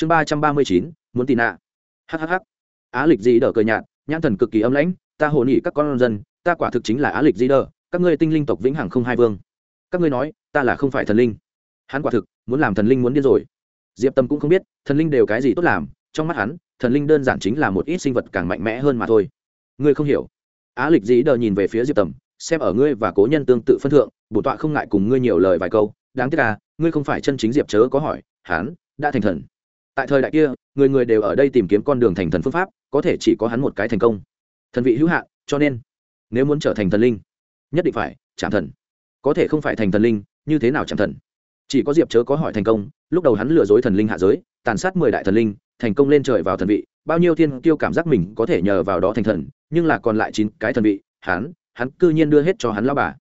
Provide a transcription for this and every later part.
chương ba trăm ba mươi chín, muốn tị nạ hhh á lịch dĩ đờ cờ nhạt, nhãn thần cực kỳ âm lãnh, ta hồ nhị các con dân, ta quả thực chính là á lịch dĩ đờ, các ngươi tinh linh tộc vĩnh hằng không hai vương. Các ngươi nói, ta là không phải thần linh. Hắn quả thực, muốn làm thần linh muốn điên rồi. Diệp tâm cũng không biết, thần linh đều cái gì tốt làm, trong mắt hắn, thần linh đơn giản chính là một ít sinh vật càng mạnh mẽ hơn mà thôi. Ngươi không hiểu. Á lịch dĩ đờ nhìn về phía diệp tầm xem ở ngươi và cố nhân tương tự phân thượng, bổ tọa không ngại cùng ngươi nhiều lời vài câu. Đáng tiếc là ngươi không phải chân chính diệp chớ có hỏi, hắn đã thành thần tại thời đại kia, người người đều ở đây tìm kiếm con đường thành thần phương pháp, có thể chỉ có hắn một cái thành công. Thần vị hữu hạn, cho nên, nếu muốn trở thành thần linh, nhất định phải chạm thần. Có thể không phải thành thần linh, như thế nào chạm thần? Chỉ có diệp chớ có hỏi thành công, lúc đầu hắn lừa dối thần linh hạ giới, tàn sát mười đại thần linh, thành công lên trời vào thần vị, bao nhiêu thiên tiêu cảm giác mình có thể nhờ vào đó thành thần, nhưng là còn lại chín cái thần vị, hắn hắn cư nhiên đưa hết cho hắn lao bà.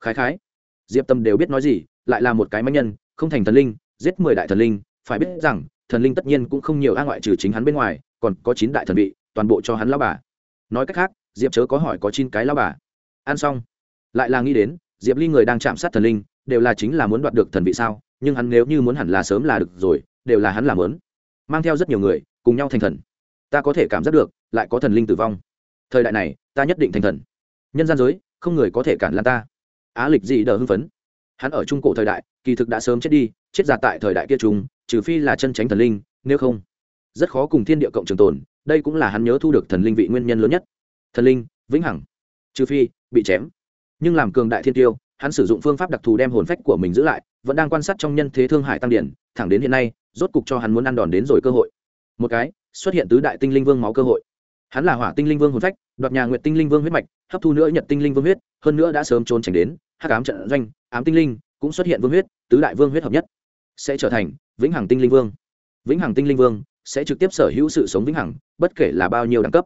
Khái khái. Diệp tâm đều biết nói gì, lại là một cái manh nhân, không thành thần linh, giết mười đại thần linh, phải biết rằng thần linh tất nhiên cũng không nhiều a ngoại trừ chính hắn bên ngoài, còn có chín đại thần vị, toàn bộ cho hắn lao bà. Nói cách khác, diệp chớ có hỏi có chín cái lao bà. Ăn xong, lại là nghĩ đến, diệp ly người đang chạm sát thần linh, đều là chính là muốn đoạt được thần vị sao, nhưng hắn nếu như muốn hẳn là sớm là được rồi, đều là hắn làm lớn mang theo rất nhiều người, cùng nhau thành thần. Ta có thể cảm giác được, lại có thần linh tử vong. Thời đại này, ta nhất định thành thần. Nhân gian giới, không người có thể cản lan ta. Á lịch dị đờ hưng phấn. Hắn ở trung cổ thời đại, kỳ thực đã sớm chết đi, chết già tại thời đại kia chúng trừ phi là chân tránh thần linh, nếu không, rất khó cùng thiên địa cộng trường tồn, đây cũng là hắn nhớ thu được thần linh vị nguyên nhân lớn nhất. Thần linh, vĩnh hằng, trừ phi bị chém. Nhưng làm cường đại thiên tiêu, hắn sử dụng phương pháp đặc thù đem hồn phách của mình giữ lại, vẫn đang quan sát trong nhân thế thương hải tăng điển, thẳng đến hiện nay, rốt cục cho hắn muốn ăn đòn đến rồi cơ hội. Một cái, xuất hiện tứ đại tinh linh vương máu cơ hội. Hắn là hỏa tinh linh vương hồn phách, đoạt nhà nguyện tinh linh vương huyết mạch, hấp thu nữa nhật tinh linh vương huyết, hơn nữa đã sớm trốn tránh đến, hắc ám trận doanh, ám tinh linh, cũng xuất hiện vương huyết, tứ đại vương huyết hợp nhất, sẽ trở thành vĩnh hằng tinh linh vương. Vĩnh hằng tinh linh vương sẽ trực tiếp sở hữu sự sống vĩnh hằng, bất kể là bao nhiêu đẳng cấp.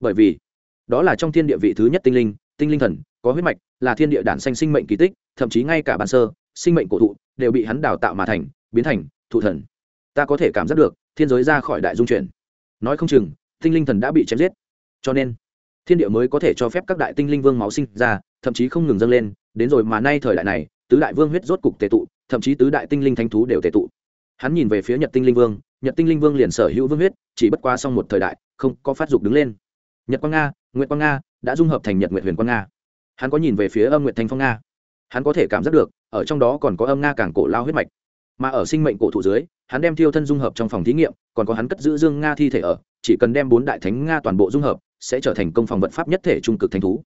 Bởi vì, đó là trong thiên địa vị thứ nhất tinh linh tinh linh thần, có huyết mạch, là thiên địa đản xanh sinh mệnh kỳ tích, thậm chí ngay cả bản sơ, sinh mệnh cổ thụ, đều bị hắn đào tạo mà thành, biến thành thụ thần. Ta có thể cảm giác được, thiên giới ra khỏi đại dung chuyển. Nói không chừng, tinh linh thần đã bị chém giết. Cho nên, thiên địa mới có thể cho phép các đại tinh linh vương máu sinh ra, thậm chí không ngừng dâng lên, đến rồi mà nay thời đại này, tứ đại vương huyết rốt cục tệ tụ, thậm chí tứ đại tinh linh thánh thú đều tệ tụ hắn nhìn về phía nhật tinh linh vương, nhật tinh linh vương liền sở hữu vương huyết, chỉ bất qua xong một thời đại, không có phát dục đứng lên. Nhật quang nga, nguyệt quang nga, đã dung hợp thành nhật nguyệt huyền quang nga. Hắn có nhìn về phía âm nguyệt thanh phong nga. Hắn có thể cảm giác được, ở trong đó còn có âm nga càng cổ lao huyết mạch. Mà ở sinh mệnh cổ thụ dưới, hắn đem thiêu thân dung hợp trong phòng thí nghiệm, còn có hắn cất giữ dương nga thi thể ở, chỉ cần đem bốn đại thánh nga toàn bộ dung hợp, sẽ trở thành công phòng vận pháp nhất thể trung cực thành thú.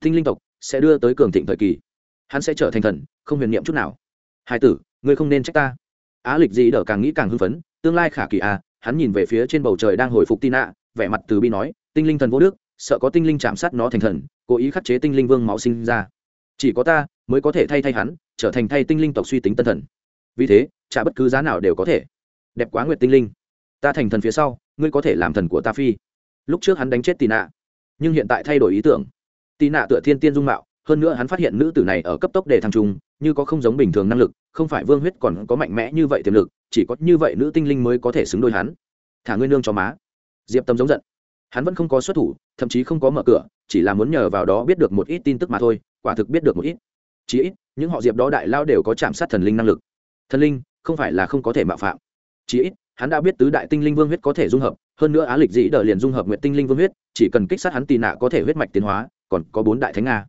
Tinh linh tộc sẽ đưa tới cường thịnh thời kỳ. Hắn sẽ trở thành thần, không huyền niệm chút nào. Hai tử, ngươi không nên trách ta á lịch dĩ đỡ càng nghĩ càng hưng phấn, tương lai khả kỳ à hắn nhìn về phía trên bầu trời đang hồi phục tin ạ vẻ mặt từ bi nói, tinh linh thần vô đức, sợ có tinh linh chạm sát nó thành thần, cố ý khắc chế tinh linh vương máu sinh ra. Chỉ có ta mới có thể thay thay hắn, trở thành thay tinh linh tộc suy tính tân thần. Vì thế, trả bất cứ giá nào đều có thể. Đẹp quá nguyệt tinh linh. Ta thành thần phía sau, ngươi có thể làm thần của ta phi. Lúc trước hắn đánh chết tì nạ nhưng hiện tại thay đổi ý tưởng. Tì nạ tựa thiên tiên dung mạo hơn nữa hắn phát hiện nữ tử này ở cấp tốc đề thăng trung, như có không giống bình thường năng lực, không phải vương huyết còn có mạnh mẽ như vậy tiềm lực, chỉ có như vậy nữ tinh linh mới có thể xứng đôi hắn. Thả ngươi nương cho má. Diệp tâm giống giận. Hắn vẫn không có xuất thủ, thậm chí không có mở cửa, chỉ là muốn nhờ vào đó biết được một ít tin tức mà thôi, quả thực biết được một ít. Chí ít, những họ diệp đó đại lao đều có chạm sát thần linh năng lực. Thần linh, không phải là không có thể mạo phạm. Chí ít, hắn đã biết tứ đại tinh linh vương huyết có thể dung hợp, hơn nữa á lịch dĩ đờ liền dung hợp nguyện tinh linh vương huyết, chỉ cần kích sát hắn tì nạ có thể huyết mạch tiến hóa, còn có bốn đại thánh nga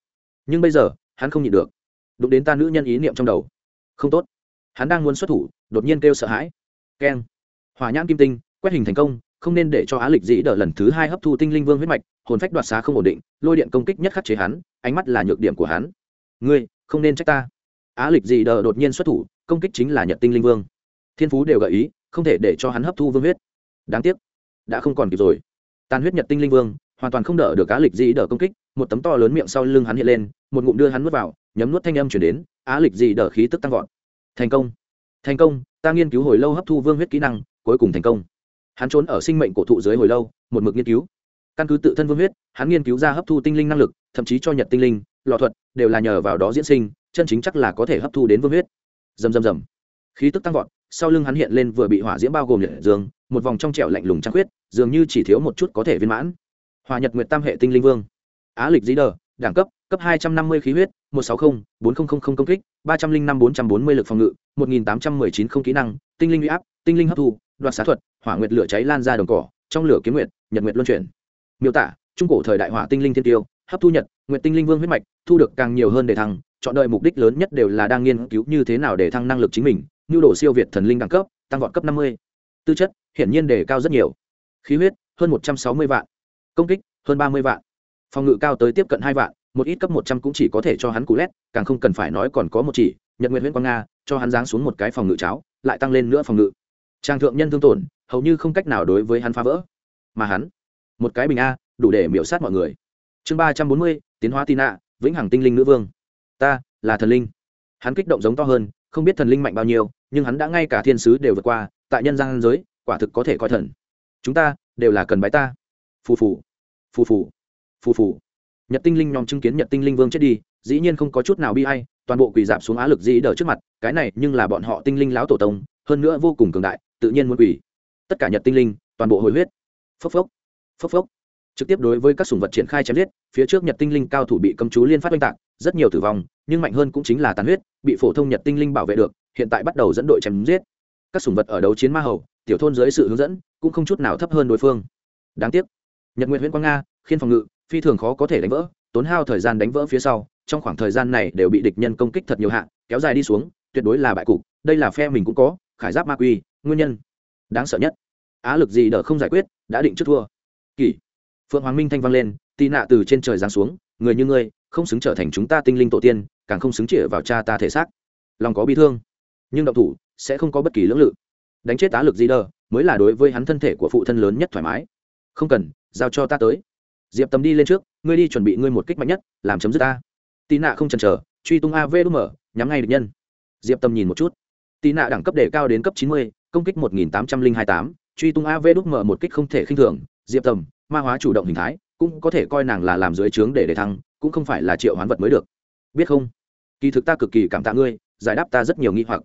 nhưng bây giờ, hắn không nhịn được. Đụng đến ta nữ nhân ý niệm trong đầu. Không tốt. Hắn đang muốn xuất thủ, đột nhiên kêu sợ hãi. Keng. Hỏa nhãn kim tinh, quét hình thành công, không nên để cho á lịch dĩ đờ lần thứ hai hấp thu tinh linh vương huyết mạch, hồn phách đoạt xá không ổn định, lôi điện công kích nhất khắc chế hắn, ánh mắt là nhược điểm của hắn. Ngươi, không nên trách ta. Á lịch dĩ đờ đột nhiên xuất thủ, công kích chính là nhật tinh linh vương. Thiên phú đều gợi ý, không thể để cho hắn hấp thu vương huyết. Đáng tiếc, đã không còn kịp rồi. Tàn huyết nhật tinh linh vương hoàn toàn không đỡ được á lịch dĩ đỡ công kích, một tấm to lớn miệng sau lưng hắn hiện lên, một ngụm đưa hắn nuốt vào, nhấm nuốt thanh âm chuyển đến, á lịch dĩ đỡ khí tức tăng vọt. Thành công thành công, ta nghiên cứu hồi lâu hấp thu vương huyết kỹ năng, cuối cùng thành công. Hắn trốn ở sinh mệnh cổ thụ dưới hồi lâu, một mực nghiên cứu. Căn cứ tự thân vương huyết, hắn nghiên cứu ra hấp thu tinh linh năng lực, thậm chí cho nhật tinh linh lò thuật, đều là nhờ vào đó diễn sinh, chân chính chắc là có thể hấp thu đến vương huyết. Dầm dầm dầm khí tức tăng vọt, sau lưng hắn hiện lên vừa bị hỏa diễm bao gồm liệt dương, một vòng trong trẻo lạnh lùng trăng khuyết, dường như chỉ thiếu một chút có thể viên mãn hòa nhật nguyệt tam hệ tinh linh vương. Á lịch dí đờ, đẳng cấp cấp hai trăm năm mươi khí huyết, một sáu mươi, bốn nghìn công kích, ba trăm linh năm, bốn trăm bốn mươi lực phòng ngự, một nghìn tám trăm mười chín không kỹ năng, tinh linh huy áp, tinh linh hấp thu, đoạt xá thuật, hỏa nguyệt lửa cháy lan ra đồng cỏ, trong lửa kiếm nguyệt, nhật nguyệt luân chuyển. Miêu tả, trung cổ thời đại hỏa tinh linh thiên tiêu, hấp thu nhật, nguyệt tinh linh vương huyết mạch, thu được càng nhiều hơn để thăng, chọn đợi mục đích lớn nhất đều là đang nghiên cứu như thế nào để thăng năng lực chính mình, nhu đồ siêu việt thần linh đẳng cấp, tăng vọt cấp năm mươi. Tư chất, hiển nhiên đề cao rất nhiều. Khí huyết, hơn một trăm sáu mươi vạn công kích, hơn ba mươi vạn. Phòng ngự cao tới tiếp cận hai vạn, một ít cấp một trăm cũng chỉ có thể cho hắn cú lét, càng không cần phải nói còn có một chỉ, nhật nguyện nguyễn quang nga, cho hắn giáng xuống một cái phòng ngự cháo, lại tăng lên nữa phòng ngự. Trang thượng nhân thương tổn, hầu như không cách nào đối với hắn phá vỡ. Mà hắn, một cái bình a, đủ để miễu sát mọi người. Chương ba trăm bốn mươi, tiến hóa tina, vĩnh hằng tinh linh nữ vương. Ta, là thần linh. Hắn kích động giống to hơn, không biết thần linh mạnh bao nhiêu, nhưng hắn đã ngay cả thiên sứ đều vượt qua, tại nhân gian giới, quả thực có thể coi thần. Chúng ta, đều là cần bái ta phù phù phù phù phù phù. Nhật tinh linh nhóm chứng kiến nhật tinh linh vương chết đi, dĩ nhiên không có chút nào bi hay toàn bộ quỳ dạp xuống á lực dĩ đờ trước mặt, cái này nhưng là bọn họ tinh linh lão tổ tông, hơn nữa vô cùng cường đại, tự nhiên muốn quỳ. Tất cả nhật tinh linh, toàn bộ hồi huyết. Phốc phốc phốc phốc. Trực tiếp đối với các sùng vật triển khai chém giết, phía trước nhật tinh linh cao thủ bị cầm chú liên phát oanh tạc, rất nhiều tử vong, nhưng mạnh hơn cũng chính là tàn huyết, bị phổ thông nhật tinh linh bảo vệ được, hiện tại bắt đầu dẫn đội chém giết. Các sùng vật ở đấu chiến ma hầu, tiểu thôn dưới sự hướng dẫn, cũng không chút nào thấp hơn đối phương. Đáng tiếc nhật nguyện huyện quang nga khiên phòng ngự phi thường khó có thể đánh vỡ tốn hao thời gian đánh vỡ phía sau trong khoảng thời gian này đều bị địch nhân công kích thật nhiều hạng, kéo dài đi xuống tuyệt đối là bại cục đây là phe mình cũng có khải giáp ma quy nguyên nhân đáng sợ nhất. Á lực gì đỡ không giải quyết đã định trước thua. Kỷ. Phượng hoàng minh thanh vang lên tì nạ từ trên trời giáng xuống người như ngươi không xứng trở thành chúng ta tinh linh tổ tiên càng không xứng chĩa vào cha ta thể xác. Lòng có bi thương nhưng động thủ sẽ không có bất kỳ lưỡng lự. Đánh chết á lực gì đờ mới là đối với hắn thân thể của phụ thân lớn nhất thoải mái. Không cần giao cho ta tới. Diệp tầm đi lên trước, ngươi đi chuẩn bị ngươi một kích mạnh nhất, làm chấm dứt ta. Tị nạ không chần chờ, truy tung av đ mở, nhắm ngay địch nhân. Diệp tầm nhìn một chút. Tị nạ đẳng cấp đề cao đến cấp chín mươi, công kích một nghìn tám trăm linh hai tám, truy tung av đ mở một kích không thể khinh thường. Diệp tầm, ma hóa chủ động hình thái, cũng có thể coi nàng là làm dưới trướng để để thăng, cũng không phải là triệu hoán vật mới được. Biết không? Kỳ thực ta cực kỳ cảm tạ ngươi, giải đáp ta rất nhiều nghi hoặc.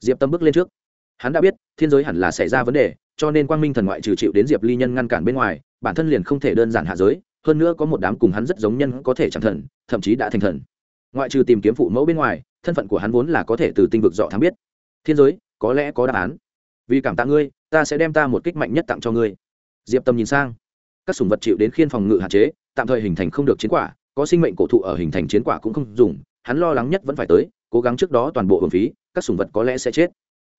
Diệp tâm bước lên trước. Hắn đã biết, thiên giới hẳn là xảy ra vấn đề, cho nên quang minh thần ngoại trừ chịu đến diệp ly nhân ngăn cản bên ngoài bản thân liền không thể đơn giản hạ giới, hơn nữa có một đám cùng hắn rất giống nhân có thể chẳng thần, thậm chí đã thành thần. Ngoại trừ tìm kiếm phụ mẫu bên ngoài, thân phận của hắn vốn là có thể từ tinh vực dọ thám biết. Thiên giới, có lẽ có đáp án. Vì cảm tạ ngươi, ta sẽ đem ta một kích mạnh nhất tặng cho ngươi. Diệp tâm nhìn sang. Các sùng vật chịu đến khiên phòng ngự hạn chế, tạm thời hình thành không được chiến quả, có sinh mệnh cổ thụ ở hình thành chiến quả cũng không dùng, hắn lo lắng nhất vẫn phải tới, cố gắng trước đó toàn bộ hưởng phí, các sùng vật có lẽ sẽ chết.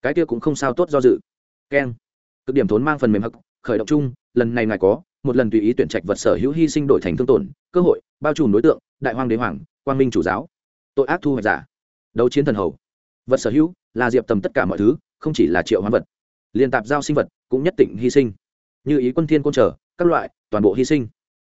Cái kia cũng không sao tốt do dự. Keng. Cực điểm thốn mang phần mềm hắc, khởi động chung, lần này ngài có một lần tùy ý tuyển trạch vật sở hữu hy sinh đổi thành thương tổn, cơ hội, bao trùm đối tượng, đại hoàng đế hoàng, quang minh chủ giáo. Tội ác thu hoạch giả. Đấu chiến thần hầu. Vật sở hữu, là diệp tầm tất cả mọi thứ, không chỉ là triệu hoán vật. Liên tạp giao sinh vật, cũng nhất định hy sinh. Như ý quân thiên côn trở, các loại, toàn bộ hy sinh.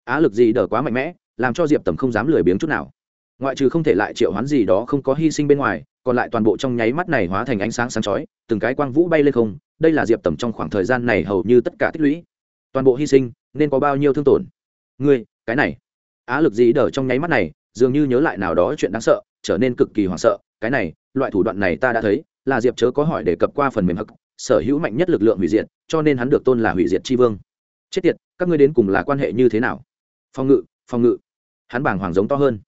Á lực gì đỡ quá mạnh mẽ, làm cho diệp tầm không dám lười biếng chút nào. Ngoại trừ không thể lại triệu hoán gì đó không có hy sinh bên ngoài, còn lại toàn bộ trong nháy mắt này hóa thành ánh sáng sáng chói, từng cái quang vũ bay lên không, đây là diệp tầm trong khoảng thời gian này hầu như tất cả tích lũy. Toàn bộ hy sinh nên có bao nhiêu thương tổn? Ngươi, cái này. Á lực gì đờ trong nháy mắt này, dường như nhớ lại nào đó chuyện đáng sợ, trở nên cực kỳ hoảng sợ. Cái này, loại thủ đoạn này ta đã thấy, là diệp chớ có hỏi đề cập qua phần mềm hắc, sở hữu mạnh nhất lực lượng hủy diệt, cho nên hắn được tôn là hủy diệt tri vương. Chết tiệt, các ngươi đến cùng là quan hệ như thế nào? Phòng ngự phòng ngự. Hắn bảng hoàng giống to hơn.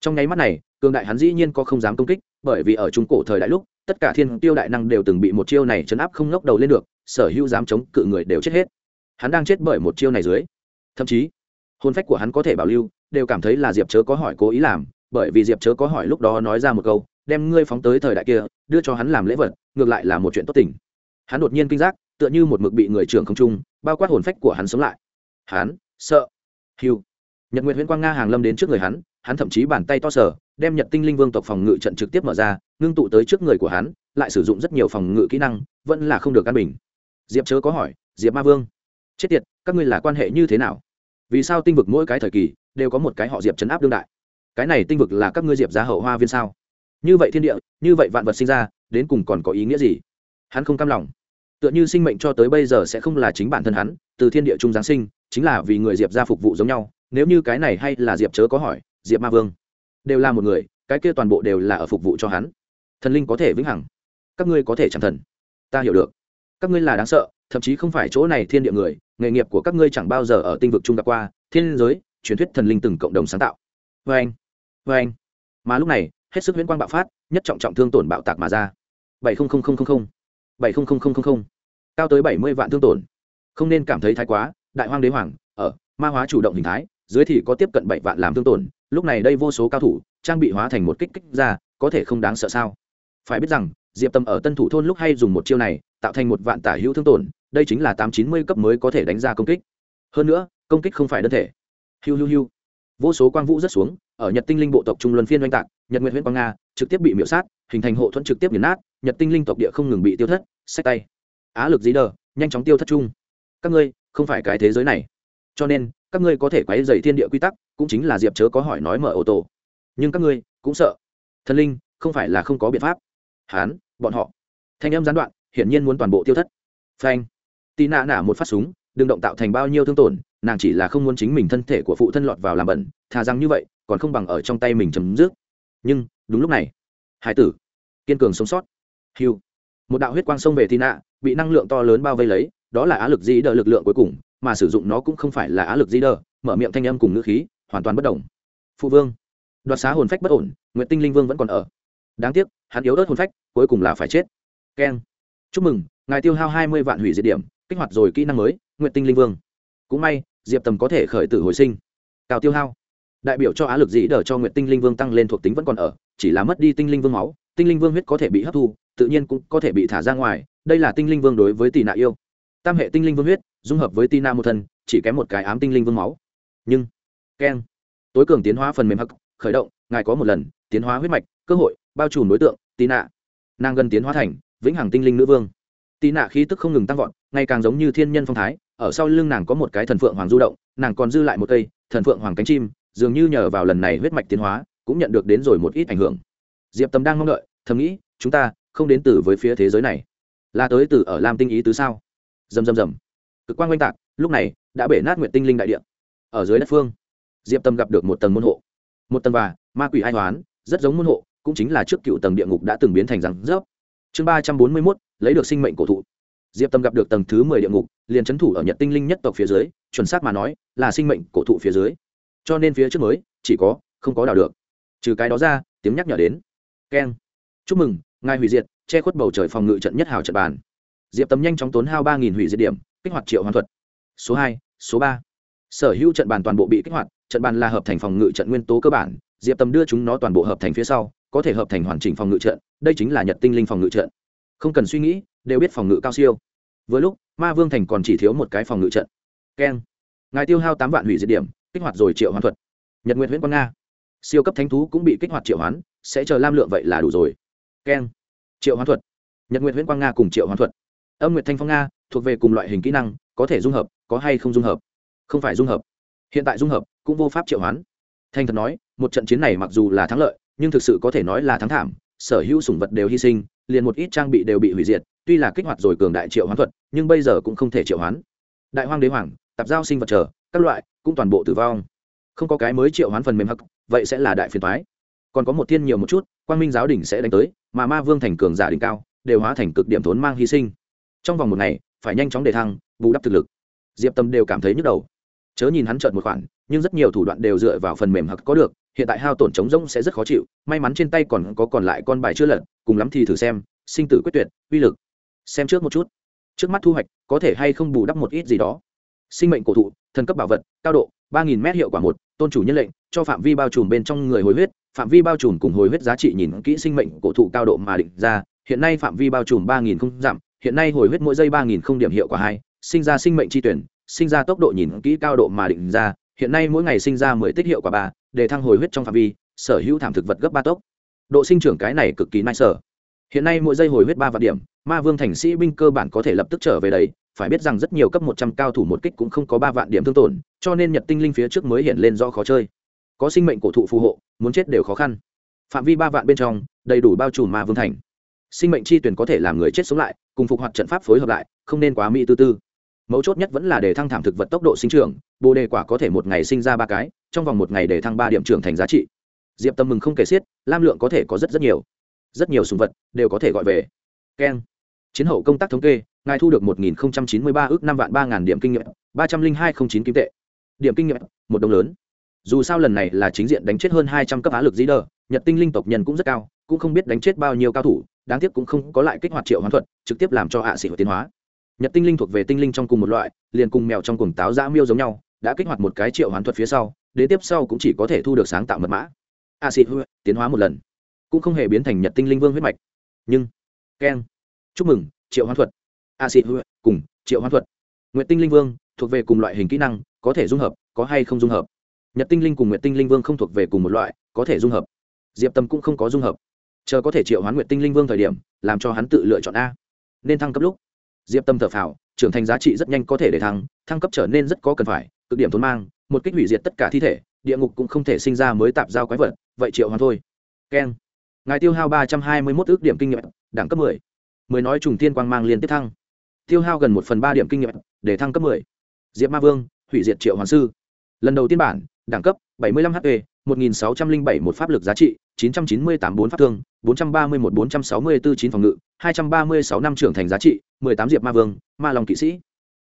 Trong nháy mắt này, cường đại hắn dĩ nhiên có không dám công kích, bởi vì ở trung cổ thời đại lúc, tất cả thiên tiêu đại năng đều từng bị một chiêu này chấn áp không ngóc đầu lên được, sở hữu dám chống cự người đều chết hết hắn đang chết bởi một chiêu này dưới. Thậm chí hôn phách của hắn có thể bảo lưu, đều cảm thấy là diệp chớ có hỏi cố ý làm, bởi vì diệp chớ có hỏi lúc đó nói ra một câu, đem ngươi phóng tới thời đại kia, đưa cho hắn làm lễ vật, ngược lại là một chuyện tốt tình. Hắn đột nhiên kinh giác, tựa như một mực bị người trưởng không trung, bao quát hồn phách của hắn sống lại. Hắn, sợ. Hiu nhật nguyệt huyễn quang nga hàng lâm đến trước người hắn hắn thậm chí bàn tay to sở đem nhật tinh linh vương tộc phòng ngự trận trực tiếp mở ra, ngưng tụ tới trước người của hắn, lại sử dụng rất nhiều phòng ngự kỹ năng, vẫn là không được căn bình. Diệp chớ có hỏi, diệp ma vương chết tiệt, các ngươi là quan hệ như thế nào? Vì sao tinh vực mỗi cái thời kỳ đều có một cái họ diệp chấn áp đương đại? Cái này tinh vực là các ngươi diệp ra hậu hoa viên sao? Như vậy thiên địa, như vậy vạn vật sinh ra, đến cùng còn có ý nghĩa gì? Hắn không cam lòng. Tựa như sinh mệnh cho tới bây giờ sẽ không là chính bản thân hắn, từ thiên địa trung giáng sinh, chính là vì người diệp ra phục vụ giống nhau, nếu như cái này hay là diệp chớ có hỏi, diệp ma vương, đều là một người, cái kia toàn bộ đều là ở phục vụ cho hắn. Thần linh có thể vĩnh hằng, các ngươi có thể chẳng thần. Ta hiểu được. Các ngươi là đáng sợ thậm chí không phải chỗ này thiên địa người, nghề nghiệp của các ngươi chẳng bao giờ ở tinh vực trung gặp qua, thiên giới, truyền thuyết thần linh từng cộng đồng sáng tạo. Vê anh vê anh. Mà lúc này, hết sức huyễn quang bạo phát, nhất trọng trọng thương tổn bạo tạc mà ra. Bảy bảy cao tới bảy mươi vạn thương tổn. Không nên cảm thấy thái quá, đại hoang đế hoàng, ở, ma hóa chủ động hình thái, dưới thì có tiếp cận bảy vạn làm thương tổn, lúc này đây vô số cao thủ, trang bị hóa thành một kích kích ra, có thể không đáng sợ sao? Phải biết rằng, diệp tâm ở tân thủ thôn lúc hay dùng một chiêu này, tạo thành một vạn tả hữu thương tổn đây chính là tám chín mươi cấp mới có thể đánh ra công kích. Hơn nữa, công kích không phải đơn thể. Hiu hiu hiu. Vô số quang vũ rất xuống, ở nhật tinh linh bộ tộc trung luân phiên oanh tạc, nhật nguyện huyện quang nga trực tiếp bị miễu sát, hình thành hộ thuẫn trực tiếp nghiền nát, nhật tinh linh tộc địa không ngừng bị tiêu thất sách tay. Á lực dí đờ, nhanh chóng tiêu thất chung. Các ngươi, không phải cái thế giới này. Cho nên, các ngươi có thể quấy dày thiên địa quy tắc, cũng chính là diệp chớ có hỏi nói mở ô tô. Nhưng các ngươi, cũng sợ. Thần linh, không phải là không có biện pháp. Hán, bọn họ. Thanh âm gián đoạn, hiển nhiên muốn toàn bộ tiêu thất. Phanh tì nạ nạ một phát súng, đừng động tạo thành bao nhiêu thương tổn, nàng chỉ là không muốn chính mình thân thể của phụ thân lọt vào làm bẩn, thà rằng như vậy, còn không bằng ở trong tay mình chấm dứt. Nhưng, đúng lúc này, hải tử, kiên cường sống sót. Hiu. Một đạo huyết quang xông về tì nạ, bị năng lượng to lớn bao vây lấy, đó là á lực di đỡ lực lượng cuối cùng, mà sử dụng nó cũng không phải là á lực di đỡ mở miệng thanh âm cùng ngữ khí, hoàn toàn bất đồng phụ vương. Đoạt xá hồn phách bất ổn nguyễn tinh linh vương vẫn còn ở. Đáng tiếc, hắn yếu ớt hồn phách, cuối cùng là phải chết. Keng. Chúc mừng, ngài tiêu hao hai mươi vạn hủy diệt điểm kích hoạt rồi kỹ năng mới nguyện tinh linh vương. Cũng may, diệp tầm có thể khởi tử hồi sinh. Cao tiêu hao. Đại biểu cho á lực dĩ đờ cho nguyện tinh linh vương tăng lên thuộc tính vẫn còn ở, chỉ là mất đi tinh linh vương máu, tinh linh vương huyết có thể bị hấp thu, tự nhiên cũng có thể bị thả ra ngoài, đây là tinh linh vương đối với tì nạ yêu. Tam hệ tinh linh vương huyết, dung hợp với tina một thân, chỉ kém một cái ám tinh linh vương máu. Nhưng, keng. Tối cường tiến hóa phần mềm hắc, khởi động, ngài có một lần, tiến hóa huyết mạch, cơ hội, bao trùm đối tượng tina nàng gần tiến hóa thành, vĩnh hằng tinh linh nữ vương tì nạ khí tức không ngừng tăng vọt, ngày càng giống như thiên nhân phong thái, ở sau lưng nàng có một cái thần phượng hoàng du động, nàng còn dư lại một cây, thần phượng hoàng cánh chim, dường như nhờ vào lần này huyết mạch tiến hóa, cũng nhận được đến rồi một ít ảnh hưởng. Diệp tâm đang mong đợi, thầm nghĩ, chúng ta không đến từ với phía thế giới này. Là tới từ ở lam tinh ý tứ sao? Dầm dầm dầm cực quang oanh tạc, lúc này đã bể nát nguyện tinh linh đại địa. Ở dưới đất phương, diệp tâm gặp được một tầng môn hộ. Một tầng và ma quỷ ai hoán, rất giống môn hộ, cũng chính là trước cựu tầng địa ngục đã từng biến thành rắn rớp chương ba trăm bốn mươi mốt, lấy được sinh mệnh cổ thụ. Diệp tâm gặp được tầng thứ mười địa ngục, liền c h ấ n thủ ở nhật tinh linh nhất tộc phía dưới, chuẩn xác mà nói, là sinh mệnh cổ thụ phía dưới. Cho nên phía trước mới, chỉ có, không có đào được. Trừ cái đó ra, tiếng nhắc nhở đến. Keng. Chúc mừng, ngài hủy diệt, che khuất bầu trời phòng ngự trận nhất hào trận bàn. Diệp tâm nhanh chóng tốn hao ba nghìn hủy diệt điểm, kích hoạt triệu hoàn thuật. Số hai, số ba. Sở hữu trận bàn toàn bộ bị kích hoạt, trận bàn là hợp thành phòng ngự trận nguyên tố cơ bản. Diệp tâm đưa chúng nó toàn bộ hợp thành phía sau có thể hợp thành hoàn chỉnh phòng ngự trận, đây chính là nhật tinh linh phòng ngự trận. Không cần suy nghĩ, đều biết phòng ngự cao siêu. Với lúc, ma vương thành còn chỉ thiếu một cái phòng ngự trận. Keng. Ngài tiêu hao tám vạn hủy diệt điểm, kích hoạt rồi triệu hoán thuật. Nhật nguyện huyễn quang nga. Siêu cấp thánh thú cũng bị kích hoạt triệu hoán, sẽ chờ lam lượng vậy là đủ rồi. Keng. Triệu hoán thuật. Nhật nguyện huyễn quang nga cùng triệu hoán thuật. Âm nguyệt thanh phong nga, thuộc về cùng loại hình kỹ năng, có thể dung hợp, có hay không dung hợp? Không phải dung hợp. Hiện tại dung hợp, cũng vô pháp triệu hoán. Thanh thật nói, một trận chiến này mặc dù là thắng lợi nhưng thực sự có thể nói là thắng thảm sở hữu sủng vật đều hy sinh liền một ít trang bị đều bị hủy diệt tuy là kích hoạt rồi cường đại triệu hoán thuật nhưng bây giờ cũng không thể triệu hoán. Đại hoang đế hoàng tạp giao sinh vật trở, các loại cũng toàn bộ tử vong. Không có cái mới triệu hoán phần mềm hắc vậy sẽ là đại phiền toái. Còn có một thiên nhiều một chút quang minh giáo đỉnh sẽ đánh tới mà ma vương thành cường giả đỉnh cao đều hóa thành cực điểm thốn mang hy sinh. Trong vòng một ngày phải nhanh chóng đề thăng bù đắp thực lực. Diệp tâm đều cảm thấy nhức đầu. Chớ nhìn hắn trợn một khoản nhưng rất nhiều thủ đoạn đều dựa vào phần mềm hặc có được hiện tại hao tổn chống rỗng sẽ rất khó chịu, may mắn trên tay còn có còn lại con bài chưa lật, cùng lắm thì thử xem, sinh tử quyết tuyệt, uy lực. Xem trước một chút. Trước mắt thu hoạch, có thể hay không bù đắp một ít gì đó. Sinh mệnh cổ thụ, thần cấp bảo vật, cao độ, ba nghìn m hiệu quả một, tôn chủ nhân lệnh, cho phạm vi bao trùm bên trong người hồi huyết, phạm vi bao trùm cùng hồi huyết giá trị nhìn kỹ sinh mệnh cổ thụ cao độ mà định ra, hiện nay phạm vi bao trùm ba nghìn không giảm, hiện nay hồi huyết mỗi giây ba nghìn không điểm hiệu quả hai, sinh ra sinh mệnh tri tuyển, sinh ra tốc độ nhìn kỹ cao độ mà định ra, hiện nay mỗi ngày sinh ra mười tích hiệu quả ba để thăng hồi huyết trong phạm vi, sở hữu thảm thực vật gấp ba tốc. Độ sinh trưởng cái này cực kỳ nai sở. Hiện nay mỗi giây hồi huyết ba vạn điểm, ma vương thành sĩ binh cơ bản có thể lập tức trở về đấy phải biết rằng rất nhiều cấp một trăm cao thủ một kích cũng không có ba vạn điểm thương tổn, cho nên nhật tinh linh phía trước mới hiện lên do khó chơi. Có sinh mệnh cổ thụ phù hộ, muốn chết đều khó khăn. Phạm vi ba vạn bên trong, đầy đủ bao trùm ma vương thành. Sinh mệnh chi tuyển có thể làm người chết sống lại, cùng phục hoạt trận pháp phối hợp lại, không nên quá mỹ tư tư mấu chốt nhất vẫn là để thăng thảm thực vật tốc độ sinh trưởng, bồ đề quả có thể một ngày sinh ra ba cái, trong vòng một ngày để thăng ba điểm trưởng thành giá trị. Diệp tâm mừng không kể xiết, lam lượng có thể có rất rất nhiều rất nhiều sùng vật đều có thể gọi về. Keng. Chiến hậu công tác thống kê, ngài thu được một nghìn chín mươi ba ước năm vạn ba ngàn điểm kinh nghiệm, ba trăm linh hai không chín kim tệ. Điểm kinh nghiệm, một đồng lớn. Dù sao lần này là chính diện đánh chết hơn hai trăm cấp á lực dĩ đờ nhật tinh linh tộc nhân cũng rất cao, cũng không biết đánh chết bao nhiêu cao thủ, đáng tiếc cũng không có lại kích hoạt triệu hoán thuật, trực tiếp làm cho hạ sĩ tiến hóa nhật tinh linh thuộc về tinh linh trong cùng một loại, liền cùng mèo trong cùng táo dã miêu giống nhau, đã kích hoạt một cái triệu hoán thuật phía sau đến tiếp sau cũng chỉ có thể thu được sáng tạo mật mã. Acid tiến hóa một lần, cũng không hề biến thành nhật tinh linh vương huyết mạch. Nhưng, keng, chúc mừng, triệu hoán thuật. Acid cùng, triệu hoán thuật. Nguyệt tinh linh vương, thuộc về cùng loại hình kỹ năng, có thể dung hợp, có hay không dung hợp. Nhật tinh linh cùng nguyệt tinh linh vương không thuộc về cùng một loại, có thể dung hợp. Diệp tâm cũng không có dung hợp. Chờ có thể triệu hoán nguyệt tinh linh vương thời điểm, làm cho hắn tự lựa chọn a. Nên thăng cấp lúc diệp tâm thở phào, trưởng thành giá trị rất nhanh có thể để thăng thăng cấp trở nên rất có cần phải, cực điểm thốn mang, một kích hủy diệt tất cả thi thể, địa ngục cũng không thể sinh ra mới tạp giao quái vật, vậy triệu hoàng thôi. Keng. Ngài tiêu hao ba trăm hai mươi mốt ước điểm kinh nghiệm, đẳng cấp mười. Mười nói trùng tiên quang mang liên tiếp thăng. Tiêu hao gần một phần ba điểm kinh nghiệm, để thăng cấp mười. Diệp ma vương, hủy diệt triệu hoàng sư. Lần đầu tiên bản, đẳng cấp, bảy mươi lăm hp, một nghìn sáu trăm linh bảy một pháp lực giá trị chín trăm chín mươi tám bốn pháp thương, bốn trăm ba mươi một bốn trăm sáu mươi bốn chín phòng ngự, hai trăm ba mươi sáu năm trưởng thành giá trị, mười tám diệp ma vương, ma lòng kỵ sĩ.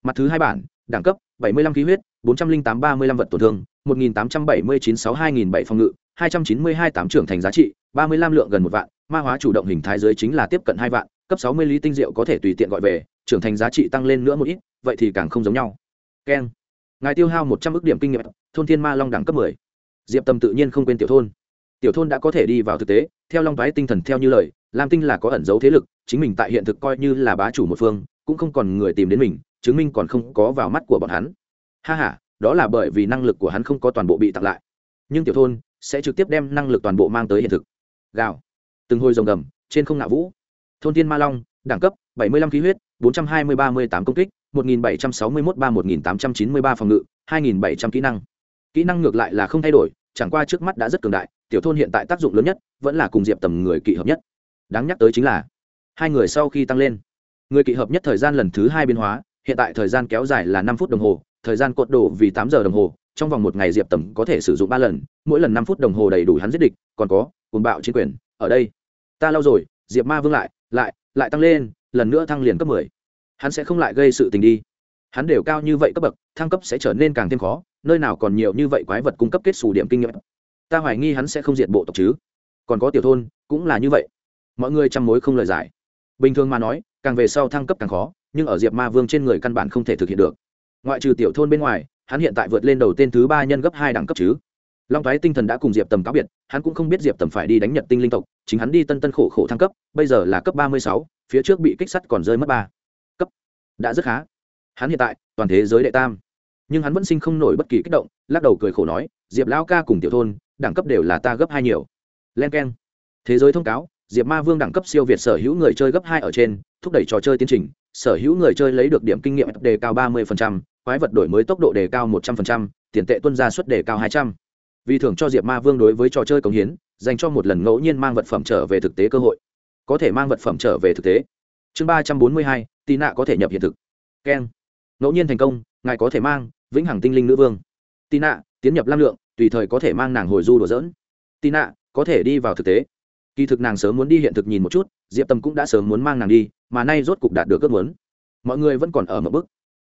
Mặt thứ hai bản, đẳng cấp, bảy mươi lăm khí huyết, bốn trăm linh tám ba mươi lăm vật tổn thương, một nghìn tám trăm bảy mươi chín sáu hai nghìn bảy phòng ngự, hai trăm chín mươi hai tám trưởng thành giá trị, ba mươi lăm lượng gần một vạn, ma hóa chủ động hình thái giới chính là tiếp cận hai vạn, cấp sáu mươi lý tinh diệu có thể tùy tiện gọi về, trưởng thành giá trị tăng lên nữa một ít, vậy thì càng không giống nhau. Keng. Ngài tiêu hao một trăm ước điểm kinh nghiệm, thôn thiên ma long đẳng cấp mười. Diệp tâm tự nhiên không quên tiểu thôn tiểu thôn đã có thể đi vào thực tế, theo long thoái tinh thần theo như lời, lam tinh là có ẩn dấu thế lực, chính mình tại hiện thực coi như là bá chủ một phương, cũng không còn người tìm đến mình, chứng minh còn không có vào mắt của bọn hắn. Ha h a đó là bởi vì năng lực của hắn không có toàn bộ bị tặng lại. Nhưng tiểu thôn sẽ trực tiếp đem năng lực toàn bộ mang tới hiện thực. Gào. Từng hồi rồng gầm, trên không ngạ vũ. Thôn tiên ma long, đẳng cấp 75 khí huyết 420 38 công kích 1761 3 1893 phòng ngự 2700 kỹ năng. Kỹ năng ngược lại là không thay đổi, chẳng qua trước mắt đã rất cường đại tiểu thôn hiện tại tác dụng lớn nhất vẫn là cùng diệp tầm người kỵ hợp nhất. Đáng nhắc tới chính là, hai người sau khi tăng lên, người kỵ hợp nhất thời gian lần thứ hai biến hóa, hiện tại thời gian kéo dài là năm phút đồng hồ, thời gian cột đổ vì tám giờ đồng hồ, trong vòng một ngày diệp tầm có thể sử dụng ba lần, mỗi lần năm phút đồng hồ đầy đủ hắn giết địch, còn có cùng bạo chiến quyền, ở đây, ta lâu rồi, diệp ma vương lại lại lại tăng lên, lần nữa thăng liền cấp mười, hắn sẽ không lại gây sự tình đi. Hắn đều cao như vậy cấp bậc, thăng cấp sẽ trở nên càng thêm khó, nơi nào còn nhiều như vậy quái vật cung cấp kết xù điểm kinh nghiệm ta hoài nghi hắn sẽ không diệt bộ tộc chứ. Còn có tiểu thôn, cũng là như vậy. Mọi người chăm mối không lời giải. Bình thường mà nói, càng về sau thăng cấp càng khó, nhưng ở diệp ma vương trên người căn bản không thể thực hiện được. Ngoại trừ tiểu thôn bên ngoài, hắn hiện tại vượt lên đầu tên thứ ba nhân gấp hai đẳng cấp chứ. Long thái tinh thần đã cùng diệp tầm cáo biệt, hắn cũng không biết diệp tầm phải đi đánh nhật tinh linh tộc, chính hắn đi tân tân khổ khổ thăng cấp, bây giờ là cấp ba mươi sáu, phía trước bị kích sắt còn rơi mất ba. Cấp. Đã rất khá. Hắn hiện tại, toàn thế giới đệ tam. Nhưng hắn vẫn sinh không nổi bất kỳ kích động, lắc đầu cười khổ nói, diệp lão ca cùng tiểu thôn đẳng cấp đều là ta gấp hai nhiều. Len k e n thế giới thông cáo, diệp ma vương đẳng cấp siêu việt sở hữu người chơi gấp hai ở trên, thúc đẩy trò chơi tiến trình, sở hữu người chơi lấy được điểm kinh nghiệm đề cao ba mươi quái vật đổi mới tốc độ đề cao một trăm linh tiền tệ tuân ra suất đề cao hai trăm. Vì thưởng cho diệp ma vương đối với trò chơi cống hiến, dành cho một lần ngẫu nhiên mang vật phẩm trở về thực tế cơ hội. Có thể mang vật phẩm trở về thực tế. Chương ba trăm bốn mươi hai, tị nạ có thể nhập hiện thực. Keng ngẫu nhiên thành công, ngài có thể mang, vĩnh hằng tinh linh nữ vương. Tị nạ tiến nhập lam lượng tùy thời có thể mang nàng hồi du đùa dỡn tina nạ có thể đi vào thực tế. Kỳ thực nàng sớm muốn đi hiện thực nhìn một chút, diệp tâm cũng đã sớm muốn mang nàng đi, mà nay rốt cục đạt được ước muốn. Mọi người vẫn còn ở một bước.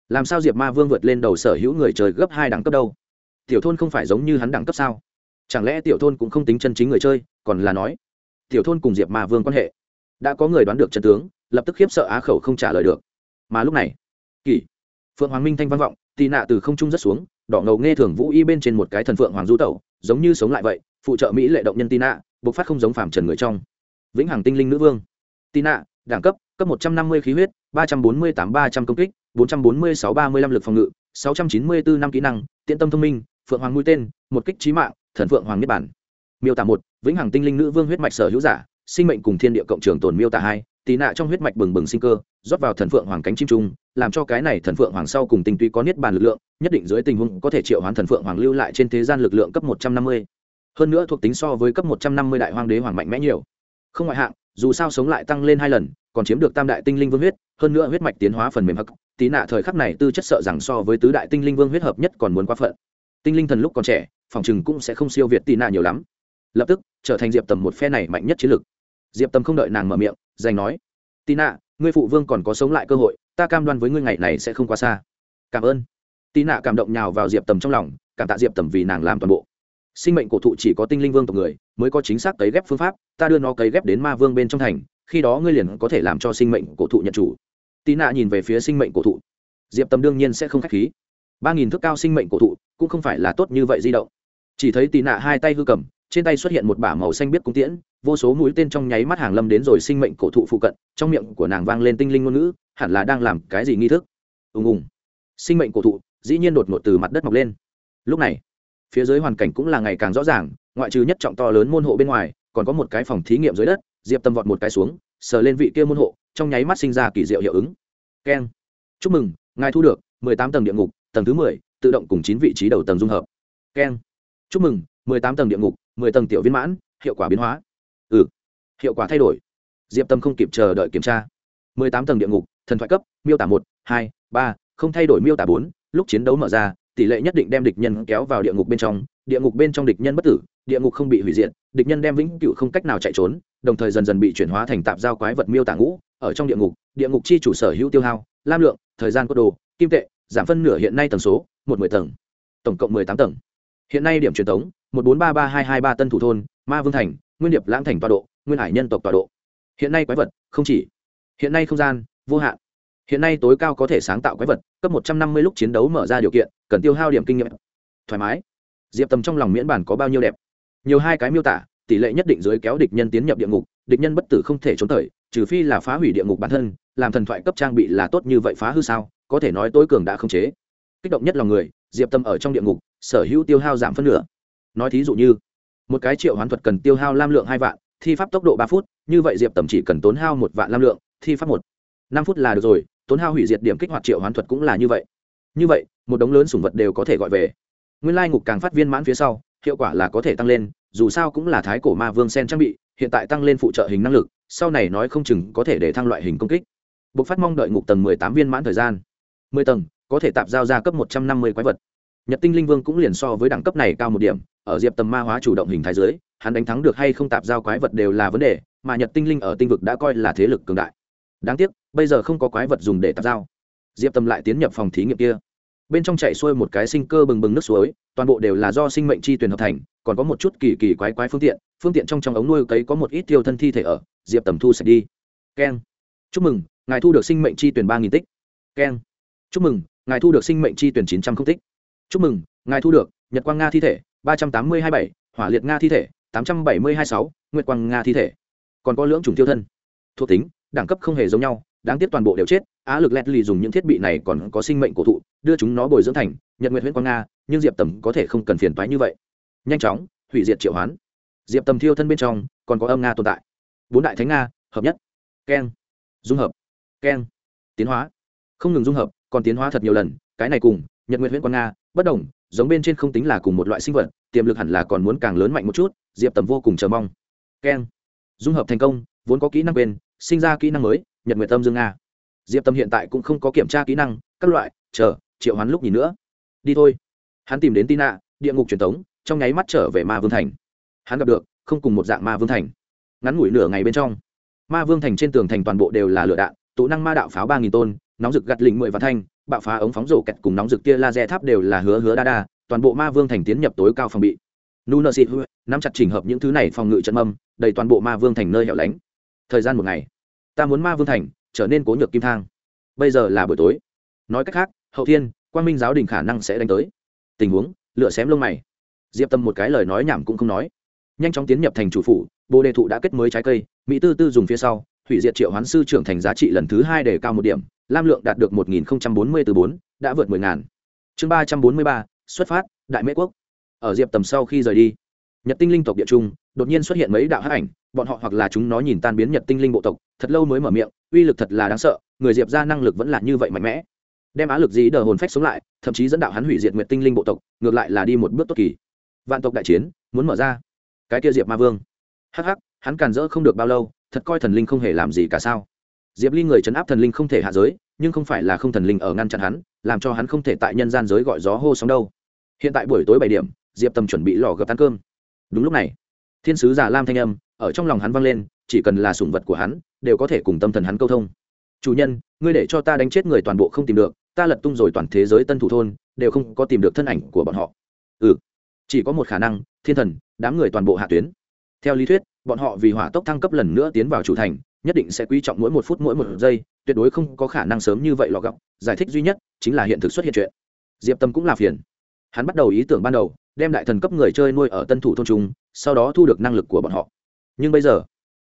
Làm sao diệp ma vương vượt lên đầu sở hữu người chơi gấp hai đẳng cấp đâu? Tiểu thôn không phải giống như hắn đẳng cấp sao? Chẳng lẽ tiểu thôn cũng không tính chân chính người chơi, còn là nói, tiểu thôn cùng diệp ma vương quan hệ. Đã có người đoán được chân tướng, lập tức khiếp sợ á khẩu không trả lời được. Mà lúc này, kỳ, phượng hoàng minh thanh văn vọng, tị nạ từ không trung rất xuống đỏ ngầu nghe thường vũ y bên trên một cái thần phượng hoàng du tẩu, giống như sống lại vậy, phụ trợ mỹ lệ động nhân tina, bộc phát không giống phàm trần người trong. Vĩnh hằng tinh linh nữ vương. Tina, đẳng cấp cấp một trăm năm mươi khí huyết, ba trăm bốn mươi tám ba trăm công kích, bốn trăm bốn mươi sáu ba mươi lăm lực phòng ngự, sáu trăm chín mươi bốn năm kỹ năng tiện tâm thông minh, phượng hoàng mũi tên, một kích trí mạng, thần phượng hoàng niết bản miêu tả một, vĩnh hằng tinh linh nữ vương huyết mạch sở hữu giả, sinh mệnh cùng thiên địa cộng trường tồn miêu tả hai tì nạ trong huyết mạch bừng bừng sinh cơ, rót vào thần phượng hoàng cánh chim trung làm cho cái này thần phượng hoàng sau cùng tinh túy có niết bàn lực lượng, nhất định dưới tình huống có thể triệu hoán thần phượng hoàng lưu lại trên thế gian lực lượng cấp một trăm năm mươi. Hơn nữa thuộc tính so với cấp một trăm năm mươi đại hoàng đế hoàng mạnh mẽ nhiều. Không ngoại hạng, dù sao sống lại tăng lên hai lần, còn chiếm được tam đại tinh linh vương huyết, hơn nữa huyết mạch tiến hóa phần mềm hắc tí nạ thời khắc này tư chất sợ rằng so với tứ đại tinh linh vương huyết hợp nhất còn muốn quá phận. Tinh linh thần lúc còn trẻ, phòng chừng cũng sẽ không siêu việt tí nạ nhiều lắm. Lập tức, trở thành diệp tầm một phe này mạnh nhất chiến lực diệp Tâm không đợi nàng mở miệng, giành nói tí nạ ngươi phụ vương còn có sống lại cơ hội, ta cam đoan với ngươi ngày này sẽ không quá xa. Cảm ơn. Tí nạ cảm động nhào vào diệp tầm trong lòng, cảm tạ diệp tầm vì nàng làm toàn bộ. Sinh mệnh cổ thụ chỉ có tinh linh vương tộc người, mới có chính xác cấy ghép phương pháp, ta đưa nó cấy ghép đến ma vương bên trong thành, khi đó ngươi liền có thể làm cho sinh mệnh cổ thụ nhận chủ. Tì nạ nhìn về phía sinh mệnh cổ thụ. Diệp tầm đương nhiên sẽ không k h á c h khí. Ba nghìn thước cao sinh mệnh cổ thụ cũng không phải là tốt như vậy di động. Chỉ thấy tì nạ hai tay hư cầm trên tay xuất hiện một bả màu xanh biết cung tiễn, vô số mũi tên trong nháy mắt hàng lâm đến rồi sinh mệnh cổ thụ phụ cận, trong miệng của nàng vang lên tinh linh ngôn ngữ, hẳn là đang làm cái gì nghi thức? Ùng ùng. Sinh mệnh cổ thụ, dĩ nhiên đột ngột từ mặt đất mọc lên. Lúc này, phía dưới hoàn cảnh cũng là ngày càng rõ ràng, ngoại trừ nhất trọng to lớn môn hộ bên ngoài, còn có một cái phòng thí nghiệm dưới đất, diệp tâm vọt một cái xuống, sờ lên vị kia môn hộ, trong nháy mắt sinh ra kỳ diệu hiệu ứng. Keng. Chúc mừng, ngài thu được mười tám tầng địa ngục, tầng thứ mười, tự động cùng chín vị trí đầu tầng dung hợp. Keng. Chúc mừng, mười tám tầng địa ngục mười tầng tiểu viên mãn, hiệu quả biến hóa. Ừ hiệu quả thay đổi. Diệp tâm không kịp chờ đợi kiểm tra. Mười tám tầng địa ngục, thần thoại cấp, miêu tả một, hai, ba, không thay đổi miêu tả bốn, lúc chiến đấu mở ra, tỷ lệ nhất định đem địch nhân kéo vào địa ngục bên trong, địa ngục bên trong địch nhân bất tử, địa ngục không bị hủy diệt, địch nhân đem vĩnh cựu không cách nào chạy trốn, đồng thời dần dần bị chuyển hóa thành tạp giao quái vật miêu tả ngũ, ở trong địa ngục địa ngục chi chủ sở hữu tiêu hao, lam lượng, thời gian cốt đồ, kim tệ, giảm phân nửa hiện nay tầng số, một mười tầng, tổng cộng mười tám tầng. Hiện nay điểm truyền thống một bốn ba ba hai hai ba tân thủ thôn, ma vương thành, nguyên điệp lãng thành tọa độ, nguyên hải nhân tộc tọa độ. Hiện nay quái vật, không chỉ. Hiện nay không gian, vô hạn. Hiện nay tối cao có thể sáng tạo quái vật, cấp một trăm năm mươi lúc chiến đấu mở ra điều kiện, cần tiêu hao điểm kinh nghiệm. Thoải mái. Diệp tầm trong lòng miễn bản có bao nhiêu đẹp. Nhiều hai cái miêu tả, tỷ lệ nhất định dưới kéo địch nhân tiến nhập địa ngục, địch nhân bất tử không thể trốn thời, trừ phi là phá hủy địa ngục bản thân, làm thần thoại cấp trang bị là tốt như vậy phá hư sao, có thể nói tối cường đã không chế. Kích động nhất lòng người, diệp tâm ở trong địa ngục, sở hữu tiêu hao giảm phân nửa nói thí dụ như, một cái triệu hoán thuật cần tiêu hao lam lượng hai vạn, thi pháp tốc độ ba phút, như vậy diệp tầm chỉ cần tốn hao một vạn lam lượng, thi pháp một, năm phút là được rồi, tốn hao hủy diệt điểm kích hoạt triệu hoán thuật cũng là như vậy. Như vậy, một đống lớn sủng vật đều có thể gọi về. Nguyên lai ngục càng phát viên mãn phía sau, hiệu quả là có thể tăng lên, dù sao cũng là thái cổ ma vương sen trang bị, hiện tại tăng lên phụ trợ hình năng lực, sau này nói không chừng có thể để thăng loại hình công kích. Bộc phát mong đợi ngục tầng mười tám viên mãn thời gian. mười tầng, có thể tạp giao ra cấp một trăm năm mươi quái vật. Nhật tinh linh vương cũng liền so với đẳng cấp này cao một điểm ở diệp tầm ma hóa chủ động hình thái giới hắn đánh thắng được hay không tạp giao quái vật đều là vấn đề, mà nhật tinh linh ở tinh vực đã coi là thế lực cường đại. Đáng tiếc, bây giờ không có quái vật dùng để tạp giao. Diệp tầm lại tiến nhập phòng thí nghiệm kia. Bên trong chạy xuôi một cái sinh cơ bừng bừng nước suối, toàn bộ đều là do sinh mệnh chi tuyển hợp thành, còn có một chút kỳ kỳ quái quái phương tiện phương tiện trong trong ống nuôi cấy có một ít tiêu thân thi thể ở, diệp tầm thu sạch đi. Keng. Chúc mừng, ngài thu được sinh mệnh chi tuyển ba nghìn tích. Keng. Chúc mừng, ngài thu được sinh mệnh chi tuyển chín trăm không tích. Chúc mừng, ngài thu được nhật quang nga thi thể ba trăm tám mươi hai bảy, hỏa liệt nga thi thể, tám trăm bảy mươi hai sáu, nguyệt quang nga thi thể. Còn có lưỡng chủng tiêu thân. Thuộc tính, đẳng cấp không hề giống nhau, đáng tiếc toàn bộ đều chết, á lực lét lì dùng những thiết bị này còn có sinh mệnh cổ thụ, đưa chúng nó bồi dưỡng thành nhật nguyệt huyện quang nga, nhưng diệp tầm có thể không cần phiền toái như vậy. Nhanh chóng, hủy diệt triệu hoán. Diệp tầm thiêu thân bên trong, còn có âm nga tồn tại. Bốn đại thánh nga, hợp nhất. Keng. Dung hợp. Keng. Tiến hóa. Không ngừng dung hợp, còn tiến hóa thật nhiều lần, cái này cùng nhật nguyệt huyện quang nga, bất đồng giống bên trên không tính là cùng một loại sinh vật, tiềm lực hẳn là còn muốn càng lớn mạnh một chút, diệp tầm vô cùng chờ mong. Keng dung hợp thành công, vốn có kỹ năng quên sinh ra kỹ năng mới, nhật nguyệt tâm dương nga diệp tâm hiện tại cũng không có kiểm tra kỹ năng, các loại, chờ, triệu hắn lúc nhìn nữa. Đi thôi. Hắn tìm đến tina, địa ngục truyền thống, trong nháy mắt trở về ma vương thành. Hắn gặp được, không cùng một dạng ma vương thành. Ngắn ngủi nửa ngày bên trong, ma vương thành trên tường thành toàn bộ đều là lửa đạn, tụ năng ma đạo pháo ba nghìn tôn, nóng rực gặt lịnh mười và thanh bạo phá ống phóng rổ kẹt cùng nóng rực tia laser tháp đều là hứa hứa đa đa, toàn bộ ma vương thành tiến nhập tối cao phòng bị. Nu nơ xịt nắm chặt chỉnh hợp những thứ này phòng ngự trận mâm, đầy toàn bộ ma vương thành nơi hẻo lánh. Thời gian một ngày, ta muốn ma vương thành trở nên cố nhược kim thang. Bây giờ là buổi tối. Nói cách khác, hậu thiên quan minh giáo đình khả năng sẽ đánh tới. Tình huống lựa xém lông mày. Diệp tâm một cái lời nói nhảm cũng không nói. Nhanh chóng tiến nhập thành chủ phủ, bồ đề thụ đã kết mới trái cây, mỹ tư tư dùng phía sau, hủy diệt triệu hoán sư trưởng thành giá trị lần thứ hai để cao một điểm lam lượng đạt được một nghìn bốn mươi từ bốn, đã vượt mười ngàn. Chương ba trăm bốn mươi ba, xuất phát, đại mễ quốc. Ở diệp tầm sau khi rời đi, nhật tinh linh tộc địa trung, đột nhiên xuất hiện mấy đạo hắc ảnh, bọn họ hoặc là chúng nó nhìn tan biến nhật tinh linh bộ tộc, thật lâu mới mở miệng, uy lực thật là đáng sợ, người diệp ra năng lực vẫn là như vậy mạnh mẽ. Đem á lực gì đờ hồn phách sống lại, thậm chí dẫn đạo hắn hủy diệt nguyệt tinh linh bộ tộc, ngược lại là đi một bước tốt kỳ. Vạn tộc đại chiến, muốn mở ra. Cái kia diệp ma vương. Hắc hắc, hắn càn rỡ không được bao lâu, thật coi thần linh không hề làm gì cả sao? Diệp ly người chấn áp thần linh không thể hạ giới, nhưng không phải là không thần linh ở ngăn chặn hắn, làm cho hắn không thể tại nhân gian giới gọi gió hô sóng đâu. Hiện tại buổi tối bảy điểm, diệp tầm chuẩn bị lò gập ăn cơm. Đúng lúc này, thiên sứ già lam thanh âm ở trong lòng hắn vang lên, chỉ cần là sủng vật của hắn, đều có thể cùng tâm thần hắn câu thông. Chủ nhân, ngươi để cho ta đánh chết người toàn bộ không tìm được, ta lật tung rồi toàn thế giới tân thủ thôn, đều không có tìm được thân ảnh của bọn họ. Ừ chỉ có một khả năng, thiên thần, đám người toàn bộ hạ tuyến. Theo lý thuyết, bọn họ vì hỏa tốc thăng cấp lần nữa tiến vào chủ thành nhất định sẽ quý trọng mỗi một phút mỗi một giây, tuyệt đối không có khả năng sớm như vậy lọ gọng. giải thích duy nhất chính là hiện thực xuất hiện chuyện. Diệp tâm cũng là phiền. Hắn bắt đầu ý tưởng ban đầu, đem đại thần cấp người chơi nuôi ở tân thủ thôn trung, sau đó thu được năng lực của bọn họ. Nhưng bây giờ,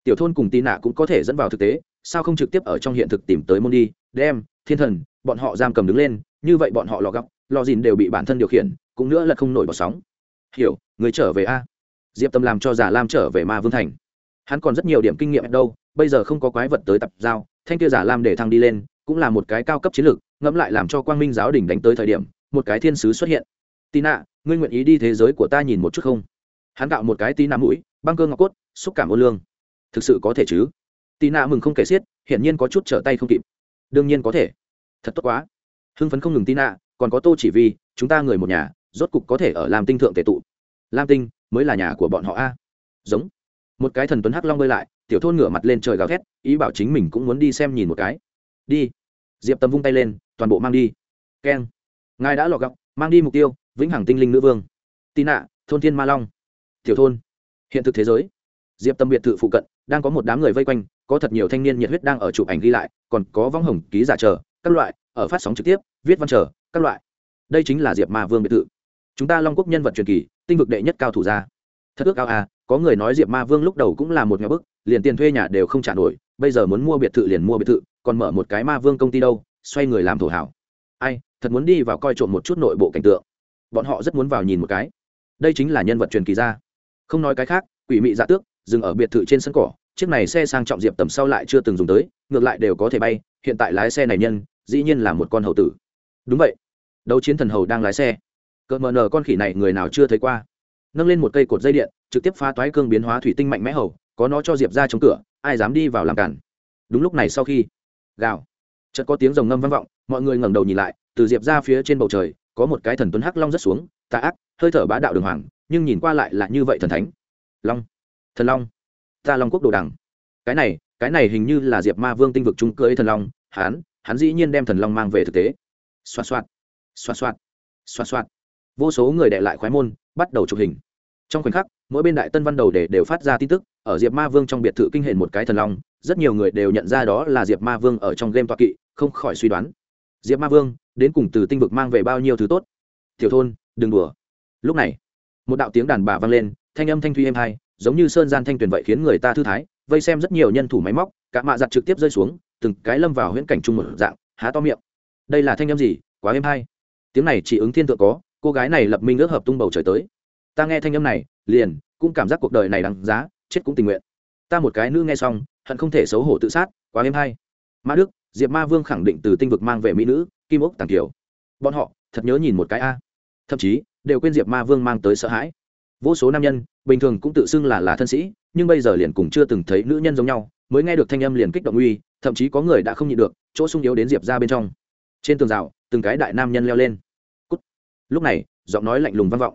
tiểu thôn cùng tì nạ cũng có thể dẫn vào thực tế, sao không trực tiếp ở trong hiện thực tìm tới môn đi? Đem, thiên thần, bọn họ giam cầm đứng lên, như vậy bọn họ lò góc lò dìn đều bị bản thân điều khiển, cũng nữa là không nổi bọt sóng. Hiểu, người trở về a. Diệp tâm làm cho giả lam trở về ma vương thành hắn còn rất nhiều điểm kinh nghiệm đâu, bây giờ không có quái vật tới tập giao, thanh kia giả lam để thăng đi lên, cũng là một cái cao cấp chiến lược, ngẫm lại làm cho quang minh giáo đình đánh tới thời điểm, một cái thiên sứ xuất hiện. Tina, ngươi nguyện ý đi thế giới của ta nhìn một chút không? Hắn cạo một cái tí nạ mũi, băng cơ ngọc cốt, xúc cảm ôn lương. Thực sự có thể chứ? Tì nạ mừng không kể xiết, hiển nhiên có chút trở tay không kịp. Đương nhiên có thể. Thật tốt quá. Hưng phấn không ngừng tì nạ còn có tô chỉ vì chúng ta người một nhà, rốt cục có thể ở làm tinh thượng tệ tụ. Lam tinh mới là nhà của bọn họ a. Giống một cái thần tuấn hắc long bơi lại, tiểu thôn ngửa mặt lên trời gào thét, ý bảo chính mình cũng muốn đi xem nhìn một cái. Đi. Diệp tâm vung tay lên, toàn bộ mang đi. Keng. Ngài đã lọt gọc mang đi mục tiêu, vĩnh hằng tinh linh nữ vương. Tin nạ thôn thiên ma long. Tiểu thôn. Hiện thực thế giới. Diệp tâm biệt thự phụ cận, đang có một đám người vây quanh, có thật nhiều thanh niên nhiệt huyết đang ở chụp ảnh ghi lại, còn có vong hồng ký giả chờ, các loại, ở phát sóng trực tiếp, viết văn chờ, các loại. Đây chính là diệp ma vương biệt thự. Chúng ta long quốc nhân vật truyền kỳ, tinh vực đệ nhất cao thủ gia. Thất ước cao a à, có người nói diệp ma vương lúc đầu cũng là một nhà bức, liền tiền thuê nhà đều không trả nổi, bây giờ muốn mua biệt thự liền mua biệt thự, còn mở một cái ma vương công ty đâu, xoay người làm thổ hảo. Ai, thật muốn đi vào coi trộm một chút nội bộ cảnh tượng. Bọn họ rất muốn vào nhìn một cái. Đây chính là nhân vật truyền kỳ ra. không nói cái khác, quỷ mị dạ tước, dừng ở biệt thự trên sân cỏ, chiếc này xe sang trọng diệp tầm sau lại chưa từng dùng tới, ngược lại đều có thể bay, hiện tại lái xe này nhân, dĩ nhiên là một con hầu tử. Đúng vậy. Đấu chiến thần hầu đang lái xe. Cợt mờ nờ con khỉ này người nào chưa thấy qua? Nâng lên một cây cột dây điện, trực tiếp phá toái cương biến hóa thủy tinh mạnh mẽ hầu, có nó cho diệp ra chống cửa, ai dám đi vào làm cản. Đúng lúc này sau khi gào, chợt có tiếng rồng ngâm vang vọng, mọi người ngẩng đầu nhìn lại, từ diệp ra phía trên bầu trời, có một cái thần tuấn hắc long rất xuống, tà ác, hơi thở bá đạo đường hoàng, nhưng nhìn qua lại là như vậy thần thánh. Long, thần long, ta long quốc đồ đằng. Cái này cái này hình như là diệp ma vương tinh vực trung cưới thần long hán hắn dĩ nhiên đem thần long mang về thực tế. Xoạt xoạt xoạt xoạt xoạt xoạt. Vô số người đệ lại khoái môn bắt đầu chụp hình. Trong khoảnh khắc, mỗi bên đại tân văn đầu để đều phát ra tin tức, ở diệp ma vương trong biệt thự kinh hển một cái thần long, rất nhiều người đều nhận ra đó là diệp ma vương ở trong game toa kỵ, không khỏi suy đoán. Diệp ma vương, đến cùng từ tinh vực mang về bao nhiêu thứ tốt? Tiểu thôn, đừng đùa. Lúc này, một đạo tiếng đàn bà vang lên, thanh âm thanh thuy êm hai, giống như sơn gian thanh tuyển vậy khiến người ta thư thái, vây xem rất nhiều nhân thủ máy móc, cả mạ giặt trực tiếp rơi xuống, từng cái lâm vào huyễn cảnh chung một dạng, há to miệng. Đây là thanh âm gì? Quá êm hay tiếng này chỉ ứng thiên tượng có cô gái này lập minh ước hợp tung bầu trời tới. Ta nghe thanh âm này, liền, cũng cảm giác cuộc đời này đáng giá, chết cũng tình nguyện. Ta một cái nữ nghe xong, hận không thể xấu hổ tự sát, quá êm hay. Ma đức, diệp ma vương khẳng định từ tinh vực mang về mỹ nữ, kim ốc tàng kiều. Bọn họ, thật nhớ nhìn một cái a. Thậm chí, đều quên diệp ma vương mang tới sợ hãi. Vô số nam nhân, bình thường cũng tự xưng là là thân sĩ, nhưng bây giờ liền cùng chưa từng thấy nữ nhân giống nhau, mới nghe được thanh âm liền kích động uy, thậm chí có người đã không nhịn được, chỗ sung yếu đến diệp ra bên trong. Trên tường rào, từng cái đại nam nhân leo lên lúc này, giọng nói lạnh lùng vang vọng.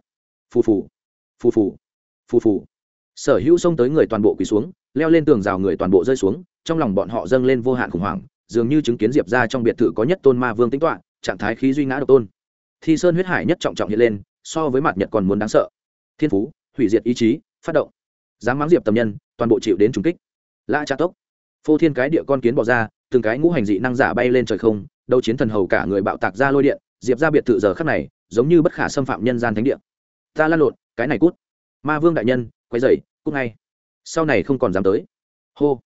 Phù phù phù phù phù phù. Sở hữu xông tới người toàn bộ quỳ xuống, leo lên tường rào người toàn bộ rơi xuống, trong lòng bọn họ dâng lên vô hạn khủng hoảng, dường như chứng kiến diệp ra trong biệt thự có nhất tôn ma vương tính toạ trạng thái khí duy ngã độc tôn. Thi sơn huyết hải nhất trọng trọng hiện lên, so với mặt nhật còn muốn đáng sợ. Thiên phú, hủy diệt ý chí, phát động. Dám mắng diệp tầm nhân, toàn bộ chịu đến trùng kích. Lã tra tốc. Phô thiên cái địa con kiến bỏ ra, từng cái ngũ hành dị năng giả bay lên trời không, đấu chiến thần hầu cả người bạo tạc ra lôi điện, diệp ra biệt thự giờ khắc này giống như bất khả xâm phạm nhân gian thánh địa. Ta lan lộn, cái này cút. Ma vương đại nhân quay dậy cút ngay. Sau này không còn dám tới. Hô.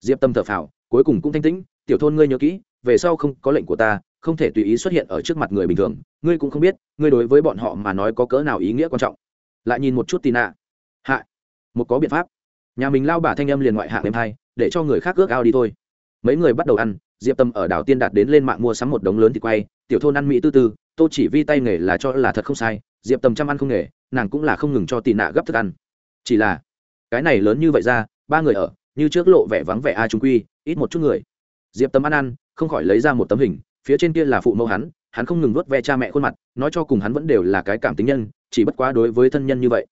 Diệp tâm thở phào, cuối cùng cũng thanh tĩnh, tiểu thôn ngươi nhớ kỹ, về sau không có lệnh của ta, không thể tùy ý xuất hiện ở trước mặt người bình thường, ngươi cũng không biết, ngươi đối với bọn họ mà nói có cỡ nào ý nghĩa quan trọng. Lại nhìn một chút tì nạ hạ, một có biện pháp. Nhà mình lao bà thanh âm liền ngoại hạng em hai, để cho người khác ước ao đi thôi. Mấy người bắt đầu ăn, diệp tâm ở đảo tiên đạt đến lên mạng mua sắm một đống lớn thì quay tiểu thôn ăn mỹ tư tư, tô chỉ vi tay nghề là cho là thật không sai, diệp tâm chăm ăn không nghề, nàng cũng là không ngừng cho tị nạ gấp thức ăn. Chỉ là, cái này lớn như vậy ra, ba người ở, như trước lộ vẻ vắng vẻ a trung quy, ít một chút người. Diệp tâm ăn ăn, không khỏi lấy ra một tấm hình, phía trên kia là phụ mẫu hắn hắn không ngừng nuốt ve cha mẹ khuôn mặt, nói cho cùng hắn vẫn đều là cái cảm tính nhân, chỉ bất quá đối với thân nhân như vậy.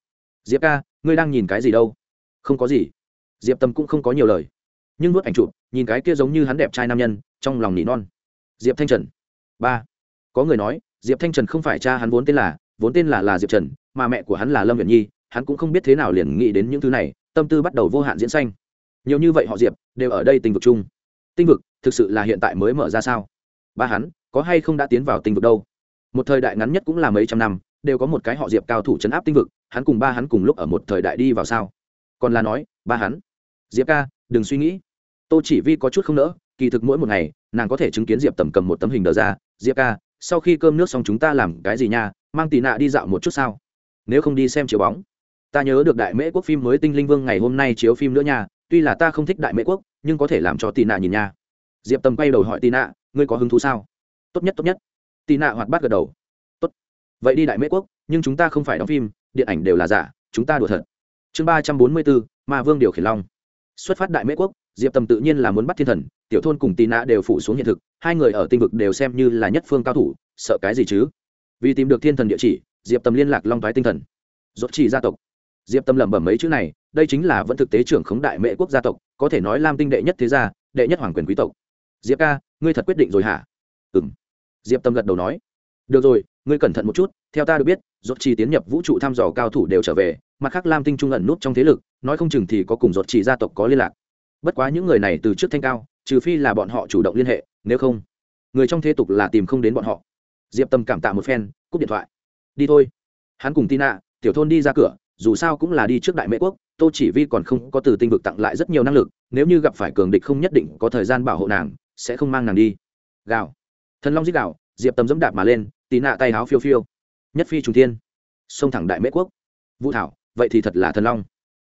Diệp ca, ngươi đang nhìn cái gì đâu? Không có gì. Diệp tâm cũng không có nhiều lời. Nhưng nuốt ảnh chụp, nhìn cái kia giống như hắn đẹp trai nam nhân, trong lòng nỉ non. Diệp thanh trần ba. Có người nói, diệp thanh trần không phải cha hắn vốn tên là, vốn tên là là diệp trần, mà mẹ của hắn là lâm viện nhi, hắn cũng không biết thế nào liền nghĩ đến những thứ này, tâm tư bắt đầu vô hạn diễn xanh. Nhiều như vậy họ diệp, đều ở đây tinh vực chung. Tinh vực, thực sự là hiện tại mới mở ra sao? Ba hắn, có hay không đã tiến vào tinh vực đâu? Một thời đại ngắn nhất cũng là mấy trăm năm, đều có một cái họ diệp cao thủ chấn áp tinh vực, hắn cùng ba hắn cùng lúc ở một thời đại đi vào sao? Còn là nói, ba hắn. Diệp ca, đừng suy nghĩ. Tô chỉ vi có chút không nỡ, kỳ thực mỗi một ngày, nàng có thể chứng kiến diệp tầm cầm một tấm hình đờ ra diệp ca, sau khi cơm nước xong chúng ta làm cái gì nha? Mang tì nạ đi dạo một chút sao? Nếu không đi xem chiếu bóng. Ta nhớ được đại mễ quốc phim mới tinh linh vương ngày hôm nay chiếu phim nữa nha. Tuy là ta không thích đại mễ quốc, nhưng có thể làm cho tì nạ nhìn nha. Diệp tầm quay đầu hỏi tì nạ, ngươi có hứng thú sao? Tốt nhất tốt nhất. Tì nạ hoạt bát gật đầu. Tốt. Vậy đi đại mễ quốc, nhưng chúng ta không phải đóng phim, điện ảnh đều là giả, chúng ta đùa thật. Chương ba trăm bốn mươi bốn, ma vương điều khiển long. Xuất phát đại mễ quốc, diệp tầm tự nhiên là muốn bắt thiên thần tiểu thôn cùng tì nạ đều phủ xuống hiện thực, hai người ở tinh vực đều xem như là nhất phương cao thủ, sợ cái gì chứ? Vì tìm được thiên thần địa chỉ, diệp tầm liên lạc long thoái tinh thần. Dốt chỉ gia tộc. Diệp tâm lẩm bẩm mấy chữ này, đây chính là vẫn thực tế trưởng khống đại mệ quốc gia tộc, có thể nói lam tinh đệ nhất thế gia, đệ nhất hoàng quyền quý tộc. Diệp ca, ngươi thật quyết định rồi hả? Ừ m diệp tâm gật đầu nói. Được rồi, ngươi cẩn thận một chút, theo ta được biết dốt chỉ tiến nhập vũ trụ thăm dò cao thủ đều trở về, mặt khác lam tinh trung ẩn nút trong thế lực, nói không chừng thì có cùng dốt chỉ gia tộc có liên lạc. Bất quá những người này từ trước thanh cao trừ phi là bọn họ chủ động liên hệ, nếu không, người trong thế tục là tìm không đến bọn họ. Diệp tâm cảm tạ một phen, cúp điện thoại. Đi thôi. Hắn cùng tina, tiểu thôn đi ra cửa, dù sao cũng là đi trước đại mễ quốc, tô chỉ vi còn không có từ tinh vực tặng lại rất nhiều năng lực, nếu như gặp phải cường địch không nhất định có thời gian bảo hộ nàng, sẽ không mang nàng đi. Gạo thần long giết gạo diệp tâm dẫm đạp mà lên tì nạ tay háo phiêu phiêu. Nhất phi trùng thiên. Xông thẳng đại mễ quốc. Vũ thảo, vậy thì thật là thần long.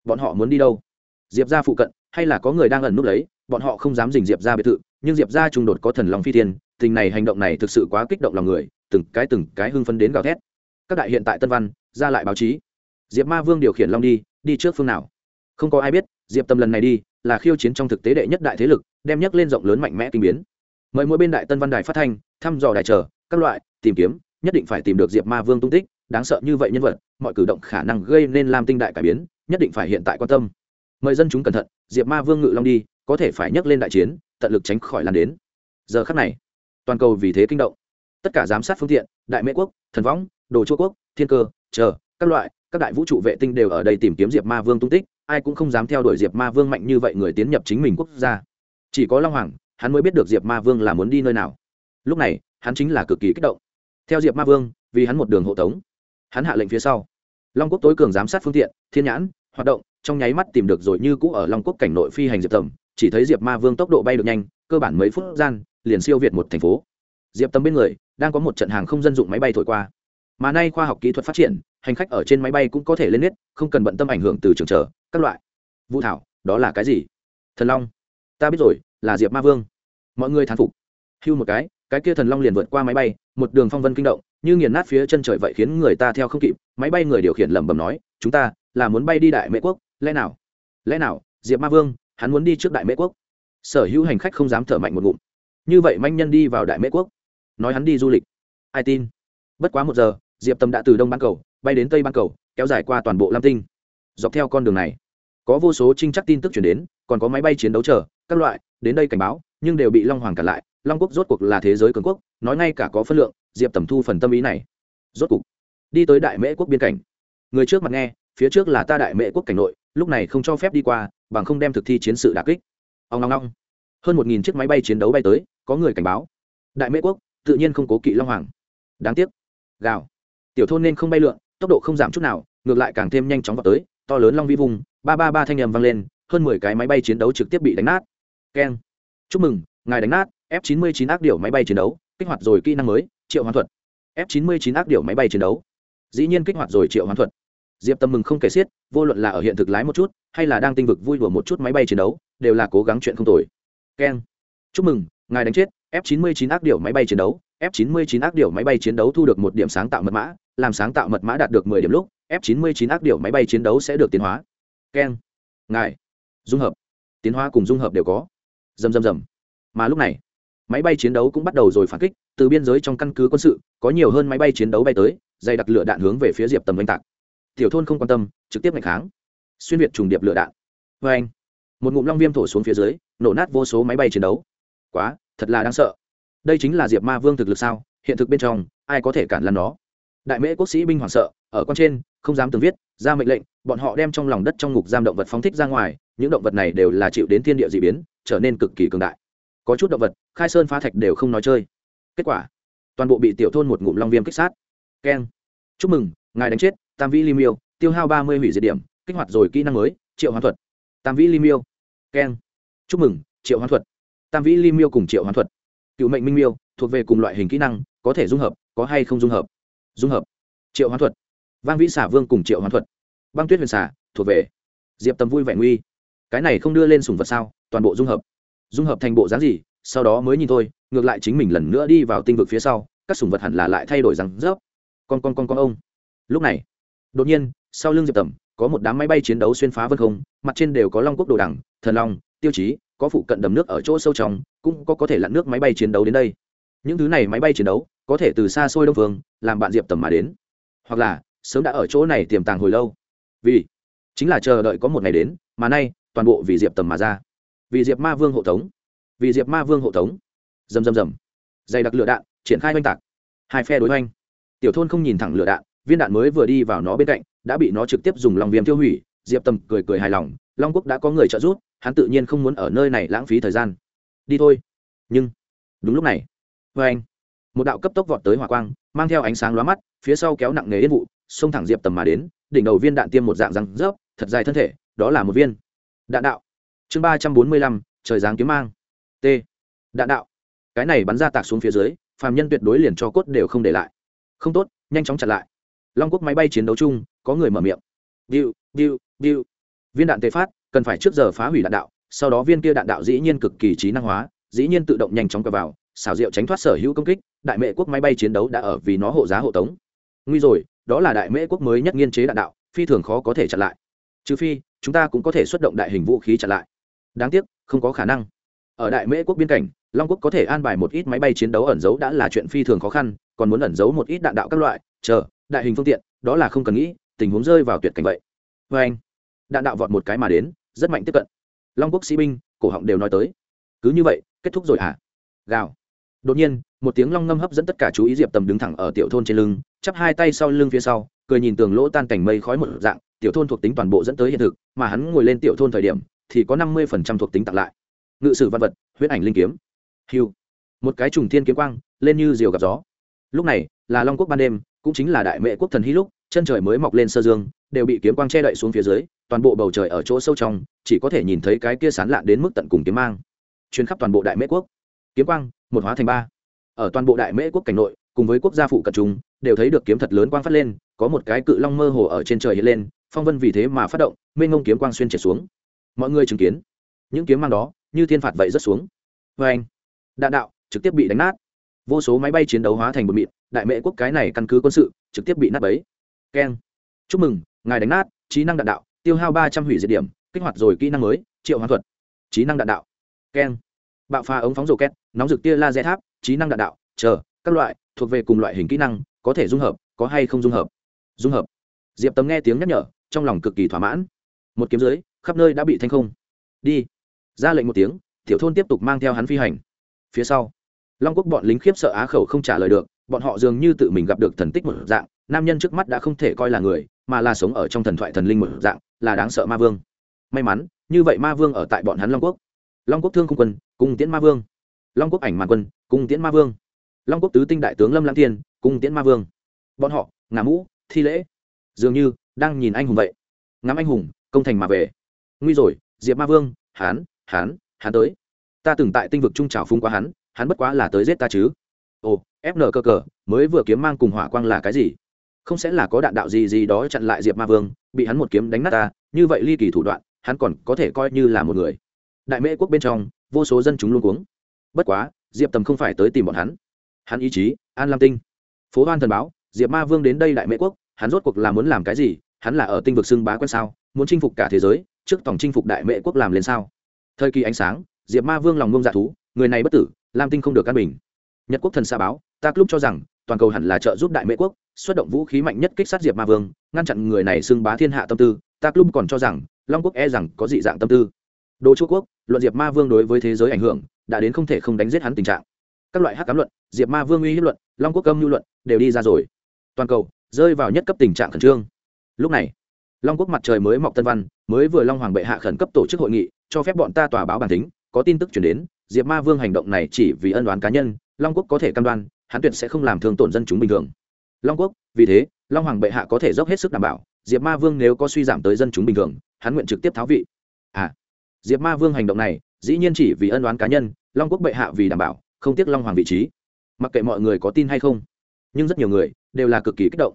Bọn họ muốn đi đâu? Diệp ra phụ cận, hay là có người đang ẩn núp lấy? Bọn họ không dám dình diệp ra biệt thự, nhưng diệp ra trung đột có thần long phi thiên, tình này hành động này thực sự quá kích động lòng người, từng cái từng cái hưng phấn đến gào thét. Các đại hiện tại tân văn, ra lại báo chí. Diệp ma vương điều khiển long đi đi trước phương nào? Không có ai biết, diệp tâm lần này đi, là khiêu chiến trong thực tế đệ nhất đại thế lực, đem nhắc lên rộng lớn mạnh mẽ kinh biến. Mời mỗi bên đại tân văn đài phát thanh, thăm dò đài chờ, các loại, tìm kiếm, nhất định phải tìm được diệp ma vương tung tích, đáng sợ như vậy nhân vật, mọi cử động khả năng gây nên làm tinh đại cải biến, nhất định phải hiện tại quan tâm. Mời dân chúng cẩn thận, diệp ma vương ngự long đi có thể phải nhấc lên đại chiến, tận lực tránh khỏi lan đến. Giờ khắc này, toàn cầu vì thế kinh động. Tất cả giám sát phương tiện, đại mễ quốc, thần võng, đồ chu quốc, thiên cơ, chờ, các loại, các đại vũ trụ vệ tinh đều ở đây tìm kiếm diệp ma vương tung tích, ai cũng không dám theo đuổi diệp ma vương mạnh như vậy người tiến nhập chính mình quốc gia. Chỉ có long hoàng, hắn mới biết được diệp ma vương là muốn đi nơi nào. Lúc này, hắn chính là cực kỳ kích động. Theo diệp ma vương, vì hắn một đường hộ tống, hắn hạ lệnh phía sau. Long quốc tối cường giám sát phương tiện, thiên nhãn, hoạt động, trong nháy mắt tìm được rồi như cũ ở long quốc cảnh nội phi hành diệp tầm chỉ thấy diệp ma vương tốc độ bay được nhanh, cơ bản mấy phút gian, liền siêu việt một thành phố. Diệp Tâm bên người, đang có một trận hàng không dân dụng máy bay thổi qua. Mà nay khoa học kỹ thuật phát triển, hành khách ở trên máy bay cũng có thể lên nết, không cần bận tâm ảnh hưởng từ trường trở các loại. Vũ thảo, đó là cái gì? Thần long. Ta biết rồi, là diệp ma vương. Mọi người thán phục. Hưu một cái cái kia thần long liền vượt qua máy bay, một đường phong vân kinh động, như nghiền nát phía chân trời vậy khiến người ta theo không kịp. Máy bay người điều khiển lẩm bẩm nói, chúng ta là muốn bay đi đại mễ quốc, lẽ nào? Lẽ nào, diệp ma vương hắn muốn đi trước đại mễ quốc. Sở hữu hành khách không dám thở mạnh một ngụm. Như vậy manh nhân đi vào đại mễ quốc. Nói hắn đi du lịch. Ai tin? Bất quá một giờ, diệp tâm đã từ đông ban cầu, bay đến tây ban cầu, kéo dài qua toàn bộ lam tinh. Dọc theo con đường này, có vô số trinh chắc tin tức chuyển đến, còn có máy bay chiến đấu chờ, các loại, đến đây cảnh báo, nhưng đều bị long hoàng cản lại. Long quốc rốt cuộc là thế giới cường quốc, nói ngay cả có phân lượng, diệp tầm thu phần tâm ý này. Rốt cuộc, đi tới đại mễ quốc biên cảnh. Người trước mặt nghe, phía trước là ta đại mễ quốc cảnh nội, lúc này không cho phép đi qua bằng không đem thực thi chiến sự đà kích. Ông ngong ngong hơn một nghìn chiếc máy bay chiến đấu bay tới, có người cảnh báo. Đại mễ quốc, tự nhiên không cố kỵ long hoàng. Đáng tiếc. Gào. Tiểu thôn nên không bay lượn, tốc độ không giảm chút nào, ngược lại càng thêm nhanh chóng vào tới, to lớn long vi vùng, ba ba ba thanh nhầm vang lên, hơn mười cái máy bay chiến đấu trực tiếp bị đánh nát. Keng. Chúc mừng, ngài đánh nát, f 99 ác điểu máy bay chiến đấu, kích hoạt rồi kỹ năng mới, triệu hoán thuật. F 99 ác điểu máy bay chiến đấu. Dĩ nhiên kích hoạt rồi triệu hoán thuật. Diệp tâm mừng không kể xiết vô luận là ở hiện thực lái một chút hay là đang tinh vực vui đùa một chút máy bay chiến đấu đều là cố gắng chuyện không tồi. Keng chúc mừng ngài đánh chết f 99 ác điểu máy bay chiến đấu f 99 ác điểu máy bay chiến đấu thu được một điểm sáng tạo mật mã làm sáng tạo mật mã đạt được 10 điểm lúc f 99 ác điểu máy bay chiến đấu sẽ được tiến hóa. Keng ngài dung hợp tiến hóa cùng dung hợp đều có. Rầm rầm rầm, mà lúc này máy bay chiến đấu cũng bắt đầu rồi phản kích từ biên giới trong căn cứ quân sự có nhiều hơn máy bay chiến đấu bay tới dày đặc lửa đạn hướng về phía diệp tầm oanh tạc tiểu thôn không quan tâm, trực tiếp ngày kháng. Xuyên việt trùng điệp lửa đạn. Vê anh, một ngụm long viêm thổ xuống phía dưới, nổ nát vô số máy bay chiến đấu. Quá, thật là đáng sợ. Đây chính là diệp ma vương thực lực sao? Hiện thực bên trong, ai có thể cản lần nó? Đại mễ quốc sĩ binh hoảng sợ, ở con trên, không dám từng viết, ra mệnh lệnh, bọn họ đem trong lòng đất trong ngục giam động vật phóng thích ra ngoài, những động vật này đều là chịu đến thiên địa d ị biến, trở nên cực kỳ cường đại. Có chút động vật, khai sơn phá thạch đều không nói chơi. Kết quả, toàn bộ bị tiểu thôn một ngụm long viêm kích sát. Keng. Chúc mừng, ngài đánh chết tam vĩ lim yêu tiêu hao ba mươi hủy diệt điểm, kích hoạt rồi kỹ năng mới, triệu hoán thuật. Tam vĩ lim yêu keng. Chúc mừng, triệu hoán thuật. Tam vĩ lim yêu cùng triệu hoán thuật. Cựu mệnh minh miêu, thuộc về cùng loại hình kỹ năng, có thể dung hợp, có hay không dung hợp? Dung hợp. Triệu hoán thuật. Vang vĩ xả vương cùng triệu hoán thuật. Băng tuyết huyền xả thuộc về. Diệp tầm vui vẻ nguy. Cái này không đưa lên sùng vật sao, toàn bộ dung hợp. Dung hợp thành bộ dáng gì, sau đó mới nhìn thôi, ngược lại chính mình lần nữa đi vào tinh vực phía sau, các sùng vật hẳn là lại thay đổi rằng rớp con con con con ông. Lúc này đột nhiên, sau lưng diệp tầm, có một đám máy bay chiến đấu xuyên phá vân không, mặt trên đều có long quốc đồ đẳng thần long, tiêu chí, có phụ cận đầm nước ở chỗ sâu trong, cũng có có thể lặn nước máy bay chiến đấu đến đây. Những thứ này máy bay chiến đấu, có thể từ xa xôi đông phương, làm bạn diệp tầm mà đến. Hoặc là, sớm đã ở chỗ này tiềm tàng hồi lâu. Vì, chính là chờ đợi có một ngày đến, mà nay, toàn bộ vì diệp tầm mà ra. Vì diệp ma vương hộ tống. Vì diệp ma vương hộ tống. Rầm rầm rầm. Dày đặc lửa đạn, triển khai oanh tạc. Hai phe đối oanh tiểu thôn không nhìn thẳng lửa đạn viên đạn mới vừa đi vào nó bên cạnh, đã bị nó trực tiếp dùng lòng viêm tiêu hủy. Diệp tầm cười cười hài lòng, long quốc đã có người trợ giúp, hắn tự nhiên không muốn ở nơi này lãng phí thời gian. Đi thôi. Nhưng, đúng lúc này vê anh, một đạo cấp tốc vọt tới hỏa quang, mang theo ánh sáng lóa mắt, phía sau kéo nặng nề yên vụ, xông thẳng diệp tầm mà đến, đỉnh đầu viên đạn tiêm một dạng răng rớp, thật dài thân thể, đó là một viên. Đạn đạo. Chương ba trăm bốn mươi lăm, trời giáng kiếm mang. T. Đạn đạo. Cái này bắn ra tạc xuống phía dưới, phàm nhân tuyệt đối liền cho cốt đều không để lại. Không tốt, nhanh chóng chặn lại long quốc máy bay chiến đấu chung, có người mở miệng. Biu biu biu viên đạn tê phát, cần phải trước giờ phá hủy đạn đạo, sau đó viên kia đạn đạo dĩ nhiên cực kỳ trí năng hóa, dĩ nhiên tự động nhanh chóng cờ vào, xảo diệu tránh thoát sở hữu công kích, đại mệ quốc máy bay chiến đấu đã ở vì nó hộ giá hộ tống. Nguy rồi, đó là đại mễ quốc mới nhất nghiên chế đạn đạo, phi thường khó có thể chặn lại. Trừ phi, chúng ta cũng có thể xuất động đại hình vũ khí chặn lại. Đáng tiếc, không có khả năng. Ở đại mễ quốc biên cảnh, long quốc có thể an bài một ít máy bay chiến đấu ẩn giấu đã là chuyện phi thường khó khăn, còn muốn ẩn giấu một ít đạn đạo các loại, chờ đại hình phương tiện, đó là không cần nghĩ, tình huống rơi vào tuyệt cảnh vậy. Vê anh, đạn đạo vọt một cái mà đến, rất mạnh tiếp cận. Long quốc sĩ binh, cổ họng đều nói tới. Cứ như vậy, kết thúc rồi à gào. Đột nhiên, một tiếng long ngâm hấp dẫn tất cả chú ý diệp tầm đứng thẳng ở tiểu thôn trên lưng, chắp hai tay sau lưng phía sau, cười nhìn tường lỗ tan cảnh mây khói một dạng, tiểu thôn thuộc tính toàn bộ dẫn tới hiện thực, mà hắn ngồi lên tiểu thôn thời điểm, thì có năm mươi thuộc tính tặng lại. Ngự sử văn vật, huyết ảnh linh kiếm. Hiu. Một cái trùng thiên kiếm quang, lên như diều gặp gió. Lúc này, là long quốc ban đêm cũng chính là đại mệ quốc thần hy lúc, chân trời mới mọc lên sơ dương, đều bị kiếm quang che đậy xuống phía dưới, toàn bộ bầu trời ở chỗ sâu trong, chỉ có thể nhìn thấy cái kia sán lạn đến mức tận cùng kiếm mang chuyến khắp toàn bộ đại mễ quốc. Kiếm quang, một hóa thành ba. Ở toàn bộ đại mễ quốc cảnh nội, cùng với quốc gia phụ cận chúng, đều thấy được kiếm thật lớn quang phát lên, có một cái cự long mơ hồ ở trên trời hiện lên, phong vân vì thế mà phát động, mênh ngông kiếm quang xuyên trệt xuống. Mọi người chứng kiến, những kiếm mang đó như thiên phạt vậy rất xuống. Vê anh đạn đạo trực tiếp bị đánh nát. Vô số máy bay chiến đấu hóa thành bụi mịn đại mễ quốc cái này căn cứ quân sự, trực tiếp bị nát bấy. Keng. Chúc mừng, ngài đánh nát, trí năng đạn đạo, tiêu hao ba trăm hủy diệt điểm, kích hoạt rồi kỹ năng mới, triệu hoán thuật. Trí năng đạn đạo. Keng. Bạo pha ống phóng rổ két nóng rực tia laser tháp, trí năng đạn đạo, chờ, các loại, thuộc về cùng loại hình kỹ năng, có thể dung hợp, có hay không dung hợp. Dung hợp. Diệp tấm nghe tiếng nhắc nhở, trong lòng cực kỳ thỏa mãn. Một kiếm dưới, khắp nơi đã bị thanh không. Đi. Ra lệnh một tiếng, tiểu thôn tiếp tục mang theo hắn phi hành. Phía sau, long quốc bọn lính khiếp sợ á khẩu không trả lời được bọn họ dường như tự mình gặp được thần tích một dạng, nam nhân trước mắt đã không thể coi là người, mà là sống ở trong thần thoại thần linh một dạng, là đáng sợ ma vương. May mắn, như vậy ma vương ở tại bọn hắn long quốc. Long quốc thương không quân, cung tiễn ma vương. Long quốc ảnh màn quân, cung tiễn ma vương. Long quốc tứ tinh đại tướng lâm lãng tiên cung tiễn ma vương. Bọn họ ngả mũ, thi lễ. Dường như, đang nhìn anh hùng vậy. Ngắm anh hùng, công thành mà về. Nguy rồi, diệp ma vương, hán hán hán tới. Ta từng tại tinh vực trung trào phung qua hắn hắn bất quá là tới giết ta chứ ồ fn cơ cờ mới vừa kiếm mang cùng hỏa quang là cái gì? Không sẽ là có đạn đạo gì gì đó chặn lại diệp ma vương, bị hắn một kiếm đánh nát ta, như vậy ly kỳ thủ đoạn, hắn còn có thể coi như là một người. Đại mễ quốc bên trong, vô số dân chúng luôn cuống. Bất quá, diệp tầm không phải tới tìm bọn hắn. Hắn ý chí, an lam tinh. Phố hoan thần báo, diệp ma vương đến đây đại mễ quốc, hắn rốt cuộc là muốn làm cái gì? Hắn là ở tinh vực xưng bá quen sao? Muốn chinh phục cả thế giới, trước tổng chinh phục đại mễ quốc làm lên sao? Thời kỳ ánh sáng, diệp ma vương lòng ngông dạ thú, người này bất tử, lam tinh không được căn bình nhật quốc thần xa báo, ta lúc cho rằng, toàn cầu hẳn là trợ giúp đại mễ quốc, xuất động vũ khí mạnh nhất kích sát diệp ma vương, ngăn chặn người này xưng bá thiên hạ tâm tư, ta lúc còn cho rằng, long quốc e rằng có dị dạng tâm tư. Đồ chu quốc, luận diệp ma vương đối với thế giới ảnh hưởng, đã đến không thể không đánh giết hắn tình trạng. Các loại hắc cám luận, diệp ma vương uy hiếp luận, long quốc âm lưu luận, đều đi ra rồi. Toàn cầu, rơi vào nhất cấp tình trạng khẩn trương. Lúc này, long quốc mặt trời mới mọc tân văn, mới vừa long hoàng bệ hạ khẩn cấp tổ chức hội nghị, cho phép bọn ta tòa báo bản tính, có tin tức chuyển đến, diệp ma vương hành động này chỉ vì ân đoán cá nhân long quốc có thể cam đoan, hắn tuyệt sẽ không làm thương tổn dân chúng bình thường. Long quốc, vì thế, long hoàng bệ hạ có thể dốc hết sức đảm bảo, diệp ma vương nếu có suy giảm tới dân chúng bình thường, hắn nguyện trực tiếp tháo vị. À diệp ma vương hành động này, dĩ nhiên chỉ vì ân đoán cá nhân, long quốc bệ hạ vì đảm bảo, không tiếc long hoàng vị trí. Mặc kệ mọi người có tin hay không, nhưng rất nhiều người đều là cực kỳ kích động.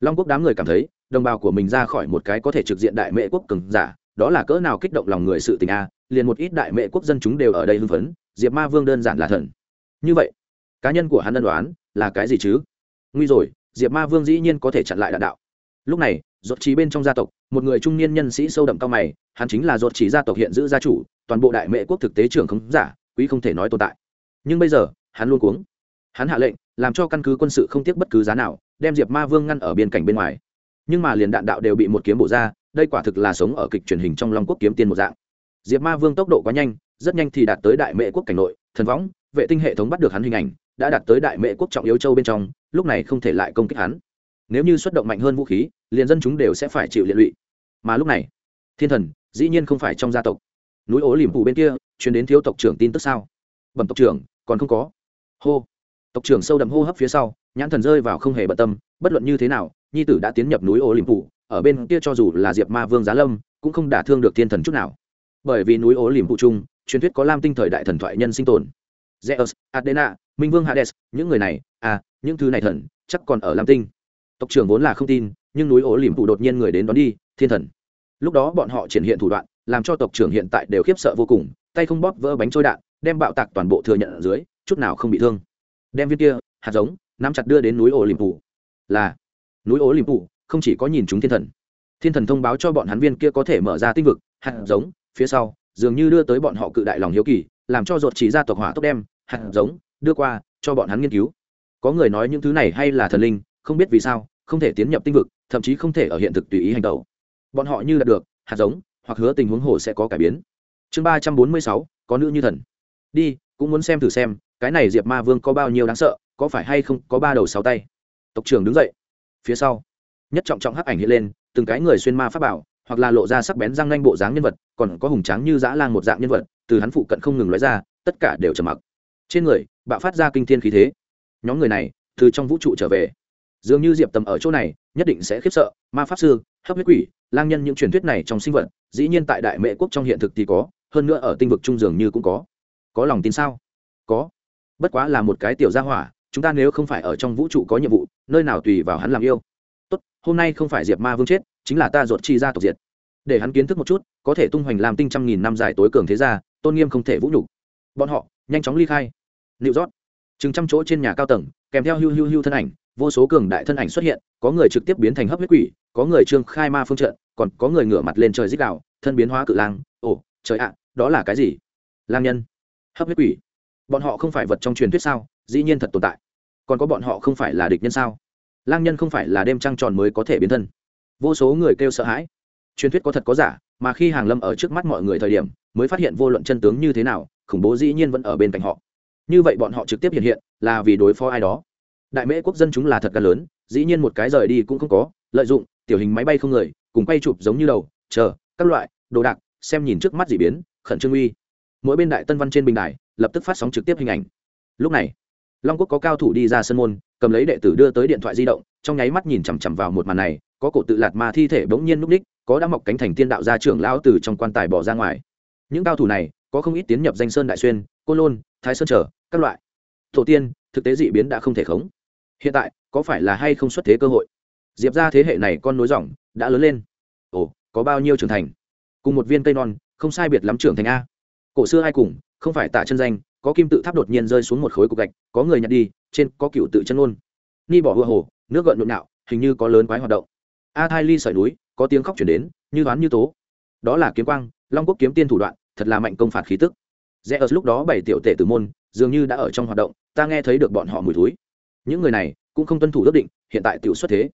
Long quốc đám người cảm thấy, đồng bào của mình ra khỏi một cái có thể trực diện đại mệ quốc cường giả, đó là cỡ nào kích động lòng người sự tình a, liền một ít đại mệ quốc dân chúng đều ở đây hưng phấn, diệp ma vương đơn giản là thần. Như vậy cá nhân của hắn ân đoán là cái gì chứ? Nguy rồi, diệp ma vương dĩ nhiên có thể chặn lại đạn đạo. Lúc này, dột trí bên trong gia tộc, một người trung niên nhân sĩ sâu đậm cao mày, hắn chính là dột trí gia tộc hiện giữ gia chủ, toàn bộ đại mệ quốc thực tế trưởng không giả, quý không thể nói tồn tại. Nhưng bây giờ, hắn luôn cuống. Hắn hạ lệnh, làm cho căn cứ quân sự không tiếc bất cứ giá nào, đem diệp ma vương ngăn ở biên cảnh bên ngoài. Nhưng mà liền đạn đạo đều bị một kiếm bổ ra, đây quả thực là sống ở kịch truyền hình trong long quốc kiếm tiên một dạng. Diệp ma vương tốc độ quá nhanh, rất nhanh thì đạt tới đại mệ quốc cảnh nội, thần võng, vệ tinh hệ thống bắt được hắn hình ảnh đã đạt tới đại mệ quốc trọng yếu châu bên trong, lúc này không thể lại công kích hắn. Nếu như xuất động mạnh hơn vũ khí, liền dân chúng đều sẽ phải chịu liệt lụy. Mà lúc này, thiên thần, dĩ nhiên không phải trong gia tộc. Núi ố liềm phủ bên kia chuyển đến thiếu tộc trưởng tin tức sao? Bẩm tộc trưởng, còn không có. Hô. Tộc trưởng sâu đậm hô hấp phía sau, nhãn thần rơi vào không hề bận tâm, bất luận như thế nào, nhi tử đã tiến nhập núi ố liềm phủ, ở bên kia cho dù là diệp ma vương giá lâm, cũng không đả thương được thiên thần chút nào. Bởi vì núi ố liềm phủ trung truyền thuyết có lam tinh thời đại thần thoại nhân sinh tồn. Zeus adena minh vương hades những người này à những thứ này thần chắc còn ở lam tinh tộc trưởng vốn là không tin nhưng núi ố liềm phụ đột nhiên người đến đón đi thiên thần lúc đó bọn họ triển hiện thủ đoạn làm cho tộc trưởng hiện tại đều khiếp sợ vô cùng tay không bóp vỡ bánh trôi đạn đem bạo tạc toàn bộ thừa nhận ở dưới chút nào không bị thương đem viên kia hạt giống nắm chặt đưa đến núi ổ liềm phủ là núi ổ liềm phủ không chỉ có nhìn chúng thiên thần thiên thần thông báo cho bọn hắn viên kia có thể mở ra tinh vực hạt giống phía sau dường như đưa tới bọn họ cự đại lòng hiếu kỳ làm cho ruột chỉ ra tộc hỏa tốc đem hạt giống đưa qua, cho bọn hắn nghiên cứu. Có người nói những thứ này hay là thần linh, không biết vì sao, không thể tiến nhập tinh vực, thậm chí không thể ở hiện thực tùy ý hành động bọn họ như đạt được, hạt giống, hoặc hứa tình huống hồ sẽ có cải biến. Chương ba trăm bốn mươi sáu, có nữ như thần. Đi, cũng muốn xem thử xem, cái này diệp ma vương có bao nhiêu đáng sợ, có phải hay không có ba đầu sáu tay? Tộc trưởng đứng dậy. Phía sau, nhất trọng trọng hắc ảnh hiện lên, từng cái người xuyên ma pháp bảo, hoặc là lộ ra sắc bén răng nanh bộ dáng nhân vật, còn có hùng tráng như dã lang một dạng nhân vật, từ hắn phụ cận không ngừng nói ra, tất cả đều trầm mặc trên người, bạo phát ra kinh thiên khí thế. Nhóm người này, từ trong vũ trụ trở về. Dường như diệp tầm ở chỗ này, nhất định sẽ khiếp sợ, ma pháp sư, hấp huyết quỷ, lang nhân những truyền thuyết này trong sinh vật, dĩ nhiên tại đại mệ quốc trong hiện thực thì có, hơn nữa ở tinh vực trung dường như cũng có. Có lòng tin sao? Có. Bất quá là một cái tiểu gia hỏa, chúng ta nếu không phải ở trong vũ trụ có nhiệm vụ, nơi nào tùy vào hắn làm yêu. Tốt, hôm nay không phải diệp ma vương chết, chính là ta ruột chi ra tộc diệt. Để hắn kiến thức một chút, có thể tung hoành làm tinh trăm nghìn năm dài tối cường thế gia, tôn nghiêm không thể vũ nhục. Bọn họ nhanh chóng ly khai. Nịu rót chừng trăm chỗ trên nhà cao tầng, kèm theo hưu hưu hưu thân ảnh, vô số cường đại thân ảnh xuất hiện, có người trực tiếp biến thành hấp huyết quỷ, có người trương khai ma phương trận, còn có người ngửa mặt lên trời dích đạo thân biến hóa cự lang, ồ, trời ạ, đó là cái gì? Lang nhân. Hấp huyết quỷ. Bọn họ không phải vật trong truyền thuyết sao? Dĩ nhiên thật tồn tại. Còn có bọn họ không phải là địch nhân sao? Lang nhân không phải là đêm trăng tròn mới có thể biến thân. Vô số người kêu sợ hãi. Truyền thuyết có thật có giả, mà khi hàng lâm ở trước mắt mọi người thời điểm, mới phát hiện vô luận chân tướng như thế nào khủng bố dĩ nhiên vẫn ở bên cạnh họ. Như vậy bọn họ trực tiếp hiện hiện là vì đối phó ai đó. Đại mễ quốc dân chúng là thật gan lớn, dĩ nhiên một cái rời đi cũng không có, lợi dụng tiểu hình máy bay không người, cùng quay chụp giống như đầu, chờ, các loại, đồ đạc, xem nhìn trước mắt d ị biến, khẩn trương uy. Mỗi bên đại tân văn trên bình đài, lập tức phát sóng trực tiếp hình ảnh. Lúc này, long quốc có cao thủ đi ra sân môn, cầm lấy đệ tử đưa tới điện thoại di động, trong nháy mắt nhìn chằm chằm vào một màn này, có cổ tự lạt ma thi thể bỗng nhiên núp ních, có đã mọc cánh thành tiên đạo ra trưởng lão từ trong quan tài bỏ ra ngoài. Những cao thủ này có không ít tiến nhập danh sơn đại xuyên, côn lôn, thái sơn trở, các loại. Tổ tiên, thực tế dị biến đã không thể khống. Hiện tại, có phải là hay không xuất thế cơ hội? Diệp ra thế hệ này con nối dòng, đã lớn lên. Ồ, có bao nhiêu trưởng thành? Cùng một viên cây non, không sai biệt lắm trưởng thành a. Cổ xưa ai cùng, không phải tạ chân danh, có kim tự tháp đột nhiên rơi xuống một khối cục gạch, có người nhặt đi, trên có cựu tự chân ôn ni bỏ hựa hồ, nước gợn nhộn nạo, hình như có lớn quái hoạt động. A thai ly sợi núi, có tiếng khóc chuyển đến, như đoán như tố. Đó là kiếm quang, long quốc kiếm tiên thủ đoạn thật là mạnh công phạt khí tức. Rẽ ở lúc đó bảy tiểu tể tử môn, dường như đã ở trong hoạt động, ta nghe thấy được bọn họ mùi túi những người này cũng không tuân thủ ước định, hiện tại tiểu xuất thế.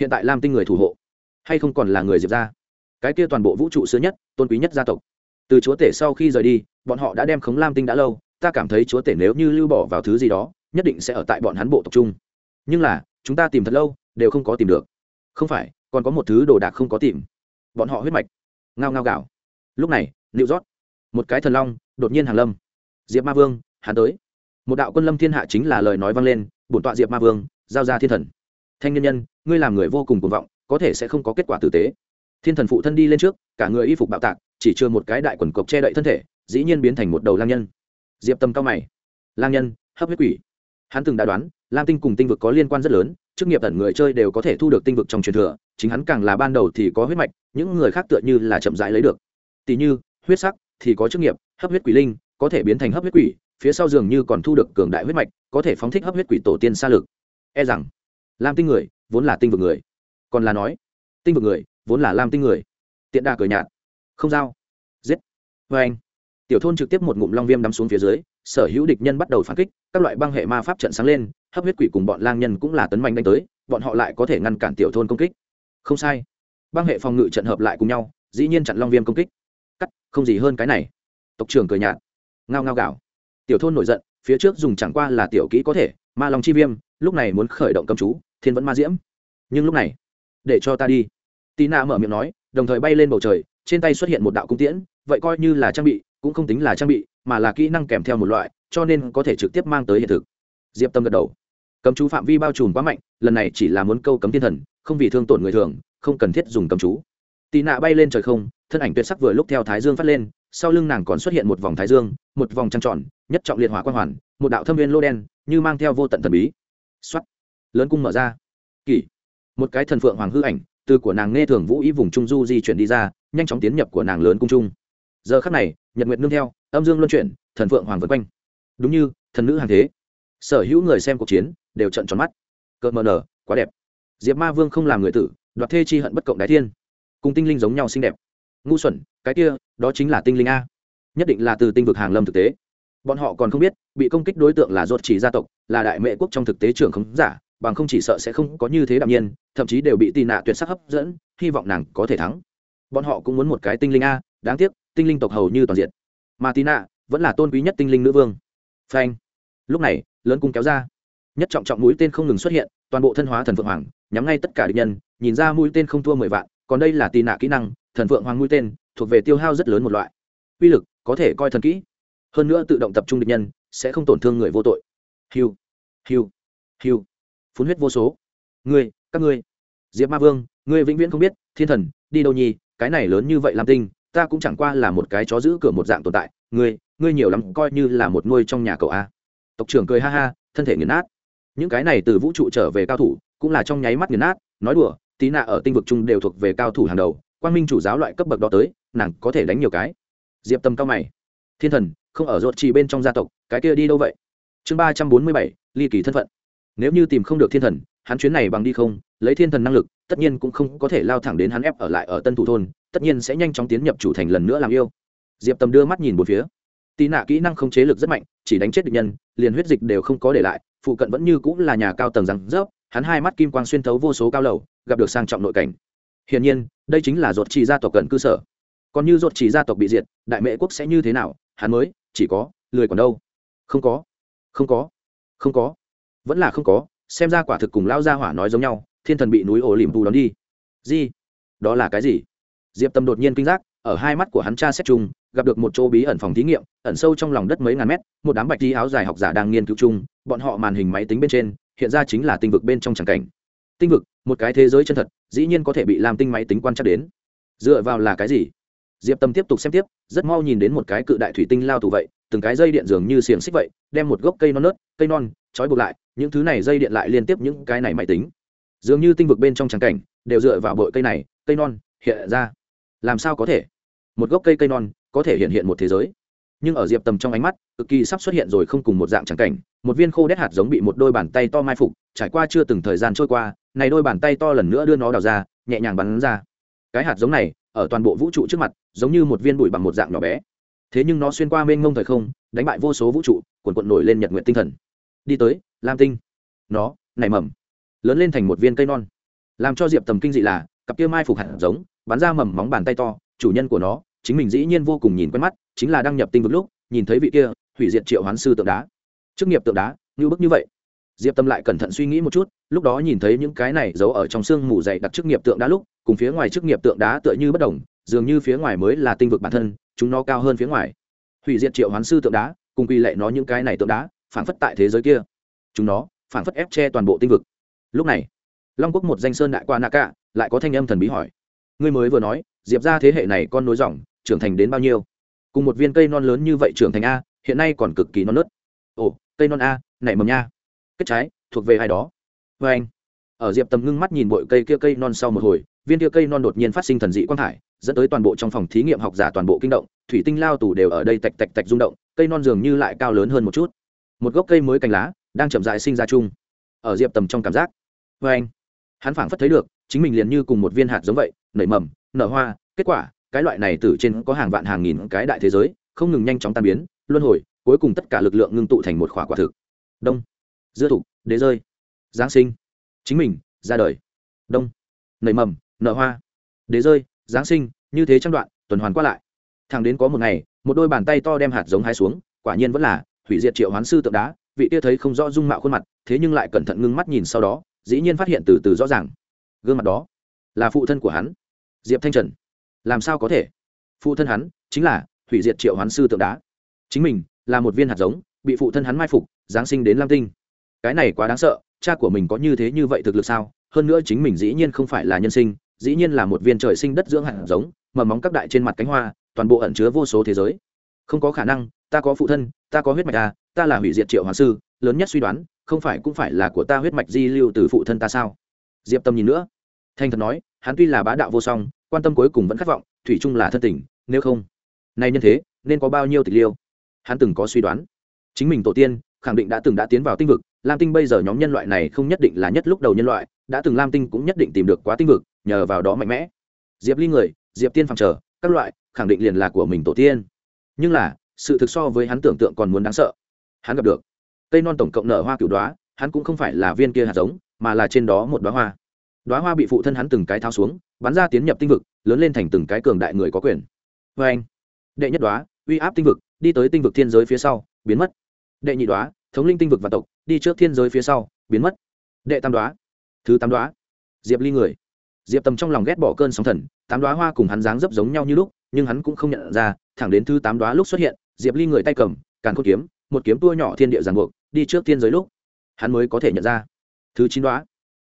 Hiện tại lam tinh người thủ hộ, hay không còn là người diệp ra cái kia toàn bộ vũ trụ xưa nhất, tôn quý nhất gia tộc. Từ chúa tể sau khi rời đi, bọn họ đã đem khống lam tinh đã lâu, ta cảm thấy chúa tể nếu như lưu bỏ vào thứ gì đó, nhất định sẽ ở tại bọn hắn bộ tộc chung. Nhưng là, chúng ta tìm thật lâu, đều không có tìm được. Không phải, còn có một thứ đồ đạc không có tìm. Bọn họ huyết mạch. Ngao ngao gạo lúc này nịu rót một cái thần long, đột nhiên hàng lâm. Diệp ma vương, hắn tới. Một đạo quân lâm thiên hạ chính là lời nói vang lên, bổn tọa diệp ma vương, giao ra thiên thần. Thanh nhân nhân, ngươi làm người vô cùng cuồng vọng, có thể sẽ không có kết quả tử tế. Thiên thần phụ thân đi lên trước, cả người y phục bạo tạc, chỉ chưa một cái đại quần cộc che đậy thân thể, dĩ nhiên biến thành một đầu lang nhân. Diệp tâm cao mày. Lang nhân, hấp huyết quỷ. Hắn từng đã đoán, lam tinh cùng tinh vực có liên quan rất lớn, chức nghiệp tận người chơi đều có thể thu được tinh vực trong truyền thừa, chính hắn càng là ban đầu thì có huyết mạch, những người khác tựa như là chậm rãi lấy được. Tỷ như, huyết sắc thì có chức nghiệp, hấp huyết quỷ linh, có thể biến thành hấp huyết quỷ, phía sau dường như còn thu được cường đại huyết mạch, có thể phóng thích hấp huyết quỷ tổ tiên xa lực. E rằng, lam tinh người vốn là tinh vực người. Còn là nói, tinh vực người vốn là lam tinh người. Tiện đà cười nhạt. Không giao. Giết. Vê anh. Tiểu thôn trực tiếp một ngụm long viêm đắm xuống phía dưới, sở hữu địch nhân bắt đầu phản kích, các loại băng hệ ma pháp trận sáng lên, hấp huyết quỷ cùng bọn lang nhân cũng là tấn mạnh đánh tới, bọn họ lại có thể ngăn cản tiểu thôn công kích. Không sai. Băng hệ phòng ngự trận hợp lại cùng nhau, dĩ nhiên chặn long viêm công kích không gì hơn cái này. Tộc trưởng cười nhạt. Ngao ngao gạo tiểu thôn nổi giận, phía trước dùng chẳng qua là tiểu kỹ có thể, ma long chi viêm, lúc này muốn khởi động cầm chú, thiên vẫn ma diễm. Nhưng lúc này, để cho ta đi. Tí nạ mở miệng nói, đồng thời bay lên bầu trời, trên tay xuất hiện một đạo cung tiễn, vậy coi như là trang bị, cũng không tính là trang bị, mà là kỹ năng kèm theo một loại, cho nên có thể trực tiếp mang tới hiện thực. Diệp tâm gật đầu. Cấm chú phạm vi bao trùm quá mạnh, lần này chỉ là muốn câu cấm thiên thần, không vì thương tổn người thường, không cần thiết dùng cấm chú. Tì nạ bay lên trời không thân ảnh tuyệt sắc vừa lúc theo thái dương phát lên, sau lưng nàng còn xuất hiện một vòng thái dương, một vòng trăng tròn, nhất trọng liệt hỏa quang hoàn, một đạo thâm viên lô đen, như mang theo vô tận thần bí. Xuất lớn cung mở ra. Kỷ một cái thần phượng hoàng hư ảnh, từ của nàng nghe thường vũ ý vùng trung du di chuyển đi ra, nhanh chóng tiến nhập của nàng lớn cung trung. Giờ khắc này, nhật nguyệt nương theo, âm dương luân chuyển, thần phượng hoàng vân quanh. Đúng như, thần nữ hàng thế. Sở hữu người xem cuộc chiến, đều trận tròn mắt. Cợt mờ nở, quá đẹp. Diệp ma vương không làm người tử, đoạt thê chi hận bất cộng đái thiên. Cùng tinh linh giống nhau xinh đẹp ngu xuẩn, cái kia, đó chính là tinh linh a. Nhất định là từ tinh vực hàng lâm thực tế. Bọn họ còn không biết, bị công kích đối tượng là ruột chỉ gia tộc, là đại mệ quốc trong thực tế trưởng không giả, bằng không chỉ sợ sẽ không có như thế đạm nhiên, thậm chí đều bị tì nạ tuyệt sắc hấp dẫn, hy vọng nàng có thể thắng. Bọn họ cũng muốn một cái tinh linh a, đáng tiếc, tinh linh tộc hầu như toàn diện. Mà tì nạ vẫn là tôn quý nhất tinh linh nữ vương. Phanh. Lúc này, lớn cung kéo ra. Nhất trọng trọng mũi tên không ngừng xuất hiện, toàn bộ thân hóa thần phượng hoàng, nhắm ngay tất cả địch nhân, nhìn ra mũi tên không thua mười vạn, còn đây là tì nạ kỹ năng thần phượng hoàng mũi tên, thuộc về tiêu hao rất lớn một loại. Uy lực có thể coi thần kỹ. Hơn nữa tự động tập trung địch nhân, sẽ không tổn thương người vô tội. Hiu hiu hiu. Phun huyết vô số. Ngươi, các ngươi. Diệp ma vương, ngươi vĩnh viễn không biết, thiên thần, đi đâu nhi cái này lớn như vậy làm tinh, ta cũng chẳng qua là một cái chó giữ cửa một dạng tồn tại. Ngươi ngươi nhiều lắm coi như là một nuôi trong nhà cậu a. Tộc trưởng cười ha ha, thân thể nghiền nát. Những cái này từ vũ trụ trở về cao thủ, cũng là trong nháy mắt nghiền nát. Nói đùa, tí nạ ở tinh vực chung đều thuộc về cao thủ hàng đầu quang minh chủ giáo loại cấp bậc đó tới, nàng có thể đánh nhiều cái. Diệp tâm cao mày. Thiên thần, không ở ruột chỉ bên trong gia tộc, cái kia đi đâu vậy? Chương ba trăm bốn mươi bảy, ly kỳ thân phận. Nếu như tìm không được thiên thần, hắn chuyến này bằng đi không, lấy thiên thần năng lực, tất nhiên cũng không có thể lao thẳng đến hắn ép ở lại ở tân thủ thôn, tất nhiên sẽ nhanh chóng tiến nhập chủ thành lần nữa làm yêu. Diệp tâm đưa mắt nhìn một phía. Tì nạ kỹ năng không chế lực rất mạnh, chỉ đánh chết địch nhân, liền huyết dịch đều không có để lại, phụ cận vẫn như cũng là nhà cao tầng rằng rớp, hắn hai mắt kim quang xuyên thấu vô số cao lầu, gặp được sang trọng nội cảnh hiển nhiên, đây chính là ruột chỉ gia tộc cận cư sở. Còn như ruột chỉ gia tộc bị diệt, đại mệ quốc sẽ như thế nào? Hắn mới, chỉ có, lười còn đâu. Không có. Không có. Không có. Vẫn là không có, xem ra quả thực cùng lao gia hỏa nói giống nhau, thiên thần bị núi ổ liềm tù đón đi. Gì? Đó là cái gì? Diệp tâm đột nhiên kinh giác, ở hai mắt của hắn cha xét chung, gặp được một chỗ bí ẩn phòng thí nghiệm, ẩn sâu trong lòng đất mấy ngàn mét, một đám bạch y áo dài học giả đang nghiên cứu chung, bọn họ màn hình máy tính bên trên, hiện ra chính là tinh vực bên trong tràng cảnh. Tinh vực một cái thế giới chân thật, dĩ nhiên có thể bị làm tinh máy tính quan trắc đến. Dựa vào là cái gì? Diệp tâm tiếp tục xem tiếp, rất mau nhìn đến một cái cự đại thủy tinh lao tù vậy, từng cái dây điện dường như xiềng xích vậy, đem một gốc cây non nớt, cây non, trói buộc lại, những thứ này dây điện lại liên tiếp những cái này máy tính. Dường như tinh vực bên trong tràng cảnh, đều dựa vào bội cây này, cây non, hiện ra. Làm sao có thể? Một gốc cây cây non, có thể hiện hiện một thế giới. Nhưng ở diệp tầm trong ánh mắt, cực kỳ sắp xuất hiện rồi không cùng một dạng tràng cảnh, một viên khô đét hạt giống bị một đôi bàn tay to mai phục, trải qua chưa từng thời gian trôi qua này đôi bàn tay to lần nữa đưa nó đào ra, nhẹ nhàng bắn ra. Cái hạt giống này, ở toàn bộ vũ trụ trước mặt, giống như một viên bụi bằng một dạng nhỏ bé. Thế nhưng nó xuyên qua mênh mông thời không, đánh bại vô số vũ trụ, cuồn cuộn nổi lên nhật nguyện tinh thần. Đi tới, lam tinh. Nó, nảy mầm, lớn lên thành một viên cây non. Làm cho diệp tầm kinh dị là, cặp kia mai phục hạt giống, bắn ra mầm móng bàn tay to, chủ nhân của nó, chính mình dĩ nhiên vô cùng nhìn quen mắt, chính là đăng nhập tinh vực lúc, nhìn thấy vị kia, hủy diệt triệu hoán sư tượng đá. Chức nghiệp tượng đá, như bức như vậy. Diệp tâm lại cẩn thận suy nghĩ một chút lúc đó nhìn thấy những cái này giấu ở trong xương mù dày đặc chức nghiệp tượng đá lúc, cùng phía ngoài chức nghiệp tượng đá tựa như bất đồng, dường như phía ngoài mới là tinh vực bản thân, chúng nó cao hơn phía ngoài. Hủy diệt triệu hoán sư tượng đá, cùng quy lệ nó những cái này tượng đá phản phất tại thế giới kia. Chúng nó phản phất ép che toàn bộ tinh vực. Lúc này, long quốc một danh sơn đại qua nạ cả lại có thanh âm thần bí hỏi. Ngươi mới vừa nói, diệp ra thế hệ này con nối dòng, trưởng thành đến bao nhiêu? Cùng một viên cây non lớn như vậy trưởng thành a, hiện nay còn cực kỳ non nớt. Ồ, cây non a, nảy mầm nha. Kết trái, thuộc về ai đó vê anh. Ở diệp tầm ngưng mắt nhìn bội cây kia cây non sau một hồi, viên kia cây non đột nhiên phát sinh thần dị quang thải, dẫn tới toàn bộ trong phòng thí nghiệm học giả toàn bộ kinh động, thủy tinh lao tù đều ở đây tạch tạch tạch rung động, cây non dường như lại cao lớn hơn một chút. Một gốc cây mới cành lá, đang chậm dại sinh ra chung. Ở diệp tầm trong cảm giác vê anh. Hắn phảng phất thấy được, chính mình liền như cùng một viên hạt giống vậy, nảy mầm, nở hoa, kết quả, cái loại này từ trên có hàng vạn hàng nghìn cái đại thế giới, không ngừng nhanh chóng tan biến, luân hồi, cuối cùng tất cả lực lượng ngưng tụ thành một khỏa quả thực. Đông. Dưa thục, đế rơi giáng sinh. Chính mình, ra đời. Đông. Nảy mầm, nở hoa. Đế rơi, giáng sinh, như thế trăm đoạn, tuần hoàn qua lại. Thẳng đến có một ngày, một đôi bàn tay to đem hạt giống hai xuống, quả nhiên vẫn là hủy diệt triệu hoán sư tượng đá, vị tia thấy không rõ dung mạo khuôn mặt, thế nhưng lại cẩn thận ngưng mắt nhìn sau đó, dĩ nhiên phát hiện từ từ rõ ràng. Gương mặt đó là phụ thân của hắn, diệp thanh trần. Làm sao có thể? Phụ thân hắn chính là hủy diệt triệu hoán sư tượng đá. Chính mình là một viên hạt giống, bị phụ thân hắn mai phục, giáng sinh đến lam tinh. Cái này quá đáng sợ cha của mình có như thế như vậy thực lực sao? Hơn nữa chính mình dĩ nhiên không phải là nhân sinh, dĩ nhiên là một viên trời sinh đất dưỡng hạt giống mầm móng các đại trên mặt cánh hoa, toàn bộ ẩn chứa vô số thế giới. Không có khả năng, ta có phụ thân, ta có huyết mạch ta ta là hủy diệt triệu hoàng sư, lớn nhất suy đoán, không phải cũng phải là của ta huyết mạch di lưu từ phụ thân ta sao? Diệp tâm nhìn nữa. Thanh thật nói, hắn tuy là bá đạo vô song, quan tâm cuối cùng vẫn khát vọng, thủy chung là thân tình, nếu không, nay nhân thế, nên có bao nhiêu tịch liêu? Hắn từng có suy đoán. Chính mình tổ tiên, khẳng định đã từng đã tiến vào tinh vực lam tinh bây giờ nhóm nhân loại này không nhất định là nhất lúc đầu nhân loại, đã từng lam tinh cũng nhất định tìm được quá tinh vực, nhờ vào đó mạnh mẽ. Diệp ly người, diệp tiên phẳng trở, các loại, khẳng định liền là của mình tổ tiên. Nhưng là, sự thực so với hắn tưởng tượng còn muốn đáng sợ. Hắn gặp được. Cây non tổng cộng nở hoa cựu đoá, hắn cũng không phải là viên kia hạt giống, mà là trên đó một đoá hoa. Đoá hoa bị phụ thân hắn từng cái thao xuống, bắn ra tiến nhập tinh vực, lớn lên thành từng cái cường đại người có quyền. Vê anh. Đệ nhất đoá uy áp tinh vực, đi tới tinh vực thiên giới phía sau, biến mất. Đệ nhị đoá thống linh tinh vực và tộc đi trước thiên giới phía sau, biến mất. Đệ tam đoá. Thứ tám đoá. Diệp ly người. Diệp tầm trong lòng ghét bỏ cơn sóng thần, tám đoá hoa cùng hắn dáng dấp giống nhau như lúc, nhưng hắn cũng không nhận ra, thẳng đến thứ tám đoá lúc xuất hiện, diệp ly người tay cầm, càn cốt kiếm, một kiếm tua nhỏ thiên địa giàn buộc, đi trước thiên giới lúc, hắn mới có thể nhận ra. Thứ chín đoá.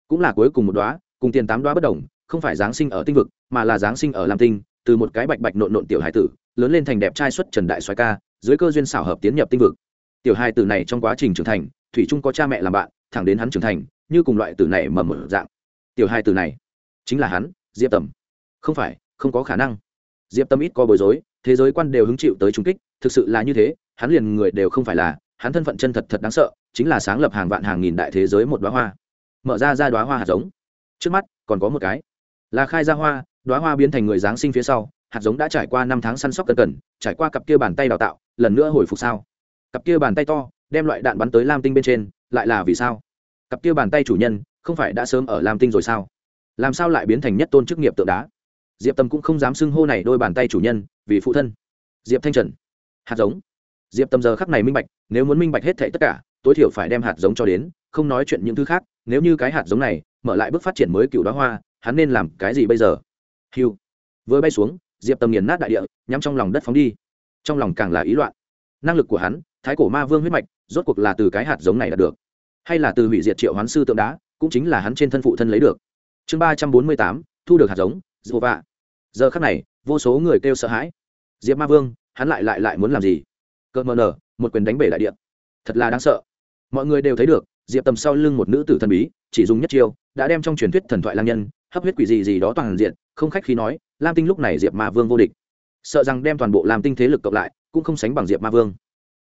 Cũng là cuối cùng một đoá, cùng tiền tám đoá bất đồng, không phải giáng sinh ở tinh vực, mà là giáng sinh ở lam tinh, từ một cái bạch bạch nộn nộn tiểu hải tử, lớn lên thành đẹp trai xuất trần đại xoái ca, dưới cơ duyên xảo hợp tiến nhập tinh vực. Tiểu hải tử này trong quá trình trưởng thành thủy trung có cha mẹ làm bạn, thẳng đến hắn trưởng thành, như cùng loại tử này mầm mở dạng. Tiểu hai tử này, chính là hắn, diệp tầm. Không phải, không có khả năng. Diệp tâm ít có bối rối, thế giới quan đều hứng chịu tới trung kích, thực sự là như thế, hắn liền người đều không phải là, hắn thân phận chân thật thật đáng sợ, chính là sáng lập hàng vạn hàng nghìn đại thế giới một đoá hoa. Mở ra ra đoá hoa hạt giống. Trước mắt, còn có một cái. Là khai ra hoa đoá hoa biến thành người giáng sinh phía sau, hạt giống đã trải qua năm tháng săn sóc cẩn cẩn, trải qua cặp kia bàn tay đào tạo, lần nữa hồi phục sao. Cặp kia bàn tay to đem loại đạn bắn tới lam tinh bên trên, lại là vì sao? Cặp kia bàn tay chủ nhân, không phải đã sớm ở lam tinh rồi sao? Làm sao lại biến thành nhất tôn chức nghiệp tượng đá? Diệp tâm cũng không dám xưng hô này đôi bàn tay chủ nhân, vì phụ thân. Diệp thanh trần. Hạt giống. Diệp tâm giờ khắc này minh bạch, nếu muốn minh bạch hết thệ tất cả, tối thiểu phải đem hạt giống cho đến, không nói chuyện những thứ khác, nếu như cái hạt giống này, mở lại bước phát triển mới cựu đoá hoa, hắn nên làm cái gì bây giờ? Hiu vừa bay xuống, diệp tâm nghiền nát đại địa, nhắm trong lòng đất phóng đi. Trong lòng càng là ý loạn. Năng lực của hắn thái cổ ma vương huyết mạch, rốt cuộc là từ cái hạt giống này đạt được. Hay là từ hủy diệt triệu hoán sư tượng đá, cũng chính là hắn trên thân phụ thân lấy được. Chương ba trăm bốn mươi tám, thu được hạt giống, dù vạ. Giờ khắc này, vô số người kêu sợ hãi. Diệp ma vương, hắn lại lại lại muốn làm gì? Cợt mờ nở, một quyền đánh bể đại điện thật là đáng sợ. Mọi người đều thấy được, diệp tầm sau lưng một nữ tử thần bí, chỉ dùng nhất chiêu, đã đem trong truyền thuyết thần thoại lang nhân, hấp huyết quỷ gì gì đó toàn diện, không khách khi nói, lam tinh lúc này diệp ma vương vô địch. Sợ rằng đem toàn bộ lam tinh thế lực cộng lại, cũng không sánh bằng diệp ma vương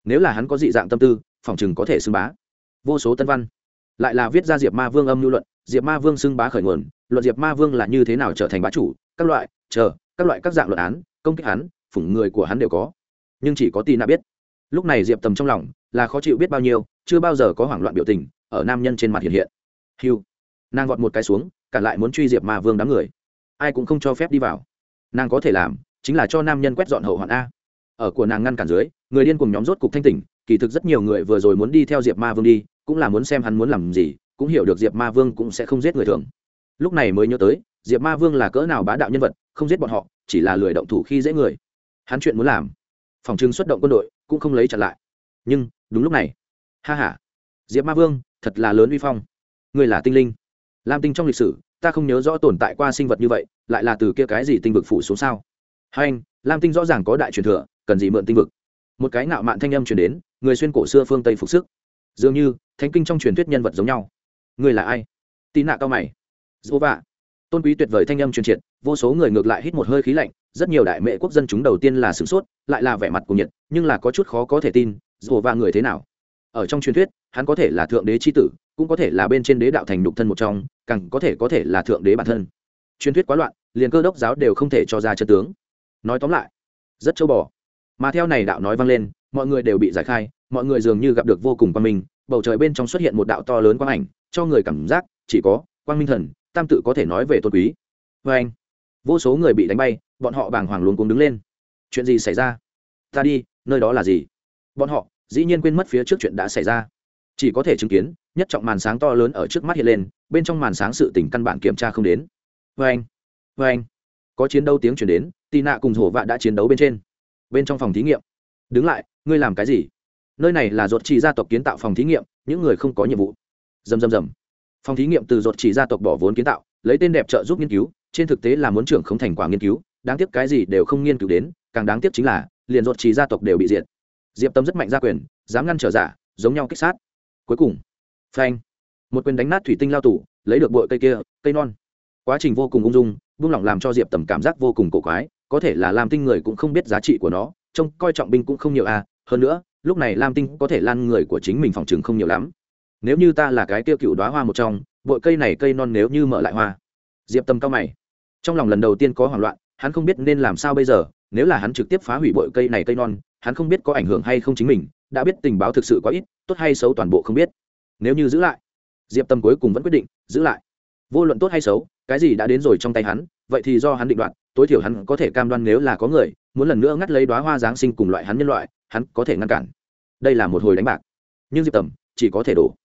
nếu là hắn có dị dạng tâm tư, phỏng chừng có thể xưng bá. Vô số tân văn. Lại là viết ra diệp ma vương âm lưu luận, diệp ma vương xưng bá khởi nguồn, luận diệp ma vương là như thế nào trở thành bá chủ, các loại, chờ, các loại các dạng luận án, công kích hắn, phủng người của hắn đều có. Nhưng chỉ có tì nạ biết. Lúc này diệp tầm trong lòng là khó chịu biết bao nhiêu, chưa bao giờ có hoảng loạn biểu tình ở nam nhân trên mặt hiện hiện. Hiu nàng vọt một cái xuống cản lại muốn truy diệp ma vương đám người. Ai cũng không cho phép đi vào. Nàng có thể làm chính là cho nam nhân quét dọn hậu hoạn a ở của nàng ngăn cản dưới, người điên cùng nhóm rốt cục thanh tỉnh, kỳ thực rất nhiều người vừa rồi muốn đi theo diệp ma vương đi, cũng là muốn xem hắn muốn làm gì, cũng hiểu được diệp ma vương cũng sẽ không giết người thường. Lúc này mới nhớ tới, diệp ma vương là cỡ nào bá đạo nhân vật, không giết bọn họ, chỉ là lười động thủ khi dễ người. Hắn chuyện muốn làm, phòng trưng xuất động quân đội, cũng không lấy trả lại. Nhưng, đúng lúc này, ha h a diệp ma vương, thật là lớn uy phong. Người là tinh linh. Lam tinh trong lịch sử, ta không nhớ rõ tồn tại qua sinh vật như vậy, lại là từ kia cái gì tinh vực phủ xuống sao? Hai anh, lam tinh rõ ràng có đại truyền thừa cần gì mượn tinh vực. Một cái ngạo mạn thanh âm truyền đến, người xuyên cổ xưa phương tây phục sức. Dường như, thánh kinh trong truyền thuyết nhân vật giống nhau. Người là ai? Tì nạ cao mày. Dỗ vạ. Tôn quý tuyệt vời thanh âm truyền triệt, vô số người ngược lại hít một hơi khí lạnh, rất nhiều đại mệ quốc dân chúng đầu tiên là sửng sốt, lại là vẻ mặt của nhiệt, nhưng là có chút khó có thể tin dỗ vạ người thế nào? Ở trong truyền thuyết, hắn có thể là thượng đế c h i tử, cũng có thể là bên trên đế đạo thành nhục thân một trong, càng có thể có thể là thượng đế bản thân. Truyền thuyết quá loạn, liền cơ đốc giáo đều không thể cho ra chân tướng. Nói tóm lại, rất châu bò mà theo này đạo nói vang lên, mọi người đều bị giải khai, mọi người dường như gặp được vô cùng quang minh, bầu trời bên trong xuất hiện một đạo to lớn quang ảnh, cho người cảm giác chỉ có quang minh thần, tam tự có thể nói về tôn quý. Vê anh, vô số người bị đánh bay, bọn họ bàng hoàng luống cuống đứng lên. Chuyện gì xảy ra? Ta đi, nơi đó là gì? Bọn họ, dĩ nhiên quên mất phía trước chuyện đã xảy ra. Chỉ có thể chứng kiến, nhất trọng màn sáng to lớn ở trước mắt hiện lên, bên trong màn sáng sự tỉnh căn bản kiểm tra không đến. Vê anh vê anh, có chiến đấu tiếng chuyển đến tị nạ cùng hổ vạ đã chiến đấu bên trên bên trong phòng thí nghiệm. Đứng lại, ngươi làm cái gì? Nơi này là ruột chỉ gia tộc kiến tạo phòng thí nghiệm, những người không có nhiệm vụ. Dầm dầm dầm. Phòng thí nghiệm từ ruột chỉ gia tộc bỏ vốn kiến tạo, lấy tên đẹp trợ giúp nghiên cứu, trên thực tế là muốn trưởng không thành quả nghiên cứu, đáng tiếc cái gì đều không nghiên cứu đến, càng đáng tiếc chính là, liền ruột chỉ gia tộc đều bị diệt. Diệp tâm rất mạnh gia quyền, dám ngăn trở giả, giống nhau kích sát. Cuối cùng, phanh. Một quyền đánh nát thủy tinh lao tủ lấy được bội cây kia, cây non. Quá trình vô cùng ung dung, buông lỏng làm cho diệp tầm cảm giác vô cùng cổ quái có thể là lam tinh người cũng không biết giá trị của nó, trông coi trọng binh cũng không nhiều à hơn nữa, lúc này lam tinh có thể lan người của chính mình phòng chừng không nhiều lắm. Nếu như ta là cái tiêu cựu đoá hoa một trong, bội cây này cây non nếu như mở lại hoa. Diệp tâm cao mày. Trong lòng lần đầu tiên có hoảng loạn, hắn không biết nên làm sao bây giờ, nếu là hắn trực tiếp phá hủy bội cây này cây non, hắn không biết có ảnh hưởng hay không chính mình, đã biết tình báo thực sự quá ít, tốt hay xấu toàn bộ không biết. Nếu như giữ lại, diệp tâm cuối cùng vẫn quyết định, giữ lại. Vô luận tốt hay xấu, cái gì đã đến rồi trong tay hắn, vậy thì do hắn định đoạt tối thiểu hắn có thể cam đoan nếu là có người, muốn lần nữa ngắt lấy đoá hoa giáng sinh cùng loại hắn nhân loại, hắn có thể ngăn cản. Đây là một hồi đánh bạc. Nhưng diệp tầm chỉ có thể đổ.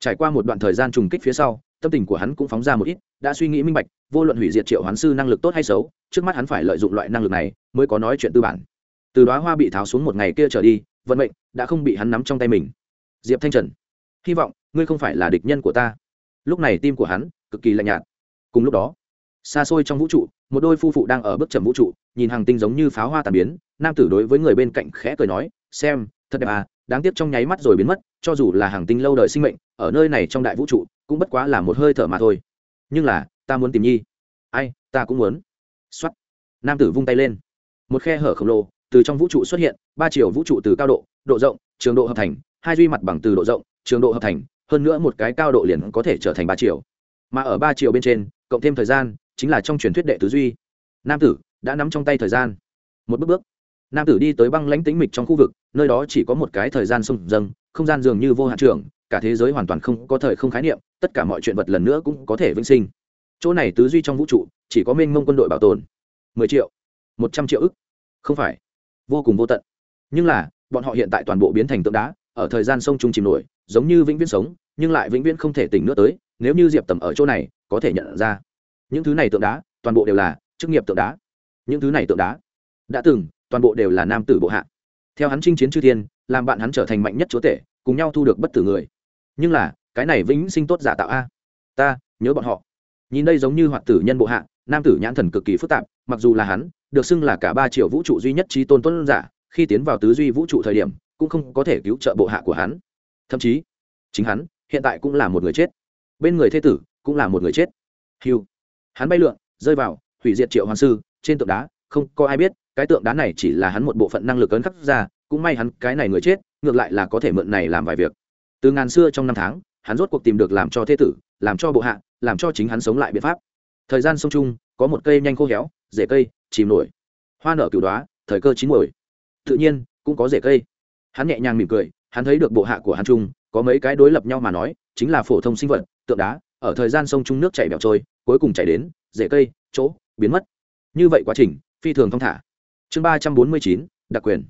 Trải qua một đoạn thời gian trùng kích phía sau, tâm tình của hắn cũng phóng ra một ít, đã suy nghĩ minh bạch, vô luận hủy diệt triệu hoán sư năng lực tốt hay xấu, trước mắt hắn phải lợi dụng loại năng lực này mới có nói chuyện tư bản. Từ đoá hoa bị tháo xuống một ngày kia trở đi, vận mệnh đã không bị hắn nắm trong tay mình. Diệp thanh trần, hy vọng ngươi không phải là địch nhân của ta. Lúc này tim của hắn cực kỳ lạnh nhạt. Cùng lúc đó, xa xôi trong vũ trụ một đôi phu phụ đang ở bước chậm vũ trụ, nhìn hàng tinh giống như pháo hoa tàn biến, nam tử đối với người bên cạnh khẽ cười nói, xem, thật đẹp à đáng tiếc trong nháy mắt rồi biến mất, cho dù là hàng tinh lâu đời sinh mệnh, ở nơi này trong đại vũ trụ, cũng bất quá là một hơi thở mà thôi. Nhưng là, ta muốn tìm nhi. Ai, ta cũng muốn. X nam tử vung tay lên. Một khe hở khổng lồ từ trong vũ trụ xuất hiện, ba chiều vũ trụ từ cao độ độ rộng, trường độ hợp thành, hai duy mặt bằng từ độ rộng, trường độ hợp thành, hơn nữa một cái cao độ liền có thể trở thành ba chiều. Mà ở ba chiều bên trên, cộng thêm thời gian chính là trong truyền thuyết đệ tứ duy. Nam tử đã nắm trong tay thời gian. Một bước bước, nam tử đi tới băng lãnh tĩnh mịch trong khu vực, nơi đó chỉ có một cái thời gian sông dâng, không gian dường như vô hạn trường, cả thế giới hoàn toàn không có thời không khái niệm, tất cả mọi chuyện vật lần nữa cũng có thể vĩnh sinh. Chỗ này tứ duy trong vũ trụ, chỉ có mênh mông quân đội bảo tồn. Mười triệu, một trăm triệu ức. Không phải, vô cùng vô tận. Nhưng là, bọn họ hiện tại toàn bộ biến thành tượng đá, ở thời gian sông trung chìm nổi, giống như vĩnh viễn sống, nhưng lại vĩnh viễn không thể tỉnh nữa tới, nếu như diệp tầm ở chỗ này, có thể nhận ra những thứ này tượng đá, toàn bộ đều là chức nghiệp tượng đá. Những thứ này tượng đá đã từng, toàn bộ đều là nam tử bộ hạ. Theo hắn chinh chiến chư thiên, làm bạn hắn trở thành mạnh nhất chúa tể, cùng nhau thu được bất tử người. Nhưng là, cái này vĩnh sinh tốt giả tạo a. Ta, nhớ bọn họ. Nhìn đây giống như hoạt tử nhân bộ hạ, nam tử nhãn thần cực kỳ phức tạp, mặc dù là hắn, được xưng là cả ba triệu vũ trụ duy nhất trí tôn tốt giả, khi tiến vào tứ duy vũ trụ thời điểm, cũng không có thể cứu trợ bộ hạ của hắn. Thậm chí, chính hắn, hiện tại cũng là một người chết. Bên người thê tử, cũng là một người chết. Hiu hắn bay lượn, rơi vào hủy diệt triệu hoàng sư trên tượng đá. Không có ai biết, cái tượng đá này chỉ là hắn một bộ phận năng lực ấn khắc ra, cũng may hắn cái này người chết, ngược lại là có thể mượn này làm vài việc. Từ ngàn xưa trong năm tháng, hắn rốt cuộc tìm được làm cho thế tử, làm cho bộ hạ, làm cho chính hắn sống lại biện pháp. Thời gian sông chung, có một cây nhanh khô héo, rễ cây, chìm nổi. Hoa nở cửu đoá, thời cơ chín mồi tự nhiên, cũng có rễ cây. Hắn nhẹ nhàng mỉm cười, hắn thấy được bộ hạ của hắn trung có mấy cái đối lập nhau mà nói, chính là phổ thông sinh vật, tượng đá ở thời gian sông trung nước chảy bẹo trôi, cuối cùng chảy đến rễ cây, chỗ, biến mất. Như vậy quá trình, phi thường thong thả. Chương ba trăm bốn mươi chín, đặc quyền.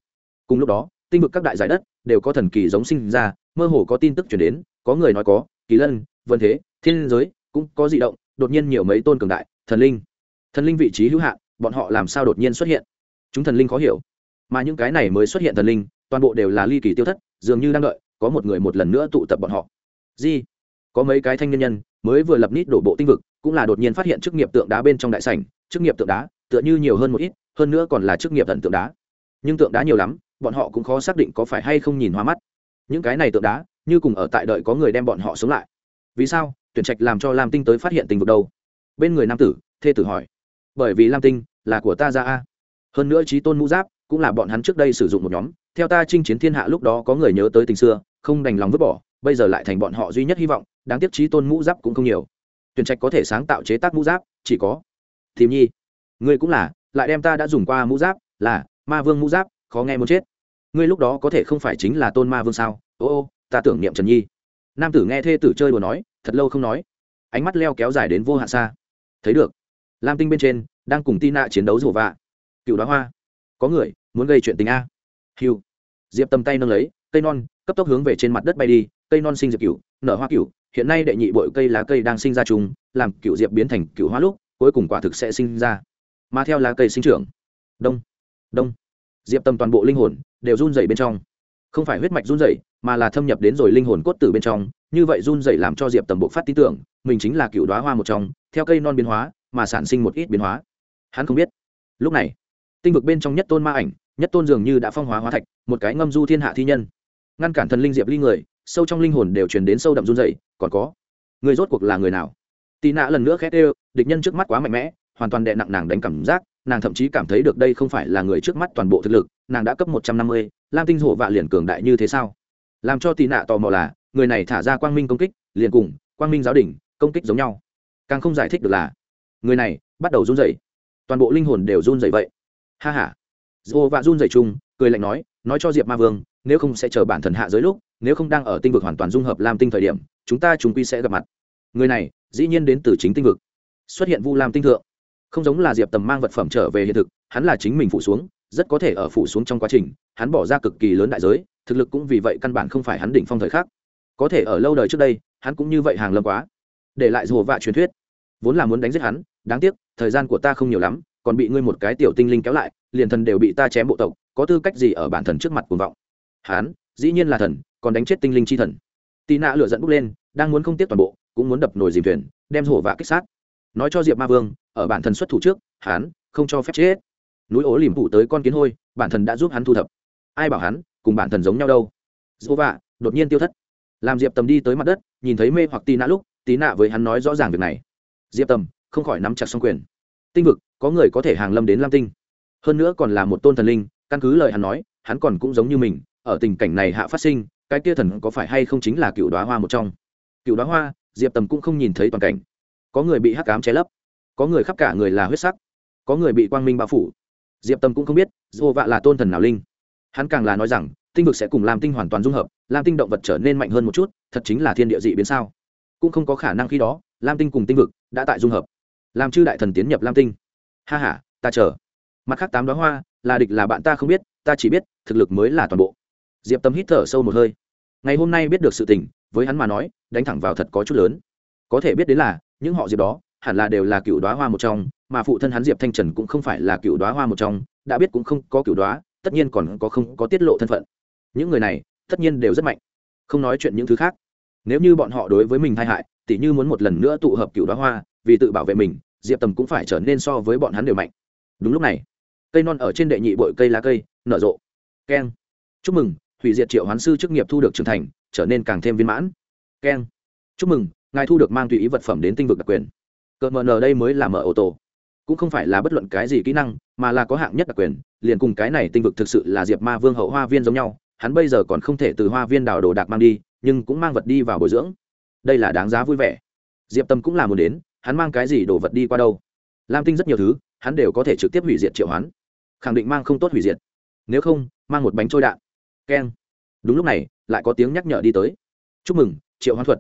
Cùng lúc đó, tinh vực các đại giải đất đều có thần kỳ giống sinh ra, mơ hồ có tin tức chuyển đến, có người nói có, kỳ lân, vân thế, thiên giới, cũng có di động, đột nhiên nhiều mấy tôn cường đại, thần linh. Thần linh vị trí hữu hạn, bọn họ làm sao đột nhiên xuất hiện? Chúng thần linh khó hiểu. Mà những cái này mới xuất hiện thần linh, toàn bộ đều là ly kỳ tiêu thất, dường như đang đợi, có một người một lần nữa tụ tập bọn họ. Di, có mấy cái thanh niên nhân mới vừa lập nít đổ bộ tinh vực, cũng là đột nhiên phát hiện chức nghiệp tượng đá bên trong đại sảnh. Chức nghiệp tượng đá, tựa như nhiều hơn một ít, hơn nữa còn là chức nghiệp thần tượng đá. Nhưng tượng đá nhiều lắm, bọn họ cũng khó xác định có phải hay không nhìn hoa mắt. Những cái này tượng đá, như cùng ở tại đợi có người đem bọn họ sống lại. Vì sao? Tuyển trạch làm cho lam tinh tới phát hiện tình vực đâu? Bên người nam tử, thê tử hỏi. Bởi vì lam tinh là của ta ra a. Hơn nữa trí tôn mũ giáp cũng là bọn hắn trước đây sử dụng một nhóm. Theo ta chinh chiến thiên hạ lúc đó có người nhớ tới tình xưa, không đành lòng vứt bỏ, bây giờ lại thành bọn họ duy nhất hy vọng đáng tiếc trí tôn mũ giáp cũng không nhiều. Tuyển trạch có thể sáng tạo chế tác mũ giáp, chỉ có thìm nhi. Ngươi cũng là, lại đem ta đã dùng qua mũ giáp, là ma vương mũ giáp, khó nghe muốn chết. Ngươi lúc đó có thể không phải chính là tôn ma vương sao? Ô ô, ta tưởng niệm trần nhi. Nam tử nghe thê tử chơi đùa nói, thật lâu không nói. Ánh mắt leo kéo dài đến vô hạn xa. Thấy được, lam tinh bên trên, đang cùng tin nạ chiến đấu rổ vạ. Cựu đoá hoa. Có người muốn gây chuyện tình a. Hiu diệp tầm tay nâng lấy, cây non, cấp tốc hướng về trên mặt đất bay đi. Cây non sinh diệp cựu nở hoa cựu hiện nay đệ nhị bội cây lá cây đang sinh ra trùng làm cựu diệp biến thành cựu hoa lúc, cuối cùng quả thực sẽ sinh ra. Mà theo lá cây sinh trưởng, đông đông, diệp tâm toàn bộ linh hồn đều run dày bên trong. Không phải huyết mạch run dày mà là thâm nhập đến rồi linh hồn cốt tử bên trong, như vậy run dày làm cho diệp tầm bộ phát tin tưởng, mình chính là cựu đoá hoa một trong, theo cây non biến hóa mà sản sinh một ít biến hóa. Hắn không biết. Lúc này, tinh vực bên trong nhất tôn ma ảnh, nhất tôn dường như đã phong hóa hóa thạch, một cái ngâm du thiên hạ thi nhân. Ngăn cản thần linh diệp ly người, sâu trong linh hồn đều truyền đến sâu đậm run dày còn có. Người rốt cuộc là người nào? Tì nạ lần nữa khét ê địch nhân trước mắt quá mạnh mẽ, hoàn toàn đệ nặng nàng đánh cảm giác, nàng thậm chí cảm thấy được đây không phải là người trước mắt toàn bộ thực lực, nàng đã cấp một trăm năm mươi, lam tinh hổ vạ liền cường đại như thế sao? Làm cho tì nạ tò mò là, người này thả ra quang minh công kích, liền cùng quang minh giáo đình công kích giống nhau. Càng không giải thích được là, người này bắt đầu run rẩy. Toàn bộ linh hồn đều run rẩy vậy. Ha ha. Dô vạ run rẩy chung, cười lạnh nói nói cho diệp ma vương, nếu không sẽ chờ bản thần hạ giới lúc, nếu không đang ở tinh vực hoàn toàn dung hợp lam tinh thời điểm chúng ta chúng quy sẽ gặp mặt. Người này, dĩ nhiên đến từ chính tinh vực. Xuất hiện vu lam tinh thượng. Không giống là diệp tầm mang vật phẩm trở về hiện thực, hắn là chính mình phụ xuống, rất có thể ở phụ xuống trong quá trình, hắn bỏ ra cực kỳ lớn đại giới, thực lực cũng vì vậy căn bản không phải hắn đỉnh phong thời khắc. Có thể ở lâu đời trước đây, hắn cũng như vậy hàng lâm quá. Để lại rùa vạ truyền thuyết. Vốn là muốn đánh giết hắn, đáng tiếc, thời gian của ta không nhiều lắm, còn bị ngươi một cái tiểu tinh linh kéo lại, liền thần đều bị ta chém bộ tộc, có tư cách gì ở bản thần trước mặt cuồng vọng? Hắn, dĩ nhiên là thần, còn đánh chết tinh linh chi thần tì nạ lửa dẫn bốc lên, đang muốn không tiếp toàn bộ, cũng muốn đập nồi dìm thuyền, đem hổ vạ kích sát. Nói cho diệp ma vương, ở bản thần xuất thủ trước, hắn không cho phép chết. Núi ố lìm phụ tới con kiến hôi, bản thần đã giúp hắn thu thập. Ai bảo hắn, cùng bản thần giống nhau đâu? Dỗ vạ, đột nhiên tiêu thất. Làm diệp tầm đi tới mặt đất, nhìn thấy mê hoặc tì nạ lúc, Tì nạ với hắn nói rõ ràng việc này. Diệp tầm, không khỏi nắm chặt xong quyền. Tinh vực, có người có thể hàng lâm đến lam tinh. Hơn nữa còn là một tôn thần linh, căn cứ lời hắn nói, hắn còn cũng giống như mình, ở tình cảnh này hạ phát sinh cái kia thần có phải hay không chính là cựu đoá hoa một trong? Cựu đoá hoa, diệp tầm cũng không nhìn thấy toàn cảnh. Có người bị hắc cám che lấp, có người khắp cả người là huyết sắc, có người bị quang minh bao phủ. Diệp tầm cũng không biết, dù vạ là tôn thần nào linh. Hắn càng là nói rằng, tinh vực sẽ cùng làm tinh hoàn toàn dung hợp làm tinh động vật trở nên mạnh hơn một chút, thật chính là thiên địa dị biến sao? Cũng không có khả năng khi đó, lam tinh cùng tinh vực đã tại dung hợp. Làm chư đại thần tiến nhập lam tinh. Ha h a ta chờ. Mặt khác tám đoá hoa, là địch là bạn ta không biết, ta chỉ biết, thực lực mới là toàn bộ diệp tâm hít thở sâu một hơi. Ngày hôm nay biết được sự tình, với hắn mà nói, đánh thẳng vào thật có chút lớn. Có thể biết đến là, những họ diệp đó, hẳn là đều là cựu đoá hoa một trong, mà phụ thân hắn diệp thanh trần cũng không phải là cựu đoá hoa một trong, đã biết cũng không có cựu đoá, tất nhiên còn có không có tiết lộ thân phận. Những người này, tất nhiên đều rất mạnh. Không nói chuyện những thứ khác. Nếu như bọn họ đối với mình thay hại, tỉ như muốn một lần nữa tụ hợp cựu đoá hoa, vì tự bảo vệ mình, diệp tầm cũng phải trở nên so với bọn hắn đều mạnh. Đúng lúc này, cây non ở trên đệ nhị bội cây lá cây, nở rộ. Keng. Chúc mừng hủy diệt triệu hoán sư chức nghiệp thu được trưởng thành, trở nên càng thêm viên mãn. Keng. Chúc mừng, ngài thu được mang tùy ý vật phẩm đến tinh vực đặc quyền. Cợt mờ nờ đây mới là mở ô tô. Cũng không phải là bất luận cái gì kỹ năng, mà là có hạng nhất đặc quyền, liền cùng cái này tinh vực thực sự là diệp ma vương hậu hoa viên giống nhau, hắn bây giờ còn không thể từ hoa viên đào đồ đạc mang đi, nhưng cũng mang vật đi vào bồi dưỡng. Đây là đáng giá vui vẻ. Diệp tâm cũng là muốn đến, hắn mang cái gì đồ vật đi qua đâu? Lam tinh rất nhiều thứ, hắn đều có thể trực tiếp hủy diệt triệu hắn khẳng định mang không tốt hủy diệt. Nếu không, mang một bánh trôi đạn keng. Đúng lúc này, lại có tiếng nhắc nhở đi tới. Chúc mừng, triệu hoán thuật.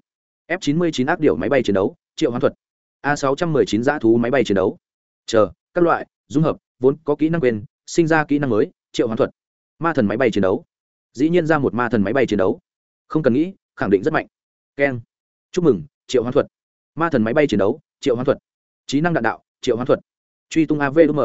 F 99 ác điểu máy bay chiến đấu, triệu hoán thuật. A 619 giã thú máy bay chiến đấu. Chờ, các loại, dung hợp, vốn có kỹ năng quên, sinh ra kỹ năng mới, triệu hoán thuật. Ma thần máy bay chiến đấu. Dĩ nhiên ra một ma thần máy bay chiến đấu. Không cần nghĩ, khẳng định rất mạnh. Keng. Chúc mừng, triệu hoán thuật. Ma thần máy bay chiến đấu, triệu hoán thuật. Trí năng đạn đạo, triệu hoán thuật. Truy tung avm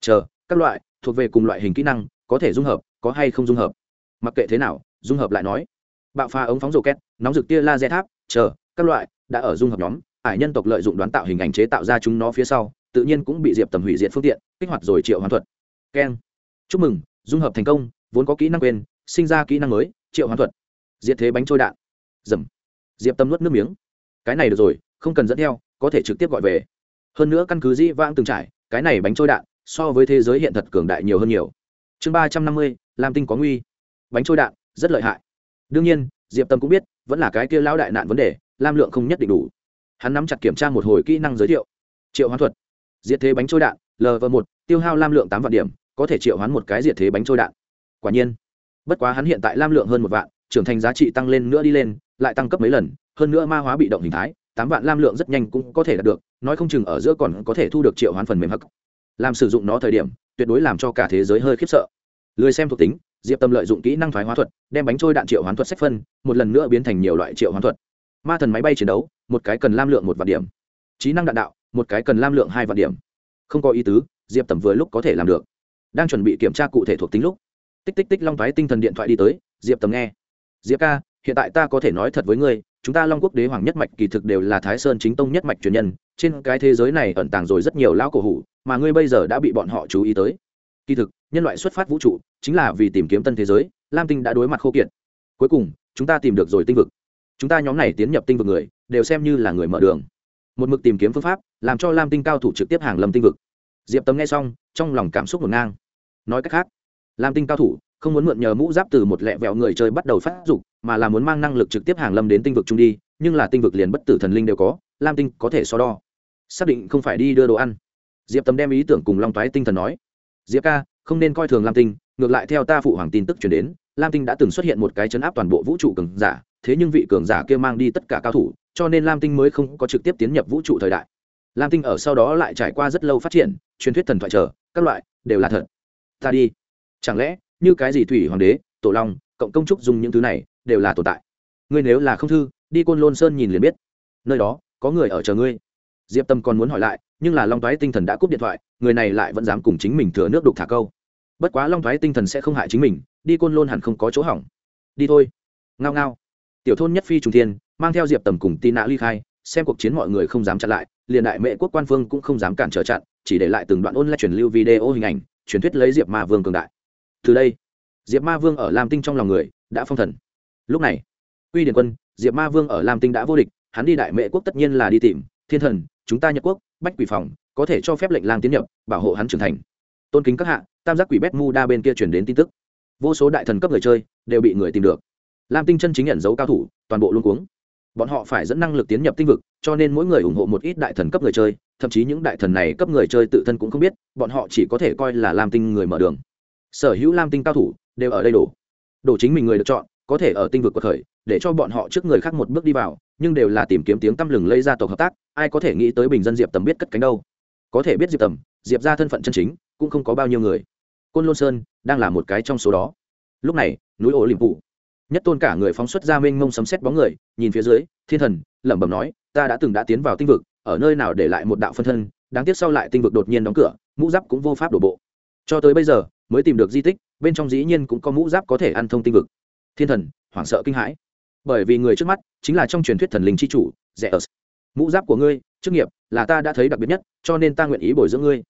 chờ, các loại, thuộc về cùng loại hình kỹ năng, có thể dung hợp, có hay không dung hợp mặc kệ thế nào, dung hợp lại nói. Bạo pha ống phóng rổ két nóng rực tia laser tháp, chờ, các loại, đã ở dung hợp nhóm. Ải nhân tộc lợi dụng đoán tạo hình ảnh chế tạo ra chúng nó phía sau, tự nhiên cũng bị diệp tầm hủy diệt phương tiện, kích hoạt rồi triệu hoàn thuật. Keng. Chúc mừng, dung hợp thành công, vốn có kỹ năng quên, sinh ra kỹ năng mới, triệu hoàn thuật. Diệt thế bánh trôi đạn. Dầm. Diệp tâm nuốt nước miếng. Cái này được rồi, không cần dẫn theo, có thể trực tiếp gọi về. Hơn nữa căn cứ dĩ vãng từng trải, cái này bánh trôi đạn, so với thế giới hiện thật cường đại nhiều hơn nhiều. Chương ba trăm năm mươi, lam tinh có nguy bánh trôi đạn, rất lợi hại. Đương nhiên, diệp tâm cũng biết, vẫn là cái kia lão đại nạn vấn đề, lam lượng không nhất định đủ. Hắn nắm chặt kiểm tra một hồi kỹ năng giới thiệu. Triệu hoán thuật. Diệt thế bánh trôi đạn lv một, tiêu hao lam lượng tám vạn điểm, có thể triệu hoán một cái diệt thế bánh trôi đạn. Quả nhiên, bất quá hắn hiện tại lam lượng hơn một vạn, trưởng thành giá trị tăng lên nữa đi lên, lại tăng cấp mấy lần, hơn nữa ma hóa bị động hình thái, tám vạn lam lượng rất nhanh cũng có thể đạt được, nói không chừng ở giữa còn có thể thu được triệu hoán phần mềm hắc. Làm sử dụng nó thời điểm, tuyệt đối làm cho cả thế giới hơi khiếp sợ. Lười xem thuộc tính diệp tâm lợi dụng kỹ năng thoái hóa thuật, đem bánh trôi đạn triệu hoán thuật sách phân, một lần nữa biến thành nhiều loại triệu hoán thuật. Ma thần máy bay chiến đấu, một cái cần lam lượng một vạn điểm. Trí năng đạn đạo, một cái cần lam lượng hai vạn điểm. Không có ý tứ, diệp tầm vừa lúc có thể làm được. Đang chuẩn bị kiểm tra cụ thể thuộc tính lúc, tích tích tích long thoái tinh thần điện thoại đi tới, diệp tầm nghe. Diệp ca, hiện tại ta có thể nói thật với ngươi, chúng ta long quốc đế hoàng nhất mạch kỳ thực đều là thái sơn chính tông nhất mạch truyền nhân, trên cái thế giới này ẩn tàng rồi rất nhiều lão cổ hủ, mà ngươi bây giờ đã bị bọn họ chú ý tới. Kỳ thực nhân loại xuất phát vũ trụ chính là vì tìm kiếm tân thế giới, lam tinh đã đối mặt khô kiệt. Cuối cùng, chúng ta tìm được rồi tinh vực. Chúng ta nhóm này tiến nhập tinh vực người, đều xem như là người mở đường. Một mực tìm kiếm phương pháp, làm cho lam tinh cao thủ trực tiếp hàng lâm tinh vực. Diệp tấm nghe xong, trong lòng cảm xúc ngổn ngang. Nói cách khác, lam tinh cao thủ không muốn mượn nhờ mũ giáp từ một lẹ vẹo người chơi bắt đầu phát dục, mà là muốn mang năng lực trực tiếp hàng lâm đến tinh vực trung đi, nhưng là tinh vực liền bất tử thần linh đều có, lam tinh có thể so đo. Xác định không phải đi đưa đồ ăn. Diệp tấm đem ý tưởng cùng long toái tinh thần nói. Diệp ca không nên coi thường lam tinh, ngược lại theo ta phụ hoàng tin tức chuyển đến, lam tinh đã từng xuất hiện một cái chấn áp toàn bộ vũ trụ cường giả, thế nhưng vị cường giả kia mang đi tất cả cao thủ, cho nên lam tinh mới không có trực tiếp tiến nhập vũ trụ thời đại. Lam tinh ở sau đó lại trải qua rất lâu phát triển, truyền thuyết thần thoại trở, các loại, đều là thật. Ta đi. Chẳng lẽ, như cái gì thủy hoàng đế, tổ long, cộng công trúc dùng những thứ này, đều là tồn tại? Ngươi nếu là không thư, đi côn lôn sơn nhìn liền biết. Nơi đó, có người ở chờ ngươi. Diệp tâm còn muốn hỏi lại, nhưng là long toái tinh thần đã cúp điện thoại, người này lại vẫn dám cùng chính mình thừa nước đục thả câu bất quá long thoái tinh thần sẽ không hại chính mình, đi côn lôn hẳn không có chỗ hỏng. Đi thôi. Ngao ngao. Tiểu thôn nhất phi trùng thiên, mang theo diệp tầm cùng tị nạ ly khai, xem cuộc chiến mọi người không dám chặn lại, liền đại mệ quốc quan phương cũng không dám cản trở chặn, chỉ để lại từng đoạn ôn lại truyền lưu video hình ảnh, truyền thuyết lấy diệp ma vương cường đại. Từ đây, diệp ma vương ở lam tinh trong lòng người đã phong thần. Lúc này uy điền quân, diệp ma vương ở lam tinh đã vô địch, hắn đi đại mệ quốc tất nhiên là đi tìm, thiên thần, chúng ta nhật quốc, bách quỷ phòng, có thể cho phép lệnh lang tiến nhập, bảo hộ hắn trưởng thành. Tôn kính các hạ tam giác quỷ bét mu đa bên kia chuyển đến tin tức. Vô số đại thần cấp người chơi đều bị người tìm được. Lam tinh chân chính nhận dấu cao thủ, toàn bộ luôn cuống. Bọn họ phải dẫn năng lực tiến nhập tinh vực, cho nên mỗi người ủng hộ một ít đại thần cấp người chơi, thậm chí những đại thần này cấp người chơi tự thân cũng không biết, bọn họ chỉ có thể coi là lam tinh người mở đường. Sở hữu lam tinh cao thủ đều ở đây đổ. Đổ chính mình người được chọn, có thể ở tinh vực cuộc khởi để cho bọn họ trước người khác một bước đi vào, nhưng đều là tìm kiếm tiếng tăm lừng lây ra tộc hợp tác, ai có thể nghĩ tới bình dân diệp tầm biết cất cánh đâu có thể biết diệp tầm, diệp ra thân phận chân chính, cũng không có bao nhiêu người. Côn lôn sơn đang là một cái trong số đó. Lúc này, núi ổ liềm phụ nhất tôn cả người phóng xuất ra mênh mông sấm xét bóng người, nhìn phía dưới, thiên thần, lẩm bẩm nói, ta đã từng đã tiến vào tinh vực, ở nơi nào để lại một đạo phân thân, đáng tiếc sau lại tinh vực đột nhiên đóng cửa, mũ giáp cũng vô pháp đổ bộ. Cho tới bây giờ, mới tìm được di tích, bên trong dĩ nhiên cũng có mũ giáp có thể ăn thông tinh vực. Thiên thần, hoảng sợ kinh hãi. Bởi vì người trước mắt chính là trong truyền thuyết thần linh c h i chủ rẻ ớt mũ giáp của ngươi, chức nghiệp là ta đã thấy đặc biệt nhất, cho nên ta nguyện ý bồi dưỡng ngươi.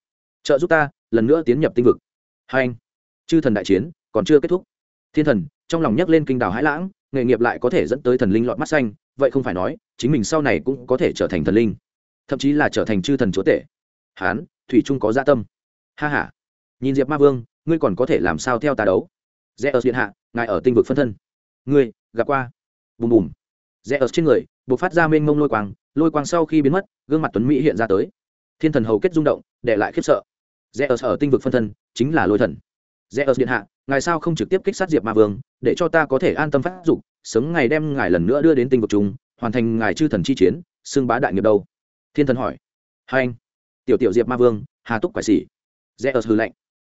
Trợ giúp ta lần nữa tiến nhập tinh vực. Hai anh, chư thần đại chiến còn chưa kết thúc. Thiên thần, trong lòng nhấc lên kinh đào hãi lãng, nghề nghiệp lại có thể dẫn tới thần linh lọt mắt xanh, vậy không phải nói, chính mình sau này cũng có thể trở thành thần linh, thậm chí là trở thành chư thần chúa tể. Hán, thủy trung có gia dạ tâm. Ha h a nhìn diệp ma vương, ngươi còn có thể làm sao theo ta đấu? Rẽ ở điện hạ, ngài ở tinh vực phân thân. Ngươi, gặp qua. Bùm bùm. Rẽ ở trên người b ộ c phát ra mênh mông lôi quang lôi quang sau khi biến mất gương mặt tuấn mỹ hiện ra tới. Thiên thần hầu kết rung động để lại khiếp sợ. Rẽ ở tinh vực phân thân chính là lôi thần. Rẽ ở điện hạ ngài sao không trực tiếp kích sát diệp ma vương để cho ta có thể an tâm phát dục sớm ngày đem ngài lần nữa đưa đến tinh vực chúng, hoàn thành ngài chư thần chi chiến xưng bá đại nghiệp đâu? Thiên thần hỏi. Hai anh tiểu tiểu diệp ma vương hà túc quải xỉ rẽ ở hư lạnh.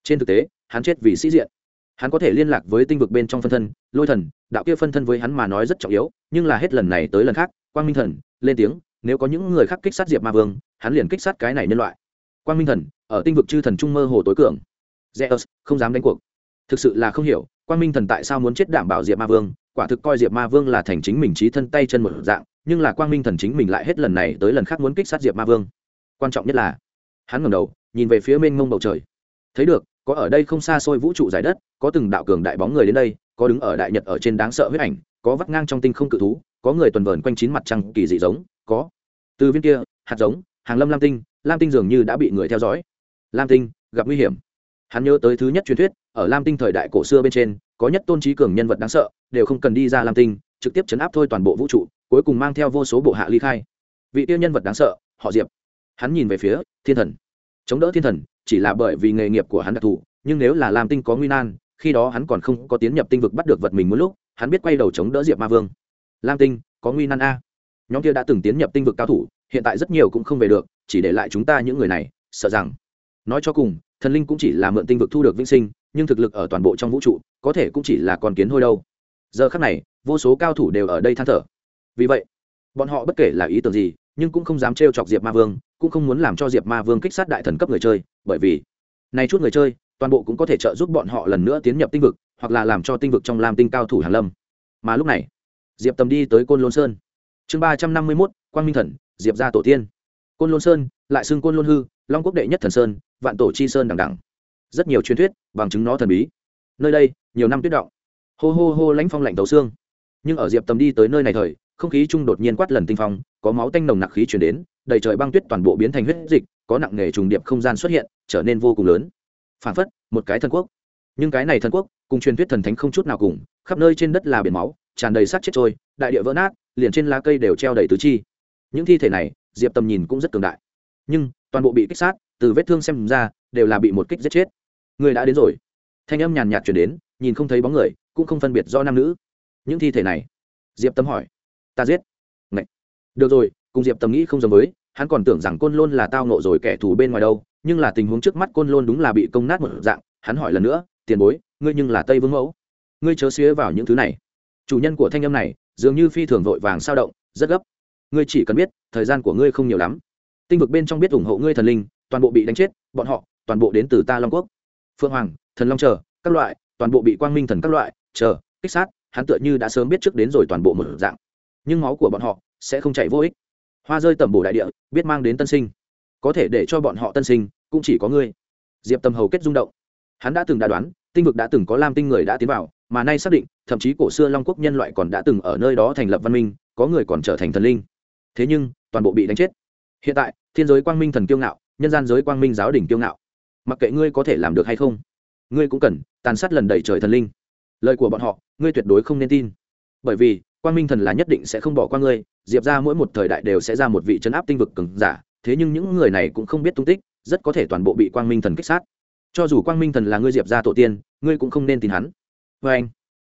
Trên thực tế hắn chết vì sĩ diện. Hắn có thể liên lạc với tinh vực bên trong phân thân lôi thần đạo kia phân thân với hắn mà nói rất trọng yếu nhưng là hết lần này tới lần khác quang minh thần lên tiếng, nếu có những người khác kích sát diệp ma vương, hắn liền kích sát cái này nhân loại. Quang minh thần, ở tinh vực chư thần trung mơ hồ tối cường. Zeus, không dám đánh cuộc. Thực sự là không hiểu, quang minh thần tại sao muốn chết đảm bảo diệp ma vương? Quả thực coi diệp ma vương là thành chính mình trí thân tay chân một dạng, nhưng là quang minh thần chính mình lại hết lần này tới lần khác muốn kích sát diệp ma vương. Quan trọng nhất là, hắn ngẩng đầu, nhìn về phía mênh mông bầu trời. Thấy được, có ở đây không xa xôi vũ trụ giải đất, có từng đạo cường đại bóng người đến đây, có đứng ở đại nhật ở trên đáng sợ huyết ảnh, có vắt ngang trong tinh không cự thú có người tuần vờn quanh chín mặt trăng kỳ dị giống, có. Từ viên kia, hạt giống, hàng lâm lam tinh lam tinh dường như đã bị người theo dõi. Lam tinh, gặp nguy hiểm. Hắn nhớ tới thứ nhất truyền thuyết, ở lam tinh thời đại cổ xưa bên trên, có nhất tôn trí cường nhân vật đáng sợ, đều không cần đi ra lam tinh, trực tiếp chấn áp thôi toàn bộ vũ trụ, cuối cùng mang theo vô số bộ hạ ly khai. Vị tiêu nhân vật đáng sợ, họ diệp. Hắn nhìn về phía thiên thần. Chống đỡ thiên thần, chỉ là bởi vì nghề nghiệp của hắn đặc thù, nhưng nếu là lam tinh có nguy nan, khi đó hắn còn không có tiến nhập tinh vực bắt được vật mình một lúc, hắn biết quay đầu chống đỡ diệp ma vương lam tinh, có nguy nan a. Nhóm kia đã từng tiến nhập tinh vực cao thủ, hiện tại rất nhiều cũng không về được, chỉ để lại chúng ta những người này, sợ rằng. Nói cho cùng, thần linh cũng chỉ là mượn tinh vực thu được vĩnh sinh, nhưng thực lực ở toàn bộ trong vũ trụ, có thể cũng chỉ là con kiến hôi đâu. Giờ khắc này, vô số cao thủ đều ở đây than thở. Vì vậy, bọn họ bất kể là ý tưởng gì, nhưng cũng không dám trêu chọc diệp ma vương, cũng không muốn làm cho diệp ma vương kích sát đại thần cấp người chơi, bởi vì này chút người chơi, toàn bộ cũng có thể trợ giúp bọn họ lần nữa tiến nhập tinh vực, hoặc là làm cho tinh vực trong lam tinh cao thủ hàn lâm. Mà lúc này diệp tầm đi tới côn lôn sơn. Chương ba trăm năm mươi mốt Quan minh thần, diệp gia tổ tiên. Côn lôn sơn, lại xưng côn lôn hư, long quốc đệ nhất thần sơn, vạn tổ chi sơn đằng đẳng rất nhiều truyền thuyết, bằng chứng nó thần bí. Nơi đây, nhiều năm tuyết động. Hô hô hô lãnh phong lạnh tấu xương. Nhưng ở diệp tầm đi tới nơi này thời, không khí chung đột nhiên quát lần tinh phong, có máu tanh nồng nặc khí chuyển đến, đầy trời băng tuyết toàn bộ biến thành huyết dịch, có nặng nghề trùng điệp không gian xuất hiện, trở nên vô cùng lớn. Phản phất, một cái thần quốc. Nhưng cái này thần quốc, cùng truyền thuyết thần thánh không chút nào cùng, khắp nơi trên đất là biển máu tràn đầy sát chết trôi, đại địa vỡ nát, liền trên lá cây đều treo đầy tứ chi. Những thi thể này, diệp tầm nhìn cũng rất cường đại. Nhưng, toàn bộ bị kích sát, từ vết thương xem ra, đều là bị một kích giết chết. Người đã đến rồi. Thanh âm nhàn nhạt chuyển đến, nhìn không thấy bóng người, cũng không phân biệt do nam nữ. Những thi thể này? Diệp tâm hỏi. Ta giết. Ngậy. được rồi, cùng diệp tâm nghĩ không giống với, hắn còn tưởng rằng côn lôn là tao nộ rồi kẻ thù bên ngoài đâu, nhưng là tình huống trước mắt côn lôn đúng là bị công nát một dạng. Hắn hỏi lần nữa, tiền bối, ngươi nhưng là tây vương mẫu? Ngươi chớ xía vào những thứ này chủ nhân của thanh âm này, dường như phi thường vội vàng sao động, rất gấp. Ngươi chỉ cần biết, thời gian của ngươi không nhiều lắm. Tinh vực bên trong biết ủng hộ ngươi thần linh, toàn bộ bị đánh chết, bọn họ, toàn bộ đến từ ta long quốc. Phương hoàng, thần long chờ, các loại, toàn bộ bị quang minh thần các loại, chờ, kích sát, hắn tựa như đã sớm biết trước đến rồi toàn bộ một dạng. Nhưng máu của bọn họ sẽ không chảy vô ích. Hoa rơi tẩm bổ đại địa, biết mang đến tân sinh. Có thể để cho bọn họ tân sinh, cũng chỉ có ngươi. Diệp tâm hầu kết rung động. Hắn đã từng đã đoán, tinh vực đã từng có lam tinh người đã tiến vào mà nay xác định, thậm chí cổ xưa long quốc nhân loại còn đã từng ở nơi đó thành lập văn minh, có người còn trở thành thần linh. Thế nhưng, toàn bộ bị đánh chết. Hiện tại, thiên giới quang minh thần kiêu ngạo, nhân gian giới quang minh giáo đỉnh kiêu ngạo. Mặc kệ ngươi có thể làm được hay không, ngươi cũng cần tàn sát lần đầy trời thần linh. Lời của bọn họ, ngươi tuyệt đối không nên tin. Bởi vì, quang minh thần là nhất định sẽ không bỏ qua ngươi, diệp ra mỗi một thời đại đều sẽ ra một vị trấn áp tinh vực cứng giả, thế nhưng những người này cũng không biết tung tích, rất có thể toàn bộ bị quang minh thần kích sát. Cho dù quang minh thần là ngươi diệp ra tổ tiên, ngươi cũng không nên tin hắn vê anh.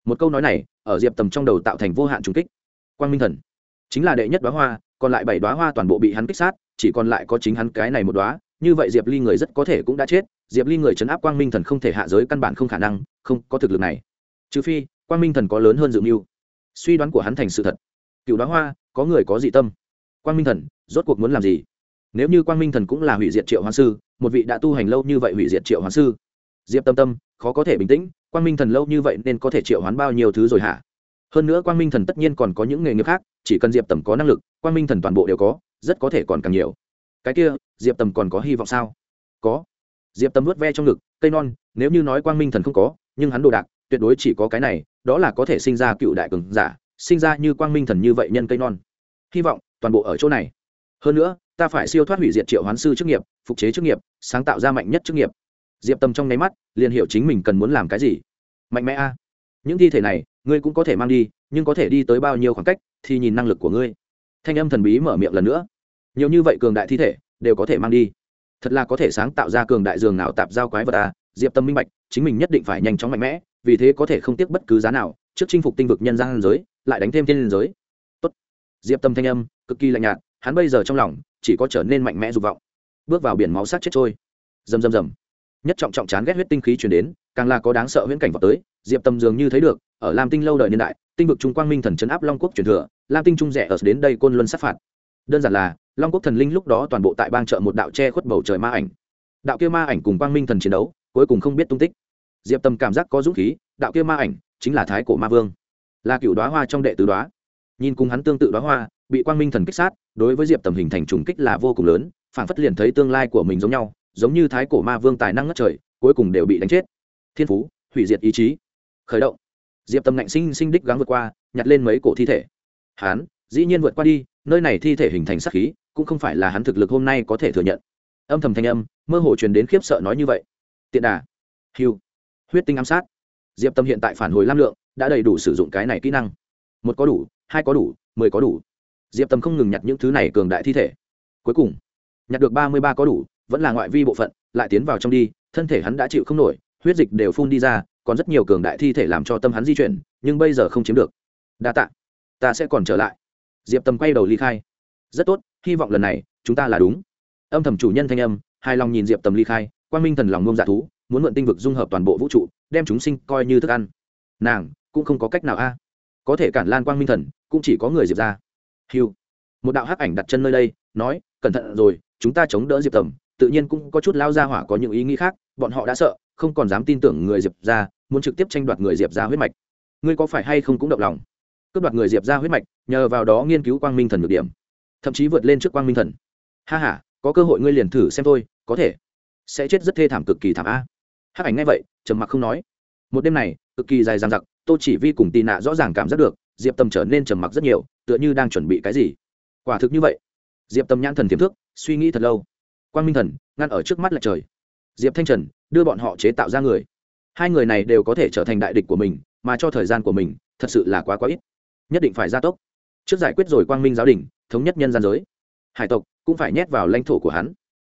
Một câu nói này, ở diệp tầm trong đầu tạo thành vô hạn trùng kích. Quang minh thần. Chính là đệ nhất đoá hoa, còn lại bảy đoá hoa toàn bộ bị hắn kích sát, chỉ còn lại có chính hắn cái này một đoá như vậy diệp ly người rất có thể cũng đã chết. Diệp ly người chấn áp quang minh thần không thể hạ giới căn bản không khả năng, không có thực lực này. Trừ phi, quang minh thần có lớn hơn dự mưu. Suy đoán của hắn thành sự thật. Cựu đoá hoa, có người có dị tâm. Quang minh thần, rốt cuộc muốn làm gì? Nếu như quang minh thần cũng là hủy diệt triệu hoàng sư, một vị đã tu hành lâu như vậy hủy diệt triệu hoàng sư. Diệp tâm tâm, khó có thể bình tĩnh quang minh thần lâu như vậy nên có thể triệu hoán bao nhiêu thứ rồi hả? Hơn nữa quang minh thần tất nhiên còn có những nghề nghiệp khác, chỉ cần diệp tầm có năng lực, quang minh thần toàn bộ đều có, rất có thể còn càng nhiều. Cái kia, diệp tầm còn có hy vọng sao? Có. Diệp tầm vớt ve trong ngực, cây non, nếu như nói quang minh thần không có, nhưng hắn đồ đạc, tuyệt đối chỉ có cái này, đó là có thể sinh ra cựu đại cường giả, sinh ra như quang minh thần như vậy nhân cây non. Hy vọng, toàn bộ ở chỗ này. Hơn nữa, ta phải siêu thoát hủy diệt triệu hoán sư chức nghiệp, phục chế chức nghiệp, sáng tạo ra mạnh nhất chức nghiệp diệp tâm trong nháy mắt, liền hiểu chính mình cần muốn làm cái gì. Mạnh mẽ a. Những thi thể này, ngươi cũng có thể mang đi, nhưng có thể đi tới bao nhiêu khoảng cách, thì nhìn năng lực của ngươi. Thanh âm thần bí mở miệng lần nữa. Nhiều như vậy cường đại thi thể, đều có thể mang đi. Thật là có thể sáng tạo ra cường đại dường nào tạp giao quái vật à diệp tâm minh bạch, chính mình nhất định phải nhanh chóng mạnh mẽ, vì thế có thể không tiếc bất cứ giá nào, trước chinh phục tinh vực nhân gian giới, lại đánh thêm thiên liên giới. Tốt. diệp tâm thanh âm, cực kỳ lạnh nhạt, hắn bây giờ trong lòng, chỉ có trở nên mạnh mẽ dục vọng. Bước vào biển máu sát chết trôi. Rầm rầm rầm nhất trọng trọng chán ghét huyết tinh khí chuyển đến, càng là có đáng sợ huyễn cảnh vào tới, diệp tâm dường như thấy được, ở lam tinh lâu đời niên đại, tinh vực trung quang minh thần chấn áp long quốc truyền thừa, lam tinh trung rẻ ở đến đây côn luân sát phạt. Đơn giản là, long quốc thần linh lúc đó toàn bộ tại bang chợ một đạo che khuất bầu trời ma ảnh. Đạo kia ma ảnh cùng quang minh thần chiến đấu, cuối cùng không biết tung tích. Diệp tâm cảm giác có dũng khí, đạo kia ma ảnh chính là thái cổ ma vương. Là cựu đoá hoa trong đệ tứ đoá nhìn cùng hắn tương tự đoá hoa, bị quang minh thần kích sát, đối với diệp tầm hình thành trùng kích là vô cùng lớn phản phất liền thấy tương lai của mình giống nhau giống như thái cổ ma vương tài năng ngất trời, cuối cùng đều bị đánh chết. Thiên phú, hủy diệt ý chí. Khởi động. Diệp tâm ngạnh sinh sinh đích gắng vượt qua, nhặt lên mấy cổ thi thể. Hán, dĩ nhiên vượt qua đi, nơi này thi thể hình thành sắc khí, cũng không phải là hắn thực lực hôm nay có thể thừa nhận. Âm thầm thanh âm, mơ hồ truyền đến khiếp sợ nói như vậy. Tiện đà. Hiu huyết tinh ám sát. Diệp tâm hiện tại phản hồi lam lượng, đã đầy đủ sử dụng cái này kỹ năng. Một có đủ, hai có đủ, mười có đủ. Diệp tâm không ngừng nhặt những thứ này cường đại thi thể. Cuối cùng, nhặt được ba mươi ba có đủ vẫn là ngoại vi bộ phận, lại tiến vào trong đi, thân thể hắn đã chịu không nổi, huyết dịch đều phun đi ra, còn rất nhiều cường đại thi thể làm cho tâm hắn di chuyển, nhưng bây giờ không chiếm được. Đa tạ. Ta sẽ còn trở lại. Diệp tâm quay đầu ly khai. Rất tốt, hy vọng lần này, chúng ta là đúng. Âm thầm chủ nhân thanh âm, hài lòng nhìn diệp tầm ly khai quan minh thần lòng ngông dạ thú, muốn mượn tinh vực dung hợp toàn bộ vũ trụ, đem chúng sinh coi như thức ăn. Nàng, cũng không có cách nào a. Có thể cản lan quang minh thần, cũng chỉ có người diệp ra hiu một đạo hắc ảnh đặt chân nơi đây, nói, cẩn thận rồi, chúng ta chống đỡ diệp tầm tự nhiên cũng có chút lao ra hỏa có những ý nghĩ khác, bọn họ đã sợ, không còn dám tin tưởng người diệp ra muốn trực tiếp tranh đoạt người diệp ra huyết mạch. Ngươi có phải hay không cũng động lòng? Cướp đoạt người diệp ra huyết mạch, nhờ vào đó nghiên cứu quang minh thần được điểm. Thậm chí vượt lên trước quang minh thần. Ha h a có cơ hội ngươi liền thử xem thôi, có thể. Sẽ chết rất thê thảm cực kỳ thảm a. Hắc ảnh ngay vậy, trầm mặc không nói. Một đêm này, cực kỳ dài dằng dặc, tô chỉ vi cùng tì nạ rõ ràng cảm giác được, diệp tâm trở nên trầm mặc rất nhiều, tựa như đang chuẩn bị cái gì. Quả thực như vậy. Diệp tâm nhãn thần tiềm thức, suy nghĩ thật lâu quang minh thần, ngăn ở trước mắt lại trời. Diệp thanh trần, đưa bọn họ chế tạo ra người. Hai người này đều có thể trở thành đại địch của mình, mà cho thời gian của mình, thật sự là quá quá ít. Nhất định phải gia tốc. Trước giải quyết rồi quang minh giáo đình, thống nhất nhân gian giới. Hải tộc cũng phải nhét vào lãnh thổ của hắn.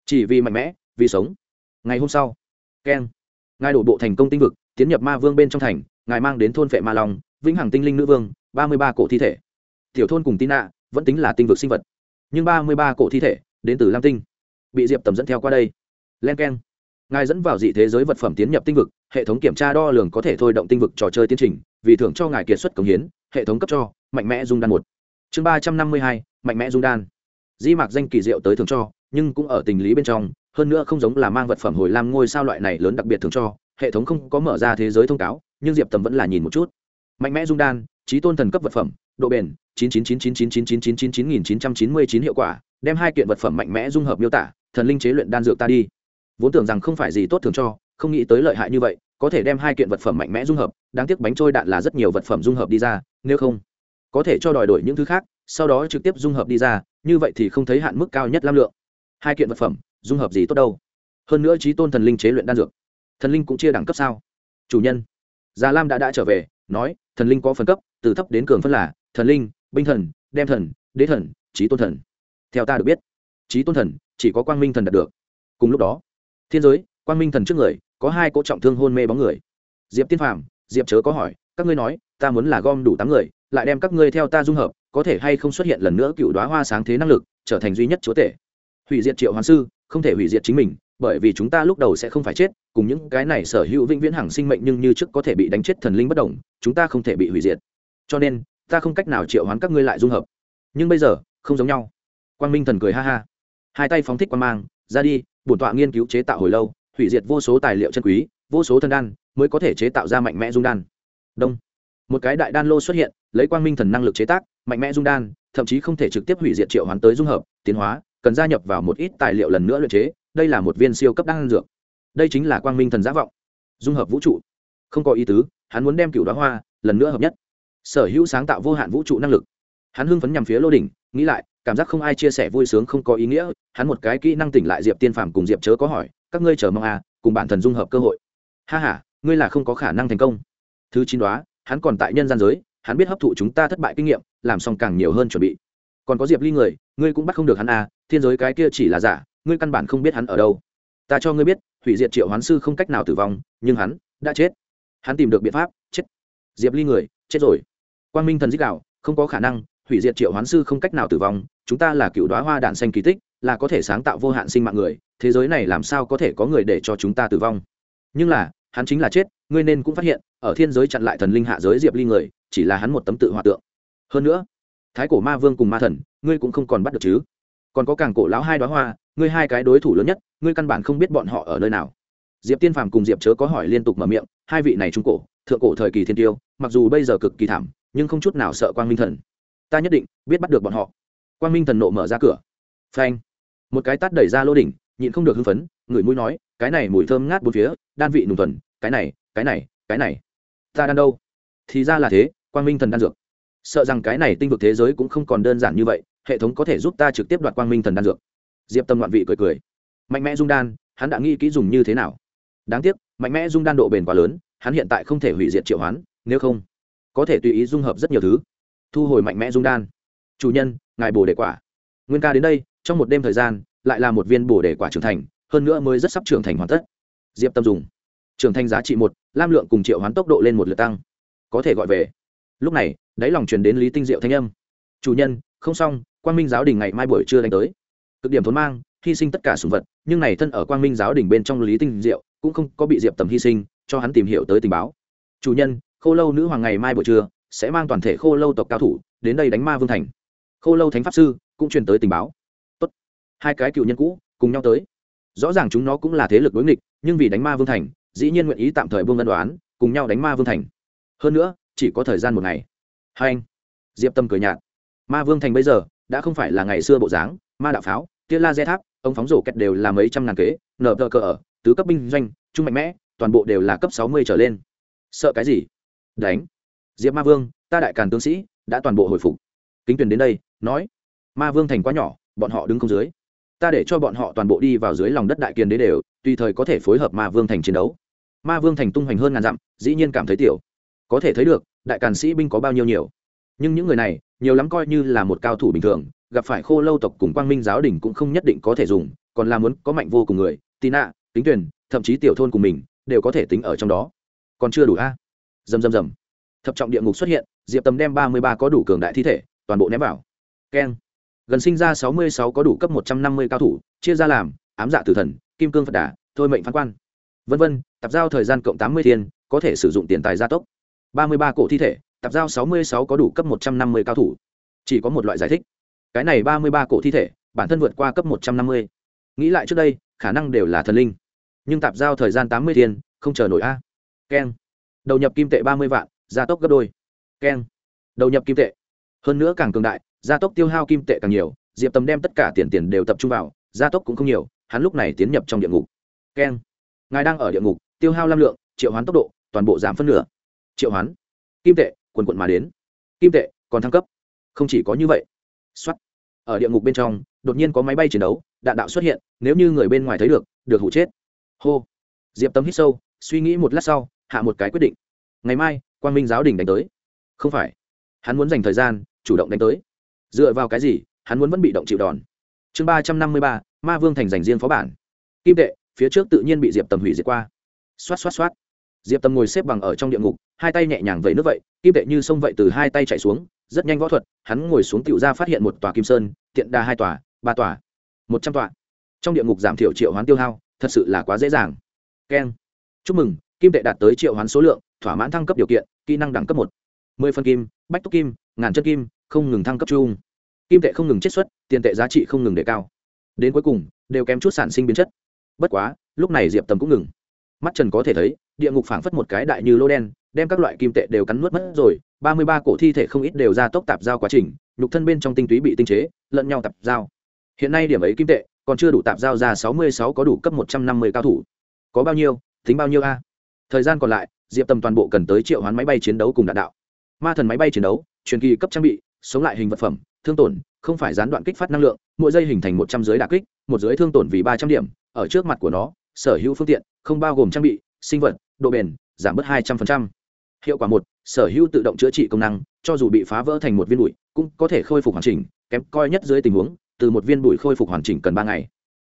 Chỉ vì mạnh mẽ, vì sống. Ngày hôm sau, keng, ngài đổ bộ thành công tinh vực, tiến nhập ma vương bên trong thành, ngài mang đến thôn vệ ma long, vĩnh hằng tinh linh nữ vương, ba mươi ba cổ thi thể. Tiểu thôn cùng tin nạ vẫn tính là tinh vực sinh vật. Nhưng ba mươi ba cổ thi thể, đến từ lam tinh bị diệp tầm dẫn theo qua đây len k e n ngài dẫn vào dị thế giới vật phẩm tiến nhập tinh vực hệ thống kiểm tra đo lường có thể thôi động tinh vực trò chơi tiến trình vì thưởng cho ngài kiệt xuất cống hiến hệ thống cấp cho mạnh mẽ dung đan một chương ba trăm năm mươi hai mạnh mẽ dung đan di mạc danh kỳ diệu tới thưởng cho nhưng cũng ở tình lý bên trong hơn nữa không giống là mang vật phẩm hồi lam ngôi sao loại này lớn đặc biệt thường cho hệ thống không có mở ra thế giới thông cáo nhưng diệp tầm vẫn là nhìn một chút mạnh mẽ dung đan trí tôn thần cấp vật phẩm độ bền chín chín chín chín chín chín chín chín chín chín nghìn chín trăm chín mươi chín hiệu quả đem hai kiện vật phẩm mạnh mẽ dung hợp miêu tả thần linh chế luyện đan dược ta đi. Vốn tưởng rằng không phải gì tốt thường cho, không nghĩ tới lợi hại như vậy, có thể đem hai kiện vật phẩm mạnh mẽ dung hợp, đáng tiếc bánh trôi đạn là rất nhiều vật phẩm dung hợp đi ra, nếu không, có thể cho đòi đổi những thứ khác, sau đó trực tiếp dung hợp đi ra, như vậy thì không thấy hạn mức cao nhất lam lượng. Hai kiện vật phẩm, dung hợp gì tốt đâu? Hơn nữa trí tôn thần linh chế luyện đan dược, thần linh cũng chia đẳng cấp sao? Chủ nhân, già lam đã đã trở về, nói, thần linh có phân cấp, từ thấp đến cường phân là thần linh, binh thần, đem thần, đế thần, trí tôn thần. Theo ta được biết trí tôn thần, chỉ có quang minh thần đạt được. Cùng lúc đó, thiên giới, quang minh thần trước người, có hai cỗ trọng thương hôn mê bóng người. Diệp tiên phàm, diệp chớ có hỏi, các ngươi nói, ta muốn là gom đủ tám người, lại đem các ngươi theo ta dung hợp, có thể hay không xuất hiện lần nữa cựu đoá hoa sáng thế năng lực, trở thành duy nhất chúa tể. Hủy diệt triệu hoàng sư, không thể hủy diệt chính mình, bởi vì chúng ta lúc đầu sẽ không phải chết, cùng những cái này sở hữu vĩnh viễn hằng sinh mệnh nhưng như trước có thể bị đánh chết thần linh bất đồng chúng ta không thể bị hủy diệt. Cho nên, ta không cách nào triệu hoán các ngươi lại dung hợp. Nhưng bây giờ, không giống nhau. Quang minh thần cười ha ha hai tay phóng thích quan mang, ra đi, bổn tọa nghiên cứu chế tạo hồi lâu, hủy diệt vô số tài liệu chân quý, vô số thân đan, mới có thể chế tạo ra mạnh mẽ dung đan. Đông. Một cái đại đan lô xuất hiện, lấy quang minh thần năng lực chế tác, mạnh mẽ dung đan, thậm chí không thể trực tiếp hủy diệt triệu hoán tới dung hợp, tiến hóa, cần gia nhập vào một ít tài liệu lần nữa luyện chế, đây là một viên siêu cấp đan dược. Đây chính là quang minh thần giả vọng. Dung hợp vũ trụ. Không có ý tứ, hắn muốn đem cựu đoá hoa lần nữa hợp nhất. Sở hữu sáng tạo vô hạn vũ trụ năng lực. Hắn hưng phấn nhằm phía lô đỉnh, nghĩ lại cảm giác không ai chia sẻ vui sướng không có ý nghĩa, hắn một cái kỹ năng tỉnh lại diệp tiên phàm cùng diệp chớ có hỏi, các ngươi chờ mong à cùng bản thần dung hợp cơ hội. Ha h a ngươi là không có khả năng thành công. Thứ chín đoá, hắn còn tại nhân gian giới, hắn biết hấp thụ chúng ta thất bại kinh nghiệm, làm xong càng nhiều hơn chuẩn bị. Còn có diệp ly người, ngươi cũng bắt không được hắn à thiên giới cái kia chỉ là giả, ngươi căn bản không biết hắn ở đâu. Ta cho ngươi biết, hủy diệt triệu hoán sư không cách nào tử vong, nhưng hắn đã chết. Hắn tìm được biện pháp, chết. Diệp ly người, chết rồi. Quang minh thần dích đạo, không có khả năng hủy diệt triệu hoán sư không cách nào tử vong, chúng ta là cựu đoá hoa đạn xanh kỳ tích, là có thể sáng tạo vô hạn sinh mạng người, thế giới này làm sao có thể có người để cho chúng ta tử vong? Nhưng là, hắn chính là chết, ngươi nên cũng phát hiện, ở thiên giới chặn lại thần linh hạ giới diệp ly người, chỉ là hắn một tấm tự hòa tượng. Hơn nữa, thái cổ ma vương cùng ma thần, ngươi cũng không còn bắt được chứ? Còn có càng cổ lão hai đoá hoa, ngươi hai cái đối thủ lớn nhất, ngươi căn bản không biết bọn họ ở nơi nào. Diệp tiên phàm cùng diệp chớ có hỏi liên tục mở miệng, hai vị này trung cổ, thượng cổ thời kỳ thiên tiêu, mặc dù bây giờ cực kỳ thảm, nhưng không chút nào sợ quang minh thần ta nhất định biết bắt được bọn họ. Quang minh thần nộ mở ra cửa. Phanh. Một cái tát đẩy ra lô đỉnh, nhịn không được hưng phấn, người mũi nói, cái này mùi thơm ngát bốn phía, đan vị nùng thuần, cái này cái này cái này. Ta đan đâu? Thì ra là thế, quang minh thần đan dược. Sợ rằng cái này tinh vực thế giới cũng không còn đơn giản như vậy, hệ thống có thể giúp ta trực tiếp đoạt quang minh thần đan dược. Diệp tâm loạn vị cười cười. Mạnh mẽ dung đan, hắn đã nghĩ kỹ dùng như thế nào. Đáng tiếc, mạnh mẽ dung đan độ bền quá lớn, hắn hiện tại không thể hủy diệt triệu hoán, nếu không, có thể tùy ý dung hợp rất nhiều thứ thu hồi mạnh mẽ dung đan. Chủ nhân, ngài bồ đề quả. Nguyên ca đến đây, trong một đêm thời gian, lại là một viên bồ đề quả trưởng thành, hơn nữa mới rất sắp trưởng thành hoàn tất. Diệp tâm dùng. Trưởng thành giá trị một, lam lượng cùng triệu hoán tốc độ lên một lượt tăng. Có thể gọi về. Lúc này, đáy lòng truyền đến lý tinh diệu thanh âm. Chủ nhân, không xong, quang minh giáo đình ngày mai buổi trưa đánh tới. Cực điểm thốn mang, hy sinh tất cả sùng vật, nhưng này thân ở quang minh giáo đình bên trong lý tinh diệu, cũng không có bị diệp tầm hy sinh, cho hắn tìm hiểu tới tình báo. Chủ nhân khô lâu nữ hoàng ngày mai buổi trưa sẽ mang toàn thể khô lâu tộc cao thủ đến đây đánh ma vương thành. Khô lâu thánh pháp sư cũng truyền tới tình báo. Tốt. hai cái cựu nhân cũ cùng nhau tới. Rõ ràng chúng nó cũng là thế lực đối nghịch, nhưng vì đánh ma vương thành, dĩ nhiên nguyện ý tạm thời buông ân đoán, cùng nhau đánh ma vương thành. Hơn nữa, chỉ có thời gian một ngày. Hai anh, diệp tâm cười nhạt. Ma vương thành bây giờ đã không phải là ngày xưa bộ dáng, ma đạo pháo, tia laser tháp, ông phóng rổ kẹt đều là mấy trăm ngàn kế, nở tờ cờ ở, tứ cấp binh doanh, trung mạnh mẽ, toàn bộ đều là cấp sáu mươi trở lên. Sợ cái gì? Đánh diệp ma vương, ta đại càn tướng sĩ, đã toàn bộ hồi phục. Kính tuyền đến đây, nói. Ma vương thành quá nhỏ, bọn họ đứng không dưới. Ta để cho bọn họ toàn bộ đi vào dưới lòng đất đại kiền đế đều, tùy thời có thể phối hợp ma vương thành chiến đấu. Ma vương thành tung hoành hơn ngàn dặm, dĩ nhiên cảm thấy tiểu. Có thể thấy được, đại càn sĩ binh có bao nhiêu nhiều. Nhưng những người này, nhiều lắm coi như là một cao thủ bình thường, gặp phải khô lâu tộc cùng quang minh giáo đình cũng không nhất định có thể dùng, còn là muốn có mạnh vô cùng người tì nạ tính tuyển, thậm chí tiểu thôn của mình, đều có thể tính ở trong đó. Còn chưa đủ a? À? dầm dầm dầm thập trọng địa ngục xuất hiện, diệp tầm đem ba mươi ba có đủ cường đại thi thể, toàn bộ ném vào. Keng. Gần sinh ra sáu mươi sáu có đủ cấp một trăm năm mươi cao thủ, chia ra làm, ám dạ tử thần, kim cương phật đà, thôi mệnh phán quan. Vân vân tập giao thời gian cộng tám mươi thiên, có thể sử dụng tiền tài gia tốc. ba mươi ba cổ thi thể tập giao sáu mươi sáu có đủ cấp một trăm năm mươi cao thủ. Chỉ có một loại giải thích. Cái này ba mươi ba cổ thi thể, bản thân vượt qua cấp một trăm năm mươi. Nghĩ lại trước đây, khả năng đều là thần linh. Nhưng tạp giao thời gian tám mươi thiên, không chờ nổi a. Keng. Đầu nhập kim tệ ba mươi vạn gia tốc gấp đôi. Keng. Đầu nhập kim tệ. Hơn nữa càng cường đại, gia tốc tiêu hao kim tệ càng nhiều, diệp tầm đem tất cả tiền tiền đều tập trung vào, gia tốc cũng không nhiều, hắn lúc này tiến nhập trong địa ngục. Keng. Ngài đang ở địa ngục, tiêu hao lam lượng, triệu hoán tốc độ, toàn bộ giảm phân nửa. Triệu hoán. Kim tệ, quần quận mà đến. Kim tệ, còn thăng cấp. Không chỉ có như vậy. Xuất ở địa ngục bên trong, đột nhiên có máy bay chiến đấu, đạn đạo xuất hiện, nếu như người bên ngoài thấy được được hụ chết. Hô. Diệp tâm hít sâu, suy nghĩ một lát sau, hạ một cái quyết định. Ngày mai quang minh giáo đình đánh tới. Không phải. Hắn muốn dành thời gian, chủ động đánh tới. Dựa vào cái gì, hắn muốn vẫn bị động chịu đòn. Chương ba trăm năm mươi ba, ma vương thành dành riêng phó bản. Kim tệ, phía trước tự nhiên bị diệp tầm hủy diệt qua. Xoát xoát xoát. Diệp tầm ngồi xếp bằng ở trong địa ngục, hai tay nhẹ nhàng vẩy nước vậy, kim tệ như sông vậy từ hai tay chạy xuống, rất nhanh võ thuật, hắn ngồi xuống tựu ra phát hiện một tòa kim sơn, tiện đà hai tòa, ba tòa, một trăm tòa. Trong địa ngục giảm thiểu triệu hoán tiêu hao, thật sự là quá dễ dàng. Keng. Chúc mừng, kim tệ đạt tới triệu hoán số lượng, thỏa mãn thăng cấp điều kiện kỹ năng đẳng cấp một. Mười phân kim, bách túc kim, ngàn chân kim, không ngừng thăng cấp chung kim tệ không ngừng chiết xuất, tiền tệ giá trị không ngừng đề cao. Đến cuối cùng, đều kém chút sản sinh biến chất. Bất quá, lúc này diệp tầm cũng ngừng. Mắt trần có thể thấy, địa ngục phảng phất một cái đại như lô đen, đem các loại kim tệ đều cắn nuốt mất rồi, ba mươi ba cổ thi thể không ít đều ra tốc tạp giao quá trình, nhục thân bên trong tinh túy bị tinh chế, lẫn nhau tạp giao. Hiện nay điểm ấy kim tệ, còn chưa đủ tạp giao ra sáu mươi sáu có đủ cấp một trăm năm mươi cao thủ. Có bao nhiêu, tính bao nhiêu a? Thời gian còn lại diệp tầm toàn bộ cần tới triệu hoán máy bay chiến đấu cùng đạn đạo. Ma thần máy bay chiến đấu, truyền kỳ cấp trang bị, sống lại hình vật phẩm, thương tổn, không phải gián đoạn kích phát năng lượng, mỗi giây hình thành một trăm giới đà kích, một giới thương tổn vì ba trăm điểm, ở trước mặt của nó, sở hữu phương tiện, không bao gồm trang bị, sinh vật, độ bền, giảm bớt hai trăm linh hiệu quả một, sở hữu tự động chữa trị công năng, cho dù bị phá vỡ thành một viên bụi, cũng có thể khôi phục hoàn chỉnh, kém coi nhất dưới tình huống, từ một viên bụi khôi phục hoàn chỉnh cần ba ngày.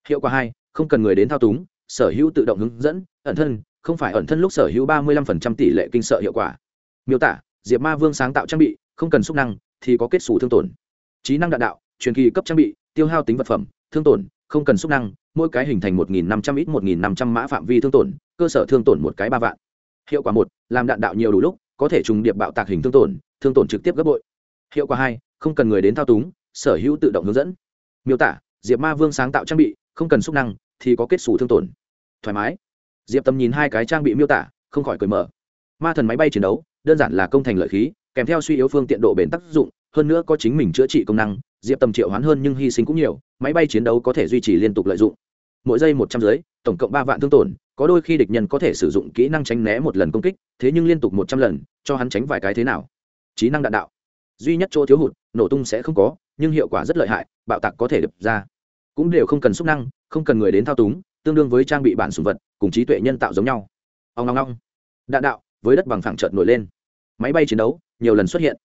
Hiệu quả hai, không cần người đến thao túng, sở hữu tự động hướng dẫn, ẩn thân không phải ẩn thân lúc sở hữu ba mươi lăm phần trăm tỷ lệ kinh sợ hiệu quả. Miêu tả, diệp ma vương sáng tạo trang bị, không cần xúc năng, thì có kết xù thương tổn. Trí năng đạn đạo, truyền kỳ cấp trang bị, tiêu hao tính vật phẩm, thương tổn, không cần xúc năng, mỗi cái hình thành một nghìn năm trăm ít một nghìn năm trăm mã phạm vi thương tổn, cơ sở thương tổn một cái ba vạn. Hiệu quả một, làm đạn đạo nhiều đủ lúc, có thể trùng điệp bạo tạc hình thương tổn thương tổn trực tiếp gấp bội. Hiệu quả hai, không cần người đến thao túng, sở hữu tự động hướng dẫn. Miêu tả, diệp ma vương sáng tạo trang bị, không cần xúc năng, thì có kết xù thương tổn. Thoải mái diệp tâm nhìn hai cái trang bị miêu tả, không khỏi cởi mở. Ma thần máy bay chiến đấu, đơn giản là công thành lợi khí, kèm theo suy yếu phương tiện độ bền tác dụng, hơn nữa có chính mình chữa trị công năng, diệp tầm triệu hoán hơn nhưng hy sinh cũng nhiều, máy bay chiến đấu có thể duy trì liên tục lợi dụng. Mỗi giây một trăm giới tổng cộng ba vạn thương tổn, có đôi khi địch nhân có thể sử dụng kỹ năng tránh né một lần công kích, thế nhưng liên tục một trăm lần, cho hắn tránh vài cái thế nào? Trí năng đạn đạo. Duy nhất chỗ thiếu hụt, nổ tung sẽ không có, nhưng hiệu quả rất lợi hại, bạo tạc có thể đập ra. Cũng đều không cần xúc năng, không cần người đến thao túng tương đương với trang bị bản sùng vật, cùng trí tuệ nhân tạo giống nhau. Ông long long đạn đạo, với đất bằng phẳng trợn nổi lên. Máy bay chiến đấu, nhiều lần xuất hiện.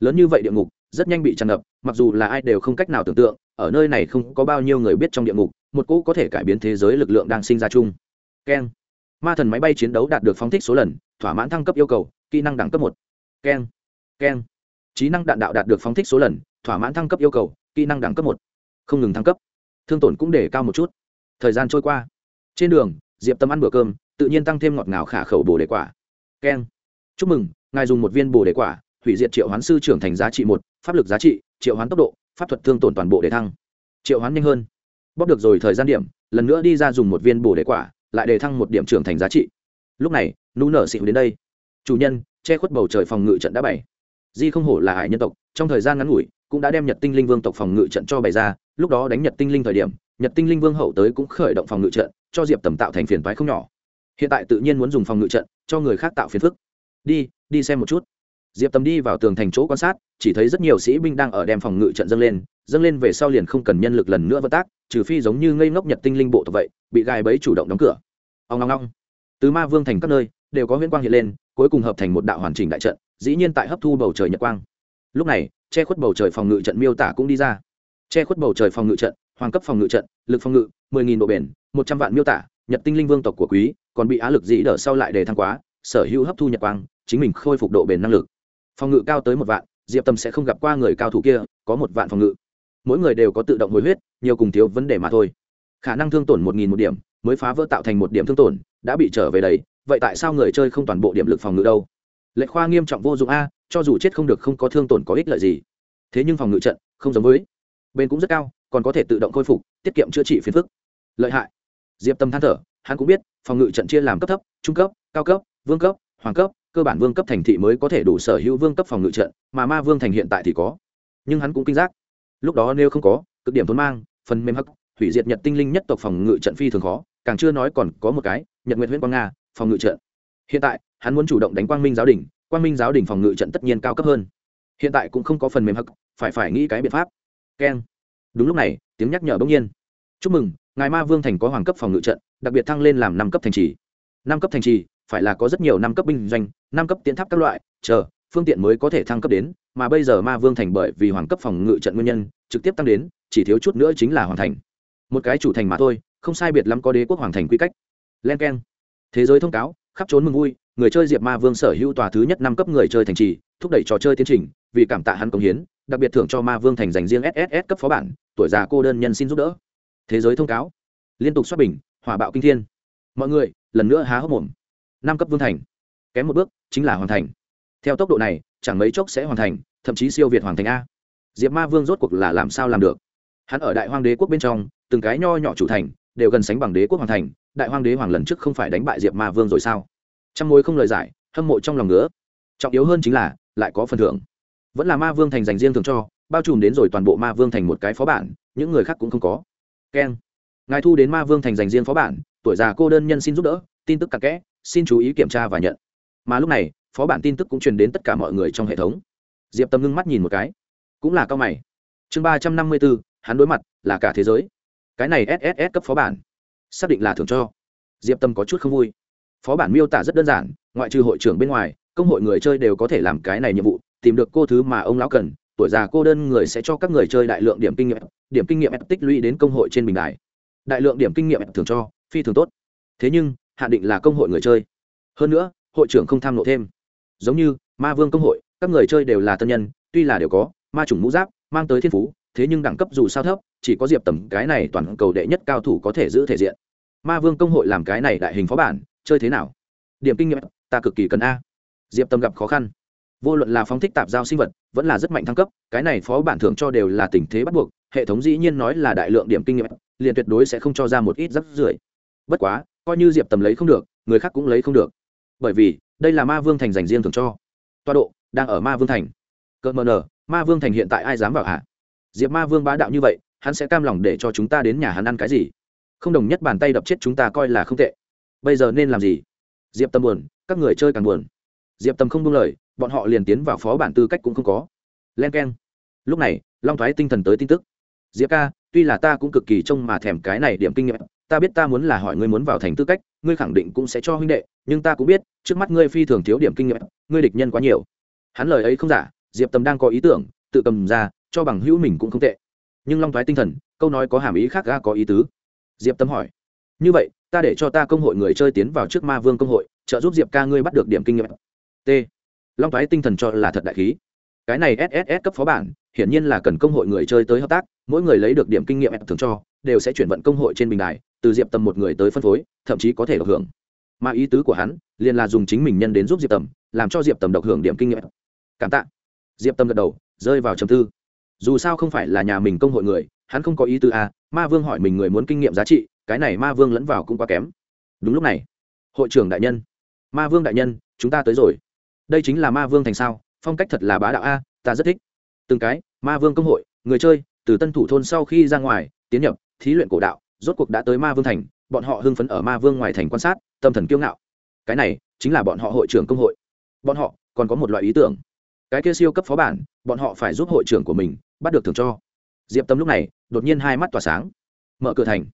Lớn như vậy địa ngục, rất nhanh bị tràn ngập, mặc dù là ai đều không cách nào tưởng tượng, ở nơi này không có bao nhiêu người biết trong địa ngục, một cỗ có thể cải biến thế giới lực lượng đang sinh ra chung. Keng. Ma thần máy bay chiến đấu đạt được phóng thích số lần, thỏa mãn thăng cấp yêu cầu, kỹ năng đẳng cấp một. Keng. Keng. Trí năng đạn đạo đạt được phóng thích số lần, thỏa mãn thăng cấp yêu cầu, kỹ năng đẳng cấp một. Không ngừng thăng cấp. Thương tổn cũng để cao một chút thời gian trôi qua. Trên đường, diệp tâm ăn bữa cơm, tự nhiên tăng thêm ngọt ngào khả khẩu bồ đề quả. Keng. Chúc mừng, ngài dùng một viên bồ đề quả, hủy diệt triệu hoán sư trưởng thành giá trị một, pháp lực giá trị, triệu hoán tốc độ, pháp thuật thương tổn toàn bộ để thăng. Triệu hoán nhanh hơn. Bóp được rồi thời gian điểm, lần nữa đi ra dùng một viên bồ đề quả, lại để thăng một điểm trưởng thành giá trị. Lúc này, nú nở xịu đến đây. Chủ nhân, che khuất bầu trời phòng ngự trận đã bày. Di không hổ là hải nhân tộc, trong thời gian ngắn ngủi, cũng đã đem nhật tinh linh vương tộc phòng ngự trận cho bày ra, lúc đó đánh nhật tinh linh thời điểm nhật tinh linh vương hậu tới cũng khởi động phòng ngự trận, cho diệp tầm tạo thành phiền toái không nhỏ. Hiện tại tự nhiên muốn dùng phòng ngự trận, cho người khác tạo phiền phức. Đi đi xem một chút. Diệp tầm đi vào tường thành chỗ quan sát, chỉ thấy rất nhiều sĩ binh đang ở đem phòng ngự trận dâng lên dâng lên về sau liền không cần nhân lực lần nữa vận tác, trừ phi giống như ngây ngốc nhật tinh linh bộ tộc vậy, bị gai bẫy chủ động đóng cửa. Ông long long từ ma vương thành các nơi đều có huyễn quang hiện lên, cuối cùng hợp thành một đạo hoàn chỉnh đại trận, dĩ nhiên tại hấp thu bầu trời nhật quang. Lúc này, che khuất bầu trời phòng ngự trận miêu tả cũng đi ra. Che khuất bầu trời phòng ngự trận hoàng cấp phòng ngự trận, lực phòng ngự, mười nghìn độ bền, một trăm vạn miêu tả, nhật tinh linh vương tộc của quý, còn bị á lực dĩ đỡ sau lại để thăng quá, sở hữu hấp thu nhật quang, chính mình khôi phục độ bền năng lực. Phòng ngự cao tới một vạn, diệp tâm sẽ không gặp qua người cao thủ kia, có một vạn phòng ngự. Mỗi người đều có tự động hồi huyết, nhiều cùng thiếu vấn đề mà thôi. Khả năng thương tổn một nghìn một điểm, mới phá vỡ tạo thành một điểm thương tổn, đã bị trở về đấy, vậy tại sao người chơi không toàn bộ điểm lực phòng ngự đâu? Lệ khoa nghiêm trọng vô dụng a, cho dù chết không được không có thương tổn có ích lợi gì. Thế nhưng phòng ngự trận, không giống với. Bên cũng rất cao còn có thể tự động khôi phục, tiết kiệm chữa trị phiền phức. Lợi hại. Diệp tâm than thở, hắn cũng biết, phòng ngự trận chia làm cấp thấp, trung cấp, cao cấp, vương cấp, hoàng cấp, cơ bản vương cấp thành thị mới có thể đủ sở hữu vương cấp phòng ngự trận, mà ma vương thành hiện tại thì có. Nhưng hắn cũng kinh giác. Lúc đó nếu không có, cực điểm thốn mang, phần mềm hắc, hủy diệt nhật tinh linh nhất tộc phòng ngự trận phi thường khó, càng chưa nói còn có một cái, nhật nguyện huyện quang nga, phòng ngự trận. Hiện tại, hắn muốn chủ động đánh quang minh giáo đình, quang minh giáo đình phòng ngự trận tất nhiên cao cấp hơn. Hiện tại cũng không có phần mềm hắc, phải phải nghĩ cái biện pháp. Keng đúng lúc này, tiếng nhắc nhở bỗng nhiên. Chúc mừng, ngài ma vương thành có hoàng cấp phòng ngự trận, đặc biệt thăng lên làm năm cấp thành trì. Năm cấp thành trì, phải là có rất nhiều năm cấp binh doanh, năm cấp tiến tháp các loại, chờ, phương tiện mới có thể thăng cấp đến, mà bây giờ ma vương thành bởi vì hoàng cấp phòng ngự trận nguyên nhân, trực tiếp tăng đến, chỉ thiếu chút nữa chính là hoàn thành. Một cái chủ thành mà thôi, không sai biệt lắm có đế quốc hoàng thành quy cách. Len k e n thế giới thông cáo, khắp trốn mừng vui, người chơi diệp ma vương sở hữu tòa thứ nhất năm cấp người chơi thành trì, thúc đẩy trò chơi tiến trình vì cảm tạ hắn công hiến, đặc biệt thưởng cho ma vương thành dành riêng sss cấp phó bản, tuổi già cô đơn nhân xin giúp đỡ. Thế giới thông cáo. Liên tục xuất bình, hỏa bạo kinh thiên. Mọi người, lần nữa há hốc mồm. Năm cấp vương thành. Kém một bước, chính là hoàn thành. Theo tốc độ này, chẳng mấy chốc sẽ hoàn thành, thậm chí siêu việt hoàn thành a. Diệp ma vương rốt cuộc là làm sao làm được? Hắn ở đại hoang đế quốc bên trong, từng cái nho nhỏ chủ thành, đều gần sánh bằng đế quốc hoàng thành. Đại hoang đế hoàng lần trước không phải đánh bại diệp ma vương rồi sao? Trăm mối không lời giải, hâm mộ trong lòng nữa trọng yếu hơn chính là, lại có phần thưởng vẫn là ma vương thành dành riêng thường cho, bao trùm đến rồi toàn bộ ma vương thành một cái phó bản, những người khác cũng không có. Keng ngài thu đến ma vương thành dành riêng phó bản, tuổi già cô đơn nhân xin giúp đỡ, tin tức cặn kẽ, xin chú ý kiểm tra và nhận. Mà lúc này, phó bản tin tức cũng truyền đến tất cả mọi người trong hệ thống. Diệp tâm ngưng mắt nhìn một cái, cũng là cao mày. Chương ba trăm năm mươi bốn, hắn đối mặt, là cả thế giới. Cái này sss cấp phó bản, xác định là thưởng cho. Diệp tâm có chút không vui. Phó bản miêu tả rất đơn giản, ngoại trừ hội trưởng bên ngoài, công hội người chơi đều có thể làm cái này nhiệm vụ tìm được cô thứ mà ông lão cần, tuổi già cô đơn người sẽ cho các người chơi đại lượng điểm kinh nghiệm, điểm kinh nghiệm tích lũy đến công hội trên bình đài. Đại lượng điểm kinh nghiệm thường cho, phi thường tốt. Thế nhưng hạn định là công hội người chơi. Hơn nữa, hội trưởng không tham lộ thêm. Giống như, ma vương công hội, các người chơi đều là tân nhân, tuy là đều có, ma chủng mũ giáp, mang tới thiên phú, thế nhưng đẳng cấp dù sao thấp, chỉ có diệp tầm cái này toàn cầu đệ nhất cao thủ có thể giữ thể diện. Ma vương công hội làm cái này đại hình phó bản, chơi thế nào? Điểm kinh nghiệm, ta cực kỳ cần a. Diệp tâm gặp khó khăn vô luận là phóng thích tạp giao sinh vật, vẫn là rất mạnh thăng cấp, cái này phó bản thưởng cho đều là tình thế bắt buộc, hệ thống dĩ nhiên nói là đại lượng điểm kinh nghiệm, liền tuyệt đối sẽ không cho ra một ít rắc rưởi. Bất quá, coi như diệp tầm lấy không được, người khác cũng lấy không được. Bởi vì, đây là ma vương thành dành riêng thường cho. Toa độ, đang ở ma vương thành. Cỡ mờ nờ, ma vương thành hiện tại ai dám vào hả diệp ma vương bá đạo như vậy, hắn sẽ cam lòng để cho chúng ta đến nhà hắn ăn cái gì? Không đồng nhất bàn tay đập chết chúng ta coi là không tệ. Bây giờ nên làm gì? Diệp tâm buồn, các người chơi càng buồn. Diệp tâm không buông lời bọn họ liền tiến vào phó bản tư cách cũng không có. Len k e n lúc này, long thoái tinh thần tới tin tức. Diệp ca, tuy là ta cũng cực kỳ trông mà thèm cái này điểm kinh nghiệm, ta biết ta muốn là hỏi ngươi muốn vào thành tư cách, ngươi khẳng định cũng sẽ cho huynh đệ, nhưng ta cũng biết, trước mắt ngươi phi thường thiếu điểm kinh nghiệm, ngươi địch nhân quá nhiều. Hắn lời ấy không giả, diệp tâm đang có ý tưởng, tự cầm ra, cho bằng hữu mình cũng không tệ. Nhưng long thoái tinh thần, câu nói có hàm ý khác ga có ý tứ. Diệp tâm hỏi. Như vậy, ta để cho ta công hội người chơi tiến vào trước ma vương công hội, trợ giúp diệp ca ngươi bắt được điểm kinh nghiệm. T long thoái tinh thần cho là thật đại khí. Cái này sss cấp phó bản, hiển nhiên là cần công hội người chơi tới hợp tác, mỗi người lấy được điểm kinh nghiệm thường cho, đều sẽ chuyển vận công hội trên bình đài, từ diệp tầm một người tới phân phối, thậm chí có thể được hưởng. Mà ý tứ của hắn, liền là dùng chính mình nhân đến giúp diệp tầm, làm cho diệp tầm độc hưởng điểm kinh nghiệm. Cảm tạ. Diệp tâm gật đầu, rơi vào trầm tư. Dù sao không phải là nhà mình công hội người, hắn không có ý tứ à ma vương hỏi mình người muốn kinh nghiệm giá trị, cái này ma vương lẫn vào cũng quá kém. Đúng lúc này, hội trưởng đại nhân. Ma vương đại nhân, chúng ta tới rồi đây chính là ma vương thành sao, phong cách thật là bá đạo a, ta rất thích. Từng cái, ma vương công hội, người chơi, từ tân thủ thôn sau khi ra ngoài, tiến nhập, thí luyện cổ đạo, rốt cuộc đã tới ma vương thành, bọn họ hưng phấn ở ma vương ngoài thành quan sát, tâm thần kiêu ngạo. Cái này, chính là bọn họ hội trưởng công hội. Bọn họ, còn có một loại ý tưởng. Cái kia siêu cấp phó bản, bọn họ phải giúp hội trưởng của mình, bắt được thưởng cho. Diệp tâm lúc này, đột nhiên hai mắt tỏa sáng. Mở cửa thành.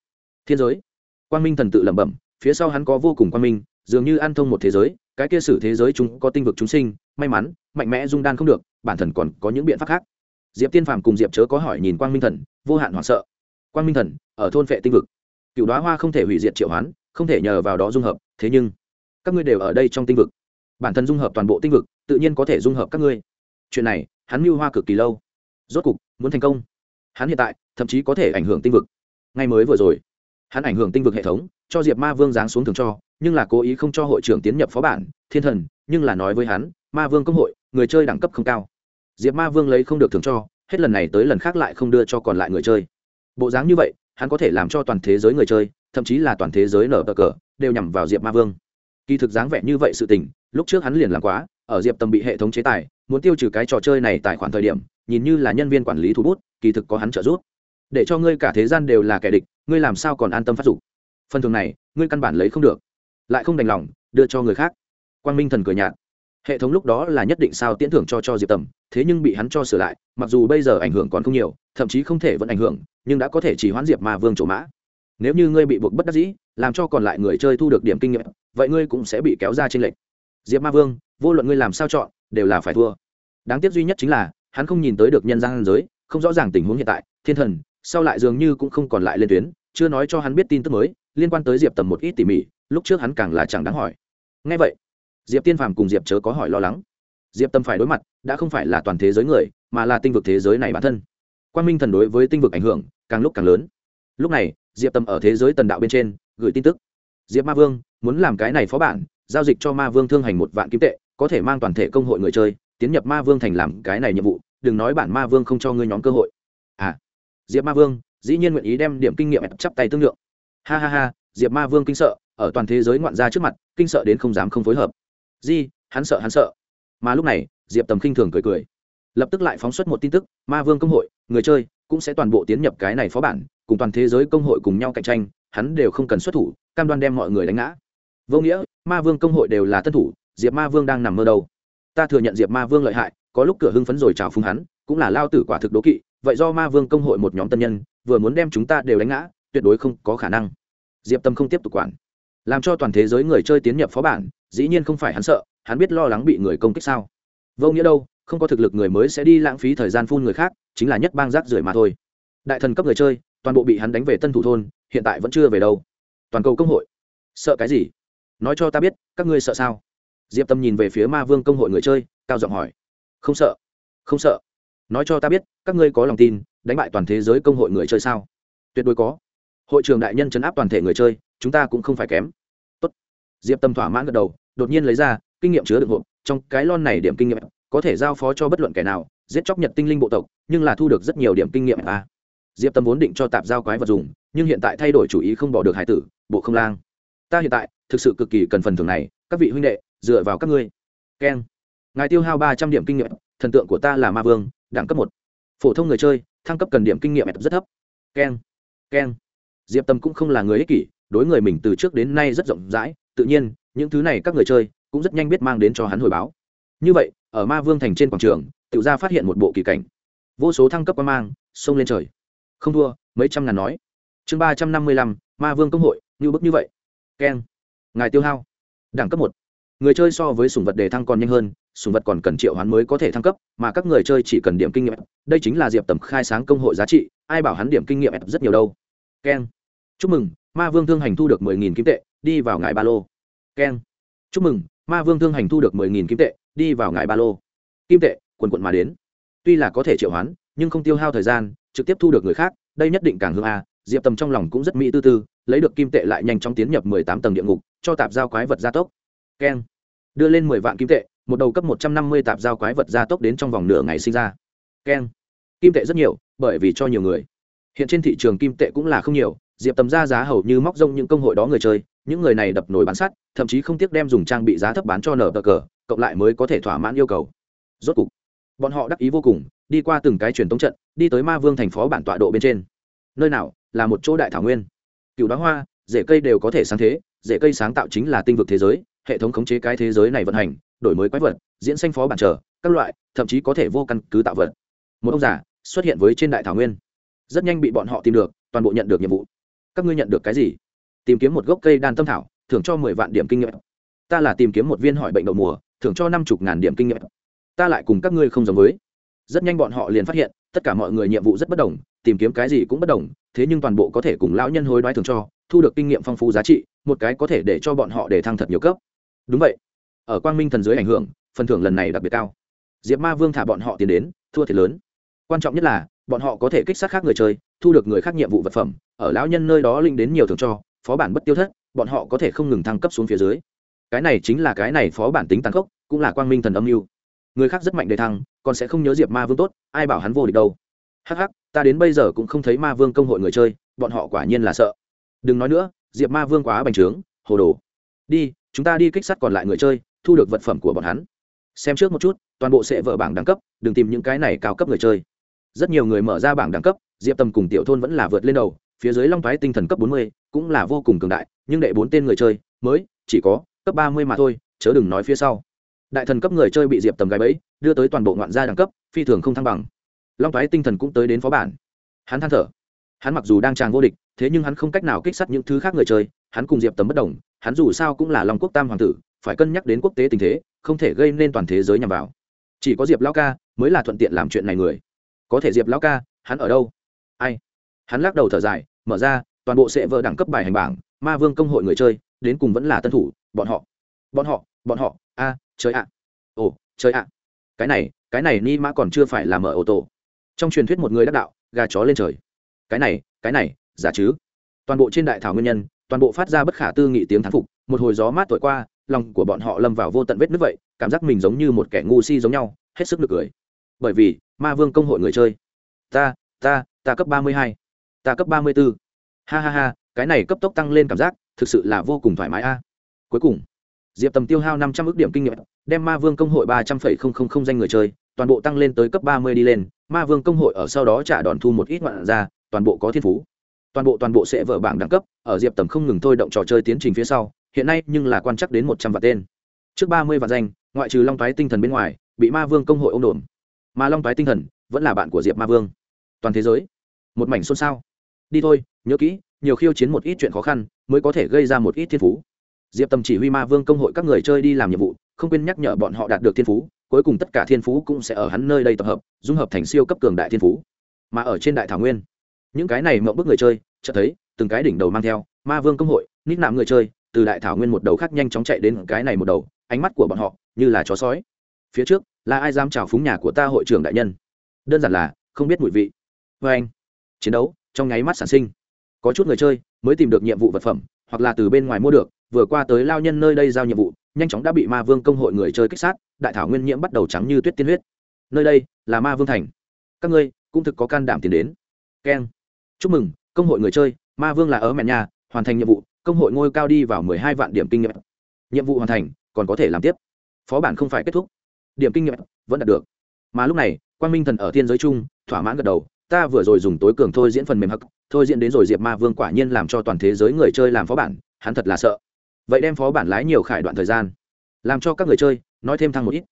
Thiên giới. Quang minh thần tự lẩm bẩm, phía sau hắn có vô cùng quang minh dường như ăn thông một thế giới, cái kia sử thế giới chúng có tinh vực chúng sinh, may mắn, mạnh mẽ dung đan không được, bản thần còn có những biện pháp khác. Diệp tiên phàm cùng diệp chớ có hỏi nhìn quang minh thần, vô hạn hoảng sợ. Quang minh thần, ở thôn vệ tinh vực. Cựu đoá hoa không thể hủy diệt triệu hoán, không thể nhờ vào đó dung hợp, thế nhưng, các ngươi đều ở đây trong tinh vực. Bản thân dung hợp toàn bộ tinh vực, tự nhiên có thể dung hợp các ngươi. Chuyện này, hắn mưu hoa cực kỳ lâu. Rốt cục, muốn thành công. Hắn hiện tại, thậm chí có thể ảnh hưởng tinh vực. Ngay mới vừa rồi, hắn ảnh hưởng tinh vực hệ thống, cho diệp ma vương giáng xuống thường cho nhưng là cố ý không cho hội trưởng tiến nhập phó bản, thiên thần, nhưng là nói với hắn, ma vương công hội, người chơi đẳng cấp không cao. Diệp ma vương lấy không được thường cho, hết lần này tới lần khác lại không đưa cho còn lại người chơi. Bộ dáng như vậy, hắn có thể làm cho toàn thế giới người chơi, thậm chí là toàn thế giới nở bờ cờ, đều nhằm vào diệp ma vương. Kỳ thực dáng vẻ như vậy sự tình, lúc trước hắn liền làm quá, ở diệp tầm bị hệ thống chế tài, muốn tiêu trừ cái trò chơi này tại khoản thời điểm, nhìn như là nhân viên quản lý thủ bút, kỳ thực có hắn trợ giúp. Để cho ngươi cả thế gian đều là kẻ địch, ngươi làm sao còn an tâm phát dục? Phần thường này, ngươi căn bản lấy không được lại không đành lòng, đưa cho người khác. Quang minh thần cười nhạt. Hệ thống lúc đó là nhất định sao tiễn thưởng cho cho diệp tầm, thế nhưng bị hắn cho sửa lại, mặc dù bây giờ ảnh hưởng còn không nhiều, thậm chí không thể vẫn ảnh hưởng, nhưng đã có thể chỉ hoãn diệp ma vương trổ mã. Nếu như ngươi bị buộc bất đắc dĩ, làm cho còn lại người chơi thu được điểm kinh nghiệm, vậy ngươi cũng sẽ bị kéo ra trên lệnh diệp ma vương, vô luận ngươi làm sao chọn, đều là phải thua. Đáng tiếc duy nhất chính là, hắn không nhìn tới được nhân gian giới, không rõ ràng tình huống hiện tại, thiên thần, sau lại dường như cũng không còn lại lên tuyến, chưa nói cho hắn biết tin tức mới liên quan tới diệp tầm một ít tỉ mỉ, lúc trước hắn càng là chẳng đáng hỏi. Ngay vậy, diệp tiên phàm cùng diệp chớ có hỏi lo lắng. Diệp tâm phải đối mặt, đã không phải là toàn thế giới người, mà là tinh vực thế giới này bản thân. Quan minh thần đối với tinh vực ảnh hưởng càng lúc càng lớn. Lúc này, diệp tâm ở thế giới tần đạo bên trên, gửi tin tức. Diệp ma vương, muốn làm cái này phó bản, giao dịch cho ma vương thương hành một vạn kim tệ, có thể mang toàn thể công hội người chơi, tiến nhập ma vương thành làm cái này nhiệm vụ, đừng nói bản ma vương không cho ngươi nhóm cơ hội. À diệp ma vương, dĩ nhiên nguyện ý đem điểm kinh nghiệm chắp tay tương lượng ha ha ha, diệp ma vương kinh sợ, ở toàn thế giới ngoạn ra trước mặt, kinh sợ đến không dám không phối hợp. Di, hắn sợ hắn sợ. Mà lúc này, diệp tầm khinh thường cười cười. Lập tức lại phóng xuất một tin tức, ma vương công hội, người chơi, cũng sẽ toàn bộ tiến nhập cái này phó bản, cùng toàn thế giới công hội cùng nhau cạnh tranh, hắn đều không cần xuất thủ, cam đoan đem mọi người đánh ngã. Vô nghĩa, ma vương công hội đều là tân thủ, diệp ma vương đang nằm mơ đâu. Ta thừa nhận diệp ma vương lợi hại, có lúc cửa hưng phấn rồi chào phúng hắn, cũng là lao tử quả thực đố kỵ, vậy do ma vương công hội một nhóm tân nhân, vừa muốn đem chúng ta đều đánh ngã tuyệt đối không có khả năng. Diệp tâm không tiếp tục quản. Làm cho toàn thế giới người chơi tiến nhập phó bản, dĩ nhiên không phải hắn sợ, hắn biết lo lắng bị người công kích sao. Vô nghĩa đâu, không có thực lực người mới sẽ đi lãng phí thời gian phun người khác, chính là nhất bang rác rưởi mà thôi. Đại thần cấp người chơi, toàn bộ bị hắn đánh về tân thủ thôn, hiện tại vẫn chưa về đâu. Toàn cầu công hội. Sợ cái gì? Nói cho ta biết, các ngươi sợ sao? Diệp tâm nhìn về phía ma vương công hội người chơi, cao giọng hỏi. Không sợ. Không sợ. Nói cho ta biết, các ngươi có lòng tin đánh bại toàn thế giới công hội người chơi sao? Tuyệt đối có hội trường đại nhân chấn áp toàn thể người chơi, chúng ta cũng không phải kém. Tốt. diệp tâm thỏa mãn gật đầu, đột nhiên lấy ra, kinh nghiệm chứa đựng hộp. Trong cái lon này điểm kinh nghiệm, có thể giao phó cho bất luận kẻ nào, giết chóc nhật tinh linh bộ tộc, nhưng là thu được rất nhiều điểm kinh nghiệm a diệp tâm vốn định cho tạp giao quái vật dùng, nhưng hiện tại thay đổi chủ ý không bỏ được hải tử, bộ không lang. Ta hiện tại, thực sự cực kỳ cần phần thưởng này, các vị huynh đệ, dựa vào các ngươi. Keng ngài tiêu hao ba trăm điểm kinh nghiệm, thần tượng của ta là ma vương, đẳng cấp một. Phổ thông người chơi, thăng cấp cần điểm kinh nghiệm rất thấp. Keng keng diệp tâm cũng không là người ích kỷ, đối người mình từ trước đến nay rất rộng rãi, tự nhiên, những thứ này các người chơi cũng rất nhanh biết mang đến cho hắn hồi báo. Như vậy, ở ma vương thành trên quảng trường tự ra phát hiện một bộ kỳ cảnh. Vô số thăng cấp qua mang xông lên trời. Không thua, mấy trăm ngàn nói. Chương ba trăm năm mươi lăm, ma vương công hội, như bức như vậy. Keng. Ngài tiêu hao. Đẳng cấp một. Người chơi so với sùng vật đề thăng còn nhanh hơn sùng vật còn cần triệu hoán mới có thể thăng cấp, mà các người chơi chỉ cần điểm kinh nghiệm. Đây chính là diệp tầm khai sáng công hội giá trị, ai bảo hắn điểm kinh nghiệm rất nhiều đâu. Keng chúc mừng, ma vương thương hành thu được mười nghìn kim tệ, đi vào ngài ba lô. Keng chúc mừng, ma vương thương hành thu được mười nghìn kim tệ, đi vào ngài ba lô. Kim tệ, quần quận mà đến. Tuy là có thể triệu hoán, nhưng không tiêu hao thời gian, trực tiếp thu được người khác, đây nhất định càng hương a. Diệp tầm trong lòng cũng rất mỹ tư tư, lấy được kim tệ lại nhanh chóng tiến nhập mười tám tầng địa ngục, cho tạp giao quái vật gia tốc. Keng đưa lên mười vạn kim tệ, một đầu cấp một trăm năm mươi tạp giao quái vật gia tốc đến trong vòng nửa ngày sinh ra. Keng kim tệ rất nhiều, bởi vì cho nhiều người. Hiện trên thị trường kim tệ cũng là không nhiều diệp tầm ra giá hầu như móc rông những công hội đó người chơi, những người này đập nổi bán sắt, thậm chí không tiếc đem dùng trang bị giá thấp bán cho nở tờ cờ, cộng lại mới có thể thỏa mãn yêu cầu. Rốt cục, bọn họ đắc ý vô cùng, đi qua từng cái truyền tống trận, đi tới ma vương thành phố bản tọa độ bên trên. Nơi nào, là một chỗ đại thảo nguyên. Cựu đoá hoa, rễ cây đều có thể sáng thế, rễ cây sáng tạo chính là tinh vực thế giới, hệ thống khống chế cái thế giới này vận hành, đổi mới quái vật, diễn sanh phó bản trở, các loại, thậm chí có thể vô căn cứ tạo vật. Một ông già xuất hiện với trên đại thảo nguyên. Rất nhanh bị bọn họ tìm được, toàn bộ nhận được nhiệm vụ các ngươi nhận được cái gì? Tìm kiếm một gốc cây đan tâm thảo, thưởng cho mười vạn điểm kinh nghiệm. Ta là tìm kiếm một viên hỏi bệnh đậu mùa, thưởng cho năm chục ngàn điểm kinh nghiệm. Ta lại cùng các ngươi không giống với. Rất nhanh bọn họ liền phát hiện, tất cả mọi người nhiệm vụ rất bất đồng, tìm kiếm cái gì cũng bất đồng, thế nhưng toàn bộ có thể cùng lão nhân hối đoái thường cho, thu được kinh nghiệm phong phú giá trị, một cái có thể để cho bọn họ để thăng thật nhiều cấp. Đúng vậy. Ở quang minh thần dưới ảnh hưởng, phần thưởng lần này đặc biệt cao. Diệp ma vương thả bọn họ tiến đến, thua thiệt lớn. Quan trọng nhất là bọn họ có thể kích sát khác người chơi thu được người khác nhiệm vụ vật phẩm ở lão nhân nơi đó linh đến nhiều thường cho phó bản bất tiêu thất bọn họ có thể không ngừng thăng cấp xuống phía dưới. Cái này chính là cái này phó bản tính tăng khốc cũng là quang minh thần âm mưu. Người khác rất mạnh đề thăng còn sẽ không nhớ diệp ma vương tốt ai bảo hắn vô địch đâu. Hắc hắc, ta đến bây giờ cũng không thấy ma vương công hội người chơi bọn họ quả nhiên là sợ. Đừng nói nữa diệp ma vương quá bành trướng hồ đồ. Đi chúng ta đi kích sát còn lại người chơi thu được vật phẩm của bọn hắn. Xem trước một chút toàn bộ sẽ vở bảng đẳng cấp đừng tìm những cái này cao cấp người chơi rất nhiều người mở ra bảng đẳng cấp, diệp tầm cùng tiểu thôn vẫn là vượt lên đầu, phía dưới long thái tinh thần cấp bốn mươi cũng là vô cùng cường đại, nhưng đệ bốn tên người chơi mới chỉ có cấp ba mươi mà thôi, chớ đừng nói phía sau. Đại thần cấp người chơi bị diệp tầm gái bẫy, đưa tới toàn bộ ngoạn gia đẳng cấp, phi thường không thăng bằng. Long thái tinh thần cũng tới đến phó bản. Hắn than thở. Hắn mặc dù đang tràng vô địch, thế nhưng hắn không cách nào kích sát những thứ khác người chơi, hắn cùng diệp tầm bất đồng, hắn dù sao cũng là long quốc tam hoàng tử, phải cân nhắc đến quốc tế tình thế, không thể gây nên toàn thế giới nhằm vào. Chỉ có diệp lão ca mới là thuận tiện làm chuyện này người có thể diệp lão ca, hắn ở đâu? Ai? Hắn lắc đầu thở dài, mở ra, toàn bộ sẽ vợ đẳng cấp bài hành bảng, ma vương công hội người chơi, đến cùng vẫn là tân thủ, bọn họ. Bọn họ bọn họ, a, trời ạ. Ồ, trời ạ. Cái này cái này ni mã còn chưa phải là mở ô tô trong truyền thuyết một người đắc đạo, gà chó lên trời. Cái này cái này, giả chứ. Toàn bộ trên đại thảo nguyên nhân, toàn bộ phát ra bất khả tư nghị tiếng thán phục, một hồi gió mát thổi qua, lòng của bọn họ lâm vào vô tận vết nứt vậy, cảm giác mình giống như một kẻ ngu si giống nhau, hết sức được cười bởi vì ma vương công hội người chơi. Ta ta ta cấp ba mươi hai, ta cấp ba mươi b ố ha ha ha, cái này cấp tốc tăng lên cảm giác, thực sự là vô cùng thoải mái a. Cuối cùng, diệp tầm tiêu hao năm trăm ước điểm kinh nghiệm, đem ma vương công hội ba trăm linh danh người chơi, toàn bộ tăng lên tới cấp ba mươi đi lên, ma vương công hội ở sau đó trả đòn thu một ít ngoạn ra, toàn bộ có thiên phú. Toàn bộ toàn bộ sẽ vở bảng đẳng cấp, ở diệp tầm không ngừng thôi động trò chơi tiến trình phía sau, hiện nay nhưng là quan chắc đến một trăm vạn tên. Trước ba mươi vạn danh, ngoại trừ long toái tinh thần bên ngoài, bị ma vương công hội ô đồn mà long toái tinh thần vẫn là bạn của diệp ma vương toàn thế giới một mảnh xôn xao đi thôi nhớ kỹ nhiều khiêu chiến một ít chuyện khó khăn mới có thể gây ra một ít thiên phú diệp tầm chỉ huy ma vương công hội các người chơi đi làm nhiệm vụ không quên nhắc nhở bọn họ đạt được thiên phú cuối cùng tất cả thiên phú cũng sẽ ở hắn nơi đây tập hợp dung hợp thành siêu cấp cường đại thiên phú mà ở trên đại thảo nguyên những cái này mộng bức người chơi chợt thấy từng cái đỉnh đầu mang theo ma vương công hội nít nạm người chơi từ đại thảo nguyên một đầu khác nhanh chóng chạy đến cái này một đầu ánh mắt của bọn họ như là chó sói phía trước là ai dám chào phúng nhà của ta hội trưởng đại nhân? Đơn giản là, không biết mùi vị. Vê anh, chiến đấu, trong nháy mắt sản sinh. Có chút người chơi mới tìm được nhiệm vụ vật phẩm, hoặc là từ bên ngoài mua được, vừa qua tới lao nhân nơi đây giao nhiệm vụ, nhanh chóng đã bị ma vương công hội người chơi kích sát, đại thảo nguyên nhiễm bắt đầu trắng như tuyết tiên huyết. Nơi đây là ma vương thành. Các ngươi cũng thực có can đảm tiến đến. Keng. Chúc mừng, công hội người chơi, ma vương là ở mẹ nhà, hoàn thành nhiệm vụ, công hội ngôi cao đi vào mười hai vạn điểm kinh nghiệm. Nhiệm vụ hoàn thành, còn có thể làm tiếp. Phó bản không phải kết thúc điểm kinh nghiệm vẫn đạt được. Mà lúc này, quang minh thần ở thiên giới chung thỏa mãn gật đầu, ta vừa rồi dùng tối cường thôi diễn phần mềm hắc, thôi diễn đến rồi diệp ma vương quả nhiên làm cho toàn thế giới người chơi làm phó bản, hắn thật là sợ. Vậy đem phó bản lái nhiều khải đoạn thời gian, làm cho các người chơi nói thêm thăng một ít.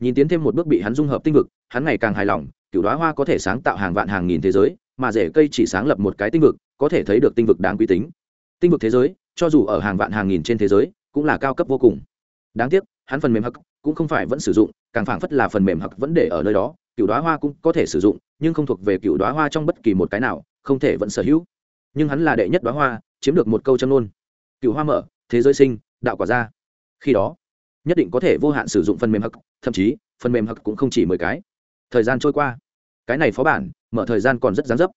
Nhìn tiến thêm một bước bị hắn dung hợp tinh vực, hắn ngày càng hài lòng cựu đoá hoa có thể sáng tạo hàng vạn hàng nghìn thế giới, mà rễ cây chỉ sáng lập một cái tinh vực, có thể thấy được tinh vực đáng quý tính. Tinh vực thế giới, cho dù ở hàng vạn hàng nghìn trên thế giới, cũng là cao cấp vô cùng. Đáng tiếc hắn phần mềm hặc cũng không phải vẫn sử dụng, càng phảng phất là phần mềm hặc vẫn để ở nơi đó, cựu đoá hoa cũng có thể sử dụng, nhưng không thuộc về cựu đoá hoa trong bất kỳ một cái nào, không thể vẫn sở hữu. Nhưng hắn là đệ nhất đoá hoa, chiếm được một câu châm nôn cựu hoa mở, thế giới sinh, đạo quả ra. Khi đó, nhất định có thể vô hạn sử dụng phần mềm hặc thậm chí, phần mềm hặc cũng không chỉ mười cái. Thời gian trôi qua. Cái này phó bản, mở thời gian còn rất gián dấp.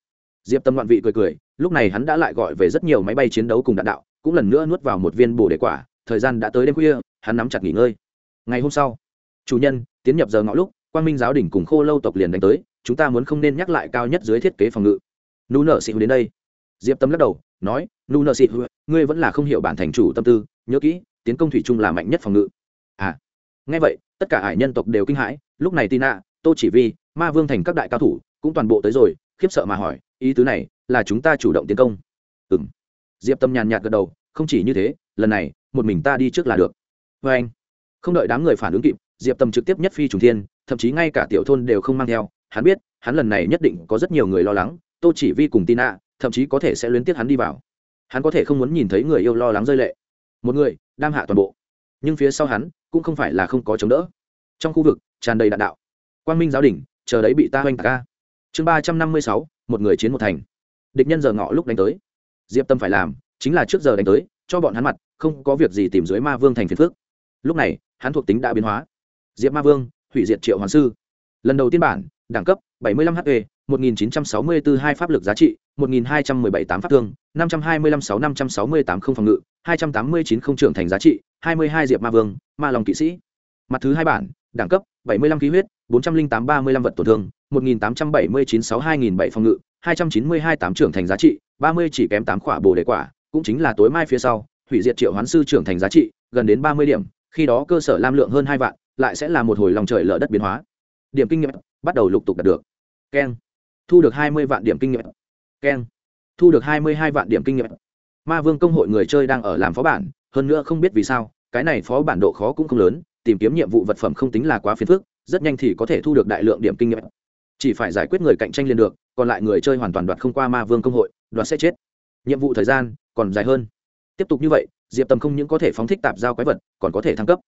Diệp tâm loạn vị cười cười, lúc này hắn đã lại gọi về rất nhiều máy bay chiến đấu cùng đạn đạo, cũng lần nữa nuốt vào một viên bồ đề quả, thời gian đã tới đêm khuya, hắn nắm chặt nghỉ ngơi ngày hôm sau, chủ nhân, tiến nhập giờ ngõ lúc, quang minh giáo đỉnh cùng khô lâu tộc liền đánh tới, chúng ta muốn không nên nhắc lại cao nhất dưới thiết kế phòng ngự. Nu nợ xị đến đây. Diệp tâm lắc đầu, nói nu nợ xị ngươi vẫn là không hiểu bản thành chủ tâm tư, nhớ kỹ, tiến công thủy chung là mạnh nhất phòng ngự. À nghe vậy, tất cả hải nhân tộc đều kinh hãi, lúc này tina, tô chỉ vi, ma vương thành các đại cao thủ cũng toàn bộ tới rồi, khiếp sợ mà hỏi, ý tứ này là chúng ta chủ động tiến công? Ừ m diệp tâm nhàn nhạt gật đầu, không chỉ như thế, lần này, một mình ta đi trước là được. Vê anh không đợi đám người phản ứng kịp diệp tâm trực tiếp nhất phi trùng thiên thậm chí ngay cả tiểu thôn đều không mang theo. Hắn biết hắn lần này nhất định có rất nhiều người lo lắng tô chỉ vi cùng tin ạ, thậm chí có thể sẽ luyến tiếc hắn đi vào. Hắn có thể không muốn nhìn thấy người yêu lo lắng rơi lệ. Một người đam hạ toàn bộ. Nhưng phía sau hắn cũng không phải là không có chống đỡ. Trong khu vực tràn đầy đạn đạo. Quang minh giáo đình chờ đấy bị ta oanh ca chương ba trăm năm mươi sáu một người chiến một thành. Địch nhân giờ ngọ lúc đánh tới. Diệp tâm phải làm chính là trước giờ đánh tới cho bọn hắn mặt không có việc gì tìm dưới ma vương thành phiền phước lúc này hắn thuộc tính đã biến hóa diệp ma vương hủy diệt triệu hoàn sư lần đầu tiên bản đẳng cấp 75 HP, 1964 hai pháp lực giá trị, 1217 8 pháp thương, 525 6 568 không phòng ngự, 289 không trưởng thành giá trị, 22 diệp ma vương, ma lòng kỵ sĩ. Mặt thứ hai bản, đẳng cấp 75 khí huyết, 408 35 vật tổn thương, 1879 6 2007 phòng ngự, 292 trưởng thành giá trị, 30 chỉ kém 8 quả bổ đề quả, cũng chính là tối mai phía sau, hủy diệt triệu hoán sư trưởng thành giá trị, gần đến 30 điểm, khi đó cơ sở lam lượng hơn hai vạn, lại sẽ là một hồi lòng trời lở đất biến hóa. Điểm kinh nghiệm bắt đầu lục tục đạt được. Keng. Thu được hai mươi vạn điểm kinh nghiệm. Keng. Thu được hai mươi hai vạn điểm kinh nghiệm. Ma vương công hội người chơi đang ở làm phó bản hơn nữa không biết vì sao cái này phó bản độ khó cũng không lớn tìm kiếm nhiệm vụ vật phẩm không tính là quá phiền phức rất nhanh thì có thể thu được đại lượng điểm kinh nghiệm. Chỉ phải giải quyết người cạnh tranh liền được còn lại người chơi hoàn toàn đoạt không qua ma vương công hội đoạt sẽ chết. Nhiệm vụ thời gian còn dài hơn. Tiếp tục như vậy diệp tầm không những có thể phóng thích tạp giao quái vật, còn có thể thăng cấp.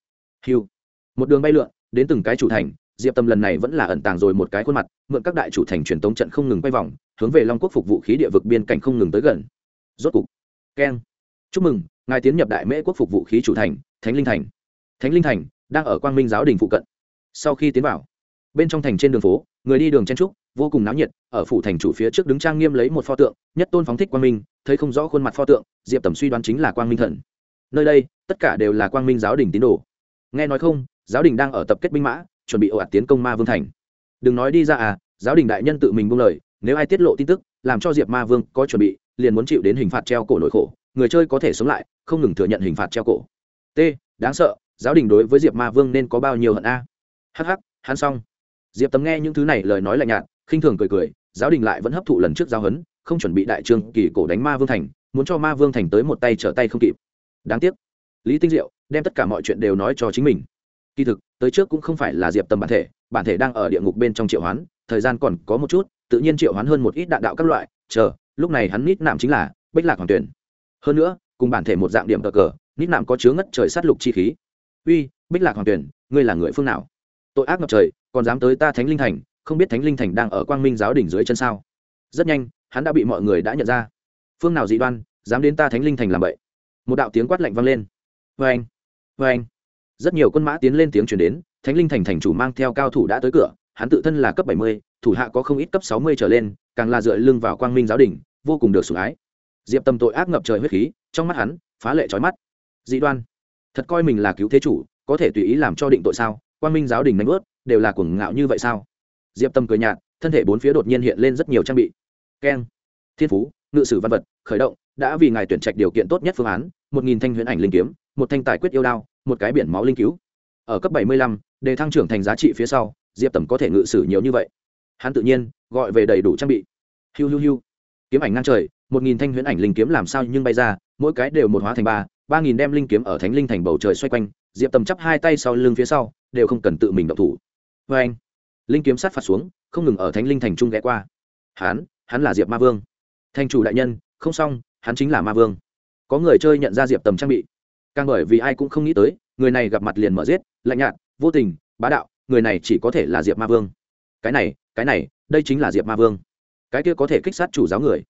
Hiu một đường bay lượn, đến từng cái chủ thành, diệp tâm lần này vẫn là ẩn tàng rồi một cái khuôn mặt, mượn các đại chủ thành truyền tống trận không ngừng quay vòng, hướng về long quốc phục vũ khí địa vực biên cảnh không ngừng tới gần. Rốt cục. Keng. Chúc mừng, ngài tiến nhập đại mễ quốc phục vũ khí chủ thành, thánh linh thành. Thánh linh thành đang ở quang minh giáo đình phụ cận. Sau khi tiến vào, bên trong thành trên đường phố, người đi đường chen trúc, vô cùng náo nhiệt, ở phủ thành chủ phía trước đứng trang nghiêm lấy một pho tượng, nhất tôn phóng thích quang minh thấy không rõ khuôn mặt pho tượng, diệp tầm suy đoán chính là quang minh thần. Nơi đây, tất cả đều là quang minh giáo đình tín đồ. Nghe nói không, giáo đình đang ở tập kết binh mã, chuẩn bị ồ ạt tiến công ma vương thành. Đừng nói đi ra à giáo đình đại nhân tự mình buông lời, nếu ai tiết lộ tin tức, làm cho diệp ma vương có chuẩn bị, liền muốn chịu đến hình phạt treo cổ nỗi khổ, người chơi có thể sống lại, không ngừng thừa nhận hình phạt treo cổ. T, đáng sợ, giáo đình đối với diệp ma vương nên có bao nhiêu hận a? Hh hắn xong. Diệp tấm nghe những thứ này lời nói lạnh nhạt, khinh thường cười cười, giáo đình lại vẫn hấp thụ lần trước giao hấn không chuẩn bị đại trương kỳ cổ đánh ma vương thành, muốn cho ma vương thành tới một tay trở tay không kịp. Đáng tiếc, lý tinh diệu đem tất cả mọi chuyện đều nói cho chính mình. Kỳ thực, tới trước cũng không phải là diệp tâm bản thể bản thể đang ở địa ngục bên trong triệu hoán, thời gian còn có một chút, tự nhiên triệu hoán hơn một ít đạn đạo các loại, chờ, lúc này hắn nít nạm chính là bích lạc hoàng tuyển. Hơn nữa, cùng bản thể một dạng điểm cờ cờ, nít nạm có chứa ngất trời sát lục chi khí. Uy, bích lạc hoàng tuyển, ngươi là người phương nào? Tội ác ngập trời, còn dám tới ta thánh linh thành, không biết thánh linh thành đang ở quang minh giáo đỉnh dưới chân sao? Rất nhanh hắn đã bị mọi người đã nhận ra. Phương nào dị đoan, dám đến ta thánh linh thành làm vậy một đạo tiếng quát lạnh vang lên. Vê anh vê anh. Rất nhiều quân mã tiến lên tiếng chuyển đến, thánh linh thành thành chủ mang theo cao thủ đã tới cửa, hắn tự thân là cấp bảy mươi, thủ hạ có không ít cấp sáu mươi trở lên, càng là dựa lưng vào quang minh giáo đình, vô cùng được sủng ái. Diệp tâm tội ác ngập trời huyết khí, trong mắt hắn, phá lệ trói mắt. Dị đoan, thật coi mình là cứu thế chủ, có thể tùy ý làm cho định tội sao? Quang minh giáo đình nánh ướt đều là cuồng ngạo như vậy sao? Diệp tâm cười nhạt, thân thể bốn phía đột nhiên hiện lên rất nhiều trang bị keng. Thiên phú, ngự sử văn vật, khởi động, đã vì ngài tuyển trạch điều kiện tốt nhất phương án, một nghìn thanh huyễn ảnh linh kiếm, một thanh tài quyết yêu đao, một cái biển máu linh cứu. Ở cấp bảy mươi lăm để thăng trưởng thành giá trị phía sau, diệp tầm có thể ngự sử nhiều như vậy. Hắn tự nhiên, gọi về đầy đủ trang bị. Hiu hiu hiu. Kiếm ảnh ngang trời, một nghìn thanh huyễn ảnh linh kiếm làm sao nhưng bay ra, mỗi cái đều một hóa thành ba ba nghìn đem linh kiếm ở thánh linh thành bầu trời xoay quanh, diệp tầm chắp hai tay sau lưng phía sau, đều không cần tự mình động thủ. Vê anh linh kiếm sát phạt xuống, không ngừng ở thánh linh thành trung ghé qua. Hán hắn là diệp ma vương thành chủ đại nhân không xong hắn chính là ma vương có người chơi nhận ra diệp tầm trang bị càng bởi vì ai cũng không nghĩ tới người này gặp mặt liền mở giết lạnh nhạt vô tình bá đạo người này chỉ có thể là diệp ma vương cái này cái này đây chính là diệp ma vương cái kia có thể kích sát chủ giáo người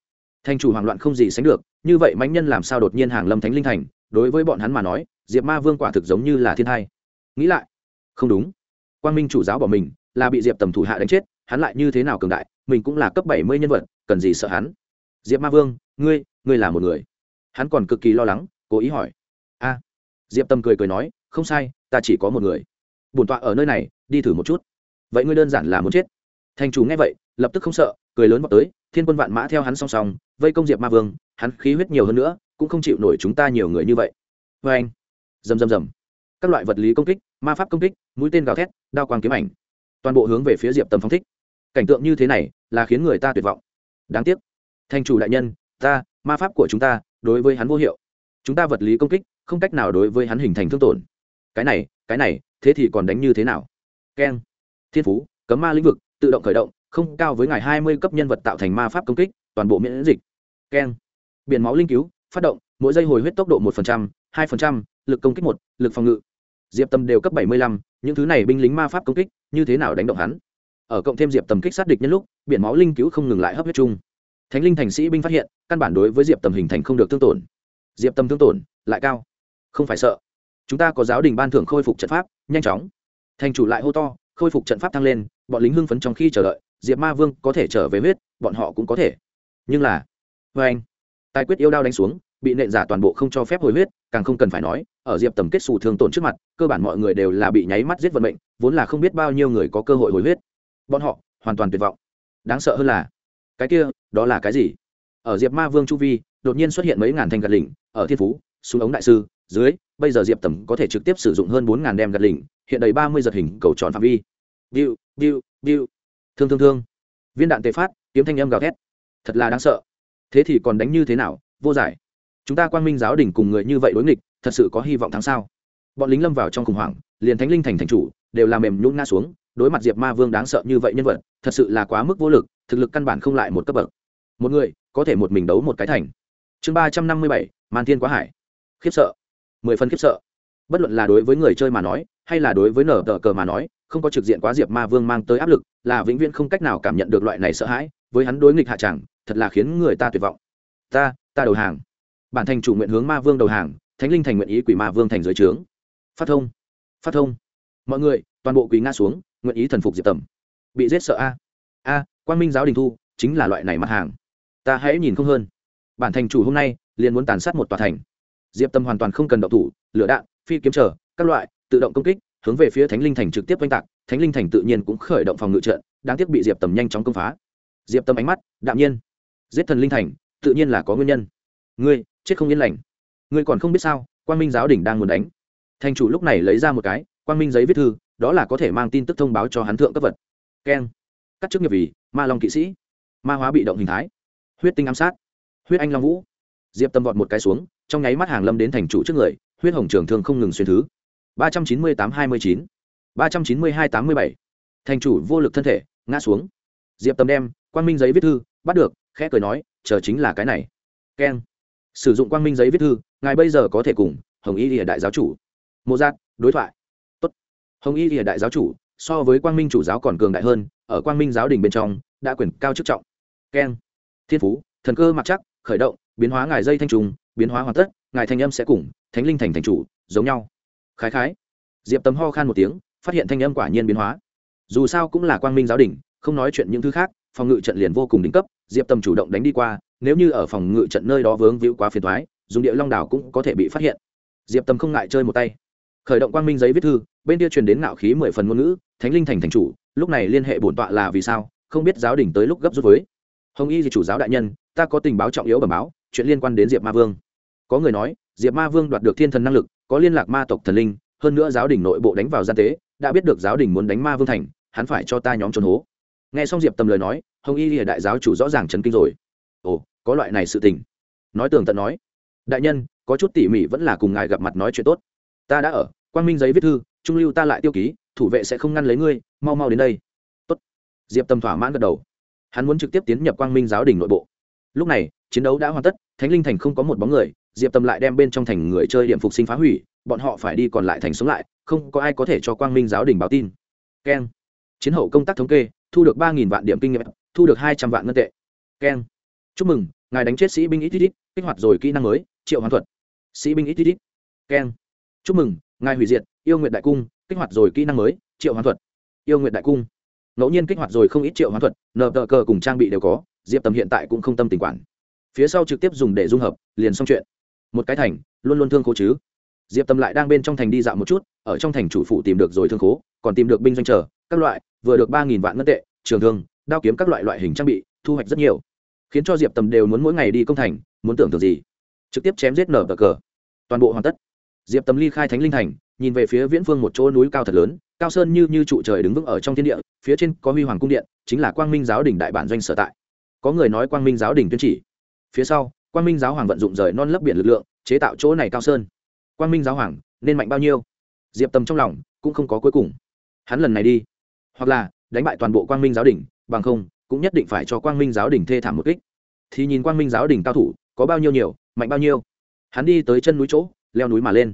thành chủ hoảng loạn không gì sánh được như vậy mãnh nhân làm sao đột nhiên hàng lâm thánh linh thành đối với bọn hắn mà nói diệp ma vương quả thực giống như là thiên hai nghĩ lại không đúng quang minh chủ giáo bỏ mình là bị diệp tầm thủ hạ đánh chết hắn lại như thế nào cường đại mình cũng là cấp bảy mươi nhân vật, cần gì sợ hắn? Diệp ma vương, ngươi ngươi là một người. Hắn còn cực kỳ lo lắng, cố ý hỏi. A. Diệp tâm cười cười nói, không sai, ta chỉ có một người. Bổn tọa ở nơi này, đi thử một chút. Vậy ngươi đơn giản là muốn chết. Thành chủ nghe vậy, lập tức không sợ, cười lớn vào tới, thiên quân vạn mã theo hắn song song, vây công diệp ma vương, hắn khí huyết nhiều hơn nữa, cũng không chịu nổi chúng ta nhiều người như vậy. Vê anh. Rầm rầm rầm. Các loại vật lý công kích, ma pháp công kích, mũi tên gào thét, đao quang kiếm ảnh. Toàn bộ hướng về phía diệp Tâm phong thích. Cảnh tượng như thế này là khiến người ta tuyệt vọng. Đáng tiếc. Thành chủ đại nhân, ta, ma pháp của chúng ta, đối với hắn vô hiệu. Chúng ta vật lý công kích, không cách nào đối với hắn hình thành thương tổn. Cái này cái này, thế thì còn đánh như thế nào? Keng. Thiên phú, cấm ma lĩnh vực, tự động khởi động, không cao với ngài hai mươi cấp nhân vật tạo thành ma pháp công kích, toàn bộ miễn dịch. Keng. Biển máu linh cứu, phát động, mỗi giây hồi huyết tốc độ một hai lực công kích một, lực phòng ngự. Diệp tâm đều cấp bảy mươi lăm, những thứ này binh lính ma pháp công kích, như thế nào đánh động hắn? Ở cộng thêm diệp tầm kích sát địch nhân lúc, biển máu linh cứu không ngừng lại hấp huyết chung. Thánh linh thành sĩ binh phát hiện, căn bản đối với diệp tầm hình thành không được thương tổn. Diệp tầm thương tổn, lại cao. Không phải sợ. Chúng ta có giáo đình ban thưởng khôi phục trận pháp, nhanh chóng. Thành chủ lại hô to, khôi phục trận pháp thăng lên, bọn lính hưng phấn trong khi chờ đợi, diệp ma vương có thể trở về huyết, bọn họ cũng có thể. Nhưng là vê anh, tài quyết yêu đao đánh xuống, bị nện giả toàn bộ không cho phép hồi huyết, càng không cần phải nói, ở diệp tầm kết xù thương tổn trước mặt, cơ bản mọi người đều là bị nháy mắt giết vận mệnh, vốn là không biết bao nhiêu người có cơ hội hồi huyết bọn họ hoàn toàn tuyệt vọng. Đáng sợ hơn là, cái kia, đó là cái gì? Ở diệp ma vương chu vi, đột nhiên xuất hiện mấy ngàn thanh gạt lỉnh, ở thiên phú súng ống đại sư, dưới, bây giờ diệp tầm có thể trực tiếp sử dụng hơn bốn ngàn đem gạt lỉnh, hiện đầy ba mươi giật hình cầu tròn phạm vi. Biu biu biu thương thương thương. Viên đạn tề phát, kiếm thanh âm gào thét. Thật là đáng sợ. Thế thì còn đánh như thế nào? Vô giải. Chúng ta quang minh giáo đình cùng người như vậy đối nghịch, thật sự có hy vọng thắng sao? Bọn lính lâm vào trong khủng hoảng, liền thánh linh thành thành chủ, đều làm mềm nhún ngã xuống đối mặt diệp ma vương đáng sợ như vậy nhân vật, thật sự là quá mức vô lực, thực lực căn bản không lại một cấp bậc. Một người, có thể một mình đấu một cái thành. Chương ba trăm năm mươi bảy màn thiên quá hải. Khiếp sợ. Mười phần khiếp sợ. Bất luận là đối với người chơi mà nói, hay là đối với nở tờ cờ mà nói, không có trực diện quá diệp ma vương mang tới áp lực, là vĩnh viễn không cách nào cảm nhận được loại này sợ hãi, với hắn đối nghịch hạ chẳng, thật là khiến người ta tuyệt vọng. Ta ta đầu hàng. Bản thành chủ nguyện hướng ma vương đầu hàng, thánh linh thành nguyện ý quỷ ma vương thành dưới trướng. Phát thông. Phát thông. Mọi người, toàn bộ quỳ nga xuống nguyện ý thần phục diệp tầm. Bị giết sợ a. A à, quan minh giáo đình thu chính là loại này mặt hàng. Ta hãy nhìn không hơn. Bản thành chủ hôm nay liền muốn tàn sát một tòa thành. Diệp tâm hoàn toàn không cần động thủ lửa đạn phi kiếm trở các loại tự động công kích hướng về phía thánh linh thành trực tiếp oanh tạc. Thánh linh thành tự nhiên cũng khởi động phòng ngự trận đáng tiếc bị diệp tầm nhanh chóng công phá. Diệp tâm ánh mắt đạm nhiên. Giết thần linh thành tự nhiên là có nguyên nhân. Ngươi chết không yên lành. Ngươi còn không biết sao quan minh giáo đình đang muốn đánh. Thành chủ lúc này lấy ra một cái quan minh giấy viết thư đó là có thể mang tin tức thông báo cho hắn thượng cấp vật. Keng. Cắt chức nghiệp vì ma long kỵ sĩ. Ma hóa bị động hình thái. Huyết tinh ám sát. Huyết anh long vũ. Diệp tâm vọt một cái xuống, trong nháy mắt hàng lâm đến thành chủ trước người, huyết hồng trường thương không ngừng xuyên thứ. ba trăm chín mươi tám hai mươi chín. ba trăm chín mươi hai tám mươi bảy. Thành chủ vô lực thân thể, ngã xuống. Diệp tâm đem quang minh giấy viết thư, bắt được, khẽ cười nói, chờ chính là cái này. Keng. Sử dụng quang minh giấy viết thư, ngài bây giờ có thể cùng hồng y lìa đại giáo chủ. Mô giác, đối thoại hồng y lìa đại giáo chủ, so với quang minh chủ giáo còn cường đại hơn, ở quang minh giáo đình bên trong, đã quyền cao chức trọng. Keng. Thiên phú, thần cơ mặc chắc, khởi động, biến hóa ngài dây thanh trùng, biến hóa hoàn tất, ngài thanh âm sẽ cùng, thánh linh thành thành chủ, giống nhau. Khái khái. Diệp tấm ho khan một tiếng, phát hiện thanh âm quả nhiên biến hóa. Dù sao cũng là quang minh giáo đình, không nói chuyện những thứ khác, phòng ngự trận liền vô cùng đỉnh cấp, diệp tâm chủ động đánh đi qua, nếu như ở phòng ngự trận nơi đó vướng víu quá phiền thoái dùng địa long đảo cũng có thể bị phát hiện. Diệp tầm không ngại chơi một tay. Khởi động quang minh giấy viết thư bên kia truyền đến ngạo khí mười phần ngôn ngữ, thánh linh thành thành chủ, lúc này liên hệ bổn tọa là vì sao? Không biết giáo đình tới lúc gấp rút với. Hồng y thì chủ giáo đại nhân, ta có tình báo trọng yếu bẩm báo, chuyện liên quan đến diệp ma vương. Có người nói, diệp ma vương đoạt được thiên thần năng lực, có liên lạc ma tộc thần linh, hơn nữa giáo đình nội bộ đánh vào gian tế, đã biết được giáo đình muốn đánh ma vương thành, hắn phải cho ta nhóm trốn hố. Nghe xong diệp tầm lời nói, hồng y lìa đại giáo chủ rõ ràng chấn kinh rồi. Ồ, có loại này sự tình. Nói tường tận nói, đại nhân, có chút tỉ mỉ vẫn là cùng ngài gặp mặt nói chuyện tốt. Ta đã ở, quang minh giấy viết thư trung lưu ta lại tiêu ký, thủ vệ sẽ không ngăn lấy ngươi, mau mau đến đây. Tốt. diệp tâm thỏa mãn gật đầu. Hắn muốn trực tiếp tiến nhập quang minh giáo đình nội bộ. Lúc này, chiến đấu đã hoàn tất, thánh linh thành không có một bóng người, diệp tâm lại đem bên trong thành người chơi điểm phục sinh phá hủy, bọn họ phải đi còn lại thành sống lại, không có ai có thể cho quang minh giáo đình báo tin. Keng. Chiến hậu công tác thống kê, thu được ba vạn điểm kinh nghiệm, thu được hai trăm vạn ngân tệ. Keng. Chúc mừng, ngài đánh chết sĩ binh ít ít ít, kích hoạt rồi kỹ năng mới, triệu hoàn thuật. Sĩ binh ít ít ít. Keng. Chúc mừng, ngài hủy diệt yêu nguyện đại cung, kích hoạt rồi kỹ năng mới, triệu hoán thuật. Yêu nguyện đại cung. Ngẫu nhiên kích hoạt rồi không ít triệu hoán thuật, nợ tờ cờ cùng trang bị đều có, diệp tầm hiện tại cũng không tâm tình quản. Phía sau trực tiếp dùng để dung hợp, liền xong chuyện. Một cái thành, luôn luôn thương khố chứ. Diệp tâm lại đang bên trong thành đi dạo một chút, ở trong thành chủ phụ tìm được rồi thương khố, còn tìm được binh doanh chờ, các loại, vừa được ba nghìn vạn ngân tệ, trường thương, đao kiếm các loại loại hình trang bị, thu hoạch rất nhiều. Khiến cho diệp tầm đều muốn mỗi ngày đi công thành, muốn tưởng tượng gì? Trực tiếp chém giết nở bờ cờ. Toàn bộ hoàn tất. Diệp tầm ly khai thánh linh thành nhìn về phía viễn phương một chỗ núi cao thật lớn, cao sơn như như trụ trời đứng vững ở trong thiên địa, phía trên có huy hoàng cung điện, chính là quang minh giáo đình đại bản doanh sở tại. Có người nói quang minh giáo đình tuyên chỉ. Phía sau, quang minh giáo hoàng vận dụng rời non lấp biển lực lượng, chế tạo chỗ này cao sơn. Quang minh giáo hoàng, nên mạnh bao nhiêu? Diệp tầm trong lòng cũng không có cuối cùng. Hắn lần này đi, hoặc là đánh bại toàn bộ quang minh giáo đình, bằng không, cũng nhất định phải cho quang minh giáo đình thê thảm một kích. Thì nhìn quang minh giáo đình cao thủ, có bao nhiêu nhiều, mạnh bao nhiêu? Hắn đi tới chân núi chỗ, leo núi mà lên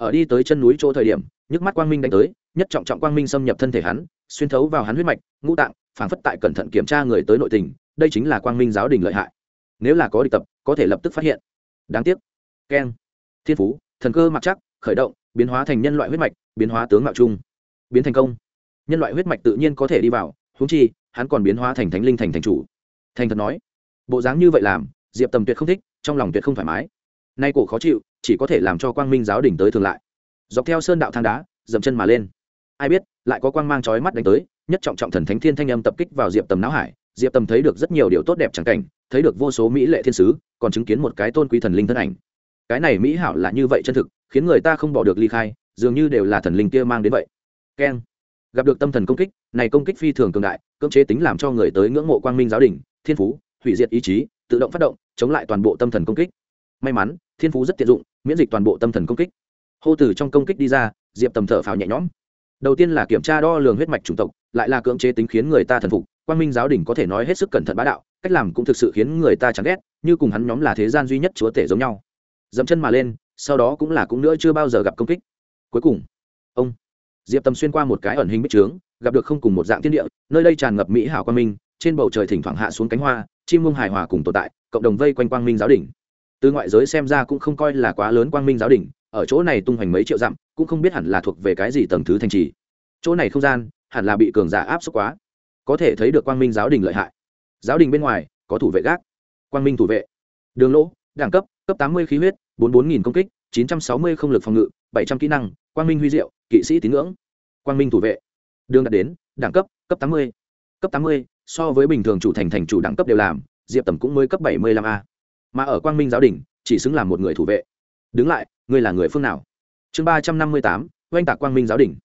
ở đi tới chân núi chỗ thời điểm, nhức mắt quang minh đánh tới, nhất trọng trọng quang minh xâm nhập thân thể hắn, xuyên thấu vào hắn huyết mạch, ngũ tạng, phảng phất tại cẩn thận kiểm tra người tới nội tình, đây chính là quang minh giáo đình lợi hại. Nếu là có địch tập, có thể lập tức phát hiện. Đáng tiếc. Keng. Thiên phú, thần cơ mặc chắc, khởi động, biến hóa thành nhân loại huyết mạch, biến hóa tướng mạo trung biến thành công. Nhân loại huyết mạch tự nhiên có thể đi vào húng chi, hắn còn biến hóa thành thánh linh thành thành chủ. Thành thật nói, bộ dáng như vậy làm, diệp tầm tuyệt không thích, trong lòng tuyệt không thoải mái. Nay cổ khó chịu chỉ có thể làm cho quang minh giáo đỉnh tới thường lại. Dọc theo sơn đạo thang đá, dậm chân mà lên. Ai biết, lại có quang mang chói mắt đánh tới, nhất trọng trọng thần thánh thiên thanh âm tập kích vào diệp tầm não hải. Diệp tầm thấy được rất nhiều điều tốt đẹp chẳng cảnh, thấy được vô số mỹ lệ thiên sứ, còn chứng kiến một cái tôn quý thần linh thân ảnh. Cái này mỹ hảo là như vậy chân thực, khiến người ta không bỏ được ly khai, dường như đều là thần linh kia mang đến vậy. Keng. Gặp được tâm thần công kích, này công kích phi thường cường đại, cưỡng chế tính làm cho người tới ngưỡng mộ quang minh giáo đình, thiên phú, hủy diệt ý chí, tự động phát động, chống lại toàn bộ tâm thần công kích. May mắn, thiên phú rất tiện dụng miễn dịch toàn bộ tâm thần công kích. Hô từ trong công kích đi ra, diệp tầm thở phào nhẹ nhõm. Đầu tiên là kiểm tra đo lường huyết mạch chủng tộc, lại là cưỡng chế tính khiến người ta thần phục. Quang minh giáo đình có thể nói hết sức cẩn thận bá đạo, cách làm cũng thực sự khiến người ta chán ghét, như cùng hắn nhóm là thế gian duy nhất chúa tể giống nhau. Dẫm chân mà lên, sau đó cũng là cũng nữa chưa bao giờ gặp công kích. Cuối cùng, ông diệp tầm xuyên qua một cái ẩn hình bích trướng, gặp được không cùng một dạng thiên địa, nơi đây tràn ngập mỹ hảo quang minh, trên bầu trời thỉnh thoảng hạ xuống cánh hoa, chim mông hài hòa cùng tồn tại, cộng đồng vây quanh quang minh giáo đình từ ngoại giới xem ra cũng không coi là quá lớn quang minh giáo đình, ở chỗ này tung hoành mấy triệu dặm, cũng không biết hẳn là thuộc về cái gì tầng thứ thành trì. Chỗ này không gian, hẳn là bị cường giả áp suất quá. Có thể thấy được quang minh giáo đình lợi hại. Giáo đình bên ngoài, có thủ vệ gác. Quang minh thủ vệ. Đường lỗ, đẳng cấp cấp tám mươi khí huyết, bốn bốn nghìn công kích, chín trăm sáu mươi không lực phòng ngự, bảy trăm kỹ năng, quang minh huy diệu, kỵ sĩ tín ngưỡng. Quang minh thủ vệ. Đường đạt đến, đẳng cấp cấp tám mươi. Cấp tám mươi, so với bình thường chủ thành thành chủ đẳng cấp đều làm, diệp tầm cũng mới cấp bảy mươi lăm a mà ở quang minh giáo đình, chỉ xứng làm một người thủ vệ. Đứng lại, ngươi là người phương nào? Chương ba trăm năm mươi tám, oanh tạc quang minh giáo đình.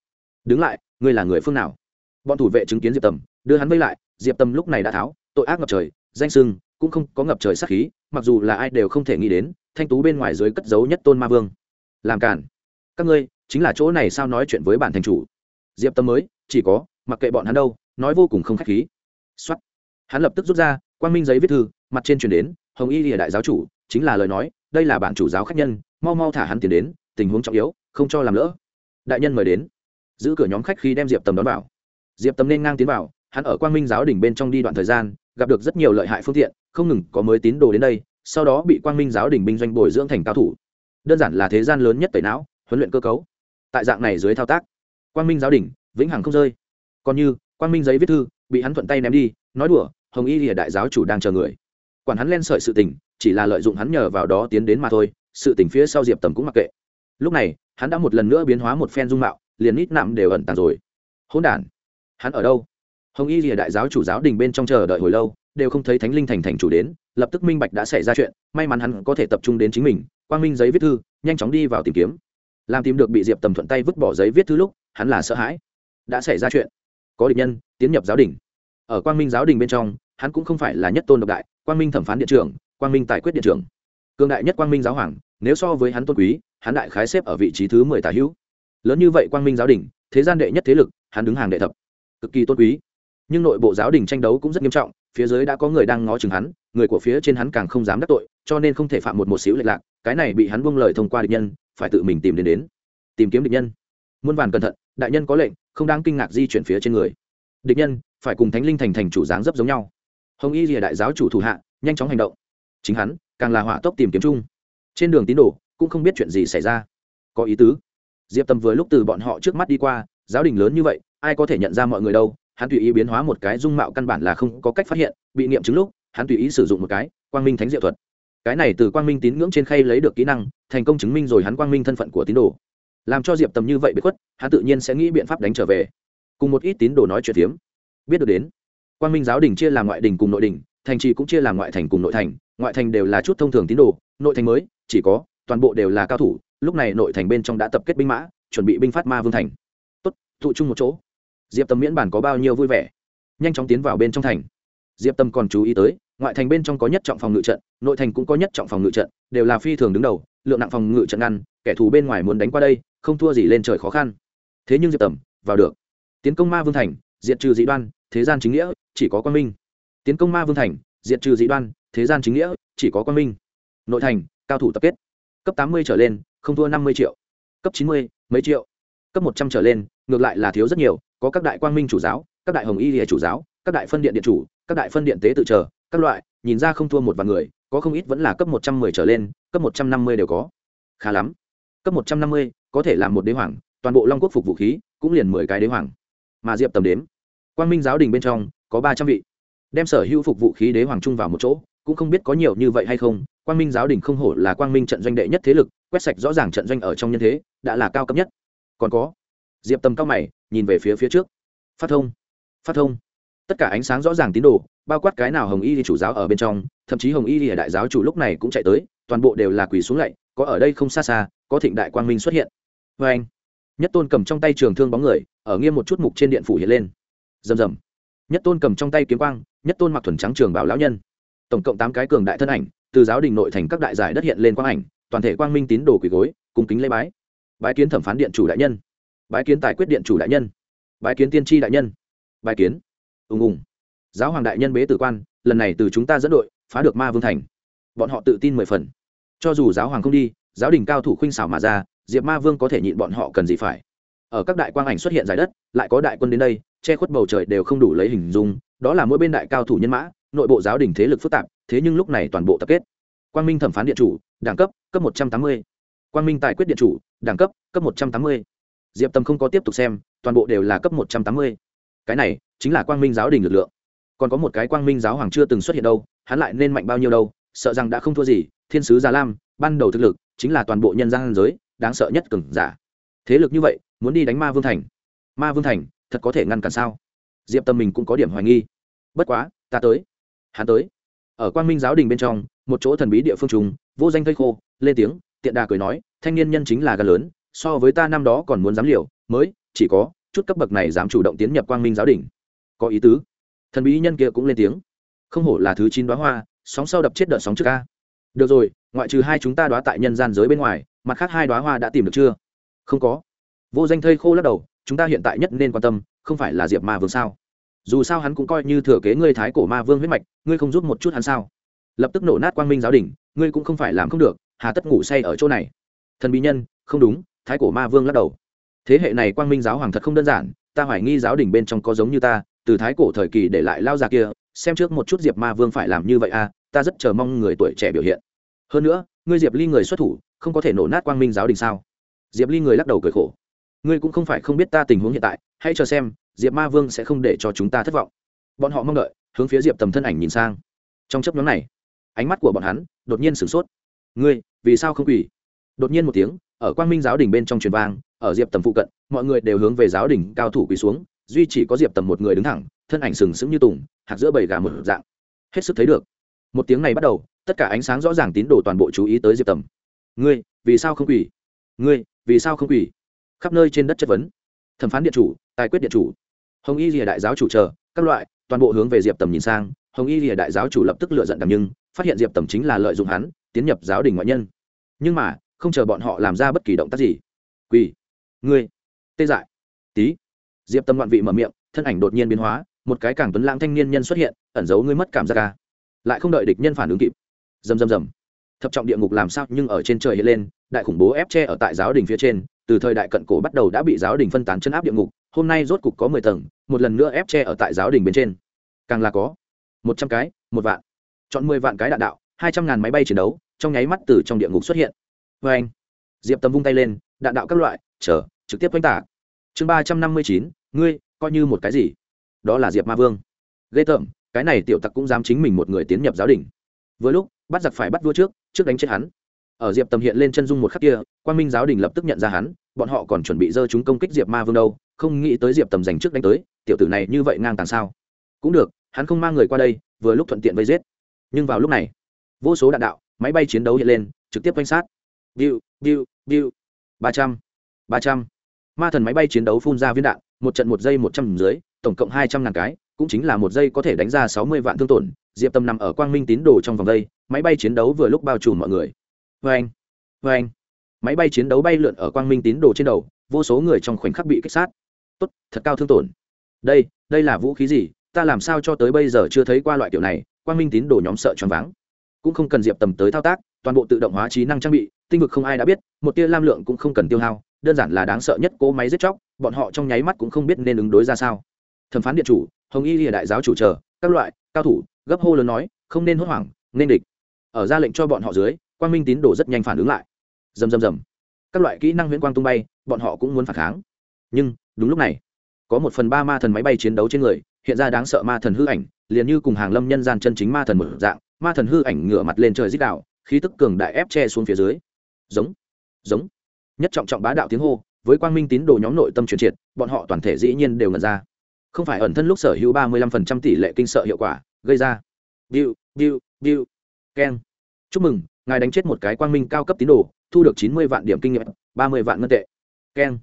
Đứng lại, ngươi là người phương nào? Bọn thủ vệ chứng kiến diệp tầm, đưa hắn vây lại, diệp tầm lúc này đã tháo, tội ác ngập trời, danh sưng, cũng không có ngập trời sắc khí, mặc dù là ai đều không thể nghĩ đến, thanh tú bên ngoài dưới cất giấu nhất tôn ma vương. Làm cản các ngươi, chính là chỗ này sao nói chuyện với bản thành chủ? Diệp tâm mới, chỉ có, mặc kệ bọn hắn đâu, nói vô cùng không k h á c h khí. X o á t hắn lập tức rút ra quan minh giấy viết thư, mặt trên truyền đến hồng y lìa đại giáo chủ, chính là lời nói, đây là bản chủ giáo khách nhân, mau mau thả hắn tiền đến, tình huống trọng yếu, không cho làm lỡ. Đại nhân mời đến. Giữ cửa nhóm khách khi đem diệp tầm đón vào. Diệp tầm nên ngang tiến vào, hắn ở quang minh giáo đỉnh bên trong đi đoạn thời gian, gặp được rất nhiều lợi hại phương tiện, không ngừng có mới tín đồ đến đây, sau đó bị quang minh giáo đỉnh binh doanh bồi dưỡng thành cao thủ. Đơn giản là thế gian lớn nhất tẩy não, huấn luyện cơ cấu. Tại dạng này dưới thao tác, quang minh giáo đỉnh vĩnh hằng không rơi. Còn như, quang minh giấy viết thư bị hắn thuận tay ném đi, nói đùa, hồng y lìa đại giáo chủ đang chờ người quản hắn len sợi sự tình, chỉ là lợi dụng hắn nhờ vào đó tiến đến mà thôi, sự tình phía sau diệp tầm cũng mặc kệ. Lúc này, hắn đã một lần nữa biến hóa một phen dung mạo, liền nít nạm đều ẩn tàng rồi. Hôn đản! Hắn ở đâu? Hồng y rìa đại giáo chủ giáo đình bên trong chờ đợi hồi lâu, đều không thấy thánh linh thành thành chủ đến, lập tức minh bạch đã xảy ra chuyện, may mắn hắn có thể tập trung đến chính mình, quang minh giấy viết thư, nhanh chóng đi vào tìm kiếm. Làm tìm được bị diệp tầm thuận tay vứt bỏ giấy viết thư lúc, hắn là sợ hãi. Đã xảy ra chuyện. Có địch nhân, tiến nhập giáo đình. Ở quang minh giáo đình bên trong hắn cũng không phải là nhất tôn độc đại, quang minh thẩm phán điện trưởng, quang minh tài quyết điện trưởng. Cường đại nhất quang minh giáo hoàng, nếu so với hắn tôn quý, hắn đại khái xếp ở vị trí thứ mười tà hữu. Lớn như vậy quang minh giáo đình, thế gian đệ nhất thế lực, hắn đứng hàng đệ thập. Cực kỳ tôn quý. Nhưng nội bộ giáo đình tranh đấu cũng rất nghiêm trọng, phía dưới đã có người đang ngó chừng hắn, người của phía trên hắn càng không dám đắc tội, cho nên không thể phạm một một xíu lệch lạc, cái này bị hắn buông lời thông qua địch nhân, phải tự mình tìm đến đến. Tìm kiếm địch nhân. Muôn vàn cẩn thận, đại nhân có lệnh, không đáng kinh ngạc di chuyển phía trên người. Địch nhân, phải cùng thánh linh thành thành chủ dáng dấp giống nhau hồng y rìa đại giáo chủ thủ hạ, nhanh chóng hành động. Chính hắn, càng là hỏa tốc tìm kiếm chung. Trên đường tín đồ, cũng không biết chuyện gì xảy ra. Có ý tứ. Diệp tâm vừa lúc từ bọn họ trước mắt đi qua, giáo đình lớn như vậy, ai có thể nhận ra mọi người đâu? Hắn tùy ý biến hóa một cái dung mạo căn bản là không có cách phát hiện, bị nghiệm chứng lúc, hắn tùy ý sử dụng một cái, quang minh thánh diệu thuật. Cái này từ quang minh tín ngưỡng trên khay lấy được kỹ năng, thành công chứng minh rồi hắn quang minh thân phận của tín đồ. Làm cho diệp tầm như vậy bị khuất, hắn tự nhiên sẽ nghĩ biện pháp đánh trở về. Cùng một ít tín đồ nói chuyện tiếm biết được đến. Quan minh giáo đình chia làm ngoại đình cùng nội đình, thành trì cũng chia làm ngoại thành cùng nội thành, ngoại thành đều là chút thông thường tín đồ, nội thành mới, chỉ có, toàn bộ đều là cao thủ, lúc này nội thành bên trong đã tập kết binh mã, chuẩn bị binh phát ma vương thành. Tốt, tụ chung một chỗ. Diệp tâm miễn bản có bao nhiêu vui vẻ. Nhanh chóng tiến vào bên trong thành. Diệp tâm còn chú ý tới, ngoại thành bên trong có nhất trọng phòng ngự trận, nội thành cũng có nhất trọng phòng ngự trận, đều là phi thường đứng đầu, lượng nặng phòng ngự trận ngăn, kẻ thù bên ngoài muốn đánh qua đây, không thua gì lên trời khó khăn. Thế nhưng diệp tầm vào được. Tiến công ma vương thành, diệt trừ dị đoan thế gian chính nghĩa, chỉ có quan minh. Tiến công ma vương thành, diệt trừ dị đoan, thế gian chính nghĩa, chỉ có quan minh. Nội thành, cao thủ tập kết. Cấp tám mươi trở lên, không thua năm mươi triệu. Cấp chín mươi, mấy triệu. Cấp một trăm trở lên, ngược lại là thiếu rất nhiều, có các đại quang minh chủ giáo, các đại hồng y hệ chủ giáo, các đại phân điện điện chủ, các đại phân điện tế tự chờ, các loại, nhìn ra không thua một vài người, có không ít vẫn là cấp một trăm mười trở lên, cấp một trăm năm mươi đều có. Khá lắm. Cấp một trăm năm mươi, có thể làm một đế hoàng, toàn bộ long quốc phục vũ khí, cũng liền mười cái đế hoàng. Mà diệp tầm đếm quang minh giáo đình bên trong, có ba trăm vị. Đem sở hữu phục vũ khí đế hoàng trung vào một chỗ, cũng không biết có nhiều như vậy hay không, quang minh giáo đình không hổ là quang minh trận doanh đệ nhất thế lực, quét sạch rõ ràng trận doanh ở trong nhân thế, đã là cao cấp nhất. Còn có, diệp tầm cao mày, nhìn về phía phía trước. Phát thông phát thông. Tất cả ánh sáng rõ ràng tín đồ, bao quát cái nào hồng y thì chủ giáo ở bên trong, thậm chí hồng y thì đại giáo chủ lúc này cũng chạy tới, toàn bộ đều là quỳ xuống lạy, có ở đây không xa xa, có thịnh đại quang minh xuất hiện. Vê anh nhất tôn cầm trong tay trường thương bóng người, ở nghiêm một chút mục trên điện phủ hiện lên rầm rầm. Nhất tôn cầm trong tay kiếm quang, nhất tôn mặc thuần trắng trường bảo lão nhân. Tổng cộng tám cái cường đại thân ảnh, từ giáo đình nội thành các đại giải đất hiện lên quang ảnh, toàn thể quang minh tín đồ quỳ gối, cung kính lễ bái. Bái kiến thẩm phán điện chủ đại nhân. Bái kiến tài quyết điện chủ đại nhân. Bái kiến tiên tri đại nhân. Bái kiến. Ùng ùng. Giáo hoàng đại nhân bế tử quan, lần này từ chúng ta dẫn đội, phá được ma vương thành. Bọn họ tự tin mười phần. Cho dù giáo hoàng không đi, giáo đình cao thủ khuynh xảo mà ra, diệp ma vương có thể nhịn bọn họ cần gì phải. Ở các đại quang ảnh xuất hiện giải đất, lại có đại quân đến đây che khuất bầu trời đều không đủ lấy hình dung, đó là mỗi bên đại cao thủ nhân mã, nội bộ giáo đình thế lực phức tạp, thế nhưng lúc này toàn bộ tập kết. Quang minh thẩm phán điện chủ, đẳng cấp cấp một trăm tám mươi. Quang minh tài quyết điện chủ, đẳng cấp cấp một trăm tám mươi. Diệp tâm không có tiếp tục xem, toàn bộ đều là cấp một trăm tám mươi. Cái này, chính là quang minh giáo đình lực lượng. Còn có một cái quang minh giáo hoàng chưa từng xuất hiện đâu, hắn lại nên mạnh bao nhiêu đâu, sợ rằng đã không thua gì, thiên sứ già lam, ban đầu thực lực, chính là toàn bộ nhân gian giới, đáng sợ nhất cừng giả. Thế lực như vậy, muốn đi đánh ma vương thành. Ma vương thành thật có thể ngăn cản sao? Diệp tâm mình cũng có điểm hoài nghi. Bất quá, ta tới. Hắn tới. Ở quang minh giáo đình bên trong, một chỗ thần bí địa phương trùng, vô danh thây khô, lên tiếng, tiện đà cười nói, thanh niên nhân chính là gà lớn, so với ta năm đó còn muốn dám liều, mới, chỉ có, chút cấp bậc này dám chủ động tiến nhập quang minh giáo đình. Có ý tứ. Thần bí nhân kia cũng lên tiếng. Không hổ là thứ chín đoá hoa, sóng sau đập chết đợt sóng trước ca. Được rồi, ngoại trừ hai chúng ta đoá tại nhân gian giới bên ngoài, mặt khác hai đoá hoa đã tìm được chưa? Không có. Vô danh thây khô lắc đầu chúng ta hiện tại nhất nên quan tâm, không phải là diệp ma vương sao? Dù sao hắn cũng coi như thừa kế ngươi thái cổ ma vương huyết mạch, ngươi không giúp một chút hắn sao? Lập tức nổ nát quang minh giáo đình ngươi cũng không phải làm không được, hà tất ngủ say ở chỗ này. Thần bí nhân, không đúng, thái cổ ma vương lắc đầu. Thế hệ này quang minh giáo hoàng thật không đơn giản, ta hoài nghi giáo đình bên trong có giống như ta, từ thái cổ thời kỳ để lại lao già kia, xem trước một chút diệp ma vương phải làm như vậy à ta rất chờ mong người tuổi trẻ biểu hiện. Hơn nữa, ngươi diệp ly người xuất thủ, không có thể nổ nát quang minh giáo đình sao? Diệp ly người lắc đầu cười khổ ngươi cũng không phải không biết ta tình huống hiện tại, hãy chờ xem, diệp ma vương sẽ không để cho chúng ta thất vọng. Bọn họ mong đợi, hướng phía diệp tầm thân ảnh nhìn sang. Trong chấp nhóm này, ánh mắt của bọn hắn đột nhiên sửng sốt. Ngươi, vì sao không quỳ? Đột nhiên một tiếng, ở quang minh giáo đình bên trong truyền vang, ở diệp tầm phụ cận, mọi người đều hướng về giáo đình cao thủ quỳ xuống, duy chỉ có diệp tầm một người đứng thẳng, thân ảnh sừng sững như tùng, hạt giữa bầy gà một dạng. Hết sức thấy được. Một tiếng này bắt đầu, tất cả ánh sáng rõ ràng tín đồ toàn bộ chú ý tới diệp tầm. Ngươi, vì sao không quỳ? Ngươi, vì sao không quỳ? Khắp nơi trên đất chất vấn. Thẩm phán điện chủ, tài quyết điện chủ. Hồng y rìa đại giáo chủ chờ, các loại, toàn bộ hướng về diệp tầm nhìn sang, hồng y rìa đại giáo chủ lập tức lựa giận đằng nhưng, phát hiện diệp tầm chính là lợi dụng hắn, tiến nhập giáo đình ngoại nhân. Nhưng mà, không chờ bọn họ làm ra bất kỳ động tác gì. Quỳ. Ngươi. Tê dại. Tí. Diệp tâm ngoạn vị mở miệng, thân ảnh đột nhiên biến hóa, một cái càng tuấn lãng thanh niên nhân xuất hiện, ẩn giấu ngươi mất cảm giác ca lại không đợi địch nhân phản ứng kịp. Dầm dầm dầm thập trọng địa ngục làm sao nhưng ở trên trời hiện lên, đại khủng bố ép tre ở tại giáo đình phía trên từ thời đại cận cổ bắt đầu đã bị giáo đình phân tán chân áp địa ngục, hôm nay rốt cục có mười tầng, một lần nữa ép tre ở tại giáo đình bên trên. Càng là có một trăm cái, một vạn. Chọn mười vạn cái đạn đạo, hai trăm ngàn máy bay chiến đấu, trong nháy mắt từ trong địa ngục xuất hiện. Vê anh, diệp tầm vung tay lên, đạn đạo các loại chở trực tiếp oanh tả. Chương ba trăm năm mươi chín, ngươi, coi như một cái gì? Đó là diệp ma vương. Ghê tởm, cái này tiểu tặc cũng dám chính mình một người tiến nhập giáo đình. Vừa lúc, bắt giặc phải bắt vua trước trước đánh chết hắn ở diệp tầm hiện lên chân dung một khắc kia quan minh giáo đình lập tức nhận ra hắn, bọn họ còn chuẩn bị dơ chúng công kích diệp ma vương đâu, không nghĩ tới diệp tầm giành trước đánh tới, tiểu tử này như vậy ngang tàng sao? Cũng được, hắn không mang người qua đây, vừa lúc thuận tiện vây giết. Nhưng vào lúc này, vô số đạn đạo, máy bay chiến đấu hiện lên, trực tiếp quanh sát. Biu biu biu ba trăm ba trăm. Ma thần máy bay chiến đấu phun ra viên đạn, một trận một giây một trăm dưới, tổng cộng hai trăm ngàn cái, cũng chính là một giây có thể đánh ra sáu mươi vạn thương tổn. Diệp tâm nằm ở quang minh tín đồ trong vòng đây, máy bay chiến đấu vừa lúc bao trùm mọi người vê anh vê anh. Máy bay chiến đấu bay lượn ở quang minh tín đồ trên đầu, vô số người trong khoảnh khắc bị kích sát. Tốt, thật cao thương tổn. Đây đây là vũ khí gì? Ta làm sao cho tới bây giờ chưa thấy qua loại kiểu này? Quang minh tín đồ nhóm sợ choáng váng. Cũng không cần diệp tầm tới thao tác, toàn bộ tự động hóa trí năng trang bị, tinh vực không ai đã biết, một tia lam lượng cũng không cần tiêu hao, đơn giản là đáng sợ nhất cỗ máy giết chóc, bọn họ trong nháy mắt cũng không biết nên ứng đối ra sao. Thẩm phán điện chủ, hồng y lìa đại giáo chủ chờ, các loại, cao thủ, gấp hô lớn nói, không nên hốt hoảng, nên địch. Ở ra lệnh cho bọn họ dưới quang minh tín đồ rất nhanh phản ứng lại. Dầm dầm dầm các loại kỹ năng huyễn quang tung bay, bọn họ cũng muốn phản kháng. Nhưng, đúng lúc này, có một phần ba ma thần máy bay chiến đấu trên người, hiện ra đáng sợ ma thần hư ảnh, liền như cùng hàng lâm nhân gian chân chính ma thần một dạng, ma thần hư ảnh ngửa mặt lên trời dích đạo khí tức cường đại ép che xuống phía dưới. Giống giống. Nhất trọng trọng bá đạo tiếng hô, với quang minh tín đồ nhóm nội tâm truyền triệt, bọn họ toàn thể dĩ nhiên đều ngần ra. Không phải ẩn thân lúc sở hữu ba mươi lăm phần trăm tỷ lệ kinh sợ hiệu quả, gây ra. Biu biu biu keng. Chúc mừng ngài đánh chết một cái quang minh cao cấp tín đồ, thu được chín mươi vạn điểm kinh nghiệm, ba mươi vạn ngân tệ. Keng.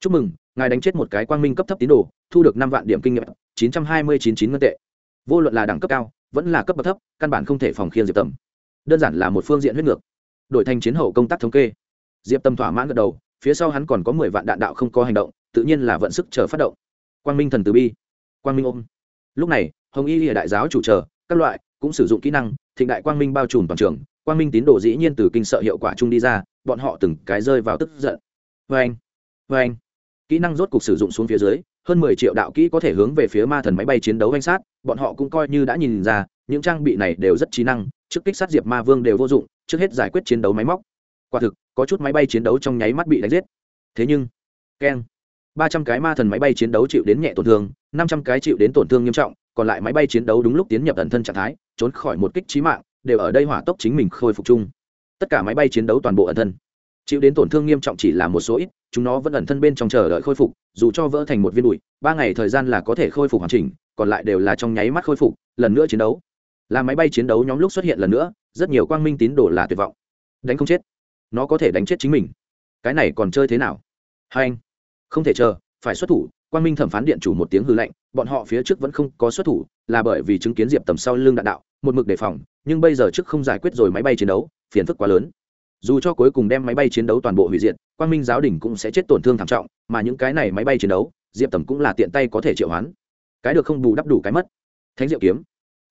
Chúc mừng, ngài đánh chết một cái quang minh cấp thấp tín đồ, thu được năm vạn điểm kinh nghiệm, chín trăm hai mươi chín chín ngân tệ. Vô luận là đẳng cấp cao, vẫn là cấp bậc thấp, căn bản không thể phòng khiên diệp tầm. Đơn giản là một phương diện huyết ngược. Đổi thành chiến hậu công tác thống kê. Diệp tâm thỏa mãn gật đầu, phía sau hắn còn có mười vạn đạn đạo không có hành động, tự nhiên là vận sức chờ phát động. Quang minh thần từ bi. Quang minh ôm. Lúc này, hồng y lìa đại giáo chủ chờ, các loại, cũng sử dụng kỹ năng, thịnh đại quang minh bao trùm toàn trường quang minh tín đồ dĩ nhiên từ kinh sợ hiệu quả chung đi ra, bọn họ từng cái rơi vào tức giận. Vê anh vê anh. Kỹ năng rốt cục sử dụng xuống phía dưới, hơn mười triệu đạo kỹ có thể hướng về phía ma thần máy bay chiến đấu danh sát, bọn họ cũng coi như đã nhìn ra, những trang bị này đều rất trí năng, trước kích sát diệp ma vương đều vô dụng, trước hết giải quyết chiến đấu máy móc. Quả thực, có chút máy bay chiến đấu trong nháy mắt bị đánh giết. Thế nhưng, keng. Ba trăm cái ma thần máy bay chiến đấu chịu đến nhẹ tổn thương, năm trăm cái chịu đến tổn thương nghiêm trọng, còn lại máy bay chiến đấu đúng lúc tiến nhập ẩn thân trạng thái, trốn khỏi một kích trí mạng đều ở đây hỏa tốc chính mình khôi phục chung. Tất cả máy bay chiến đấu toàn bộ ẩn thân. Chịu đến tổn thương nghiêm trọng chỉ là một số ít, chúng nó vẫn ẩn thân bên trong chờ đợi khôi phục, dù cho vỡ thành một viên bụi, ba ngày thời gian là có thể khôi phục hoàn chỉnh, còn lại đều là trong nháy mắt khôi phục, lần nữa chiến đấu. Là máy bay chiến đấu nhóm lúc xuất hiện lần nữa, rất nhiều quang minh tín đồ là tuyệt vọng. Đánh không chết. Nó có thể đánh chết chính mình. Cái này còn chơi thế nào? Hai anh. Không thể chờ, phải xuất thủ. Quang minh thẩm phán điện chủ một tiếng hư lệnh bọn họ phía trước vẫn không có xuất thủ, là bởi vì chứng kiến diệp tầm sau lưng đạn đạo một mực đề phòng, nhưng bây giờ trước không giải quyết rồi máy bay chiến đấu, phiền phức quá lớn. Dù cho cuối cùng đem máy bay chiến đấu toàn bộ hủy diệt, quang minh giáo đình cũng sẽ chết tổn thương thảm trọng, mà những cái này máy bay chiến đấu, diệp tầm cũng là tiện tay có thể triệu hoán. Cái được không bù đắp đủ cái mất. Thánh diệu kiếm,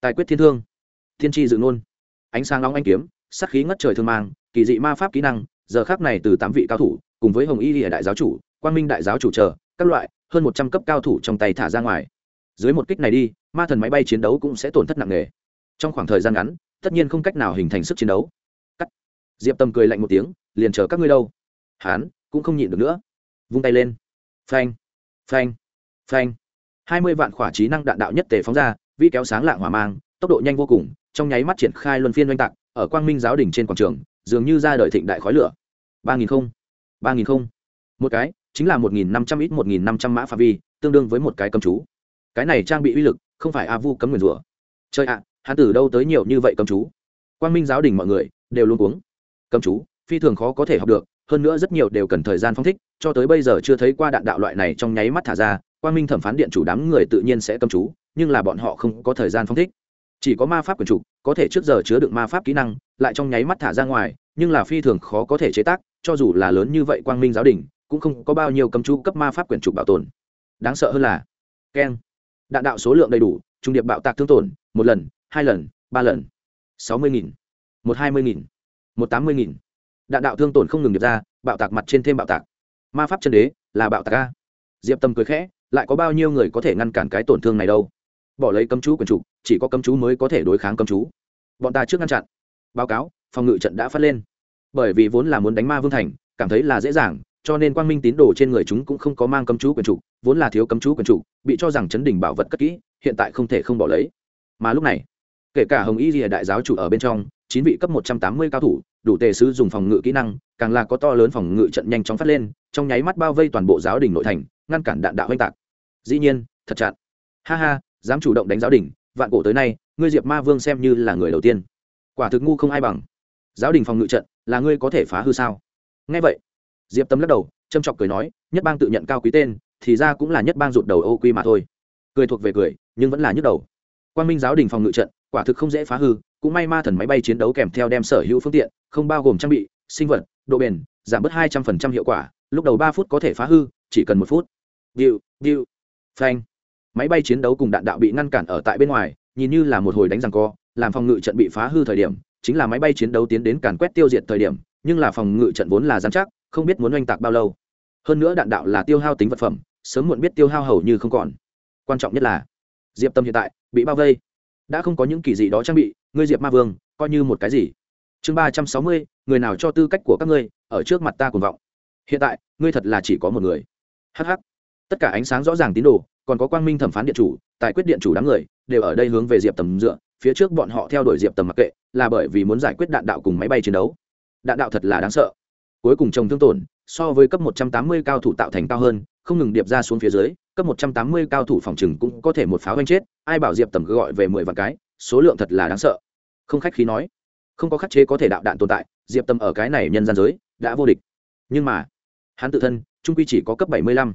tài quyết thiên thương, thiên tri dự nôn, ánh sáng nóng anh kiếm sắc khí ngất trời thương mang, kỳ dị ma pháp kỹ năng, giờ khác này từ tám vị cao thủ, cùng với hồng y lìa đại giáo chủ, quang minh đại giáo chủ chờ, các loại, hơn một trăm cấp cao thủ trong tay thả ra ngoài. Dưới một kích này đi, ma thần máy bay chiến đấu cũng sẽ tổn thất nặng nề trong khoảng thời gian ngắn tất nhiên không cách nào hình thành sức chiến đấu. Cắt. Diệp tâm cười lạnh một tiếng liền chờ các ngươi đâu. Hán cũng không nhịn được nữa. Vung tay lên. Phanh. Phanh. Phanh. Hai mươi vạn khỏa trí năng đạn đạo nhất tề phóng ra vi kéo sáng lạng hỏa mang tốc độ nhanh vô cùng trong nháy mắt triển khai luân phiên oanh tạc ở quang minh giáo đình trên quảng trường dường như ra đời thịnh đại khói lửa. Ba nghìn không. Ba nghìn không. Một cái chính là một nghìn năm trăm ít một nghìn năm trăm mã phạm vi tương đương với một cái cấm chú. Cái này trang bị uy lực không phải a vu cấm nguyền rủa. Chơi ạ à, hắn từ đâu tới nhiều như vậy cấm chú? Quang minh giáo đình mọi người đều luôn cuống. Cấm chú, phi thường khó có thể học được, hơn nữa rất nhiều đều cần thời gian phong thích, cho tới bây giờ chưa thấy qua đạn đạo loại này trong nháy mắt thả ra, quang minh thẩm phán điện chủ đám người tự nhiên sẽ cấm chú, nhưng là bọn họ không có thời gian phong thích. Chỉ có ma pháp quyền trục có thể trước giờ chứa được ma pháp kỹ năng, lại trong nháy mắt thả ra ngoài, nhưng là phi thường khó có thể chế tác, cho dù là lớn như vậy quang minh giáo đình cũng không có bao nhiêu cấm chú cấp ma pháp quyền trục bảo tồn. Đáng sợ hơn là, keng. Đạn đạo số lượng đầy đủ, trung điệp bạo tạc thương tổn, một lần hai lần, ba lần, sáu mươi nghìn, một hai mươi nghìn, một tám mươi nghìn. Đạn đạo thương tổn không ngừng được ra, bạo tạc mặt trên thêm bạo tạc. Ma pháp chân đế là bạo tạc a. Diệp tâm cười khẽ, lại có bao nhiêu người có thể ngăn cản cái tổn thương này đâu? Bỏ lấy cấm chú quyền trục chỉ có cấm chú mới có thể đối kháng cấm chú. Bọn ta trước ngăn chặn. Báo cáo, phòng ngự trận đã phát lên. Bởi vì vốn là muốn đánh ma vương thành, cảm thấy là dễ dàng, cho nên quang minh tín đồ trên người chúng cũng không có mang cấm chú quyền trục vốn là thiếu cấm chú quyền trục bị cho rằng chấn đỉnh bảo vật cất kỹ, hiện tại không thể không bỏ lấy. Mà lúc này kể cả hồng y rìa đại giáo chủ ở bên trong, chín vị cấp một trăm tám mươi cao thủ, đủ tề sứ dùng phòng ngự kỹ năng, càng là có to lớn phòng ngự trận nhanh chóng phát lên, trong nháy mắt bao vây toàn bộ giáo đình nội thành, ngăn cản đạn đạo oanh tạc. Dĩ nhiên, thật chặn ha ha, dám chủ động đánh giáo đình, vạn cổ tới nay, ngươi diệp ma vương xem như là người đầu tiên. Quả thực ngu không ai bằng. Giáo đình phòng ngự trận, là ngươi có thể phá hư sao? Ngay vậy, diệp tâm lắc đầu, châm chọc cười nói, nhất bang tự nhận cao quý tên, thì ra cũng là nhất bang rụt đầu ô quy mà thôi. Cười thuộc về cười, nhưng vẫn là nhức đầu. Quan minh giáo đình phòng ngự trận quả thực không dễ phá hư, cũng may ma thần máy bay chiến đấu kèm theo đem sở hữu phương tiện, không bao gồm trang bị, sinh vật, độ bền, giảm bớt hai trăm phần trăm hiệu quả, lúc đầu ba phút có thể phá hư, chỉ cần một phút. Điệu điệu. Phanh. Máy bay chiến đấu cùng đạn đạo bị ngăn cản ở tại bên ngoài, nhìn như là một hồi đánh răng co, làm phòng ngự trận bị phá hư thời điểm, chính là máy bay chiến đấu tiến đến càn quét tiêu diệt thời điểm, nhưng là phòng ngự trận vốn là giám chắc, không biết muốn oanh tạc bao lâu. Hơn nữa đạn đạo là tiêu hao tính vật phẩm, sớm muộn biết tiêu hao hầu như không còn. Quan trọng nhất là, diệp tâm hiện tại bị bao vây đã không có những kỳ dị đó trang bị, ngươi diệp ma vương, coi như một cái gì? Chương ba trăm sáu mươi, người nào cho tư cách của các ngươi, ở trước mặt ta cùng vọng. Hiện tại, ngươi thật là chỉ có một người. Hh tất cả ánh sáng rõ ràng tín đồ, còn có quang minh thẩm phán điện chủ, tại quyết điện chủ đám người, đều ở đây hướng về diệp tầm dựa, phía trước bọn họ theo đuổi diệp tầm mặc kệ, là bởi vì muốn giải quyết đạn đạo cùng máy bay chiến đấu. Đạn đạo thật là đáng sợ. Cuối cùng trồng thương tổn, so với cấp một trăm tám mươi cao thủ tạo thành cao hơn, không ngừng điệp ra xuống phía dưới cấp một trăm tám mươi cao thủ phòng trừng cũng có thể một pháo anh chết, ai bảo diệp tầm gọi về mười vạn cái, số lượng thật là đáng sợ. Không khách khí nói, không có khắc chế có thể đạo đạn tồn tại, diệp tâm ở cái này nhân gian giới đã vô địch. Nhưng mà, hắn tự thân, trung quy chỉ có cấp bảy mươi lăm.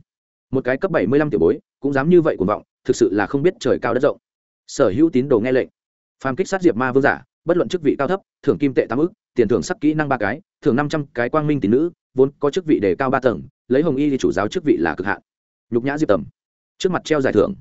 Một cái cấp bảy mươi lăm tiểu bối, cũng dám như vậy cuồng vọng, thực sự là không biết trời cao đất rộng. Sở hữu tín đồ nghe lệnh. Phàm kích sát diệp ma vương giả, bất luận chức vị cao thấp, thưởng kim tệ tám ức, tiền thưởng sắc kỹ năng ba cái, thưởng năm trăm cái quang minh tín nữ, vốn có chức vị đề cao ba tầng, lấy hồng y thì chủ giáo chức vị là cực hạn nhục nhã diệp tầm. Trước mặt treo giải thưởng.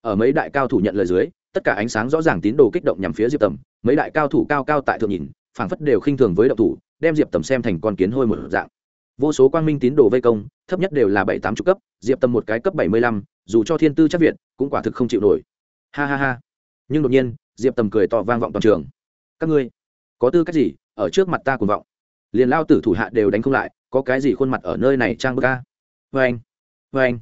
Ở mấy đại cao thủ nhận lời dưới, tất cả ánh sáng rõ ràng tín đồ kích động nhằm phía diệp tầm. Mấy đại cao thủ cao cao tại thượng nhìn, phảng phất đều khinh thường với động thủ, đem diệp tầm xem thành con kiến hôi một dạng. Vô số quang minh tín đồ vây công, thấp nhất đều là bảy tám chục cấp, diệp tầm một cái cấp bảy mươi lăm, dù cho thiên tư chắc việt, cũng quả thực không chịu nổi. Ha ha ha. Nhưng đột nhiên, diệp tầm cười to vang vọng toàn trường. Các ngươi, có tư cách gì ở trước mặt ta cuồng vọng? Liền lao tử thủ hạ đều đánh không lại, có cái gì khuôn mặt ở nơi này trang bức ca vê anh vâng, vê vâng. anh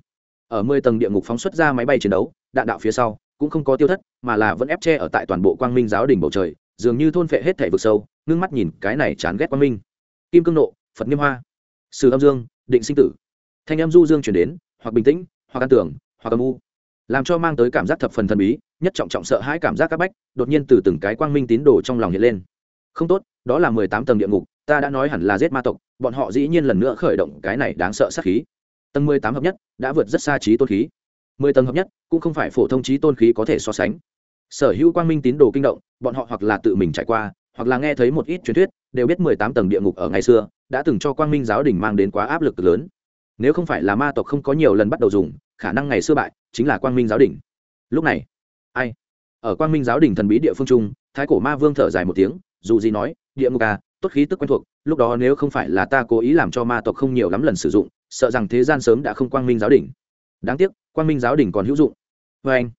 ở mười tầng địa ngục phóng xuất ra máy bay chiến đấu, đạn đạo phía sau cũng không có tiêu thất, mà là vẫn ép che ở tại toàn bộ quang minh giáo đỉnh bầu trời, dường như thôn phệ hết thể vực sâu, ngưng mắt nhìn cái này chán ghét quang minh. Kim cương nộ, phật nghiêm hoa. Sử âm dương, định sinh tử. Thanh âm du dương chuyển đến, hoặc bình tĩnh, hoặc an tưởng, hoặc âm u. Làm cho mang tới cảm giác thập phần thần bí, nhất trọng trọng sợ hãi cảm giác các bách, đột nhiên từ từng cái quang minh tín đồ trong lòng hiện lên. Không tốt, đó là mười tám tầng địa ngục, ta đã nói hẳn là giết ma tộc, bọn họ dĩ nhiên lần nữa khởi động cái này đáng sợ sát khí tầng mười tám hợp nhất, đã vượt rất xa trí tôn khí. Mười tầng hợp nhất, cũng không phải phổ thông trí tôn khí có thể so sánh. Sở hữu quang minh tín đồ kinh động, bọn họ hoặc là tự mình trải qua, hoặc là nghe thấy một ít truyền thuyết, đều biết mười tám tầng địa ngục ở ngày xưa, đã từng cho quang minh giáo đình mang đến quá áp lực lớn. Nếu không phải là ma tộc không có nhiều lần bắt đầu dùng, khả năng ngày xưa bại, chính là quang minh giáo đình. Lúc này, ai? Ở quang minh giáo đình thần bí địa phương trung, thái cổ ma vương thở dài một tiếng, dù gì nói, địa ngục à tốt khí tức quen thuộc, lúc đó nếu không phải là ta cố ý làm cho ma tộc không nhiều lắm lần sử dụng sợ rằng thế gian sớm đã không quang minh giáo đỉnh. Đáng tiếc, quang minh giáo đỉnh còn hữu dụng. Vê anh,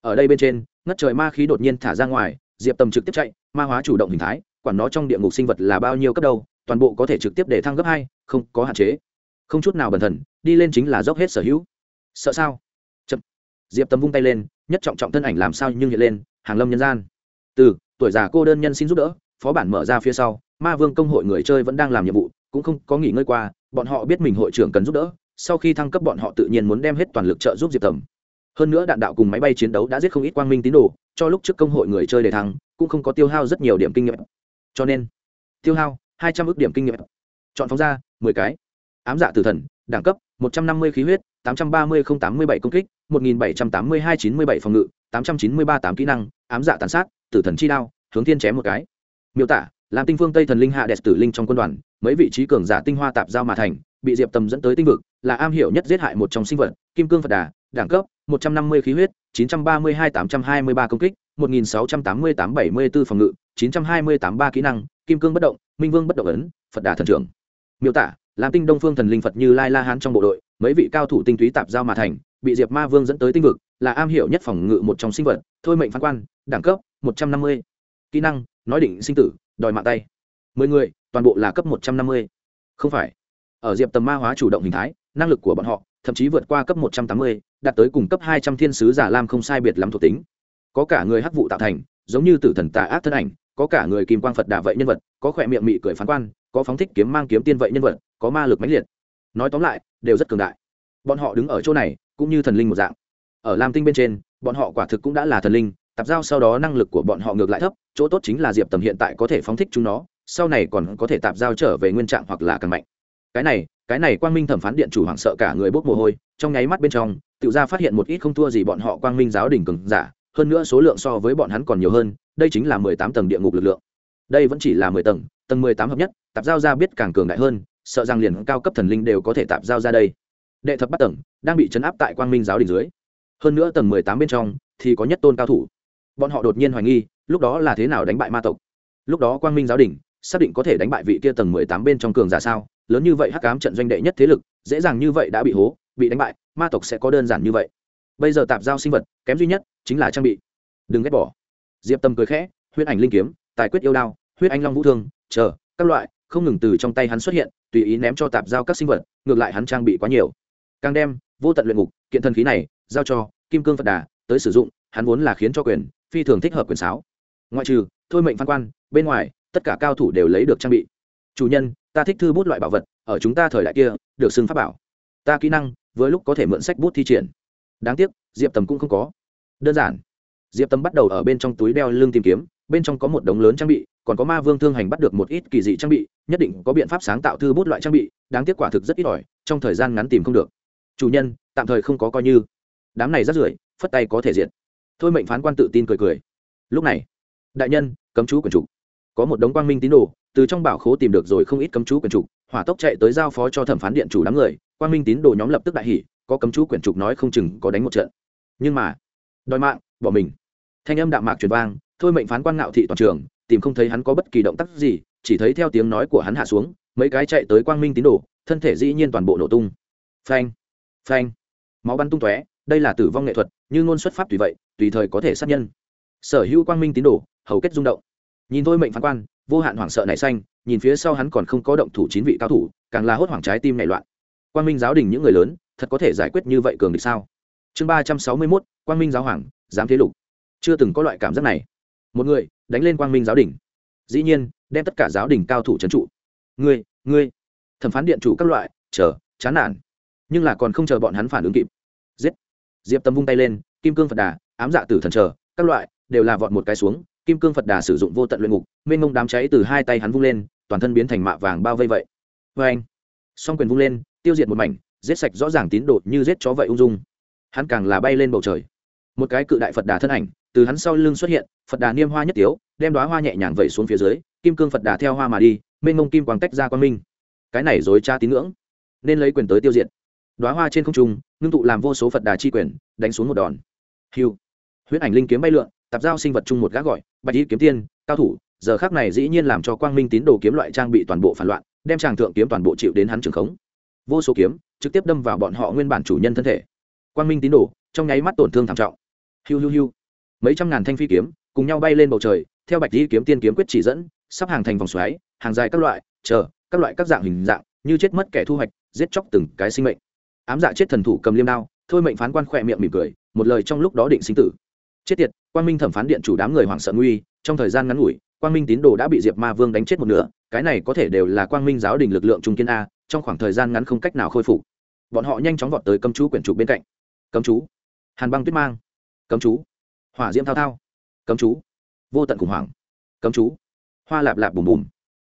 ở đây bên trên, ngất trời ma khí đột nhiên thả ra ngoài, diệp tầm trực tiếp chạy, ma hóa chủ động hình thái, quản nó trong địa ngục sinh vật là bao nhiêu cấp đâu, toàn bộ có thể trực tiếp để thăng gấp hai, không có hạn chế. Không chút nào bần thần, đi lên chính là dốc hết sở hữu. Sợ sao? Chậm. Diệp tầm vung tay lên, nhất trọng trọng thân ảnh làm sao nhưng hiện lên, hàng lâm nhân gian. Từ, tuổi già cô đơn nhân xin giúp đỡ, phó bản mở ra phía sau, ma vương công hội người chơi vẫn đang làm nhiệm vụ, cũng không có nghỉ ngơi qua bọn họ biết mình hội trưởng cần giúp đỡ, sau khi thăng cấp bọn họ tự nhiên muốn đem hết toàn lực trợ giúp diệp tầm hơn nữa đạn đạo cùng máy bay chiến đấu đã giết không ít quang minh tín đồ, cho lúc trước công hội người chơi để thắng cũng không có tiêu hao rất nhiều điểm kinh nghiệm. Cho nên, tiêu hao hai trăm ước điểm kinh nghiệm. Chọn phóng ra, mười cái. Ám dạ tử thần, đẳng cấp, một trăm năm mươi khí huyết, tám trăm ba mươi tám mươi bảy công kích, một nghìn bảy trăm tám mươi hai chín mươi bảy phòng ngự, tám trăm chín mươi ba tám kỹ năng, ám dạ tàn sát, tử thần chi đao, hướng thiên chém một cái. Miêu tả làm tinh phương tây thần linh hạ đẹp tử linh trong quân đoàn, mấy vị trí cường giả tinh hoa tạp giao mà thành, bị diệp tầm dẫn tới tinh vực, là am hiểu nhất giết hại một trong sinh vật, kim cương phật đà, đẳng cấp, một trăm năm mươi khí huyết, chín trăm ba mươi hai tám trăm hai mươi ba công kích, một nghìn sáu trăm tám mươi tám bảy mươi b ố phòng ngự, chín trăm hai mươi tám ba kỹ năng, kim cương bất động, minh vương bất động ấn, phật đà thần trưởng. Miêu tả, làm tinh đông phương thần linh phật như lai la hán trong bộ đội, mấy vị cao thủ tinh túy tạp giao mà thành, bị diệp ma vương dẫn tới tinh vực, là am hiểu nhất phòng ngự một trong sinh vật, thôi mệnh phán quan, đẳng cấp, một trăm năm mươi. Kỹ năng, nói định sinh tử đòi mạng tay. Mười người, toàn bộ là cấp một trăm năm mươi. Không phải. Ở diệp tầm ma hóa chủ động hình thái, năng lực của bọn họ, thậm chí vượt qua cấp một trăm tám mươi, đạt tới cùng cấp hai trăm thiên sứ giả lam không sai biệt lắm thuộc tính. Có cả người hắc vụ tạo thành, giống như tử thần tà ác thân ảnh, có cả người kim quang phật đà vậy nhân vật, có khỏe miệng mị cười phán quan, có phóng thích kiếm mang kiếm tiên vậy nhân vật, có ma lực mãnh liệt. Nói tóm lại, đều rất cường đại. Bọn họ đứng ở chỗ này, cũng như thần linh một dạng. Ở lam tinh bên trên, bọn họ quả thực cũng đã là thần linh tạp giao sau đó năng lực của bọn họ ngược lại thấp, chỗ tốt chính là diệp tầm hiện tại có thể phóng thích chúng nó, sau này còn có thể tạp giao trở về nguyên trạng hoặc là càng mạnh. Cái này cái này quang minh thẩm phán điện chủ hoảng sợ cả người bốc mồ hôi, trong nháy mắt bên trong, tự ra phát hiện một ít không thua gì bọn họ quang minh giáo đình cường giả, hơn nữa số lượng so với bọn hắn còn nhiều hơn, đây chính là mười tám tầng địa ngục lực lượng. Đây vẫn chỉ là mười tầng tầng mười tám hợp nhất, tạp giao ra biết càng cường đại hơn, sợ rằng liền cao cấp thần linh đều có thể tạp giao ra đây. Đệ thập bắt tầng đang bị chấn áp tại quang minh giáo đình dưới. Hơn nữa tầng mười tám bên trong thì có nhất tôn cao thủ bọn họ đột nhiên hoài nghi, lúc đó là thế nào đánh bại ma tộc. Lúc đó quang minh giáo đình xác định có thể đánh bại vị kia tầng mười tám bên trong cường giả sao? Lớn như vậy hắc cám trận doanh đệ nhất thế lực, dễ dàng như vậy đã bị hố, bị đánh bại, ma tộc sẽ có đơn giản như vậy. Bây giờ tạp giao sinh vật, kém duy nhất chính là trang bị. Đừng ghét bỏ. Diệp tâm cười khẽ, huyết ảnh linh kiếm, tài quyết yêu đao, huyết anh long vũ thương, chờ, các loại, không ngừng từ trong tay hắn xuất hiện, tùy ý ném cho tạp giao các sinh vật, ngược lại hắn trang bị quá nhiều. Càng đem, vô tận luyện ngục, kiện thần khí này, giao cho kim cương phật đà, tới sử dụng, hắn vốn là khiến cho quyền phi thường thích hợp quyền sáo. Ngoại trừ, thôi mệnh phan quan, bên ngoài, tất cả cao thủ đều lấy được trang bị. Chủ nhân, ta thích thư bút loại bảo vật, ở chúng ta thời đại kia, được xưng pháp bảo. Ta kỹ năng, với lúc có thể mượn sách bút thi triển. Đáng tiếc, diệp tầm cũng không có. Đơn giản. Diệp tầm bắt đầu ở bên trong túi đeo lưng tìm kiếm, bên trong có một đống lớn trang bị, còn có ma vương thương hành bắt được một ít kỳ dị trang bị, nhất định có biện pháp sáng tạo thư bút loại trang bị, đáng tiếc quả thực rất ít ỏi, trong thời gian ngắn tìm không được. Chủ nhân, tạm thời không có coi như. Đám này rất rưởi, phất tay có thể diệt thôi mệnh phán quan tự tin cười cười. Lúc này, đại nhân, cấm chú quyền trục có một đống quang minh tín đồ, từ trong bảo khố tìm được rồi không ít cấm chú quyền trục hỏa tốc chạy tới giao phó cho thẩm phán điện chủ đám người. Quang minh tín đồ nhóm lập tức đại hỉ, có cấm chú quyền trục nói không chừng có đánh một trận. Nhưng mà, đòi mạng, bỏ mình. Thanh âm đạm mạc truyền vang, thôi mệnh phán quan ngạo thị toàn trường, tìm không thấy hắn có bất kỳ động tác gì, chỉ thấy theo tiếng nói của hắn hạ xuống, mấy cái chạy tới quang minh tín đồ, thân thể dĩ nhiên toàn bộ nổ tung. Phanh phanh, máu bắn tung tóe đây là tử vong nghệ thuật, như ngôn xuất pháp tùy vậy, tùy thời có thể sát nhân. Sở hữu quang minh tín đồ, hầu kết rung động. Nhìn thôi mệnh phán quan, vô hạn hoảng sợ nảy xanh, nhìn phía sau hắn còn không có động thủ chín vị cao thủ, càng là hốt hoảng trái tim nảy loạn. Quang minh giáo đình những người lớn, thật có thể giải quyết như vậy cường địch sao? Chương ba trăm sáu mươi mốt, quang minh giáo hoàng dám thế lục. Chưa từng có loại cảm giác này. Một người, đánh lên quang minh giáo đình. Dĩ nhiên, đem tất cả giáo đình cao thủ trấn trụ. Ngươi ngươi. Thẩm phán điện chủ các loại, chờ, chán nản. Nhưng là còn không chờ bọn hắn phản ứng kịp. Giết diệp tâm vung tay lên, kim cương phật đà, ám dạ tử thần chờ, các loại, đều là vọt một cái xuống, kim cương phật đà sử dụng vô tận luyện ngục, mênh mông đám cháy từ hai tay hắn vung lên, toàn thân biến thành mạ vàng bao vây vậy. Vê anh, song quyền vung lên, tiêu diệt một mảnh, giết sạch rõ ràng tín đồ như giết chó vậy ung dung. Hắn càng là bay lên bầu trời. Một cái cự đại phật đà thân ảnh, từ hắn sau lưng xuất hiện, phật đà niêm hoa nhất tiếu, đem đoá hoa nhẹ nhàng vẩy xuống phía dưới, kim cương phật đà theo hoa mà đi, mênh mông kim quang tách ra quang minh. Cái này dối tra tín ngưỡng, nên lấy quyền tới tiêu diệt. Đoá hoa trên không trung ngưng tụ làm vô số phật đà chi quyền, đánh xuống một đòn. Hiu. Huyết ảnh linh kiếm bay lượn, tạp giao sinh vật chung một gác gọi, bạch y kiếm tiên, cao thủ, giờ khác này dĩ nhiên làm cho quang minh tín đồ kiếm loại trang bị toàn bộ phản loạn, đem tràng thượng kiếm toàn bộ chịu đến hắn trường khống. Vô số kiếm, trực tiếp đâm vào bọn họ nguyên bản chủ nhân thân thể. Quang minh tín đồ, trong nháy mắt tổn thương thảm trọng. Hiu hiu hiu. Mấy trăm ngàn thanh phi kiếm, cùng nhau bay lên bầu trời, theo bạch y kiếm tiên kiếm quyết chỉ dẫn, sắp hàng thành vòng xoáy, hàng dài các loại, chờ, các loại các dạng hình dạng, như chết mất kẻ thu hoạch, giết chóc từng cái sinh mệnh ám dạ chết thần thủ cầm liêm đao, thôi mệnh phán quan khỏe miệng mỉm cười, một lời trong lúc đó định sinh tử. Chết tiệt, quang minh thẩm phán điện chủ đám người hoảng sợ nguy, trong thời gian ngắn ngủi, quang minh tín đồ đã bị diệp ma vương đánh chết một nửa, cái này có thể đều là quang minh giáo đình lực lượng trung kiên a, trong khoảng thời gian ngắn không cách nào khôi phục. Bọn họ nhanh chóng vọt tới cấm chú quyển trục bên cạnh. Cấm chú. Hàn băng tuyết mang. Cấm chú. Hỏa diễm thao thao. Cấm chú. Vô tận khủng hoảng. Cấm chú. Hoa lạp lạp bùm bùm.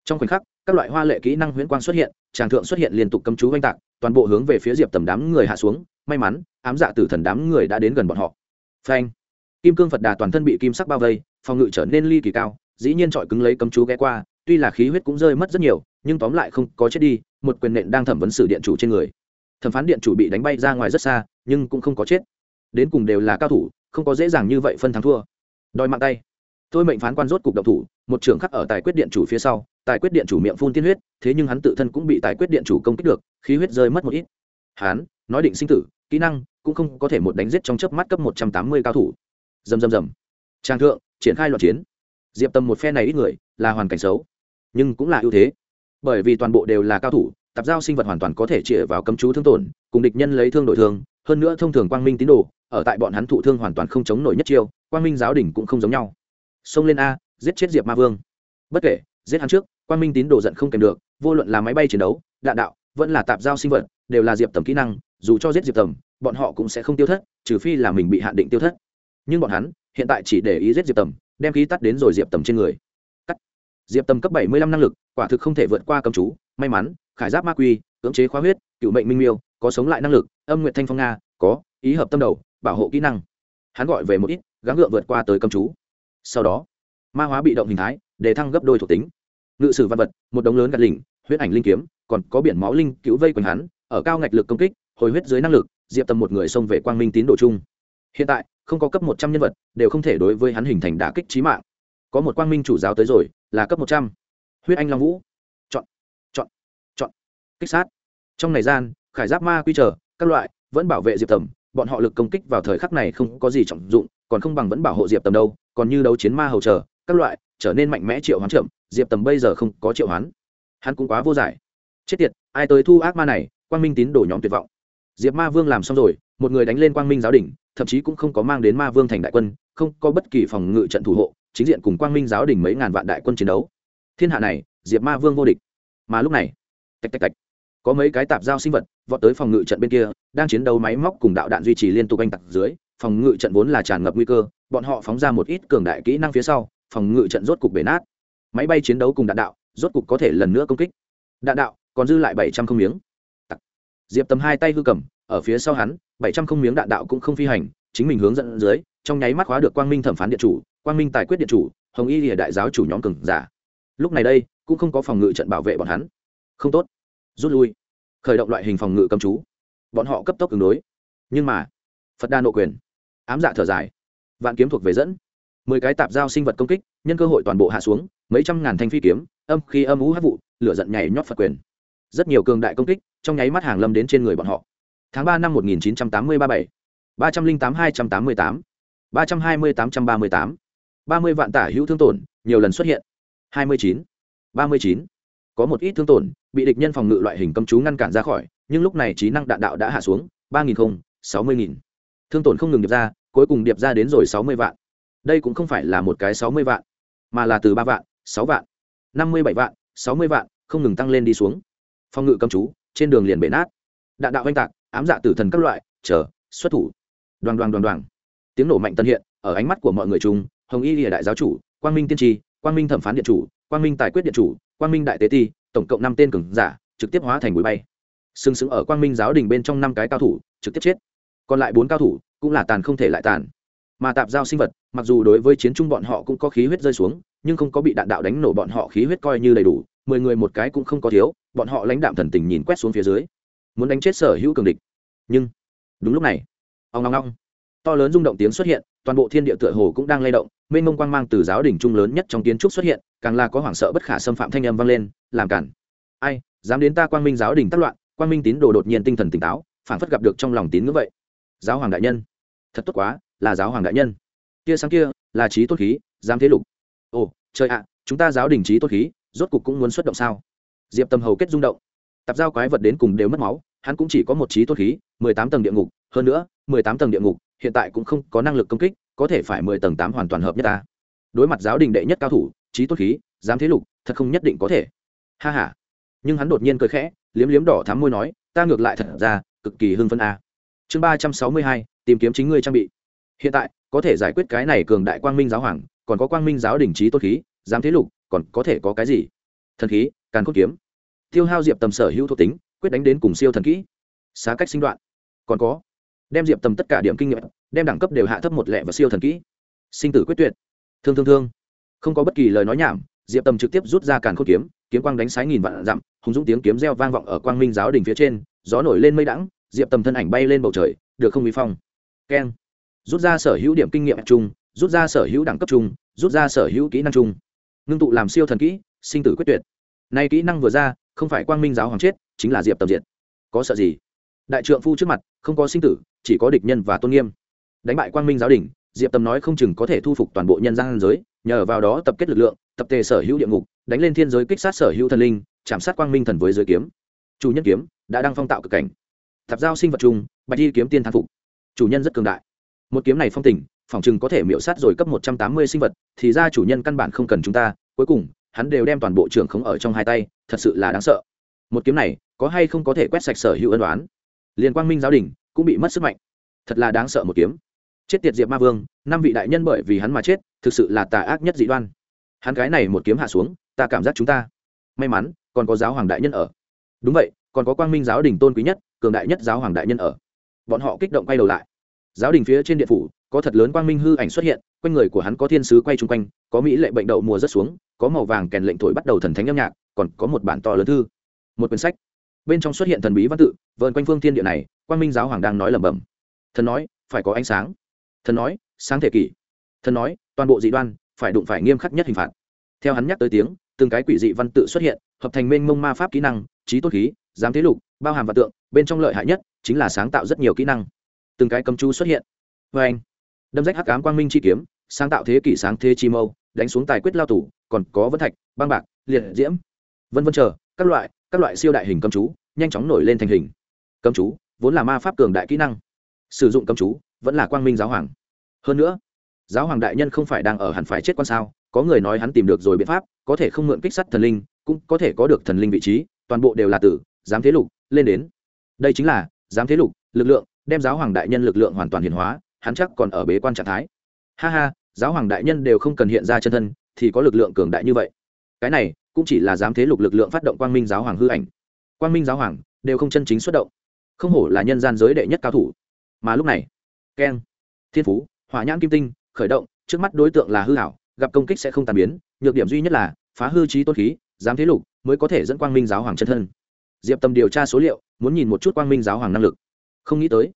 Trong khoảnh khắc, các loại hoa lệ kỹ năng huyễn quang xuất hiện, tràng thượng xuất hiện liên tục cấm chú oanh tạc toàn bộ hướng về phía diệp tầm đám người hạ xuống, may mắn, ám dạ tử thần đám người đã đến gần bọn họ. Phanh. Kim cương phật đà toàn thân bị kim sắc bao vây, phòng ngự trở nên ly kỳ cao, dĩ nhiên trọi cứng lấy cấm chú ghé qua, tuy là khí huyết cũng rơi mất rất nhiều, nhưng tóm lại không có chết đi, một quyền nện đang thẩm vấn xử điện chủ trên người. Thẩm phán điện chủ bị đánh bay ra ngoài rất xa, nhưng cũng không có chết. Đến cùng đều là cao thủ, không có dễ dàng như vậy phân thắng thua. Đòi mạng tay. Tôi mệnh phán quan rốt cục động thủ, một trưởng khắc ở tài quyết điện chủ phía sau tài quyết điện chủ miệng phun tiên huyết, thế nhưng hắn tự thân cũng bị tài quyết điện chủ công kích được, khí huyết rơi mất một ít. Hắn, nói định sinh tử, kỹ năng, cũng không có thể một đánh giết trong chớp mắt cấp một trăm tám mươi cao thủ. Dầm dầm dầm trang thượng, triển khai loạt chiến. Diệp tâm một phe này ít người, là hoàn cảnh xấu. Nhưng cũng là ưu thế. Bởi vì toàn bộ đều là cao thủ, tạp giao sinh vật hoàn toàn có thể chĩa vào cấm chú thương tổn, cùng địch nhân lấy thương đổi thương, hơn nữa thông thường quang minh tín đồ, ở tại bọn hắn thụ thương hoàn toàn không chống nổi nhất chiêu, quang minh giáo đỉnh cũng không giống nhau. Xông lên a, giết chết diệp ma vương. Bất kể giết hắn trước Quan minh tín đồ giận không kèm được, vô luận là máy bay chiến đấu, đạn đạo, vẫn là tạp giao sinh vật, đều là diệp tầm kỹ năng, dù cho giết diệp tầm, bọn họ cũng sẽ không tiêu thất, trừ phi là mình bị hạn định tiêu thất. Nhưng bọn hắn, hiện tại chỉ để ý giết diệp tầm, đem khí tắt đến rồi diệp tầm trên người. Cắt. Diệp tầm cấp bảy mươi lăm năng lực, quả thực không thể vượt qua cầm chú, may mắn, khải giáp ma quy, cưỡng chế khóa huyết, cựu mệnh minh miêu, có sống lại năng lực, âm nguyện thanh phong nga, có, ý hợp tâm đầu, bảo hộ kỹ năng. Hắn gọi về một ít, gắng gượng vượt qua tới cầm chú. Sau đó, ma hóa bị động hình thái, để thăng gấp đôi thuộc tính ngự sử văn vật, một đống lớn gạt lỉnh, huyết ảnh linh kiếm, còn có biển máu linh cứu vây quanh hắn, ở cao ngạch lực công kích, hồi huyết dưới năng lực, diệp tầm một người xông về quang minh tín đồ chung. Hiện tại, không có cấp một trăm nhân vật, đều không thể đối với hắn hình thành đả kích trí mạng. Có một quang minh chủ giáo tới rồi, là cấp một trăm. Huyết anh long vũ. Chọn chọn chọn. Kích sát. Trong này gian, khải giáp ma quy trở, các loại, vẫn bảo vệ diệp tầm, bọn họ lực công kích vào thời khắc này không có gì trọng dụng, còn không bằng vẫn bảo hộ diệp tầm đâu, còn như đấu chiến ma hầu chờ các loại, trở nên mạnh mẽ triệu hoán chậm diệp tầm bây giờ không có triệu hoán. Hắn cũng quá vô giải. Chết tiệt, ai tới thu ác ma này, quang minh tín đổ nhóm tuyệt vọng. Diệp ma vương làm xong rồi, một người đánh lên quang minh giáo đình thậm chí cũng không có mang đến ma vương thành đại quân, không có bất kỳ phòng ngự trận thủ hộ, chính diện cùng quang minh giáo đình mấy ngàn vạn đại quân chiến đấu. Thiên hạ này, diệp ma vương vô địch. Mà lúc này, tạch tạch tạch, có mấy cái tạp giao sinh vật vọt tới phòng ngự trận bên kia, đang chiến đấu máy móc cùng đạo đạn duy trì liên tục anh tặc dưới, phòng ngự trận vốn là tràn ngập nguy cơ, bọn họ phóng ra một ít cường đại kỹ năng phía sau, phòng ngự trận rốt cục bể nát máy bay chiến đấu cùng đạn đạo, rốt cục có thể lần nữa công kích. Đạn đạo, còn dư lại bảy trăm không miếng. Diệp tầm hai tay hư cầm, ở phía sau hắn, bảy trăm không miếng đạn đạo cũng không phi hành, chính mình hướng dẫn dưới, trong nháy mắt khóa được quang minh thẩm phán điện chủ, quang minh tài quyết điện chủ, hồng y lìa đại giáo chủ nhóm cừng giả. Lúc này đây, cũng không có phòng ngự trận bảo vệ bọn hắn. Không tốt. Rút lui. Khởi động loại hình phòng ngự cầm chú. Bọn họ cấp tốc ứng đối. Nhưng mà, phật đa nộ quyền. Ám dạ thở dài. Vạn kiếm thuộc về dẫn mười cái tạp giao sinh vật công kích, nhân cơ hội toàn bộ hạ xuống, mấy trăm ngàn thanh phi kiếm, âm khi âm ú hát vụ, lửa giận nhảy nhót phật quyền. Rất nhiều cường đại công kích, trong nháy mắt hàng lâm đến trên người bọn họ. Tháng ba năm một nghìn chín trăm tám mươi ba bảy, ba trăm linh tám hai trăm tám mươi tám, ba trăm hai mươi tám trăm ba mươi tám, ba mươi vạn tả hữu thương tổn, nhiều lần xuất hiện. hai mươi chín, ba mươi chín, có một ít thương tổn, bị địch nhân phòng ngự loại hình công chú ngăn cản ra khỏi, nhưng lúc này trí năng đạn đạo đã hạ xuống, ba nghìn không sáu mươi nghìn. Thương tổn không ngừng điệp ra, cuối cùng điệp ra đến rồi sáu mươi vạn đây cũng không phải là một cái sáu mươi vạn, mà là từ ba vạn, sáu vạn, năm mươi bảy vạn, sáu mươi vạn, không ngừng tăng lên đi xuống. Phòng ngự cấm chú, trên đường liền bể nát. Đạn đạo oanh tạc, ám dạ tử thần các loại, chờ, xuất thủ. Đoàn đoàn đoàn đoàn tiếng nổ mạnh tân hiện, ở ánh mắt của mọi người chung, hồng y lìa đại giáo chủ, quang minh tiên tri, quang minh thẩm phán điện chủ, quang minh tài quyết điện chủ, quang minh đại tế ti, tổng cộng năm tên cường giả, trực tiếp hóa thành bụi bay. Sừng sững ở quang minh giáo đình bên trong năm cái cao thủ, trực tiếp chết. Còn lại bốn cao thủ, cũng là tàn không thể lại tàn mà tạp giao sinh vật, mặc dù đối với chiến trung bọn họ cũng có khí huyết rơi xuống, nhưng không có bị đạn đạo đánh nổ bọn họ khí huyết coi như đầy đủ, mười người một cái cũng không có thiếu, bọn họ lãnh đạm thần tình nhìn quét xuống phía dưới. Muốn đánh chết sở hữu cường địch. Nhưng, đúng lúc này ông ngong ngong to lớn rung động tiếng xuất hiện, toàn bộ thiên địa tựa hồ cũng đang lay động, mênh mông quang mang từ giáo đỉnh trung lớn nhất trong kiến trúc xuất hiện, càng là có hoảng sợ bất khả xâm phạm thanh âm vang lên, làm cản. Ai, dám đến ta quang minh giáo đỉnh tác loạn, quang minh tín đồ đột nhiên tinh thần tỉnh táo phản phất gặp được trong lòng tín ngưỡng vậy. Giáo hoàng đại nhân, thật tốt quá là giáo hoàng đại nhân. Kia sáng kia là trí tốt khí dám thế lục. Ồ, trời ạ, chúng ta giáo đình trí tốt khí, rốt cục cũng muốn xuất động sao? Diệp tâm hầu kết rung động. Tạp giao quái vật đến cùng đều mất máu, hắn cũng chỉ có một trí tốt khí, mười tám tầng địa ngục, hơn nữa, mười tám tầng địa ngục, hiện tại cũng không có năng lực công kích, có thể phải mười tầng tám hoàn toàn hợp nhất ta. Đối mặt giáo đình đệ nhất cao thủ, trí tốt khí dám thế lục, thật không nhất định có thể. Ha h a nhưng hắn đột nhiên cười khẽ, liếm liếm đỏ thắm môi nói, ta ngược lại thật ra cực kỳ hưng phân a. Chương ba trăm sáu mươi hai, tìm kiếm chính ngươi trang bị hiện tại, có thể giải quyết cái này cường đại quang minh giáo hoàng, còn có quang minh giáo đình trí tốt khí, giám thế lục, còn có thể có cái gì? Thần khí, càn cốt kiếm. Tiêu hao diệp tầm sở hữu thuộc tính, quyết đánh đến cùng siêu thần kỹ. Xá cách sinh đoạn. Còn có, đem diệp tầm tất cả điểm kinh nghiệm, đem đẳng cấp đều hạ thấp một lẹ và siêu thần kỹ. Sinh tử quyết tuyệt. Thương thương thương. Không có bất kỳ lời nói nhảm, diệp tầm trực tiếp rút ra càn khôn kiếm kiếm quang đánh sái nghìn vạn dặm, hùng dũng tiếng kiếm reo vang vọng ở quang minh giáo đình phía trên, gió nổi lên mây đẳng diệp tầm thân ảnh bay lên bầu trời, được không bị phong? Keng rút ra sở hữu điểm kinh nghiệm chung, rút ra sở hữu đẳng cấp chung, rút ra sở hữu kỹ năng chung. Ngưng tụ làm siêu thần kỹ, sinh tử quyết tuyệt. Nay kỹ năng vừa ra, không phải quang minh giáo hoàng chết, chính là diệp tầm diệt. Có sợ gì? Đại trượng phu trước mặt, không có sinh tử, chỉ có địch nhân và tôn nghiêm. Đánh bại quang minh giáo đình, diệp tầm nói không chừng có thể thu phục toàn bộ nhân gian giới, nhờ vào đó tập kết lực lượng, tập tề sở hữu địa ngục, đánh lên thiên giới kích sát sở hữu thần linh, chạm sát quang minh thần với giới kiếm. Chủ nhân kiếm đã đang phong tạo cực cảnh. Thập giao sinh vật chung, bạch y kiếm tiên thang phục. Chủ nhân rất cường đại một kiếm này phong tình phòng chừng có thể miễu sát rồi cấp một trăm tám mươi sinh vật, thì ra chủ nhân căn bản không cần chúng ta, cuối cùng, hắn đều đem toàn bộ trưởng khống ở trong hai tay, thật sự là đáng sợ. Một kiếm này, có hay không có thể quét sạch sở hữu ân đoán liên quang minh giáo đình cũng bị mất sức mạnh. Thật là đáng sợ một kiếm. Chết tiệt diệp ma vương, năm vị đại nhân bởi vì hắn mà chết, thực sự là tà ác nhất dị đoan. Hắn cái này một kiếm hạ xuống, ta cảm giác chúng ta. May mắn, còn có giáo hoàng đại nhân ở. Đúng vậy, còn có quang minh giáo đình tôn quý nhất, cường đại nhất giáo hoàng đại nhân ở. Bọn họ kích động quay đầu lại giáo đình phía trên điện phủ, có thật lớn quang minh hư ảnh xuất hiện, quanh người của hắn có thiên sứ quay chung quanh, có mỹ lệ bệnh đậu mùa rất xuống, có màu vàng kèn lệnh thổi bắt đầu thần thánh âm nhạc, còn có một bản to lớn thư, một quyển sách. Bên trong xuất hiện thần bí văn tự vợn quanh phương thiên địa này, quang minh giáo hoàng đang nói lẩm bẩm. Thần nói, phải có ánh sáng. Thần nói, sáng thể kỷ. Thần nói, toàn bộ dị đoan, phải đụng phải nghiêm khắc nhất hình phạt. Theo hắn nhắc tới tiếng, từng cái quỷ dị văn tự xuất hiện, hợp thành mênh mông ma pháp kỹ năng, trí tốt khí, giám thế lục, bao hàm và tượng, bên trong lợi hại nhất chính là sáng tạo rất nhiều kỹ năng từng cái cầm chú xuất hiện. Vê anh, đâm rách hắc ám quang minh chi kiếm, sáng tạo thế kỷ sáng thế chi mâu, đánh xuống tài quyết lao tủ còn có vân thạch, băng bạc, liệt diễm. Vân vân chờ, các loại các loại siêu đại hình cầm chú, nhanh chóng nổi lên thành hình. Cầm chú, vốn là ma pháp cường đại kỹ năng. Sử dụng cầm chú, vẫn là quang minh giáo hoàng. Hơn nữa, giáo hoàng đại nhân không phải đang ở hẳn phải chết quan sao, có người nói hắn tìm được rồi biện pháp, có thể không mượn kích sắt thần linh, cũng có thể có được thần linh vị trí, toàn bộ đều là tử, giám thế lục, lên đến. Đây chính là giám thế lục, lực lượng đem giáo hoàng đại nhân lực lượng hoàn toàn hiển hóa, hắn chắc còn ở bế quan trạng thái. Ha ha, giáo hoàng đại nhân đều không cần hiện ra chân thân, thì có lực lượng cường đại như vậy. Cái này cũng chỉ là giám thế lục lực lượng phát động quang minh giáo hoàng hư ảnh. Quang minh giáo hoàng đều không chân chính xuất động. Không hổ là nhân gian giới đệ nhất cao thủ. Mà lúc này, keng, thiên phú, hỏa nhãn kim tinh, khởi động, trước mắt đối tượng là hư hảo gặp công kích sẽ không tàn biến, nhược điểm duy nhất là phá hư trí tôn khí, giám thế lục mới có thể dẫn quang minh giáo hoàng chân thân. Diệp tâm điều tra số liệu, muốn nhìn một chút quang minh giáo hoàng năng lực. Không nghĩ tới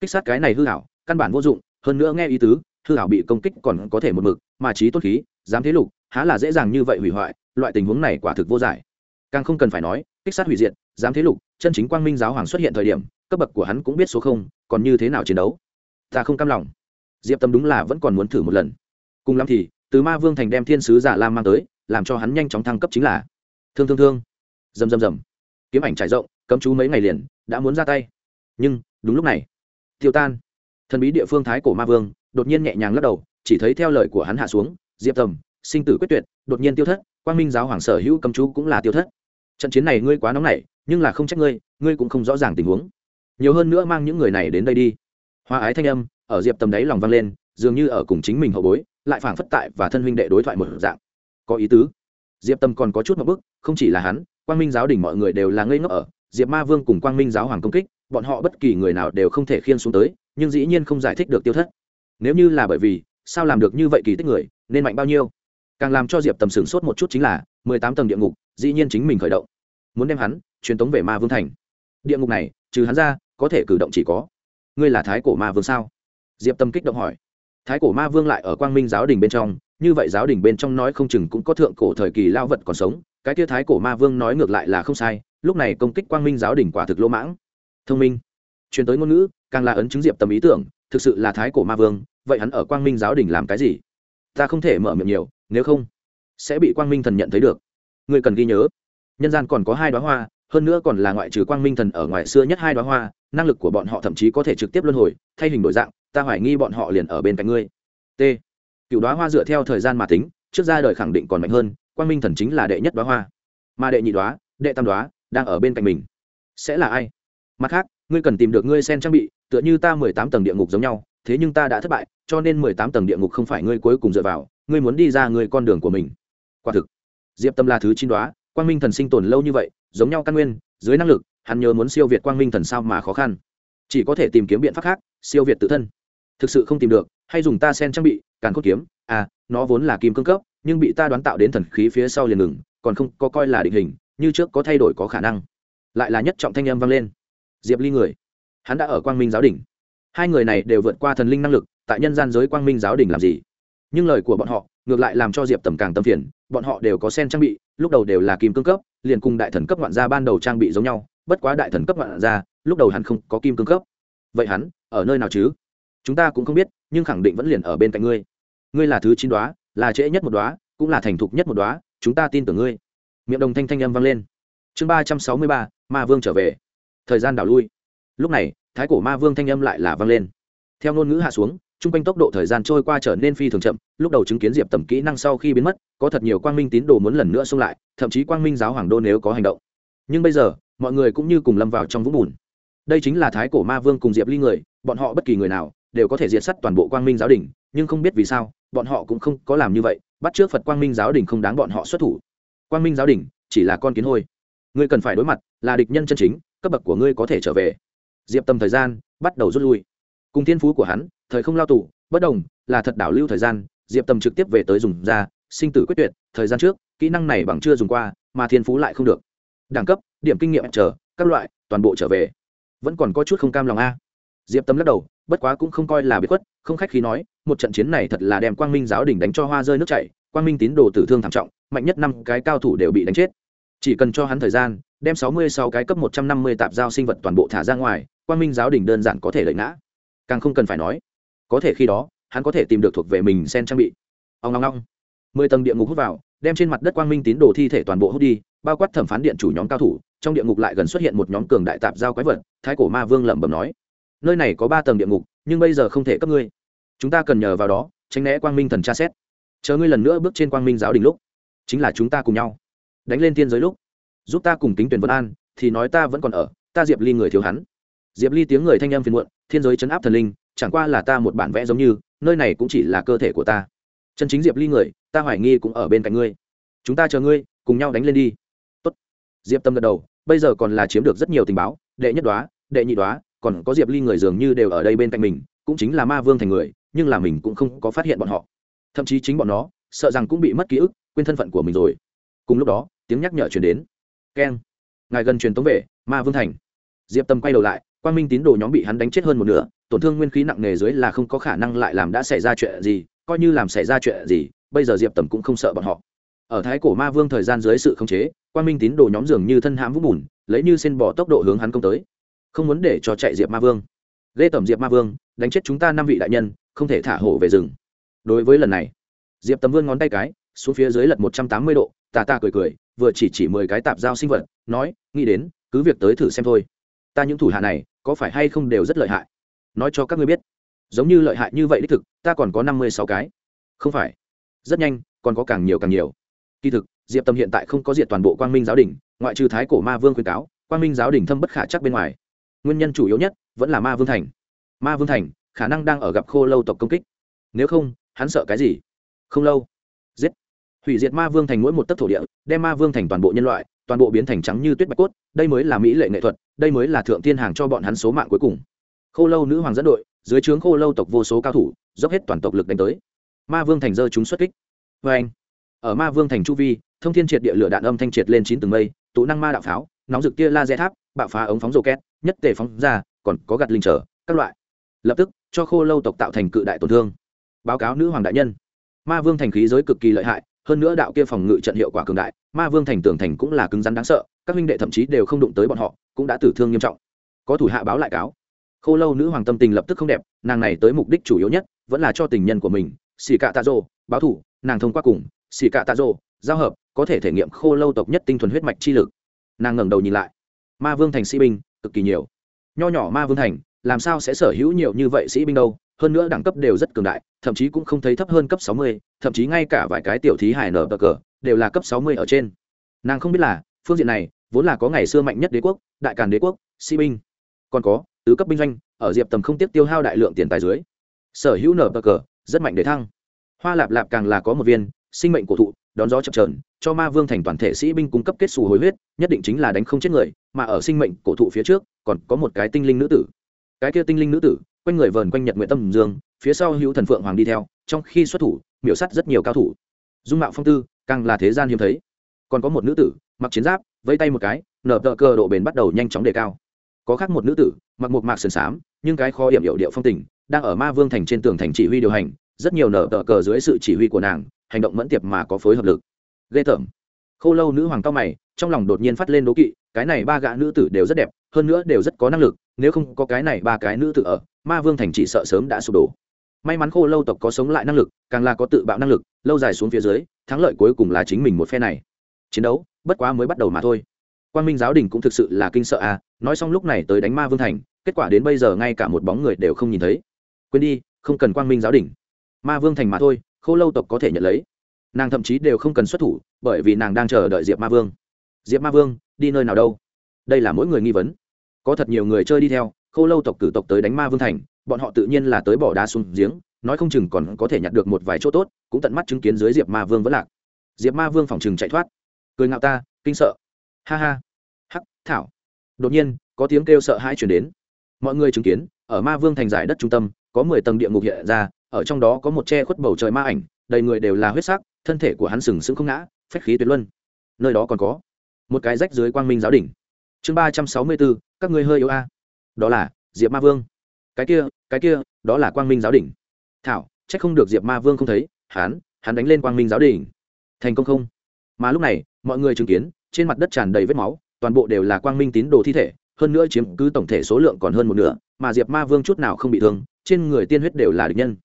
kích sát cái này hư hảo, căn bản vô dụng, hơn nữa nghe ý tứ, hư hảo bị công kích còn có thể một mực, mà trí tôn khí dám thế lục, há là dễ dàng như vậy hủy hoại, loại tình huống này quả thực vô giải. Càng không cần phải nói, kích sát hủy diệt dám thế lục, chân chính quang minh giáo hoàng xuất hiện thời điểm, cấp bậc của hắn cũng biết số không, còn như thế nào chiến đấu? Ta không cam lòng. Diệp tâm đúng là vẫn còn muốn thử một lần. Cùng lắm thì, từ ma vương thành đem thiên sứ giả lam mang tới, làm cho hắn nhanh chóng thăng cấp chính là thương thương thương. Dầm dầm dầm kiếm ảnh trải rộng, cấm chú mấy ngày liền, đã muốn ra tay. Nhưng, đúng lúc này tiêu tan. Thần bí địa phương thái cổ ma vương đột nhiên nhẹ nhàng lắc đầu, chỉ thấy theo lời của hắn hạ xuống, diệp tầm, sinh tử quyết tuyệt, đột nhiên tiêu thất, quang minh giáo hoàng sở hữu cầm chú cũng là tiêu thất. Trận chiến này ngươi quá nóng nảy, nhưng là không trách ngươi ngươi cũng không rõ ràng tình huống. Nhiều hơn nữa mang những người này đến đây đi. Hoa ái thanh âm ở diệp tầm đáy lòng vang lên, dường như ở cùng chính mình hậu bối, lại phảng phất tại và thân huynh đệ đối thoại một dạng. Có ý tứ. Diệp tâm còn có chút một bức không chỉ là hắn, quang minh giáo đình mọi người đều là ngây ngốc ở, diệp ma vương cùng quang minh giáo hoàng công kích bọn họ bất kỳ người nào đều không thể khiên xuống tới, nhưng dĩ nhiên không giải thích được tiêu thất. Nếu như là bởi vì, sao làm được như vậy kỳ tích người, nên mạnh bao nhiêu? Càng làm cho diệp tầm sửng sốt một chút chính là, mười tám tầng địa ngục, dĩ nhiên chính mình khởi động. Muốn đem hắn, truyền tống về ma vương thành. Địa ngục này, trừ hắn ra, có thể cử động chỉ có. Ngươi là thái cổ ma vương sao? Diệp tâm kích động hỏi. Thái cổ ma vương lại ở quang minh giáo đình bên trong, như vậy giáo đình bên trong nói không chừng cũng có thượng cổ thời kỳ lao vật còn sống, cái kia thái cổ ma vương nói ngược lại là không sai, lúc này công kích quang minh giáo đình quả thực lỗ mãng thông minh. Truyền tới ngôn ngữ, càng là ấn chứng diệp Tầm ý tưởng, thực sự là thái cổ ma vương, vậy hắn ở quang minh giáo đình làm cái gì? Ta không thể mở miệng nhiều, nếu không, sẽ bị quang minh thần nhận thấy được. Người cần ghi nhớ. Nhân gian còn có hai đoá hoa, hơn nữa còn là ngoại trừ quang minh thần ở ngoài xưa nhất hai đoá hoa, năng lực của bọn họ thậm chí có thể trực tiếp luân hồi, thay hình đổi dạng, ta hoài nghi bọn họ liền ở bên cạnh ngươi. T. Cựu đoá hoa dựa theo thời gian mà tính, trước ra đời khẳng định còn mạnh hơn, quang minh thần chính là đệ nhất đoá hoa. Mà đệ nhị đoá đệ tam đoá đang ở bên cạnh mình. Sẽ là ai? Mặt khác, ngươi cần tìm được ngươi sen trang bị, tựa như ta mười tám tầng địa ngục giống nhau, thế nhưng ta đã thất bại, cho nên mười tám tầng địa ngục không phải ngươi cuối cùng dựa vào, ngươi muốn đi ra ngươi con đường của mình. Quả thực, diệp tâm là thứ chín đoá, quang minh thần sinh tồn lâu như vậy, giống nhau căn nguyên, dưới năng lực, hắn nhớ muốn siêu việt quang minh thần sao mà khó khăn. Chỉ có thể tìm kiếm biện pháp khác, siêu việt tự thân. Thực sự không tìm được, hay dùng ta sen trang bị, càn cốt kiếm à nó vốn là kim cương cấp, nhưng bị ta đoán tạo đến thần khí phía sau liền ngừng, còn không có coi là định hình, như trước có thay đổi có khả năng. Lại là nhất trọng thanh âm vang lên diệp ly người. Hắn đã ở quang minh giáo đình. Hai người này đều vượt qua thần linh năng lực, tại nhân gian giới quang minh giáo đình làm gì? Nhưng lời của bọn họ, ngược lại làm cho diệp tầm càng tâm phiền, bọn họ đều có sen trang bị, lúc đầu đều là kim cương cấp, liền cùng đại thần cấp ngoạn gia ban đầu trang bị giống nhau, bất quá đại thần cấp ngoạn gia, lúc đầu hắn không có kim cương cấp. Vậy hắn, ở nơi nào chứ? Chúng ta cũng không biết, nhưng khẳng định vẫn liền ở bên cạnh ngươi. Ngươi là thứ chín đoá, là trễ nhất một đoá, cũng là thành thục nhất một đoá, chúng ta tin tưởng ngươi. Miệng đồng thanh thanh âm vang lên. Chương ba trăm sáu mươi ba, ma vương trở về thời gian đảo lui. Lúc này, thái cổ ma vương thanh âm lại là vang lên. Theo ngôn ngữ hạ xuống chung quanh tốc độ thời gian trôi qua trở nên phi thường chậm, lúc đầu chứng kiến diệp tầm kỹ năng sau khi biến mất, có thật nhiều quang minh tín đồ muốn lần nữa xung lại, thậm chí quang minh giáo hoàng đô nếu có hành động. Nhưng bây giờ, mọi người cũng như cùng lâm vào trong vũng bùn. Đây chính là thái cổ ma vương cùng diệp ly người, bọn họ bất kỳ người nào đều có thể diệt s á t toàn bộ quang minh giáo đình, nhưng không biết vì sao, bọn họ cũng không có làm như vậy, bắt trước phật quang minh giáo đình không đáng bọn họ xuất thủ. Quang minh giáo đình chỉ là con kiến hôi. Người cần phải đối mặt là địch nhân chân chính cấp bậc của ngươi có thể trở về. Diệp tầm thời gian bắt đầu rút lui. Cùng thiên phú của hắn, thời không lao tù, bất đồng, là thật đảo lưu thời gian, diệp tầm trực tiếp về tới dùng ra, sinh tử quyết tuyệt, thời gian trước, kỹ năng này bằng chưa dùng qua, mà thiên phú lại không được. Đẳng cấp, điểm kinh nghiệm chờ, các loại, toàn bộ trở về. Vẫn còn có chút không cam lòng a. Diệp tâm lắc đầu, bất quá cũng không coi là bị khuất, không khách khí nói, một trận chiến này thật là đem quang minh giáo đình đánh cho hoa rơi nước chảy, quang minh tín đồ tử thương thảm trọng, mạnh nhất năm cái cao thủ đều bị đánh chết chỉ cần cho hắn thời gian, đem sáu mươi sáu cái cấp một trăm năm mươi tạp giao sinh vật toàn bộ thả ra ngoài, quang minh giáo đình đơn giản có thể lợi ngã. Càng không cần phải nói, có thể khi đó, hắn có thể tìm được thuộc về mình sen trang bị. Ông ngong ngong mười tầng địa ngục hút vào, đem trên mặt đất quang minh tín đồ thi thể toàn bộ hút đi, bao quát thẩm phán điện chủ nhóm cao thủ, trong địa ngục lại gần xuất hiện một nhóm cường đại tạp giao quái vật, thái cổ ma vương lẩm bẩm nói. Nơi này có ba tầng địa ngục, nhưng bây giờ không thể cấp ngươi. Chúng ta cần nhờ vào đó, tránh né quang minh thần tra xét. Chờ ngươi lần nữa bước trên quang minh giáo đình lúc, chính là chúng ta cùng nhau đánh lên thiên giới lúc, giúp ta cùng kính tuyển vân an, thì nói ta vẫn còn ở, ta diệp ly người thiếu hắn. Diệp ly tiếng người thanh em phiền muộn, thiên giới chấn áp thần linh, chẳng qua là ta một bản vẽ giống như, nơi này cũng chỉ là cơ thể của ta. Chân chính diệp ly người, ta hoài nghi cũng ở bên cạnh ngươi. Chúng ta chờ ngươi, cùng nhau đánh lên đi. Tốt. diệp tâm gật đầu, bây giờ còn là chiếm được rất nhiều tình báo, đệ nhất đoá, đệ nhị đoá, còn có diệp ly người dường như đều ở đây bên cạnh mình, cũng chính là ma vương thành người, nhưng là mình cũng không có phát hiện bọn họ. Thậm chí chính bọn nó, sợ rằng cũng bị mất ký ức, quên thân phận của mình rồi. Cùng lúc đó tiếng nhắc nhở chuyển đến. Keng. Ngài gần truyền tống về, ma vương thành. Diệp tâm quay đầu lại quan minh tín đồ nhóm bị hắn đánh chết hơn một nửa, tổn thương nguyên khí nặng nề dưới là không có khả năng lại làm đã xảy ra chuyện gì, coi như làm xảy ra chuyện gì, bây giờ diệp tầm cũng không sợ bọn họ. Ở thái cổ ma vương thời gian dưới sự khống chế quan minh tín đồ nhóm dường như thân hãm vũng bùn, lấy như xin bỏ tốc độ hướng hắn công tới. Không muốn để cho chạy diệp ma vương. Ghê tẩm diệp ma vương, đánh chết chúng ta năm vị đại nhân, không thể thả hổ về rừng. Đối với lần này, diệp tầm vươn ngón tay cái, xuống phía dưới lật một trăm tám mươi độ, tà ta cười cười vừa chỉ chỉ mười cái tạp giao sinh vật, nói, nghĩ đến, cứ việc tới thử xem thôi. Ta những thủ hạ này, có phải hay không đều rất lợi hại? Nói cho các ngươi biết. Giống như lợi hại như vậy đích thực, ta còn có năm mươi sáu cái. Không phải. Rất nhanh, còn có càng nhiều càng nhiều. Kỳ thực, diệp tâm hiện tại không có diệt toàn bộ quang minh giáo đình, ngoại trừ thái cổ ma vương khuyên cáo, quang minh giáo đình thâm bất khả chắc bên ngoài. Nguyên nhân chủ yếu nhất, vẫn là ma vương thành. Ma vương thành, khả năng đang ở gặp khô lâu tộc công kích. Nếu không, hắn sợ cái gì? Không lâu hủy diệt ma vương thành mỗi một tấc thổ địa, đem ma vương thành toàn bộ nhân loại, toàn bộ biến thành trắng như tuyết bạch cốt, đây mới là mỹ lệ nghệ thuật, đây mới là thượng thiên hàng cho bọn hắn số mạng cuối cùng. Khô lâu nữ hoàng dẫn đội, dưới trướng khô lâu tộc vô số cao thủ, dốc hết toàn tộc lực đánh tới. Ma vương thành dơ chúng xuất kích. Vê anh, ở ma vương thành chu vi, thông thiên triệt địa lửa đạn âm thanh triệt lên chín tầng mây, tụ năng ma đạo pháo, nóng rực tia laser tháp, bạo phá ống phóng rô két nhất tề phóng ra, còn có gạt linh trở, các loại. Lập tức, cho khô lâu tộc tạo thành cự đại tổn thương. Báo cáo nữ hoàng đại nhân. Ma vương thành khí giới cực kỳ lợi hại hơn nữa đạo kia phòng ngự trận hiệu quả cường đại, ma vương thành tường thành cũng là cứng rắn đáng sợ, các huynh đệ thậm chí đều không đụng tới bọn họ, cũng đã tử thương nghiêm trọng. Có thủ hạ báo lại cáo. Khô lâu nữ hoàng tâm tình lập tức không đẹp, nàng này tới mục đích chủ yếu nhất, vẫn là cho tình nhân của mình xì cạ tạ rô báo thủ, nàng thông qua cùng xì cạ tạ rô giao hợp, có thể thể nghiệm khô lâu tộc nhất tinh thuần huyết mạch chi lực. Nàng ngẩng đầu nhìn lại. Ma vương thành sĩ binh, cực kỳ nhiều. Nho nhỏ ma vương thành, làm sao sẽ sở hữu nhiều như vậy sĩ binh đâu? Hơn nữa đẳng cấp đều rất cường đại, thậm chí cũng không thấy thấp hơn cấp sáu mươi, thậm chí ngay cả vài cái tiểu thí hải nở bờ cờ đều là cấp sáu mươi ở trên. Nàng không biết là, phương diện này, vốn là có ngày xưa mạnh nhất đế quốc, đại càn đế quốc sĩ binh. Còn có, tứ cấp binh doanh, ở diệp tầm không tiếp tiêu hao đại lượng tiền tài dưới, sở hữu nở bờ cờ rất mạnh để thăng. Hoa lạp lạp càng là có một viên, sinh mệnh cổ thụ, đón gió chập trờn cho ma vương thành toàn thể sĩ binh cung cấp kết xù hồi huyết, nhất định chính là đánh không chết người, mà ở sinh mệnh cổ thụ phía trước, còn có một cái tinh linh nữ tử. Cái kia tinh linh nữ tử quanh người vờn quanh nhật nguyện tâm dương, phía sau hữu thần phượng hoàng đi theo, trong khi xuất thủ, miểu sắt rất nhiều cao thủ. Dung mạo phong tư, càng là thế gian hiếm thấy. Còn có một nữ tử, mặc chiến giáp vây tay một cái, nở tợ cơ độ bền bắt đầu nhanh chóng đề cao. Có khác một nữ tử, mặc một mạc sườn xám, nhưng cái kho hiểm hiệu điệu phong tình, đang ở ma vương thành trên tường thành chỉ huy điều hành, rất nhiều nở tợ cờ dưới sự chỉ huy của nàng, hành động mẫn tiệp mà có phối hợp lực. Ghê tởm. Khô lâu nữ hoàng cao mày, trong lòng đột nhiên phát lên đố kỵ, cái này ba gã nữ tử đều rất đẹp hơn nữa đều rất có năng lực, nếu không có cái này ba cái nữ tử ở, ma vương thành chỉ sợ sớm đã sụp đổ. May mắn khô lâu tộc có sống lại năng lực, càng là có tự bạo năng lực, lâu dài xuống phía dưới, thắng lợi cuối cùng là chính mình một phe này. Chiến đấu, bất quá mới bắt đầu mà thôi. Quan minh giáo đình cũng thực sự là kinh sợ à nói xong lúc này tới đánh ma vương thành, kết quả đến bây giờ ngay cả một bóng người đều không nhìn thấy. Quên đi, không cần quang minh giáo đình. Ma vương thành mà thôi, khô lâu tộc có thể nhận lấy. Nàng thậm chí đều không cần xuất thủ, bởi vì nàng đang chờ đợi diệp ma vương. Diệp ma vương, đi nơi nào đâu? Đây là mỗi người nghi vấn. Có thật nhiều người chơi đi theo, khô lâu tộc cử tộc tới đánh ma vương thành, bọn họ tự nhiên là tới bỏ đá xuống giếng, nói không chừng còn có thể nhặt được một vài chỗ tốt, cũng tận mắt chứng kiến dưới diệp ma vương vẫn lạc. Diệp ma vương phòng chừng chạy thoát. Cười ngạo ta, kinh sợ. Ha ha. Hắc, thảo. Đột nhiên, có tiếng kêu sợ hãi chuyển đến. Mọi người chứng kiến, ở ma vương thành giải đất trung tâm, có mười tầng địa ngục hiện ra, ở trong đó có một che khuất bầu trời ma ảnh, đầy người đều là huyết sắc, thân thể của hắn sừng sững không ngã, phách khí tuyệt luân. Nơi đó còn có một cái rách dưới quang minh giáo đỉnh chương ba trăm sáu mươi bốn các ngươi hơi yếu a. Đó là diệp ma vương. Cái kia cái kia đó là quang minh giáo đỉnh. Thảo c h ắ c không được diệp ma vương không thấy Hán, hắn đánh lên quang minh giáo đỉnh. Thành công không? Mà lúc này mọi người chứng kiến trên mặt đất tràn đầy vết máu toàn bộ đều là quang minh tín đồ thi thể hơn nữa chiếm cứ tổng thể số lượng còn hơn một nửa mà diệp ma vương chút nào không bị thương trên người tiên huyết đều là địch nhân.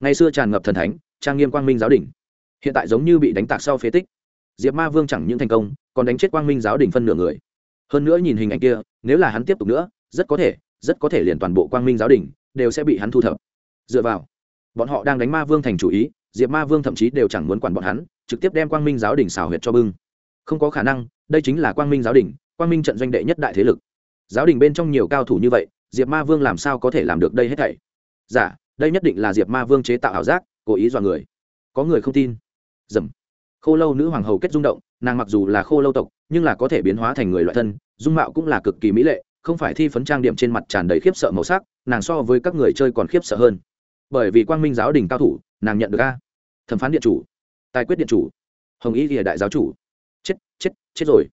Ngày xưa tràn ngập thần thánh trang nghiêm quang minh giáo đỉnh. Hiện tại giống như bị đánh tạc sau phế tích. Diệp ma vương chẳng những thành công còn đánh chết quang minh giáo đỉnh phân nửa người hơn nữa nhìn hình ảnh kia nếu là hắn tiếp tục nữa rất có thể rất có thể liền toàn bộ quang minh giáo đình đều sẽ bị hắn thu thập. Dựa vào bọn họ đang đánh ma vương thành chủ ý diệp ma vương thậm chí đều chẳng muốn quản bọn hắn trực tiếp đem quang minh giáo đình xào huyệt cho bưng. Không có khả năng đây chính là quang minh giáo đình quang minh trận doanh đệ nhất đại thế lực. Giáo đình bên trong nhiều cao thủ như vậy diệp ma vương làm sao có thể làm được đây hết thảy? Giả dạ, đây nhất định là diệp ma vương chế tạo ảo giác cố ý dọa người. Có người không tin? Dầm. Khô lâu nữ hoàng hầu kết rung động nàng mặc dù là khô lâu tộc, nhưng là có thể biến hóa thành người loại thân, dung mạo cũng là cực kỳ mỹ lệ, không phải thi phấn trang điểm trên mặt tràn đầy khiếp sợ màu sắc, nàng so với các người chơi còn khiếp sợ hơn. Bởi vì quang minh giáo đình cao thủ, nàng nhận được a. Thẩm phán điện chủ, tài quyết điện chủ, hồng ý địa đại giáo chủ. Chết chết chết rồi.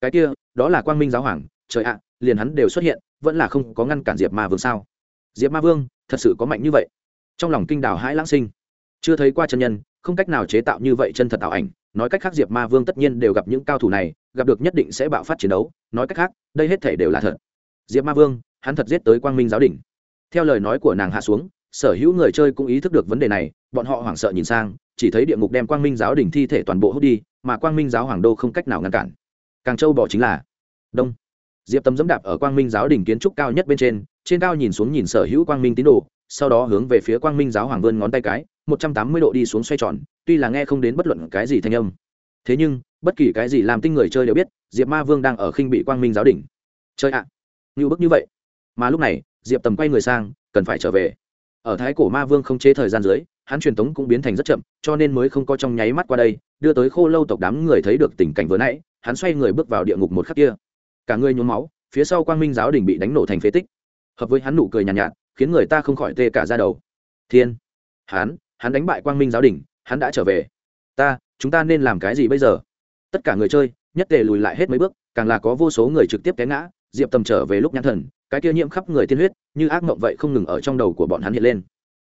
Cái kia, đó là quang minh giáo hoàng, trời ạ, liền hắn đều xuất hiện, vẫn là không có ngăn cản diệp ma vương sao? Diệp ma vương, thật sự có mạnh như vậy. Trong lòng kinh đào hãi lãng sinh. Chưa thấy qua chân nhân, không cách nào chế tạo như vậy chân thật tạo ảnh nói cách khác diệp ma vương tất nhiên đều gặp những cao thủ này, gặp được nhất định sẽ bạo phát chiến đấu, nói cách khác, đây hết thể đều là thật. Diệp ma vương, hắn thật giết tới quang minh giáo đình theo lời nói của nàng hạ xuống, sở hữu người chơi cũng ý thức được vấn đề này, bọn họ hoảng sợ nhìn sang, chỉ thấy địa ngục đem quang minh giáo đình thi thể toàn bộ hút đi, mà quang minh giáo hoàng đô không cách nào ngăn cản. Càng châu bỏ chính là đông. Diệp tấm dẫm đạp ở quang minh giáo đình kiến trúc cao nhất bên trên trên cao nhìn xuống nhìn sở hữu quang minh tín đồ sau đó hướng về phía quang minh giáo hoàng vươn ngón tay cái một trăm tám mươi độ đi xuống xoay tròn tuy là nghe không đến bất luận cái gì thanh âm. Thế nhưng bất kỳ cái gì làm tinh người chơi đều biết diệp ma vương đang ở khinh bị quang minh giáo đỉnh. Chơi ạ. À, như bức như vậy. Mà lúc này diệp tầm quay người sang cần phải trở về. Ở thái cổ ma vương không chế thời gian dưới hắn truyền tống cũng biến thành rất chậm cho nên mới không có trong nháy mắt qua đây đưa tới khô lâu tộc đám người thấy được tình cảnh vừa nãy hắn xoay người bước vào địa ngục một khắc kia. Cả người nhuốm máu phía sau quang minh giáo đình bị đánh nổ thành phế tích. Hợp với hắn nụ cười nhàn nhạt, nhạt khiến người ta không khỏi tê cả ra đầu. Thiên! Hắn hắn đánh bại quang minh giáo đình, hắn đã trở về. Ta, chúng ta nên làm cái gì bây giờ? Tất cả người chơi, nhất tề lùi lại hết mấy bước, càng là có vô số người trực tiếp té ngã. Diệp tầm trở về lúc nhãn thần, cái kia nhiễm khắp người tiên huyết, như ác mộng vậy không ngừng ở trong đầu của bọn hắn hiện lên.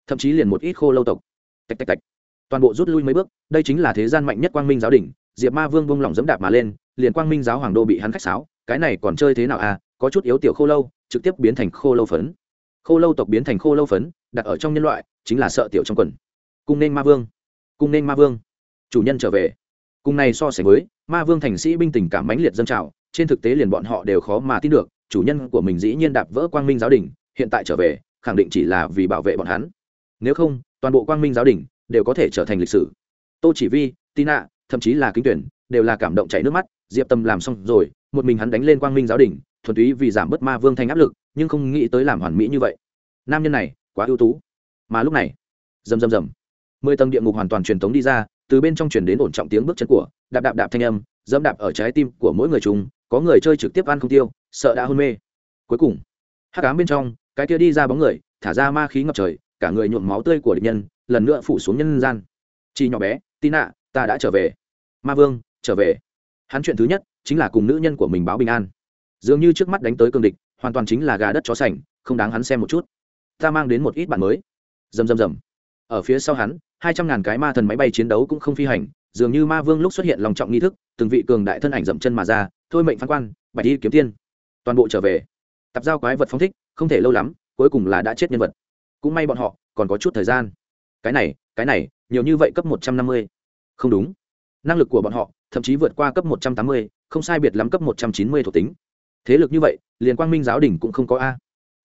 Thậm chí liền một ít khô lâu tộc. Tạch tạch tạch. Toàn bộ rút lui mấy bước, đây chính là thế gian mạnh nhất quang minh giáo đình. Diệp ma vương vung lỏng dẫm đạp mà lên, liền quang minh giáo hoàng đô bị hắn khách sáo. Cái này còn chơi thế nào à? Có chút yếu tiểu khô lâu, trực tiếp biến thành khô lâu phấn khô lâu tộc biến thành khô lâu phấn, đặt ở trong nhân loại, chính là sợ tiểu trong quần. Cung nên ma vương. Cung nên ma vương. Chủ nhân trở về. Cùng này so sánh với, ma vương thành sĩ binh tình cảm mãnh liệt dân trào, trên thực tế liền bọn họ đều khó mà tin được, chủ nhân của mình dĩ nhiên đạp vỡ quang minh giáo đình, hiện tại trở về, khẳng định chỉ là vì bảo vệ bọn hắn. Nếu không, toàn bộ quang minh giáo đình đều có thể trở thành lịch sử. Tô chỉ vi, tina, thậm chí là kính tuyển, đều là cảm động chảy nước mắt, diệp tâm làm xong rồi, một mình hắn đánh lên quang minh giáo đình thuần túy vì giảm bớt ma vương thanh áp lực, nhưng không nghĩ tới làm hoàn mỹ như vậy. Nam nhân này, quá ưu tú. Mà lúc này, rầm rầm rầm, mười tầng địa ngục hoàn toàn truyền thống đi ra, từ bên trong truyền đến ổn trọng tiếng bước chân của, đạp đạp đạp thanh âm, dẫm đạp ở trái tim của mỗi người chúng, có người chơi trực tiếp ăn không tiêu, sợ đã hôn mê. Cuối cùng, hắc ám bên trong, cái kia đi ra bóng người, thả ra ma khí ngập trời, cả người nhuộm máu tươi của địch nhân, lần nữa phủ xuống nhân gian. Chi nhỏ bé tin nạ ta đã trở về. Ma vương, trở về. Hắn chuyện thứ nhất, chính là cùng nữ nhân của mình báo bình an dường như trước mắt đánh tới cương địch, hoàn toàn chính là gà đất chó sành, không đáng hắn xem một chút. Ta mang đến một ít bạn mới. Rầm rầm rầm. Ở phía sau hắn, hai trăm ngàn cái ma thần máy bay chiến đấu cũng không phi hành, dường như ma vương lúc xuất hiện lòng trọng nghi thức, từng vị cường đại thân ảnh dậm chân mà ra, thôi mệnh phán quan, bạch đi kiếm tiên. Toàn bộ trở về. Tập giao quái vật phóng thích, không thể lâu lắm, cuối cùng là đã chết nhân vật. Cũng may bọn họ, còn có chút thời gian. Cái này cái này, nhiều như vậy cấp một trăm năm mươi. Không đúng. Năng lực của bọn họ, thậm chí vượt qua cấp một trăm tám mươi, không sai biệt lắm cấp một trăm chín mươi thuộc tính thế lực như vậy, liền quang minh giáo đình cũng không có a.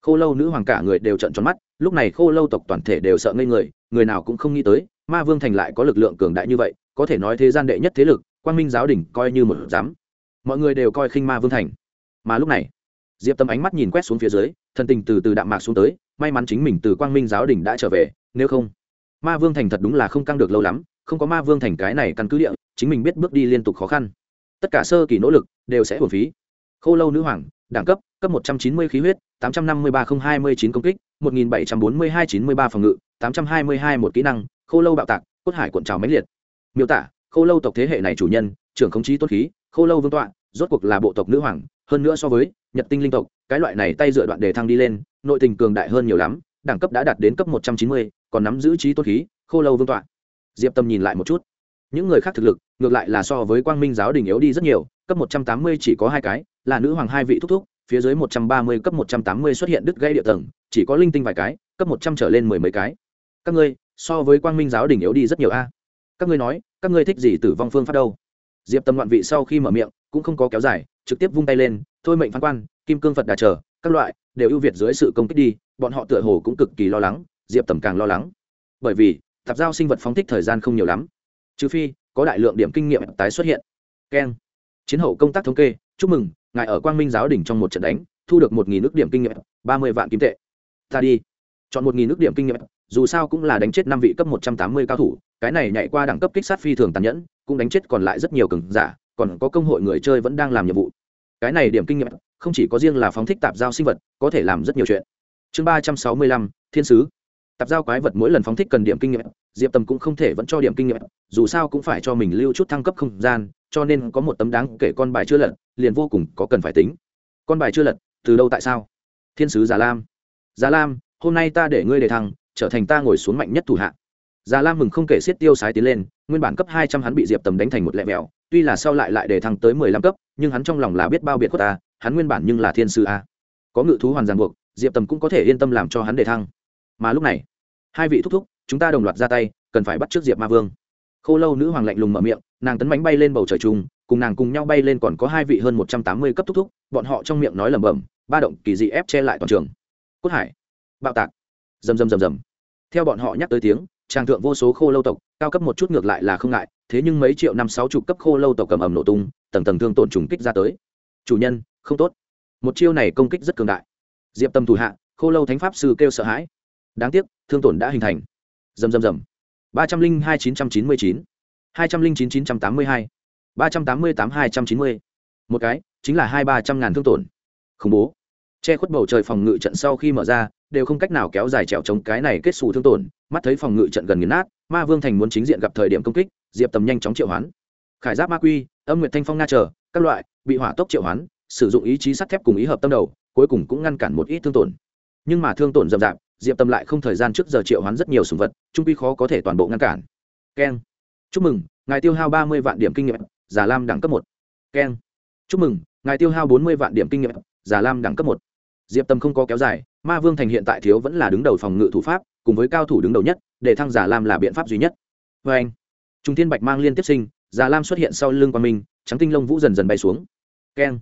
Khô lâu nữ hoàng cả người đều trận tròn mắt, lúc này khô lâu tộc toàn thể đều sợ ngây người người nào cũng không nghĩ tới, ma vương thành lại có lực lượng cường đại như vậy, có thể nói thế gian đệ nhất thế lực, quang minh giáo đình coi như một giám. Mọi người đều coi khinh ma vương thành. Mà lúc này, diệp tâm ánh mắt nhìn quét xuống phía dưới thân tình từ từ đạm mạc xuống tới, may mắn chính mình từ quang minh giáo đình đã trở về, nếu không, ma vương thành thật đúng là không căng được lâu lắm, không có ma vương thành cái này căn cứ địa, chính mình biết bước đi liên tục khó khăn. Tất cả sơ kỳ nỗ lực đều sẽ hồn phí khô lâu nữ hoàng, đẳng cấp cấp một trăm chín mươi khí huyết, tám trăm năm mươi ba không hai mươi chín công kích, một nghìn bảy trăm bốn mươi hai chín mươi ba phòng ngự, tám trăm hai mươi hai một kỹ năng, khô lâu bạo tạc, cốt hải cuộn trào máy liệt. Miêu tả, khô lâu tộc thế hệ này chủ nhân, trưởng không chí tốt khí, khô lâu vương tọa, rốt cuộc là bộ tộc nữ hoàng, hơn nữa so với nhật tinh linh tộc, cái loại này tay dựa đoạn đề thăng đi lên, nội tình cường đại hơn nhiều lắm, đẳng cấp đã đạt đến cấp một trăm chín mươi, còn nắm giữ trí tốt khí, khô lâu vương tọa. Diệp tâm nhìn lại một chút. Những người khác thực lực, ngược lại là so với quang minh giáo đình yếu đi rất nhiều, cấp một trăm tám mươi chỉ có hai cái là nữ hoàng hai vị thúc thúc, phía dưới một trăm ba mươi, cấp một trăm tám mươi xuất hiện đứt gây địa tầng, chỉ có linh tinh vài cái, cấp một trăm trở lên mười mấy cái. Các ngươi, so với quang minh giáo đình yếu đi rất nhiều a. Các ngươi nói, các ngươi thích gì tử vong phương pháp đâu? Diệp tâm loạn vị sau khi mở miệng, cũng không có kéo dài, trực tiếp vung tay lên, thôi mệnh phán quan, kim cương phật đà trở các loại, đều ưu việt dưới sự công kích đi, bọn họ tựa hồ cũng cực kỳ lo lắng, diệp tầm càng lo lắng. Bởi vì, tạp giao sinh vật phóng thích thời gian không nhiều lắm. Trừ phi, có đại lượng điểm kinh nghiệm tái xuất hiện. Keng. Chiến hậu công tác thống kê chúc mừng, ngài ở quang minh giáo đỉnh trong một trận đánh, thu được một nghìn ước điểm kinh nghiệm, ba mươi vạn kim tệ. Ta đi. Chọn một nghìn ước điểm kinh nghiệm, dù sao cũng là đánh chết năm vị cấp một trăm tám mươi cao thủ, cái này nhảy qua đẳng cấp kích sát phi thường tàn nhẫn, cũng đánh chết còn lại rất nhiều cường giả, còn có công hội người chơi vẫn đang làm nhiệm vụ. Cái này điểm kinh nghiệm, không chỉ có riêng là phóng thích tạp giao sinh vật, có thể làm rất nhiều chuyện. Chương ba trăm sáu mươi lăm, thiên sứ. Tạp giao quái vật mỗi lần phóng thích cần điểm kinh nghiệm, diệp tầm cũng không thể vẫn cho điểm kinh nghiệm, dù sao cũng phải cho mình lưu chút thăng cấp không gian, cho nên có một tấm đáng kể con bài chưa lật liền vô cùng có cần phải tính. Con bài chưa lật, từ đâu tại sao? Thiên sứ già lam. Già lam, hôm nay ta để ngươi đề thăng, trở thành ta ngồi xuống mạnh nhất thủ hạ. Già lam mừng không kể xiết tiêu sái tiến lên, nguyên bản cấp hai trăm hắn bị diệp tầm đánh thành một lẹ mẹo tuy là sau lại lại đề thăng tới mười lăm cấp, nhưng hắn trong lòng là biết bao biệt của ta, hắn nguyên bản nhưng là thiên sư a. Có ngự thú hoàn giàn buộc, diệp tầm cũng có thể yên tâm làm cho hắn đề thăng. Mà lúc này, hai vị thúc thúc, chúng ta đồng loạt ra tay, cần phải bắt trước diệp ma vương. Khô lâu nữ hoàng lạnh lùng mở miệng, nàng tấn bánh bay lên bầu trời trùng cùng nàng cùng nhau bay lên còn có hai vị hơn một trăm tám mươi cấp thúc thúc, bọn họ trong miệng nói lẩm bẩm, ba động kỳ dị ép che lại toàn trường. Cốt hải, bạo tạc, rầm rầm rầm rầm. Theo bọn họ nhắc tới tiếng trang thượng vô số khô lâu tộc, cao cấp một chút ngược lại là không ngại, thế nhưng mấy triệu năm sáu chục cấp khô lâu tộc cầm ầm nổ tung, tầng tầng thương tổn trùng kích ra tới. Chủ nhân, không tốt. Một chiêu này công kích rất cường đại. Diệp tâm thủ hạ, khô lâu thánh pháp sư kêu sợ hãi. Đáng tiếc, thương tổn đã hình thành. Rầm rầm rầm. Ba trăm linh hai chín trăm chín mươi chín. Hai trăm linh chín chín trăm tám mươi hai ba trăm tám mươi tám hai trăm chín mươi. Một cái, chính là hai ba trăm ngàn thương tổn. Khủng bố. Che khuất bầu trời phòng ngự trận sau khi mở ra, đều không cách nào kéo dài trèo chống cái này kết xù thương tổn. Mắt thấy phòng ngự trận gần nghiền nát, ma vương thành muốn chính diện gặp thời điểm công kích, diệp tầm nhanh chóng triệu hoán. Khải giáp ma quy, âm nguyệt thanh phong nga chờ, các loại, bị hỏa tốc triệu hoán, sử dụng ý chí sắt thép cùng ý hợp tâm đầu, cuối cùng cũng ngăn cản một ít thương tổn. Nhưng mà thương tổn rậm rạp, diệp tâm lại không thời gian trước giờ triệu hoán rất nhiều sùng vật, trung quy khó có thể toàn bộ ngăn cản. Keng. Chúc mừng, ngài tiêu hao ba mươi vạn điểm kinh nghiệm giả lam đẳng cấp một. Keng. Chúc mừng ngài tiêu hao bốn mươi vạn điểm kinh nghiệm giả lam đẳng cấp một. Diệp tâm không có kéo dài ma vương thành hiện tại thiếu vẫn là đứng đầu phòng ngự thủ pháp cùng với cao thủ đứng đầu nhất để thăng giả lam là biện pháp duy nhất. Vê anh trung thiên bạch mang liên tiếp sinh giả lam xuất hiện sau lưng qua mình trắng tinh lông vũ dần dần bay xuống. Keng.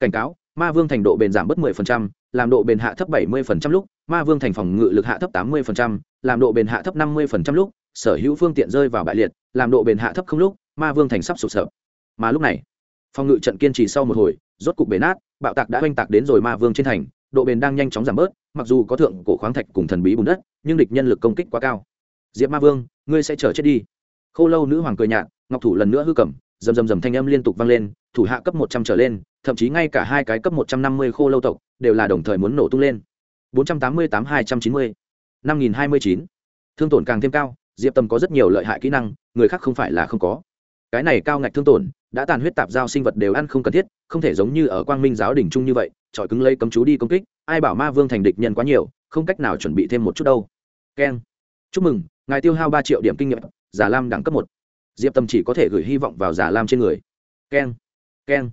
Cảnh cáo ma vương thành độ bền giảm bớt 10%, làm độ bền hạ thấp 70% lúc ma vương thành phòng ngự lực hạ thấp 80%, làm độ bền hạ thấp 50% lúc sở hữu phương tiện rơi vào bại liệt làm độ bền hạ thấp không lúc ma vương thành sắp sụp sập mà lúc này, phòng ngự trận kiên trì sau một hồi, rốt cục bể nát, bạo tạc đã oanh tạc đến rồi ma vương trên thành, độ bền đang nhanh chóng giảm bớt, mặc dù có thượng cổ khoáng thạch cùng thần bí bùn đất, nhưng địch nhân lực công kích quá cao. Diệp ma vương, ngươi sẽ chờ chết đi. K h ô lâu nữ hoàng cười nhạt, ngọc thủ lần nữa hư cầm, rầm rầm rầm thanh âm liên tục vang lên, thủ hạ cấp một trăm trở lên, thậm chí ngay cả hai cái cấp một trăm năm mươi khô lâu tộc, đều là đồng thời muốn nổ tung lên. Bốn trăm tám mươi tám hai trăm chín mươi, năm nghìn hai mươi chín. Thương tổn càng thêm cao, diệp tầm có rất nhiều lợi hại kỹ năng, người khác không phải là không có cái này cao ngạch thương tổn, đã tàn huyết tạp giao sinh vật đều ăn không cần thiết, không thể giống như ở quang minh giáo đỉnh trung như vậy trọi cứng lấy cấm chú đi công kích, ai bảo ma vương thành địch nhân quá nhiều, không cách nào chuẩn bị thêm một chút đâu. Keng chúc mừng, ngài tiêu hao ba triệu điểm kinh nghiệm, giả lam đẳng cấp một. Diệp tâm chỉ có thể gửi hy vọng vào giả lam trên người. Keng keng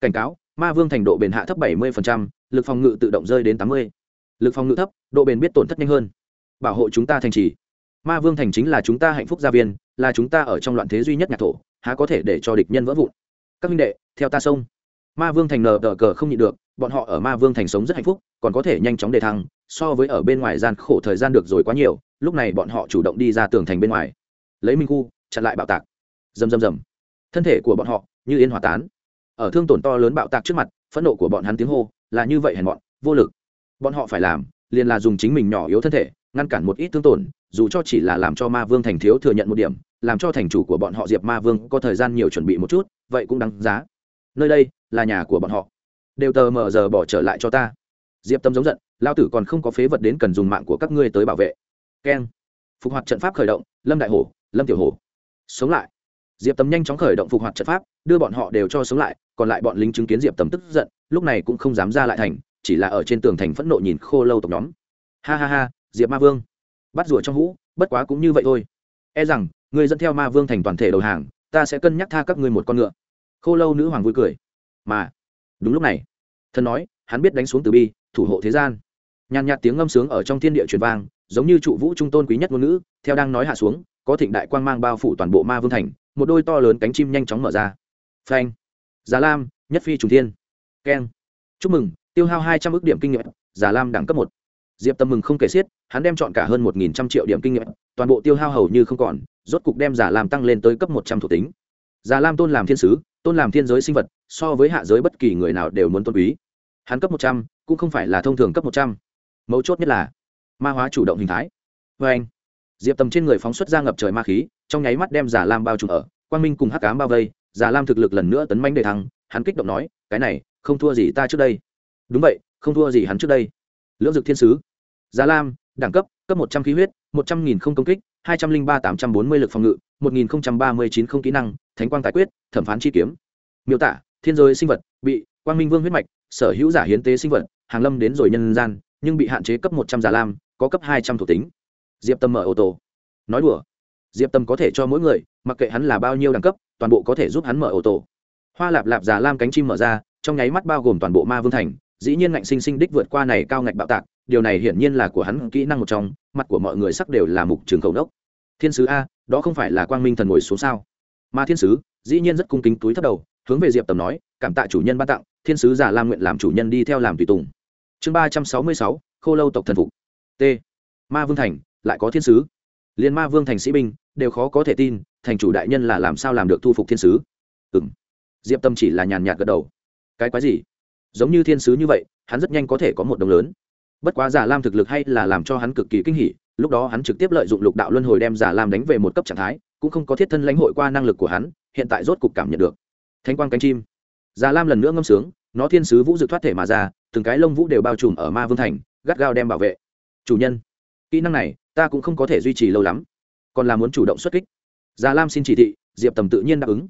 cảnh cáo, ma vương thành độ bền hạ thấp bảy mươi lực phòng ngự tự động rơi đến tám mươi. Lực phòng ngự thấp, độ bền biết tổn thất nhanh hơn. Bảo hộ chúng ta thành trì. Ma vương thành chính là chúng ta hạnh phúc gia viên, là chúng ta ở trong loạn thế duy nhất nhạc thổ há có thể để cho địch nhân vỡ vụn. Các minh đệ, theo ta sông. Ma vương thành nờ đờ cờ không nhịn được, bọn họ ở ma vương thành sống rất hạnh phúc, còn có thể nhanh chóng đề thăng, so với ở bên ngoài gian khổ thời gian được rồi quá nhiều, lúc này bọn họ chủ động đi ra tường thành bên ngoài. Lấy minh khu, chặn lại bạo tạc. Rầm rầm rầm. Thân thể của bọn họ như yên hỏa tán. Ở thương tổn to lớn bạo tạc trước mặt, phẫn nộ của bọn hắn tiếng hô là như vậy hèn bọn vô lực. Bọn họ phải làm, liền là dùng chính mình nhỏ yếu thân thể, ngăn cản một ít thương tổn, dù cho chỉ là làm cho ma vương thành thiếu thừa nhận một điểm làm cho thành chủ của bọn họ diệp ma vương có thời gian nhiều chuẩn bị một chút, vậy cũng đáng giá. Nơi đây là nhà của bọn họ. Đều tờ mờ giờ bỏ trở lại cho ta. Diệp tâm giống giận, lao tử còn không có phế vật đến cần dùng mạng của các ngươi tới bảo vệ. Keng. Phục hoạt trận pháp khởi động, lâm đại hổ, lâm tiểu hổ. Sống lại. Diệp tâm nhanh chóng khởi động phục hoạt trận pháp, đưa bọn họ đều cho sống lại, còn lại bọn lính chứng kiến diệp tâm tức giận, lúc này cũng không dám ra lại thành, chỉ là ở trên tường thành phẫn nộ nhìn khô lâu tộc nhóm. Ha ha ha, diệp ma vương. Bắt rùa trong hũ, bất quá cũng như vậy thôi. E rằng người dẫn theo ma vương thành toàn thể đầu hàng, ta sẽ cân nhắc tha các ngươi một con ngựa. Khô lâu nữ hoàng vui cười. Mà, đúng lúc này, thần nói, hắn biết đánh xuống từ bi, thủ hộ thế gian. Nhàn nhạt tiếng ngâm sướng ở trong thiên địa truyền vang, giống như trụ vũ trung tôn quý nhất ngôn ngữ, theo đang nói hạ xuống, có thịnh đại quang mang bao phủ toàn bộ ma vương thành, một đôi to lớn cánh chim nhanh chóng mở ra. Phanh. Già lam, nhất phi trùng thiên. Keng. Chúc mừng, tiêu hao hai trăm ước điểm kinh nghiệm, già lam đẳng cấp một. Diệp tâm mừng không kể xiết, hắn đem chọn cả hơn một nghìn trăm triệu điểm kinh nghiệm, toàn bộ tiêu hao hầu như không còn rốt cục đem giả lam tăng lên tới cấp một trăm thuộc tính. Giả lam tôn làm thiên sứ, tôn làm thiên giới sinh vật, so với hạ giới bất kỳ người nào đều muốn tôn quý. Hắn cấp một trăm, cũng không phải là thông thường cấp một trăm. Mấu chốt nhất là, ma hóa chủ động hình thái. Vê anh, diệp tầm trên người phóng xuất ra ngập trời ma khí, trong nháy mắt đem giả lam bao trùm ở, quang minh cùng hắc cám bao vây, giả lam thực lực lần nữa tấn manh đề thăng, hắn kích động nói, cái này, không thua gì ta trước đây. Đúng vậy, không thua gì hắn trước đây. Lưỡng dực thiên sứ. Giả lam, đẳng cấp cấp một trăm khí huyết, một trăm nghìn không công kích hai trăm linh ba tám trăm bốn mươi lực phòng ngự, một nghìn ba mươi chín không kỹ năng, thánh quang tài quyết, thẩm phán chi kiếm. Miêu tả, thiên giới sinh vật, bị quang minh vương huyết mạch, sở hữu giả hiến tế sinh vật, hàng lâm đến rồi nhân gian, nhưng bị hạn chế cấp một trăm giả lam, có cấp hai trăm thuộc tính. Diệp tâm mở ô tô. Nói đùa. Diệp tâm có thể cho mỗi người, mặc kệ hắn là bao nhiêu đẳng cấp, toàn bộ có thể giúp hắn mở ô tô. Hoa lạp lạp giả lam cánh chim mở ra, trong nháy mắt bao gồm toàn bộ ma vương thành, dĩ nhiên ngạnh sinh sinh đích vượt qua này cao ngạch bạo tạc, điều này hiển nhiên là của hắn kỹ năng một trong mặt của mọi người sắc đều là mục trường cầu đốc thiên sứ a, đó không phải là quang minh thần ngồi xuống sao? Mà thiên sứ, dĩ nhiên rất cung kính túi thấp đầu, hướng về diệp tầm nói, cảm tạ chủ nhân ban tặng, thiên sứ giả lam nguyện làm chủ nhân đi theo làm tùy tùng. Chương ba trăm sáu mươi sáu, khô lâu tộc thần phục. T. Ma vương thành, lại có thiên sứ. Liên ma vương thành sĩ binh, đều khó có thể tin, thành chủ đại nhân là làm sao làm được thu phục thiên sứ. Ừ m diệp tâm chỉ là nhàn nhạt gật đầu. Cái quái gì? Giống như thiên sứ như vậy, hắn rất nhanh có thể có một đồng lớn bất quá giả lam thực lực hay là làm cho hắn cực kỳ kinh hỉ, lúc đó hắn trực tiếp lợi dụng lục đạo luân hồi đem giả lam đánh về một cấp trạng thái, cũng không có thiết thân lãnh hội qua năng lực của hắn, hiện tại rốt cục cảm nhận được. Thanh quang cánh chim. Giả lam lần nữa ngâm sướng, nó thiên sứ vũ dự thoát thể mà ra, từng cái lông vũ đều bao trùm ở ma vương thành, gắt gao đem bảo vệ. Chủ nhân, kỹ năng này, ta cũng không có thể duy trì lâu lắm. Còn là muốn chủ động xuất kích. Giả lam xin chỉ thị, diệp tầm tự nhiên đáp ứng.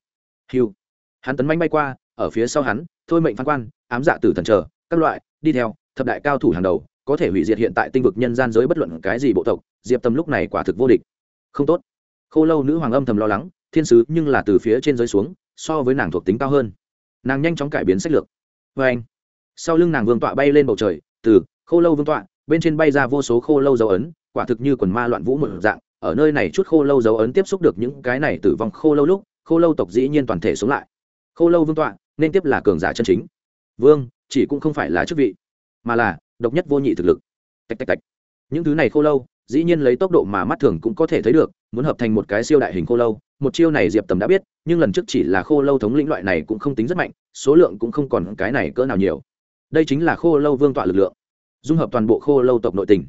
Hiu hắn tấn manh bay qua, ở phía sau hắn, thôi mệnh phán quan, ám dạ tử thần chờ, các loại, đi theo, thập đại cao thủ hàng đầu có thể hủy diệt hiện tại tinh vực nhân gian giới bất luận cái gì bộ tộc, diệp tâm lúc này quả thực vô địch. Không tốt. Khô lâu nữ hoàng âm thầm lo lắng, thiên sứ nhưng là từ phía trên giới xuống, so với nàng thuộc tính cao hơn. Nàng nhanh chóng cải biến sách lược. Vê anh, sau lưng nàng vương tọa bay lên bầu trời, từ khô lâu vương tọa, bên trên bay ra vô số khô lâu dấu ấn, quả thực như quần ma loạn vũ một dạng, ở nơi này chút khô lâu dấu ấn tiếp xúc được những cái này tử vong khô lâu lúc, khô lâu tộc dĩ nhiên toàn thể sống lại. Khô lâu vương tọa, nên tiếp là cường giả chân chính. Vương, chỉ cũng không phải là chức vị, mà là độc nhất vô nhị thực lực. Tạch tạch tạch. Những thứ này khô lâu, dĩ nhiên lấy tốc độ mà mắt thường cũng có thể thấy được, muốn hợp thành một cái siêu đại hình khô lâu, một chiêu này diệp tầm đã biết, nhưng lần trước chỉ là khô lâu thống lĩnh loại này cũng không tính rất mạnh, số lượng cũng không còn cái này cỡ nào nhiều. Đây chính là khô lâu vương tọa lực lượng, dung hợp toàn bộ khô lâu tộc nội tình.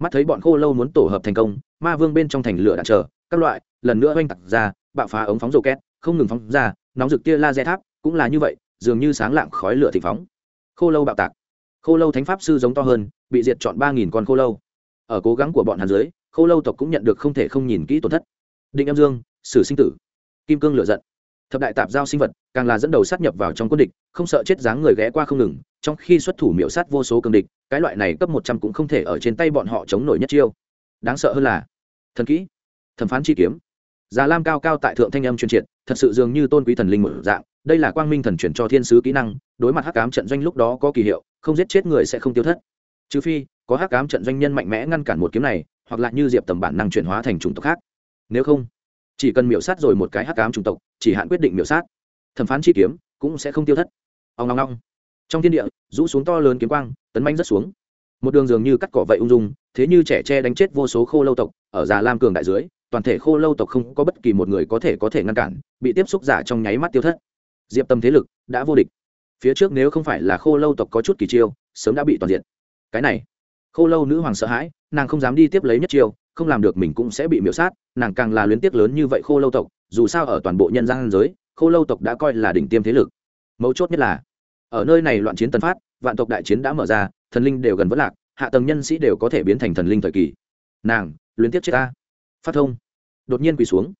Mắt thấy bọn khô lâu muốn tổ hợp thành công, ma vương bên trong thành lửa đạn chờ các loại, lần nữa oanh tặc ra, bạo phá ống phóng rổ két không ngừng phóng ra, nóng rực tia laser tháp, cũng là như vậy, dường như sáng lạng khói lửa thị phóng. Khô lâu bạo tạc khô lâu thánh pháp sư giống to hơn, bị diệt chọn ba nghìn con khô lâu. Ở cố gắng của bọn hàn dưới, khô lâu tộc cũng nhận được không thể không nhìn kỹ tổn thất. Định âm dương, sử sinh tử, kim cương lựa giận. Thập đại tạp giao sinh vật, càng là dẫn đầu sát nhập vào trong quân địch, không sợ chết dáng người ghé qua không ngừng, trong khi xuất thủ miễu sát vô số cường địch, cái loại này cấp một trăm cũng không thể ở trên tay bọn họ chống nổi nhất chiêu. Đáng sợ hơn là, thần kỹ, thẩm phán chi kiếm. Già lam cao cao tại thượng thanh âm truyền triệt, thật sự dường như tôn quý thần linh một dạng, đây là quang minh thần chuyển cho thiên sứ kỹ năng đối mặt hắc ám trận doanh lúc đó có kỳ hiệu, không giết chết người sẽ không tiêu thất. Trừ phi, có hắc ám trận doanh nhân mạnh mẽ ngăn cản một kiếm này, hoặc là như diệp tầm bản năng chuyển hóa thành chủng tộc khác. Nếu không, chỉ cần miểu sát rồi một cái hắc ám chủng tộc, chỉ hạn quyết định miểu sát. Thẩm phán chi kiếm cũng sẽ không tiêu thất. Ông ngong ngong trong thiên địa, rũ xuống to lớn kiếm quang, tấn manh rất xuống. Một đường dường như cắt cỏ vậy ung dung, thế như trẻ tre đánh chết vô số khô lâu tộc, ở già lam cường đại dưới, toàn thể khô lâu tộc không có bất kỳ một người có thể có thể ngăn cản, bị tiếp xúc giả trong nháy mắt tiêu thất. Diệp tâm thế lực đã vô địch phía trước nếu không phải là khô lâu tộc có chút kỳ chiêu, sớm đã bị toàn diện. Cái này, khô lâu nữ hoàng sợ hãi, nàng không dám đi tiếp lấy nhất chiêu, không làm được mình cũng sẽ bị miễu sát, nàng càng là luyến tiếc lớn như vậy khô lâu tộc, dù sao ở toàn bộ nhân gian giới, khô lâu tộc đã coi là đỉnh tiêm thế lực. Mấu chốt nhất là, ở nơi này loạn chiến tần phát, vạn tộc đại chiến đã mở ra, thần linh đều gần vất lạc, hạ tầng nhân sĩ đều có thể biến thành thần linh thời kỳ. Nàng, luyến tiếc chết ta. Phát thông. Đột nhiên quỳ xuống.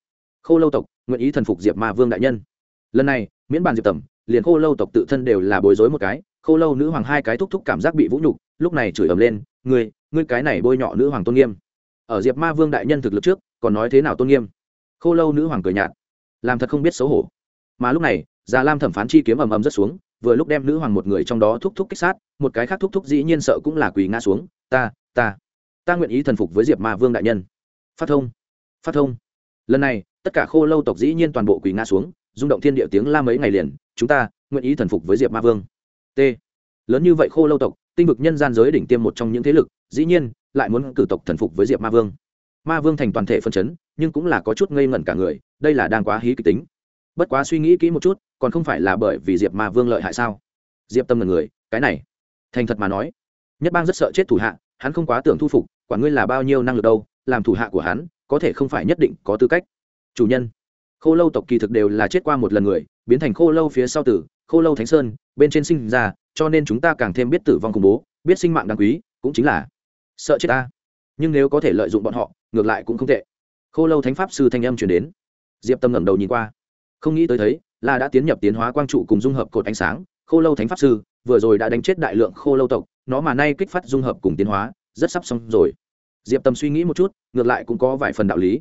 Khô lâu tộc, nguyện ý thần phục diệp ma vương đại nhân. Lần này, miễn bàn diệp tầm liền khô lâu tộc tự thân đều là bối rối một cái, khô lâu nữ hoàng hai cái thúc thúc cảm giác bị vũ nhục, lúc này chửi ầm lên, ngươi ngươi cái này bôi nhọ nữ hoàng tôn nghiêm. Ở diệp ma vương đại nhân thực lực trước, còn nói thế nào tôn nghiêm? Khô lâu nữ hoàng cười nhạt, làm thật không biết xấu hổ. Mà lúc này, già lam thẩm phán chi kiếm ầm ầm rất xuống, vừa lúc đem nữ hoàng một người trong đó thúc thúc kích sát, một cái khác thúc thúc dĩ nhiên sợ cũng là quỳ ngã xuống, ta ta ta nguyện ý thần phục với diệp ma vương đại nhân. Phát thông phát thông. Lần này, tất cả khô lâu tộc dĩ nhiên toàn bộ quỳ ngã xuống, rung động thiên địa tiếng la mấy ngày liền chúng ta nguyện ý thần phục với diệp ma vương t lớn như vậy khô lâu tộc tinh vực nhân gian giới đỉnh tiêm một trong những thế lực dĩ nhiên lại muốn cử tộc thần phục với diệp ma vương ma vương thành toàn thể phân chấn nhưng cũng là có chút ngây ngẩn cả người đây là đang quá hí kịch tính bất quá suy nghĩ kỹ một chút còn không phải là bởi vì diệp ma vương lợi hại sao diệp tâm là người cái này thành thật mà nói nhất bang rất sợ chết thủ hạ hắn không quá tưởng thu phục quản ngươi là bao nhiêu năng lực đâu làm thủ hạ của hắn có thể không phải nhất định có tư cách chủ nhân khô lâu tộc kỳ thực đều là chết qua một lần người biến thành khô lâu phía sau tử, khô lâu thánh sơn, bên trên sinh ra, cho nên chúng ta càng thêm biết tử vong khủng bố, biết sinh mạng đáng quý, cũng chính là sợ chết ta. Nhưng nếu có thể lợi dụng bọn họ, ngược lại cũng không tệ. Khô lâu thánh pháp sư thanh âm chuyển đến. Diệp tâm ngẩng đầu nhìn qua. Không nghĩ tới thấy, là đã tiến nhập tiến hóa quang trụ cùng dung hợp cột ánh sáng, khô lâu thánh pháp sư, vừa rồi đã đánh chết đại lượng khô lâu tộc, nó mà nay kích phát dung hợp cùng tiến hóa, rất sắp xong rồi. Diệp tâm suy nghĩ một chút, ngược lại cũng có vài phần đạo lý.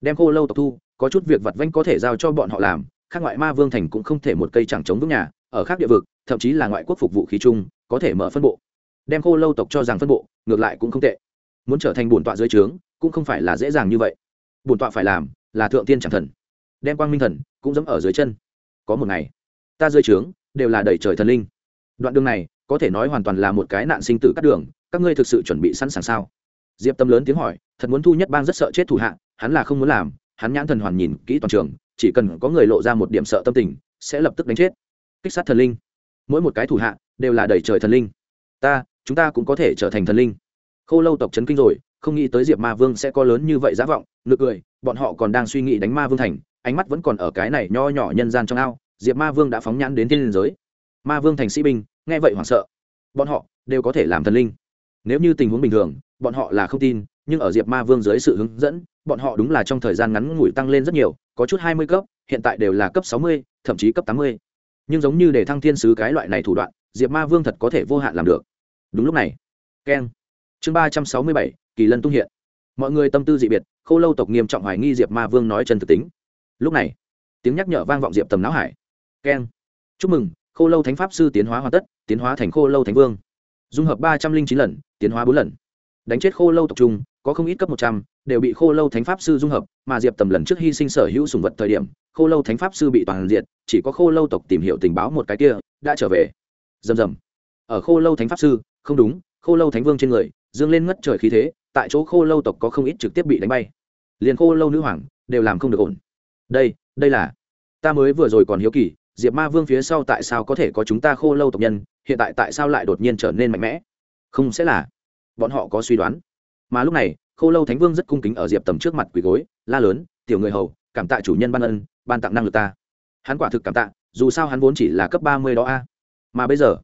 Đem khô lâu tộc thu, có chút việc vặt vanh có thể giao cho bọn họ làm khác ngoại ma vương thành cũng không thể một cây chẳng chống vững nhà, ở khác địa vực, thậm chí là ngoại quốc phục vụ khí chung, có thể mở phân bộ. Đem khô lâu tộc cho rằng phân bộ, ngược lại cũng không tệ. Muốn trở thành bổn tọa dưới trướng, cũng không phải là dễ dàng như vậy. Bổn tọa phải làm là thượng tiên chẳng thần. Đem quang minh thần cũng dẫm ở dưới chân. Có một ngày, ta dưới trướng đều là đẩy trời thần linh. Đoạn đường này có thể nói hoàn toàn là một cái nạn sinh tử cắt đường, các ngươi thực sự chuẩn bị sẵn sàng sao? Diệp tâm lớn tiếng hỏi, thật muốn thu nhất bang rất sợ chết thủ hạ, hắn là không muốn làm, hắn nhãn thần hoàn nhìn kỹ toàn trường chỉ cần có người lộ ra một điểm sợ tâm tình, sẽ lập tức đánh chết. Kích sát thần linh. Mỗi một cái thủ hạ đều là đẩy trời thần linh. Ta, chúng ta cũng có thể trở thành thần linh. Khô lâu tộc trấn kinh rồi, không nghĩ tới diệp ma vương sẽ có lớn như vậy giá vọng, nực cười, bọn họ còn đang suy nghĩ đánh ma vương thành, ánh mắt vẫn còn ở cái này nho nhỏ nhân gian trong ao, diệp ma vương đã phóng nhãn đến thiên liên giới. Ma vương thành sĩ binh, nghe vậy hoảng sợ. Bọn họ đều có thể làm thần linh. Nếu như tình huống bình thường, bọn họ là không tin nhưng ở diệp ma vương dưới sự hướng dẫn, bọn họ đúng là trong thời gian ngắn ngủi tăng lên rất nhiều, có chút hai mươi cấp, hiện tại đều là cấp sáu mươi, thậm chí cấp tám mươi. Nhưng giống như để thăng thiên sứ cái loại này thủ đoạn, diệp ma vương thật có thể vô hạn làm được. Đúng lúc này, keng. Chương ba trăm sáu mươi bảy, kỳ lân tung hiện. Mọi người tâm tư dị biệt k h ô lâu tộc nghiêm trọng hoài nghi diệp ma vương nói chân thực tính. Lúc này, tiếng nhắc nhở vang vọng diệp tầm não hải. Keng. Chúc mừng k h ô lâu thánh pháp sư tiến hóa hoàn tất, tiến hóa thành khô lâu thánh vương. Dung hợp ba trăm linh chín lần, tiến hóa bốn lần. Đánh chết khô lâu tộc trung có không ít cấp một trăm, đều bị khô lâu thánh pháp sư dung hợp, mà diệp tầm lần trước hy sinh sở hữu sùng vật thời điểm, khô lâu thánh pháp sư bị toàn diện chỉ có khô lâu tộc tìm hiểu tình báo một cái kia, đã trở về. Rầm rầm. Ở khô lâu thánh pháp sư, không đúng, khô lâu thánh vương trên người, dương lên ngất trời khí thế, tại chỗ khô lâu tộc có không ít trực tiếp bị đánh bay. Liền khô lâu nữ hoàng, đều làm không được ổn. Đây đây là, ta mới vừa rồi còn hiếu kỳ, diệp ma vương phía sau tại sao có thể có chúng ta khô lâu tộc nhân, hiện tại tại sao lại đột nhiên trở nên mạnh mẽ? Không sẽ là. Bọn họ có suy đoán mà lúc này khô lâu thánh vương rất cung kính ở diệp tầm trước mặt quỳ gối, la lớn, tiểu người hầu, cảm tạ chủ nhân ban ân, ban tặng năng lực ta. Hắn quả thực cảm tạ, dù sao hắn vốn chỉ là cấp ba mươi đó a. Mà bây giờ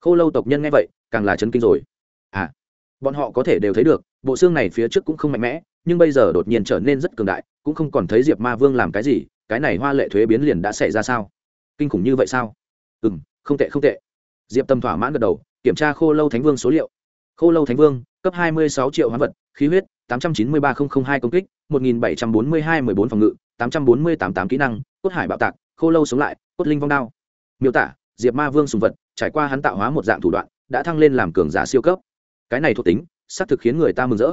khô lâu tộc nhân nghe vậy, càng là chấn kinh rồi. À bọn họ có thể đều thấy được, bộ xương này phía trước cũng không mạnh mẽ, nhưng bây giờ đột nhiên trở nên rất cường đại, cũng không còn thấy diệp ma vương làm cái gì, cái này hoa lệ thuế biến liền đã xảy ra sao? Kinh khủng như vậy sao? Ừ m không tệ không tệ. Diệp tâm thỏa mãn gật đầu, kiểm tra khô lâu thánh vương số liệu. Khô lâu thánh vương cấp hai mươi sáu triệu hóa vật, khí huyết, tám trăm chín mươi ba nghìn hai công kích, một nghìn bảy trăm bốn mươi hai mười bốn phòng ngự, tám trăm bốn mươi tám tám kỹ năng, cốt hải bạo tạc, khô lâu sống lại, cốt linh vong đao. Miêu tả, diệp ma vương sùng vật, trải qua hắn tạo hóa một dạng thủ đoạn, đã thăng lên làm cường giả siêu cấp. Cái này thuộc tính, xác thực khiến người ta mừng rỡ.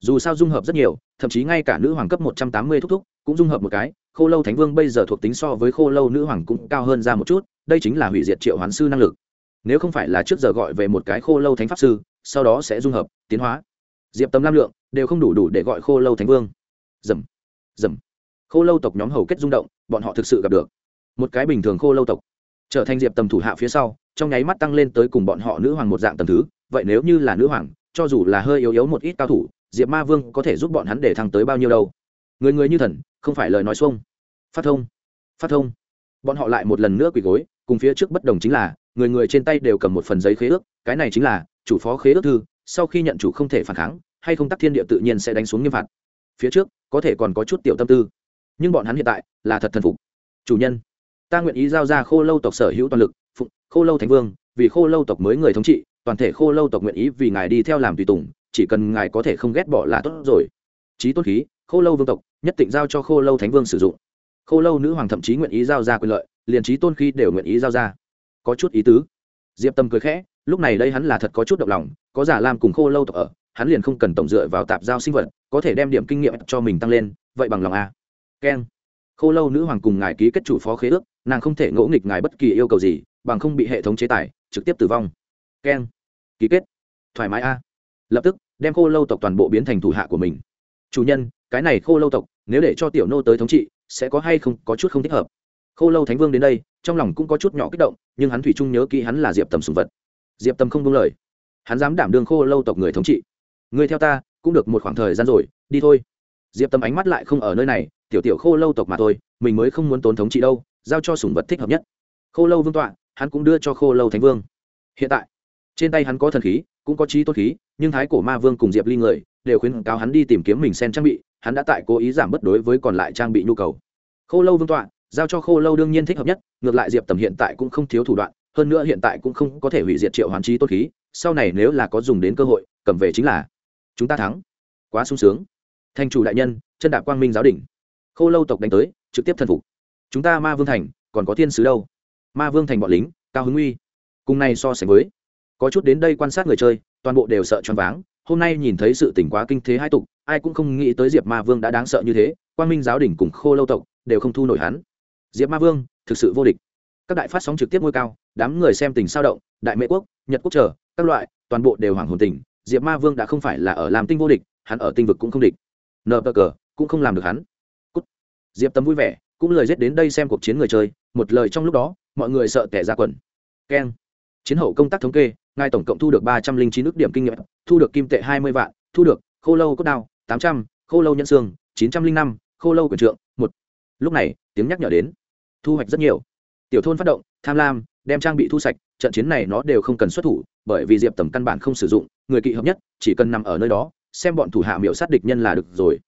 Dù sao dung hợp rất nhiều, thậm chí ngay cả nữ hoàng cấp một trăm tám mươi thúc thúc cũng dung hợp một cái. Khô lâu thánh vương bây giờ thuộc tính so với khô lâu nữ hoàng cũng cao hơn ra một chút, đây chính là hủy diệt triệu hoán sư năng lực. Nếu không phải là trước giờ gọi về một cái khô lâu thánh pháp sư sau đó sẽ dung hợp, tiến hóa. Diệp tầm lam lượng đều không đủ đủ để gọi khô lâu thánh vương. Dầm dầm. Khô lâu tộc nhóm hầu kết rung động, bọn họ thực sự gặp được. Một cái bình thường khô lâu tộc trở thành diệp tầm thủ hạ phía sau, trong nháy mắt tăng lên tới cùng bọn họ nữ hoàng một dạng tầm thứ. Vậy nếu như là nữ hoàng, cho dù là hơi yếu yếu một ít cao thủ, diệp ma vương có thể giúp bọn hắn để thăng tới bao nhiêu đâu? Người người như thần, không phải lời nói xuông. Phát thông phát thông. Bọn họ lại một lần nữa quỳ gối, cùng phía trước bất đồng chính là, người người trên tay đều cầm một phần giấy khế ước, cái này chính là chủ phó khế ước thư, sau khi nhận chủ không thể phản kháng, hay không tắc thiên địa tự nhiên sẽ đánh xuống nghiêm phạt. Phía trước, có thể còn có chút tiểu tâm tư. Nhưng bọn hắn hiện tại là thật thần phục. Chủ nhân, ta nguyện ý giao ra khô lâu tộc sở hữu toàn lực, phụng khô lâu thánh vương, vì khô lâu tộc mới người thống trị, toàn thể khô lâu tộc nguyện ý vì ngài đi theo làm tùy tùng, chỉ cần ngài có thể không ghét bỏ là tốt rồi. Trí tôn khí, khô lâu vương tộc, nhất định giao cho khô lâu thánh vương sử dụng. Khô lâu nữ hoàng thậm chí nguyện ý giao ra quyền lợi, liền trí tôn khí đều nguyện ý giao ra. Có chút ý tứ. Diệp tâm cười khẽ lúc này đây hắn là thật có chút động lòng, có giả lam cùng khô lâu tộc ở, hắn liền không cần tổng dựa vào tạp giao sinh vật, có thể đem điểm kinh nghiệm cho mình tăng lên, vậy bằng lòng a keng. Khô lâu nữ hoàng cùng ngài ký kết chủ phó khế ước, nàng không thể ngỗ nghịch ngài bất kỳ yêu cầu gì, bằng không bị hệ thống chế tài trực tiếp tử vong. Keng. Ký kết. Thoải mái a lập tức, đem khô lâu tộc toàn bộ biến thành thủ hạ của mình. Chủ nhân, cái này khô lâu tộc, nếu để cho tiểu nô tới thống trị, sẽ có hay không, có chút không thích hợp. Khô lâu thánh vương đến đây, trong lòng cũng có chút nhỏ kích động, nhưng hắn thủy chung nhớ kỹ hắn là diệp tầm sùng vật diệp Tâm không đúng lời. Hắn dám đảm đương khô lâu tộc người thống trị. Người theo ta, cũng được một khoảng thời gian rồi, đi thôi. Diệp Tâm ánh mắt lại không ở nơi này, tiểu tiểu khô lâu tộc mà thôi, mình mới không muốn tốn thống trị đâu, giao cho sủng vật thích hợp nhất. Khô lâu vương tọa, hắn cũng đưa cho khô lâu thánh vương. Hiện tại, trên tay hắn có thần khí, cũng có trí tốt khí, nhưng thái cổ ma vương cùng diệp ly người, đều khuyến cáo hắn đi tìm kiếm mình sen trang bị, hắn đã tại cố ý giảm bất đối với còn lại trang bị nhu cầu. Khô lâu vương tọa, giao cho khô lâu đương nhiên thích hợp nhất, ngược lại diệp tầm hiện tại cũng không thiếu thủ đoạn hơn nữa hiện tại cũng không có thể hủy diệt triệu hoàn trí tốt khí, sau này nếu là có dùng đến cơ hội, cầm về chính là, chúng ta thắng. Quá sung sướng. Thanh chủ đại nhân, chân đạp quang minh giáo đỉnh. Khô lâu tộc đánh tới, trực tiếp thần phục. Chúng ta ma vương thành, còn có thiên sứ đâu? Ma vương thành bọn lính, cao hứng uy. Cùng này so sánh với, có chút đến đây quan sát người chơi, toàn bộ đều sợ choáng váng. Hôm nay nhìn thấy sự tỉnh quá kinh thế hai tục, ai cũng không nghĩ tới diệp ma vương đã đáng sợ như thế. Quang minh giáo đỉnh cùng khô lâu tộc đều không thu nổi hắn. Diệp ma vương, thực sự vô địch. Các đại phát sóng trực tiếp ngôi cao đám người xem tình sao động, đại mễ quốc, nhật quốc trở các loại, toàn bộ đều hoảng hồn tình diệp ma vương đã không phải là ở làm tinh vô địch, hắn ở tinh vực cũng không địch. Nờ bờ cờ cũng không làm được hắn. Cút. diệp tấm vui vẻ, cũng lời dết đến đây xem cuộc chiến người chơi, một lời trong lúc đó, mọi người sợ tẻ ra quần. Keng. Chiến hậu công tác thống kê, ngài tổng cộng thu được ba trăm linh chín ước điểm kinh nghiệm, thu được kim tệ hai mươi vạn, thu được khô lâu cốt đao, tám trăm, khô lâu nhẫn xương, chín trăm linh năm, khô lâu quyền trượng, một. Lúc này, tiếng nhắc nhở đến. Thu hoạch rất nhiều. Tiểu thôn phát động, tham lam đem trang bị thu sạch, trận chiến này nó đều không cần xuất thủ, bởi vì diệp tầm căn bản không sử dụng, người kỵ hợp nhất, chỉ cần nằm ở nơi đó, xem bọn thủ hạ miệu sát địch nhân là được rồi.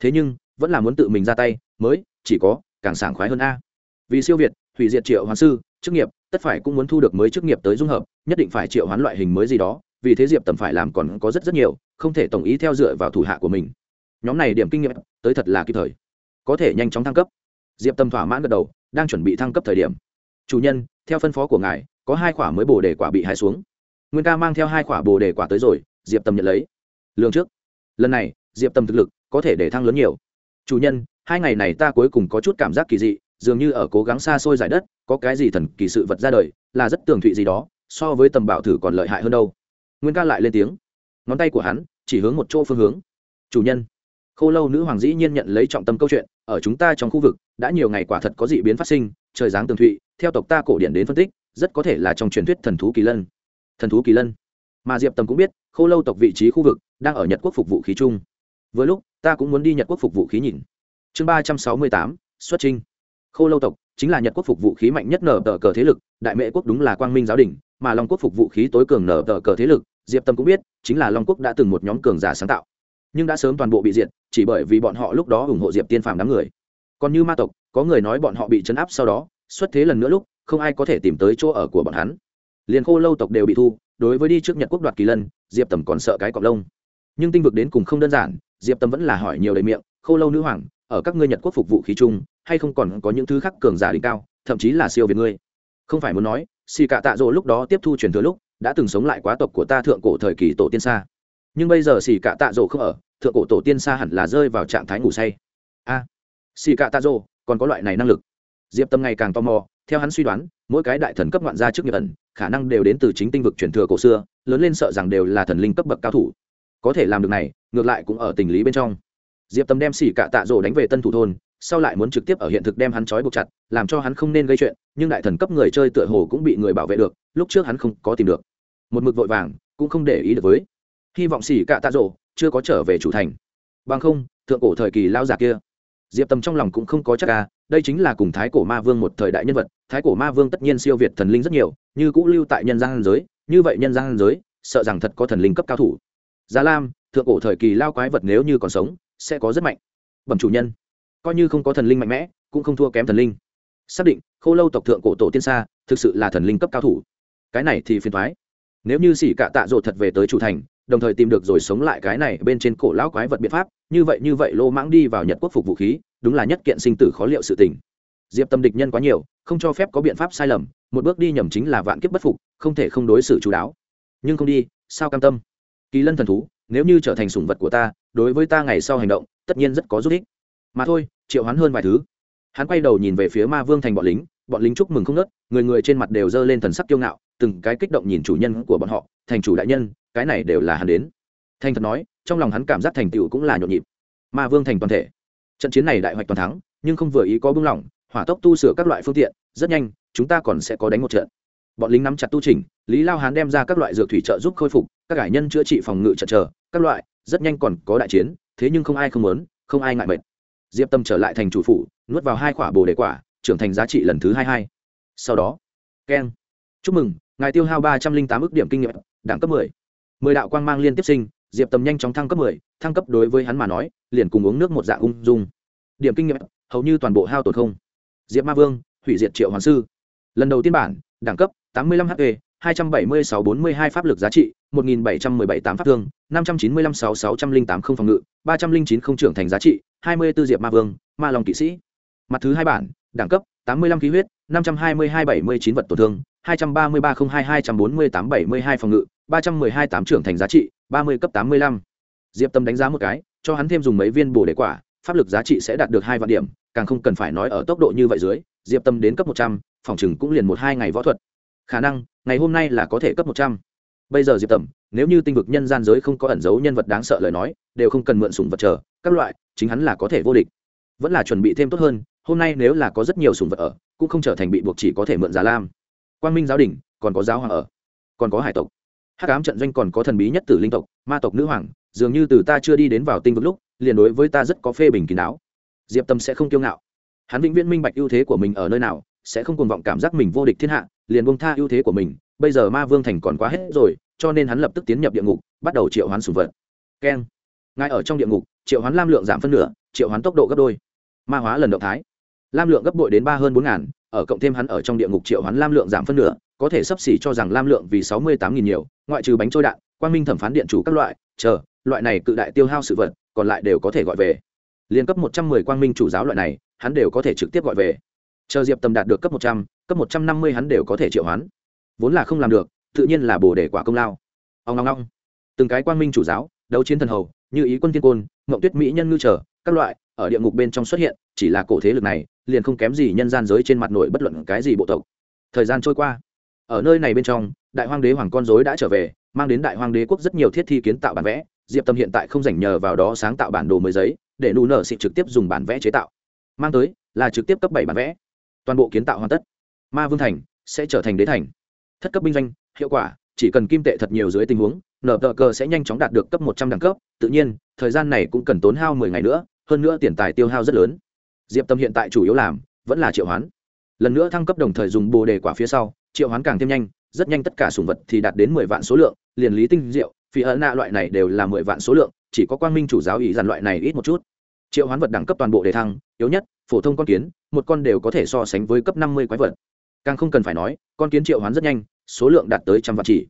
Thế nhưng, vẫn là muốn tự mình ra tay, mới, chỉ có, càng sảng khoái hơn a. Vì siêu việt, hủy diệt triệu hoàng sư, chức nghiệp, tất phải cũng muốn thu được mới chức nghiệp tới dung hợp, nhất định phải triệu hoán loại hình mới gì đó, vì thế diệp tầm phải làm còn có rất rất nhiều, không thể tổng ý theo dựa vào thủ hạ của mình. Nhóm này điểm kinh nghiệm, tới thật là kịp thời. Có thể nhanh chóng thăng cấp. Diệp tầm thỏa mãn gật đầu, đang chuẩn bị thăng cấp thời điểm chủ nhân, theo phân phó của ngài, có hai quả mới bồ đề quả bị hại xuống. Nguyên ca mang theo hai quả bồ đề quả tới rồi, diệp tầm nhận lấy. Lương trước. Lần này, diệp tầm thực lực có thể để thăng lớn nhiều. Chủ nhân, hai ngày này ta cuối cùng có chút cảm giác kỳ dị, dường như ở cố gắng xa xôi giải đất, có cái gì thần kỳ sự vật ra đời, là rất tường thụy gì đó, so với tầm bảo thử còn lợi hại hơn đâu. Nguyên ca lại lên tiếng. Ngón tay của hắn chỉ hướng một chỗ phương hướng. Chủ nhân. Khô lâu nữ hoàng dĩ nhiên nhận lấy trọng tâm câu chuyện, ở chúng ta trong khu vực, đã nhiều ngày quả thật có dị biến phát sinh trời dáng tường thụy, theo tộc ta cổ điển đến phân tích, rất có thể là trong truyền thuyết thần thú kỳ lân. Thần thú kỳ lân. Mà diệp tầm cũng biết, khô lâu tộc vị trí khu vực đang ở nhật quốc phục vũ khí chung với lúc, ta cũng muốn đi nhật quốc phục vũ khí nhìn. Chương ba trăm sáu mươi tám, xuất trinh khô lâu tộc chính là nhật quốc phục vũ khí mạnh nhất nở tờ cờ thế lực, đại mệ quốc đúng là quang minh giáo đình mà long quốc phục vũ khí tối cường nở tờ cờ thế lực, diệp tâm cũng biết, chính là long quốc đã từng một nhóm cường giả sáng tạo. Nhưng đã sớm toàn bộ bị diệt, chỉ bởi vì bọn họ lúc đó ủng hộ diệp tiên phàm đám người. Còn như ma tộc có người nói bọn họ bị chấn áp sau đó xuất thế lần nữa lúc không ai có thể tìm tới chỗ ở của bọn hắn. Liền khô lâu tộc đều bị thu đối với đi trước nhật quốc đoạt kỳ lân diệp tầm còn sợ cái cọc lông. Nhưng tinh vực đến cùng không đơn giản diệp tầm vẫn là hỏi nhiều đầy miệng khô lâu nữ hoàng ở các ngươi nhật quốc phục vụ khí chung hay không còn có những thứ khác cường giả đỉnh cao thậm chí là siêu việt ngươi? Không phải muốn nói xì cả tạ rỗ lúc đó tiếp thu truyền thừa lúc đã từng sống lại quá tộc của ta thượng cổ thời kỳ tổ tiên xa. Nhưng bây giờ xì cả tạ rỗ không ở thượng cổ tổ tiên xa hẳn là rơi vào trạng thái ngủ say. A à, xì cả tạ rỗ còn có loại này năng lực. Diệp tâm ngày càng tò mò, theo hắn suy đoán, mỗi cái đại thần cấp ngoạn gia trước nghiệp ẩn, khả năng đều đến từ chính tinh vực truyền thừa cổ xưa, lớn lên sợ rằng đều là thần linh cấp bậc cao thủ. Có thể làm được này, ngược lại cũng ở tình lý bên trong. Diệp tâm đem xỉ cạ tạ rổ đánh về tân thủ thôn, sau lại muốn trực tiếp ở hiện thực đem hắn trói buộc chặt, làm cho hắn không nên gây chuyện, nhưng đại thần cấp người chơi tựa hồ cũng bị người bảo vệ được, lúc trước hắn không có tìm được. Một mực vội vàng, cũng không để ý được với. Hy vọng xỉ cạ tạ rổ chưa có trở về chủ thành. Bằng không, thượng cổ thời kỳ lao già kia diệp tâm trong lòng cũng không có chắc ca đây chính là cùng thái cổ ma vương một thời đại nhân vật, thái cổ ma vương tất nhiên siêu việt thần linh rất nhiều, như cũ lưu tại nhân gian giới, như vậy nhân gian giới, sợ rằng thật có thần linh cấp cao thủ. Giá lam, thượng cổ thời kỳ lao quái vật nếu như còn sống, sẽ có rất mạnh. Bẩm chủ nhân, coi như không có thần linh mạnh mẽ, cũng không thua kém thần linh. Xác định, khô lâu tộc thượng cổ tổ tiên xa, thực sự là thần linh cấp cao thủ. Cái này thì phiền thoái nếu như xỉ cạ tạ rộ thật về tới chủ thành đồng thời tìm được rồi sống lại cái này bên trên cổ lão quái vật biện pháp, như vậy như vậy lô mãng đi vào nhật quốc phục vũ khí, đúng là nhất kiện sinh tử khó liệu sự tình. Diệp tâm địch nhân quá nhiều, không cho phép có biện pháp sai lầm, một bước đi nhầm chính là vạn kiếp bất phục, không thể không đối xử chú đáo. Nhưng không đi, sao cam tâm? Kỳ lân thần thú, nếu như trở thành sủng vật của ta, đối với ta ngày sau hành động, tất nhiên rất có giúp ích. Mà thôi, triệu hoán hơn vài thứ. Hắn quay đầu nhìn về phía ma vương thành bọn lính bọn lính chúc mừng không nớt người người trên mặt đều dơ lên thần sắc kiêu ngạo, từng cái kích động nhìn chủ nhân của bọn họ, thành chủ đại nhân cái này đều là hắn đến. Thành thật nói, trong lòng hắn cảm giác thành tựu cũng là nhộn nhịp. Ma vương thành toàn thể. Trận chiến này đại hoạch toàn thắng, nhưng không vừa ý có bưng lỏng, hỏa tốc tu sửa các loại phương tiện, rất nhanh, chúng ta còn sẽ có đánh một trận. Bọn lính nắm chặt tu trình, lý lao hán đem ra các loại dược thủy trợ giúp khôi phục, các cải nhân chữa trị phòng ngự trận chờ các loại, rất nhanh còn có đại chiến, thế nhưng không ai không muốn, không ai ngại mệt. Diệp tâm trở lại thành chủ phủ, nuốt vào hai quả bồ đề quả, trưởng thành giá trị lần thứ hai hai. Sau đó, keng. Chúc mừng, ngài tiêu hao ba trăm linh tám ước điểm kinh nghiệm, đẳng cấp mười mười đạo quang mang liên tiếp sinh, diệp Tầm nhanh chóng thăng cấp mười, thăng cấp đối với hắn mà nói, liền cùng uống nước một dạng ung dung. Điểm kinh nghiệm, hầu như toàn bộ hao tổn không. Diệp ma vương, hủy diệt triệu hoàng sư. Lần đầu tiên bản, đẳng cấp, tám mươi lăm hp, hai trăm bảy mươi sáu bốn mươi hai pháp lực giá trị, một nghìn bảy trăm mười bảy tám pháp thương, năm trăm chín mươi lăm sáu sáu trăm linh tám không phòng ngự, ba trăm linh chín không trưởng thành giá trị, hai mươi b ố diệp ma vương, ma lòng kỵ sĩ. Mặt thứ hai bản, đẳng cấp, tám mươi lăm khí huyết, năm trăm hai mươi hai bảy mươi chín vật tổn thương, hai trăm ba mươi ba không hai hai trăm bốn mươi tám bảy mươi hai phòng ngự ba trăm mười hai tám trưởng thành giá trị, ba mươi cấp tám mươi lăm. Diệp tâm đánh giá một cái, cho hắn thêm dùng mấy viên bổ đề quả, pháp lực giá trị sẽ đạt được hai vạn điểm, càng không cần phải nói ở tốc độ như vậy dưới, diệp tâm đến cấp một trăm, phòng chừng cũng liền một hai ngày võ thuật. Khả năng, ngày hôm nay là có thể cấp một trăm. Bây giờ diệp tầm nếu như tinh vực nhân gian giới không có ẩn dấu nhân vật đáng sợ lời nói, đều không cần mượn sùng vật chờ, các loại, chính hắn là có thể vô địch. Vẫn là chuẩn bị thêm tốt hơn, hôm nay nếu là có rất nhiều sùng vật ở, cũng không trở thành bị buộc chỉ có thể mượn giá lam. Quang minh giáo đình còn có giáo hoàng ở, còn có hải tộc hắc ám trận doanh còn có thần bí nhất tử linh tộc, ma tộc nữ hoàng, dường như từ ta chưa đi đến vào tinh vực lúc, liền đối với ta rất có phê bình kín đáo. Diệp tâm sẽ không kiêu ngạo. Hắn vĩnh viễn minh bạch ưu thế của mình ở nơi nào, sẽ không cuồng vọng cảm giác mình vô địch thiên hạ, liền bông tha ưu thế của mình. Bây giờ ma vương thành còn quá hết rồi, cho nên hắn lập tức tiến nhập địa ngục, bắt đầu triệu hoán sùng vật. Keng. Ngay ở trong địa ngục, triệu hoán lam lượng giảm phân nửa, triệu hoán tốc độ gấp đôi. Ma hóa lần động thái. Lam lượng gấp bội đến ba hơn bốn ngàn, ở cộng thêm hắn ở trong địa ngục triệu hoán lam lượng giảm phân nửa có thể sắp xỉ cho rằng lam lượng vì sáu mươi tám nghìn nhiều, ngoại trừ bánh trôi đạn, quang minh thẩm phán điện chủ các loại, chờ, loại này cự đại tiêu hao sự vật, còn lại đều có thể gọi về. Liên cấp một trăm mười quang minh chủ giáo loại này, hắn đều có thể trực tiếp gọi về. Chờ diệp tầm đạt được cấp một trăm, cấp một trăm năm mươi hắn đều có thể triệu hoán. Vốn là không làm được, tự nhiên là bồ để quả công lao. Ông long long từng cái quang minh chủ giáo, đấu chiến thần hầu, như ý quân thiên côn, ngộng tuyết mỹ nhân ngư trở các loại, ở địa ngục bên trong xuất hiện, chỉ là cổ thế lực này, liền không kém gì nhân gian giới trên mặt nổi bất luận cái gì bộ tộc. Thời gian trôi qua ở nơi này bên trong, đại hoàng đế hoàng con dối đã trở về, mang đến đại hoàng đế quốc rất nhiều thiết thi kiến tạo bản vẽ. Diệp tâm hiện tại không dành nhờ vào đó sáng tạo bản đồ mới giấy, để nụ nở xịt trực tiếp dùng bản vẽ chế tạo. Mang tới, là trực tiếp cấp bảy bản vẽ. Toàn bộ kiến tạo hoàn tất. Ma vương thành sẽ trở thành đế thành. Thất cấp binh doanh, hiệu quả, chỉ cần kim tệ thật nhiều dưới tình huống nở tờ cờ sẽ nhanh chóng đạt được cấp một trăm đẳng cấp. Tự nhiên, thời gian này cũng cần tốn hao mười ngày nữa, hơn nữa tiền tài tiêu hao rất lớn. Diệp tâm hiện tại chủ yếu làm, vẫn là triệu hoán. Lần nữa thăng cấp đồng thời dùng bồ đề quả phía sau triệu hoán càng thêm nhanh, rất nhanh tất cả sùng vật thì đạt đến mười vạn số lượng, liền lý tinh diệu, phi ấn nạ loại này đều là mười vạn số lượng, chỉ có quang minh chủ giáo ý dàn loại này ít một chút. Triệu hoán vật đẳng cấp toàn bộ đề thăng, yếu nhất, phổ thông con kiến, một con đều có thể so sánh với cấp năm mươi quái vật. Càng không cần phải nói, con kiến triệu hoán rất nhanh, số lượng đạt tới trăm vạn chỉ.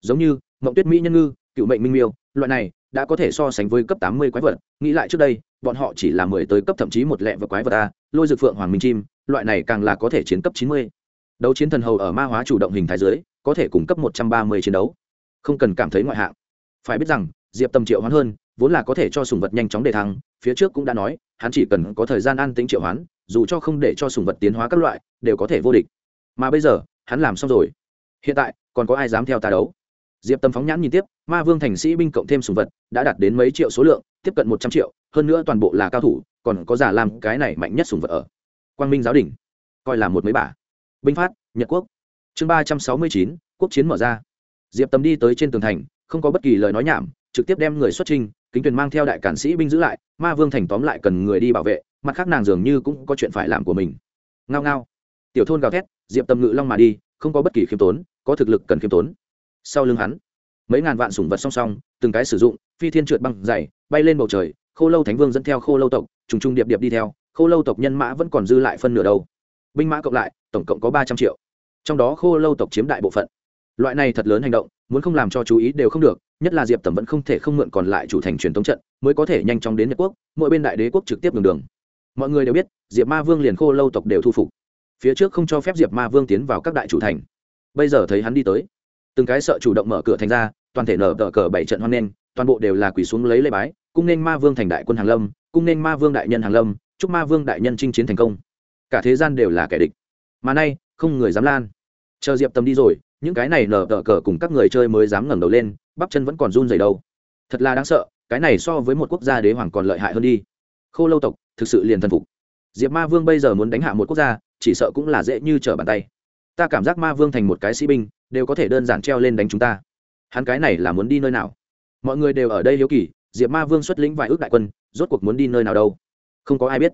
Giống như, mộng tuyết mỹ nhân ngư, cựu mệnh minh miêu, loại này, đã có thể so sánh với cấp tám mươi quái vật. Nghĩ lại trước đây, bọn họ chỉ là mười tới cấp thậm chí một lẹ và quái vật a, lôi dược phượng hoàng minh chim, loại này càng là có thể chiến cấp chín mươi đấu chiến thần hầu ở ma hóa chủ động hình thái giới có thể cung cấp một trăm ba mươi chiến đấu. Không cần cảm thấy ngoại hạng. Phải biết rằng, diệp tầm triệu hoán hơn, vốn là có thể cho sùng vật nhanh chóng để thăng, phía trước cũng đã nói, hắn chỉ cần có thời gian an tính triệu hoán, dù cho không để cho sùng vật tiến hóa các loại, đều có thể vô địch. Mà bây giờ, hắn làm xong rồi. Hiện tại, còn có ai dám theo ta đấu? Diệp tâm phóng nhãn nhìn tiếp, ma vương thành sĩ binh cộng thêm sùng vật, đã đạt đến mấy triệu số lượng, tiếp cận một trăm triệu, hơn nữa toàn bộ là cao thủ, còn có giả làm cái này mạnh nhất sùng vật ở. Quang minh giáo đình coi là một mấy bả binh phát, nhật quốc. Chương ba trăm sáu mươi chín, quốc chiến mở ra. Diệp tâm đi tới trên tường thành, không có bất kỳ lời nói nhảm, trực tiếp đem người xuất trình kính tuyền mang theo đại cản sĩ binh giữ lại, ma vương thành tóm lại cần người đi bảo vệ, mặt khác nàng dường như cũng có chuyện phải làm của mình. Ngao ngao. Tiểu thôn gào thét, diệp tâm ngự long mà đi, không có bất kỳ khiêm tốn, có thực lực cần khiêm tốn. Sau lưng hắn, mấy ngàn vạn sủng vật song song, từng cái sử dụng, phi thiên trượt băng dày, bay lên bầu trời, khô lâu thánh vương dẫn theo khô lâu tộc, trùng trùng điệp điệp đi theo, khô lâu tộc nhân mã vẫn còn dư lại phân nửa đầu binh mã cộng lại, tổng cộng có ba trăm triệu. Trong đó khô lâu tộc chiếm đại bộ phận. Loại này thật lớn hành động, muốn không làm cho chú ý đều không được, nhất là diệp tầm vẫn không thể không mượn còn lại chủ thành truyền thống trận, mới có thể nhanh chóng đến nhật quốc, mỗi bên đại đế quốc trực tiếp đường đường. Mọi người đều biết, diệp ma vương liền khô lâu tộc đều thu phục. Phía trước không cho phép diệp ma vương tiến vào các đại chủ thành. Bây giờ thấy hắn đi tới. Từng cái sợ chủ động mở cửa thành ra, toàn thể nở tờ cờ bảy trận hoan nghênh, toàn bộ đều là quỳ xuống lấy lễ bái, cung nên ma vương thành đại quân hàng lâm, cung nên ma vương đại nhân hàng lâm, chúc ma vương đại nhân chinh chiến thành công cả thế gian đều là kẻ địch. Mà nay, không người dám lan. Chờ diệp tâm đi rồi, những cái này nở tờ cờ cùng các người chơi mới dám ngẩng đầu lên, bắp chân vẫn còn run dày đâu. Thật là đáng sợ, cái này so với một quốc gia đế hoàng còn lợi hại hơn đi. Khô lâu tộc, thực sự liền thần phục. Diệp ma vương bây giờ muốn đánh hạ một quốc gia, chỉ sợ cũng là dễ như trở bàn tay. Ta cảm giác ma vương thành một cái sĩ binh, đều có thể đơn giản treo lên đánh chúng ta. Hắn cái này là muốn đi nơi nào? Mọi người đều ở đây hiếu kỳ, diệp ma vương xuất lĩnh vài ước đại quân, rốt cuộc muốn đi nơi nào đâu? Không có ai biết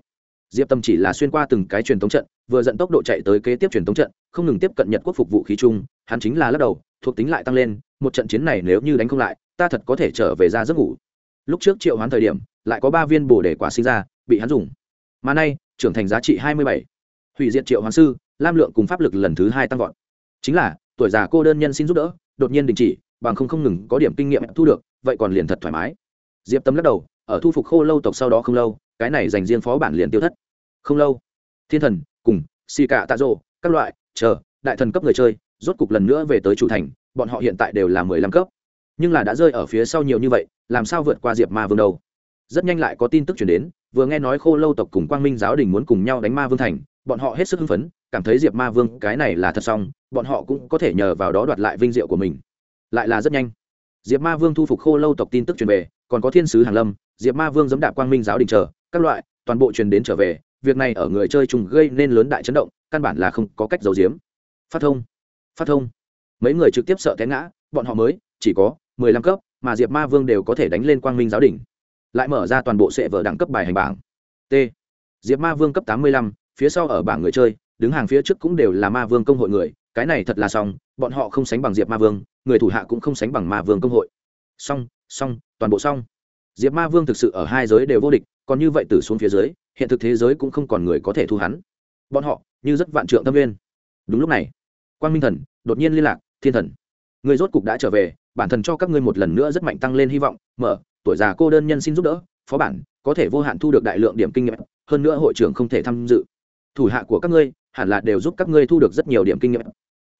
diệp tâm chỉ là xuyên qua từng cái truyền thống trận, vừa dẫn tốc độ chạy tới kế tiếp truyền thống trận, không ngừng tiếp cận nhật quốc phục vũ khí chung hắn chính là lắc đầu, thuộc tính lại tăng lên, một trận chiến này nếu như đánh không lại, ta thật có thể trở về ra giấc ngủ. Lúc trước triệu hoán thời điểm, lại có ba viên bồ để quả sinh ra, bị hắn dùng. Mà nay, trưởng thành giá trị hai mươi bảy. Hủy diệt triệu hoán sư, lam lượng cùng pháp lực lần thứ hai tăng vọt. Chính là, tuổi già cô đơn nhân xin giúp đỡ, đột nhiên đình chỉ, bằng không không ngừng có điểm kinh nghiệm thu được, vậy còn liền thật thoải mái. Diệp tâm lắc đầu, ở thu phục khô lâu tộc sau đó không lâu cái này dành riêng phó bản liền tiêu thất. Không lâu, thiên thần, cùng, xì cả tạ rộ các loại, chờ, đại thần cấp người chơi, rốt cục lần nữa về tới chủ thành, bọn họ hiện tại đều là mười lăm cấp. Nhưng là đã rơi ở phía sau nhiều như vậy, làm sao vượt qua diệp ma vương đâu? Rất nhanh lại có tin tức chuyển đến, vừa nghe nói khô lâu tộc cùng quang minh giáo đình muốn cùng nhau đánh ma vương thành, bọn họ hết sức hưng phấn, cảm thấy diệp ma vương cái này là thật xong, bọn họ cũng có thể nhờ vào đó đoạt lại vinh diệu của mình. Lại là rất nhanh. Diệp ma vương thu phục khô lâu tộc tin tức truyền về còn có thiên sứ hàng lâm, diệp ma vương giấm đạp quang minh giáo đình chờ, các loại, toàn bộ truyền đến trở về, việc này ở người chơi trùng gây nên lớn đại chấn động, căn bản là không có cách giấu giếm. Phát thông phát thông. Mấy người trực tiếp sợ té ngã, bọn họ mới, chỉ có mười lăm cấp, mà diệp ma vương đều có thể đánh lên quang minh giáo đình. Lại mở ra toàn bộ sệ vở đẳng cấp bài hành bảng. T. Diệp ma vương cấp tám mươi lăm, phía sau ở bảng người chơi, đứng hàng phía trước cũng đều là ma vương công hội người, cái này thật là xong, bọn họ không sánh bằng diệp ma vương, người thủ hạ cũng không sánh bằng ma vương công hội. Xong xong toàn bộ xong. Diệp ma vương thực sự ở hai giới đều vô địch, còn như vậy từ xuống phía dưới, hiện thực thế giới cũng không còn người có thể thu hắn. Bọn họ, như rất vạn trượng tâm viên đúng lúc này quan minh thần đột nhiên liên lạc, thiên thần, người rốt cục đã trở về, bản thân cho các ngươi một lần nữa rất mạnh tăng lên hy vọng, mở, tuổi già cô đơn nhân xin giúp đỡ, phó bản, có thể vô hạn thu được đại lượng điểm kinh nghiệm, hơn nữa hội trưởng không thể tham dự. Thủ hạ của các ngươi, hẳn là đều giúp các ngươi thu được rất nhiều điểm kinh nghiệm.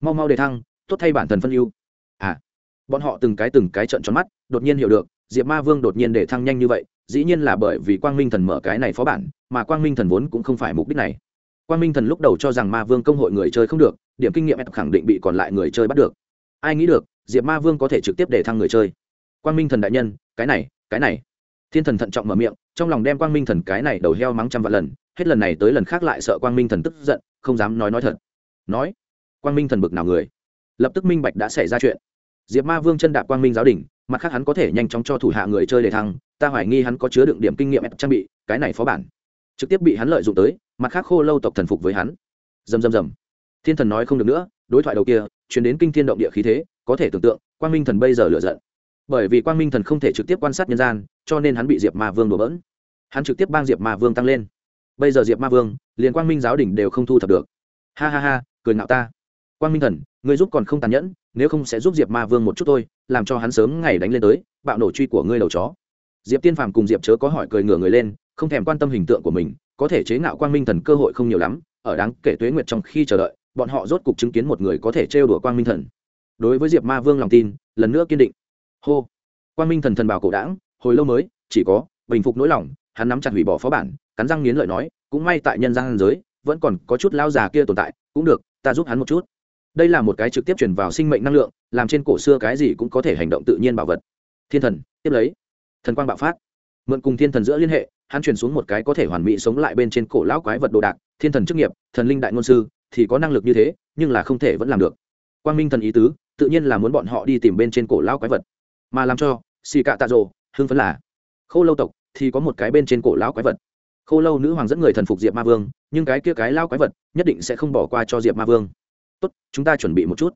Mau mau đề thăng, tốt thay bản thân phân ưu. À bọn họ từng cái từng cái trận tròn mắt, đột nhiên hiểu được diệp ma vương đột nhiên để thăng nhanh như vậy, dĩ nhiên là bởi vì quang minh thần mở cái này phó bản, mà quang minh thần vốn cũng không phải mục đích này. Quang minh thần lúc đầu cho rằng ma vương công hội người chơi không được, điểm kinh nghiệm khẳng định bị còn lại người chơi bắt được. Ai nghĩ được, diệp ma vương có thể trực tiếp để thăng người chơi. Quang minh thần đại nhân, cái này cái này. Thiên thần thận trọng mở miệng, trong lòng đem quang minh thần cái này đầu heo mắng trăm vạn lần, hết lần này tới lần khác lại sợ quang minh thần tức giận, không dám nói nói thật. Nói, quang minh thần bực nào người? Lập tức minh bạch đã xảy ra chuyện. Diệp ma vương chân đạp quang minh giáo đình mặt khác hắn có thể nhanh chóng cho thủ hạ người chơi đề thăng, ta hoài nghi hắn có chứa đựng điểm kinh nghiệm trang bị, cái này phó bản. Trực tiếp bị hắn lợi dụng tới, mặt khác khô lâu tộc thần phục với hắn. Dầm dầm dầm thiên thần nói không được nữa, đối thoại đầu kia chuyển đến kinh thiên động địa khí thế, có thể tưởng tượng, quang minh thần bây giờ lựa giận. Bởi vì quang minh thần không thể trực tiếp quan sát nhân gian, cho nên hắn bị diệp ma vương đổ bỡn. Hắn trực tiếp bang diệp ma vương tăng lên. Bây giờ diệp ma vương, liền quang minh giáo đỉnh đều không thu thập được. Ha ha ha, cười ngạo ta. Quang minh thần ngươi giúp còn không tàn nhẫn nếu không sẽ giúp diệp ma vương một chút thôi, làm cho hắn sớm ngày đánh lên tới, bạo nổ truy của ngươi đầu chó. Diệp tiên phàm cùng diệp chớ có hỏi cười ngửa người lên, không thèm quan tâm hình tượng của mình, có thể chế ngạo quang minh thần cơ hội không nhiều lắm, ở đáng kể tuế nguyệt trong khi chờ đợi, bọn họ rốt cục chứng kiến một người có thể trêu đùa quang minh thần. Đối với diệp ma vương lòng tin, lần nữa kiên định. Hô! Quang minh thần thần bảo cổ đảng hồi lâu mới, chỉ có, bình phục nỗi lòng, hắn nắm chặt hủy bỏ phó bản, cắn răng nghiến lợi nói, cũng may tại nhân gian giới, vẫn còn có chút lao già kia tồn tại, cũng được, ta giúp hắn một chút đây là một cái trực tiếp chuyển vào sinh mệnh năng lượng, làm trên cổ xưa cái gì cũng có thể hành động tự nhiên bảo vật. Thiên thần, tiếp lấy. Thần quang bạo phát. Mượn cùng thiên thần giữa liên hệ, hắn truyền xuống một cái có thể hoàn mỹ sống lại bên trên cổ lão quái vật đồ đạc, thiên thần chức nghiệp, thần linh đại ngôn sư, thì có năng lực như thế, nhưng là không thể vẫn làm được. Quang minh thần ý tứ, tự nhiên là muốn bọn họ đi tìm bên trên cổ lão quái vật. Mà làm cho, xì cạ tạ rồ, hưng phấn là, khô lâu tộc thì có một cái bên trên cổ lão quái vật. Khô lâu nữ hoàng dẫn người thần phục diệp ma vương, nhưng cái kia cái lao quái vật nhất định sẽ không bỏ qua cho diệp ma vương tốt, chúng ta chuẩn bị một chút.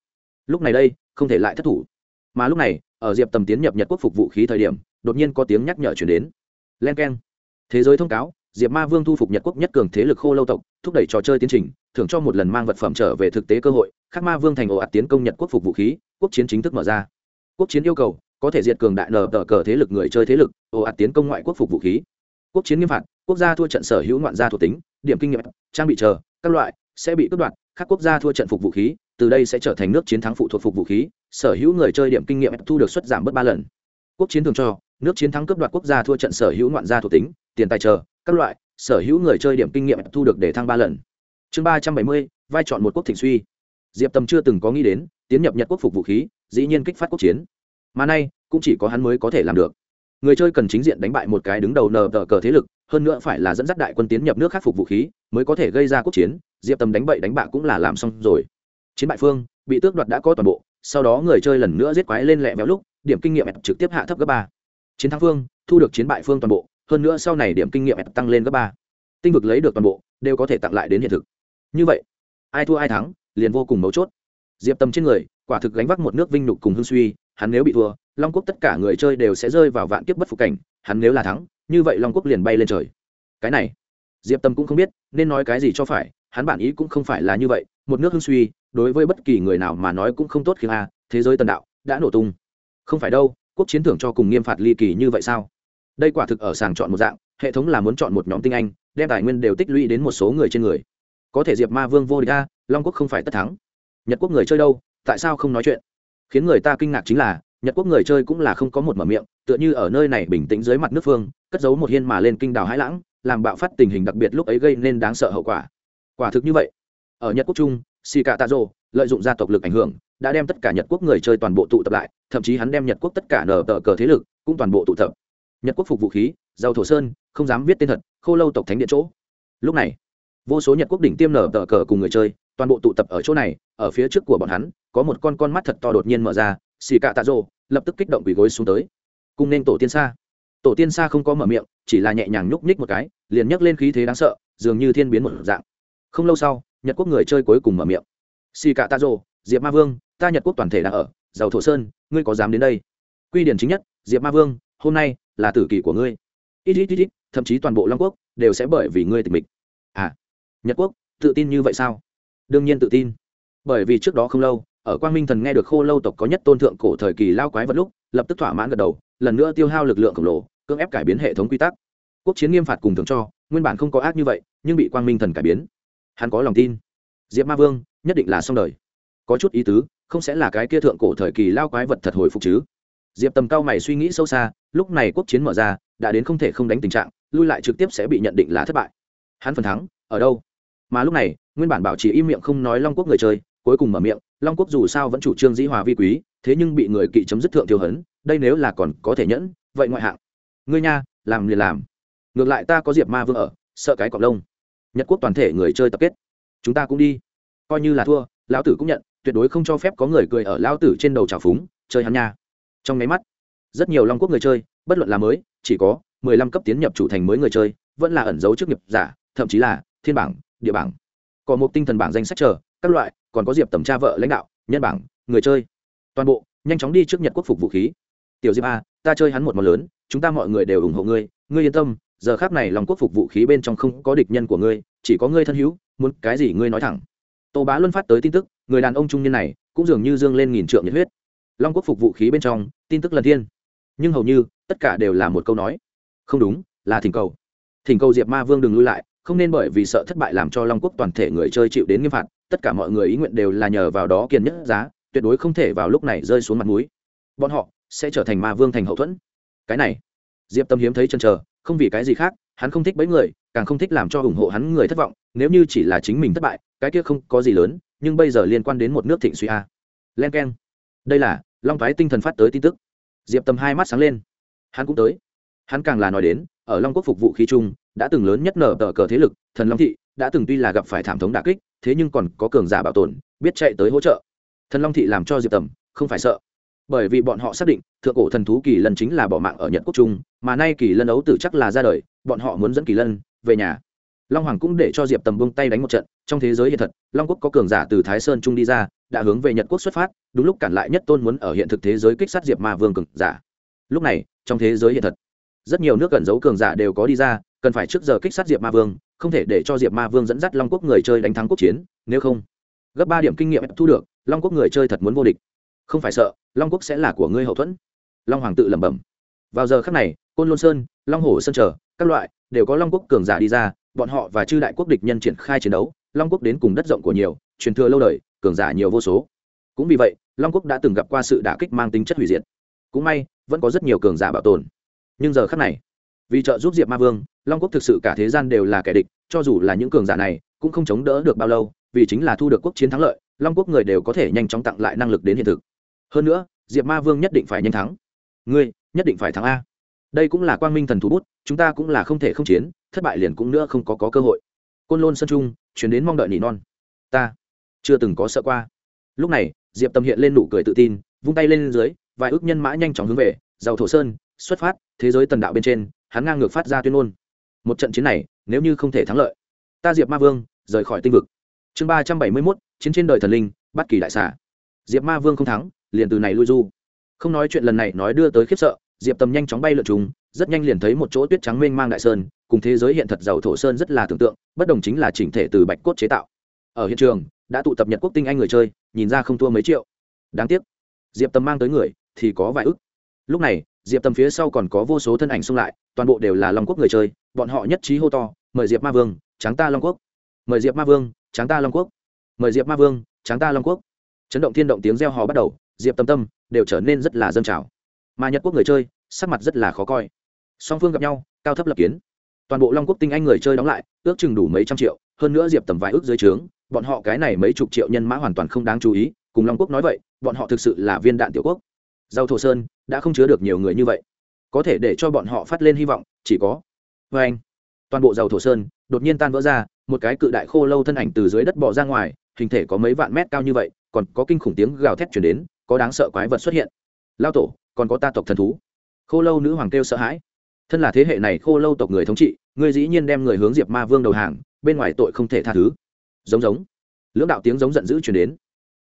Lúc này đây, không thể lại thất thủ. Mà lúc này, ở diệp tầm tiến nhập nhật quốc phục vũ khí thời điểm, đột nhiên có tiếng nhắc nhở chuyển đến. Len k e n thế giới thông cáo, diệp ma vương thu phục nhật quốc nhất cường thế lực khô lâu tộc, thúc đẩy trò chơi tiến trình, thưởng cho một lần mang vật phẩm trở về thực tế cơ hội khắc ma vương thành ồ ạt tiến công nhật quốc phục vũ khí, quốc chiến chính thức mở ra. Quốc chiến yêu cầu, có thể diệt cường đại nở tờ cờ thế lực người chơi thế lực, ồ ạt tiến công ngoại quốc phục vũ khí. Quốc chiến nghiêm phạt, quốc gia thua trận sở hữu ngoạn gia thuộc tính, điểm kinh nghiệm, trang bị chờ, các loại, sẽ bị cướp đoạt các quốc gia thua trận phục vũ khí, từ đây sẽ trở thành nước chiến thắng phụ thuộc phục vũ khí, sở hữu người chơi điểm kinh nghiệm thu được suất giảm bớt ba lần. Quốc chiến thường cho, nước chiến thắng cướp đoạt quốc gia thua trận sở hữu ngoạn gia thuộc tính, tiền tài trợ các loại, sở hữu người chơi điểm kinh nghiệm thu được để thăng ba lần. Chương ba trăm bảy mươi, vai chọn một quốc thịnh suy. Diệp tầm chưa từng có nghĩ đến, tiến nhập nhật quốc phục vũ khí, dĩ nhiên kích phát quốc chiến. Mà nay, cũng chỉ có hắn mới có thể làm được. Người chơi cần chính diện đánh bại một cái đứng đầu nờ tờ cờ thế lực hơn nữa phải là dẫn dắt đại quân tiến nhập nước khắc phục vũ khí, mới có thể gây ra quốc chiến, diệp tầm đánh bậy đánh bạ cũng là làm xong rồi. Chiến bại phương, bị tước đoạt đã có toàn bộ, sau đó người chơi lần nữa giết quái lên lẹ véo lúc, điểm kinh nghiệm trực tiếp hạ thấp gấp ba. Chiến thắng phương, thu được chiến bại phương toàn bộ, hơn nữa sau này điểm kinh nghiệm tăng lên gấp ba. Tinh vực lấy được toàn bộ, đều có thể tặng lại đến hiện thực. Như vậy, ai thua ai thắng, liền vô cùng mấu chốt. Diệp tầm trên người, quả thực gánh vác một nước vinh nhục cùng hương suy, hắn nếu bị thua, long quốc tất cả người chơi đều sẽ rơi vào vạn kiếp bất phục cảnh, hắn nếu là thắng như vậy long quốc liền bay lên trời. Cái này, diệp tâm cũng không biết, nên nói cái gì cho phải, hắn bản ý cũng không phải là như vậy, một nước hưng suy, đối với bất kỳ người nào mà nói cũng không tốt khi a, thế giới tần đạo, đã nổ tung. Không phải đâu, quốc chiến thưởng cho cùng nghiêm phạt ly kỳ như vậy sao? Đây quả thực ở sàng chọn một dạng, hệ thống là muốn chọn một nhóm tinh anh, đem tài nguyên đều tích lũy đến một số người trên người. Có thể diệp ma vương vô địch a, long quốc không phải tất thắng. Nhật quốc người chơi đâu, tại sao không nói chuyện? Khiến người ta kinh ngạc chính là nhật quốc người chơi cũng là không có một mở miệng, tựa như ở nơi này bình tĩnh dưới mặt nước phương, cất giấu một hiên mà lên kinh đảo hãi lãng, làm bạo phát tình hình đặc biệt lúc ấy gây nên đáng sợ hậu quả. Quả thực như vậy. Ở nhật quốc trung Sika tazo lợi dụng gia tộc lực ảnh hưởng, đã đem tất cả nhật quốc người chơi toàn bộ tụ tập lại, thậm chí hắn đem nhật quốc tất cả nở tờ cờ thế lực cũng toàn bộ tụ tập. Nhật quốc phục vũ khí, giàu thổ sơn, không dám viết tên thật, khô lâu tộc thánh điện chỗ. Lúc này, vô số nhật quốc đỉnh tiêm nở tờ cờ cùng người chơi, toàn bộ tụ tập ở chỗ này, ở phía trước của bọn hắn, có một con con mắt thật to đột nhiên mở ra xì cạ tạ rồ lập tức kích động quỳ gối xuống tới. Cùng nên tổ tiên xa. Tổ tiên xa không có mở miệng, chỉ là nhẹ nhàng nhúc nhích một cái, liền nhấc lên khí thế đáng sợ, dường như thiên biến một dạng. Không lâu sau, nhật quốc người chơi cuối cùng mở miệng. Xì cạ tạ rồ, diệp ma vương, ta nhật quốc toàn thể đang ở, giàu thổ sơn, ngươi có dám đến đây? Quy điển chính nhất, diệp ma vương, hôm nay là tử kỳ của ngươi. Ít ít ít ít, thậm chí toàn bộ long quốc đều sẽ bởi vì ngươi tịch mịch. À nhật quốc, tự tin như vậy sao? Đương nhiên tự tin. Bởi vì trước đó không lâu ở quang minh thần nghe được khô lâu tộc có nhất tôn thượng cổ thời kỳ lao quái vật lúc, lập tức thỏa mãn gật đầu, lần nữa tiêu hao lực lượng khổng lồ, cưỡng ép cải biến hệ thống quy tắc. Quốc chiến nghiêm phạt cùng thường cho, nguyên bản không có ác như vậy, nhưng bị quang minh thần cải biến. Hắn có lòng tin. Diệp ma vương, nhất định là xong đời. Có chút ý tứ, không sẽ là cái kia thượng cổ thời kỳ lao quái vật thật hồi phục chứ. Diệp tầm cao mày suy nghĩ sâu xa, lúc này quốc chiến mở ra, đã đến không thể không đánh tình trạng, lui lại trực tiếp sẽ bị nhận định là thất bại. Hắn phần thắng, ở đâu? Mà lúc này, nguyên bản bảo trì im miệng không nói long quốc người chơi cuối cùng mở miệng, long quốc dù sao vẫn chủ trương dĩ hòa vi quý, thế nhưng bị người kỵ chấm dứt thượng tiêu hấn, đây nếu là còn có thể nhẫn, vậy ngoại hạng. Ngươi nha, làm liền làm. Ngược lại ta có diệp ma vương ở, sợ cái cọc lông. Nhật quốc toàn thể người chơi tập kết. Chúng ta cũng đi. Coi như là thua, lão tử cũng nhận, tuyệt đối không cho phép có người cười ở lão tử trên đầu trào phúng, chơi hắn nha. Trong máy mắt, rất nhiều long quốc người chơi, bất luận là mới, chỉ có mười lăm cấp tiến nhập chủ thành mới người chơi, vẫn là ẩn dấu chức nghiệp giả, thậm chí là thiên bảng, địa bảng. Còn một tinh thần bảng danh sách chờ các loại, còn có diệp tầm tra vợ lãnh đạo, nhân bảng, người chơi. Toàn bộ, nhanh chóng đi trước nhật quốc phục vũ khí. Tiểu diệp a, ta chơi hắn một món lớn, chúng ta mọi người đều ủng hộ ngươi ngươi yên tâm, giờ khác này lòng quốc phục vũ khí bên trong không có địch nhân của ngươi, chỉ có ngươi thân hữu, muốn cái gì ngươi nói thẳng. Tô bá luân phát tới tin tức, người đàn ông trung niên này cũng dường như dương lên nghìn trượng nhiệt huyết. Long quốc phục vũ khí bên trong, tin tức lần thiên. Nhưng hầu như, tất cả đều là một câu nói. Không đúng, là thỉnh cầu. Thỉnh cầu diệp ma vương đừng lui lại, không nên bởi vì sợ thất bại làm cho long quốc toàn thể người chơi chịu đến nghiêm phạt tất cả mọi người ý nguyện đều là nhờ vào đó kiên nhất giá, tuyệt đối không thể vào lúc này rơi xuống mặt núi bọn họ sẽ trở thành ma vương thành hậu thuẫn. Cái này, diệp tâm hiếm thấy chân chờ, không vì cái gì khác, hắn không thích bấy người, càng không thích làm cho ủng hộ hắn người thất vọng, nếu như chỉ là chính mình thất bại, cái kia không có gì lớn, nhưng bây giờ liên quan đến một nước thịnh suy a. Len k e n đây là long thoái tinh thần phát tới tin tức. Diệp tâm hai mắt sáng lên. Hắn cũng tới. Hắn càng là nói đến, ở long quốc phục vụ khí trung, đã từng lớn nhất nở tờ cờ thế lực, thần long thị, đã từng tuy là gặp phải thảm thống đà kích thế nhưng còn có cường giả bảo tồn, biết chạy tới hỗ trợ. Thần long thị làm cho diệp tầm, không phải sợ. Bởi vì bọn họ xác định, thượng cổ thần thú kỳ lân chính là bỏ mạng ở nhật quốc trung, mà nay kỳ lân ấu tử chắc là ra đời, bọn họ muốn dẫn kỳ lân về nhà. Long hoàng cũng để cho diệp tầm bông tay đánh một trận, trong thế giới hiện thật, long quốc có cường giả từ thái sơn trung đi ra, đã hướng về nhật quốc xuất phát, đúng lúc cản lại nhất tôn muốn ở hiện thực thế giới kích sát diệp ma vương cường giả. Lúc này, trong thế giới hiện thật, rất nhiều nước gần giấu cường giả đều có đi ra cần phải trước giờ kích sát diệp ma vương, không thể để cho diệp ma vương dẫn dắt long quốc người chơi đánh thắng quốc chiến, nếu không, gấp ba điểm kinh nghiệm thu được, long quốc người chơi thật muốn vô địch. Không phải sợ, long quốc sẽ là của ngươi hậu thuẫn. Long hoàng tự lẩm bẩm. Vào giờ khắc này, côn lôn sơn, long hồ sơn trở các loại, đều có long quốc cường giả đi ra, bọn họ và chư đại quốc địch nhân triển khai chiến đấu, long quốc đến cùng đất rộng của nhiều, truyền thừa lâu đời, cường giả nhiều vô số. Cũng vì vậy, long quốc đã từng gặp qua sự đả kích mang tính chất hủy diệt. Cũng may, vẫn có rất nhiều cường giả bảo tồn. Nhưng giờ khắc này vì trợ giúp diệp ma vương long quốc thực sự cả thế gian đều là kẻ địch cho dù là những cường giả này cũng không chống đỡ được bao lâu vì chính là thu được quốc chiến thắng lợi long quốc người đều có thể nhanh chóng tặng lại năng lực đến hiện thực. Hơn nữa diệp ma vương nhất định phải nhanh thắng. Ngươi nhất định phải thắng a. Đây cũng là quang minh thần thú bút chúng ta cũng là không thể không chiến thất bại liền cũng nữa không có, có cơ hội. Côn lôn sân trung chuyển đến mong đợi nỉ non. Ta chưa từng có sợ qua. Lúc này diệp tâm hiện lên nụ cười tự tin vung tay lên dưới vài ước nhân mã nhanh chóng hướng về giàu thổ sơn xuất phát thế giới tần đạo bên trên hắn ngang ngược phát ra tuyên ngôn. Một trận chiến này, nếu như không thể thắng lợi, ta diệp ma vương rời khỏi tinh vực. Chương ba trăm bảy mươi mốt, chiến trên đời thần linh bắt kỳ đại xả diệp ma vương không thắng, liền từ này lui du. Không nói chuyện lần này nói đưa tới khiếp sợ, diệp tầm nhanh chóng bay lượn trùng, rất nhanh liền thấy một chỗ tuyết trắng mênh mang đại sơn, cùng thế giới hiện thật giàu thổ sơn rất là tưởng tượng, bất đồng chính là chỉnh thể từ bạch cốt chế tạo. Ở hiện trường, đã tụ tập nhật quốc tinh anh người chơi, nhìn ra không thua mấy triệu. Đáng tiếc, diệp tầm mang tới người thì có vài ức. Lúc này, diệp tầm phía sau còn có vô số thân ảnh xung lại toàn bộ đều là long quốc người chơi, bọn họ nhất trí hô to, mời diệp ma vương, tráng ta long quốc. Mời diệp ma vương, tráng ta long quốc. Mời diệp ma vương, tráng ta long quốc. Chấn động thiên động tiếng reo hò bắt đầu, diệp tâm tâm đều trở nên rất là dân trào. Mà nhật quốc người chơi, sắc mặt rất là khó coi. Song phương gặp nhau, cao thấp lập kiến. Toàn bộ long quốc tinh anh người chơi đóng lại, ước chừng đủ mấy trăm triệu, hơn nữa diệp tầm vài ước dưới trướng, bọn họ cái này mấy chục triệu nhân mã hoàn toàn không đáng chú ý, cùng long quốc nói vậy, bọn họ thực sự là viên đạn tiểu quốc. Giao thổ sơn đã không chứa được nhiều người như vậy có thể để cho bọn họ phát lên hy vọng, chỉ có. Vê anh, toàn bộ dầu thổ sơn đột nhiên tan vỡ ra, một cái cự đại khô lâu thân ảnh từ dưới đất bỏ ra ngoài, hình thể có mấy vạn mét cao như vậy, còn có kinh khủng tiếng gào thét chuyển đến, có đáng sợ quái vật xuất hiện. Lao tổ, còn có ta tộc thần thú. Khô lâu nữ hoàng kêu sợ hãi. Thân là thế hệ này khô lâu tộc người thống trị, người dĩ nhiên đem người hướng diệp ma vương đầu hàng, bên ngoài tội không thể tha thứ. Giống giống. Lưỡng đạo tiếng giống giận dữ chuyển đến.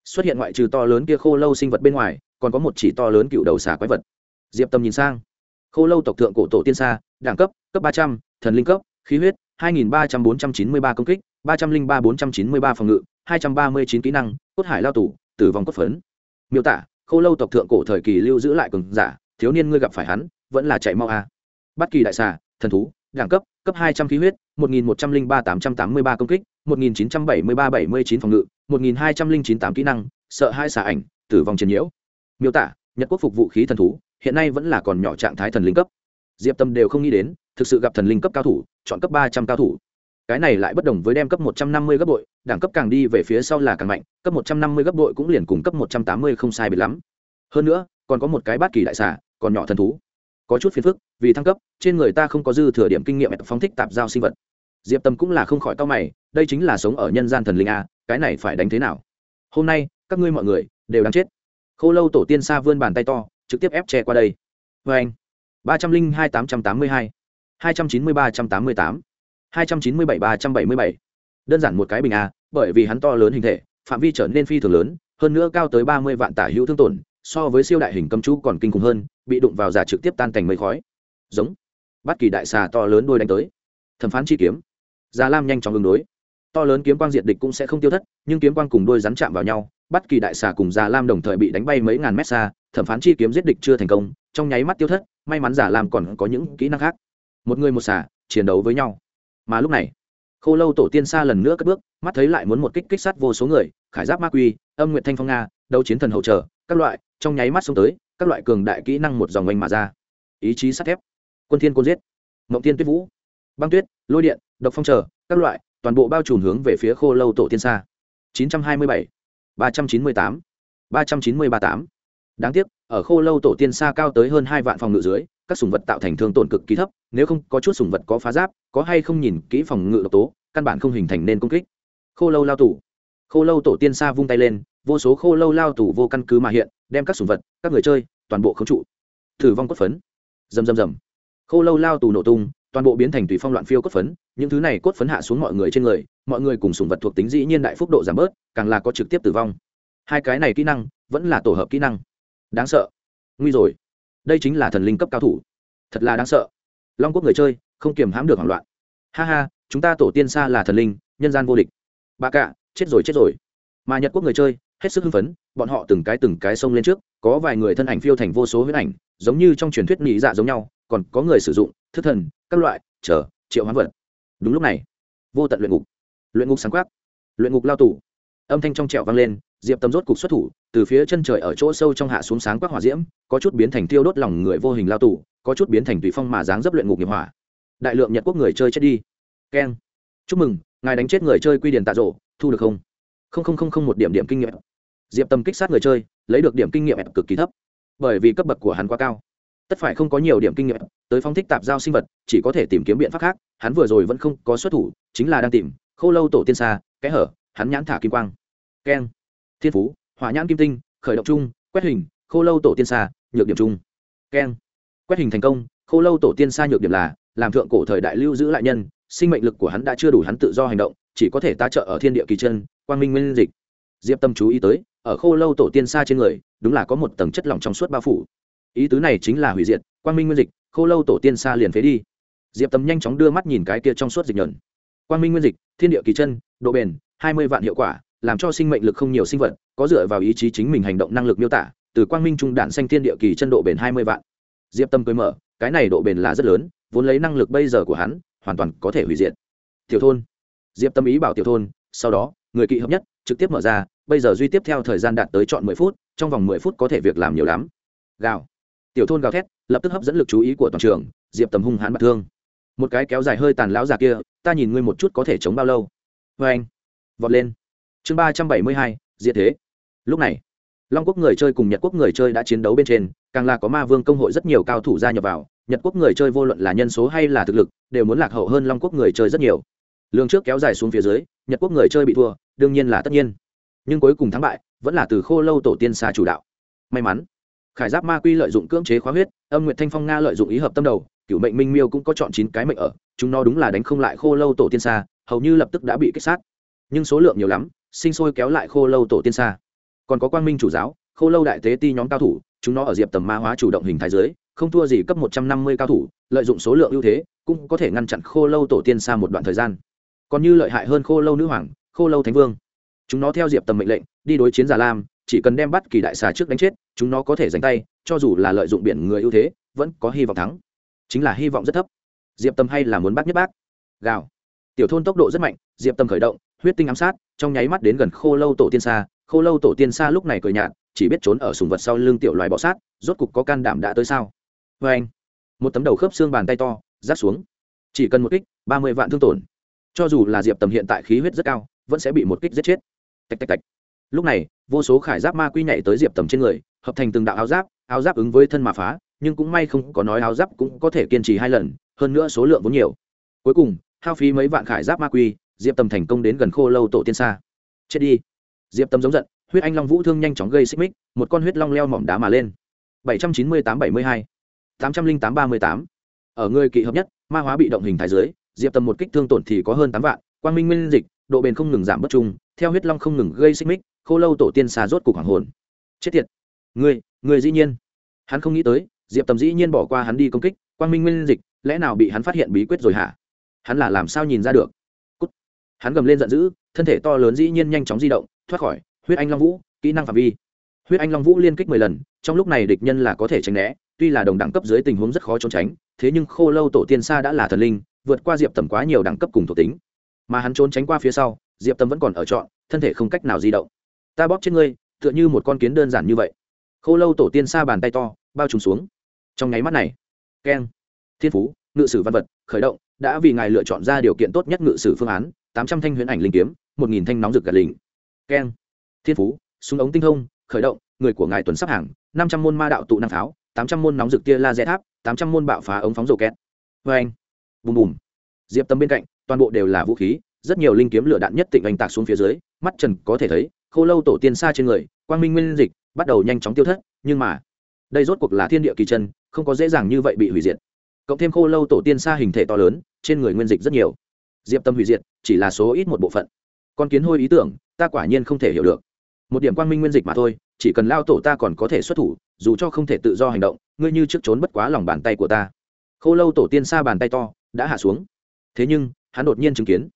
Xuất hiện ngoại trừ to lớn kia khô lâu sinh vật bên ngoài, còn có một chỉ to lớn cựu đầu xà quái vật. Diệp tâm nhìn sang khô lâu tộc thượng cổ tổ tiên xa, đẳng cấp cấp ba trăm, thần linh cấp, khí huyết, hai nghìn ba trăm bốn trăm chín mươi ba công kích, ba trăm linh ba bốn trăm chín mươi ba phòng ngự, hai trăm ba mươi chín kỹ năng, cốt hải lao tủ tử vong cốt phấn miêu tả, khô lâu tộc thượng cổ thời kỳ lưu giữ lại cường giả, thiếu niên ngươi gặp phải hắn, vẫn là chạy mau a à. kỳ đại xà, thần thú, đẳng cấp cấp hai trăm khí huyết, một nghìn một trăm linh ba tám trăm tám mươi ba công kích, một nghìn chín trăm bảy mươi ba bảy mươi chín phòng ngự, một nghìn hai trăm linh chín tám kỹ năng, sợ hai xà ảnh, tử vong chiến nhiễu miêu tả, nhật quốc phục vũ khí thần thú hiện nay vẫn là còn nhỏ trạng thái thần linh cấp. Diệp tâm đều không nghĩ đến, thực sự gặp thần linh cấp cao thủ, chọn cấp ba trăm cao thủ. Cái này lại bất đồng với đem cấp một trăm năm mươi gấp bội đẳng cấp càng đi về phía sau là càng mạnh, cấp một trăm năm mươi gấp bội cũng liền cùng cấp một trăm tám mươi không sai biệt lắm. Hơn nữa, còn có một cái bát kỳ đại xà, còn nhỏ thần thú. Có chút phiền phức, vì thăng cấp, trên người ta không có dư thừa điểm kinh nghiệm phóng thích tạp giao sinh vật. Diệp tâm cũng là không khỏi tao mày, đây chính là sống ở nhân gian thần linh a, cái này phải đánh thế nào? Hôm nay, các ngươi mọi người đều đang chết. Khô lâu tổ tiên xa vươn bàn tay to trực tiếp ép che qua đây. Vê anh, ba trăm linh hai tám trăm tám mươi hai hai trăm chín mươi ba trăm tám mươi tám, hai trăm chín mươi bảy ba trăm bảy mươi bảy. Đơn giản một cái bình a, bởi vì hắn to lớn hình thể, phạm vi trở nên phi thường lớn, hơn nữa cao tới ba mươi vạn tả hữu thương tổn, so với siêu đại hình cầm chú còn kinh khủng hơn, bị đụng vào giả trực tiếp tan thành mây khói. Giống. Bất kỳ đại xà to lớn đôi đánh tới. Thẩm phán chi kiếm. Già lam nhanh chóng ứng đối. To lớn kiếm quang diệt địch cũng sẽ không tiêu thất, nhưng kiếm quang cùng đôi rắn chạm vào nhau bắt kỳ đại xà cùng già lam đồng thời bị đánh bay mấy ngàn mét xa thẩm phán chi kiếm giết địch chưa thành công trong nháy mắt tiêu thất may mắn giả lam còn có những kỹ năng khác. Một người một xà chiến đấu với nhau. Mà lúc này khô lâu tổ tiên xa lần nữa cất bước mắt thấy lại muốn một kích kích sát vô số người khải giáp ma quy âm nguyện thanh phong nga đấu chiến thần hậu trợ các loại trong nháy mắt xông tới các loại cường đại kỹ năng một dòng oanh mà ra. Ý chí sắt thép. Quân thiên côn giết. Mộng thiên tuyết vũ. Băng tuyết lôi điện độc phong trở các loại toàn bộ bao trùm hướng về phía khô lâu tổ tiên xa. 927, 398, 393 đáng tiếc ở khô lâu tổ tiên xa cao tới hơn hai vạn phòng ngự dưới các sùng vật tạo thành thương tổn cực kỳ thấp nếu không có chút sùng vật có phá giáp có hay không nhìn kỹ phòng ngự độc tố căn bản không hình thành nên công kích. Khô lâu lao tù. Khô lâu tổ tiên xa vung tay lên vô số khô lâu lao tù vô căn cứ mà hiện đem các sùng vật các người chơi toàn bộ khống trụ. Thử vong cốt phấn. Rầm rầm rầm. Khô lâu lao tù nổ tung toàn bộ biến thành tùy phong loạn phiêu cốt phấn, những thứ này cốt phấn hạ xuống mọi người trên người, mọi người cùng sùng vật thuộc tính dĩ nhiên đại phúc độ giảm bớt, càng là có trực tiếp tử vong. Hai cái này kỹ năng, vẫn là tổ hợp kỹ năng. Đáng sợ. Nguy rồi. Đây chính là thần linh cấp cao thủ. Thật là đáng sợ. Long quốc người chơi, không kiềm hãm được hoảng loạn. Ha ha, chúng ta tổ tiên xa là thần linh, nhân gian vô địch. Bà cạ chết rồi chết rồi. Mà nhật quốc người chơi, hết sức hưng phấn, bọn họ từng cái từng cái xông lên trước, có vài người thân ảnh phiêu thành vô số huyết ảnh, giống như trong truyền thuyết nghĩ dạ giống nhau còn có người sử dụng thức thần các loại chờ triệu hoán vật. Đúng lúc này vô tận luyện ngục. Luyện ngục sáng quát luyện ngục lao tù. âm thanh trong trẹo vang lên diệp tâm rốt cục xuất thủ từ phía chân trời ở chỗ sâu trong hạ xuống sáng quắc hỏa diễm có chút biến thành tiêu đốt lòng người vô hình lao tù, có chút biến thành tùy phong mà dáng dấp luyện ngục nghiệp hỏa. Đại lượng nhật quốc người chơi chết đi. Keng. Chúc mừng ngài đánh chết người chơi quy điển tạ rộ thu được không? Không không không không một điểm điểm kinh nghiệm. Diệp tâm kích sát người chơi lấy được điểm kinh nghiệm cực kỳ thấp. Bởi vì cấp bậc của hắn quá cao tất phải không có nhiều điểm kinh nghiệm, tới phong thích tạp giao sinh vật, chỉ có thể tìm kiếm biện pháp khác, hắn vừa rồi vẫn không có xuất thủ, chính là đang tìm, Khô lâu tổ tiên xa, kẽ hở, hắn nhãn thả kim quang. Keng. Thiên phú, hỏa nhãn kim tinh, khởi động chung, quét hình, khô lâu tổ tiên xa, nhược điểm chung. Keng. Quét hình thành công, khô lâu tổ tiên xa nhược điểm là, làm thượng cổ thời đại lưu giữ lại nhân, sinh mệnh lực của hắn đã chưa đủ hắn tự do hành động, chỉ có thể ta trợ ở thiên địa kỳ chân, quang minh nguyên dịch. Diệp tâm chú ý tới, ở khô lâu tổ tiên xa trên người, đúng là có một tầng chất lỏng trong suốt bao phủ ý tứ này chính là hủy diệt, quang minh nguyên dịch, khô lâu tổ tiên xa liền phế đi. Diệp tâm nhanh chóng đưa mắt nhìn cái kia trong suốt dịch nhẫn. Quang minh nguyên dịch, thiên địa kỳ chân, độ bền, hai mươi vạn hiệu quả, làm cho sinh mệnh lực không nhiều sinh vật, có dựa vào ý chí chính mình hành động năng lực miêu tả, từ quang minh trung đạn xanh thiên địa kỳ chân độ bền hai mươi vạn. Diệp tâm cười mở, cái này độ bền là rất lớn, vốn lấy năng lực bây giờ của hắn, hoàn toàn có thể hủy diệt. Tiểu thôn. Diệp tâm ý bảo tiểu thôn, sau đó, người kỵ hợp nhất, trực tiếp mở ra, bây giờ duy tiếp theo thời gian đạt tới chọn mười phút, trong vòng mười phút có thể việc làm nhiều lắm. Gào tiểu thôn gào thét, lập tức hấp dẫn lực chú ý của toàn trường, diệp tầm hung hãn bạc thương. Một cái kéo dài hơi tàn lão già kia, ta nhìn ngươi một chút có thể chống bao lâu? Vê anh. Vọt lên. Chương ba trăm bảy mươi hai, diệt thế. Lúc này, long quốc người chơi cùng nhật quốc người chơi đã chiến đấu bên trên, càng là có ma vương công hội rất nhiều cao thủ gia nhập vào. Nhật quốc người chơi vô luận là nhân số hay là thực lực, đều muốn lạc hậu hơn long quốc người chơi rất nhiều. Lương trước kéo dài xuống phía dưới, nhật quốc người chơi bị thua, đương nhiên là tất nhiên. Nhưng cuối cùng thắng bại, vẫn là từ khô lâu tổ tiên xa chủ đạo. May mắn khải giáp ma quy lợi dụng cưỡng chế khóa huyết, âm nguyệt thanh phong nga lợi dụng ý hợp tâm đầu cựu mệnh minh miêu cũng có chọn chín cái mệnh ở, chúng nó đúng là đánh không lại khô lâu tổ tiên xa, hầu như lập tức đã bị kích sát. Nhưng số lượng nhiều lắm, sinh sôi kéo lại khô lâu tổ tiên xa. Còn có quang minh chủ giáo, khô lâu đại tế ti nhóm cao thủ, chúng nó ở diệp tầm ma hóa chủ động hình thái giới không thua gì cấp một trăm năm mươi cao thủ, lợi dụng số lượng ưu thế, cũng có thể ngăn chặn khô lâu tổ tiên xa một đoạn thời gian. Còn như lợi hại hơn khô lâu nữ hoàng, khô lâu thánh vương. Chúng nó theo diệp tầm mệnh lệnh, đi đối chiến giả lam chỉ cần đem bắt kỳ đại xà trước đánh chết, chúng nó có thể giành tay, cho dù là lợi dụng biển người ưu thế, vẫn có hy vọng thắng. Chính là hy vọng rất thấp. Diệp tâm hay là muốn bắt nhất bác? Gào. Tiểu thôn tốc độ rất mạnh, diệp tâm khởi động, huyết tinh ám sát, trong nháy mắt đến gần khô lâu tổ tiên xa. Khô lâu tổ tiên xa lúc này cười nhạt, chỉ biết trốn ở sùng vật sau lưng tiểu loài bọ sát, rốt cục có can đảm đã tới sao? Vê anh, một tấm đầu khớp xương bàn tay to rát xuống. Chỉ cần một kích, ba mươi vạn thương tổn. Cho dù là diệp tầm hiện tại khí huyết rất cao, vẫn sẽ bị một kích giết chết. Tạch tạch tạch. Lúc này vô số khải giáp ma quy nhảy tới diệp tầm trên người, hợp thành từng đạo áo giáp áo giáp ứng với thân mà phá, nhưng cũng may không có nói áo giáp cũng có thể kiên trì hai lần, hơn nữa số lượng vốn nhiều. Cuối cùng, hao phí mấy vạn khải giáp ma quy, diệp tầm thành công đến gần khô lâu tổ tiên xa. Chết đi. Diệp tầm giống giận, huyết anh long vũ thương nhanh chóng gây xích mích, một con huyết long leo mỏm đá mà lên. bảy trăm chín mươi tám bảy mươi hai. tám trăm linh tám ba mươi tám. Ở người kỵ hợp nhất, ma hóa bị động hình thái dưới, diệp tầm một kích thương tổn thì có hơn tám vạn, quang minh nguyên dịch, độ bền không ngừng giảm bất trung, theo huyết long không ngừng gây xích mích khô lâu tổ tiên xa rốt cục hoàng hồn. Chết tiệt. Người người dĩ nhiên. Hắn không nghĩ tới, diệp tầm dĩ nhiên bỏ qua hắn đi công kích, quang minh nguyên dịch, lẽ nào bị hắn phát hiện bí quyết rồi hả? Hắn là làm sao nhìn ra được? Cút. hắn gầm lên giận dữ, thân thể to lớn dĩ nhiên nhanh chóng di động, thoát khỏi, huyết anh long vũ, kỹ năng phạm vi. Huyết anh long vũ liên kích mười lần, trong lúc này địch nhân là có thể tránh né, tuy là đồng đẳng cấp dưới tình huống rất khó trốn tránh, thế nhưng khô lâu tổ tiên xa đã là thần linh, vượt qua diệp tầm quá nhiều đẳng cấp cùng thuộc tính. Mà hắn trốn tránh qua phía sau, diệp tầm vẫn còn ở trọn, thân thể không cách nào di động ta bóp trên ngươi, tựa như một con kiến đơn giản như vậy. Khô lâu tổ tiên xa bàn tay to, bao trùm xuống. Trong nháy mắt này, keng, thiên phú, ngự sử văn vật, khởi động, đã vì ngài lựa chọn ra điều kiện tốt nhất ngự sử phương án, tám trăm thanh huyễn ảnh linh kiếm, một nghìn thanh nóng rực gạt lình keng, thiên phú, súng ống tinh thông, khởi động, người của ngài tuần sắp hàng, năm trăm môn ma đạo tụ năng pháo, tám trăm môn nóng rực tia laser tháp, tám trăm môn bạo phá ống phóng rổ két vê anh bùm bùm. Diệp tâm bên cạnh, toàn bộ đều là vũ khí, rất nhiều linh kiếm lửa đạn nhất tịnh anh tạc xuống phía dưới, mắt trần có thể thấy khô lâu tổ tiên xa trên người, quang minh nguyên dịch, bắt đầu nhanh chóng tiêu thất, nhưng mà, đây rốt cuộc là thiên địa kỳ chân, không có dễ dàng như vậy bị hủy diệt. Cộng thêm khô lâu tổ tiên xa hình thể to lớn, trên người nguyên dịch rất nhiều. Diệp tâm hủy diệt, chỉ là số ít một bộ phận. Con kiến hôi ý tưởng, ta quả nhiên không thể hiểu được. Một điểm quang minh nguyên dịch mà thôi, chỉ cần lao tổ ta còn có thể xuất thủ, dù cho không thể tự do hành động, ngươi như trước trốn bất quá lòng bàn tay của ta. Khô lâu tổ tiên xa bàn tay to, đã hạ xuống. Thế nhưng, hắn đột nhiên chứng kiến.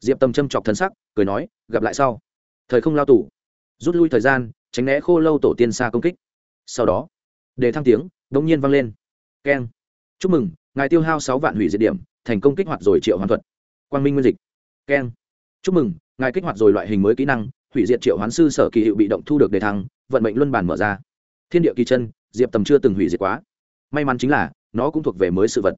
Diệp tâm châm chọc thân sắc, cười nói, gặp lại sau thời không lao tù, rút lui thời gian tránh né khô lâu tổ tiên xa công kích. Sau đó để thăng tiếng đ ỗ n g nhiên vang lên. Keng. Chúc mừng ngài tiêu hao sáu vạn hủy diệt điểm thành công kích hoạt rồi triệu hoàn thuật. Quang minh nguyên dịch. Keng. Chúc mừng ngài kích hoạt rồi loại hình mới kỹ năng hủy diệt triệu hoán sư sở kỳ hiệu bị động thu được đề thăng vận mệnh luân bản mở ra. Thiên địa kỳ chân diệp tầm chưa từng hủy diệt quá. May mắn chính là nó cũng thuộc về mới sự vật.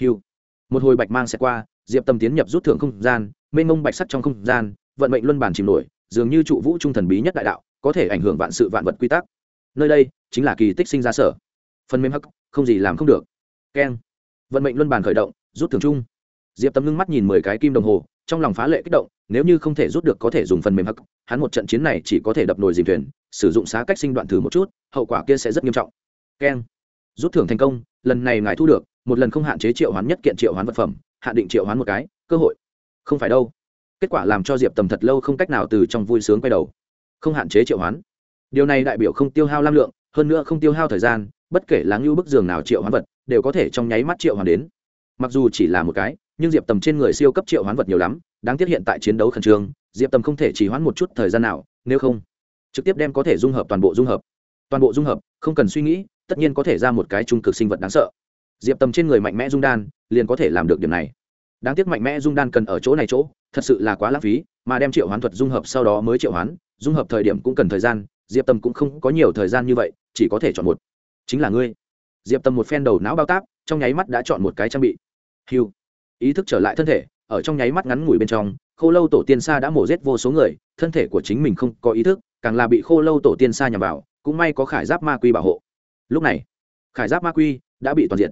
Hiu một hồi bạch mang sẽ qua diệp tầm tiến nhập rút thưởng không gian mênh mông bạch sắc trong không gian vận mệnh luân bản chìm nổi dường như trụ vũ trung thần bí nhất đại đạo, có thể ảnh hưởng vạn sự vạn vật quy tắc. Nơi đây chính là kỳ tích sinh ra sở. Phần mềm hắc, không gì làm không được. Keng. Vận mệnh luân bàn khởi động, rút thưởng chung. Diệp tâm ngưng mắt nhìn mười cái kim đồng hồ, trong lòng phá lệ kích động, nếu như không thể rút được có thể dùng phần mềm hắc, hắn một trận chiến này chỉ có thể đập nồi dìm thuyền, sử dụng xá cách sinh đoạn thử một chút, hậu quả kia sẽ rất nghiêm trọng. Keng. Rút thưởng thành công, lần này ngài thu được, một lần không hạn chế triệu hoán nhất kiện triệu hoán vật phẩm hạn định triệu hoán một cái, cơ hội. Không phải đâu kết quả làm cho diệp tầm thật lâu không cách nào từ trong vui sướng quay đầu không hạn chế triệu hoán điều này đại biểu không tiêu hao lam lượng hơn nữa không tiêu hao thời gian bất kể là ngưu bức giường nào triệu hoán vật đều có thể trong nháy mắt triệu hoán đến mặc dù chỉ là một cái nhưng diệp tầm trên người siêu cấp triệu hoán vật nhiều lắm đáng tiếc hiện tại chiến đấu khẩn trương diệp tầm không thể chỉ hoán một chút thời gian nào nếu không trực tiếp đem có thể dung hợp toàn bộ dung hợp toàn bộ dung hợp không cần suy nghĩ tất nhiên có thể ra một cái trung cực sinh vật đáng sợ diệp tầm trên người mạnh mẽ dung đan liền có thể làm được điểm này đáng tiếc mạnh mẽ dung đan cần ở chỗ này chỗ thật sự là quá lãng phí, mà đem triệu hoán thuật dung hợp sau đó mới triệu hoán, dung hợp thời điểm cũng cần thời gian, diệp tâm cũng không có nhiều thời gian như vậy, chỉ có thể chọn một. Chính là ngươi. Diệp tâm một phen đầu não bao táp trong nháy mắt đã chọn một cái trang bị. Hiu ý thức trở lại thân thể, ở trong nháy mắt ngắn ngủi bên trong, khô lâu tổ tiên xa đã mổ giết vô số người, thân thể của chính mình không có ý thức, càng là bị khô lâu tổ tiên xa nhằm vào, cũng may có khải giáp ma quy bảo hộ. Lúc này, khải giáp ma quy đã bị toàn diện.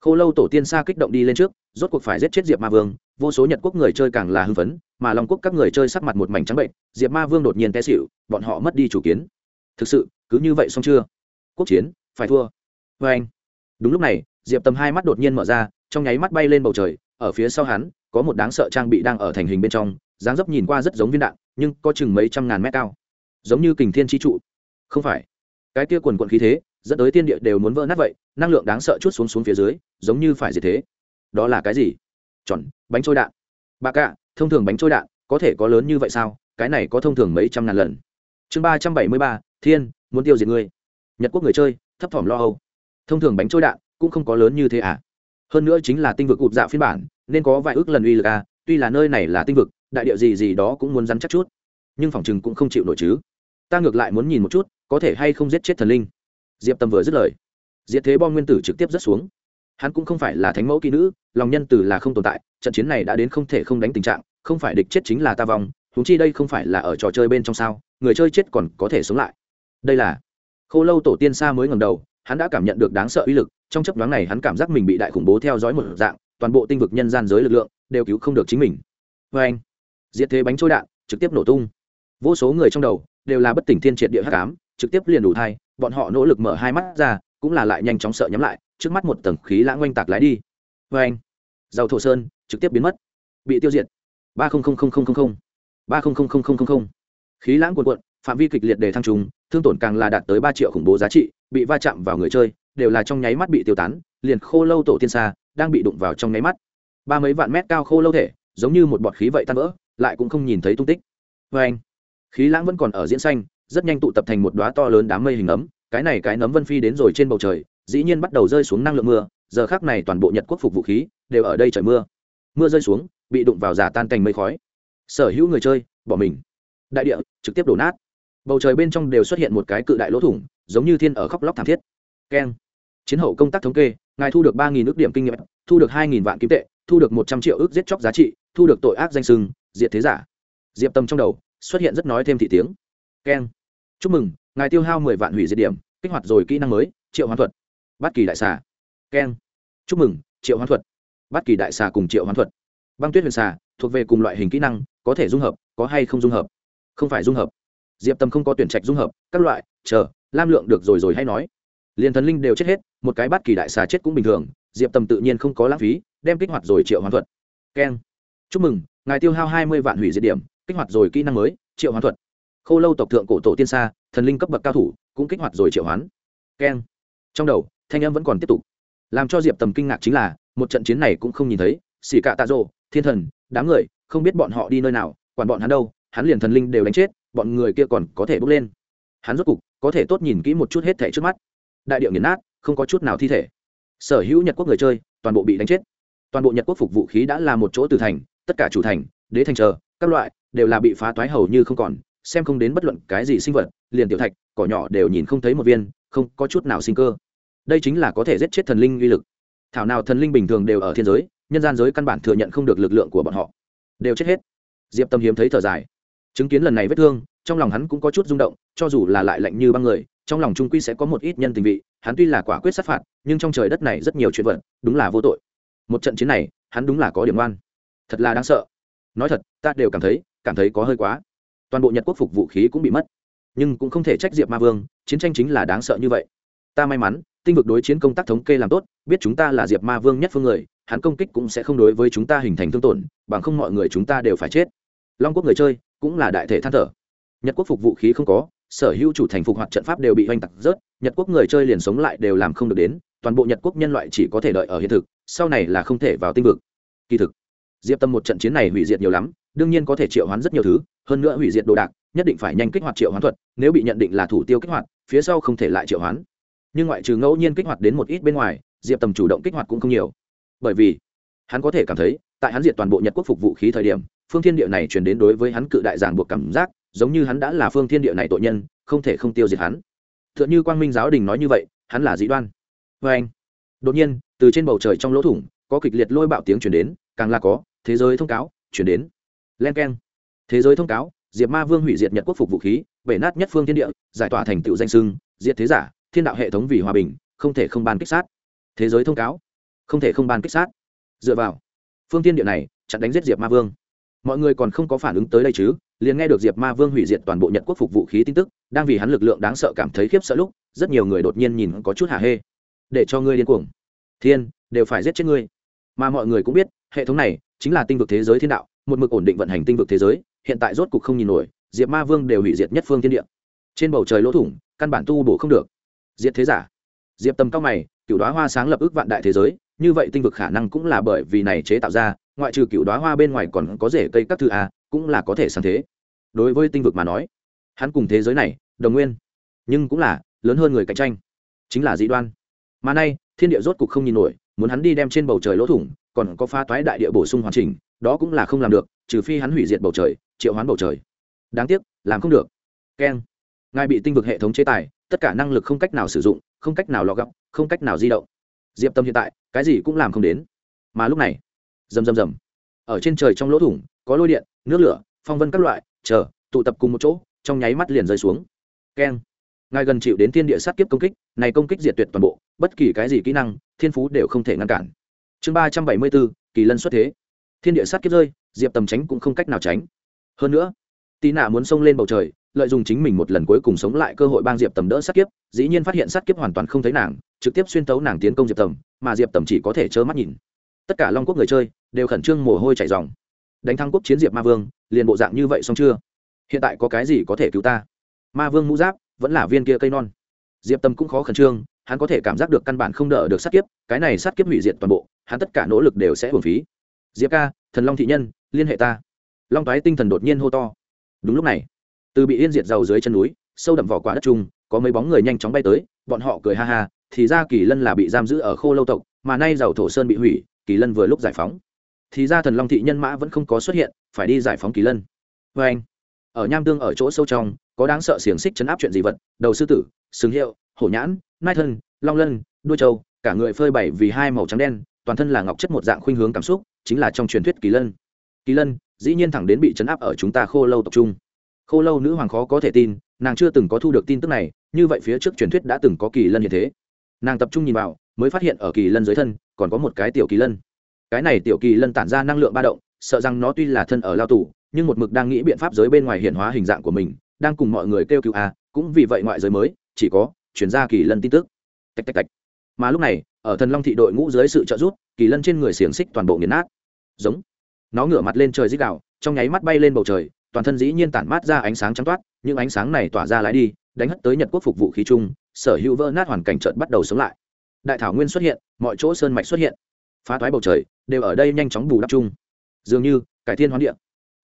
Khô lâu tổ tiên xa kích động đi lên trước, rốt cuộc phải giết chết diệp ma vương vô số nhật quốc người chơi càng là hưng phấn, mà long quốc các người chơi sắc mặt một mảnh trắng bệnh, diệp ma vương đột nhiên té xịu bọn họ mất đi chủ kiến. Thực sự, cứ như vậy xong chưa? Quốc chiến, phải thua. Vê anh. Đúng lúc này, diệp tầm hai mắt đột nhiên mở ra, trong nháy mắt bay lên bầu trời, ở phía sau hắn, có một đáng sợ trang bị đang ở thành hình bên trong, dáng dấp nhìn qua rất giống viên đạn, nhưng có chừng mấy trăm ngàn mét cao. Giống như kình thiên tri trụ. Không phải. Cái kia quần quận khí thế, dẫn tới tiên địa đều muốn vỡ nát vậy, năng lượng đáng sợ chút xuống xuống phía dưới, giống như phải gì thế. Đó là cái gì? Tròn, bánh trôi đạn. Bà cạ thông thường bánh trôi đạn có thể có lớn như vậy sao? Cái này có thông thường mấy trăm ngàn lần. Chương ba trăm bảy mươi ba, thiên, muốn tiêu diệt ngươi. Nhật quốc người chơi, thấp thỏm lo âu. Thông thường bánh trôi đạn cũng không có lớn như thế à? Hơn nữa chính là tinh vực ụt dạ phiên bản, nên có vài ước lần uy lực à? Tuy là nơi này là tinh vực, đại điệu gì gì đó cũng muốn rắn chắc chút. Nhưng phòng chừng cũng không chịu nổi chứ. Ta ngược lại muốn nhìn một chút, có thể hay không giết chết thần linh. Diệp tâm vừa dứt lời. Diệt thế bom nguyên tử trực tiếp rớt xuống hắn cũng không phải là thánh mẫu kỹ nữ, lòng nhân từ là không tồn tại, trận chiến này đã đến không thể không đánh tình trạng, không phải địch chết chính là ta vong húng chi đây không phải là ở trò chơi bên trong sao, người chơi chết còn có thể sống lại. Đây là khô lâu tổ tiên xa mới ngầm đầu, hắn đã cảm nhận được đáng sợ uy lực, trong chấp nhoáng này hắn cảm giác mình bị đại khủng bố theo dõi một dạng, toàn bộ tinh vực nhân gian giới lực lượng đều cứu không được chính mình. Vê anh, diệt thế bánh trôi đạn, trực tiếp nổ tung. Vô số người trong đầu đều là bất tỉnh thiên triệt địa hắc ám, trực tiếp liền đủ thai, bọn họ nỗ lực mở hai mắt ra cũng là lại nhanh chóng sợ nhắm lại, trước mắt một tầng khí lãng oanh tạc lái đi. Vê anh, dầu thổ sơn trực tiếp biến mất, bị tiêu diệt. Ba ba khí lãng cuộn cuộn, phạm vi kịch liệt đề thăng trùng, thương tổn càng là đạt tới ba triệu khủng bố giá trị, bị va chạm vào người chơi, đều là trong nháy mắt bị tiêu tán, liền khô lâu tổ tiên xa, đang bị đụng vào trong nháy mắt. Ba mấy vạn mét cao khô lâu thể, giống như một bọt khí vậy tan vỡ, lại cũng không nhìn thấy tung tích. Vê anh, khí lãng vẫn còn ở diễn xanh, rất nhanh tụ tập thành một đoá to lớn đám mây hình ấm cái này cái nấm vân phi đến rồi trên bầu trời, dĩ nhiên bắt đầu rơi xuống năng lượng mưa, giờ khác này toàn bộ nhật quốc phục vũ khí đều ở đây trời mưa. Mưa rơi xuống, bị đụng vào giả tan cành mây khói. Sở hữu người chơi, bỏ mình. Đại địa, trực tiếp đổ nát. Bầu trời bên trong đều xuất hiện một cái cự đại lỗ thủng, giống như thiên ở khóc lóc thảm thiết. Keng. Chiến hậu công tác thống kê, ngài thu được ba nghìn ước điểm kinh nghiệm, thu được hai nghìn vạn kim tệ, thu được một trăm triệu ước giết chóc giá trị, thu được tội ác danh sưng, diệt thế giả. Diệp tâm trong đầu, xuất hiện rất nói thêm thị tiếng. Keng. Chúc mừng ngài tiêu hao mười vạn hủy diệt điểm, kích hoạt rồi kỹ năng mới, triệu hoán thuật. Bất kỳ đại xà. Keng. Chúc mừng, triệu hoán thuật. Bất kỳ đại xà cùng triệu hoán thuật. Băng tuyết huyền xà, thuộc về cùng loại hình kỹ năng, có thể dung hợp, có hay không dung hợp? Không phải dung hợp. Diệp tâm không có tuyển trạch dung hợp, các loại, chờ, lam lượng được rồi rồi hay nói. Liền thần linh đều chết hết, một cái bát kỳ đại xà chết cũng bình thường, diệp tâm tự nhiên không có lãng phí, đem kích hoạt rồi triệu hoán thuật. Keng. Chúc mừng, ngài tiêu hao hai mươi vạn hủy diệt điểm, kích hoạt rồi kỹ năng mới, triệu hoán thuật. K h ô lâu tộc thượng cổ tổ tiên xa thần linh cấp bậc cao thủ, cũng kích hoạt rồi triệu hoán. Keng. Trong đầu, thanh âm vẫn còn tiếp tục. Làm cho diệp tầm kinh ngạc chính là, một trận chiến này cũng không nhìn thấy xì cạ tạ rộ thiên thần, đám người, không biết bọn họ đi nơi nào, quản bọn hắn đâu, hắn liền thần linh đều đánh chết, bọn người kia còn có thể bước lên. Hắn rốt cục, có thể tốt nhìn kỹ một chút hết thẻ trước mắt. Đại điệu nghiền nát, không có chút nào thi thể. Sở hữu nhật quốc người chơi, toàn bộ bị đánh chết. Toàn bộ nhật quốc phục vũ khí đã là một chỗ từ thành, tất cả chủ thành, đế thành chờ, các loại, đều là bị phá toái hầu như không còn xem không đến bất luận cái gì sinh vật, liền tiểu thạch, cỏ nhỏ đều nhìn không thấy một viên, không có chút nào sinh cơ. Đây chính là có thể giết chết thần linh uy lực. Thảo nào thần linh bình thường đều ở thiên giới, nhân gian giới căn bản thừa nhận không được lực lượng của bọn họ. Đều chết hết. Diệp tâm hiếm thấy thở dài. Chứng kiến lần này vết thương, trong lòng hắn cũng có chút rung động, cho dù là lại lạnh như băng người, trong lòng trung quy sẽ có một ít nhân tình vị, hắn tuy là quả quyết sát phạt, nhưng trong trời đất này rất nhiều chuyện vật, đúng là vô tội. Một trận chiến này, hắn đúng là có điểm oan. Thật là đáng sợ. Nói thật, ta đều cảm thấy cảm thấy có hơi quá toàn bộ nhật quốc phục vũ khí cũng bị mất. Nhưng cũng không thể trách diệp ma vương, chiến tranh chính là đáng sợ như vậy. Ta may mắn, tinh vực đối chiến công tác thống kê làm tốt, biết chúng ta là diệp ma vương nhất phương người, hắn công kích cũng sẽ không đối với chúng ta hình thành thương tổn, bằng không mọi người chúng ta đều phải chết. Long quốc người chơi, cũng là đại thể than thở. Nhật quốc phục vũ khí không có, sở hữu chủ thành phục hoạt trận pháp đều bị oanh tặc rớt, nhật quốc người chơi liền sống lại đều làm không được đến, toàn bộ nhật quốc nhân loại chỉ có thể đợi ở hiện thực, sau này là không thể vào tinh vực. Kỳ thực diệp tâm một trận chiến này hủy diệt nhiều lắm, đương nhiên có thể triệu hoán rất nhiều thứ, hơn nữa hủy diệt đồ đạc, nhất định phải nhanh kích hoạt triệu hoán thuật, nếu bị nhận định là thủ tiêu kích hoạt, phía sau không thể lại triệu hoán. Nhưng ngoại trừ ngẫu nhiên kích hoạt đến một ít bên ngoài, diệp tầm chủ động kích hoạt cũng không nhiều. Bởi vì, hắn có thể cảm thấy, tại hắn diệt toàn bộ nhật quốc phục vũ khí thời điểm, phương thiên địa này chuyển đến đối với hắn cự đại giảng buộc cảm giác, giống như hắn đã là phương thiên địa này tội nhân, không thể không tiêu diệt hắn. T h ư ợ n h ư quang minh giáo đình nói như vậy, hắn là dĩ đoan. Vê anh đột nhiên, từ trên bầu trời trong lỗ thủng, có kịch liệt lôi bạo tiếng chuyển đến càng là có, thế giới thông cáo, chuyển đến. Len k e n thế giới thông cáo, diệp ma vương hủy diệt nhật quốc phục vũ khí, bể nát nhất phương thiên địa, giải tỏa thành tựu danh sưng diệt thế giả, thiên đạo hệ thống vì hòa bình, không thể không ban kích sát. Thế giới thông cáo, không thể không ban kích sát. Dựa vào, phương tiên địa này, chặn đánh giết diệp ma vương. Mọi người còn không có phản ứng tới đây chứ, liền nghe được diệp ma vương hủy diệt toàn bộ nhật quốc phục vũ khí tin tức, đang vì hắn lực lượng đáng sợ cảm thấy khiếp sợ lúc, rất nhiều người đột nhiên nhìn có chút hả hê. Để cho ngươi điên cuồng. Thiên, đều phải giết chết ngươi. Mà mọi người cũng biết hệ thống này chính là tinh vực thế giới thiên đạo, một mực ổn định vận hành tinh vực thế giới, hiện tại rốt cục không nhìn nổi, diệp ma vương đều hủy diệt nhất phương thiên địa. Trên bầu trời lỗ thủng, căn bản tu bổ không được. Diệt thế giả. Diệp tầm cao mày, cựu đoá hoa sáng lập ước vạn đại thế giới, như vậy tinh vực khả năng cũng là bởi vì này chế tạo ra, ngoại trừ cựu đoá hoa bên ngoài còn có rễ cây các thư a à, cũng là có thể sáng thế. Đối với tinh vực mà nói, hắn cùng thế giới này, đồng nguyên, nhưng cũng là lớn hơn người cạnh tranh, chính là dị đoan. Mà nay, thiên địa rốt cục không nhìn nổi, muốn hắn đi đem trên bầu trời lỗ thủng còn có pha toái đại địa bổ sung hoàn chỉnh đó cũng là không làm được trừ phi hắn hủy diệt bầu trời triệu hoán bầu trời. Đáng tiếc làm không được. Keng. Ngài bị tinh vực hệ thống chế tài tất cả năng lực không cách nào sử dụng không cách nào lọ gọng, không cách nào di động. Diệp tâm hiện tại cái gì cũng làm không đến. Mà lúc này rầm rầm rầm. Ở trên trời trong lỗ thủng có lôi điện nước lửa phong vân các loại chờ tụ tập cùng một chỗ trong nháy mắt liền rơi xuống. Keng. Ngài gần chịu đến thiên địa sát kiếp công kích này công kích diệt tuyệt toàn bộ bất kỳ cái gì kỹ năng thiên phú đều không thể ngăn cản chương ba trăm bảy mươi bốn, kỳ lân xuất thế. Thiên địa sát kiếp rơi, diệp tầm tránh cũng không cách nào tránh. Hơn nữa tì nạ muốn xông lên bầu trời, lợi dụng chính mình một lần cuối cùng sống lại cơ hội bang diệp tầm đỡ sát kiếp, dĩ nhiên phát hiện sát kiếp hoàn toàn không thấy nàng, trực tiếp xuyên tấu nàng tiến công diệp tầm, mà diệp tầm chỉ có thể trơ mắt nhìn. Tất cả long quốc người chơi đều khẩn trương mồ hôi chảy dòng đánh thắng quốc chiến diệp ma vương, liền bộ dạng như vậy xong chưa? Hiện tại có cái gì có thể cứu ta? Ma vương mũ giáp vẫn là viên kia cây non. Diệp tâm cũng khó khẩn trương hắn có thể cảm giác được căn bản không đỡ được sát kiếp, cái này sát kiếp hủy diệt toàn bộ, hắn tất cả nỗ lực đều sẽ hưởng phí. Diệp ca, thần long thị nhân, liên hệ ta. Long toái tinh thần đột nhiên hô to. Đúng lúc này, từ bị yên diệt giàu dưới chân núi, sâu đậm vỏ quả đất trung có mấy bóng người nhanh chóng bay tới, bọn họ cười ha ha, thì ra kỳ lân là bị giam giữ ở khô lâu tộc, mà nay giàu thổ sơn bị hủy, kỳ lân vừa lúc giải phóng. Thì ra thần long thị nhân mã vẫn không có xuất hiện, phải đi giải phóng kỳ lân. Vê anh. Ở nham tương ở chỗ sâu trong, có đáng sợ xiềng xích chấn áp chuyện gì vật, đầu sư tử, sừng hiệu hổ nhãn, nai thân, long lân, đuôi trâu, cả người phơi bày vì hai màu trắng đen, toàn thân là ngọc chất một dạng khuynh hướng cảm xúc, chính là trong truyền thuyết kỳ lân. Kỳ lân, dĩ nhiên thẳng đến bị chấn áp ở chúng ta khô lâu tập trung. Khô lâu nữ hoàng khó có thể tin, nàng chưa từng có thu được tin tức này, như vậy phía trước truyền thuyết đã từng có kỳ lân như thế. Nàng tập trung nhìn vào, mới phát hiện ở kỳ lân dưới thân, còn có một cái tiểu kỳ lân. Cái này tiểu kỳ lân tản ra năng lượng ba động, sợ rằng nó tuy là thân ở lao tù, nhưng một mực đang nghĩ biện pháp giới bên ngoài hiện hóa hình dạng của mình, đang cùng mọi người kêu cứu a cũng vì vậy ngoại giới mới, chỉ có chuyển ra kỳ lân tin tức. Tạch tạch tạch. Mà lúc này, ở thần long thị đội ngũ dưới sự trợ giúp, kỳ lân trên người xiềng xích toàn bộ nghiền nát. Giống. Nó ngửa mặt lên trời dích đạo trong nháy mắt bay lên bầu trời, toàn thân dĩ nhiên tản mát ra ánh sáng trắng toát, những ánh sáng này tỏa ra lái đi, đánh hất tới nhật quốc phục vụ khí chung sở hữu vỡ nát hoàn cảnh trợt bắt đầu sống lại. Đại thảo nguyên xuất hiện, mọi chỗ sơn mạch xuất hiện. Phá thoái bầu trời, đều ở đây nhanh chóng bù đắp chung. Dường như, cải thiên hoán địa.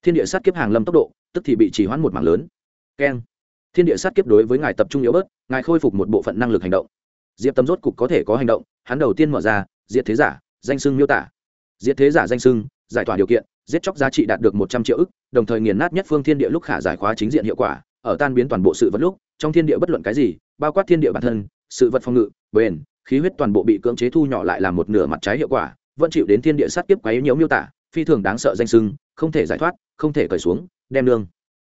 Thiên địa sát kiếp hàng lâm tốc độ, tức thì bị chỉ hoãn một mảng lớn. Keng thiên địa sát kiếp đối với ngài tập trung yếu bớt, ngài khôi phục một bộ phận năng lực hành động. Diệp tâm rốt cục có thể có hành động, hắn đầu tiên mở ra, diệt thế giả, danh sưng miêu tả. Diệt thế giả danh sưng giải tỏa điều kiện, giết chóc giá trị đạt được một trăm triệu ức, đồng thời nghiền nát nhất phương thiên địa lúc khả giải khóa chính diện hiệu quả, ở tan biến toàn bộ sự vật lúc, trong thiên địa bất luận cái gì, bao quát thiên địa bản thân, sự vật phòng ngự, bền, khí huyết toàn bộ bị cưỡng chế thu nhỏ lại làm một nửa mặt trái hiệu quả, vẫn chịu đến thiên địa sát kiếp quấy nhiễu miêu tả, phi thường đáng sợ danh sưng không thể giải thoát, không thể cởi xuống, đem lương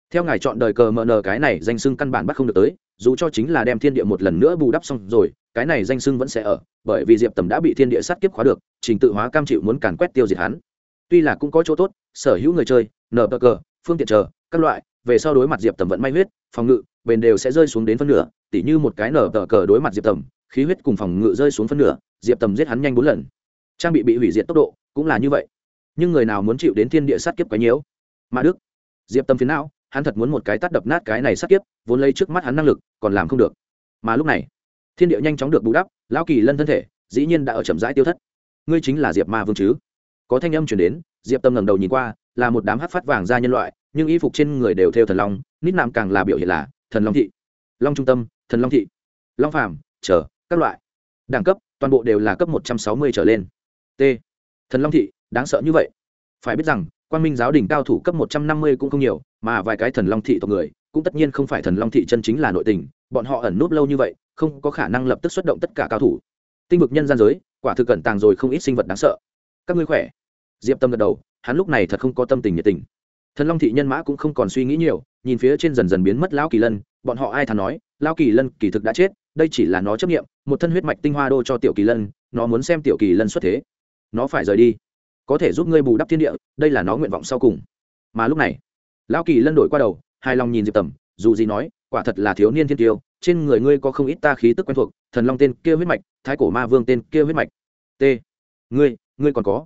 theo ngài chọn đời cờ mờ nờ, cái này danh sưng căn bản bắt không được tới, dù cho chính là đem thiên địa một lần nữa bù đắp xong rồi, cái này danh sưng vẫn sẽ ở, bởi vì diệp tầm đã bị thiên địa sát kiếp khóa được, trình tự hóa cam chịu muốn càn quét tiêu diệt hắn. Tuy là cũng có chỗ tốt, sở hữu người chơi nở bờ cờ, phương tiện chờ, các loại, về sau đối mặt diệp tầm vẫn may huyết, phòng ngự, bền đều sẽ rơi xuống đến phân nửa, tỉ như một cái nở tờ cờ đối mặt diệp tầm, khí huyết cùng phòng ngự rơi xuống phân nửa, diệp tầm giết hắn nhanh bốn lần. Trang bị bị hủy diệt tốc độ cũng là như vậy. Nhưng người nào muốn chịu đến thiên địa sát kiếp quá nhiễu mà đức. Diệp tâm phiến não hắn thật muốn một cái tắt đập nát cái này sát kiếp, vốn lấy trước mắt hắn năng lực, còn làm không được. Mà lúc này, thiên địa nhanh chóng được bù đắp, lão kỳ lân thân thể, dĩ nhiên đã ở chậm rãi tiêu thất. Ngươi chính là diệp ma vương chứ? Có thanh âm chuyển đến, diệp tâm ngẩng đầu nhìn qua, là một đám hát phát vàng da nhân loại, nhưng y phục trên người đều theo thần long, nít nam càng là biểu hiện là thần long thị. Long trung tâm, thần long thị. Long phàm, chờ, các loại. Đẳng cấp, toàn bộ đều là cấp một trăm sáu mươi trở lên. T. Thần long thị, đáng sợ như vậy. Phải biết rằng quan minh giáo đình cao thủ cấp một trăm năm mươi cũng không nhiều, mà vài cái thần long thị tộc người, cũng tất nhiên không phải thần long thị chân chính là nội tình, bọn họ ẩn núp lâu như vậy, không có khả năng lập tức xuất động tất cả cao thủ. Tinh vực nhân gian giới, quả thực cẩn tàng rồi không ít sinh vật đáng sợ. Các ngươi khỏe? Diệp tâm gật đầu, hắn lúc này thật không có tâm tình nhiệt tình. Thần long thị nhân mã cũng không còn suy nghĩ nhiều, nhìn phía trên dần dần biến mất lão kỳ lân, bọn họ ai thà nói, lão kỳ lân kỳ thực đã chết, đây chỉ là nó chấp nghiệm, một thân huyết mạch tinh hoa đô cho tiểu kỳ lân, nó muốn xem tiểu kỳ lân xuất thế. Nó phải rời đi có thể giúp ngươi bù đắp thiên địa, đây là nó nguyện vọng sau cùng. Mà lúc này, lão kỳ lân đổi qua đầu, hài lòng nhìn diệp tầm, dù gì nói, quả thật là thiếu niên thiên tiêu, trên người ngươi có không ít ta khí tức quen thuộc, thần long tên kia huyết mạch, thái cổ ma vương tên kia huyết mạch. T, ngươi ngươi còn có.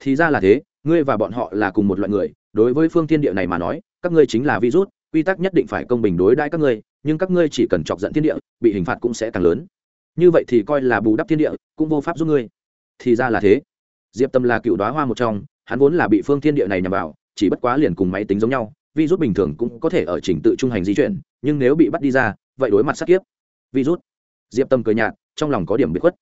Thì ra là thế, ngươi và bọn họ là cùng một loại người, đối với phương thiên địa này mà nói, các ngươi chính là virus, quy tắc nhất định phải công bình đối đãi các ngươi, nhưng các ngươi chỉ cần chọc giận thiên địa, bị hình phạt cũng sẽ càng lớn. Như vậy thì coi là bù đắp thiên địa, cũng vô pháp giúp ngươi. Thì ra là thế diệp tâm là cựu đoá hoa một trong, hắn vốn là bị phương thiên địa này nhằm vào, chỉ bất quá liền cùng máy tính giống nhau, virus bình thường cũng có thể ở trình tự trung hành di chuyển, nhưng nếu bị bắt đi ra, vậy đối mặt sát kiếp. Virus. Diệp tâm cười nhạt, trong lòng có điểm bị khuất.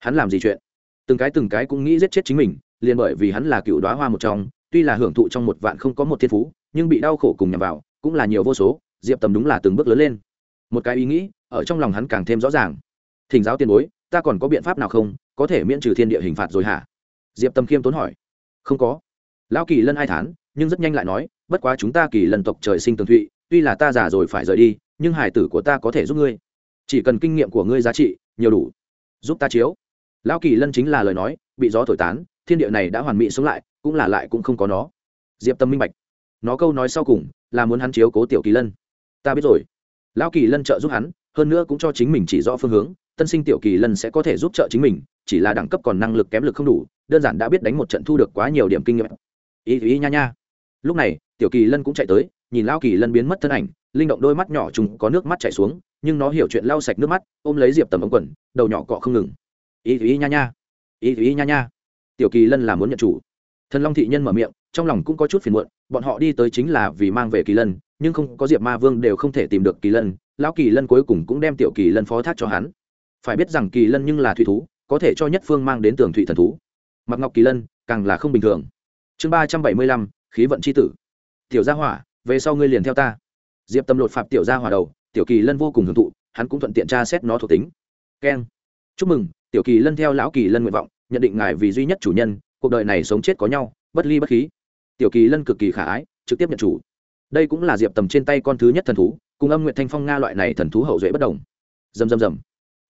Hắn làm gì chuyện? Từng cái từng cái cũng nghĩ giết chết chính mình, liền bởi vì hắn là cựu đoá hoa một trong, tuy là hưởng thụ trong một vạn không có một thiên phú, nhưng bị đau khổ cùng nhằm vào, cũng là nhiều vô số, diệp tầm đúng là từng bước lớn lên. Một cái ý nghĩ, ở trong lòng hắn càng thêm rõ ràng. Thỉnh giáo tiền bối, ta còn có biện pháp nào không? Có thể miễn trừ thiên địa hình phạt rồi hả? Diệp tâm khiêm tốn hỏi. Không có. Lão kỳ lân ai thán, nhưng rất nhanh lại nói, bất quá chúng ta kỳ lân tộc trời sinh tường thụy, tuy là ta già rồi phải rời đi, nhưng hải tử của ta có thể giúp ngươi. Chỉ cần kinh nghiệm của ngươi giá trị, nhiều đủ. Giúp ta chiếu. Lão kỳ lân chính là lời nói, bị gió thổi tán, thiên địa này đã hoàn mỹ sống lại, cũng là lại cũng không có nó. Diệp tâm minh bạch. Nó câu nói sau cùng, là muốn hắn chiếu cố tiểu kỳ lân. Ta biết rồi. Lão kỳ lân trợ giúp hắn, hơn nữa cũng cho chính mình chỉ rõ phương hướng, tân sinh tiểu kỳ lân sẽ có thể giúp trợ chính mình, chỉ là đẳng cấp còn năng lực kém lực không đủ đơn giản đã biết đánh một trận thu được quá nhiều điểm kinh nghiệm. Ý ý, nha nha. Lúc này, tiểu kỳ lân cũng chạy tới, nhìn lao kỳ lân biến mất thân ảnh, linh động đôi mắt nhỏ chúng có nước mắt chảy xuống, nhưng nó hiểu chuyện lau sạch nước mắt, ôm lấy diệp tầm ống quần, đầu nhỏ cọ không ngừng. Ý ý, nha nha. Ý ý, nha nha. Tiểu kỳ lân là muốn nhận chủ. Thần long thị nhân mở miệng, trong lòng cũng có chút phiền muộn, bọn họ đi tới chính là vì mang về kỳ lân, nhưng không có diệp ma vương đều không thể tìm được kỳ lân, lão kỳ lân cuối cùng cũng đem tiểu kỳ lân phó thác cho hắn. Phải biết rằng kỳ lân nhưng là thủy thú, có thể cho nhất phương mang đến tường thủy thần thú mặc ngọc kỳ lân, càng là không bình thường. Chương ba trăm bảy mươi lăm, khí vận c h i tử. Tiểu gia hỏa, về sau ngươi liền theo ta. Diệp tâm lột phạt tiểu gia hỏa đầu, tiểu kỳ lân vô cùng hưởng thụ, hắn cũng thuận tiện tra xét nó thuộc tính. Keng. Chúc mừng, tiểu kỳ lân theo lão kỳ lân nguyện vọng, nhận định ngài vì duy nhất chủ nhân, cuộc đời này sống chết có nhau, bất ly bất khí. Tiểu kỳ lân cực kỳ khả ái, trực tiếp nhận chủ. Đây cũng là diệp tầm trên tay con thứ nhất thần thú, cùng âm nguyện thanh phong nga loại này thần thú hậu duệ bất đồng. Dầm dầm dầm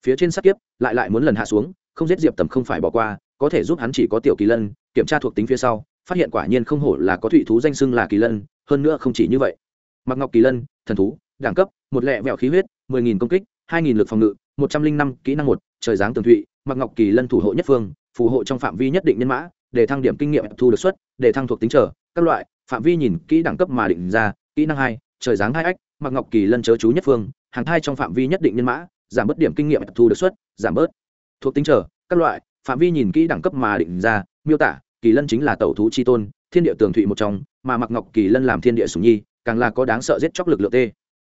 phía trên sát kiếp, lại lại muốn lần hạ xuống, không giết diệp tầm không phải bỏ qua có thể giúp hắn chỉ có tiểu kỳ lân, kiểm tra thuộc tính phía sau, phát hiện quả nhiên không hổ là có thụy thú danh xưng là kỳ lân, hơn nữa không chỉ như vậy. Mặc ngọc kỳ lân, thần thú, đẳng cấp, một lẹ vẹo khí huyết, mười nghìn công kích, hai nghìn lực phòng ngự, một trăm linh năm kỹ năng một, trời giáng tường thụy, mặc ngọc kỳ lân thủ hộ nhất phương, phù hộ trong phạm vi nhất định nhân mã, để thăng điểm kinh nghiệm thu được suất, để thăng thuộc tính trở, các loại, phạm vi nhìn kỹ đẳng cấp mà định ra, kỹ năng hai, trời giáng hai ách, mặc ngọc kỳ lân chớ chú nhất phương, hàng hai trong phạm vi nhất định nhân mã, giảm bớt điểm kinh nghiệm thu được suất, giảm bớt thuộc tính trở, các loại phạm vi nhìn kỹ đẳng cấp mà định ra, miêu tả, kỳ lân chính là tẩu thú chi tôn, thiên địa tường thụy một trong, mà mặc ngọc kỳ lân làm thiên địa sùng nhi, càng là có đáng sợ giết chóc lực lượng tê.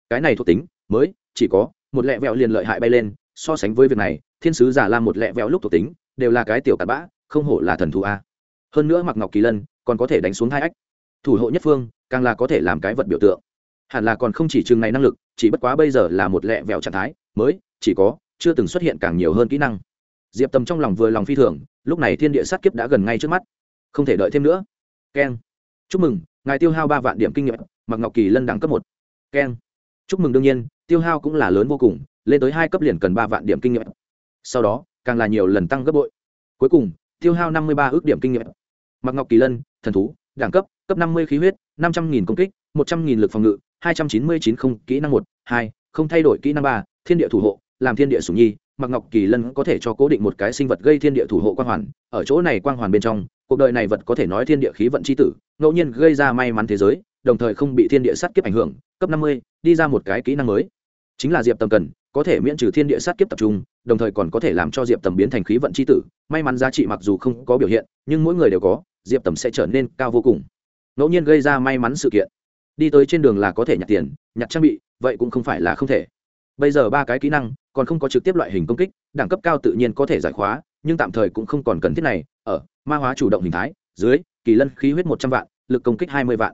Cái này thuộc tính, mới, chỉ có, một lẹ vẹo liền lợi hại bay lên, so sánh với việc này, thiên sứ giả làm một lẹ vẹo lúc thuộc tính, đều là cái tiểu cặn bã, không hổ là thần thù a. Hơn nữa mặc ngọc kỳ lân, còn có thể đánh xuống hai ách. Thủ hộ nhất phương, càng là có thể làm cái vật biểu tượng. Hẳn là còn không chỉ chừng này năng lực, chỉ bất quá bây giờ là một lẹ vẹo trạng thái, mới, chỉ có, chưa từng xuất hiện càng nhiều hơn kỹ năng diệp tầm trong lòng vừa lòng phi thường, lúc này thiên địa sát kiếp đã gần ngay trước mắt. Không thể đợi thêm nữa. Keng. Chúc mừng, ngài tiêu hao ba vạn điểm kinh nghiệm, mặc ngọc kỳ lân đẳng cấp một. Keng. Chúc mừng đương nhiên, tiêu hao cũng là lớn vô cùng, lên tới hai cấp liền cần ba vạn điểm kinh nghiệm. Sau đó, càng là nhiều lần tăng gấp bội. Cuối cùng, tiêu hao năm mươi ba ước điểm kinh nghiệm. Mặc ngọc kỳ lân, thần thú, đẳng cấp cấp năm mươi khí huyết, năm trăm nghìn công kích, một trăm nghìn lực phòng ngự, hai trăm chín mươi chín không kỹ năng một, hai, không thay đổi kỹ năng ba, thiên địa thủ hộ, làm thiên địa sủng nhi mặc ngọc kỳ lân có thể cho cố định một cái sinh vật gây thiên địa thủ hộ quang hoàn, ở chỗ này quang hoàn bên trong, cuộc đời này vật có thể nói thiên địa khí vận c h i tử, ngẫu nhiên gây ra may mắn thế giới, đồng thời không bị thiên địa sát kiếp ảnh hưởng, cấp năm mươi, đi ra một cái kỹ năng mới. Chính là diệp tầm cần, có thể miễn trừ thiên địa sát kiếp tập trung, đồng thời còn có thể làm cho diệp tầm biến thành khí vận c h i tử, may mắn giá trị mặc dù không có biểu hiện, nhưng mỗi người đều có, diệp tầm sẽ trở nên cao vô cùng. Ngẫu nhiên gây ra may mắn sự kiện. Đi tới trên đường là có thể nhặt tiền, nhặt trang bị, vậy cũng không phải là không thể bây giờ ba cái kỹ năng, còn không có trực tiếp loại hình công kích, đẳng cấp cao tự nhiên có thể giải khóa, nhưng tạm thời cũng không còn cần thiết này. Ở, ma hóa chủ động hình thái, dưới, kỳ lân khí huyết một trăm vạn, lực công kích hai mươi vạn.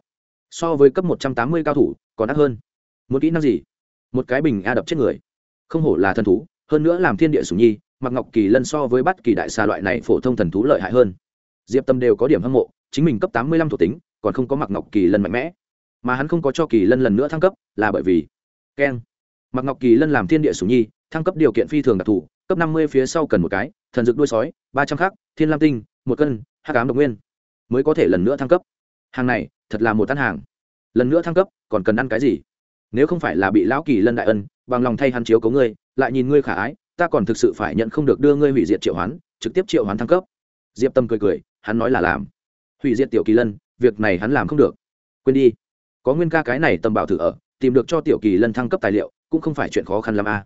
So với cấp một trăm tám mươi cao thủ, còn đắt hơn. Một kỹ năng gì? Một cái bình a đập chết người. Không hổ là thần thú, hơn nữa làm thiên địa sủng nhi, mặc ngọc kỳ lân so với bắt kỳ đại xa loại này phổ thông thần thú lợi hại hơn. Diệp tâm đều có điểm hâm mộ, chính mình cấp tám mươi lăm thuộc tính, còn không có mặc ngọc kỳ lân mạnh mẽ. Mà hắn không có cho kỳ lân lần nữa thăng cấp, là bởi vì keng mặc ngọc kỳ lân làm thiên địa sủng nhi, thăng cấp điều kiện phi thường đặc thù, cấp năm mươi phía sau cần một cái, thần dược đuôi sói, ba trăm khắc, thiên lam tinh, một cân hát cám độc nguyên. Mới có thể lần nữa thăng cấp. Hàng này, thật là một tan hàng. Lần nữa thăng cấp, còn cần ăn cái gì? Nếu không phải là bị lão kỳ lân đại ân, bằng lòng thay hắn chiếu cấu ngươi, lại nhìn ngươi khả ái, ta còn thực sự phải nhận không được đưa ngươi hủy diệt triệu hoán, trực tiếp triệu hoán thăng cấp. Diệp tâm cười cười, hắn nói là làm. Hủy diệt tiểu kỳ lân, việc này hắn làm không được. Quên đi. Có nguyên ca cái này tầm bảo thử ở, tìm được cho tiểu kỳ lân thăng cấp tài liệu cũng không phải chuyện khó khăn lắm a.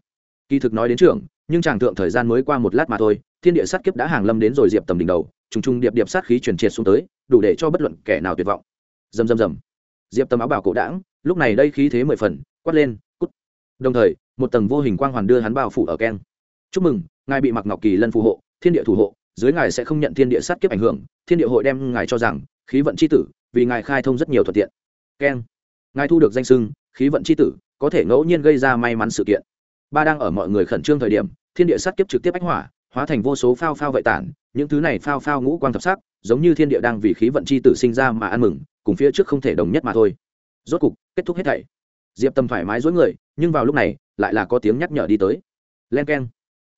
Kỳ thực nói đến trưởng, nhưng chàng tượng thời gian mới qua một lát mà thôi thiên địa sát kiếp đã hàng lâm đến rồi diệp tầm đỉnh đầu trùng trùng điệp điệp sát khí truyền triệt xuống tới đủ để cho bất luận kẻ nào tuyệt vọng. Dầm dầm dầm diệp tầm áo bảo cổ đảng lúc này đây khí thế mười phần quát lên cút. Đồng thời một tầng vô hình quang hoàn đưa hắn bao phủ ở keng. Chúc mừng ngài bị mặc ngọc kỳ lân phù hộ thiên địa thủ hộ dưới ngài sẽ không nhận thiên địa sát kiếp ảnh hưởng thiên địa hội đem ngài cho rằng khí vận c h i tử vì ngài khai thông rất nhiều thuận tiện. Keng. Ngài thu được danh sưng khí vận c h i tử có thể ngẫu nhiên gây ra may mắn sự kiện. Ba đang ở mọi người khẩn trương thời điểm, thiên địa sát kiếp trực tiếp ách hỏa, hóa thành vô số phao phao vậy tản, những thứ này phao phao ngũ quang thập sắc, giống như thiên địa đang vì khí vận chi tử sinh ra mà ăn mừng, cùng phía trước không thể đồng nhất mà thôi. Rốt cục, kết thúc hết thảy. Diệp tâm thoải mái dối người, nhưng vào lúc này, lại là có tiếng nhắc nhở đi tới. Len k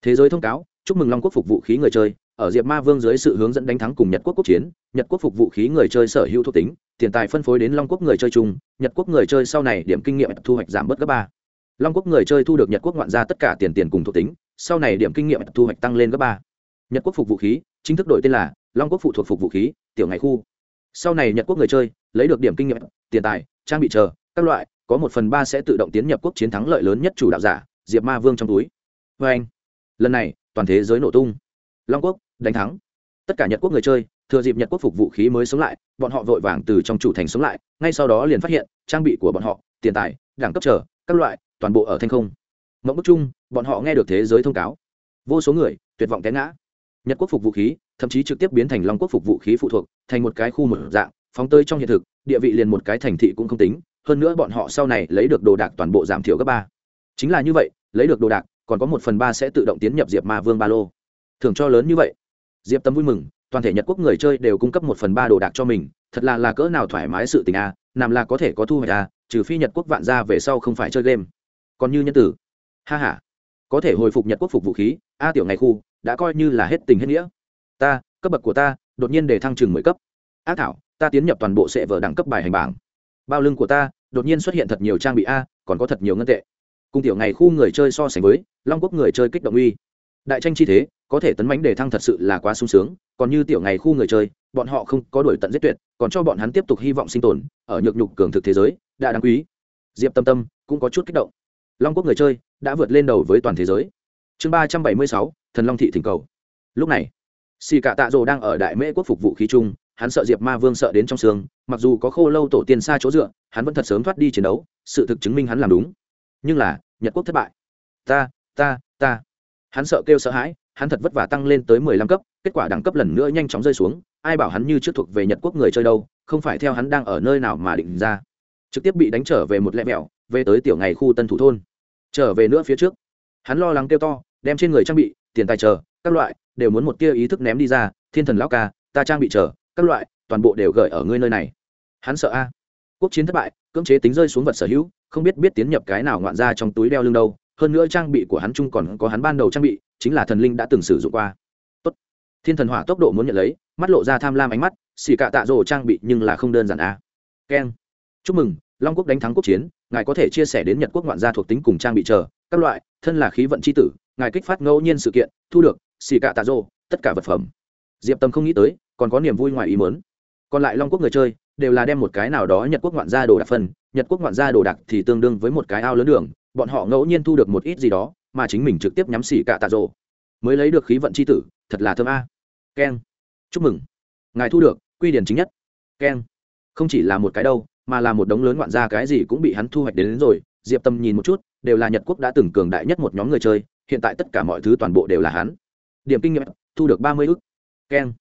thế giới thông cáo, chúc mừng long quốc phục vũ khí người chơi, ở diệp ma vương dưới sự hướng dẫn đánh thắng cùng nhật quốc quốc chiến, nhật quốc phục vũ khí người chơi sở hữu thuộc tính tiền tài phân phối đến long quốc người chơi chung, nhật quốc người chơi sau này điểm kinh nghiệm thu hoạch giảm bớt gấp ba. Long quốc người chơi thu được nhật quốc ngoạn ra tất cả tiền tiền cùng thuộc tính, sau này điểm kinh nghiệm thu hoạch tăng lên gấp ba. Nhật quốc phục vũ khí, chính thức đổi tên là long quốc phụ thuộc phục vũ khí, tiểu ngày khu. Sau này nhật quốc người chơi lấy được điểm kinh nghiệm, tiền tài, trang bị chờ, các loại, có một phần ba sẽ tự động tiến nhập quốc chiến thắng lợi lớn nhất chủ đạo giả, diệp ma vương trong túi. Vê anh lần này, toàn thế giới nổ tung. Long quốc, đánh thắng. Tất cả nhật quốc người chơi thừa dịp nhật quốc phục vũ khí mới sống lại, bọn họ vội vàng từ trong chủ thành sống lại, ngay sau đó liền phát hiện, trang bị của bọn họ, tiền tài, đẳng cấp trở các loại, toàn bộ ở thanh không. Mẫu bức chung, bọn họ nghe được thế giới thông cáo. Vô số người, tuyệt vọng té ngã. Nhật quốc phục vũ khí, thậm chí trực tiếp biến thành long quốc phục vũ khí phụ thuộc, thành một cái khu một dạng, phóng tơi trong hiện thực, địa vị liền một cái thành thị cũng không tính, hơn nữa bọn họ sau này lấy được đồ đạc toàn bộ giảm thiểu gấp ba. Chính là như vậy, lấy được đồ đạc, còn có một phần ba sẽ tự động tiến nhập diệp ma vương ba lô. Thường cho lớn như vậy. Diệp tâm vui mừng toàn thể nhật quốc người chơi đều cung cấp một phần ba đồ đạc cho mình thật là là cỡ nào thoải mái sự tình a à, nằm là có thể có thu hoạch a à, trừ phi nhật quốc vạn ra về sau không phải chơi game. Còn như nhân tử. Ha h a có thể hồi phục nhật quốc phục vũ khí a tiểu ngày khu đã coi như là hết tình hết nghĩa. Ta cấp bậc của ta đột nhiên để thăng chừng mười cấp. Ác thảo ta tiến nhập toàn bộ sệ vở đẳng cấp bài hành bảng. Bao lưng của ta đột nhiên xuất hiện thật nhiều trang bị a còn có thật nhiều ngân tệ. Cùng tiểu ngày khu người chơi so sánh với long quốc người chơi kích động uy. Đại tranh chi thế có thể tấn mãnh đề thăng thật sự là quá sung sướng còn như tiểu ngày khu người chơi bọn họ không có đổi tận giết tuyệt còn cho bọn hắn tiếp tục hy vọng sinh tồn ở nhược nhục cường thực thế giới đã đáng quý. Diệp tâm tâm cũng có chút kích động. Long quốc người chơi đã vượt lên đầu với toàn thế giới. Chương ba trăm bảy mươi sáu thần long thị thỉnh cầu. Lúc này xì cả tạ rồ đang ở đại mễ quốc phục vụ khí trung, hắn sợ diệp ma vương sợ đến trong xương mặc dù có khô lâu tổ tiên xa chỗ dựa hắn vẫn thật sớm thoát đi chiến đấu sự thực chứng minh hắn làm đúng. Nhưng là nhật quốc thất bại. Ta ta ta. Hắn sợ kêu sợ hãi hắn thật vất vả tăng lên tới mười lăm cấp, kết quả đẳng cấp lần nữa nhanh chóng rơi xuống, ai bảo hắn như trước thuộc về nhật quốc người chơi đâu, không phải theo hắn đang ở nơi nào mà định ra. Trực tiếp bị đánh trở về một lẹ mẹo về tới tiểu ngày khu tân thủ thôn. Trở về nữa phía trước, hắn lo lắng kêu to, đem trên người trang bị, tiền tài chờ, các loại, đều muốn một tia ý thức ném đi ra, thiên thần lão ca, ta trang bị chờ, các loại, toàn bộ đều gửi ở ngươi nơi này. Hắn sợ a. Quốc chiến thất bại, cưỡng chế tính rơi xuống vật sở hữu, không biết biết tiến nhập cái nào ngoạn ra trong túi đeo lưng đâu hơn nữa trang bị của hắn chung còn có hắn ban đầu trang bị, chính là thần linh đã từng sử dụng qua. Tốt. thiên thần hỏa tốc độ muốn nhận lấy, mắt lộ ra tham lam ánh mắt xì cạ tạ rồ trang bị nhưng là không đơn giản à. a keng chúc mừng, long quốc đánh thắng quốc chiến, ngài có thể chia sẻ đến nhật quốc ngoạn gia thuộc tính cùng trang bị chờ, các loại, thân là khí vận c h i tử, ngài kích phát ngẫu nhiên sự kiện, thu được xì cạ tạ rồ, tất cả vật phẩm. Diệp tâm không nghĩ tới, còn có niềm vui ngoài ý mớn còn lại long quốc người chơi, đều là đem một cái nào đó nhật quốc ngoạn gia đồ đạc phân nhật quốc ngoạn gia đồ đạc thì tương đương với một cái ao lớn đường bọn họ ngẫu nhiên thu được một ít gì đó mà chính mình trực tiếp nhắm xỉ cả tạ rộ mới lấy được khí vận c h i tử thật là thơm a. Keng. Chúc mừng. Ngài thu được quy điển chính nhất. Keng. Không chỉ là một cái đâu mà là một đống lớn ngoạn gia cái gì cũng bị hắn thu hoạch đến, đến rồi. Diệp tâm nhìn một chút đều là nhật quốc đã từng cường đại nhất một nhóm người chơi hiện tại tất cả mọi thứ toàn bộ đều là hắn. Điểm kinh nghiệm thu được ba mươi ước. keng.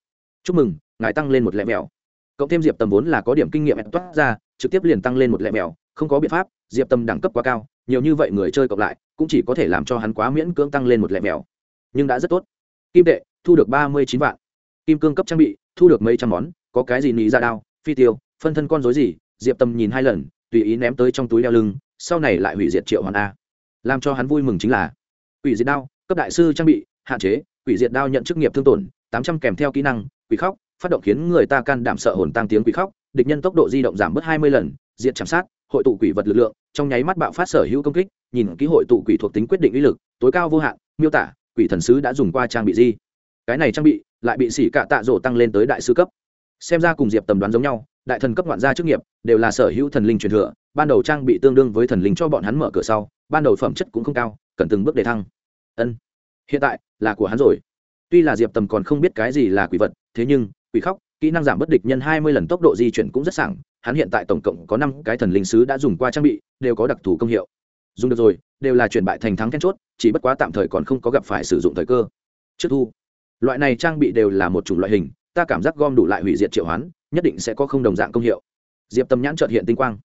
Chúc mừng ngài tăng lên một lẹ mèo cộng thêm diệp tầm vốn là có điểm kinh nghiệm toát ra trực tiếp liền tăng lên một lẹ mèo không có biện pháp diệp tầm đẳng cấp quá cao nhiều như vậy người chơi cộng lại, cũng chỉ có thể làm cho hắn quá miễn cưỡng tăng lên một lẻ mèo. Nhưng đã rất tốt. Kim tệ, thu được ba mươi chín vạn. Kim cương cấp trang bị, thu được mấy trăm món, có cái gì nghĩ ra dạ đao, phi tiêu, phân thân con dối gì, diệp tầm nhìn hai lần, tùy ý ném tới trong túi đeo lưng, sau này lại hủy diệt triệu hoàn a. Làm cho hắn vui mừng chính là, quỷ diệt đao, cấp đại sư trang bị, hạn chế, quỷ diệt đao nhận chức nghiệp thương tổn, tám trăm kèm theo kỹ năng, quỷ khóc, phát động khiến người ta can đảm sợ hồn tăng tiếng quỷ khóc, địch nhân tốc độ di động giảm bớt hai mươi lần diện chạm sát hội tụ quỷ vật lực lượng, trong nháy mắt bạo phát sở hữu công kích, nhìn ký hội tụ quỷ thuộc tính quyết định uy lực, tối cao vô hạn, miêu tả, quỷ thần sứ đã dùng qua trang bị gì. Cái này trang bị lại bị xỉ cạ tạ rổ tăng lên tới đại sư cấp. Xem ra cùng diệp tầm đoán giống nhau, đại thần cấp ngoạn gia chức nghiệp đều là sở hữu thần linh truyền thừa, ban đầu trang bị tương đương với thần linh cho bọn hắn mở cửa sau, ban đầu phẩm chất cũng không cao, cần từng bước để thăng. Ân, hiện tại là của hắn rồi. Tuy là diệp tầm còn không biết cái gì là quỷ vật, thế nhưng quỷ khóc, kỹ năng giảm bất địch nhân hai mươi lần tốc độ di chuyển cũng rất sảng hắn hiện tại tổng cộng có năm cái thần linh sứ đã dùng qua trang bị, đều có đặc thù công hiệu. Dùng được rồi, đều là chuyển bại thành thắng then chốt, chỉ bất quá tạm thời còn không có gặp phải sử dụng thời cơ. Trước thu, loại này trang bị đều là một chủng loại hình, ta cảm giác gom đủ lại hủy diệt triệu hoán, nhất định sẽ có không đồng dạng công hiệu. Diệp tâm nhãn trợt hiện tinh quang.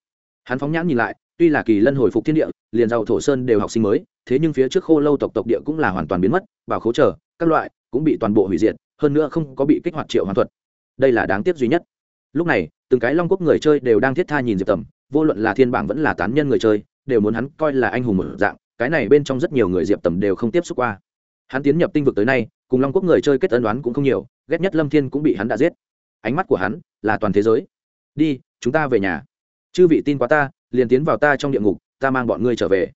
Hắn phóng nhãn nhìn lại, tuy là kỳ lân hồi phục thiên địa, liền giàu thổ sơn đều học sinh mới, thế nhưng phía trước khô lâu tộc tộc địa cũng là hoàn toàn biến mất, bảo khấu trở các loại cũng bị toàn bộ hủy diệt, hơn nữa không có bị kích hoạt triệu hoàn thuật. Đây là đáng tiếc duy nhất. Lúc này từng cái long quốc người chơi đều đang thiết tha nhìn diệp tầm, vô luận là thiên bảng vẫn là tán nhân người chơi, đều muốn hắn coi là anh hùng một dạng, cái này bên trong rất nhiều người diệp tầm đều không tiếp xúc qua. Hắn tiến nhập tinh vực tới nay, cùng long quốc người chơi kết ân đoán cũng không nhiều, ghét nhất lâm thiên cũng bị hắn đã giết. Ánh mắt của hắn là toàn thế giới. Đi, chúng ta về nhà. Chư vị tin quá ta, liền tiến vào ta trong địa ngục, ta mang bọn ngươi trở về.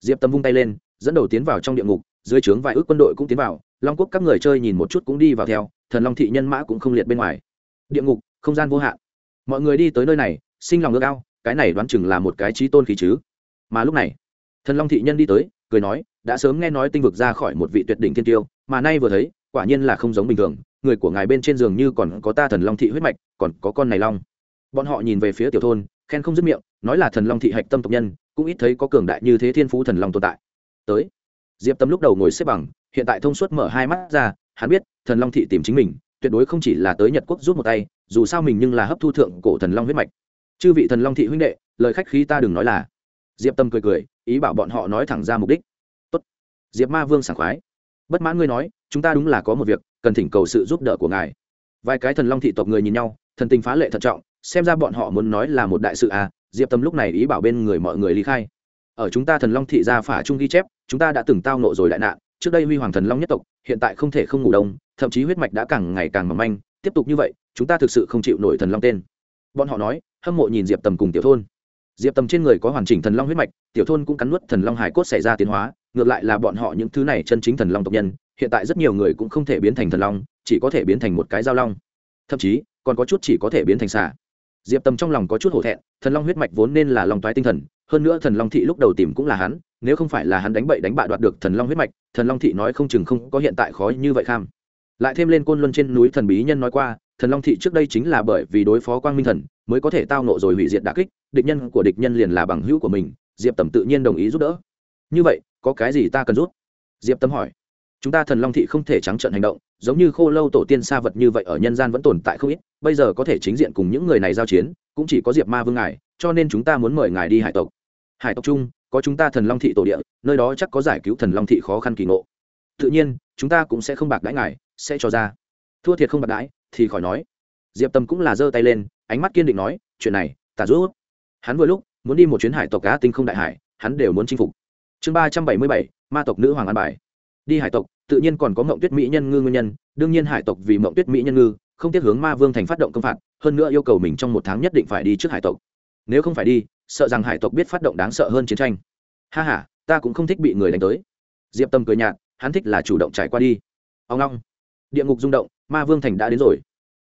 Diệp tâm vung tay lên, dẫn đầu tiến vào trong địa ngục, dưới trướng vài ước quân đội cũng tiến vào, long quốc các người chơi nhìn một chút cũng đi vào theo, thần long thị nhân mã cũng không liệt bên ngoài. Địa ngục, không gian vô hạn mọi người đi tới nơi này, sinh lòng ước ao, cái này đoán chừng là một cái trí tôn khí chứ. Mà lúc này, thần long thị nhân đi tới, cười nói, đã sớm nghe nói tinh vực ra khỏi một vị tuyệt đỉnh thiên tiêu, mà nay vừa thấy, quả nhiên là không giống bình thường, người của ngài bên trên giường như còn có ta thần long thị huyết mạch, còn có con này long. Bọn họ nhìn về phía tiểu thôn, khen không dứt miệng, nói là thần long thị hạch tâm tộc nhân, cũng ít thấy có cường đại như thế thiên phú thần long tồn tại. Tới, diệp tâm lúc đầu ngồi xếp bằng, hiện tại thông suốt mở hai mắt ra, hắn biết, thần long thị tìm chính mình, tuyệt đối không chỉ là tới nhật quốc rút một tay dù sao mình nhưng là hấp thu thượng cổ thần long huyết mạch. Chư vị thần long thị huynh đệ, lời khách khí ta đừng nói là. Diệp tâm cười cười, ý bảo bọn họ nói thẳng ra mục đích. Tốt. diệp ma vương sảng khoái. Bất mãn ngươi nói, chúng ta đúng là có một việc, cần thỉnh cầu sự giúp đỡ của ngài. Vài cái thần long thị tộc người nhìn nhau, thần tình phá lệ thận trọng, xem ra bọn họ muốn nói là một đại sự à diệp tâm lúc này ý bảo bên người mọi người ly khai. Ở chúng ta thần long thị gia phả trung ghi chép, chúng ta đã từng tao nộ rồi đại nạn, trước đây huy hoàng thần long nhất tộc, hiện tại không thể không ngủ đông, thậm chí huyết mạch đã càng ngày càng mỏng manh, tiếp tục như vậy chúng ta thực sự không chịu nổi thần long tên. Bọn họ nói, hâm mộ nhìn diệp tầm cùng tiểu thôn. Diệp tầm trên người có hoàn chỉnh thần long huyết mạch, tiểu thôn cũng cắn nuốt thần long hải cốt xảy ra tiến hóa, ngược lại là bọn họ những thứ này chân chính thần long tộc nhân, hiện tại rất nhiều người cũng không thể biến thành thần long, chỉ có thể biến thành một cái giao long. Thậm chí, còn có chút chỉ có thể biến thành xà. Diệp tầm trong lòng có chút hổ thẹn, thần long huyết mạch vốn nên là lòng toái tinh thần, hơn nữa thần long thị lúc đầu tìm cũng là hắn, nếu không phải là hắn đánh bậy đánh bạ đoạt được thần long huyết mạch, thần long thị nói không chừng không có hiện tại khó như vậy kham. Lại thêm lên côn luân trên núi thần bí nhân nói qua thần long thị trước đây chính là bởi vì đối phó quang minh thần mới có thể tao nộ rồi hủy diệt đà kích, địch nhân của địch nhân liền là bằng hữu của mình, diệp tầm tự nhiên đồng ý giúp đỡ. Như vậy, có cái gì ta cần giúp? Diệp tâm hỏi. Chúng ta thần long thị không thể trắng trợn hành động, giống như khô lâu tổ tiên sa vật như vậy ở nhân gian vẫn tồn tại không ít, bây giờ có thể chính diện cùng những người này giao chiến, cũng chỉ có diệp ma vương ngài, cho nên chúng ta muốn mời ngài đi hải tộc. Hải tộc chung, có chúng ta thần long thị tổ địa, nơi đó chắc có giải cứu thần long thị khó khăn kỳ ngộ. Tự nhiên, chúng ta cũng sẽ không bạc đãi ngài, sẽ cho ra. Thua thiệt không bạc đãi thì khỏi nói. Diệp tâm cũng là giơ tay lên, ánh mắt kiên định nói, chuyện này, ta giúp hắn vừa lúc muốn đi một chuyến hải tộc cá tinh không đại hải, hắn đều muốn chinh phục. Chương ba trăm bảy mươi bảy, ma tộc nữ hoàng an bài. Đi hải tộc, tự nhiên còn có mộng tuyết mỹ nhân ngư nguyên nhân, đương nhiên hải tộc vì mộng tuyết mỹ nhân ngư, không tiếc hướng ma vương thành phát động công phạt, hơn nữa yêu cầu mình trong một tháng nhất định phải đi trước hải tộc. Nếu không phải đi, sợ rằng hải tộc biết phát động đáng sợ hơn chiến tranh. Ha h a ta cũng không thích bị người đánh tới. Diệp tâm cười nhạt, hắn thích là chủ động trải qua đi. Ông long. Địa ngục rung động ma vương thành đã đến rồi.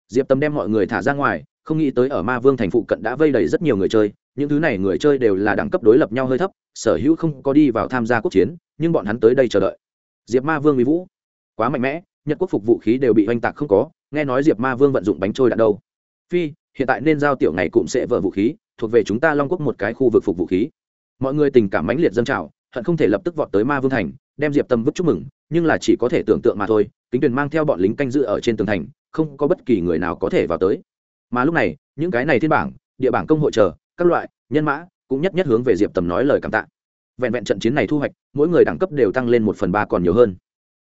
Diệp tâm đem mọi người thả ra ngoài, không nghĩ tới ở ma vương thành phụ cận đã vây đầy rất nhiều người chơi, những thứ này người chơi đều là đẳng cấp đối lập nhau hơi thấp, sở hữu không có đi vào tham gia quốc chiến, nhưng bọn hắn tới đây chờ đợi. Diệp ma vương mỹ vũ, quá mạnh mẽ, nhật quốc phục vũ khí đều bị oanh tạc không có, nghe nói diệp ma vương vận dụng bánh trôi đạn đâu. Phi, hiện tại nên giao tiểu ngày cụm sẽ vỡ vũ khí, thuộc về chúng ta long quốc một cái khu vực phục vũ khí. Mọi người tình cảm mãnh liệt dâng trào, hận không thể lập tức vọt tới ma vương thành, đem diệp tâm vứt chúc mừng, nhưng là chỉ có thể tưởng tượng mà thôi kính tuyền mang theo bọn lính canh giữ ở trên tường thành, không có bất kỳ người nào có thể vào tới. Mà lúc này, những cái này thiên bảng, địa bảng công hội chờ, các loại, nhân mã, cũng nhất nhất hướng về diệp tầm nói lời cảm tạ. Vẹn vẹn trận chiến này thu hoạch, mỗi người đẳng cấp đều tăng lên một phần ba còn nhiều hơn.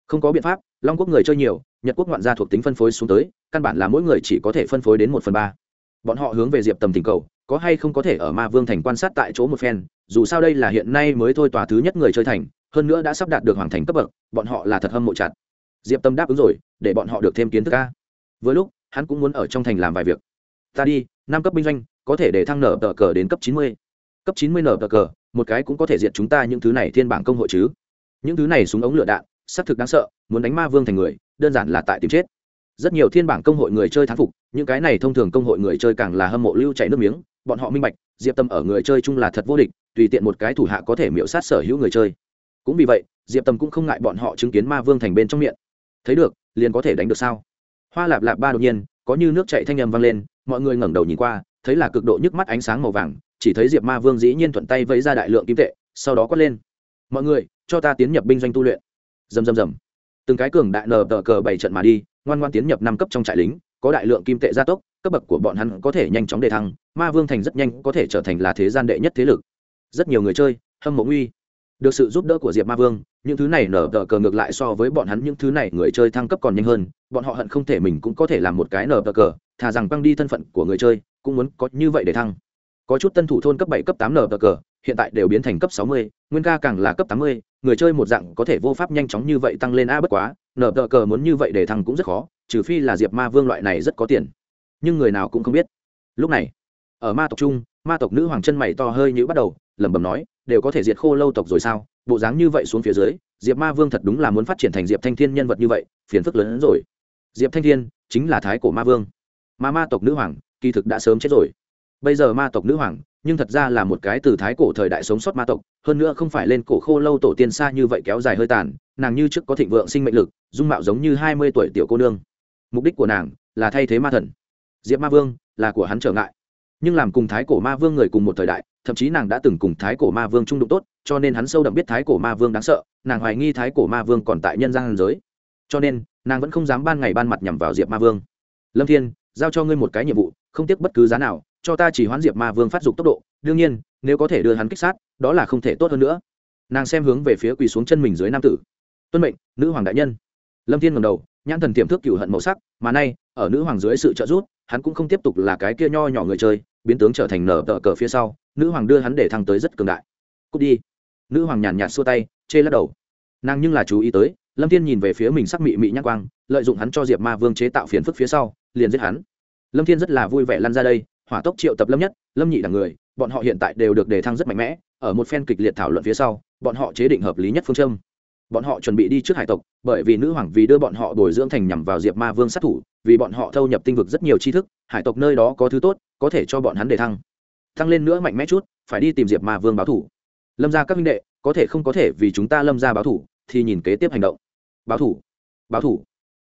Không có biện pháp, long quốc người chơi nhiều, nhật quốc ngoạn gia thuộc tính phân phối xuống tới, căn bản là mỗi người chỉ có thể phân phối đến một phần ba. Bọn họ hướng về diệp tầm tình cầu, có hay không có thể ở ma vương thành quan sát tại chỗ một phen, dù sao đây là hiện nay mới thôi tòa thứ nhất người chơi thành, hơn nữa đã sắp đạt được hoàng thành cấp bậc, bọn họ là thật hâm mộ chặt diệp tâm đáp ứng rồi, để bọn họ được thêm kiến thức ca với lúc, hắn cũng muốn ở trong thành làm vài việc. Ta đi, năm cấp binh doanh, có thể để thăng nở tờ cờ đến cấp chín mươi. Cấp chín mươi nở tờ cờ, một cái cũng có thể diệt chúng ta những thứ này thiên bảng công hội chứ. Những thứ này súng ống lửa đạn, xác thực đáng sợ, muốn đánh ma vương thành người, đơn giản là tại tìm chết. Rất nhiều thiên bảng công hội người chơi thán phục, những cái này thông thường công hội người chơi càng là hâm mộ lưu chạy nước miếng, bọn họ minh bạch, diệp tâm ở người chơi chung là thật vô địch, tùy tiện một cái thủ hạ có thể miễu sát sở hữu người chơi. Cũng vì vậy, diệp tâm cũng không ngại bọn họ chứng kiến ma vương thành bên trong miệng thấy được, liền có thể đánh được sao? Hoa lạp lạp ba đột nhiên, có như nước chạy thanh â m vang lên, mọi người ngẩng đầu nhìn qua, thấy là cực độ nhức mắt ánh sáng màu vàng, chỉ thấy diệp ma vương dĩ nhiên thuận tay vẫy ra đại lượng kim tệ, sau đó quát lên. Mọi người, cho ta tiến nhập binh doanh tu luyện. Dầm dầm dầm từng cái cường đại nờ tờ cờ bảy trận mà đi, ngoan ngoan tiến nhập năm cấp trong trại lính, có đại lượng kim tệ gia tốc, cấp bậc của bọn hắn có thể nhanh chóng đề thăng, ma vương thành rất nhanh có thể trở thành là thế gian đệ nhất thế lực. Rất nhiều người chơi, hâm mộ uy được sự giúp đỡ của diệp ma vương, những thứ này nở tờ cờ ngược lại so với bọn hắn những thứ này người chơi thăng cấp còn nhanh hơn, bọn họ hận không thể mình cũng có thể làm một cái nở tờ cờ, thà rằng băng đi thân phận của người chơi, cũng muốn có như vậy để thăng. Có chút tân thủ thôn cấp bảy, cấp tám nở tờ cờ, hiện tại đều biến thành cấp sáu mươi, nguyên ca càng là cấp tám mươi, người chơi một dạng có thể vô pháp nhanh chóng như vậy tăng lên a bất quá, nở tờ cờ muốn như vậy để thăng cũng rất khó, trừ phi là diệp ma vương loại này rất có tiền. Nhưng người nào cũng không biết. Lúc này, ở ma tộc trung ma tộc nữ hoàng chân mày to hơi như bắt đầu lẩm bẩm nói, đều có thể diệt khô lâu tộc rồi sao? Bộ dáng như vậy xuống phía dưới, diệp ma vương thật đúng là muốn phát triển thành diệp thanh thiên nhân vật như vậy, phiền phức lớn hơn rồi. Diệp thanh thiên chính là thái cổ ma vương. Mà ma tộc nữ hoàng, kỳ thực đã sớm chết rồi. Bây giờ ma tộc nữ hoàng, nhưng thật ra là một cái từ thái cổ thời đại sống sót ma tộc, hơn nữa không phải lên cổ khô lâu tổ tiên xa như vậy kéo dài hơi tàn, nàng như trước có thịnh vượng sinh mệnh lực, dung mạo giống như hai mươi tuổi tiểu cô nương. Mục đích của nàng là thay thế ma thần. Diệp ma vương là của hắn trở ngại. Nhưng làm cùng thái cổ ma vương người cùng một thời đại thậm chí nàng đã từng cùng thái cổ ma vương trung đụng tốt, cho nên hắn sâu đậm biết thái cổ ma vương đáng sợ, nàng hoài nghi thái cổ ma vương còn tại nhân gian giới. Cho nên, nàng vẫn không dám ban ngày ban mặt nhằm vào diệp ma vương. Lâm thiên, giao cho ngươi một cái nhiệm vụ, không tiếc bất cứ giá nào, cho ta chỉ hoán diệp ma vương phát dục tốc độ, đương nhiên, nếu có thể đưa hắn kích sát, đó là không thể tốt hơn nữa. Nàng xem hướng về phía quỳ xuống chân mình dưới nam tử. Tuân mệnh, nữ hoàng đại nhân. Lâm thiên ngầm đầu, nhãn thần tiềm thức cựu hận màu sắc, mà nay, ở nữ hoàng dưới sự trợ giúp, hắn cũng không tiếp tục là cái kia nho nhỏ người chơi, biến tướng trở thành nở tờ cờ phía sau nữ hoàng đưa hắn để thăng tới rất cường đại. Cút đi. Nữ hoàng nhàn nhạt xua tay, chê lắc đầu. Nàng nhưng là chú ý tới, lâm thiên nhìn về phía mình sắc mị mị nhắc quang, lợi dụng hắn cho diệp ma vương chế tạo phiền phức phía sau, liền giết hắn. Lâm thiên rất là vui vẻ lăn ra đây, hỏa tốc triệu tập lâm nhất, lâm nhị là người, bọn họ hiện tại đều được đề thăng rất mạnh mẽ, ở một phen kịch liệt thảo luận phía sau, bọn họ chế định hợp lý nhất phương châm. Bọn họ chuẩn bị đi trước hải tộc, bởi vì nữ hoàng vì đưa bọn họ bồi dưỡng thành nhằm vào diệp ma vương sát thủ, vì bọn họ thâu nhập tinh vực rất nhiều tri thức, hải tộc nơi đó có thứ tốt, có thể cho bọn hắn đề thăng tăng lên nữa mạnh mẽ chút, phải đi tìm diệp ma vương báo thủ. Lâm ra các minh đệ, có thể không có thể vì chúng ta lâm ra báo thủ, thì nhìn kế tiếp hành động. Báo thủ báo thủ.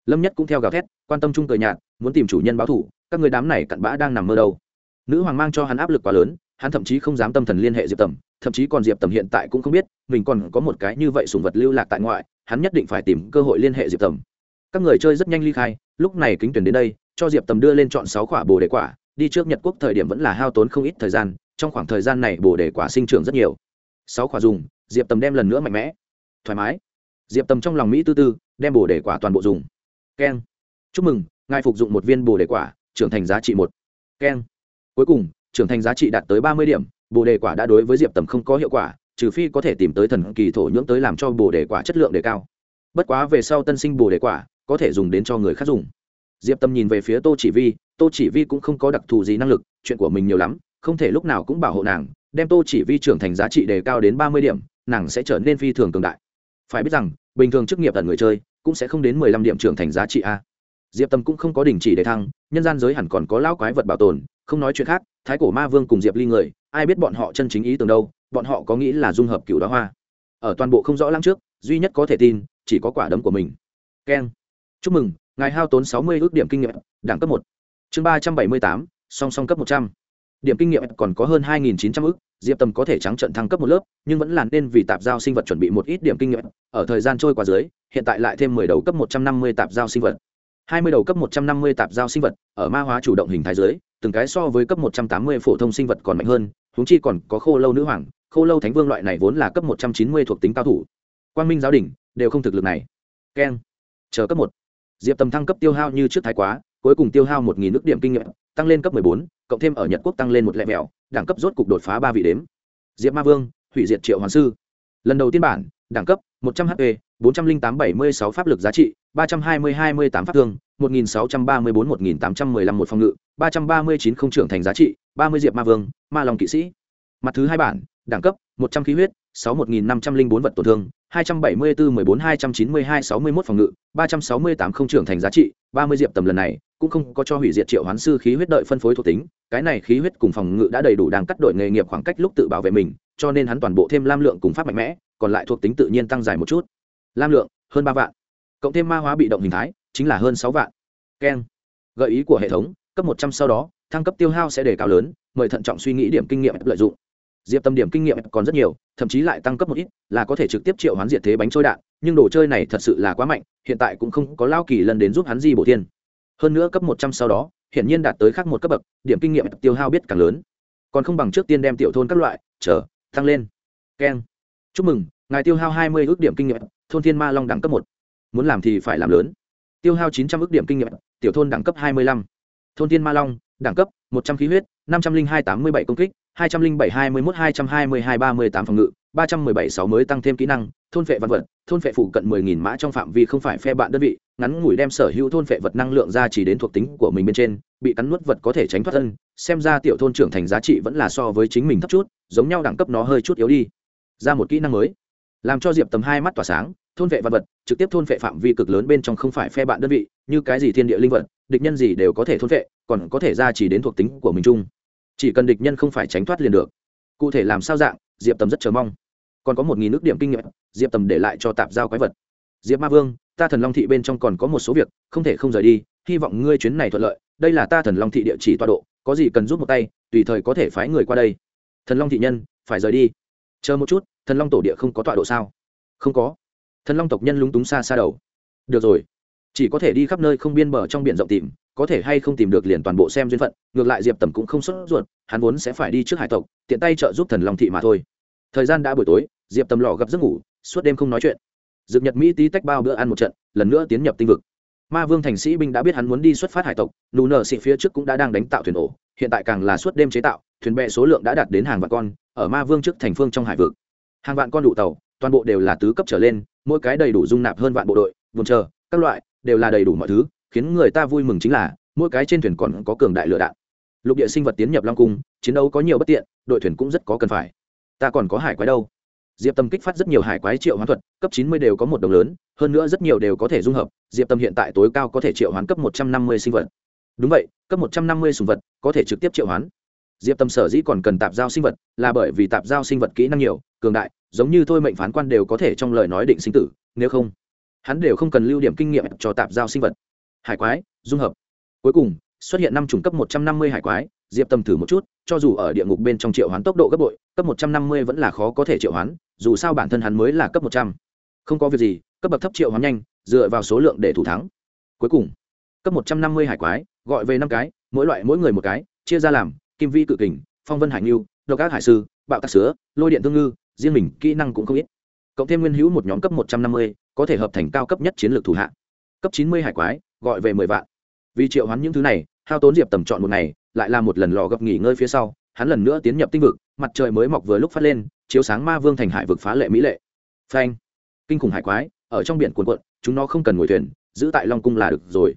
Lâm nhất cũng theo gào thét, quan tâm chung cười nhạt, muốn tìm chủ nhân báo thủ, các người đám này cặn bã đang nằm mơ đâu. Nữ hoàng mang cho hắn áp lực quá lớn, hắn thậm chí không dám tâm thần liên hệ diệp tầm, thậm chí còn diệp tầm hiện tại cũng không biết, mình còn có một cái như vậy sùng vật lưu lạc tại ngoại, hắn nhất định phải tìm cơ hội liên hệ diệp tầm. Các người chơi rất nhanh ly khai, lúc này kính tuyển đến đây, cho diệp tầm đưa lên chọn sáu quả bồ đề quả đi trước nhật quốc thời điểm vẫn là hao tốn không ít thời gian, trong khoảng thời gian này bồ đề quả sinh trưởng rất nhiều. Sáu quả dùng, diệp tầm đem lần nữa mạnh mẽ. Thoải mái. Diệp tầm trong lòng mỹ tư tư, đem bồ đề quả toàn bộ dùng. Keng. Chúc mừng, ngài phục dụng một viên bồ đề quả, trưởng thành giá trị một. Keng. Cuối cùng, trưởng thành giá trị đạt tới ba mươi điểm, bồ đề quả đã đối với diệp tầm không có hiệu quả, trừ phi có thể tìm tới thần kỳ thổ nhưỡng tới làm cho bồ đề quả chất lượng đề cao. Bất quá về sau tân sinh bồ đề quả, có thể dùng đến cho người khác dùng. Diệp tâm nhìn về phía tô chỉ vi tô chỉ vi cũng không có đặc thù gì năng lực, chuyện của mình nhiều lắm, không thể lúc nào cũng bảo hộ nàng, đem tô chỉ vi trưởng thành giá trị đề cao đến ba mươi điểm, nàng sẽ trở nên phi thường cường đại. Phải biết rằng, bình thường chức nghiệp tận người chơi cũng sẽ không đến mười lăm điểm trưởng thành giá trị a. Diệp tâm cũng không có đình chỉ để thăng, nhân gian giới hẳn còn có lão quái vật bảo tồn, không nói chuyện khác, thái cổ ma vương cùng diệp ly người, ai biết bọn họ chân chính ý tưởng đâu, bọn họ có nghĩ là dung hợp cựu đó hoa. Ở toàn bộ không rõ lắm trước, duy nhất có thể tin, chỉ có quả đấm của mình. Keng. Chúc mừng, ngài hao tốn sáu mươi ước điểm kinh nghiệm, đẳng cấp một chương ba trăm bảy mươi tám, song song cấp một trăm. Điểm kinh nghiệm còn có hơn hai nghìn chín trăm ước diệp tầm có thể trắng trận thăng cấp một lớp, nhưng vẫn làn nên vì tạp giao sinh vật chuẩn bị một ít điểm kinh nghiệm. Ở thời gian trôi qua dưới, hiện tại lại thêm mười đầu cấp một trăm năm mươi tạp giao sinh vật. Hai mươi đầu cấp một trăm năm mươi tạp giao sinh vật ở ma hóa chủ động hình thái dưới, từng cái so với cấp một trăm tám mươi phổ thông sinh vật còn mạnh hơn, huống chi còn có khô lâu nữ hoàng, khô lâu thánh vương loại này vốn là cấp một trăm chín mươi thuộc tính cao thủ. Quang minh giáo đình đều không thực lực này. Keng, chờ cấp một. Diệp tầm thăng cấp tiêu hao như trước thái quá cuối cùng tiêu hao một nghìn nước điểm kinh nghiệm, tăng lên cấp mười bốn, cộng thêm ở nhật quốc tăng lên một lẹ mẹo, đẳng cấp rốt cục đột phá ba vị đếm. Diệp ma vương, hủy diệt triệu hoàng sư. Lần đầu tiên bản, đẳng cấp, một trăm h bốn trăm linh tám bảy mươi sáu pháp lực giá trị, ba trăm hai mươi hai mươi tám pháp thương, một nghìn sáu trăm ba mươi bốn, một nghìn tám trăm mười lăm một phòng ngự, ba trăm ba mươi chín không trưởng thành giá trị, ba mươi diệp ma vương, ma lòng kỵ sĩ. Mặt thứ hai bản, đẳng cấp, một trăm khí huyết, sáu một nghìn năm trăm linh bốn vật tổn thương hai trăm bảy mươi bốn mười bốn hai trăm chín mươi hai sáu mươi mốt phòng ngự, ba trăm sáu mươi tám không trưởng thành giá trị, ba mươi diệp tầm lần này cũng không có cho hủy diệt triệu hoán sư khí huyết đợi phân phối thuộc tính, cái này khí huyết cùng phòng ngự đã đầy đủ đang cắt đổi nghề nghiệp khoảng cách lúc tự bảo vệ mình, cho nên hắn toàn bộ thêm lam lượng cùng pháp mạnh mẽ, còn lại thuộc tính tự nhiên tăng dài một chút. Lam lượng, hơn ba vạn. Cộng thêm ma hóa bị động hình thái, chính là hơn sáu vạn. Ken gợi ý của hệ thống, cấp một trăm sau đó, thăng cấp tiêu hao sẽ đề cao lớn, mời thận trọng suy nghĩ điểm kinh nghiệm, lợi dụng diệp tâm điểm kinh nghiệm còn rất nhiều, thậm chí lại tăng cấp một ít, là có thể trực tiếp triệu hoán diệt thế bánh trôi đạn, nhưng đồ chơi này thật sự là quá mạnh, hiện tại cũng không có lao kỳ lần đến giúp hắn di bổ tiên hơn nữa cấp một trăm sau đó hiện nhiên đạt tới khác một cấp bậc, điểm kinh nghiệm tiêu hao biết càng lớn. Còn không bằng trước tiên đem tiểu thôn các loại, chờ, tăng lên. Keng. Chúc mừng, ngài tiêu hao hai mươi ước điểm kinh nghiệm, thôn thiên ma long đẳng cấp một. Muốn làm thì phải làm lớn. Tiêu hao chín trăm ước điểm kinh nghiệm, tiểu thôn đẳng cấp hai mươi lăm. Thôn thiên ma long, đẳng cấp một trăm khí huyết, năm trăm linh hai tám mươi bảy công kích hai trăm linh bảy hai mươi mốt hai trăm hai mươi hai ba mươi tám phòng ngự, ba trăm mười bảy sáu mới tăng thêm kỹ năng, thôn phệ văn vật, thôn phệ phụ cận mười nghìn mã trong phạm vi không phải phe bạn đơn vị, ngắn ngủi đem sở hữu thôn phệ vật năng lượng ra chỉ đến thuộc tính của mình bên trên, bị cắn nuốt vật có thể tránh thoát thân, xem ra tiểu thôn trưởng thành giá trị vẫn là so với chính mình thấp chút, giống nhau đẳng cấp nó hơi chút yếu đi. Ra một kỹ năng mới, làm cho diệp tầm hai mắt tỏa sáng, thôn vệ vật vật, trực tiếp thôn vệ phạm vi cực lớn bên trong không phải phe bạn đơn vị, như cái gì thiên địa linh vật, địch nhân gì đều có thể thôn vệ, còn có thể ra chỉ đến thuộc tính của mình chung chỉ cần địch nhân không phải tránh thoát liền được. Cụ thể làm sao dạng, diệp tầm rất chờ mong. Còn có một nghìn nước điểm kinh nghiệm, diệp tầm để lại cho tạp giao quái vật. Diệp ma vương, ta thần long thị bên trong còn có một số việc, không thể không rời đi, hy vọng ngươi chuyến này thuận lợi. Đây là ta thần long thị địa chỉ tọa độ, có gì cần giúp một tay, tùy thời có thể phái người qua đây. Thần long thị nhân, phải rời đi. Chờ một chút, thần long tổ địa không có tọa độ sao? Không có. Thần long tộc nhân lúng túng xa xa đầu. Được rồi chỉ có thể đi khắp nơi không biên bờ trong biển rộng tìm, có thể hay không tìm được liền toàn bộ xem duyên phận, ngược lại diệp tầm cũng không sốt ruột, hắn vốn sẽ phải đi trước hải tộc, tiện tay trợ giúp thần long thị mà thôi. Thời gian đã buổi tối, diệp tầm lò gặp giấc ngủ, suốt đêm không nói chuyện. Dược nhật mỹ tí tách bao bữa ăn một trận, lần nữa tiến nhập tinh vực. Ma vương thành sĩ binh đã biết hắn muốn đi xuất phát hải tộc nù nở xị phía trước cũng đã đang đánh tạo thuyền ổ, hiện tại càng là suốt đêm chế tạo, thuyền bè số lượng đã đạt đến hàng vạn con, ở ma vương trước thành phương trong hải vực. Hàng vạn con đủ tàu, toàn bộ đều là tứ cấp trở lên, mỗi cái đầy đủ dung nạp hơn vạn bộ đội buồn chờ, các loại đều là đầy đủ mọi thứ, khiến người ta vui mừng chính là, mỗi cái trên thuyền còn có cường đại lửa đạn. Lục địa sinh vật tiến nhập long cung, chiến đấu có nhiều bất tiện, đội thuyền cũng rất có cần phải. Ta còn có hải quái đâu? Diệp tâm kích phát rất nhiều hải quái triệu hoán thuật, cấp chín mươi đều có một đồng lớn, hơn nữa rất nhiều đều có thể dung hợp, diệp tâm hiện tại tối cao có thể triệu hoán cấp một trăm năm mươi sinh vật. Đúng vậy, cấp một trăm năm mươi sùng vật, có thể trực tiếp triệu hoán. Diệp tâm sở dĩ còn cần tạp giao sinh vật, là bởi vì tạp giao sinh vật kỹ năng nhiều, cường đại, giống như thôi mệnh phán quan đều có thể trong lời nói định sinh tử, nếu không hắn đều không cần lưu điểm kinh nghiệm cho tạp giao sinh vật. Hải quái, dung hợp. Cuối cùng, xuất hiện năm chủng cấp một trăm năm mươi hải quái, diệp tâm thử một chút, cho dù ở địa ngục bên trong triệu hoán tốc độ gấp bội, cấp một trăm năm mươi vẫn là khó có thể triệu hoán, dù sao bản thân hắn mới là cấp một trăm. Không có việc gì, cấp bậc thấp triệu hoán nhanh, dựa vào số lượng để thủ thắng. Cuối cùng, cấp một trăm năm mươi hải quái, gọi về năm cái, mỗi loại mỗi người một cái, chia ra làm, kim vi cự kình, phong vân hải nghiêu độc ác hải sư, bạo tạc sứa, lôi điện thương ngư, riêng mình, kỹ năng cũng không ít. Cộng thêm nguyên hữu một nhóm cấp một trăm năm mươi có thể hợp thành cao cấp nhất chiến lược thủ hạ. Cấp chín mươi hải quái, gọi về mười vạn. Vì triệu hoán những thứ này, hao tốn diệp tầm chọn một ngày, lại là một lần lò gấp nghỉ ngơi phía sau, hắn lần nữa tiến nhập tinh vực, mặt trời mới mọc vừa lúc phát lên, chiếu sáng ma vương thành hải vực phá lệ mỹ lệ. Phanh! Kinh khủng hải quái, ở trong biển cuồn cuộn, chúng nó không cần ngồi thuyền, giữ tại long cung là được rồi.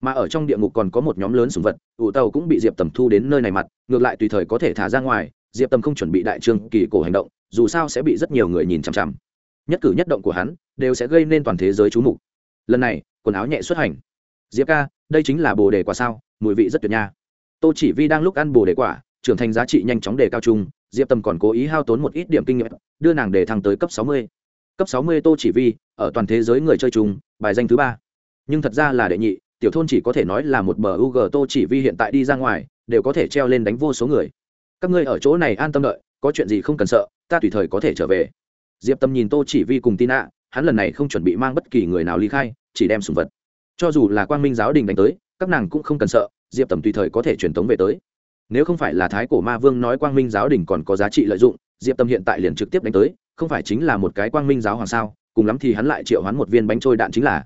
Mà ở trong địa ngục còn có một nhóm lớn sùng vật, ủ tàu cũng bị diệp tầm thu đến nơi này mặt, ngược lại tùy thời có thể thả ra ngoài, diệp tầm không chuẩn bị đại trương kỳ cổ hành động, dù sao sẽ bị rất nhiều người nhìn chằm chằm nhất cử nhất động của hắn đều sẽ gây nên toàn thế giới chú mục. Lần này, quần áo nhẹ xuất hành. Diệp ca, đây chính là bồ đề quả sao? Mùi vị rất tuyệt nha. Tô chỉ vi đang lúc ăn bồ đề quả, trưởng thành giá trị nhanh chóng đề cao chung diệp tầm còn cố ý hao tốn một ít điểm kinh nghiệm, đưa nàng đề thăng tới cấp sáu mươi. Cấp sáu mươi tô chỉ vi, ở toàn thế giới người chơi chung, bài danh thứ ba. Nhưng thật ra là đệ nhị, tiểu thôn chỉ có thể nói là một bờ ug tô chỉ vi hiện tại đi ra ngoài, đều có thể treo lên đánh vô số người. Các ngươi ở chỗ này an tâm đợi, có chuyện gì không cần sợ, ta tùy thời có thể trở về diệp tâm nhìn tô chỉ vi cùng tin ạ hắn lần này không chuẩn bị mang bất kỳ người nào ly khai, chỉ đem sùng vật. Cho dù là quang minh giáo đình đánh tới, các nàng cũng không cần sợ, diệp tầm tùy thời có thể truyền tống về tới. Nếu không phải là thái cổ ma vương nói quang minh giáo đình còn có giá trị lợi dụng, diệp tâm hiện tại liền trực tiếp đánh tới, không phải chính là một cái quang minh giáo hoàng sao, cùng lắm thì hắn lại triệu hoán một viên bánh trôi đạn chính là.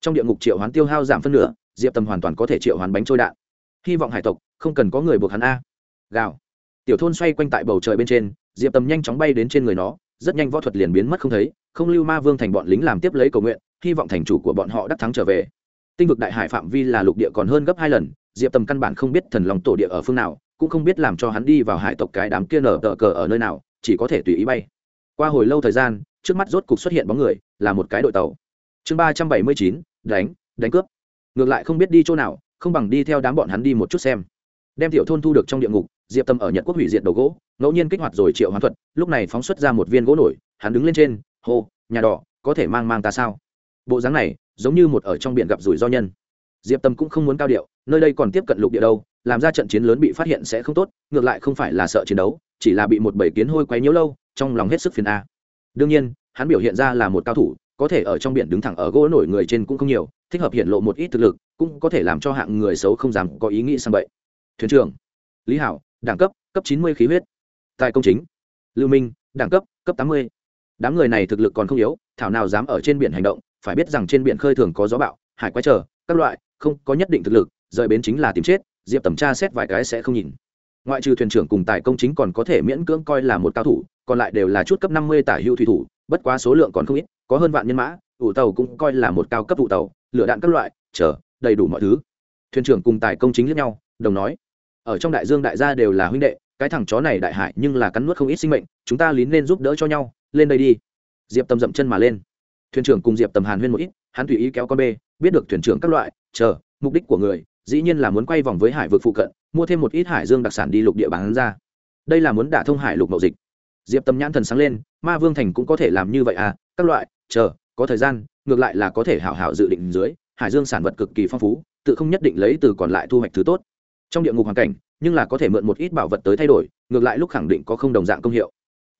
Trong địa ngục triệu hoán tiêu hao giảm phân nửa, diệp tâm hoàn toàn có thể triệu hoán bánh trôi đạn. Hy vọng hải tộc không cần có người buộc hắn a. Gào. Tiểu thôn xoay quanh tại bầu trời bên trên, diệp tâm nhanh chóng bay đến trên người nó rất nhanh võ thuật liền biến mất không thấy, không lưu ma vương thành bọn lính làm tiếp lấy cầu nguyện, hy vọng thành chủ của bọn họ đắc thắng trở về. Tinh vực đại hải phạm vi là lục địa còn hơn gấp hai lần, diệp tâm căn bản không biết thần lòng tổ địa ở phương nào, cũng không biết làm cho hắn đi vào hải tộc cái đám kia nở tờ cờ ở nơi nào, chỉ có thể tùy ý bay. Qua hồi lâu thời gian, trước mắt rốt cục xuất hiện bóng người, là một cái đội tàu. Chương ba trăm bảy mươi chín, đánh đánh cướp. Ngược lại không biết đi chỗ nào, không bằng đi theo đám bọn hắn đi một chút xem. Đem tiểu thôn thu được trong địa ngục diệp tâm ở nhật quốc hủy diệt đầu gỗ, ngẫu nhiên kích hoạt rồi triệu hoán thuật, lúc này phóng xuất ra một viên gỗ nổi, hắn đứng lên trên, hô, nhà đỏ, có thể mang mang ta sao? Bộ dáng này, giống như một ở trong biển gặp rủi do nhân. Diệp tâm cũng không muốn cao điệu, nơi đây còn tiếp cận lục địa đâu, làm ra trận chiến lớn bị phát hiện sẽ không tốt, ngược lại không phải là sợ chiến đấu, chỉ là bị một bầy kiến hôi quấy nhiễu lâu, trong lòng hết sức phiền a. Đương nhiên, hắn biểu hiện ra là một cao thủ, có thể ở trong biển đứng thẳng ở gỗ nổi người trên cũng không nhiều, thích hợp hiện lộ một ít thực lực, cũng có thể làm cho hạng người xấu không dám có ý nghĩ sang bậy. Thuyền trưởng, lý hảo đẳng cấp cấp chín mươi khí huyết. Tại công chính lưu minh đẳng cấp cấp tám mươi. Đám người này thực lực còn không yếu thảo nào dám ở trên biển hành động phải biết rằng trên biển khơi thường có gió bạo hải quái trở các loại không có nhất định thực lực rời bến chính là tìm chết diệp tầm tra xét vài cái sẽ không nhìn. Ngoại trừ thuyền trưởng cùng tài công chính còn có thể miễn cưỡng coi là một cao thủ còn lại đều là chút cấp năm mươi tả hữu thủy thủ bất quá số lượng còn không ít có hơn vạn nhân mã ủ tàu cũng coi là một cao cấp vụ tàu lửa đạn các loại chờ, đầy đủ mọi thứ. Thuyền trưởng cùng tài công chính lẫn nhau đồng nói ở trong đại dương đại gia đều là huynh đệ, cái thằng chó này đại hại nhưng là cắn nuốt không ít sinh mệnh, chúng ta lín nên giúp đỡ cho nhau, lên đây đi. Diệp tầm dậm chân mà lên. Thuyền trưởng cùng diệp tầm hàn huyên một ít, hắn tùy ý kéo con bê, biết được thuyền trưởng các loại, chờ, mục đích của người, dĩ nhiên là muốn quay vòng với hải vực phụ cận, mua thêm một ít hải dương đặc sản đi lục địa bán ra. Đây là muốn đả thông hải lục mậu dịch. Diệp tầm nhãn thần sáng lên, ma vương thành cũng có thể làm như vậy à các loại, chờ, có thời gian, ngược lại là có thể hảo hảo dự định dưới, hải dương sản vật cực kỳ phong phú, tự không nhất định lấy từ còn lại thu hoạch thứ tốt trong địa ngục hoàn cảnh, nhưng là có thể mượn một ít bảo vật tới thay đổi, ngược lại lúc khẳng định có không đồng dạng công hiệu.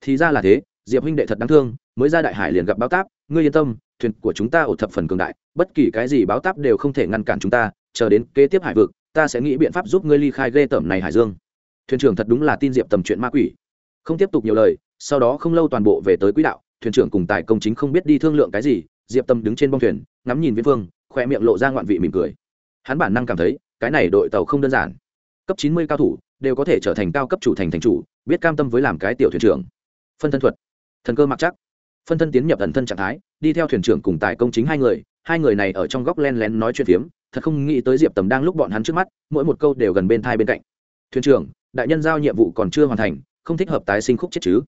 Thì ra là thế, diệp huynh đệ thật đáng thương, mới ra đại hải liền gặp báo táp, ngươi yên tâm, thuyền của chúng ta ổ thập phần cường đại, bất kỳ cái gì báo táp đều không thể ngăn cản chúng ta, chờ đến kế tiếp hải vực, ta sẽ nghĩ biện pháp giúp ngươi ly khai ghê tởm này hải dương. Thuyền trưởng thật đúng là tin diệp tầm chuyện ma quỷ. Không tiếp tục nhiều lời, sau đó không lâu toàn bộ về tới quỹ đạo, thuyền trưởng cùng tài công chính không biết đi thương lượng cái gì, diệp tâm đứng trên bông thuyền, ngắm nhìn viễn phương, khoe miệng lộ ra ngoạn vị mỉm cười. Hắn bản năng cảm thấy cái này đội tàu không đơn giản. Cấp chín mươi cao thủ đều có thể trở thành cao cấp chủ thành thành chủ, biết cam tâm với làm cái tiểu thuyền trưởng. Phân thân thuật. Thần cơ mặc chắc. Phân thân tiến nhập thần thân trạng thái, đi theo thuyền trưởng cùng tài công chính hai người hai người này ở trong góc len lén nói chuyện phiếm, thật không nghĩ tới diệp tầm đang lúc bọn hắn trước mắt, mỗi một câu đều gần bên thai bên cạnh. Thuyền trưởng, đại nhân giao nhiệm vụ còn chưa hoàn thành, không thích hợp tái sinh khúc chết chứ?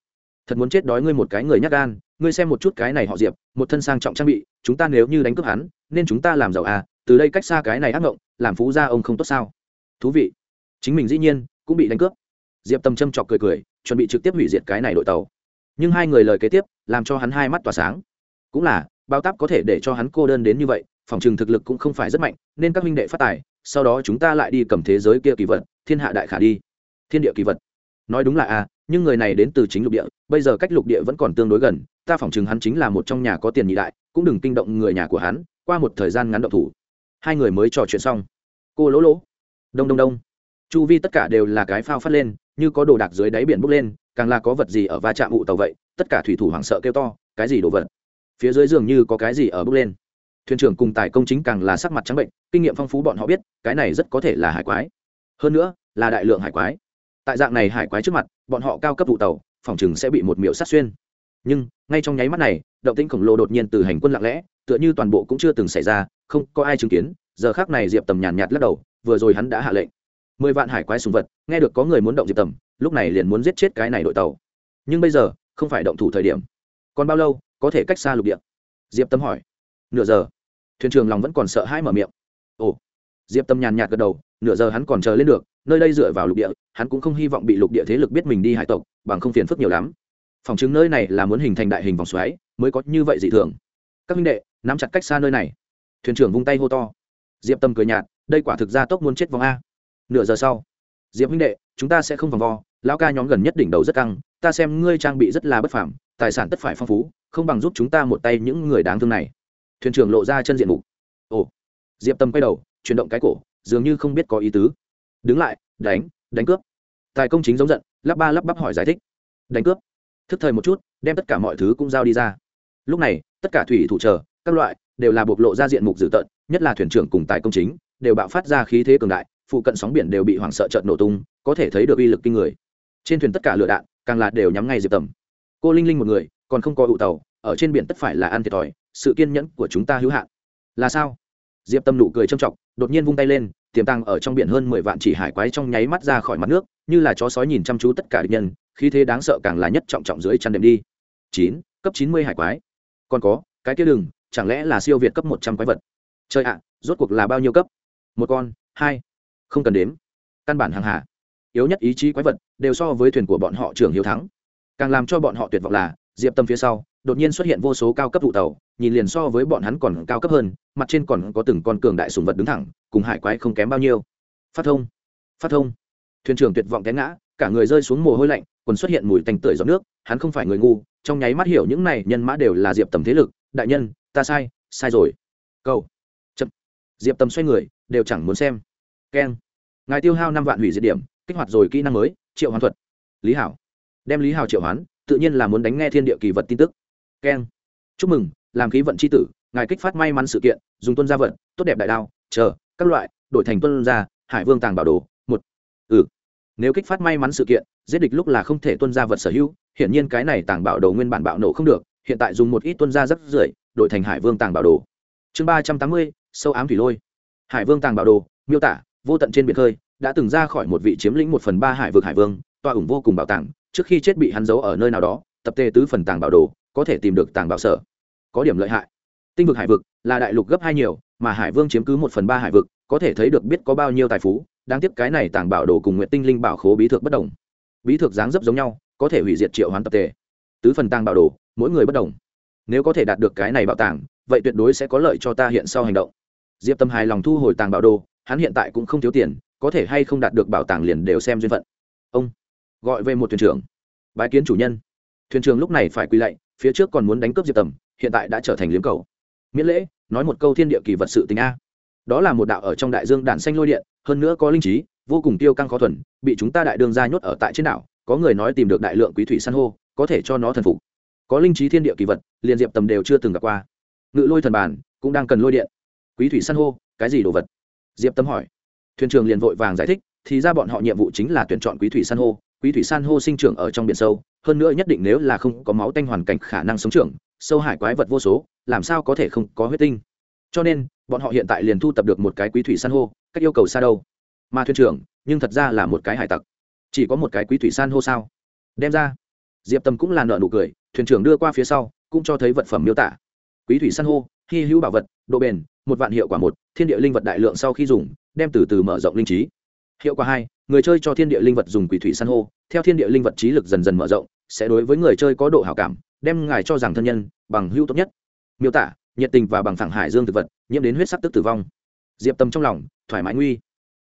Thật muốn chết đói ngươi một cái người nhắc gan, ngươi xem một chút cái này họ diệp, một thân sang trọng trang bị, chúng ta nếu như đánh cướp hắn, nên chúng ta làm giàu à? Từ đây cách xa cái này ác mộng làm phú gia ông không tốt sao? Thú vị. Chính mình dĩ nhiên cũng bị đánh cướp. Diệp tâm châm chọc cười cười, chuẩn bị trực tiếp hủy diệt cái này đội tàu. Nhưng hai người lời kế tiếp làm cho hắn hai mắt tỏa sáng. Cũng là, bao táp có thể để cho hắn cô đơn đến như vậy, phòng trường thực lực cũng không phải rất mạnh, nên các minh đệ phát tài, sau đó chúng ta lại đi cầm thế giới kia kỳ vật, thiên hạ đại khả đi. Thiên địa kỳ vật. Nói đúng là a nhưng người này đến từ chính lục địa, bây giờ cách lục địa vẫn còn tương đối gần, ta phỏng chừng hắn chính là một trong nhà có tiền nhị đại, cũng đừng kinh động người nhà của hắn, qua một thời gian ngắn động thủ. Hai người mới trò chuyện xong cô lỗ lỗ. Đông đông đông. Chu vi tất cả đều là cái phao phát lên, như có đồ đạc dưới đáy biển bốc lên, càng là có vật gì ở va chạm ụ tàu vậy? Tất cả thủy thủ hoảng sợ kêu to, cái gì đồ vật? Phía dưới giường như có cái gì ở bốc lên. Thuyền trưởng cùng tài công chính càng là sắc mặt trắng bệnh, kinh nghiệm phong phú bọn họ biết, cái này rất có thể là hải quái. Hơn nữa, là đại lượng hải quái. Tại dạng này hải quái trước mặt, bọn họ cao cấp vụ tàu, phòng chừng sẽ bị một miệu sát xuyên. Nhưng, ngay trong nháy mắt này, động tĩnh khổng lồ đột nhiên từ hành quân lặng lẽ, tựa như toàn bộ cũng chưa từng xảy ra, không có ai chứng kiến giờ khác này diệp tầm nhàn nhạt lắc đầu, vừa rồi hắn đã hạ lệnh. Mười vạn hải quái sùng vật, nghe được có người muốn động diệp tầm, lúc này liền muốn giết chết cái này đội tàu. Nhưng bây giờ, không phải động thủ thời điểm. Còn bao lâu, có thể cách xa lục địa? Diệp tâm hỏi. Nửa giờ. Thuyền trưởng lòng vẫn còn sợ hãi mở miệng. Ồ. Diệp tâm nhàn nhạt gật đầu, nửa giờ hắn còn chờ lên được, nơi đây dựa vào lục địa, hắn cũng không hy vọng bị lục địa thế lực biết mình đi hải tộc, bằng không phiền phức nhiều lắm. Phòng chứng nơi này là muốn hình thành đại hình vòng xoáy, mới có như vậy dị thường. Các minh đệ, nắm chặt cách xa nơi này. Thuyền trưởng vung tay hô to diệp tâm cười nhạt, đây quả thực ra tốc muốn chết vòng a. Nửa giờ sau, diệp minh đệ, chúng ta sẽ không vòng vo, lão ca nhóm gần nhất đỉnh đầu rất căng, ta xem ngươi trang bị rất là bất phảm tài sản tất phải phong phú, không bằng giúp chúng ta một tay những người đáng thương này. Thuyền trưởng lộ ra chân diện mục. Ồ, diệp tâm quay đầu, chuyển động cái cổ, dường như không biết có ý tứ. Đứng lại, đánh đánh cướp. Tài công chính giống giận, lắp ba lắp bắp hỏi giải thích. Đánh cướp. Thức thời một chút, đem tất cả mọi thứ cũng giao đi ra. Lúc này, tất cả thủy thủ chờ, các loại đều là bộc lộ ra diện mục dữ tợn, nhất là thuyền trưởng cùng tài công chính, đều bạo phát ra khí thế cường đại, phụ cận sóng biển đều bị hoảng sợ trợn nổ tung, có thể thấy được uy lực kinh người. Trên thuyền tất cả lửa đạn, càng là đều nhắm ngay diệp tầm. Cô linh linh một người, còn không có ụ tàu, ở trên biển tất phải là ăn thiệt thòi, sự kiên nhẫn của chúng ta hữu hạn. Là sao? Diệp tâm nụ cười trâm trọng, đột nhiên vung tay lên, tiềm tàng ở trong biển hơn mười vạn chỉ hải quái trong nháy mắt ra khỏi mặt nước, như là chó sói nhìn chăm chú tất cả địch nhân, khí thế đáng sợ càng là nhất trọng trọng dưới chăn đệm đi. Chín, cấp chín mươi hải quái. Còn có, cái kia đừng chẳng lẽ là siêu việt cấp một trăm quái vật? Chơi ạ, rốt cuộc là bao nhiêu cấp? Một con, hai. Không cần đếm. Căn bản hàng hạ yếu nhất ý chí quái vật, đều so với thuyền của bọn họ trưởng hiếu thắng. Càng làm cho bọn họ tuyệt vọng là, diệp tâm phía sau, đột nhiên xuất hiện vô số cao cấp vụ tàu, nhìn liền so với bọn hắn còn cao cấp hơn, mặt trên còn có từng con cường đại sùng vật đứng thẳng, cùng hải quái không kém bao nhiêu. Phát thông phát thông. Thuyền trưởng tuyệt vọng té ngã, cả người rơi xuống mồ hôi lạnh, quần xuất hiện mùi tanh tưởi giọt nước, hắn không phải người ngu, trong nháy mắt hiểu những này nhân mã đều là diệp tầm thế lực, đại nhân ta sai sai rồi. Câu chậm. Diệp tầm xoay người, đều chẳng muốn xem. Keng. Ngài tiêu hao năm vạn hủy diệt điểm, kích hoạt rồi kỹ năng mới, triệu hoán thuật. Lý hảo. Đem lý hảo triệu hoán, tự nhiên là muốn đánh nghe thiên địa kỳ vật tin tức. Keng. Chúc mừng, làm khí vận c h i tử, ngài kích phát may mắn sự kiện, dùng tuân gia vận, tốt đẹp đại đao chờ, các loại, đổi thành tuân gia, hải vương tàng bảo đồ, một. Ừ. Nếu kích phát may mắn sự kiện, giết địch lúc là không thể tuân ra vật sở hữu, hiển nhiên cái này tàng bảo đồ nguyên bản bạo nổ không được hiện tại dùng một ít tuân ra rất rưởi, đổi thành hải vương tàng bảo đồ. Chương ba trăm tám mươi, sâu ám thủy lôi. Hải vương tàng bảo đồ, miêu tả, vô tận trên biển khơi, đã từng ra khỏi một vị chiếm lĩnh một phần ba hải vực hải vương tọa ủng vô cùng bảo tàng, trước khi chết bị hắn giấu ở nơi nào đó, tập tê tứ phần tàng bảo đồ, có thể tìm được tàng bảo sở. Có điểm lợi hại. Tinh vực hải vực là đại lục gấp hai nhiều, mà hải vương chiếm cứ một phần ba hải vực, có thể thấy được biết có bao nhiêu tài phú, đáng tiếc cái này tàng bảo đồ cùng nguyện tinh linh bảo khố bí thược bất đồng. Bí thược dáng dấp giống nhau, có thể hủy diệt triệu hoán tập tề. Tứ phần tàng bảo đồ mỗi người bất đồng. Nếu có thể đạt được cái này bảo tàng, vậy tuyệt đối sẽ có lợi cho ta hiện sau hành động. Diệp tâm hài lòng thu hồi tàng bảo đồ, hắn hiện tại cũng không thiếu tiền, có thể hay không đạt được bảo tàng liền đều xem duyên phận. Ông, gọi về một thuyền trưởng. Bái kiến chủ nhân. Thuyền trưởng lúc này phải quỳ lạy, phía trước còn muốn đánh cướp diệp tầm hiện tại đã trở thành liếm cầu. Miễn lễ, nói một câu thiên địa kỳ vật sự tình a. Đó là một đạo ở trong đại dương đản xanh lôi điện, hơn nữa có linh trí, vô cùng tiêu căng khó thuần, bị chúng ta đại đương ra nhốt ở tại trên đảo, có người nói tìm được đại lượng quý thủy san hô, có thể cho nó thần phục có linh trí thiên địa kỳ vật, liền diệp tầm đều chưa từng gặp qua. Ngự lôi thần bản cũng đang cần lôi điện. Quý thủy san hô, cái gì đồ vật? Diệp tâm hỏi. Thuyền trưởng liền vội vàng giải thích, thì ra bọn họ nhiệm vụ chính là tuyển chọn quý thủy san hô. Quý thủy san hô sinh trưởng ở trong biển sâu, hơn nữa nhất định nếu là không có máu tanh hoàn cảnh khả năng sống trưởng, sâu hải quái vật vô số, làm sao có thể không có huyết tinh? Cho nên, bọn họ hiện tại liền thu tập được một cái quý thủy san hô, cách yêu cầu xa đâu? Mà thuyền trưởng, nhưng thật ra là một cái hải tặc. Chỉ có một cái quý thủy san hô sao? Đem ra. Diệp tâm cũng là nợ nụ cười thuyền trưởng đưa qua phía sau, cũng cho thấy vật phẩm miêu tả. Quý thủy san hô, hy hữu bảo vật, độ bền, một vạn hiệu quả một, thiên địa linh vật đại lượng sau khi dùng, đem từ từ mở rộng linh trí. Hiệu quả hai, người chơi cho thiên địa linh vật dùng quỷ thủy san hô, theo thiên địa linh vật trí lực dần dần mở rộng, sẽ đối với người chơi có độ hảo cảm, đem ngài cho rằng thân nhân, bằng hữu tốt nhất. Miêu tả, nhiệt tình và bằng thẳng hải dương thực vật, nhiễm đến huyết sắc tức tử vong. Diệp tâm trong lòng, thoải mái nguy.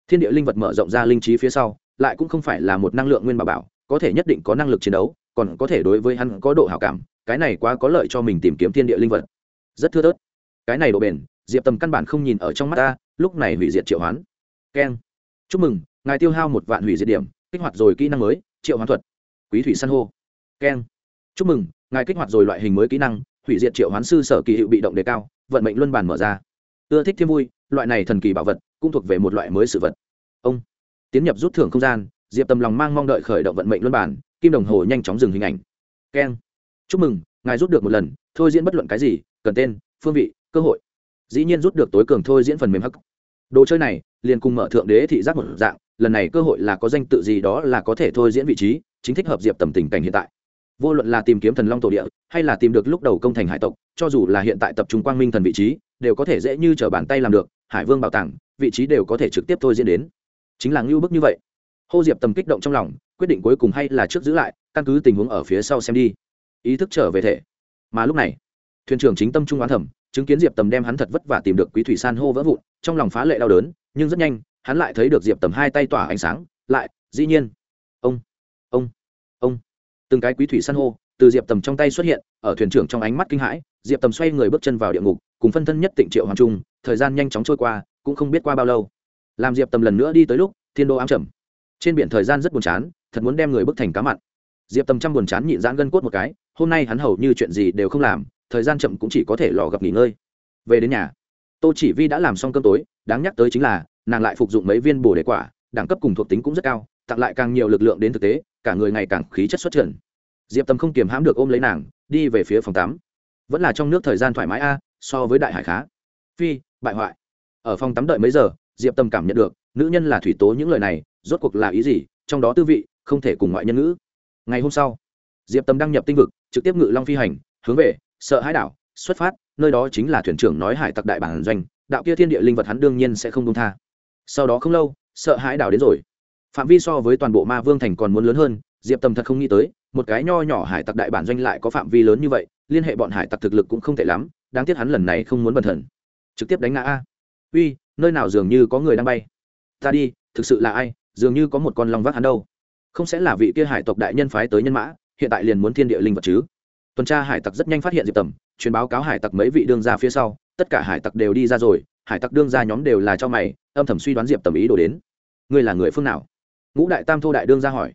Thiên địa linh vật mở rộng ra linh trí phía sau, lại cũng không phải là một năng lượng nguyên bảo bảo có thể nhất định có năng lực chiến đấu, còn có thể đối với hắn có độ hảo cảm, cái này quá có lợi cho mình tìm kiếm thiên địa linh vật. Rất thưa thớt. Cái này độ bền, diệp tầm căn bản không nhìn ở trong mắt ta, lúc này hủy diệt triệu hoán. Keng. Chúc mừng, ngài tiêu hao một vạn hủy diệt điểm, kích hoạt rồi kỹ năng mới, triệu hoán thuật. Quý thủy san hô. Keng. Chúc mừng, ngài kích hoạt rồi loại hình mới kỹ năng, hủy diệt triệu hoán sư sở kỳ hiệu bị động đề cao, vận mệnh luân bản mở ra. Ưa thích thêm vui, loại này thần kỳ bảo vật, cũng thuộc về một loại mới sự vật. Ông. Tiến nhập rút thưởng không gian diệp tầm lòng mang mong đợi khởi động vận mệnh luân bản kim đồng hồ nhanh chóng dừng hình ảnh. Keng. Chúc mừng, ngài rút được một lần, thôi diễn bất luận cái gì, cần tên, phương vị, cơ hội. Dĩ nhiên rút được tối cường thôi diễn phần mềm hắc. Đồ chơi này, liền cùng mở thượng đế thị giác một dạng, lần này cơ hội là có danh tự gì đó là có thể thôi diễn vị trí, chính thích hợp diệp tầm tình cảnh hiện tại. Vô luận là tìm kiếm thần long tổ địa, hay là tìm được lúc đầu công thành hải tộc, cho dù là hiện tại tập trung quang minh thần vị trí, đều có thể dễ như t r ở bàn tay làm được, hải vương bảo tàng, vị trí đều có thể trực tiếp thôi diễn đến. Chính là ngưu bức như vậy hô diệp tầm kích động trong lòng, quyết định cuối cùng hay là trước giữ lại, căn cứ tình huống ở phía sau xem đi. Ý thức trở về thể. Mà lúc này, thuyền trưởng chính tâm trung oán thẩm chứng kiến diệp tầm đem hắn thật vất vả tìm được quý thủy san hô vỡ vụn, trong lòng phá lệ đau đớn, nhưng rất nhanh, hắn lại thấy được diệp tầm hai tay tỏa ánh sáng, lại, dĩ nhiên. Ông ông ông. Từng cái quý thủy san hô, từ diệp tầm trong tay xuất hiện, ở thuyền trưởng trong ánh mắt kinh hãi, diệp tầm xoay người bước chân vào địa ngục, cùng phân thân nhất tịnh triệu hoàng trung, thời gian nhanh chóng trôi qua, cũng không biết qua bao lâu. Làm diệp tầm lần nữa đi tới lúc, thiên đô ám trầm trên biển thời gian rất buồn chán, thật muốn đem người bước thành cá mặn. Diệp tầm trăm buồn chán nhịn giãn gân cốt một cái, hôm nay hắn hầu như chuyện gì đều không làm, thời gian chậm cũng chỉ có thể lò gặp nghỉ ngơi. Về đến nhà, tô chỉ vi đã làm xong cơm tối, đáng nhắc tới chính là, nàng lại phục dụng mấy viên bồ đề quả, đẳng cấp cùng thuộc tính cũng rất cao, tặng lại càng nhiều lực lượng đến thực tế, cả người ngày càng khí chất xuất trần. Diệp tâm không kiềm hãm được ôm lấy nàng, đi về phía phòng tắm. Vẫn là trong nước thời gian thoải mái a, so với đại hải khá. Phi, bại hoại. Ở phòng tắm đợi mấy giờ, diệp tâm cảm nhận được, nữ nhân là thủy tố những lời này rốt cuộc là ý gì, trong đó tư vị, không thể cùng ngoại nhân ngữ. Ngày hôm sau, diệp tâm đăng nhập tinh vực, trực tiếp ngự long phi hành, hướng về sợ hãi đảo, xuất phát, nơi đó chính là thuyền trưởng nói hải tặc đại bản doanh, đạo kia thiên địa linh vật hắn đương nhiên sẽ không công tha. Sau đó không lâu, sợ hãi đảo đến rồi. Phạm vi so với toàn bộ ma vương thành còn muốn lớn hơn, diệp tâm thật không nghĩ tới, một cái nho nhỏ hải tặc đại bản doanh lại có phạm vi lớn như vậy, liên hệ bọn hải tặc thực lực cũng không tệ lắm, đáng tiếc hắn lần này không muốn bẩn thần. Trực tiếp đánh ngã a. Uy, nơi nào dường như có người đang bay. Ta đi, thực sự là ai? Dường như có một con long vác hắn đâu. Không sẽ là vị kia hải tộc đại nhân phái tới nhân mã, hiện tại liền muốn thiên địa linh vật chứ. Tuần tra hải tặc rất nhanh phát hiện diệp tầm, truyền báo cáo hải tặc mấy vị đương ra phía sau, tất cả hải tặc đều đi ra rồi, hải tặc đương ra nhóm đều là cho mày, âm thầm suy đoán diệp tầm ý đồ đến. Ngươi là người phương nào? Ngũ đại tam thô đại đương ra hỏi.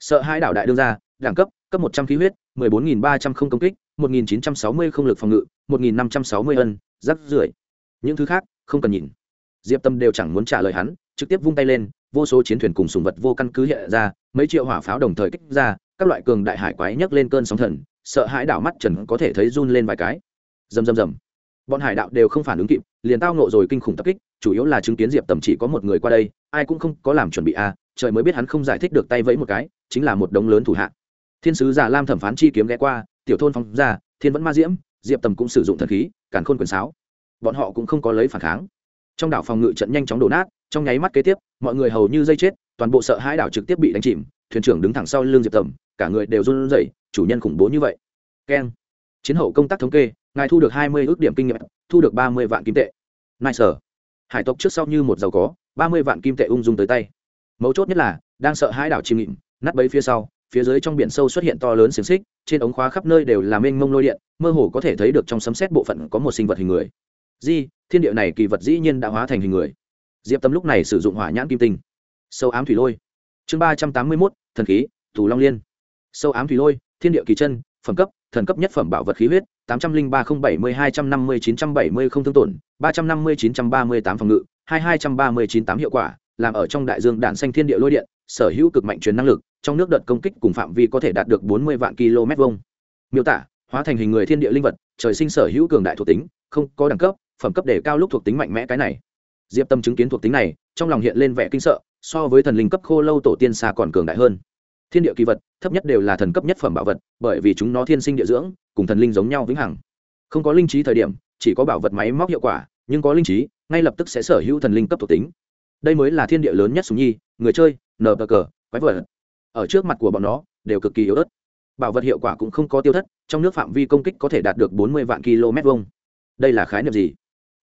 Sợ hai đảo đại đương ra đẳng cấp cấp một trăm khí huyết, mười bốn nghìn ba trăm không công kích, một nghìn chín trăm sáu mươi không lực phòng ngự, một nghìn năm trăm sáu mươi ân, rắc rưởi. Những thứ khác, không cần nhìn. Diệp tâm đều chẳng muốn trả lời hắn, trực tiếp vung tay lên vô số chiến thuyền cùng sùng vật vô căn cứ hiện ra, mấy triệu hỏa pháo đồng thời kích ra, các loại cường đại hải quái nhấc lên cơn sóng thần, sợ hãi đảo mắt trần có thể thấy run lên vài cái. Rầm rầm rầm. Bọn hải đạo đều không phản ứng kịp, liền tao nộ rồi kinh khủng tập kích, chủ yếu là chứng kiến diệp tầm chỉ có một người qua đây, ai cũng không có làm chuẩn bị à trời mới biết hắn không giải thích được tay vẫy một cái, chính là một đống lớn thủ hạ. Thiên sứ già lam thẩm phán chi kiếm ghé qua, tiểu thôn phong ra, thiên vẫn ma diễm, diệp tầm cũng sử dụng thần khí, càn khôn quyền sáo. Bọn họ cũng không có lấy phản kháng. Trong đảo phòng ngự trận nhanh chóng đổ nát trong nháy mắt kế tiếp, mọi người hầu như dây chết, toàn bộ sợ hãi đảo trực tiếp bị đánh chìm, thuyền trưởng đứng thẳng sau l ư n g diệp tầm, cả người đều run rẩy, chủ nhân khủng bố như vậy. Keng. Chiến hậu công tác thống kê, ngài thu được hai mươi ước điểm kinh nghiệm, thu được ba mươi vạn kim tệ. Nai sở hải tộc trước sau như một giàu có, ba mươi vạn kim tệ ung dung tới tay. Mấu chốt nhất là, đang sợ hãi đảo chìm nghịm, nát bấy phía sau, phía dưới trong biển sâu xuất hiện to lớn xiềng xích, trên ống khóa khắp nơi đều là mênh mông lôi điện, mơ hồ có thể thấy được trong sấm xét bộ phận có một sinh vật hình người. Di, thiên địa này kỳ vật dĩ nhiên đã hóa thành hình người diệp tâm lúc này sử dụng hỏa nhãn kim tinh. Sâu ám thủy lôi. Chương ba trăm tám mươi mốt, thần khí, thủ long liên. Sâu ám thủy lôi, thiên địa kỳ chân, phẩm cấp, thần cấp nhất phẩm bảo vật khí huyết, tám trăm linh ba không bảy mươi hai trăm năm mươi chín trăm bảy mươi không thương tổn, ba trăm năm mươi chín trăm ba mươi tám phòng ngự, hai hai trăm ba mươi chín tám hiệu quả, làm ở trong đại dương đạn xanh thiên địa lôi điện, sở hữu cực mạnh truyền năng lực, trong nước đợt công kích cùng phạm vi có thể đạt được bốn mươi vạn km vuông. Miêu tả, hóa thành hình người thiên địa linh vật, trời sinh sở hữu cường đại thuộc tính, không có đẳng cấp, phẩm cấp để cao lúc thuộc tính mạnh mẽ cái này diệp tâm chứng kiến thuộc tính này, trong lòng hiện lên vẻ kinh sợ, so với thần linh cấp khô lâu tổ tiên xa còn cường đại hơn. Thiên địa kỳ vật, thấp nhất đều là thần cấp nhất phẩm bảo vật, bởi vì chúng nó thiên sinh địa dưỡng, cùng thần linh giống nhau vĩnh hằng. Không có linh trí thời điểm, chỉ có bảo vật máy móc hiệu quả, nhưng có linh trí, ngay lập tức sẽ sở hữu thần linh cấp thuộc tính. Đây mới là thiên địa lớn nhất súng nhi, người chơi, nờ bờ cờ, quái vật. Ở trước mặt của bọn nó, đều cực kỳ yếu ớt. Bảo vật hiệu quả cũng không có tiêu thất, trong nước phạm vi công kích có thể đạt được bốn mươi vạn km vuông. đây là khái niệm gì?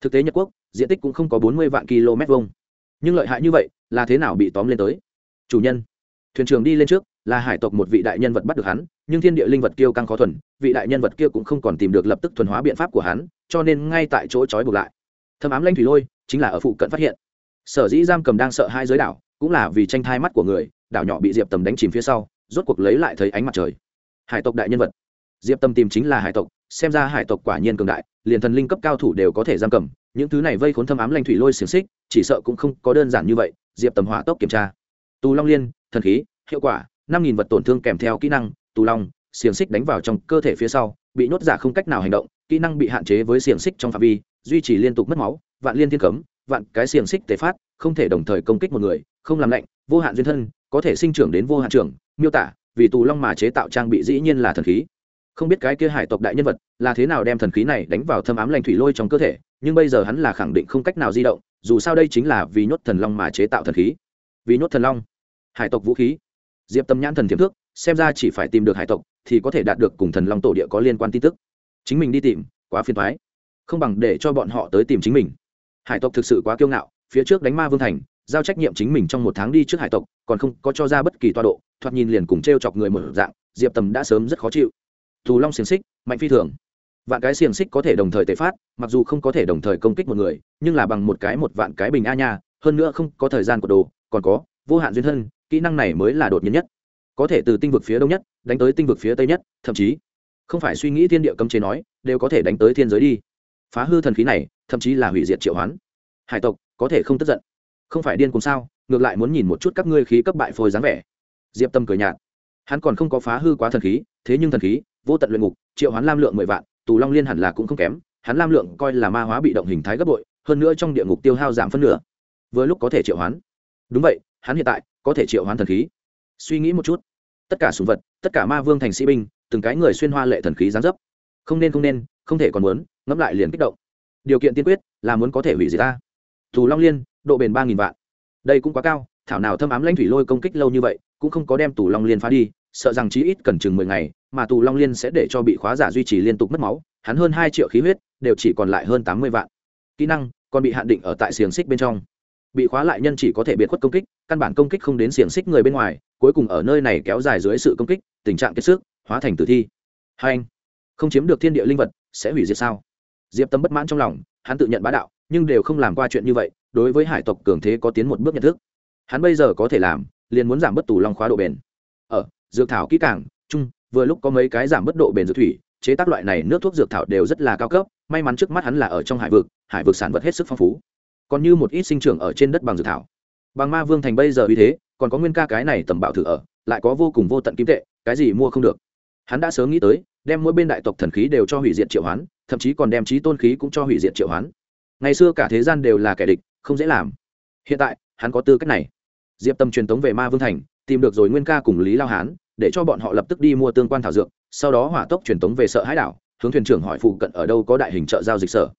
Thực tế nhật quốc diện tích cũng không có bốn mươi vạn km vông nhưng lợi hại như vậy là thế nào bị tóm lên tới? Chủ nhân, thuyền trưởng đi lên trước, là hải tộc một vị đại nhân vật bắt được hắn, nhưng thiên địa linh vật kiêu căng khó thuần, vị đại nhân vật kia cũng không còn tìm được lập tức thuần hóa biện pháp của hắn, cho nên ngay tại chỗ trói buộc lại. Thâm ám lanh thủy lôi chính là ở phụ cận phát hiện. Sở dĩ giam cầm đang sợ hai giới đảo, cũng là vì tranh thai mắt của người, đảo nhỏ bị diệp tầm đánh chìm phía sau, rốt cuộc lấy lại thấy ánh mặt trời. Hải tộc đại nhân vật. Diệp tâm tìm chính là hải tộc xem ra hải tộc quả nhiên cường đại, liền thần linh cấp cao thủ đều có thể giam cầm, những thứ này vây khốn thâm ám lanh thủy lôi xiềng xích, chỉ sợ cũng không có đơn giản như vậy, diệp tầm hỏa tốc kiểm tra. Tù long liên, thần khí, hiệu quả, năm nghìn vật tổn thương kèm theo kỹ năng, tù long, xiềng xích đánh vào trong cơ thể phía sau, bị nhốt giả không cách nào hành động, kỹ năng bị hạn chế với xiềng xích trong phạm vi, duy trì liên tục mất máu, vạn liên thiên cấm, vạn cái xiềng xích tề phát, không thể đồng thời công kích một người, không làm lạnh, vô hạn duyên thân, có thể sinh trưởng đến vô hạn trưởng, miêu tả, vì tù long mà chế tạo trang bị dĩ nhiên là thần khí không biết cái kia hải tộc đại nhân vật là thế nào đem thần khí này đánh vào thâm ám lành thủy lôi trong cơ thể, nhưng bây giờ hắn là khẳng định không cách nào di động, dù sao đây chính là vì nhốt thần long mà chế tạo thần khí. Vì nhốt thần long. Hải tộc vũ khí. Diệp tâm nhãn thần thiếm thước, xem ra chỉ phải tìm được hải tộc thì có thể đạt được cùng thần long tổ địa có liên quan tin tức. Chính mình đi tìm, quá phiền thoái không bằng để cho bọn họ tới tìm chính mình. Hải tộc thực sự quá kiêu ngạo, phía trước đánh ma vương thành, giao trách nhiệm chính mình trong một tháng đi trước hải tộc, còn không có cho ra bất kỳ toa độ, thoạt nhìn liền cùng t r e o chọc người một dạng, diệp tầm đã sớm rất khó chịu thù long xiềng xích, mạnh phi thường. Vạn cái xiềng xích có thể đồng thời tệ phát, mặc dù không có thể đồng thời công kích một người, nhưng là bằng một cái một vạn cái bình a nha, hơn nữa không có thời gian của đồ, còn có vô hạn duyên thân, kỹ năng này mới là đột nhiên nhất. Có thể từ tinh vực phía đông nhất, đánh tới tinh vực phía tây nhất, thậm chí, không phải suy nghĩ thiên địa cấm chế nói, đều có thể đánh tới thiên giới đi. Phá hư thần khí này, thậm chí là hủy diệt triệu hoán. Hải tộc, có thể không tức giận. Không phải điên cùng sao, ngược lại muốn nhìn một chút các ngươi khí cấp bại phôi dáng vẻ. Diệp tâm cười nhạt hắn còn không có phá hư quá thần khí, thế nhưng thần khí, vô tận luyện ngục, triệu hoán lam lượng mười vạn, tù long liên hẳn là cũng không kém, hắn lam lượng coi là ma hóa bị động hình thái gấp bội, hơn nữa trong địa ngục tiêu hao giảm phân nửa. Vừa lúc có thể triệu hoán. Đúng vậy, hắn hiện tại có thể triệu hoán thần khí. Suy nghĩ một chút. Tất cả sùng vật, tất cả ma vương thành sĩ binh, từng cái người xuyên hoa lệ thần khí gián dấp. Không nên không nên, không thể còn muốn, ngẫm lại liền kích động. Điều kiện tiên quyết là muốn có thể hủy diệt ta. Tù long liên, độ bền ba nghìn vạn. Đây cũng quá cao, thảo nào thâm ám lãnh thủy lôi công kích lâu như vậy cũng không có đem tù long liên phá đi, sợ rằng chí ít cần chừng mười ngày, mà tù long liên sẽ để cho bị khóa giả duy trì liên tục mất máu, hắn hơn hai triệu khí huyết, đều chỉ còn lại hơn tám mươi vạn. Kỹ năng, còn bị hạn định ở tại xiềng xích bên trong. Bị khóa lại nhân chỉ có thể biệt khuất công kích, căn bản công kích không đến xiềng xích người bên ngoài, cuối cùng ở nơi này kéo dài dưới sự công kích, tình trạng kiệt sức, hóa thành tử thi. Hai anh, không chiếm được thiên địa linh vật, sẽ hủy diệt sao? Diệp tâm bất mãn trong lòng, hắn tự nhận bá đạo, nhưng đều không làm qua chuyện như vậy, đối với hải tộc cường thế có tiến một bước nhận thức. Hắn bây giờ có thể làm liền muốn giảm bất tù long khóa độ bền. Ở, dược thảo kỹ càng, chung, vừa lúc có mấy cái giảm bất độ bền dược thủy, chế tác loại này nước thuốc dược thảo đều rất là cao cấp, may mắn trước mắt hắn là ở trong hải vực hải vực sản vật hết sức phong phú. Còn như một ít sinh trưởng ở trên đất bằng dược thảo. Bằng ma vương thành bây giờ uy thế, còn có nguyên ca cái này tầm bảo thử ở, lại có vô cùng vô tận kim tệ, cái gì mua không được. Hắn đã sớm nghĩ tới, đem mỗi bên đại tộc thần khí đều cho hủy diệt triệu hoán, thậm chí còn đem trí tôn khí cũng cho hủy diệt triệu hoán. Ngày xưa cả thế gian đều là kẻ địch, không dễ làm. Hiện tại, hắn có tư cách này diệp tâm truyền tống về ma vương thành, tìm được rồi nguyên ca cùng lý lao hán, để cho bọn họ lập tức đi mua tương quan thảo dược, sau đó hỏa tốc truyền tống về sợ hãi đảo, hướng thuyền trưởng hỏi phụ cận ở đâu có đại hình chợ giao dịch sở.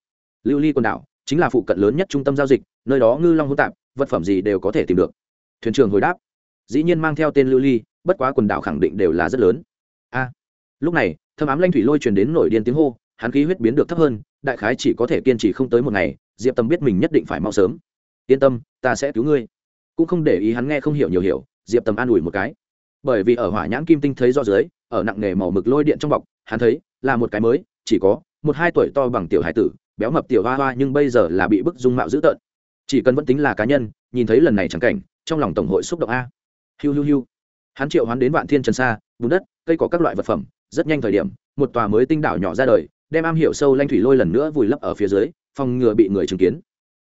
Lưu ly quần đảo, chính là phụ cận lớn nhất trung tâm giao dịch, nơi đó ngư long hỗn tạp, vật phẩm gì đều có thể tìm được. Thuyền trưởng hồi đáp, dĩ nhiên mang theo tên lưu ly, bất quá quần đảo khẳng định đều là rất lớn. A, lúc này, thâm ám lanh thủy lôi truyền đến nổi điên tiếng hô, hắn khí huyết biến được thấp hơn, đại khái chỉ có thể kiên trì không tới một ngày, diệp tâm biết mình nhất định phải mau sớm. Yên tâm, ta sẽ cứu ngươi cũng không để ý hắn nghe không hiểu nhiều hiểu, diệp Tầm an ủi một cái. Bởi vì ở hỏa nhãn kim tinh thấy do dưới, ở nặng nghề màu mực lôi điện trong bọc, hắn thấy là một cái mới, chỉ có một hai tuổi to bằng tiểu hải tử, béo mập tiểu hoa hoa nhưng bây giờ là bị bức dung mạo dữ tợn. Chỉ cần vẫn tính là cá nhân, nhìn thấy lần này chẳng cảnh, trong lòng tổng hội xúc động a. Hiu hiu hiu. Hắn triệu hắn đến vạn thiên trần xa, bùn đất, cây cỏ các loại vật phẩm, rất nhanh thời điểm, một tòa mới tinh đảo nhỏ ra đời, đem am hiểu sâu lanh thủy lôi lần nữa vùi lấp ở phía dưới, phòng ngừa bị người chứng kiến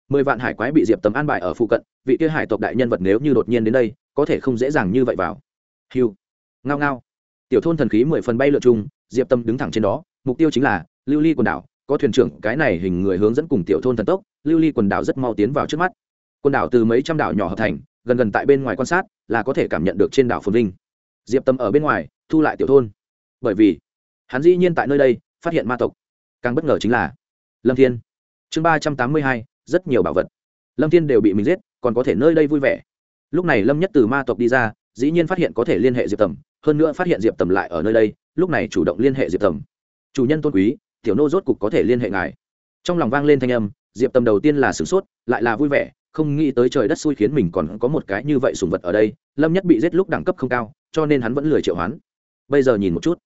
mười vạn hải quái bị diệp tầm an bài ở phụ cận, vị kia hải tộc đại nhân vật nếu như đột nhiên đến đây, có thể không dễ dàng như vậy vào. Hiu ngao ngao. Tiểu thôn thần khí mười phần bay lượt chung, diệp tâm đứng thẳng trên đó, mục tiêu chính là, lưu ly quần đảo, có thuyền trưởng, cái này hình người hướng dẫn cùng tiểu thôn thần tốc, lưu ly quần đảo rất mau tiến vào trước mắt. Quần đảo từ mấy trăm đảo nhỏ hợp thành, gần gần tại bên ngoài quan sát, là có thể cảm nhận được trên đảo phồn vinh. Diệp tâm ở bên ngoài, thu lại tiểu thôn. Bởi vì, hắn dĩ nhiên tại nơi đây, phát hiện ma tộc. Càng bất ngờ chính là, lâm thiên. Chương ba trăm tám mươi hai rất nhiều bảo vật. Lâm thiên đều bị mình giết, còn có thể nơi đây vui vẻ. Lúc này lâm nhất từ ma tộc đi ra, dĩ nhiên phát hiện có thể liên hệ diệp tầm, hơn nữa phát hiện diệp tầm lại ở nơi đây, lúc này chủ động liên hệ diệp tầm. Chủ nhân tôn quý, tiểu nô rốt cục có thể liên hệ ngài. Trong lòng vang lên thanh âm, diệp tầm đầu tiên là sửng sốt, lại là vui vẻ, không nghĩ tới trời đất xui khiến mình còn có một cái như vậy sùng vật ở đây, lâm nhất bị giết lúc đẳng cấp không cao, cho nên hắn vẫn lười triệu hoán. Bây giờ nhìn một chút.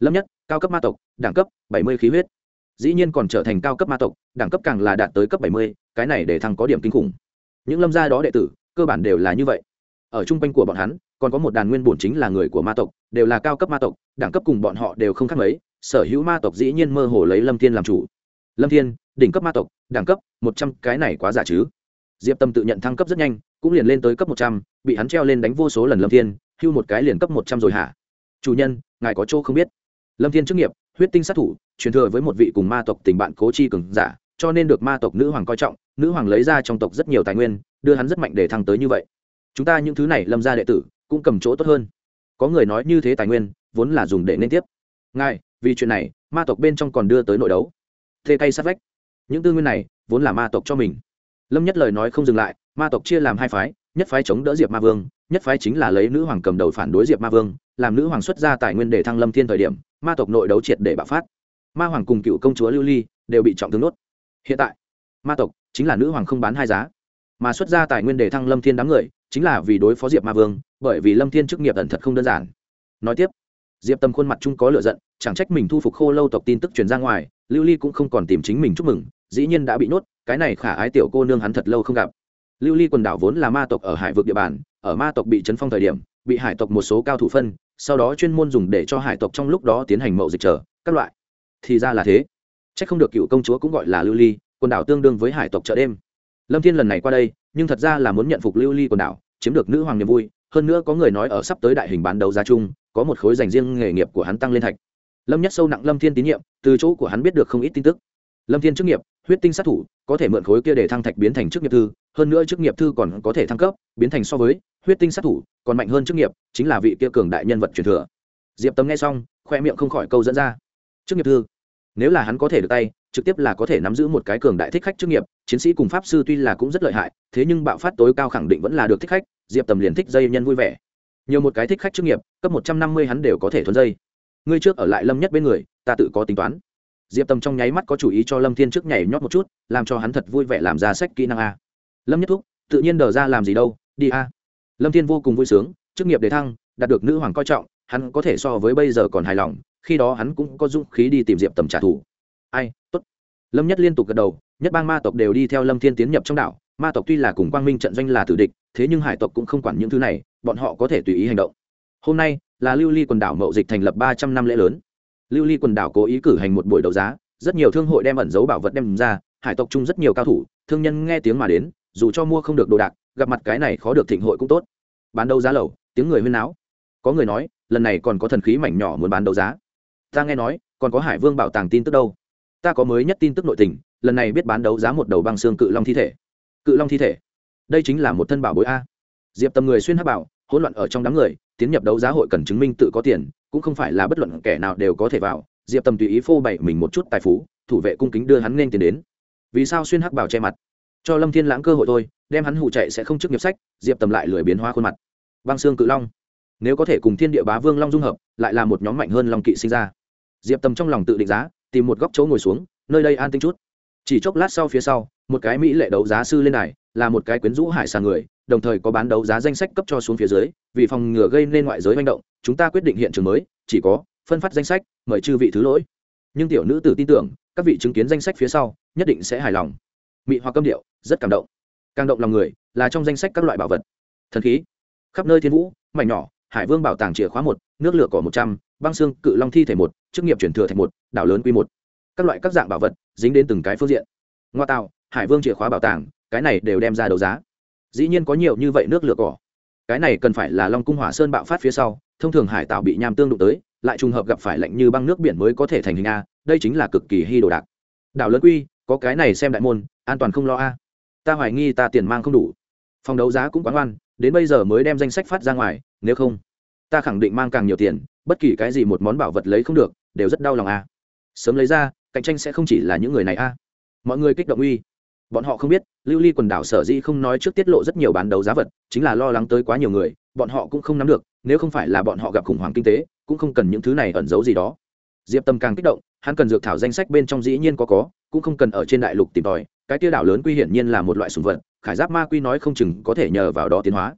Lâm nhất, cao cấp ma tộc, đẳng cấp bảy mươi khí huyết. Dĩ nhiên còn trở thành cao cấp ma tộc, đẳng cấp càng là đạt tới cấp bảy mươi cái này để thăng có điểm kinh khủng. Những lâm gia đó đệ tử, cơ bản đều là như vậy. Ở trung quanh của bọn hắn, còn có một đàn nguyên bổn chính là người của ma tộc, đều là cao cấp ma tộc, đẳng cấp cùng bọn họ đều không khác mấy, sở hữu ma tộc dĩ nhiên mơ hồ lấy lâm thiên làm chủ. Lâm thiên, đỉnh cấp ma tộc, đẳng cấp một trăm, cái này quá giả chứ. Diệp tâm tự nhận thăng cấp rất nhanh, cũng liền lên tới cấp một trăm, bị hắn treo lên đánh vô số lần lâm thiên, hưu một cái liền cấp một trăm rồi hả? Chủ nhân, ngài có chỗ không biết. Lâm thiên chức nghiệp, huyết tinh sát thủ, truyền thừa với một vị cùng ma tộc tình bạn cố chi cường giả, cho nên được ma tộc nữ hoàng coi trọng nữ hoàng lấy ra trong tộc rất nhiều tài nguyên, đưa hắn rất mạnh để thăng tới như vậy. Chúng ta những thứ này lâm ra đệ tử cũng cầm chỗ tốt hơn. Có người nói như thế tài nguyên, vốn là dùng để nên tiếp. Ngài, vì chuyện này, ma tộc bên trong còn đưa tới nội đấu. Thê cay sát vách. Những tư nguyên này, vốn là ma tộc cho mình. Lâm nhất lời nói không dừng lại, ma tộc chia làm hai phái, nhất phái chống đỡ diệp ma vương, nhất phái chính là lấy nữ hoàng cầm đầu phản đối diệp ma vương, làm nữ hoàng xuất ra tài nguyên để thăng lâm thiên thời điểm, ma tộc nội đấu triệt để bạo phát. Ma hoàng cùng cựu công chúa lưu ly đều bị trọng thương nốt hiện tại, ma tộc chính là nữ hoàng không bán hai giá. Mà xuất ra tài nguyên để thăng lâm thiên đám người, chính là vì đối phó diệp ma vương, bởi vì lâm thiên chức nghiệp ẩn thật không đơn giản. Nói tiếp, diệp tâm khuôn mặt chung có lựa giận, chẳng trách mình thu phục khô lâu tộc tin tức truyền ra ngoài, lưu ly cũng không còn tìm chính mình chúc mừng, dĩ nhiên đã bị nhốt, cái này khả ái tiểu cô nương hắn thật lâu không gặp. Lưu ly quần đảo vốn là ma tộc ở hải vực địa bàn, ở ma tộc bị chấn phong thời điểm, bị hải tộc một số cao thủ phân, sau đó chuyên môn dùng để cho hải tộc trong lúc đó tiến hành mậu dịch trở, các loại. Thì ra là thế. C h ắ c không được cựu công chúa cũng gọi là lưu ly quần đảo tương đương với hải tộc chợ đêm. Lâm thiên lần này qua đây, nhưng thật ra là muốn nhận phục lưu ly quần đảo, chiếm được nữ hoàng niềm vui, hơn nữa có người nói ở sắp tới đại hình bán đấu giá chung, có một khối dành riêng nghề nghiệp của hắn tăng lên thạch. Lâm nhất sâu nặng lâm thiên tín nhiệm, từ chỗ của hắn biết được không ít tin tức. Lâm thiên chức nghiệp, huyết tinh sát thủ, có thể mượn khối kia để thăng thạch biến thành chức nghiệp thư, hơn nữa chức nghiệp thư còn có thể thăng cấp, biến thành so với huyết tinh sát thủ, còn mạnh hơn chức nghiệp, chính là vị kia cường đại nhân vật truyền thừa. Diệp tấm nghe xong, khoe miệng không khỏi câu dẫn ra. Chức nghiệp thư nếu là hắn có thể được tay, trực tiếp là có thể nắm giữ một cái cường đại thích khách chức nghiệp, chiến sĩ cùng pháp sư tuy là cũng rất lợi hại, thế nhưng bạo phát tối cao khẳng định vẫn là được thích khách, diệp tầm liền thích dây nhân vui vẻ. Nhiều một cái thích khách chức nghiệp, cấp một trăm năm mươi hắn đều có thể thuần dây. Ngươi trước ở lại lâm nhất bên người, ta tự có tính toán. Diệp tầm trong nháy mắt có chủ ý cho lâm thiên trước nhảy nhót một chút, làm cho hắn thật vui vẻ làm ra sách kỹ năng a. Lâm nhất thúc, tự nhiên đờ ra làm gì đâu, đi a. Lâm thiên vô cùng vui sướng, chức nghiệp đề thăng, đạt được nữ hoàng coi trọng, hắn có thể so với bây giờ còn hài lòng khi đó hắn cũng có dũng khí đi tìm diệp tầm trả thù. Ai, tốt. Lâm nhất liên tục gật đầu, nhất bang ma tộc đều đi theo lâm thiên tiến nhập trong đảo. Ma tộc tuy là cùng quang minh trận doanh là tử địch, thế nhưng hải tộc cũng không quản những thứ này, bọn họ có thể tùy ý hành động. Hôm nay là lưu ly quần đảo mậu dịch thành lập ba trăm năm lễ lớn. Lưu ly quần đảo cố ý cử hành một buổi đấu giá, rất nhiều thương hội đem ẩn dấu bảo vật đem ra, hải tộc chung rất nhiều cao thủ, thương nhân nghe tiếng mà đến, dù cho mua không được đồ đạc, gặp mặt cái này khó được thịnh hội cũng tốt. Bán đấu giá lầu, tiếng người huyên náo. Có người nói, lần này còn có thần khí mảnh nhỏ muốn bán đấu giá ta nghe nói, còn có hải vương bảo tàng tin tức đâu? Ta có mới nhất tin tức nội tình, lần này biết bán đấu giá một đầu băng xương cự long thi thể. Cự long thi thể? Đây chính là một thân bảo bối a. Diệp tầm người xuyên hắc bảo, hỗn loạn ở trong đám người, tiến nhập đấu giá hội cần chứng minh tự có tiền, cũng không phải là bất luận kẻ nào đều có thể vào. Diệp tầm tùy ý phô bày mình một chút tài phú, thủ vệ cung kính đưa hắn nên tiền đến. Vì sao xuyên hắc bảo che mặt? Cho lâm thiên lãng cơ hội thôi, đem hắn hụ chạy sẽ không chức nghiệp sách, diệp tầm lại lười biến hóa khuôn mặt. Băng xương cự long. Nếu có thể cùng thiên địa bá vương long dung hợp, lại là một nhóm mạnh hơn long kỵ sinh ra diệp tầm trong lòng tự định giá, tìm một góc chỗ ngồi xuống, nơi đây an tinh chút. Chỉ chốc lát sau phía sau, một cái mỹ lệ đấu giá sư lên này là một cái quyến rũ hải sản người, đồng thời có bán đấu giá danh sách cấp cho xuống phía dưới, vì phòng ngừa gây nên ngoại giới manh động, chúng ta quyết định hiện trường mới, chỉ có phân phát danh sách, mời chư vị thứ lỗi. Nhưng tiểu nữ tử tin tưởng, các vị chứng kiến danh sách phía sau, nhất định sẽ hài lòng. Mị hoặc câm điệu, rất cảm động. Càng động lòng người, là trong danh sách các loại bảo vật. Thần khí. Khắp nơi thiên vũ, mảnh nhỏ hải vương bảo tàng chìa khóa một, nước lửa cỏ một trăm, băng xương, cự long thi thể một, chức nghiệp chuyển thừa thành một, đảo lớn quy một. Các loại các dạng bảo vật dính đến từng cái phương diện. Ngoa tạo, hải vương chìa khóa bảo tàng, cái này đều đem ra đấu giá. Dĩ nhiên có nhiều như vậy nước lửa cỏ. Cái này cần phải là long cung hỏa sơn bạo phát phía sau, thông thường hải tạo bị nham tương đụng tới, lại trùng hợp gặp phải lạnh như băng nước biển mới có thể thành hình a, đây chính là cực kỳ hy đồ đạc. Đảo lớn quy, có cái này xem đại môn, an toàn không lo a. Ta hoài nghi ta tiền mang không đủ. Phòng đấu giá cũng quán oan đến bây giờ mới đem danh sách phát ra ngoài, nếu không, ta khẳng định mang càng nhiều tiền, bất kỳ cái gì một món bảo vật lấy không được, đều rất đau lòng a sớm lấy ra, cạnh tranh sẽ không chỉ là những người này a mọi người kích động uy. Bọn họ không biết, lưu ly quần đảo sở dĩ không nói trước tiết lộ rất nhiều bán đấu giá vật, chính là lo lắng tới quá nhiều người, bọn họ cũng không nắm được, nếu không phải là bọn họ gặp khủng hoảng kinh tế, cũng không cần những thứ này ẩn giấu gì đó. Diệp tâm càng kích động, hắn cần dược thảo danh sách bên trong dĩ nhiên có có, cũng không cần ở trên đại lục tìm tòi cái tia đảo lớn quy hiển nhiên là một loại sùng vật, khải giáp ma quy nói không chừng có thể nhờ vào đó tiến hóa.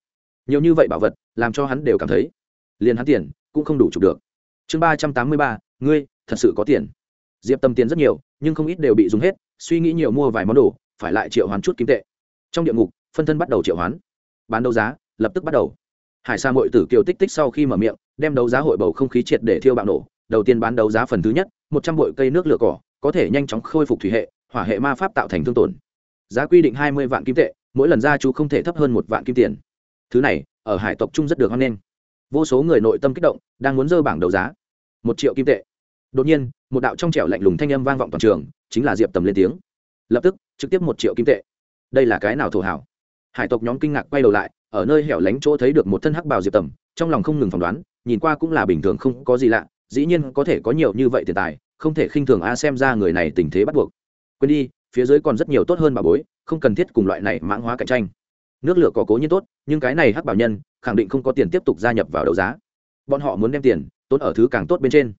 Nhiều như vậy bảo vật, làm cho hắn đều cảm thấy, liền hắn tiền cũng không đủ chụp được. Chương ba trăm tám mươi ba, ngươi, thật sự có tiền. Diệp tâm tiền rất nhiều, nhưng không ít đều bị dùng hết, suy nghĩ nhiều mua vài món đồ, phải lại triệu hoán chút kim tệ. Trong địa ngục, phân thân bắt đầu triệu hoán. Bán đấu giá, lập tức bắt đầu. Hải sa mội tử kiều tích tích sau khi mở miệng, đem đấu giá hội bầu không khí triệt để thiêu bạo nổ. Đầu tiên bán đấu giá phần thứ nhất, một trăm bội cây nước lửa cỏ, có thể nhanh chóng khôi phục thủy hệ hỏa hệ ma pháp tạo thành thương tổn. Giá quy định hai mươi vạn kim tệ, mỗi lần ra chú không thể thấp hơn một vạn kim tiền. Thứ này, ở hải tộc trung rất được hoan nghênh. Vô số người nội tâm kích động, đang muốn dơ bảng đấu giá. Một triệu kim tệ. Đột nhiên, một đạo trong trẻo lạnh lùng thanh âm vang vọng toàn trường, chính là diệp tầm lên tiếng. Lập tức, trực tiếp một triệu kim tệ. Đây là cái nào thổ hảo? Hải tộc nhóm kinh ngạc quay đầu lại, ở nơi hẻo lánh chỗ thấy được một thân hắc bào diệp tầm, trong lòng không ngừng phỏng đoán, nhìn qua cũng là bình thường không có gì lạ, dĩ nhiên có thể có nhiều như vậy tiền tài, không thể khinh thường a xem ra người này tình thế bắt buộc quên đi, phía dưới còn rất nhiều tốt hơn bà bối, không cần thiết cùng loại này mãng hóa cạnh tranh. Nước lửa có cố nhiên tốt, nhưng cái này hắc bảo nhân, khẳng định không có tiền tiếp tục gia nhập vào đấu giá. Bọn họ muốn đem tiền, tốn ở thứ càng tốt bên trên.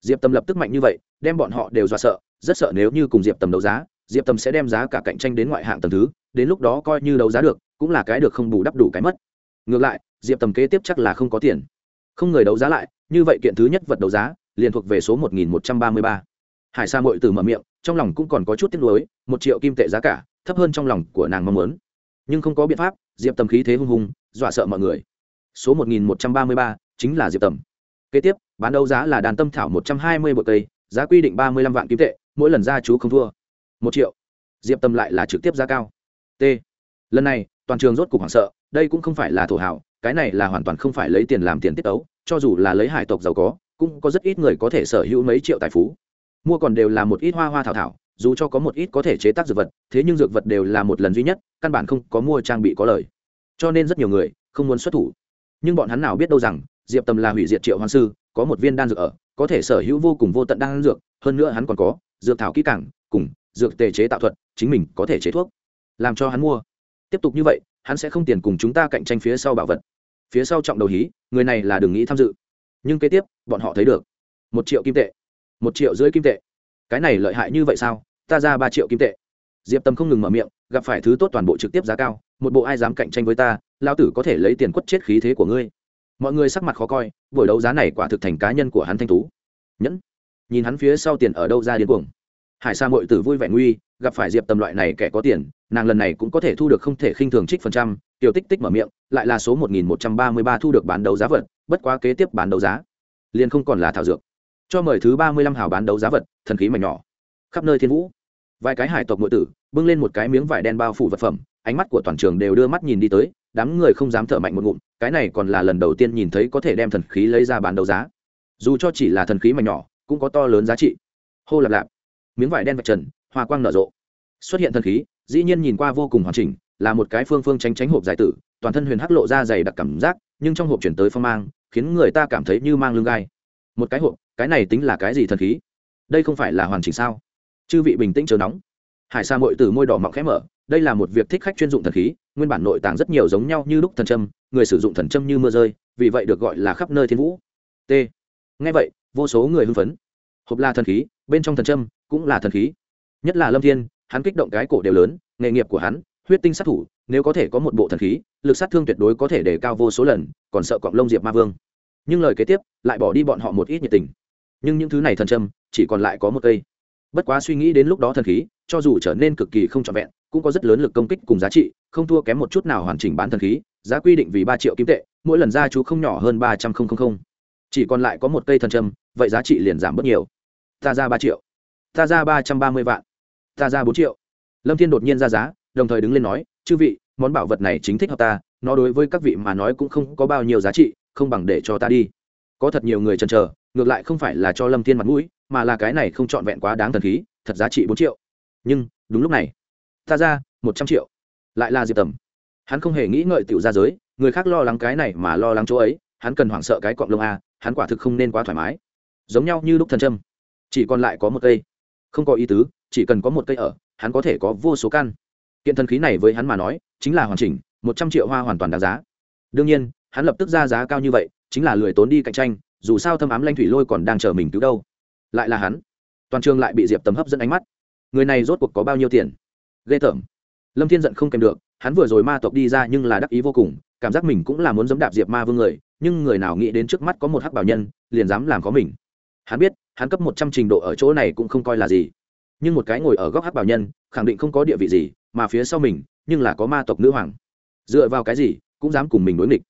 Diệp tâm lập tức mạnh như vậy, đem bọn họ đều dọa sợ, rất sợ nếu như cùng diệp tầm đấu giá, diệp tầm sẽ đem giá cả cạnh tranh đến ngoại hạng tầm thứ, đến lúc đó coi như đấu giá được, cũng là cái được không bù đắp đủ cái mất. Ngược lại, diệp tầm kế tiếp chắc là không có tiền. Không người đấu giá lại, như vậy kiện thứ nhất vật đấu giá, liền thuộc về số một nghìn một trăm ba mươi ba. Hải sa mội từ mở miệng trong lòng cũng còn có chút tiếc nuối, một triệu kim tệ giá cả, thấp hơn trong lòng của nàng mong muốn. Nhưng không có biện pháp, diệp tầm khí thế hung hùng dọa sợ mọi người. Số một nghìn một trăm ba mươi ba chính là diệp tầm. Kế tiếp, bán đấu giá là đàn tâm thảo một trăm hai mươi bộ cây, giá quy định ba mươi lăm vạn kim tệ, mỗi lần ra chú không thua. Một triệu. Diệp tâm lại là trực tiếp giá cao. T. Lần này, toàn trường rốt cục hoảng sợ, đây cũng không phải là thổ hảo cái này là hoàn toàn không phải lấy tiền làm tiền tiết ấu cho dù là lấy hải tộc giàu có, cũng có rất ít người có thể sở hữu mấy triệu tài phú mua còn đều là một ít hoa hoa thảo thảo, dù cho có một ít có thể chế tác dược vật, thế nhưng dược vật đều là một lần duy nhất, căn bản không có mua trang bị có lời. Cho nên rất nhiều người không muốn xuất thủ. Nhưng bọn hắn nào biết đâu rằng, diệp tầm là hủy diệt triệu hoàng sư, có một viên đan dược ở, có thể sở hữu vô cùng vô tận đan dược, hơn nữa hắn còn có dược thảo kỹ cảng cùng dược tề chế tạo thuật, chính mình có thể chế thuốc, làm cho hắn mua. Tiếp tục như vậy, hắn sẽ không tiền cùng chúng ta cạnh tranh phía sau bảo vật. Phía sau trọng đầu hí, người này là đừng nghĩ tham dự. Nhưng kế tiếp, bọn họ thấy được. Một triệu kim tệ một triệu rưỡi kim tệ. Cái này lợi hại như vậy sao? Ta ra ba triệu kim tệ. Diệp tâm không ngừng mở miệng, gặp phải thứ tốt toàn bộ trực tiếp giá cao, một bộ ai dám cạnh tranh với ta lao tử có thể lấy tiền quất chết khí thế của ngươi. Mọi người sắc mặt khó coi, buổi đấu giá này quả thực thành cá nhân của hắn thanh tú. Nhẫn. Nhìn hắn phía sau tiền ở đâu ra điên cuồng. Hải sa mội tử vui vẻ nguy, gặp phải diệp tầm loại này kẻ có tiền, nàng lần này cũng có thể thu được không thể khinh thường trích phần trăm, tiểu tích tích mở miệng, lại là số một nghìn một trăm ba mươi ba thu được bán đấu giá vật, bất quá kế tiếp bán đấu giá, liền không còn là thảo dược cho mời thứ ba mươi lăm hào bán đấu giá vật, thần khí mảnh nhỏ. Khắp nơi thiên vũ. Vài cái hải tộc nội tử, bưng lên một cái miếng vải đen bao phủ vật phẩm, ánh mắt của toàn trường đều đưa mắt nhìn đi tới, đám người không dám thở mạnh một ngụm, cái này còn là lần đầu tiên nhìn thấy có thể đem thần khí lấy ra bán đấu giá. Dù cho chỉ là thần khí mảnh nhỏ, cũng có to lớn giá trị. Hô lạp lạp. Miếng vải đen vạch trần, hoa quang nở rộ. Xuất hiện thần khí, dĩ nhiên nhìn qua vô cùng hoàn chỉnh, là một cái phương phương tránh tránh hộp giải tử, toàn thân huyền hắc lộ ra dày đặc cảm giác, nhưng trong hộp chuyển tới phong mang, khiến người ta cảm thấy như mang lưng gai một cái hộp, cái này tính là cái gì thần khí? Đây không phải là hoàn chỉnh sao? Chư vị bình tĩnh chờ nóng. Hải sa mội từ môi đỏ mọng khẽ mở, đây là một việc thích khách chuyên dụng thần khí, nguyên bản nội tàng rất nhiều giống nhau như lúc thần châm, người sử dụng thần châm như mưa rơi, vì vậy được gọi là khắp nơi thiên vũ. T. Ngay vậy, vô số người hưng phấn. Hộp là thần khí, bên trong thần châm cũng là thần khí. Nhất là lâm thiên, hắn kích động cái cổ đều lớn, nghề nghiệp của hắn, huyết tinh sát thủ, nếu có thể có một bộ thần khí, lực sát thương tuyệt đối có thể đề cao vô số lần, còn sợ cọng lông diệp ma vương nhưng lời kế tiếp lại bỏ đi bọn họ một ít nhiệt tình. Nhưng những thứ này thần châm, chỉ còn lại có một cây. Bất quá suy nghĩ đến lúc đó thần khí, cho dù trở nên cực kỳ không trọn vẹn, cũng có rất lớn lực công kích cùng giá trị, không thua kém một chút nào hoàn chỉnh bán thần khí, giá quy định vì ba triệu kim tệ, mỗi lần ra chú không nhỏ hơn ba trăm linh chỉ còn lại có một cây thần châm, vậy giá trị liền giảm bớt nhiều. Ta ra ba triệu. Ta ra ba trăm ba mươi vạn. Ta ra bốn triệu. Lâm thiên đột nhiên ra giá, đồng thời đứng lên nói, chư vị, món bảo vật này chính thích hợp ta, nó đối với các vị mà nói cũng không có bao nhiêu giá trị không bằng để cho ta đi. Có thật nhiều người chần chờ, ngược lại không phải là cho lâm thiên mặt mũi, mà là cái này không trọn vẹn quá đáng thần khí, thật giá trị bốn triệu. Nhưng, đúng lúc này, ta ra, một trăm triệu. Lại là diệp tầm. Hắn không hề nghĩ ngợi tiểu ra giới, người khác lo lắng cái này mà lo lắng chỗ ấy, hắn cần hoảng sợ cái cọng lông a, hắn quả thực không nên quá thoải mái. Giống nhau như lúc thần trâm chỉ còn lại có một cây. Không có ý tứ, chỉ cần có một cây ở, hắn có thể có vô số căn. Kiện thần khí này với hắn mà nói, chính là hoàn chỉnh, một trăm triệu hoa hoàn toàn đáng giá. Đương nhiên hắn lập tức ra giá cao như vậy, chính là lười tốn đi cạnh tranh, dù sao thâm ám lanh thủy lôi còn đang chờ mình cứu đâu. Lại là hắn. Toàn trường lại bị diệp tầm hấp dẫn ánh mắt. Người này rốt cuộc có bao nhiêu tiền? Ghê tởm. Lâm thiên giận không kèm được, hắn vừa rồi ma tộc đi ra nhưng là đắc ý vô cùng, cảm giác mình cũng là muốn dẫm đạp diệp ma vương người, nhưng người nào nghĩ đến trước mắt có một hắc bảo nhân, liền dám làm có mình. Hắn biết, hắn cấp một trăm trình độ ở chỗ này cũng không coi là gì. Nhưng một cái ngồi ở góc hắc bảo nhân, khẳng định không có địa vị gì, mà phía sau mình, nhưng là có ma tộc nữ hoàng. Dựa vào cái gì, cũng dám cùng mình đối nghịch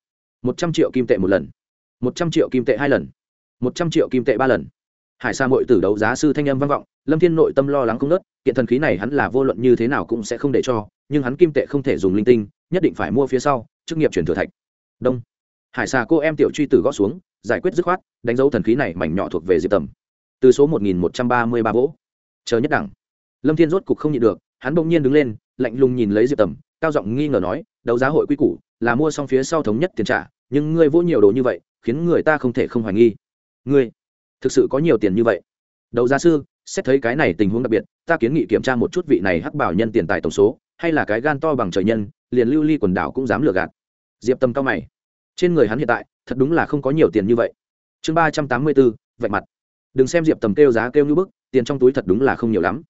một trăm triệu kim tệ một lần. một trăm triệu kim tệ hai lần. một trăm triệu kim tệ ba lần. Hải sa mội tử đấu giá sư thanh âm vang vọng, lâm thiên nội tâm lo lắng không nớt kiện thần khí này hắn là vô luận như thế nào cũng sẽ không để cho, nhưng hắn kim tệ không thể dùng linh tinh, nhất định phải mua phía sau, chức nghiệp chuyển thừa thạch. Đông. Hải xà cô em tiểu truy tử gõ xuống, giải quyết dứt khoát, đánh dấu thần khí này mảnh nhỏ thuộc về diệp tầm. Từ số một nghìn một trăm ba mươi ba vỗ. Chờ nhất đẳng. Lâm thiên rốt cục không nhịn được, hắn bỗng nhiên đứng lên, lạnh lùng nhìn lấy diệp tầm, cao giọng nghi ngờ nói, đấu giá hội quy củ, là mua xong phía sau thống nhất tiền trả nhưng ngươi vỗ nhiều đồ như vậy, khiến người ta không thể không hoài nghi. Ngươi, thực sự có nhiều tiền như vậy? Đầu gia sư, xét thấy cái này tình huống đặc biệt, ta kiến nghị kiểm tra một chút vị này hắc bảo nhân tiền tài tổng số, hay là cái gan to bằng trời nhân, liền lưu ly quần đảo cũng dám lừa gạt. Diệp tâm cao mày. Trên người hắn hiện tại, thật đúng là không có nhiều tiền như vậy. Chương ba trăm tám mươi bốn, vạch mặt. Đừng xem diệp tầm kêu giá kêu như bức, tiền trong túi thật đúng là không nhiều lắm.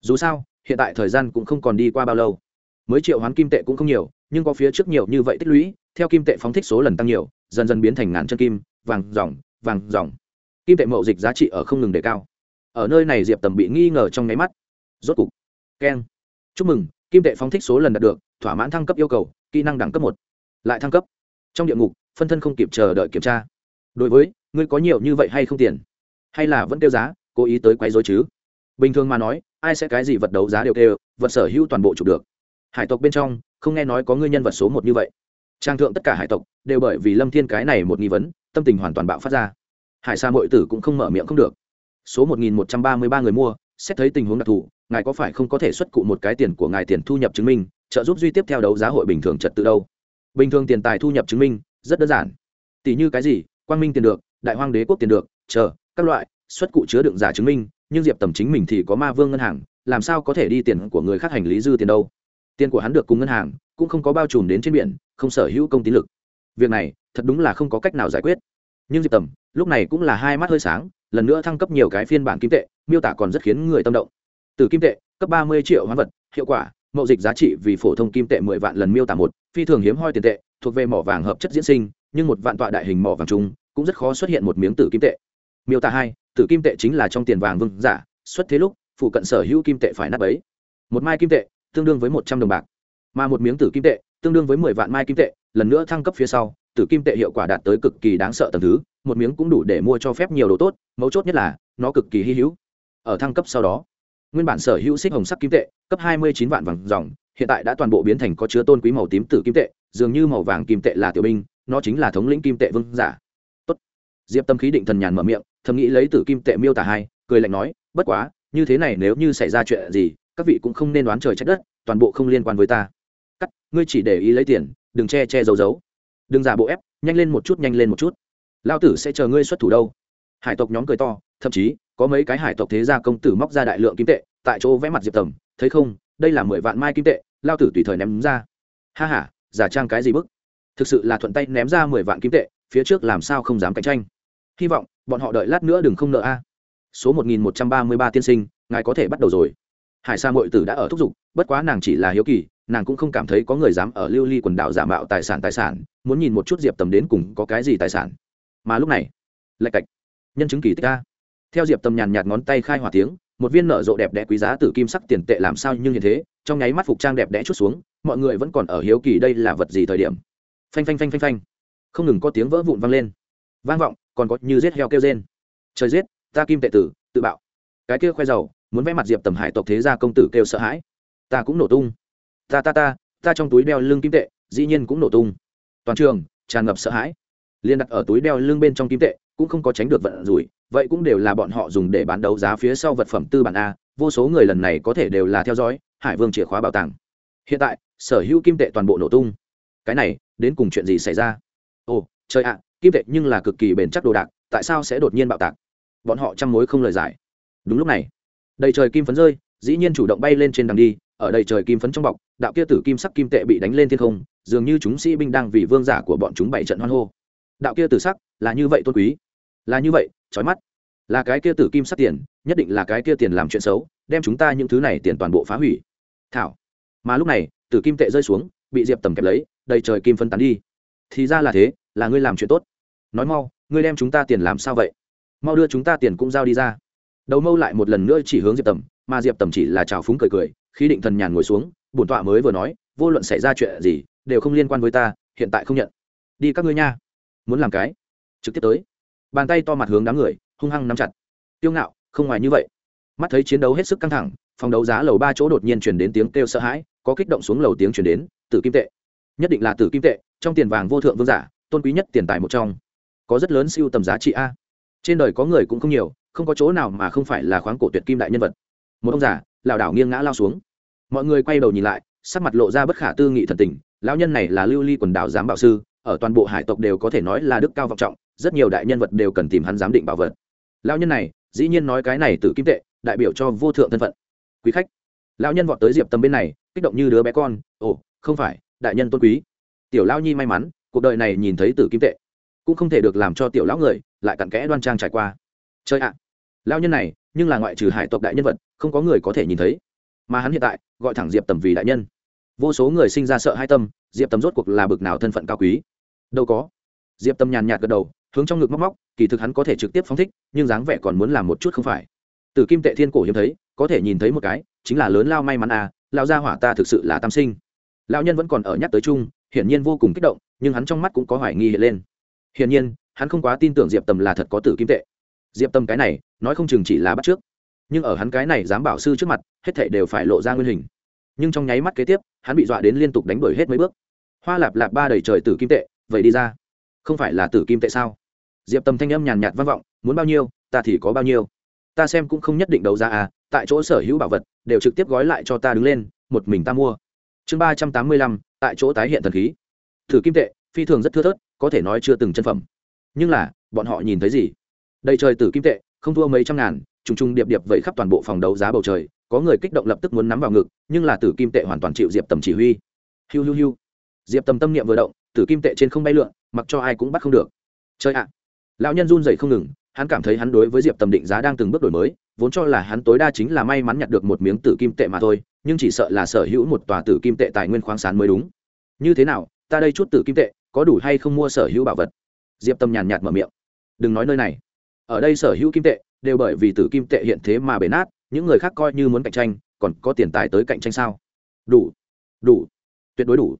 Dù sao, hiện tại thời gian cũng không còn đi qua bao lâu. Mới triệu hoán kim tệ cũng không nhiều nhưng có phía trước nhiều như vậy tích lũy, theo kim tệ phóng thích số lần tăng nhiều, dần dần biến thành ngàn chân kim, vàng dòng vàng dòng. Kim tệ mậu dịch giá trị ở không ngừng đề cao. Ở nơi này diệp tầm bị nghi ngờ trong nháy mắt. Rốt cục. Keng chúc mừng, kim tệ phóng thích số lần đạt được, thỏa mãn thăng cấp yêu cầu, kỹ năng đẳng cấp một. Lại thăng cấp. Trong địa ngục, phân thân không kịp chờ đợi kiểm tra. Đối với, ngươi có nhiều như vậy hay không tiền? Hay là vẫn tiêu giá, cố ý tới quấy dối chứ? Bình thường mà nói, ai sẽ cái gì vật đấu giá đều kêu, vật sở hữu toàn bộ chụp được. Hải tộc bên trong không nghe nói có ngươi nhân vật số một như vậy. Trang thượng tất cả hải tộc đều bởi vì lâm thiên cái này một nghi vấn, tâm tình hoàn toàn bạo phát ra. Hải sa mội tử cũng không mở miệng không được. Số một nghìn một trăm ba mươi ba người mua, xét thấy tình huống đặc thù, ngài có phải không có thể xuất cụ một cái tiền của ngài tiền thu nhập chứng minh, trợ giúp duy tiếp theo đấu giá hội bình thường trật tự đâu? Bình thường tiền tài thu nhập chứng minh, rất đơn giản. Tỷ như cái gì? Quang minh tiền được, đại hoang đế quốc tiền được, chờ, các loại, xuất cụ chứa đựng giả chứng minh, nhưng diệp tầm chính mình thì có ma vương ngân hàng, làm sao có thể đi tiền của người khác hành lý dư tiền đâu? Tiền của hắn được cùng ngân hàng, cũng không có bao trùm đến trên biển, không sở hữu công tín lực. Việc này, thật đúng là không có cách nào giải quyết. Nhưng diệp tầm, lúc này cũng là hai mắt hơi sáng, lần nữa thăng cấp nhiều cái phiên bản kim tệ, miêu tả còn rất khiến người tâm động. Từ kim tệ, cấp ba mươi triệu hoán vật, hiệu quả, mậu dịch giá trị vì phổ thông kim tệ mười vạn lần miêu tả một, phi thường hiếm hoi tiền tệ, thuộc về mỏ vàng hợp chất diễn sinh, nhưng một vạn tọa đại hình mỏ vàng chung, cũng rất khó xuất hiện một miếng tử kim tệ. Miêu tả hai, tử kim tệ chính là trong tiền vàng vương giả, xuất thế lúc, phụ cận sở hữu kim tệ phải nắp ấy một mai kim tệ tương đương với một trăm đồng bạc. Mà một miếng tử kim tệ, tương đương với mười vạn mai kim tệ, lần nữa thăng cấp phía sau, tử kim tệ hiệu quả đạt tới cực kỳ đáng sợ tầng thứ, một miếng cũng đủ để mua cho phép nhiều đồ tốt, mấu chốt nhất là, nó cực kỳ hy hữu. Ở thăng cấp sau đó, nguyên bản sở hữu xích hồng sắc kim tệ, cấp hai mươi chín vạn vàng dòng, hiện tại đã toàn bộ biến thành có chứa tôn quý màu tím tử kim tệ, dường như màu vàng kim tệ là tiểu binh, nó chính là thống lĩnh kim tệ vương giả. Tốt. diệp tâm khí định thần nhàn mở miệng, thầm nghĩ lấy tử kim tệ miêu tả hai, cười lạnh nói, bất quá, như thế này nếu như xảy ra chuyện gì các vị cũng không nên đoán trời trách đất, toàn bộ không liên quan với ta. Cắt, ngươi chỉ để ý lấy tiền, đừng che che giấu giấu. Đừng giả bộ ép, nhanh lên một chút, nhanh lên một chút. Lao tử sẽ chờ ngươi xuất thủ đâu? Hải tộc nhóm cười to, thậm chí, có mấy cái hải tộc thế gia công tử móc ra đại lượng kim tệ, tại chỗ vẽ mặt diệp tầm, thấy không, đây là mười vạn mai kim tệ lao tử tùy thời ném ra. Ha h a giả trang cái gì bức? Thực sự là thuận tay ném ra mười vạn kim tệ, phía trước làm sao không dám cạnh tranh? Hy vọng, bọn họ đợi lát nữa đừng không nợ a. Số một nghìn một trăm ba mươi ba tiên sinh, ngài có thể bắt đầu rồi hải sa mội tử đã ở thúc giục, bất quá nàng chỉ là hiếu kỳ, nàng cũng không cảm thấy có người dám ở lưu ly quần đảo giả mạo tài sản tài sản, muốn nhìn một chút diệp tầm đến cùng có cái gì tài sản. Mà lúc này, lạch cạch, nhân chứng kỳ tích ca theo diệp tầm nhàn nhạt ngón tay khai hỏa tiếng, một viên nở rộ đẹp đẽ quý giá từ kim sắc tiền tệ làm sao nhưng như thế, trong nháy mắt phục trang đẹp đẽ chút xuống, mọi người vẫn còn ở hiếu kỳ đây là vật gì thời điểm. Phanh phanh phanh phanh phanh. Không ngừng có tiếng vỡ vụn vang lên. Vang vọng, còn có như giết heo kêu rên. Trời giết, ta kim tệ tử, tự bạo. Cái kia khoe giàu muốn vẽ mặt diệp tầm hải tộc thế gia công tử kêu sợ hãi. Ta cũng nổ tung. Ta ta ta ta trong túi đeo lưng kim tệ, dĩ nhiên cũng nổ tung. Toàn trường, tràn ngập sợ hãi. Liên đặt ở túi đeo lưng bên trong kim tệ, cũng không có tránh được vận rủi, vậy cũng đều là bọn họ dùng để bán đấu giá phía sau vật phẩm tư bản a, vô số người lần này có thể đều là theo dõi, hải vương chìa khóa bảo tàng. Hiện tại, sở hữu kim tệ toàn bộ nổ tung. Cái này, đến cùng chuyện gì xảy ra? Ồ, trời ạ, kim tệ nhưng là cực kỳ bền chắc đồ đạc, tại sao sẽ đột nhiên bạo tạc? Bọn họ chăm mối không lời giải. Đúng lúc này đầy trời kim phấn rơi, dĩ nhiên chủ động bay lên trên đằng đi, ở đầy trời kim phấn trong bọc, đạo kia tử kim sắc kim tệ bị đánh lên thiên không, dường như chúng sĩ binh đang vì vương giả của bọn chúng bảy trận hoan hô. Đạo kia tử sắc, là như vậy tôn quý. Là như vậy trói mắt. Là cái kia tử kim sắc tiền, nhất định là cái kia tiền làm chuyện xấu, đem chúng ta những thứ này tiền toàn bộ phá hủy. Thảo. Mà lúc này, tử kim tệ rơi xuống, bị diệp tầm kẹp lấy, đầy trời kim phân tán đi. Thì ra là thế, là ngươi làm chuyện tốt. Nói mau, ngươi đem chúng ta tiền làm sao vậy? Mau đưa chúng ta tiền cũng giao đi ra đầu mâu lại một lần nữa chỉ hướng diệp tầm, mà diệp tầm chỉ là trào phúng cười cười khi định thần nhàn ngồi xuống, bổn tọa mới vừa nói, vô luận xảy ra chuyện gì, đều không liên quan với ta, hiện tại không nhận. Đi các ngươi nha. Muốn làm cái? Trực tiếp tới. Bàn tay to mặt hướng đám người, hung hăng nắm chặt. Tiêu ngạo, không ngoài như vậy. Mắt thấy chiến đấu hết sức căng thẳng, phòng đấu giá lầu ba chỗ đột nhiên chuyển đến tiếng kêu sợ hãi, có kích động xuống lầu tiếng chuyển đến, tử kim tệ. Nhất định là tử kim tệ, trong tiền vàng vô thượng vương giả, tôn quý nhất tiền tài một trong. Có rất lớn siêu tầm giá trị a. Trên đời có người cũng không nhiều không có chỗ nào mà không phải là khoáng cổ tuyệt kim đại nhân vật. Một ông già, lảo đảo nghiêng ngã lao xuống. Mọi người quay đầu nhìn lại, sắc mặt lộ ra bất khả tư nghị thần tình, lão nhân này là lưu ly quần đảo giám bảo sư, ở toàn bộ hải tộc đều có thể nói là đức cao vọng trọng, rất nhiều đại nhân vật đều cần tìm hắn giám định bảo vật. Lão nhân này, dĩ nhiên nói cái này từ kim tệ, đại biểu cho vô thượng thân phận. Quý khách, lão nhân vọt tới diệp tâm bên này, kích động như đứa bé con, ồ, không phải, đại nhân tôn quý. Tiểu lão nhi may mắn, cuộc đời này nhìn thấy tử kim tệ, cũng không thể được làm cho tiểu lão người lại cặn kẽ đoan trang trải qua chơi ạ à, lão nhân này nhưng là ngoại trừ hải tộc đại nhân vật không có người có thể nhìn thấy. Mà hắn hiện tại gọi thẳng diệp tầm vì đại nhân. Vô số người sinh ra sợ hai tâm diệp tầm rốt cuộc là bực nào thân phận cao quý. Đâu có. Diệp Tầm nhàn nhạt gật đầu hướng trong ngực móc móc kỳ thực hắn có thể trực tiếp phóng thích nhưng dáng vẻ còn muốn làm một chút không phải. Từ kim tệ thiên cổ hiếm thấy có thể nhìn thấy một cái chính là lớn lao may mắn à lao gia hỏa ta thực sự là tam sinh. Lão nhân vẫn còn ở nhắc tới chung hiển nhiên vô cùng kích động nhưng hắn trong mắt cũng có hoài nghi hiện lên. Hiển nhiên hắn không quá tin tưởng diệp tầm là thật có tử kim tệ diệp tâm cái này, nói không chừng chỉ là bắt trước. Nhưng ở hắn cái này dám bảo sư trước mặt, hết thảy đều phải lộ ra nguyên hình. Nhưng trong nháy mắt kế tiếp, hắn bị dọa đến liên tục đánh đuổi hết mấy bước. Hoa lạp lạp ba đầy trời tử kim tệ, vậy đi ra. Không phải là tử kim tệ sao? Diệp Tâm thanh âm nhàn nhạt vang vọng, muốn bao nhiêu, ta thì có bao nhiêu. Ta xem cũng không nhất định đấu ra à tại chỗ sở hữu bảo vật, đều trực tiếp gói lại cho ta đứng lên, một mình ta mua. Chương ba trăm tám mươi lăm, tại chỗ tái hiện thần khí. Thử kim tệ, phi thường rất thưa thớt, có thể nói chưa từng chân phẩm. Nhưng là, bọn họ nhìn thấy gì? Đầy trời tử kim tệ, không thua mấy trăm ngàn, trùng trùng điệp điệp vẫy khắp toàn bộ phòng đấu giá bầu trời, có người kích động lập tức muốn nắm vào ngực, nhưng là tử kim tệ hoàn toàn chịu diệp tầm chỉ huy. Hiu hiu hiu. Diệp tầm tâm niệm vừa động, tử kim tệ trên không bay lượn, mặc cho ai cũng bắt không được. Chơi ạ. Lão nhân run dậy không ngừng, hắn cảm thấy hắn đối với diệp tầm định giá đang từng bước đổi mới, vốn cho là hắn tối đa chính là may mắn nhặt được một miếng tử kim tệ mà thôi, nhưng chỉ sợ là sở hữu một tòa tử kim tệ tài nguyên khoáng sản mới đúng. Như thế nào, ta đây chút tử kim tệ, có đủ hay không mua sở hữu bảo vật? Diệp tâm nhàn nhạt mở miệng. Đừng nói nơi này ở đây sở hữu kim tệ, đều bởi vì tử kim tệ hiện thế mà bể nát, những người khác coi như muốn cạnh tranh, còn có tiền tài tới cạnh tranh sao? Đủ đủ, tuyệt đối đủ.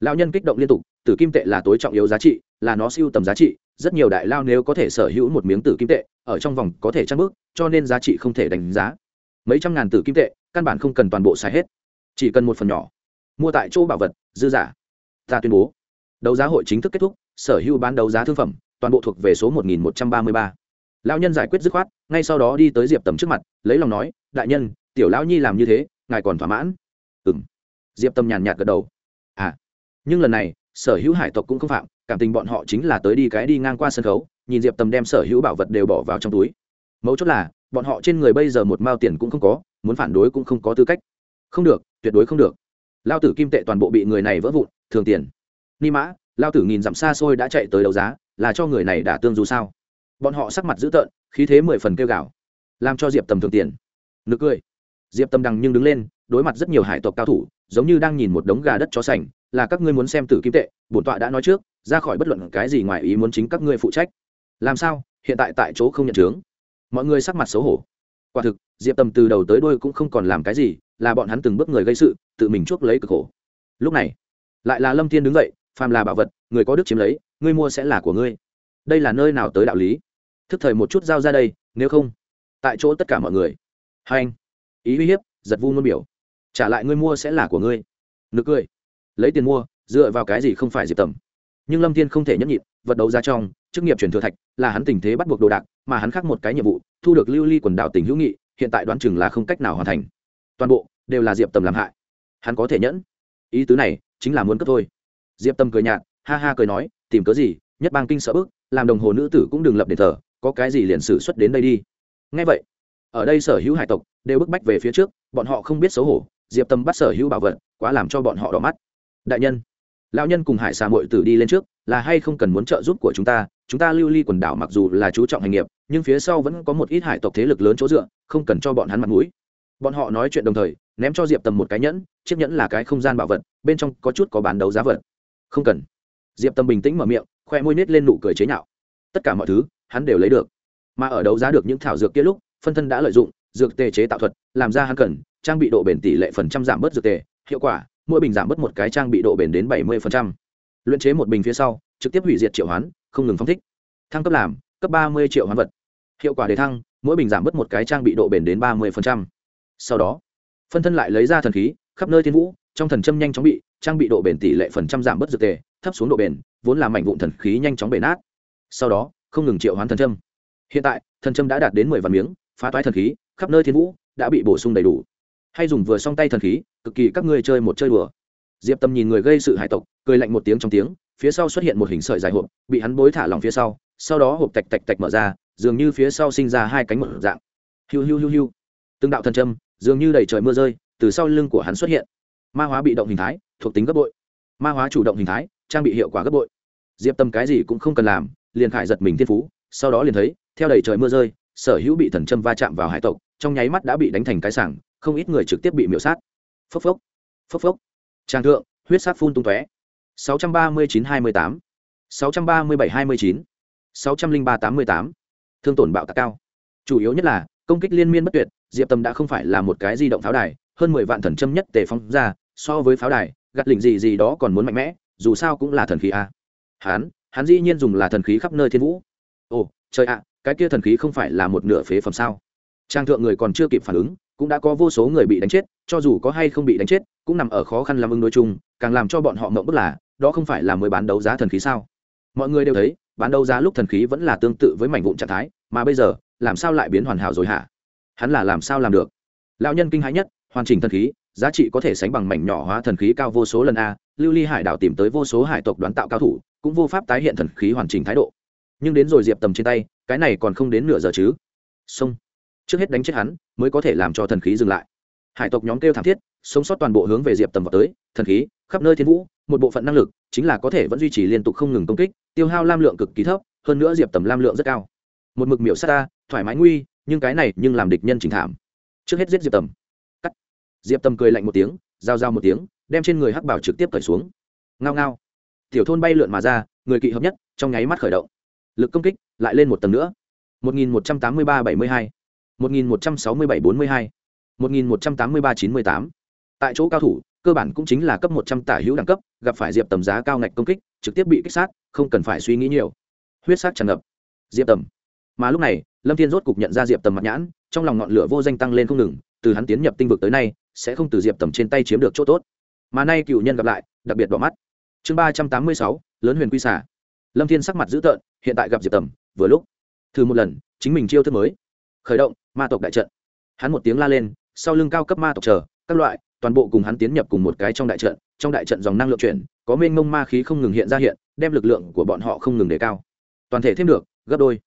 Lão nhân kích động liên tục, tử kim tệ là tối trọng yếu giá trị, là nó siêu tầm giá trị, rất nhiều đại lao nếu có thể sở hữu một miếng tử kim tệ, ở trong vòng có thể trăng bước, cho nên giá trị không thể đánh giá. Mấy trăm ngàn tử kim tệ, căn bản không cần toàn bộ xài hết. Chỉ cần một phần nhỏ. Mua tại chỗ bảo vật, dư giả. Ta tuyên bố. Đấu giá hội chính thức kết thúc, sở hữu bán đấu giá thương phẩm, toàn bộ thuộc về số một nghìn một trăm ba mươi ba lão nhân giải quyết dứt khoát, ngay sau đó đi tới diệp tầm trước mặt, lấy lòng nói, đại nhân, tiểu lão nhi làm như thế, ngài còn thỏa mãn. Ừ m diệp tâm nhàn nhạt gật đầu. À nhưng lần này, sở hữu hải tộc cũng không phạm, cảm tình bọn họ chính là tới đi cái đi ngang qua sân khấu, nhìn diệp tầm đem sở hữu bảo vật đều bỏ vào trong túi. Mấu chốt là, bọn họ trên người bây giờ một mao tiền cũng không có, muốn phản đối cũng không có tư cách. Không được, tuyệt đối không được. Lao tử kim tệ toàn bộ bị người này vỡ vụn, thường tiền. Ni mã lao tử nghìn dặm xa xôi đã chạy tới đấu giá, là cho người này đã tương dù sao bọn họ sắc mặt dữ tợn, khí thế mười phần kêu gào. Làm cho diệp tầm thường tiền. Nực cười. Diệp tầm đằng nhưng đứng lên, đối mặt rất nhiều hải tộc cao thủ, giống như đang nhìn một đống gà đất chó sành, là các ngươi muốn xem tử kim tệ, bổn tọa đã nói trước, ra khỏi bất luận cái gì ngoài ý muốn chính các ngươi phụ trách. Làm sao? Hiện tại tại chỗ không nhận chướng. Mọi người sắc mặt xấu hổ. Quả thực, diệp tầm từ đầu tới đôi cũng không còn làm cái gì, là bọn hắn từng bước người gây sự, tự mình chuốc lấy cực khổ. Lúc này, lại là lâm thiên đứng dậy, phàm là bảo vật, người có đức chiếm lấy, ngươi mua sẽ là của ngươi. Đây là nơi nào tới đạo lý? Thức thời một chút giao ra đây, nếu không, tại chỗ tất cả mọi người. Hai anh, ý uy hiếp, giật vu ngôn biểu. Trả lại ngươi mua sẽ là của ngươi. Nực cười. Lấy tiền mua, dựa vào cái gì không phải diệp tầm. Nhưng lâm thiên không thể nhẫn nhịn, vật đấu ra trong, chức nghiệp truyền thừa thạch, là hắn tình thế bắt buộc đồ đạc, mà hắn khác một cái nhiệm vụ, thu được lưu ly quần đảo tỉnh hữu nghị, hiện tại đoán chừng là không cách nào hoàn thành. Toàn bộ, đều là diệp tầm làm hại. Hắn có thể nhẫn. Ý tứ này, chính là muốn cấp thôi. Diệp tâm cười nhạt, ha ha cười nói, tìm cớ gì, nhất bang kinh sợ bức, làm đồng hồ nữ tử cũng đừng lập đền thờ có cái gì liền xử xuất đến đây đi. Ngay vậy, ở đây sở hữu hải tộc đều bức bách về phía trước, bọn họ không biết xấu hổ, diệp tâm bắt sở hữu bảo vật, quá làm cho bọn họ đỏ mắt. Đại nhân, lão nhân cùng hải xà mội tử đi lên trước, là hay không cần muốn trợ giúp của chúng ta? Chúng ta lưu ly quần đảo mặc dù là chú trọng hành nghiệp, nhưng phía sau vẫn có một ít hải tộc thế lực lớn chỗ dựa, không cần cho bọn hắn mặt mũi. Bọn họ nói chuyện đồng thời, ném cho diệp tầm một cái nhẫn, chiếc nhẫn là cái không gian bảo vật, bên trong có chút có bán đấu giá vật. Không cần. Diệp tầm bình tĩnh mở miệng, khoe môi nết lên nụ cười chế nhạo. Tất cả mọi thứ hắn đều lấy được. Mà ở đấu giá được những thảo dược kia lúc, phân thân đã lợi dụng, dược tề chế tạo thuật, làm ra hắn cần, trang bị độ bền tỷ lệ phần trăm giảm bớt dược tề, hiệu quả, mỗi bình giảm bớt một cái trang bị độ bền đến bảy mươi phần trăm. Luyện chế một bình phía sau, trực tiếp hủy diệt triệu hoán, không ngừng phong thích. Thăng cấp làm, cấp ba mươi triệu hoán vật. Hiệu quả đề thăng, mỗi bình giảm bớt một cái trang bị độ bền đến ba mươi sau đó, phân thân lại lấy ra thần khí, khắp nơi thiên vũ, trong thần châm nhanh chóng bị, trang bị độ bền tỷ lệ phần trăm giảm bớt dược tề, thấp xuống độ bền, vốn làm mảnh vụn thần khí nhanh chóng bể nát. Sau đó không ngừng triệu hoán thần châm. Hiện tại, thần châm đã đạt đến mười vạn miếng, phá toái thần khí, khắp nơi thiên vũ, đã bị bổ sung đầy đủ. Hay dùng vừa song tay thần khí, cực kỳ các ngươi chơi một chơi đùa. Diệp tâm nhìn người gây sự hải tộc, cười lạnh một tiếng trong tiếng, phía sau xuất hiện một hình sợi dài hộp, bị hắn bối thả lỏng phía sau sau đó hộp tạch tạch tạch mở ra, dường như phía sau sinh ra hai cánh mở dạng. Hiu hiu hiu hiu. Từng đạo thần châm, dường như đầy trời mưa rơi, từ sau lưng của hắn xuất hiện. Ma hóa bị động hình thái, thuộc tính gấp bội. Ma hóa chủ động hình thái, trang bị hiệu quả gấp bội. Diệp tâm cái gì cũng không cần làm liền khải giật mình thiên phú, sau đó liền thấy, theo đầy trời mưa rơi, sở hữu bị thần châm va chạm vào hải tộc, trong nháy mắt đã bị đánh thành cái sảng, không ít người trực tiếp bị miễu sát. Phốc phốc phốc phốc. Trang thượng, huyết sát phun tung tóe. sáu trăm ba mươi chín hai mươi tám, sáu trăm ba mươi bảy hai mươi chín, sáu trăm linh ba tám mươi tám. Thương tổn bạo tạc cao. Chủ yếu nhất là, công kích liên miên bất tuyệt, diệp tâm đã không phải là một cái di động pháo đài, hơn mười vạn thần châm nhất tề phong ra, so với pháo đài gặt lỉnh gì gì đó còn muốn mạnh mẽ, dù sao cũng là thần khí a. Hắn hắn dĩ nhiên dùng là thần khí khắp nơi thiên vũ. Ồ, trời ạ, cái kia thần khí không phải là một nửa phế phẩm sao? Trang thượng người còn chưa kịp phản ứng, cũng đã có vô số người bị đánh chết, cho dù có hay không bị đánh chết, cũng nằm ở khó khăn làm ứng đối chung, càng làm cho bọn họ mộng bức là, đó không phải là mới bán đấu giá thần khí sao? Mọi người đều thấy, bán đấu giá lúc thần khí vẫn là tương tự với mảnh vụn trạng thái, mà bây giờ, làm sao lại biến hoàn hảo rồi hả? Hắn là làm sao làm được? Lão nhân kinh hãi nhất, hoàn chỉnh thần khí, giá trị có thể sánh bằng mảnh nhỏ hóa thần khí cao vô số lần a, lưu ly hải đảo tìm tới vô số hải tộc đoán tạo cao thủ cũng vô pháp tái hiện thần khí hoàn chỉnh thái độ. Nhưng đến rồi diệp tầm trên tay, cái này còn không đến nửa giờ chứ? Xong. Trước hết đánh chết hắn, mới có thể làm cho thần khí dừng lại. Hải tộc nhóm kêu thảm thiết, sống sót toàn bộ hướng về diệp tầm vào tới, thần khí, khắp nơi thiên vũ, một bộ phận năng lực, chính là có thể vẫn duy trì liên tục không ngừng công kích, tiêu hao lam lượng cực kỳ thấp, hơn nữa diệp tầm lam lượng rất cao. Một mực miểu sát ta, thoải mái nguy, nhưng cái này nhưng làm địch nhân trình thảm. Trước hết giết diệp tầm. Cắt. Diệp tầm cười lạnh một tiếng, giao giao một tiếng, đem trên người hắc bảo trực tiếp cởi xuống. Ngao ngao tiểu thôn bay lượn mà ra, người kỵ hợp nhất, trong nháy mắt khởi động. Lực công kích lại lên một tầng nữa. 1183-72 1167-42 1183-98 tại chỗ cao thủ, cơ bản cũng chính là cấp 100 tả hữu đẳng cấp, gặp phải diệp tầm giá cao ngạch công kích, trực tiếp bị kích sát, không cần phải suy nghĩ nhiều. Huyết sát tràn ngập. Diệp tầm. Mà lúc này, lâm thiên rốt cục nhận ra diệp tầm mặt nhãn, trong lòng ngọn lửa vô danh tăng lên không ngừng, từ hắn tiến nhập tinh vực tới nay, sẽ không từ diệp tầm trên tay chiếm được chỗ tốt. Mà nay cựu nhân gặp lại, đặc biệt bỏ mắt chương ba trăm tám mươi sáu, lớn huyền quy xả lâm thiên sắc mặt dữ tợn, hiện tại gặp diệp tầm, vừa lúc, thử một lần, chính mình chiêu thức mới. Khởi động, ma tộc đại trận. Hắn một tiếng la lên, sau lưng cao cấp ma tộc chờ, các loại, toàn bộ cùng hắn tiến nhập cùng một cái trong đại trận, trong đại trận dòng năng lượng chuyển, có mênh mông ma khí không ngừng hiện ra hiện, đem lực lượng của bọn họ không ngừng đề cao. Toàn thể thêm được, gấp đôi.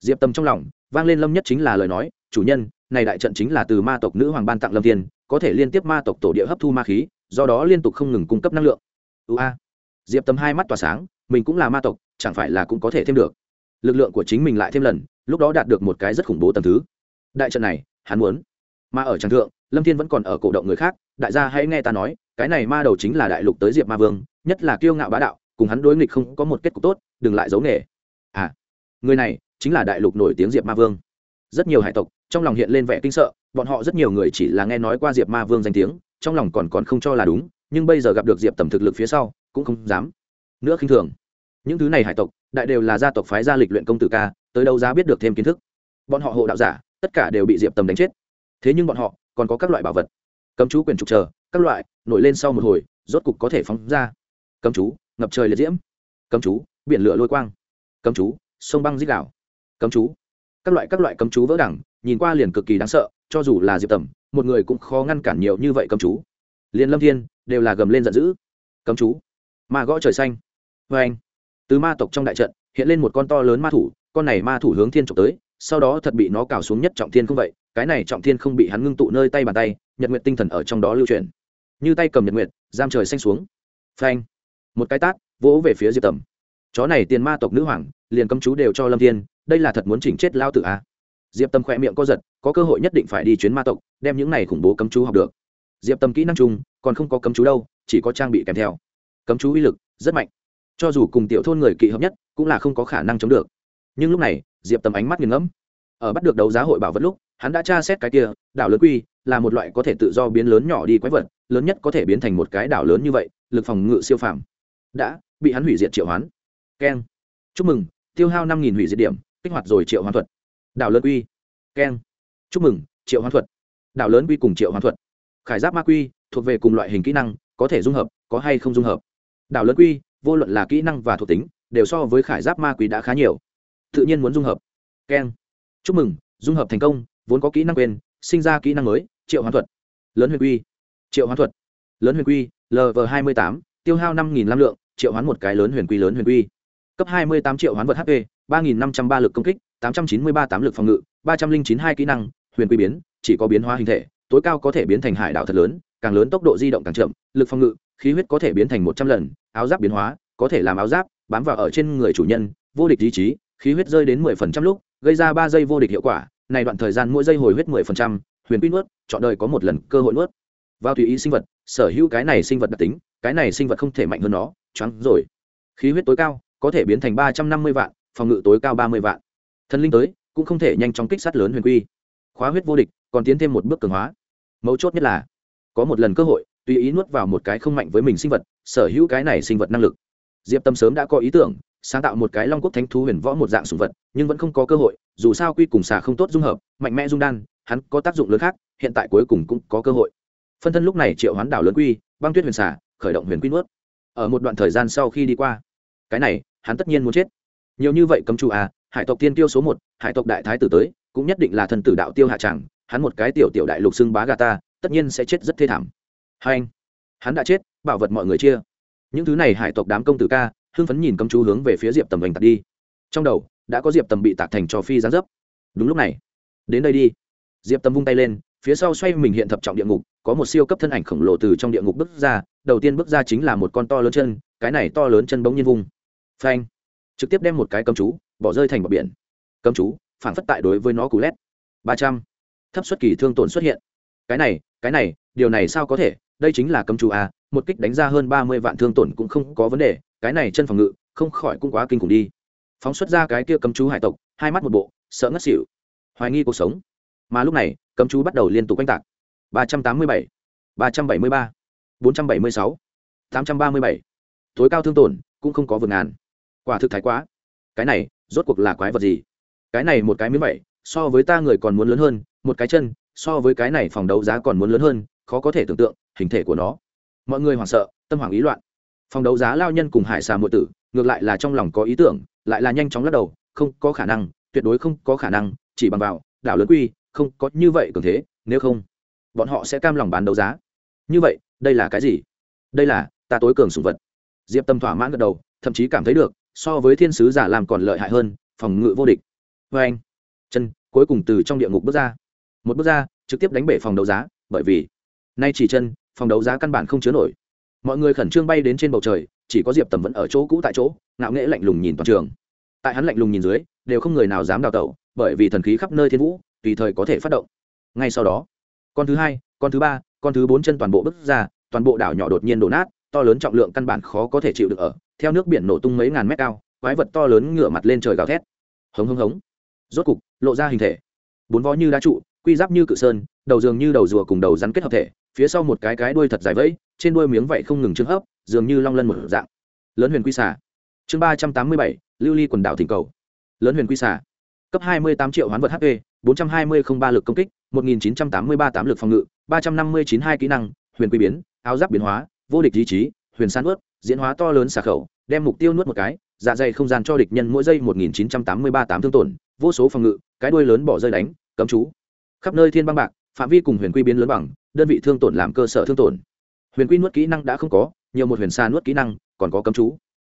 Diệp tâm trong lòng, vang lên lâm nhất chính là lời nói, chủ nhân, này đại trận chính là từ ma tộc nữ hoàng ban tặng lâm thiên, có thể liên tiếp ma tộc tổ địa hấp thu ma khí, do đó liên tục không ngừng cung cấp năng lượng. Ưu a diệp tâm hai mắt tỏa sáng, mình cũng là ma tộc, chẳng phải là cũng có thể thêm được. Lực lượng của chính mình lại thêm lần, lúc đó đạt được một cái rất khủng bố tầm thứ. Đại trận này, hắn muốn. Mà ở tràng thượng, lâm thiên vẫn còn ở cổ động người khác, đại gia hãy nghe ta nói, cái này ma đầu chính là đại lục tới diệp ma vương, nhất là kiêu ngạo bá đạo, cùng hắn đối nghịch không có một kết cục tốt, đừng lại giấu nghề. À người này chính là đại lục nổi tiếng diệp ma vương. Rất nhiều hải tộc, trong lòng hiện lên vẻ kinh sợ, bọn họ rất nhiều người chỉ là nghe nói qua diệp ma vương danh tiếng, trong lòng còn còn không cho là đúng nhưng bây giờ gặp được diệp tầm thực lực phía sau, cũng không dám nữa khinh thường. Những thứ này hải tộc, đại đều là gia tộc phái gia lịch luyện công tử ca, tới đâu giá biết được thêm kiến thức. Bọn họ hộ đạo giả, tất cả đều bị diệp tầm đánh chết. Thế nhưng bọn họ còn có các loại bảo vật. Cấm chú quyền trục chờ, các loại, nổi lên sau một hồi, rốt cục có thể phóng ra. Cấm chú, ngập trời liệt diễm. Cấm chú, biển lửa lôi quang. Cấm chú, sông băng dít đảo. Cấm chú, các loại các loại cấm chú vỡ đẳng, nhìn qua liền cực kỳ đáng sợ, cho dù là diệp tầm, một người cũng khó ngăn cản nhiều như vậy cấm chú liền lâm thiên đều là gầm lên giận dữ. Cấm chú. Ma gõ trời xanh. Vê anh, từ ma tộc trong đại trận, hiện lên một con to lớn ma thủ, con này ma thủ hướng thiên trộm tới, sau đó thật bị nó cào xuống nhất trọng thiên không vậy, cái này trọng thiên không bị hắn ngưng tụ nơi tay bàn tay, nhật nguyện tinh thần ở trong đó lưu truyền như tay cầm nhật nguyện giam trời xanh xuống. Phanh một cái tát, vỗ về phía diệp tầm. Chó này tiền ma tộc nữ hoàng, liền cấm chú đều cho lâm thiên, đây là thật muốn chỉnh chết lao tử a. À? diệp tâm khỏe miệng co giật, có cơ hội nhất định phải đi chuyến ma tộc, đem những này khủng bố cấm chú học được diệp tâm kỹ năng chung, còn không có cấm chú đâu, chỉ có trang bị kèm theo. Cấm chú uy lực rất mạnh. Cho dù cùng tiểu thôn người kỵ hợp nhất, cũng là không có khả năng chống được. Nhưng lúc này, diệp tâm ánh mắt nghiền ngẫm. Ở bắt được đấu giá hội bảo vật lúc, hắn đã tra xét cái kia, đảo lớn quy, là một loại có thể tự do biến lớn nhỏ đi quái vật, lớn nhất có thể biến thành một cái đảo lớn như vậy, lực phòng ngự siêu phàm. Đã, bị hắn hủy diệt triệu hoán. Keng. Chúc mừng, tiêu hao năm nghìn hủy diệt điểm, kích hoạt rồi triệu hoán thuật. Đảo lớn quy. Keng. Chúc mừng, triệu hoán thuật. Đảo lớn quy cùng triệu hoán thuật khải giáp ma quy thuộc về cùng loại hình kỹ năng, có thể dung hợp, có hay không dung hợp. Đảo lớn quy, vô luận là kỹ năng và thuộc tính, đều so với khải giáp ma quy đã khá nhiều. Tự nhiên muốn dung hợp. Keng. Chúc mừng, dung hợp thành công, vốn có kỹ năng quên, sinh ra kỹ năng mới, triệu hoán thuật. Lớn huyền quy. Triệu hoán thuật. Lớn huyền quy lv hai mươi tám, tiêu hao năm nghìn năm lượng, triệu hoán một cái lớn huyền quy, lớn huyền quy. Cấp hai mươi tám triệu hoán vật hp ba nghìn năm trăm ba lực công kích, tám trăm chín mươi ba tám lực phòng ngự, ba trăm linh chín hai kỹ năng, huyền quy biến, chỉ có biến hóa hình thể tối cao có thể biến thành hải đảo thật lớn, càng lớn tốc độ di động càng chậm, lực phòng ngự, khí huyết có thể biến thành một trăm lần, áo giáp biến hóa, có thể làm áo giáp, bám vào ở trên người chủ nhân, vô địch ý chí, khí huyết rơi đến mười phần trăm lúc, gây ra ba giây vô địch hiệu quả, này đoạn thời gian mỗi giây hồi huyết mười phần trăm, huyền quy nuốt, chọn đời có một lần cơ hội nuốt. Vào tùy ý sinh vật, sở hữu cái này sinh vật đặc tính, cái này sinh vật không thể mạnh hơn nó, choáng rồi. Khí huyết tối cao, có thể biến thành ba trăm năm mươi vạn, phòng ngự tối cao ba mươi vạn. Thần linh tới, cũng không thể nhanh chóng kích sát lớn huyền quy. Khóa huyết vô địch, còn tiến thêm một bước cường hóa mấu chốt nhất là, có một lần cơ hội, tùy ý nuốt vào một cái không mạnh với mình sinh vật, sở hữu cái này sinh vật năng lực. Diệp tâm sớm đã có ý tưởng, sáng tạo một cái long quốc thánh thú huyền võ một dạng sùng vật, nhưng vẫn không có cơ hội, dù sao quy cùng xà không tốt dung hợp, mạnh mẽ dung đan, hắn có tác dụng lớn khác, hiện tại cuối cùng cũng có cơ hội. Phân thân lúc này triệu hoán đảo lớn quy, băng tuyết huyền xà, khởi động huyền quy nuốt. Ở một đoạn thời gian sau khi đi qua, cái này, hắn tất nhiên muốn chết. Nhiều như vậy cấm chủ à hải tộc tiên tiêu số một, hải tộc đại thái tử tới, cũng nhất định là thần tử đạo tiêu hạ tràng hắn một cái tiểu tiểu đại lục xưng bá gà ta, tất nhiên sẽ chết rất thê thảm. Hai anh, hắn đã chết, bảo vật mọi người chia. Những thứ này hải tộc đám công tử ca, hưng phấn nhìn cấm chú hướng về phía diệp tầm vành tạt đi. Trong đầu, đã có diệp tầm bị tạc thành cho phi gián dấp. Đúng lúc này, đến đây đi. Diệp tầm vung tay lên, phía sau xoay mình hiện thập trọng địa ngục, có một siêu cấp thân ảnh khổng lồ từ trong địa ngục bước ra, đầu tiên bước ra chính là một con to lớn chân, cái này to lớn chân bỗng nhiên vung. Phanh, trực tiếp đem một cái cấm chú, bỏ rơi thành bờ biển. Cấm chú, phản phất tại đối với nó cú lét. Ba trăm thấp xuất kỳ thương tổn xuất hiện. Cái này cái này, điều này sao có thể? Đây chính là cấm chú a, một kích đánh ra hơn ba mươi vạn thương tổn cũng không có vấn đề, cái này chân phòng ngự, không khỏi cũng quá kinh khủng đi. Phóng xuất ra cái kia cấm chú hải tộc, hai mắt một bộ, sợ ngất xỉu. Hoài nghi cuộc sống. Mà lúc này, cấm chú bắt đầu liên tục quanh tạc. Ba trăm tám mươi bảy, ba trăm bảy mươi ba, bốn trăm bảy mươi sáu, tám trăm ba mươi bảy. Tối cao thương tổn cũng không có vượt ngàn. Quả thực thái quá. Cái này, rốt cuộc là quái vật gì? Cái này một cái miếng vậy so với ta người còn muốn lớn hơn, một cái chân, so với cái này phòng đấu giá còn muốn lớn hơn, khó có thể tưởng tượng, hình thể của nó. Mọi người hoảng sợ, tâm hoảng ý loạn. Phòng đấu giá lao nhân cùng hải xà muội tử, ngược lại là trong lòng có ý tưởng, lại là nhanh chóng lắc đầu, không có khả năng, tuyệt đối không có khả năng, chỉ bằng vào, đảo lớn quy, không có như vậy cường thế, nếu không, bọn họ sẽ cam lòng bán đấu giá. Như vậy, đây là cái gì? Đây là, ta tối cường sùng vật. Diệp tâm thỏa mãn gật đầu, thậm chí cảm thấy được, so với thiên sứ giả làm còn lợi hại hơn, phòng ngự vô địch. Vê anh chân, cuối cùng từ trong địa ngục bước ra. Một bước ra, trực tiếp đánh bể phòng đấu giá, bởi vì nay chỉ chân, phòng đấu giá căn bản không chứa nổi. Mọi người khẩn trương bay đến trên bầu trời, chỉ có diệp tầm vẫn ở chỗ cũ tại chỗ, ngạo nghễ lạnh lùng nhìn toàn trường. Tại hắn lạnh lùng nhìn dưới, đều không người nào dám đào tẩu, bởi vì thần khí khắp nơi thiên vũ, tùy thời có thể phát động. Ngay sau đó, con thứ hai, con thứ ba, con thứ bốn chân toàn bộ bước ra, toàn bộ đảo nhỏ đột nhiên đổ nát, to lớn trọng lượng căn bản khó có thể chịu được ở, theo nước biển nổ tung mấy ngàn mét cao, quái vật to lớn ngửa mặt lên trời gào thét. Hống hống hống rốt cục, lộ ra hình thể. Bốn vó như đá trụ, quy giáp như cự sơn, đầu dường như đầu rùa cùng đầu rắn kết hợp thể. Phía sau một cái cái đuôi thật dài vẫy, trên đuôi miếng vậy không ngừng trứng hấp, dường như long lân một dạng. Lớn huyền quy xả chương ba trăm tám mươi bảy, lưu ly quần đảo thỉnh cầu. Lớn huyền quy xả cấp hai mươi tám triệu hoán vật hp bốn trăm hai mươi không ba lực công kích, một nghìn chín trăm tám mươi ba tám lực phòng ngự, ba trăm năm mươi chín hai kỹ năng, huyền quy biến, áo giáp biến hóa, vô địch ý chí, huyền san ướt diễn hóa to lớn xà khẩu, đem mục tiêu nuốt một cái dạ dày không gian cho địch nhân mỗi giây một nghìn chín trăm tám mươi ba tám thương tổn vô số phòng ngự, cái đuôi lớn bỏ rơi đánh, cấm chú. Khắp nơi thiên băng bạc, phạm vi cùng huyền quy biến lớn bằng, đơn vị thương tổn làm cơ sở thương tổn. Huyền quy nuốt kỹ năng đã không có, nhiều một huyền xà nuốt kỹ năng, còn có cấm chú.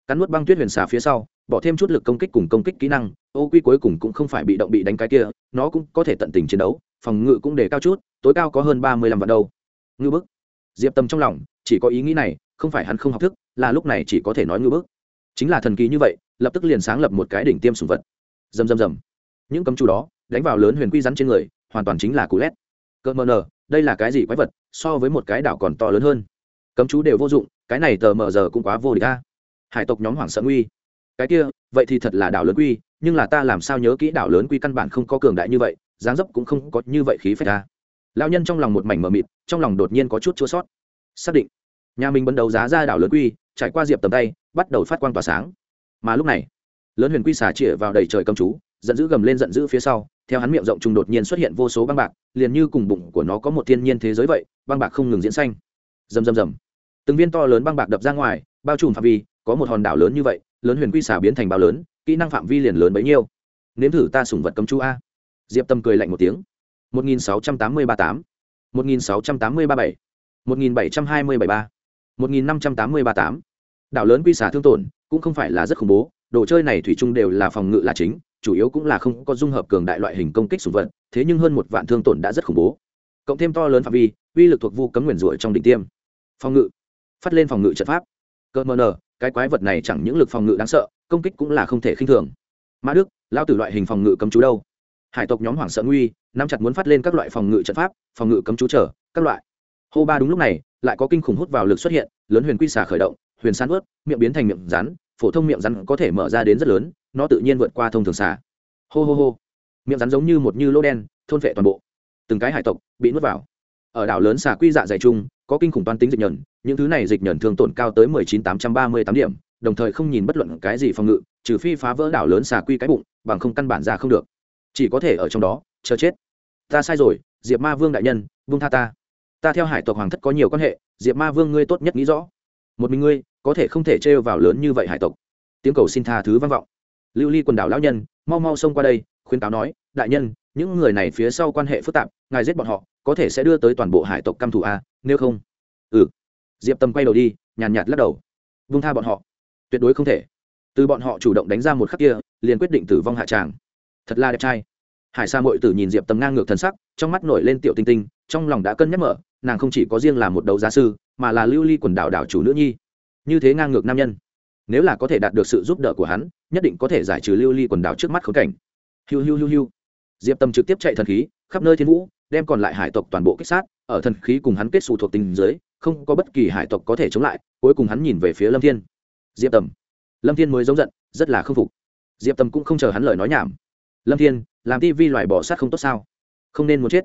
Cắn nuốt băng tuyết huyền xà phía sau, bỏ thêm chút lực công kích cùng công kích kỹ năng, ô quy cuối cùng cũng không phải bị động bị đánh cái kia, nó cũng có thể tận tình chiến đấu, phòng ngự cũng để cao chút, tối cao có hơn ba mươi lăm vạn đâu. Ngư bức. Diệp tâm trong lòng, chỉ có ý nghĩ này, không phải hắn không học thức, là lúc này chỉ có thể nói ngư bức. Chính là thần kỳ như vậy, lập tức liền sáng lập một cái đỉnh tiêm sùng vật dầm dầm dầm những cấm chú đó đánh vào lớn huyền quy rắn trên người, hoàn toàn chính là cú lét. Cơ mờ nờ, đây là cái gì quái vật, so với một cái đảo còn to lớn hơn. Cấm chú đều vô dụng, cái này tờ mờ giờ cũng quá vô địch ta hải tộc nhóm hoảng sợ nguy. Cái kia, vậy thì thật là đảo lớn quy, nhưng là ta làm sao nhớ kỹ đảo lớn quy căn bản không có cường đại như vậy, dáng dấp cũng không có như vậy khí phách ta lao nhân trong lòng một mảnh mờ mịt, trong lòng đột nhiên có chút chua sót xác định, nhà mình bấn đầu giá ra đảo lớn quy, trải qua diệp tầm tay, bắt đầu phát quang tỏa sáng. Mà lúc này lớn huyền quy xả chĩa vào đầy trời cầm chú, giận dữ gầm lên giận dữ phía sau, theo hắn miệng rộng trùng đột nhiên xuất hiện vô số băng bạc, liền như cùng bụng của nó có một thiên nhiên thế giới vậy, băng bạc không ngừng diễn xanh. Rầm rầm rầm. Từng viên to lớn băng bạc đập ra ngoài, bao trùm phạm vi, có một hòn đảo lớn như vậy, lớn huyền quy xả biến thành bao lớn, kỹ năng phạm vi liền lớn bấy nhiêu. Nếm thử ta sủng vật cấm chú a. Diệp tâm cười lạnh một tiếng. một nghìn sáu trăm tám mươi ba tám. một nghìn sáu trăm tám mươi ba bảy. một nghìn bảy trăm hai mươi bảy ba. một nghìn năm trăm tám mươi ba tám. Đảo lớn quy xả thương tổn, cũng không phải là rất khủng bố đồ chơi này thủy chung đều là phòng ngự là chính, chủ yếu cũng là không có dung hợp cường đại loại hình công kích sủng vật, thế nhưng hơn một vạn thương tổn đã rất khủng bố. Cộng thêm to lớn phạm vi, uy lực thuộc vu cấm nguyền rủa trong đỉnh tiêm. Phòng ngự. Phát lên phòng ngự trận pháp. Cơ mờ nờ, cái quái vật này chẳng những lực phòng ngự đáng sợ, công kích cũng là không thể khinh thường. Mã đức lao từ loại hình phòng ngự cấm chú đâu? Hải tộc nhóm hoàng sợ nguy, nắm chặt muốn phát lên các loại phòng ngự trận pháp, phòng ngự cấm chú trở, các loại. Hô ba đúng lúc này, lại có kinh khủng hút vào lực xuất hiện, lớn huyền quy xả khởi động, huyền san ướt, miệng biến thành miệng rắn phổ thông miệng rắn có thể mở ra đến rất lớn, nó tự nhiên vượt qua thông thường xả hô hô hô. Miệng rắn giống như một như lô đen, thôn vệ toàn bộ. Từng cái hải tộc bị nuốt vào. Ở đảo lớn xà quy dạ dày chung, có kinh khủng toan tính dịch nhẫn những thứ này dịch nhẫn thường tổn cao tới mười chín tám trăm ba mươi tám điểm, đồng thời không nhìn bất luận cái gì phòng ngự, trừ phi phá vỡ đảo lớn xà quy cái bụng, bằng không căn bản ra không được. Chỉ có thể ở trong đó, chờ chết. Ta sai rồi, diệp ma vương đại nhân vung tha ta. Ta theo hải tộc hoàng thất có nhiều quan hệ, diệp ma vương ngươi tốt nhất nghĩ rõ. Một mình ngươi có thể không thể trêu vào lớn như vậy hải tộc. Tiếng cầu xin tha thứ vang vọng. Lưu ly quần đảo lão nhân, mau mau xông qua đây, khuyên cáo nói, đại nhân, những người này phía sau quan hệ phức tạp, ngài giết bọn họ, có thể sẽ đưa tới toàn bộ hải tộc căm thù a, nếu không ừ. Diệp tâm quay đầu đi, nhàn nhạt lắc đầu. Vung tha bọn họ. Tuyệt đối không thể. Từ bọn họ chủ động đánh ra một khắc kia, liền quyết định tử vong hạ tràng. Thật là đẹp trai. Hải sa mội tử nhìn diệp tầm ngang ngược thần sắc, trong mắt nổi lên tiểu tinh tinh, trong lòng đã cân nhắc mở, nàng không chỉ có riêng là một đấu giá sư, mà là lưu ly quần đảo đảo chủ nữ nhi như thế ngang ngược nam nhân. Nếu là có thể đạt được sự giúp đỡ của hắn, nhất định có thể giải trừ lưu ly quần đảo trước mắt khốn cảnh. Hiu hiu hiu hiu. Diệp tâm trực tiếp chạy thần khí, khắp nơi thiên vũ, đem còn lại hải tộc toàn bộ kích sát, ở thần khí cùng hắn kết xù thuộc tình dưới, không có bất kỳ hải tộc có thể chống lại, cuối cùng hắn nhìn về phía lâm thiên. Diệp tầm lâm thiên mới giống giận, rất là k phục. Diệp tầm cũng không chờ hắn lời nói nhảm. Lâm thiên, làm ti vi loài bỏ sát không tốt sao? Không nên muốn chết.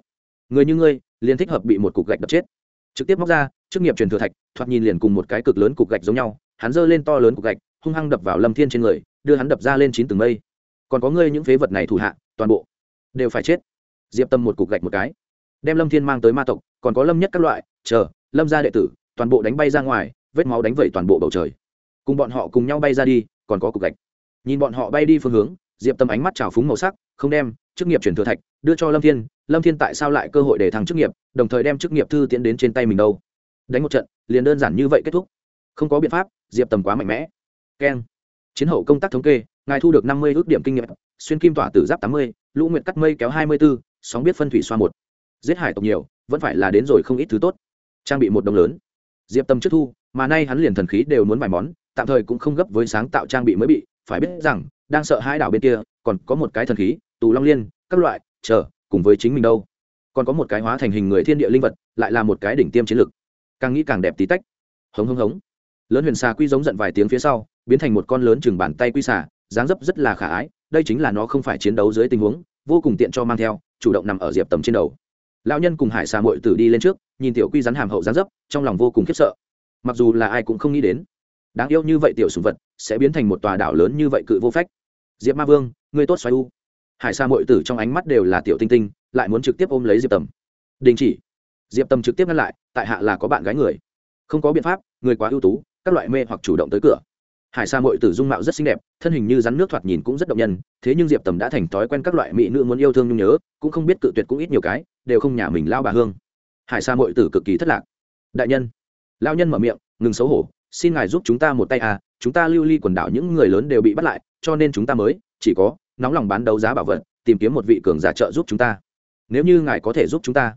Người như ngươi, liền thích hợp bị một cục gạch đập chết. Trực tiếp móc ra chức nghiệp truyền thừa thạch, thoạt nhìn liền cùng một cái cực lớn cục gạch giống nhau, hắn giơ lên to lớn cục gạch, hung hăng đập vào lâm thiên trên người, đưa hắn đập ra lên chín tầng mây. Còn có ngươi những phế vật này thủ hạ, toàn bộ đều phải chết. Diệp tâm một cục gạch một cái, đem lâm thiên mang tới ma tộc, còn có lâm nhất các loại, chờ, lâm gia đệ tử, toàn bộ đánh bay ra ngoài, vết máu đánh vẩy toàn bộ bầu trời. Cùng bọn họ cùng nhau bay ra đi, còn có cục gạch. Nhìn bọn họ bay đi phương hướng, diệp tâm ánh mắt trào phúng màu sắc, không đem chức nghiệp chuyển thừa thạch đưa cho lâm thiên. Lâm thiên tại sao lại cơ hội để thăng chức nghiệp, đồng thời đem chức nghiệp thư tiến đến trên tay mình đâu? Đánh một trận, liền đơn giản như vậy kết thúc. Không có biện pháp, diệp tầm quá mạnh mẽ. Keng. Chiến hậu công tác thống kê, ngài thu được năm mươi ước điểm kinh nghiệm, xuyên kim tỏa tử giáp tám mươi, lũ nguyện cắt mây kéo hai mươi b ố sóng biết phân thủy xoa một. Giết hải tộc nhiều, vẫn phải là đến rồi không ít thứ tốt. Trang bị một đồng lớn. Diệp tâm trước thu, mà nay hắn liền thần khí đều muốn vài món, tạm thời cũng không gấp với sáng tạo trang bị mới bị, phải biết rằng, đang sợ hai đảo bên kia, còn có một cái thần khí, tù long liên, các loại, chờ, cùng với chính mình đâu. Còn có một cái hóa thành hình người thiên địa linh vật, lại là một cái đỉnh tiêm chiến lược càng nghĩ càng đẹp tí tách. Hống hống hống. Lớn huyền xà quy giống giận vài tiếng phía sau, biến thành một con lớn chừng bàn tay quy xà, dáng dấp rất là khả ái, đây chính là nó không phải chiến đấu dưới tình huống, vô cùng tiện cho mang theo, chủ động nằm ở diệp tầm trên đầu. Lão nhân cùng hải xà mội tử đi lên trước, nhìn tiểu quy rắn hàm hậu dáng dấp, trong lòng vô cùng khiếp sợ. Mặc dù là ai cũng không nghĩ đến, đáng yêu như vậy tiểu sùng vật, sẽ biến thành một tòa đảo lớn như vậy cự vô phách. Diệp ma vương người tốt xoay u. Hải xa mội tử trong ánh mắt đều là tiểu tinh tinh, lại muốn trực tiếp ôm lấy diệp tầm. Đình chỉ diệp Tâm trực tiếp ngăn lại, tại hạ là có bạn gái người. Không có biện pháp, người quá ưu tú, các loại mê hoặc chủ động tới cửa. Hải sa mội tử dung mạo rất xinh đẹp, thân hình như rắn nước thoạt nhìn cũng rất động nhân, thế nhưng diệp tầm đã thành thói quen các loại mỹ nữ muốn yêu thương nhung nhớ, cũng không biết cự tuyệt cũng ít nhiều cái, đều không nhà mình lao bà hương. Hải sa mội tử cực kỳ thất lạc. Đại nhân, lao nhân mở miệng, ngừng xấu hổ, xin ngài giúp chúng ta một tay à chúng ta lưu ly quần đảo những người lớn đều bị bắt lại, cho nên chúng ta mới, chỉ có nóng lòng bán đấu giá bảo vật, tìm kiếm một vị cường giả trợ giúp chúng ta. Nếu như ngài có thể giúp chúng ta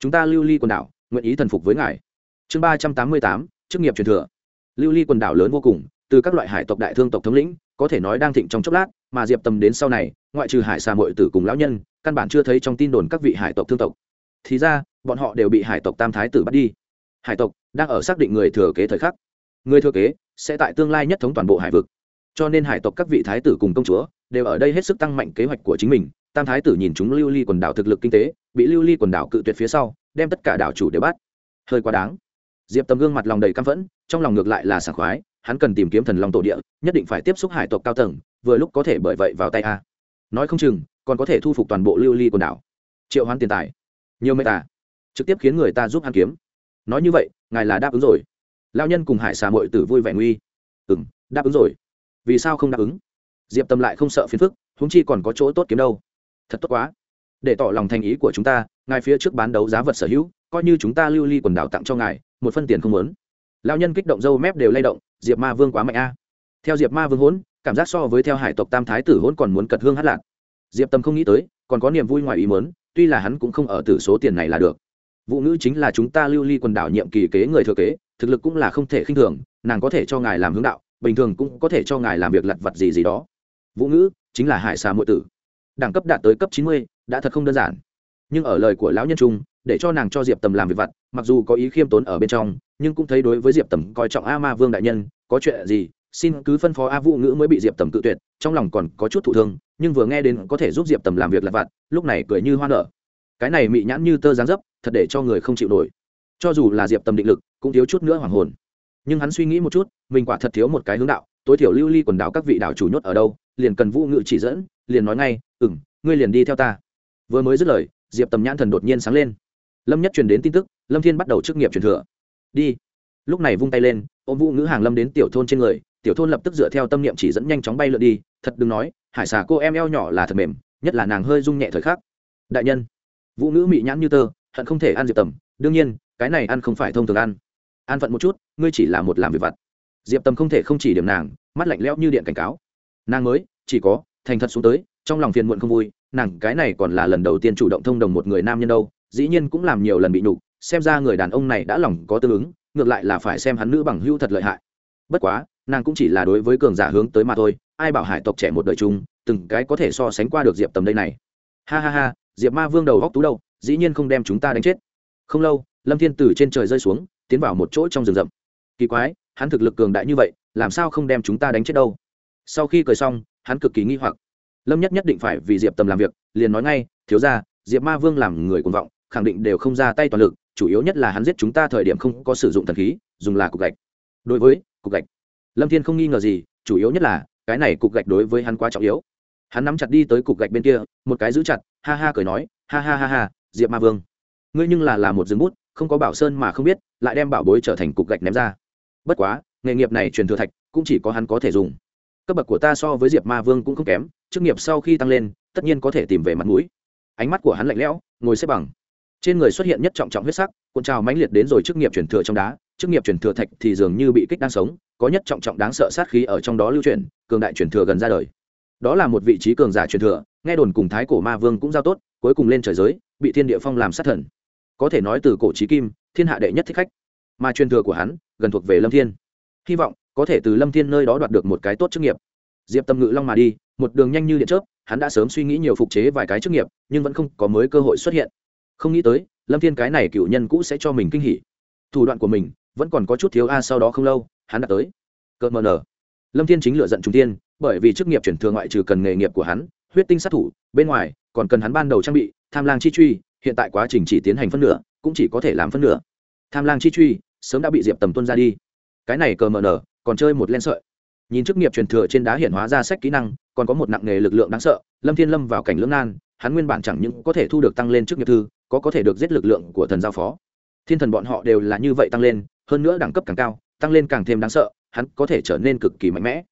chúng ta lưu ly quần đảo, nguyện ý thần phục với ngài. Chương ba trăm tám mươi tám, chức nghiệp truyền thừa. Lưu ly quần đảo lớn vô cùng, từ các loại hải tộc đại thương tộc thống lĩnh, có thể nói đang thịnh trong chốc lát, mà diệp tầm đến sau này, ngoại trừ hải xà mội tử cùng lão nhân, căn bản chưa thấy trong tin đồn các vị hải tộc thương tộc. Thì ra, bọn họ đều bị hải tộc tam thái tử bắt đi. Hải tộc đang ở xác định người thừa kế thời khắc. Người thừa kế sẽ tại tương lai nhất thống toàn bộ hải vực. Cho nên hải tộc các vị thái tử cùng công chúa đều ở đây hết sức tăng mạnh kế hoạch của chính mình. Tam thái tử nhìn chúng lưu ly quần đảo thực lực kinh tế bị lưu ly quần đảo cự tuyệt phía sau, đem tất cả đảo chủ đều bắt. Hơi quá đáng. Diệp tầm gương mặt lòng đầy căm phẫn, trong lòng ngược lại là sảng khoái, hắn cần tìm kiếm thần long tổ địa, nhất định phải tiếp xúc hải tộc cao tầng, vừa lúc có thể bởi vậy vào tay a. Nói không chừng, còn có thể thu phục toàn bộ lưu ly quần đảo. Triệu hoán tiền tài. Nhiều mê tả à. trực tiếp khiến người ta giúp hắn kiếm. Nói như vậy, ngài là đáp ứng rồi. Lao nhân cùng hải xà mội tử vui vẻ nguy. Ừ m đáp ứng rồi. Vì sao không đáp ứng? Diệp tâm lại không sợ phiền phức húng chi còn có chỗ tốt kiếm đâu. Thật tốt quá để tỏ lòng thành ý của chúng ta, ngài phía trước bán đấu giá vật sở hữu, coi như chúng ta lưu ly quần đảo tặng cho ngài, một phân tiền không lớn lao nhân kích động dâu mép đều lay động, diệp ma vương quá mạnh a. Theo diệp ma vương hốn, cảm giác so với theo hải tộc tam thái tử hốn còn muốn cật hương hát lạc. Diệp tâm không nghĩ tới, còn có niềm vui ngoài ý mớn tuy là hắn cũng không ở tử số tiền này là được. Vụ ngữ chính là chúng ta lưu ly quần đảo nhiệm kỳ kế người thừa kế, thực lực cũng là không thể khinh thường, nàng có thể cho ngài làm hướng đạo, bình thường cũng có thể cho ngài làm việc lặt vặt gì gì đó. Vũ ngữ chính là hải xà muội tử. Đẳng cấp đạt tới cấp chín mươi đã thật không đơn giản. Nhưng ở lời của lão nhân trung, để cho nàng cho diệp tầm làm việc vặt, mặc dù có ý khiêm tốn ở bên trong, nhưng cũng thấy đối với diệp tầm coi trọng a ma vương đại nhân, có chuyện gì, xin cứ phân phó a vũ ngữ mới bị diệp tầm cự tuyệt, trong lòng còn có chút thụ thương, nhưng vừa nghe đến có thể giúp diệp tầm làm việc lặt vặt, lúc này cười như hoa nở. Cái này mị nhãn như tơ dáng dấp, thật để cho người không chịu nổi. Cho dù là diệp tầm định lực, cũng thiếu chút nữa hoàng hồn. Nhưng hắn suy nghĩ một chút, mình quả thật thiếu một cái hướng đạo, tối thiểu lưu ly quần đảo các vị đảo chủ nhốt ở đâu, liền cần vũ ngự chỉ dẫn, liền nói ngay ừ m ngươi liền đi theo ta vừa mới dứt lời, diệp tầm nhãn thần đột nhiên sáng lên. Lâm nhất truyền đến tin tức, lâm thiên bắt đầu chức nghiệp truyền thừa. Đi. Lúc này vung tay lên ô m vũ ngữ hàng lâm đến tiểu thôn trên người, tiểu thôn lập tức dựa theo tâm niệm chỉ dẫn nhanh chóng bay lượn đi, thật đừng nói, hải xà cô em eo nhỏ là thật mềm, nhất là nàng hơi rung nhẹ thời khắc. Đại nhân. Vũ ngữ mị nhãn như tơ, hận không thể ăn diệp tầm, đương nhiên, cái này ăn không phải thông thường ăn. An phận một chút, ngươi chỉ là một làm việc vặt. Diệp tâm không thể không chỉ điểm nàng, mắt lạnh lẽo như điện cảnh cáo. Nàng mới, chỉ có, thành thật xuống tới, trong lòng phiền muộn không vui nàng cái này còn là lần đầu tiên chủ động thông đồng một người nam nhân đâu, dĩ nhiên cũng làm nhiều lần bị nhục, xem ra người đàn ông này đã lòng có tương ứng, ngược lại là phải xem hắn nữ bằng hữu thật lợi hại. Bất quá, nàng cũng chỉ là đối với cường giả hướng tới mà thôi, ai bảo hải tộc trẻ một đời chung, từng cái có thể so sánh qua được diệp tầm đây này. Ha ha ha, diệp ma vương đầu góc tú đâu, dĩ nhiên không đem chúng ta đánh chết. Không lâu, lâm thiên từ trên trời rơi xuống, tiến vào một chỗ trong rừng rậm. Kỳ quái, hắn thực lực cường đại như vậy, làm sao không đem chúng ta đánh chết đâu? Sau khi cười xong, hắn cực kỳ nghi hoặc lâm nhất nhất định phải vì diệp tầm làm việc, liền nói ngay, thiếu ra diệp ma vương làm người cuồng vọng, khẳng định đều không ra tay toàn lực, chủ yếu nhất là hắn giết chúng ta thời điểm không có sử dụng thần khí, dùng là cục gạch. Đối với cục gạch, lâm thiên không nghi ngờ gì, chủ yếu nhất là, cái này cục gạch đối với hắn quá trọng yếu. Hắn nắm chặt đi tới cục gạch bên kia, một cái giữ chặt, ha ha cười nói, ha ha ha ha, diệp ma vương, ngươi nhưng là là một rừng bút, không có bảo sơn mà không biết, lại đem bảo bối trở thành cục gạch ném ra. Bất quá, nghề nghiệp này truyền thừa thạch cũng chỉ có hắn có thể dùng cấp bậc của ta so với diệp ma vương cũng không kém, chức nghiệp sau khi tăng lên, tất nhiên có thể tìm về mặt mũi. Ánh mắt của hắn lạnh lẽo, ngồi xếp bằng. Trên người xuất hiện nhất trọng trọng huyết sắc, cuộn trào mãnh liệt đến rồi chức nghiệp truyền thừa trong đá. Chức nghiệp truyền thừa thạch thì dường như bị kích đang sống, có nhất trọng trọng đáng sợ sát khí ở trong đó lưu truyền cường đại truyền thừa gần ra đời. Đó là một vị trí cường giả truyền thừa, nghe đồn cùng thái cổ ma vương cũng giao tốt, cuối cùng lên trời giới, bị thiên địa phong làm sát thần. Có thể nói từ cổ trí kim, thiên hạ đệ nhất thích khách. Mà truyền thừa của hắn, gần thuộc về lâm thiên hy vọng, có thể từ lâm thiên nơi đó đoạt được một cái tốt chức nghiệp. Diệp tâm ngự long mà đi, một đường nhanh như điện chớp, hắn đã sớm suy nghĩ nhiều phục chế vài cái chức nghiệp, nhưng vẫn không có mới cơ hội xuất hiện. Không nghĩ tới, lâm thiên cái này cựu nhân cũ sẽ cho mình kinh hỉ. Thủ đoạn của mình, vẫn còn có chút thiếu a, sau đó không lâu, hắn đã tới. Cợt mờ nở. Lâm thiên chính lựa giận trung tiên, bởi vì chức nghiệp chuyển thừa ngoại trừ cần nghề nghiệp của hắn, huyết tinh sát thủ, bên ngoài, còn cần hắn ban đầu trang bị, tham lang chi truy, hiện tại quá trình chỉ tiến hành phân nửa, cũng chỉ có thể làm phân nửa. Tham lang chi truy, sớm đã bị diệp tầm tuân ra đi cái này cờ mờ nở còn chơi một len sợi. Nhìn chức nghiệp truyền thừa trên đá hiện hóa ra sách kỹ năng, còn có một nặng nghề lực lượng đáng sợ, lâm thiên lâm vào cảnh lưỡng nan, hắn nguyên bản chẳng những có thể thu được tăng lên chức nghiệp thư, có có thể được giết lực lượng của thần giao phó. Thiên thần bọn họ đều là như vậy tăng lên, hơn nữa đẳng cấp càng cao, tăng lên càng thêm đáng sợ, hắn có thể trở nên cực kỳ mạnh mẽ.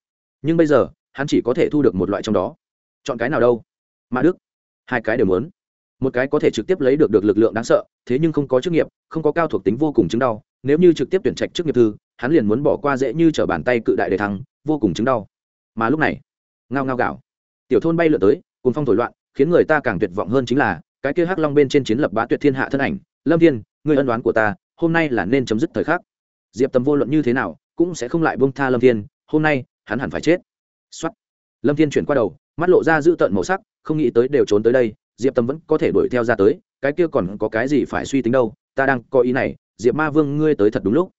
Nhưng bây giờ, hắn chỉ có thể thu được một loại trong đó. Chọn cái nào đâu? Mã đức. Hai cái đều muốn. Một cái có thể trực tiếp lấy được được lực lượng đáng sợ, thế nhưng không có chức nghiệp, không có cao thuộc tính vô cùng chứng đau, nếu như trực tiếp tuyển trạch chức nghiệp thư hắn liền muốn bỏ qua dễ như t r ở bàn tay cự đại đề thăng, vô cùng chứng đau. Mà lúc này, ngao ngao gạo tiểu thôn bay lượn tới cùng phong thổi loạn, khiến người ta càng tuyệt vọng hơn chính là, cái kia hắc long bên trên chiến lập bá tuyệt thiên hạ thân ảnh, lâm thiên người ân đoán của ta, hôm nay là nên chấm dứt thời khắc. Diệp tầm vô luận như thế nào, cũng sẽ không lại bông tha lâm thiên, hôm nay, hắn hẳn phải chết. Xuất lâm thiên chuyển qua đầu, mắt lộ ra dữ tợn màu sắc, không nghĩ tới đều trốn tới đây, diệp tâm vẫn có thể đuổi theo ra tới, cái kia còn có cái gì phải suy tính đâu, ta đang có ý này, diệp ma vương, ngươi tới thật đúng lúc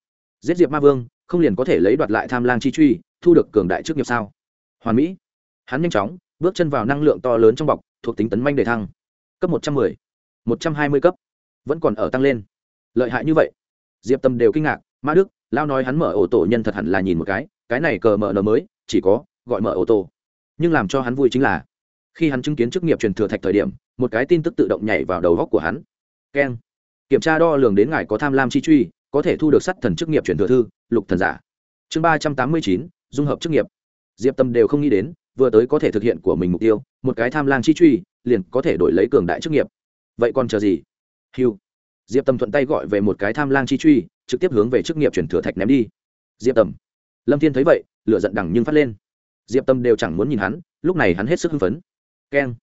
giết diệp ma vương, không liền có thể lấy đoạt lại tham lang chi truy, thu được cường đại trước nghiệp sao? Hoàn mỹ. Hắn nhanh chóng, bước chân vào năng lượng to lớn trong bọc, thuộc tính tấn manh đề thăng. Cấp một trăm mười, một trăm hai mươi cấp. Vẫn còn ở tăng lên. Lợi hại như vậy. Diệp tâm đều kinh ngạc, Ma đức lao nói hắn mở ổ tổ nhân thật hẳn là nhìn một cái cái này cờ mở nở mới, chỉ có gọi mở ô tô nhưng làm cho hắn vui chính là, khi hắn chứng kiến chức nghiệp truyền thừa thạch thời điểm, một cái tin tức tự động nhảy vào đầu góc của hắn. Keng. Kiểm tra đo lường đến ngài có tham lam chi truy có thể thu được sắt thần chức nghiệp chuyển thừa thư, lục thần giả. Chương ba trăm tám mươi chín, dung hợp chức nghiệp. Diệp tâm đều không nghĩ đến, vừa tới có thể thực hiện của mình mục tiêu, một cái tham lang chi truy, liền có thể đổi lấy cường đại chức nghiệp. Vậy còn chờ gì? Hiu diệp tâm thuận tay gọi về một cái tham lang chi truy, trực tiếp hướng về chức nghiệp chuyển thừa thạch ném đi. Diệp tâm. Lâm thiên thấy vậy, lửa giận đằng nhưng phát lên. Diệp tâm đều chẳng muốn nhìn hắn, lúc này hắn hết sức hưng phấn. Keng.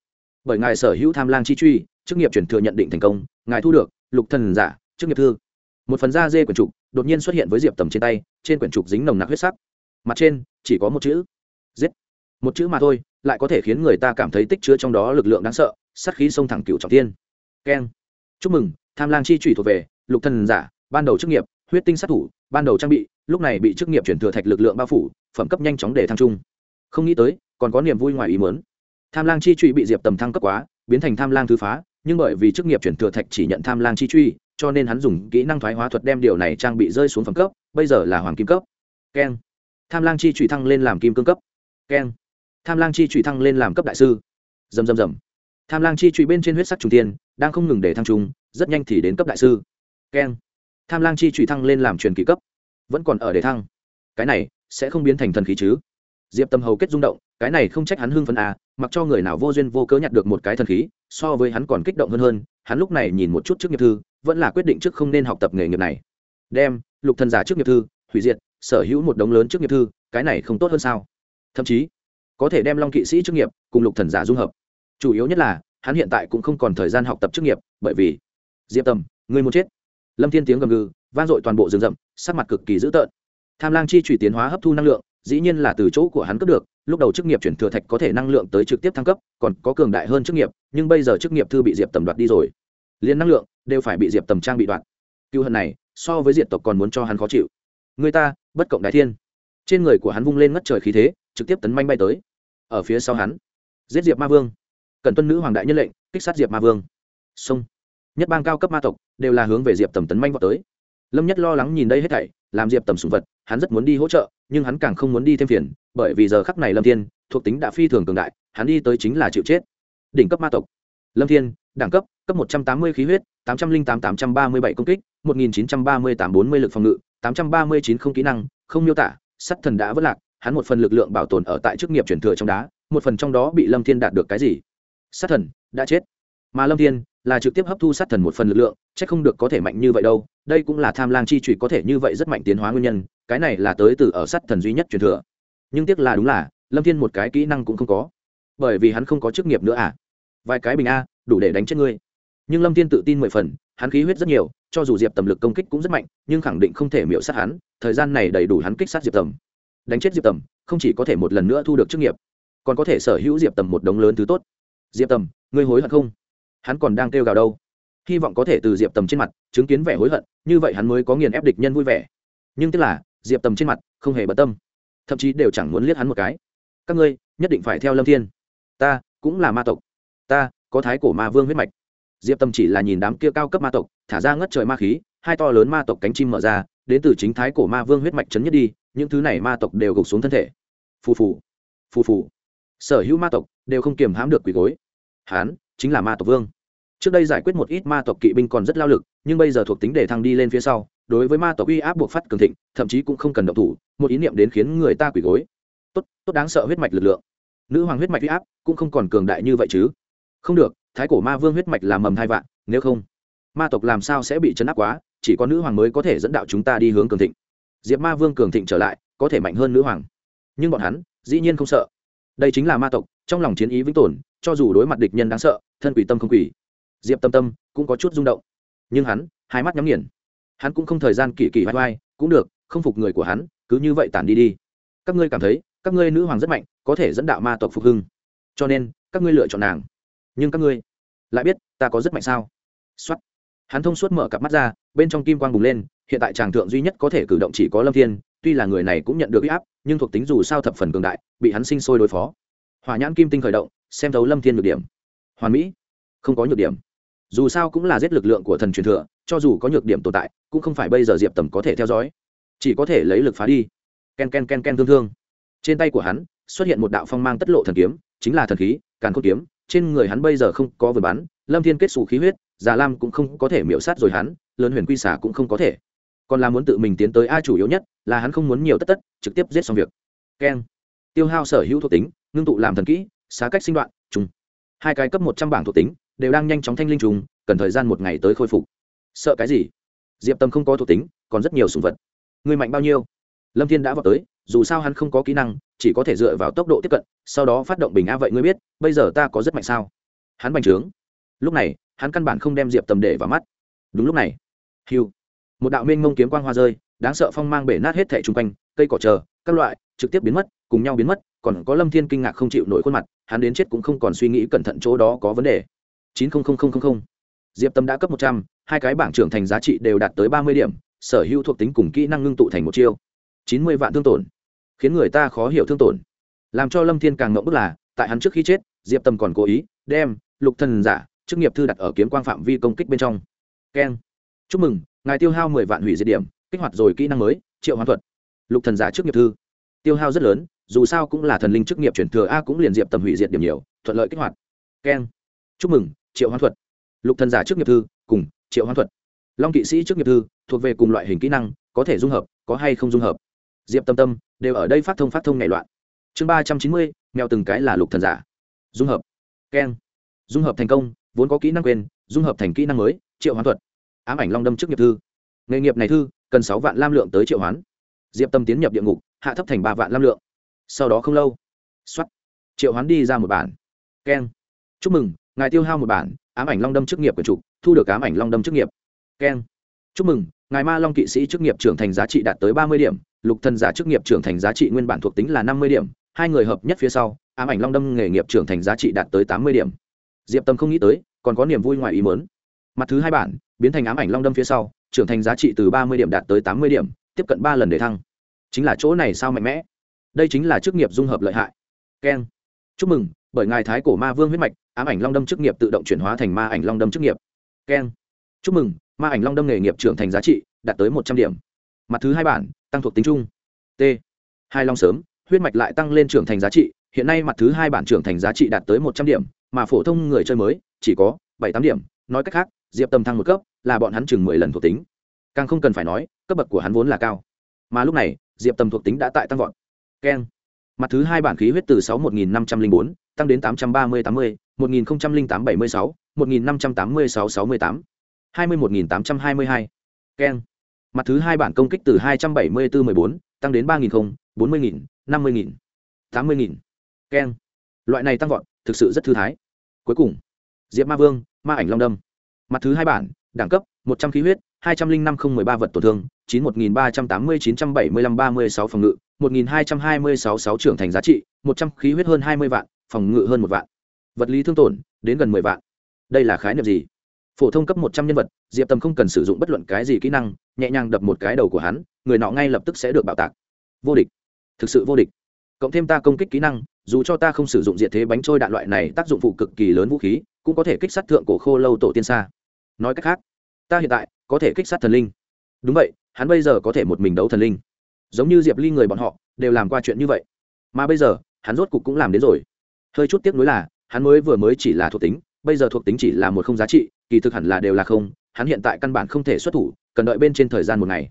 Bởi ngài sở hữu tham lang chi truy, chức nghiệp chuyển thừa nhận định thành công, ngài thu được, lục thần giả, chức nghiệp thư một phần da dê quyển trục đột nhiên xuất hiện với diệp tầm trên tay trên quyển trục dính nồng nặc huyết sắc mặt trên chỉ có một chữ giết một chữ mà thôi lại có thể khiến người ta cảm thấy tích chứa trong đó lực lượng đáng sợ sát khí sông thẳng cựu trọng tiên keng chúc mừng tham lang chi trụy thuộc về lục thần giả ban đầu chức nghiệp huyết tinh sát thủ ban đầu trang bị lúc này bị chức nghiệp chuyển thừa thạch lực lượng bao phủ phẩm cấp nhanh chóng để thăng trung không nghĩ tới còn có niềm vui ngoài ý muốn tham lang chi truy bị diệp tầm thăng cấp quá biến thành tham lang thứ phá nhưng bởi vì chức nghiệp chuyển thừa thạch chỉ nhận tham lang chi truy cho nên hắn dùng kỹ năng thoái hóa thuật đem điều này trang bị rơi xuống phẩm cấp, bây giờ là hoàng kim cấp. Keng. Tham lang chi trụy thăng lên làm kim cương cấp. Keng. Tham lang chi trụy thăng lên làm cấp đại sư. Dầm dầm dầm tham lang chi trụy bên trên huyết sắc trung tiên đang không ngừng để thăng trung rất nhanh thì đến cấp đại sư. Keng. Tham lang chi trụy thăng lên làm truyền kỳ cấp. Vẫn còn ở để thăng. Cái này sẽ không biến thành thần khí chứ? Diệp tâm hầu kết rung động, cái này không trách hắn hưng phấn à mặc cho người nào vô duyên vô cớ nhặt được một cái thần khí, so với hắn còn kích động hơn hơn, hắn lúc này nhìn một chút trước nghiệp thư vẫn là quyết định trước không nên học tập nghề nghiệp này. Đem, lục thần giả trước nghiệp thư, hủy diệt, sở hữu một đống lớn trước nghiệp thư, cái này không tốt hơn sao? Thậm chí, có thể đem long kỵ sĩ chức nghiệp cùng lục thần giả dung hợp. Chủ yếu nhất là, hắn hiện tại cũng không còn thời gian học tập chức nghiệp, bởi vì, diệp tâm người muốn chết. Lâm thiên tiếng gầm gừ, vang dội toàn bộ rừng rậm, sắc mặt cực kỳ dữ tợn. Tham lang chi trùy tiến hóa hấp thu năng lượng, dĩ nhiên là từ chỗ của hắn cướp được, lúc đầu chức nghiệp chuyển thừa thạch có thể năng lượng tới trực tiếp thăng cấp, còn có cường đại hơn chức nghiệp, nhưng bây giờ chức nghiệp thư bị diệp tầm đoạt đi rồi liên năng lượng đều phải bị diệp tầm trang bị đoạt cựu hận này so với diệt tộc còn muốn cho hắn khó chịu người ta bất cộng đại thiên trên người của hắn vung lên ngất trời khí thế trực tiếp tấn manh bay tới ở phía sau hắn giết diệp ma vương cần tuân nữ hoàng đại nhân lệnh kích sát diệp ma vương sông nhất bang cao cấp ma tộc đều là hướng về diệp tầm tấn manh vào tới lâm nhất lo lắng nhìn đây hết thảy làm diệp tầm sùng vật hắn rất muốn đi hỗ trợ nhưng hắn càng không muốn đi thêm phiền bởi vì giờ khắc này lâm thiên thuộc tính đã phi thường cường đại hắn đi tới chính là chịu chết đỉnh cấp ma tộc lâm thiên, đẳng cấp cấp một trăm tám mươi khí huyết, tám trăm linh tám tám trăm ba mươi bảy công kích, một nghìn chín trăm ba mươi tám, bốn mươi lực phòng ngự, tám trăm ba mươi chín không kỹ năng, không miêu tả, sắt thần đã vất lạc, hắn một phần lực lượng bảo tồn ở tại chức nghiệp truyền thừa trong đá, một phần trong đó bị lâm thiên đạt được cái gì? Sát thần, đã chết. Mà lâm thiên là trực tiếp hấp thu sát thần một phần lực lượng, chắc không được có thể mạnh như vậy đâu. Đây cũng là tham lang chi trụy có thể như vậy rất mạnh tiến hóa nguyên nhân, cái này là tới từ ở sát thần duy nhất truyền thừa. Nhưng tiếc là đúng là, lâm thiên một cái kỹ năng cũng không có. Bởi vì hắn không có chức nghiệp nữa à? Vài cái bình a, đủ để đánh chết ngươi. Nhưng lâm thiên tự tin mười phần, hắn khí huyết rất nhiều, cho dù diệp tầm lực công kích cũng rất mạnh, nhưng khẳng định không thể miễu sát hắn, thời gian này đầy đủ hắn kích sát diệp tầm. Đánh chết diệp tầm, không chỉ có thể một lần nữa thu được chức nghiệp, còn có thể sở hữu diệp tầm một đống lớn thứ tốt. Diệp tầm, ngươi hối hận không? Hắn còn đang kêu gào đâu? Hy vọng có thể từ diệp tầm trên mặt chứng kiến vẻ hối hận, như vậy hắn mới có nghiền ép địch nhân vui vẻ. Nhưng tức là, diệp tầm trên mặt không hề bận tâm, thậm chí đều chẳng muốn liếc hắn một cái. Các ngươi nhất định phải theo lâm thiên. Ta cũng là ma tộc ta, có thái cổ ma vương huyết mạch. Diệp tâm chỉ là nhìn đám kia cao cấp ma tộc, thả ra ngất trời ma khí, hai to lớn ma tộc cánh chim mở ra, đến từ chính thái cổ ma vương huyết mạch chấn nhất đi, những thứ này ma tộc đều gục xuống thân thể. Phù phù phù phù. Sở hữu ma tộc đều không kiềm hãm được quỳ gối. Hán chính là ma tộc vương. Trước đây giải quyết một ít ma tộc kỵ binh còn rất lao lực, nhưng bây giờ thuộc tính để thăng đi lên phía sau, đối với ma tộc uy áp buộc phát cường thịnh, thậm chí cũng không cần động thủ, một ý niệm đến khiến người ta quỳ gối. Tốt tốt đáng sợ huyết mạch lực lượng. Nữ hoàng huyết mạch uy áp cũng không còn cường đại như vậy chứ không được, thái cổ ma vương huyết mạch là mầm hai vạn, nếu không, ma tộc làm sao sẽ bị chấn áp quá, chỉ có nữ hoàng mới có thể dẫn đạo chúng ta đi hướng cường thịnh. Diệp ma vương cường thịnh trở lại, có thể mạnh hơn nữ hoàng. Nhưng bọn hắn, dĩ nhiên không sợ. Đây chính là ma tộc, trong lòng chiến ý vĩnh tồn, cho dù đối mặt địch nhân đáng sợ, thân quỷ tâm không quỷ. Diệp tâm tâm, cũng có chút rung động. Nhưng hắn, hai mắt nhắm nghiền. Hắn cũng không thời gian kỳ kỳ vai vai, cũng được, không phục người của hắn, cứ như vậy tản đi đi. Các ngươi cảm thấy, các ngươi nữ hoàng rất mạnh, có thể dẫn đạo ma tộc phục hưng. Cho nên, các ngươi lựa chọn nàng nhưng các ngươi lại biết ta có rất mạnh sao? Xuất hắn thông suốt mở cặp mắt ra, bên trong kim quang bùng lên, hiện tại tràng thượng duy nhất có thể cử động chỉ có lâm thiên, tuy là người này cũng nhận được huy áp, nhưng thuộc tính dù sao thập phần cường đại, bị hắn sinh sôi đối phó. Hỏa nhãn kim tinh khởi động, xem thấu lâm thiên nhược điểm. Hoàn mỹ. Không có nhược điểm. Dù sao cũng là giết lực lượng của thần truyền thừa, cho dù có nhược điểm tồn tại, cũng không phải bây giờ diệp tầm có thể theo dõi. Chỉ có thể lấy lực phá đi. Ken ken ken ken thương thương. Trên tay của hắn, xuất hiện một đạo phong mang tất lộ thần kiếm, chính là thần khí, càn khôn kiếm trên người hắn bây giờ không có vừa bắn, lâm thiên kết xù khí huyết, già lam cũng không có thể miễu sát rồi hắn, lớn huyền quy xả cũng không có thể. Còn là muốn tự mình tiến tới a chủ yếu nhất, là hắn không muốn nhiều tất tất, trực tiếp giết xong việc. Keng. Tiêu hao sở hữu thuộc tính, ngưng tụ làm thần kỹ, xá cách sinh đoạn, trùng. Hai cái cấp một trăm bảng thuộc tính, đều đang nhanh chóng thanh linh trùng, cần thời gian một ngày tới khôi phục. Sợ cái gì? Diệp tâm không có thuộc tính, còn rất nhiều sùng vật. Người mạnh bao nhiêu? Lâm thiên đã vào tới dù sao hắn không có kỹ năng, chỉ có thể dựa vào tốc độ tiếp cận, sau đó phát động bình a vậy ngươi biết, bây giờ ta có rất mạnh sao? Hắn bành trướng. Lúc này, hắn căn bản không đem diệp tầm để vào mắt. Đúng lúc này hiu một đạo mênh mông kiếm quang hoa rơi, đáng sợ phong mang bể nát hết thẻ chung quanh, cây cỏ chờ, các loại, trực tiếp biến mất, cùng nhau biến mất, còn có lâm thiên kinh ngạc không chịu nổi khuôn mặt, hắn đến chết cũng không còn suy nghĩ cẩn thận chỗ đó có vấn đề. Chín diệp tâm đã cấp một trăm, hai cái bảng trưởng thành giá trị đều đạt tới ba mươi điểm, sở hữu thuộc tính cùng kỹ năng ngưng tụ thành một chiêu chín mươi vạn thương tổn. Khiến người ta khó hiểu thương tổn. Làm cho lâm thiên càng ngậm bức là, tại hắn trước khi chết, diệp tâm còn cố ý đem lục thần giả chức nghiệp thư đặt ở kiếm quang phạm vi công kích bên trong. Keng. Chúc mừng, ngài tiêu hao mười vạn hủy diệt điểm, kích hoạt rồi kỹ năng mới, triệu hoán thuật. Lục thần giả chức nghiệp thư. Tiêu hao rất lớn, dù sao cũng là thần linh chức nghiệp chuyển thừa a cũng liền diệp tầm hủy diệt điểm nhiều, thuận lợi kích hoạt. Keng. Chúc mừng, triệu hoán thuật. Lục thần giả chức nghiệp thư, cùng, triệu hoán thuật. Long kỵ sĩ chức nghiệp thư, thuộc về cùng loại hình kỹ năng, có thể dung hợp, có hay không dung hợp diệp tâm tâm, đều ở đây phát thông phát thông nảy loạn. Chương ba trăm chín mươi, mèo từng cái là lục thần giả. Dung hợp. Keng dung hợp thành công, vốn có kỹ năng quên, dung hợp thành kỹ năng mới, triệu hoán thuật. Ám ảnh long đâm chức nghiệp thư. Nghề nghiệp này thư, cần sáu vạn lam lượng tới triệu hoán. Diệp tâm tiến nhập địa ngục, hạ thấp thành ba vạn lam lượng. Sau đó không lâu x triệu hoán đi ra một bản. Keng chúc mừng, ngài tiêu hao một bản, ám ảnh long đâm chức nghiệp của chủ, thu được ám ảnh long đâm chức nghiệp. Keng chúc mừng, ngài ma long kỵ sĩ chức nghiệp trưởng thành giá trị đạt tới ba mươi điểm lục thần giả chức nghiệp trưởng thành giá trị nguyên bản thuộc tính là năm mươi điểm, hai người hợp nhất phía sau, ám ảnh long đâm nghề nghiệp trưởng thành giá trị đạt tới tám mươi điểm. Diệp tâm không nghĩ tới, còn có niềm vui ngoài ý mớn mặt thứ hai bản, biến thành ám ảnh long đâm phía sau, trưởng thành giá trị từ ba mươi điểm đạt tới tám mươi điểm, tiếp cận ba lần để thăng. Chính là chỗ này sao mạnh mẽ? Đây chính là chức nghiệp dung hợp lợi hại. Keng chúc mừng, bởi ngài thái cổ ma vương huyết mạch, ám ảnh long đâm chức nghiệp tự động chuyển hóa thành ma ảnh long đâm chức nghiệp. Keng chúc mừng, ma ảnh long đâm nghề nghiệp trưởng thành giá trị đạt tới một trăm điểm mặt thứ hai bản, tăng thuộc tính chung. T. Hai long sớm, huyết mạch lại tăng lên trưởng thành giá trị, hiện nay mặt thứ hai bản trưởng thành giá trị đạt tới một trăm điểm, mà phổ thông người chơi mới, chỉ có bảy tám điểm. Nói cách khác, diệp tầm thăng một cấp, là bọn hắn chừng mười lần thuộc tính. Càng không cần phải nói, cấp bậc của hắn vốn là cao. Mà lúc này, diệp tầm thuộc tính đã tại tăng vọt. Keng. Mặt thứ hai bản khí huyết từ sáu một nghìn năm trăm linh bốn, tăng đến tám trăm ba mươi tám mươi, một nghìn tám bảy mươi sáu, một nghìn năm trăm tám mươi sáu sáu mươi tám. hai mươi một nghìn tám trăm hai mươi hai. Keng mặt thứ hai bản công kích từ 274-14, tăng đến 3.000, 40.000, 50.000, 80.000. keng. Loại này tăng vọt thực sự rất thư thái. Cuối cùng diệp ma vương ma ảnh long đâm. Mặt thứ hai bản đẳng cấp 100 khí huyết 205013 vật tổn thương 91.380-975-36 phòng ngự 122666 trưởng thành giá trị 100 khí huyết hơn 20 vạn phòng ngự hơn một vạn. Vật lý thương tổn đến gần 10 vạn. Đây là khái niệm gì? Phổ thông cấp một trăm nhân vật, diệp tầm không cần sử dụng bất luận cái gì kỹ năng, nhẹ nhàng đập một cái đầu của hắn, người nọ ngay lập tức sẽ được bạo tạc. Vô địch. Thực sự vô địch. Cộng thêm ta công kích kỹ năng, dù cho ta không sử dụng diện thế bánh trôi đạn loại này tác dụng phụ cực kỳ lớn vũ khí, cũng có thể kích sát thượng cổ khô lâu tổ tiên xa. Nói cách khác, ta hiện tại có thể kích sát thần linh. Đúng vậy, hắn bây giờ có thể một mình đấu thần linh. Giống như diệp ly người bọn họ, đều làm qua chuyện như vậy. Mà bây giờ, hắn rốt cục cũng làm đến rồi. Hơi chút tiếc nuối là, hắn mới vừa mới chỉ là thuộc tính, bây giờ thuộc tính chỉ là một không giá trị kỳ thực hẳn là đều là không, hắn hiện tại căn bản không thể xuất thủ, cần đợi bên trên thời gian một ngày.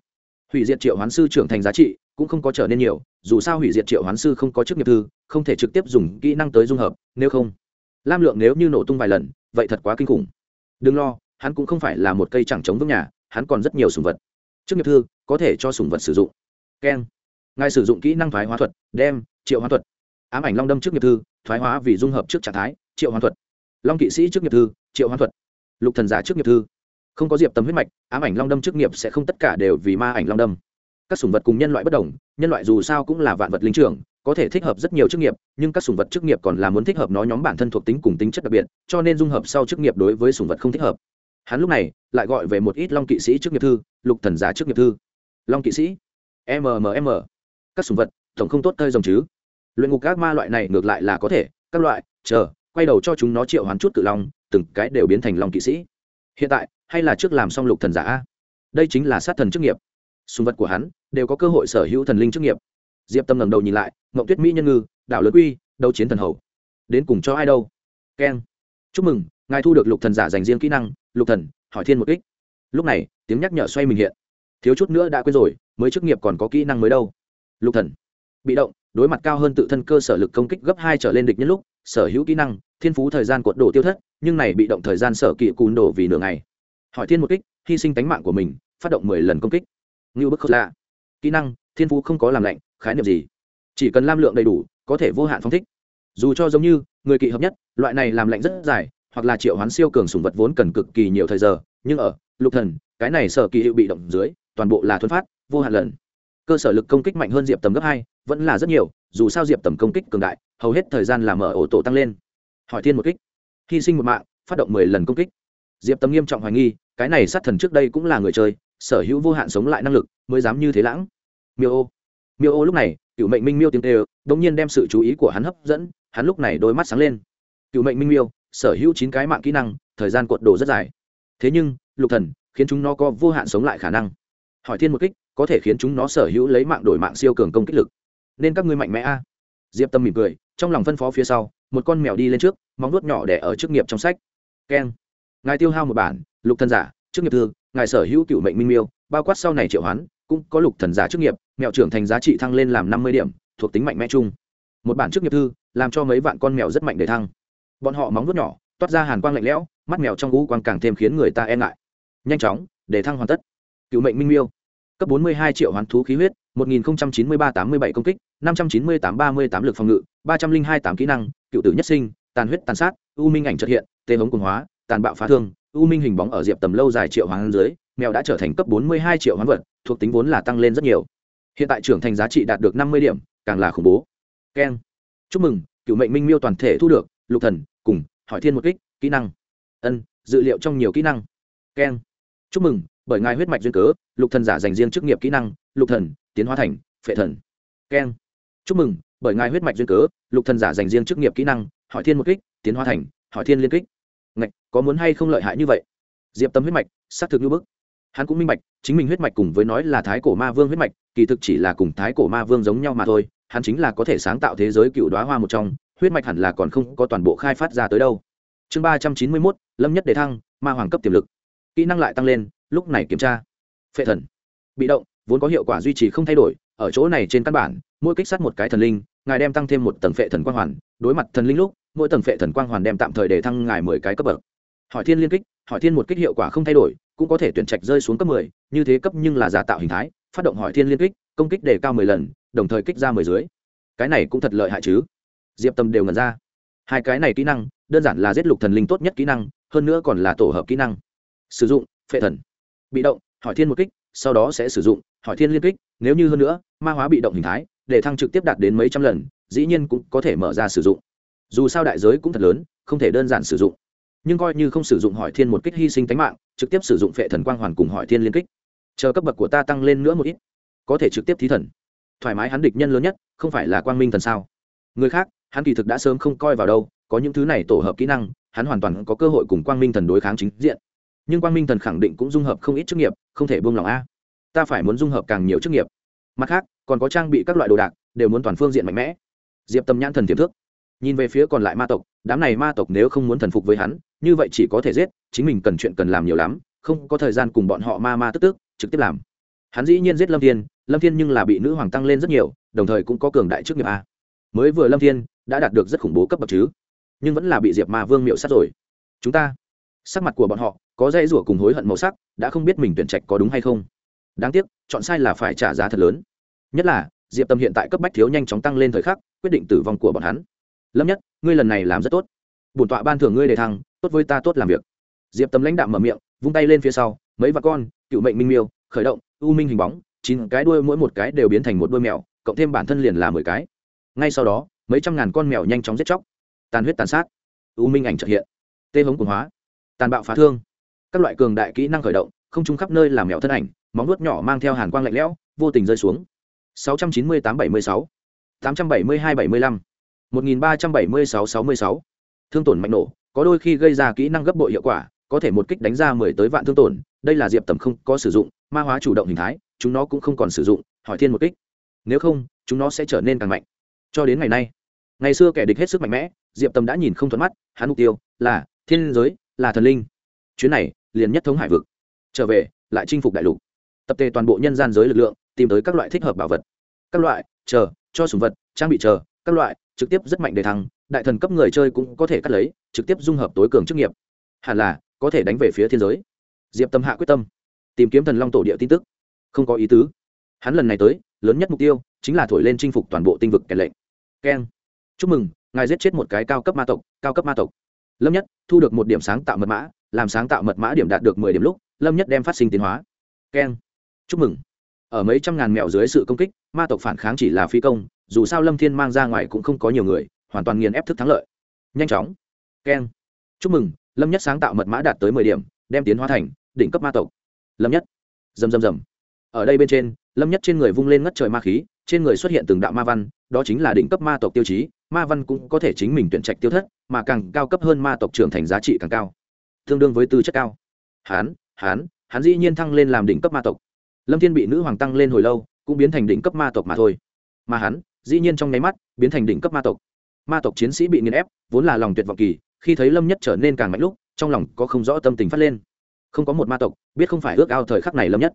Hủy diệt triệu hoán sư trưởng thành giá trị cũng không có trở nên nhiều, dù sao hủy diệt triệu hoán sư không có chức nghiệp thư, không thể trực tiếp dùng kỹ năng tới dung hợp, nếu không, lam lượng nếu như nổ tung vài lần, vậy thật quá kinh khủng. Đừng lo, hắn cũng không phải là một cây chẳng chống vững nhà, hắn còn rất nhiều sùng vật. Chức nghiệp thư có thể cho sùng vật sử dụng. Keng. Ngài sử dụng kỹ năng thoái hóa thuật, đem triệu hóa thuật. Ám ảnh long đâm trước nghiệp thư, thoái hóa vì dung hợp trước trạng thái, triệu hóa thuật. Long kỵ sĩ trước nghiệp thư, triệu hóa thuật lục thần giả trước nghiệp thư. Không có diệp tầm huyết mạch, ám ảnh long đâm trước nghiệp sẽ không tất cả đều vì ma ảnh long đâm. Các sủng vật cùng nhân loại bất đồng, nhân loại dù sao cũng là vạn vật linh trưởng, có thể thích hợp rất nhiều chức nghiệp, nhưng các sủng vật chức nghiệp còn là muốn thích hợp nó nhóm bản thân thuộc tính cùng tính chất đặc biệt, cho nên dung hợp sau chức nghiệp đối với sủng vật không thích hợp. Hắn lúc này lại gọi về một ít long kỵ sĩ chức nghiệp thư, lục thần giả chức nghiệp thư. Long kỵ sĩ? Mmm các sủng vật, tổng không tốt tơi dòng chứ? Luyện ngục các ma loại này ngược lại là có thể, các loại, chờ, quay đầu cho chúng nó triệu hoán chút cự long từng cái đều biến thành long kỵ sĩ. Hiện tại hay là trước làm xong lục thần giả a? Đây chính là sát thần chức nghiệp. Sùng vật của hắn đều có cơ hội sở hữu thần linh chức nghiệp. Diệp tâm ngẩng đầu nhìn lại ngậu tuyết mỹ nhân ngư đảo lớn Uy, đấu chiến thần hầu. Đến cùng cho ai đâu? Keng. Chúc mừng ngài thu được lục thần giả dành riêng kỹ năng lục thần hỏi thiên một kích. Lúc này tiếng nhắc nhở xoay mình hiện. Thiếu chút nữa đã quên rồi mới chức nghiệp còn có kỹ năng mới đâu. Lục thần. Bị động đối mặt cao hơn tự thân cơ sở lực công kích gấp hai trở lên địch nhân lúc sở hữu kỹ năng thiên phú thời gian cuộn đổ tiêu thất, nhưng này bị động thời gian sở kỵ cùn đổ vì nửa ngày. Hỏi thiên một kích, hy sinh tánh mạng của mình, phát động mười lần công kích. Ngưu bức khớt lạ. Kỹ năng, thiên phú không có làm lạnh, khái niệm gì? Chỉ cần lam lượng đầy đủ, có thể vô hạn phong thích. Dù cho giống như, người kỵ hợp nhất, loại này làm lạnh rất dài, hoặc là triệu hoán siêu cường sùng vật vốn cần cực kỳ nhiều thời giờ, nhưng ở, lục thần, cái này sở kỳ hiệu bị động dưới, toàn bộ là thuấn phát, vô hạn lần. Cơ sở lực công kích mạnh hơn diệp tầm gấp hai, vẫn là rất nhiều, dù sao diệp tầm công kích cường đại, hầu hết thời gian là mở ổ tổ tăng lên hỏi thiên một kích. Hy sinh một mạng, phát động mười lần công kích. Diệp Tâm nghiêm trọng hoài nghi, cái này sát thần trước đây cũng là người chơi, sở hữu vô hạn sống lại năng lực, mới dám như thế lãng. Miêu ô. Miêu ô lúc này, cựu mệnh minh miêu tiếng tê đ ỗ n g nhiên đem sự chú ý của hắn hấp dẫn, hắn lúc này đôi mắt sáng lên. Cựu mệnh minh miêu, sở hữu chín cái mạng kỹ năng, thời gian cuộn đồ rất dài. Thế nhưng, lục thần, khiến chúng nó có vô hạn sống lại khả năng. Hỏi thiên một kích, có thể khiến chúng nó sở hữu lấy mạng đổi mạng siêu cường công kích lực. Nên các ngươi mạnh mẽ a. Diệp tâm mỉm cười, trong lòng phân phó phía sau một con mèo đi lên trước, móng nuốt nhỏ để ở chức nghiệp trong sách. Keng. Ngài tiêu hao một bản, lục thần giả, chức nghiệp thư, ngài sở hữu cựu mệnh minh miêu, bao quát sau này triệu hoán, cũng có lục thần giả chức nghiệp, mèo trưởng thành giá trị thăng lên làm năm mươi điểm, thuộc tính mạnh mẽ chung. Một bản chức nghiệp thư, làm cho mấy vạn con mèo rất mạnh để thăng. Bọn họ móng nuốt nhỏ, toát ra hàn quang lạnh lẽo, mắt mèo trong ngũ quang càng thêm khiến người ta e ngại. Nhanh chóng, để thăng hoàn tất. Cựu mệnh minh miêu. Cấp bốn mươi hai triệu hoán thú khí huyết, một nghìn chín mươi ba tám mươi bảy công kích, năm trăm chín mươi tám ba mươi tám lực phòng ngự ba trăm linh hai tám kỹ năng, cựu tử nhất sinh, tàn huyết tàn sát, u minh ảnh trật hiện, tê hống cùng hóa, tàn bạo phá thương, u minh hình bóng ở diệp tầm lâu dài triệu hoán dưới, mèo đã trở thành cấp bốn mươi hai triệu hoán vật, thuộc tính vốn là tăng lên rất nhiều. Hiện tại trưởng thành giá trị đạt được năm mươi điểm, càng là khủng bố. Keng. Chúc mừng, cựu mệnh minh miêu toàn thể thu được, lục thần, cùng, hỏi thiên một kích, kỹ năng. Ân, dự liệu trong nhiều kỹ năng. Keng. Chúc mừng, bởi ngài huyết mạch duyên cớ, lục thần giả dành riêng chức nghiệp kỹ năng, lục thần, tiến hóa thành, phệ thần. Keng. Chúc mừng bởi ngài huyết mạch duyên cớ, lục thần giả dành riêng chức nghiệp kỹ năng, hỏi thiên một kích, tiến hóa thành, hỏi thiên liên kích. Ngạch, có muốn hay không lợi hại như vậy? Diệp tâm huyết mạch xác thực như bức. Hắn cũng minh bạch, chính mình huyết mạch cùng với nói là thái cổ ma vương huyết mạch, kỳ thực chỉ là cùng thái cổ ma vương giống nhau mà thôi, hắn chính là có thể sáng tạo thế giới cựu đoá hoa một trong, huyết mạch hẳn là còn không có toàn bộ khai phát ra tới đâu. Chương ba trăm chín mươi mốt, lâm nhất đề thăng, ma hoàng cấp tiềm lực. Kỹ năng lại tăng lên, lúc này kiểm tra. Phệ thần. Bị động, vốn có hiệu quả duy trì không thay đổi, ở chỗ này trên căn bản, mỗi kích sát một cái thần linh ngài đem tăng thêm một tầng phệ thần quang hoàn, đối mặt thần linh lúc, mỗi tầng phệ thần quang hoàn đem tạm thời để thăng ngài mười cái cấp bậc. Hỏi thiên liên kích, hỏi thiên một kích hiệu quả không thay đổi, cũng có thể tuyển trạch rơi xuống cấp mười, như thế cấp nhưng là giả tạo hình thái, phát động hỏi thiên liên kích, công kích đề cao mười lần, đồng thời kích ra mười dưới. Cái này cũng thật lợi hại chứ? Diệp tâm đều ngần ra. Hai cái này kỹ năng, đơn giản là giết lục thần linh tốt nhất kỹ năng, hơn nữa còn là tổ hợp kỹ năng. Sử dụng, phệ thần. Bị động, hỏi thiên một kích, sau đó sẽ sử dụng, hỏi thiên liên kích, nếu như hơn nữa, ma hóa bị động hình thái để thăng trực tiếp đạt đến mấy trăm lần, dĩ nhiên cũng có thể mở ra sử dụng. Dù sao đại giới cũng thật lớn, không thể đơn giản sử dụng. Nhưng coi như không sử dụng hỏi thiên một kích hy sinh tánh mạng, trực tiếp sử dụng phệ thần quang hoàn cùng hỏi thiên liên kích. Chờ cấp bậc của ta tăng lên nữa một ít, có thể trực tiếp thí thần. Thoải mái hắn địch nhân lớn nhất, không phải là quang minh thần sao? Người khác, hắn kỳ thực đã sớm không coi vào đâu, có những thứ này tổ hợp kỹ năng, hắn hoàn toàn có cơ hội cùng quang minh thần đối kháng chính diện. Nhưng quang minh thần khẳng định cũng dung hợp không ít chức nghiệp, không thể buông lỏng a. Ta phải muốn dung hợp càng nhiều chức nghiệp mặt khác, còn có trang bị các loại đồ đạc, đều muốn toàn phương diện mạnh mẽ. Diệp tâm nhãn thần tiềm thức. Nhìn về phía còn lại ma tộc, đám này ma tộc nếu không muốn thần phục với hắn, như vậy chỉ có thể giết, chính mình cần chuyện cần làm nhiều lắm, không có thời gian cùng bọn họ ma ma tức tức, trực tiếp làm. Hắn dĩ nhiên giết lâm thiên lâm thiên nhưng là bị nữ hoàng tăng lên rất nhiều, đồng thời cũng có cường đại chức nghiệp a. Mới vừa lâm thiên, đã đạt được rất khủng bố cấp bậc chứ. Nhưng vẫn là bị diệp ma vương miệu sát rồi. Chúng ta, sắc mặt của bọn họ, có dây rủa cùng hối hận màu sắc, đã không biết mình tuyển trạch có đúng hay không đáng tiếc, chọn sai là phải trả giá thật lớn. Nhất là, diệp tâm hiện tại cấp bách thiếu nhanh chóng tăng lên thời khắc, quyết định tử vong của bọn hắn. Lâm nhất, ngươi lần này làm rất tốt. Bổn tọa ban thưởng ngươi đề thăng, tốt với ta tốt làm việc. Diệp tâm lãnh đạm mở miệng, vung tay lên phía sau, mấy vạt con, cựu mệnh minh miêu, khởi động, u minh hình bóng, chín cái đuôi mỗi một cái đều biến thành một đuôi mèo, cộng thêm bản thân liền là mười cái. Ngay sau đó, mấy trăm ngàn con mèo nhanh chóng giết chóc. Tàn huyết tàn sát. U minh ảnh trợ hiện. Tê hống cuồng hóa. Tàn bạo phá thương. Các loại cường đại kỹ năng khởi động, không trung khắp nơi làm mèo thân ảnh móng vuốt nhỏ mang theo hàn quang lạnh lẽo, vô tình rơi xuống. 698-76 872-75 1376-66 thương tổn mạnh nổ, có đôi khi gây ra kỹ năng gấp bội hiệu quả, có thể một kích đánh ra mười tới vạn thương tổn, đây là diệp tầm không có sử dụng, ma hóa chủ động hình thái, chúng nó cũng không còn sử dụng, hỏi thiên một kích. Nếu không, chúng nó sẽ trở nên càng mạnh. Cho đến ngày nay, ngày xưa kẻ địch hết sức mạnh mẽ, diệp tầm đã nhìn không thuận mắt, hắn mục tiêu là thiên giới, là thần linh. Chuyến này, liền nhất thống hải vực. Trở về, lại chinh phục đại lục tập tề toàn bộ nhân gian giới lực lượng, tìm tới các loại thích hợp bảo vật. Các loại, chờ, cho sùng vật, trang bị chờ, các loại, trực tiếp rất mạnh để thăng đại thần cấp người chơi cũng có thể cắt lấy, trực tiếp dung hợp tối cường chức nghiệp. Hẳn là, có thể đánh về phía thiên giới. Diệp tâm hạ quyết tâm, tìm kiếm thần long tổ địa tin tức. Không có ý tứ. Hắn lần này tới, lớn nhất mục tiêu, chính là thổi lên chinh phục toàn bộ tinh vực kẻ lệnh. Keng. Chúc mừng, ngài giết chết một cái cao cấp ma tộc, cao cấp ma tộc. Lâm nhất, thu được một điểm sáng tạo mật mã, làm sáng tạo mật mã điểm đạt được mười điểm lúc, lâm nhất đem phát sinh tiến hóa. Keng chúc mừng. Ở mấy trăm ngàn mẹo dưới sự công kích, ma tộc phản kháng chỉ là phi công, dù sao lâm thiên mang ra ngoài cũng không có nhiều người, hoàn toàn nghiền ép thức thắng lợi. Nhanh chóng. Keng. Chúc mừng, lâm nhất sáng tạo mật mã đạt tới mười điểm, đem tiến hóa thành đỉnh cấp ma tộc. Lâm nhất. Rầm rầm rầm. Ở đây bên trên, lâm nhất trên người vung lên ngất trời ma khí, trên người xuất hiện từng đạo ma văn, đó chính là đỉnh cấp ma tộc tiêu chí, ma văn cũng có thể chính mình tuyển trạch tiêu thất, mà càng cao cấp hơn ma tộc trưởng thành giá trị càng cao. Tương đương với tư chất cao. Hán hán hắn dĩ nhiên thăng lên làm đỉnh cấp ma tộc lâm thiên bị nữ hoàng tăng lên hồi lâu, cũng biến thành đỉnh cấp ma tộc mà thôi. Mà hắn, dĩ nhiên trong nháy mắt, biến thành đỉnh cấp ma tộc. Ma tộc chiến sĩ bị nghiền ép, vốn là lòng tuyệt vọng kỳ, khi thấy lâm nhất trở nên càng mạnh lúc, trong lòng có không rõ tâm tình phát lên. Không có một ma tộc, biết không phải ước ao thời khắc này lâm nhất.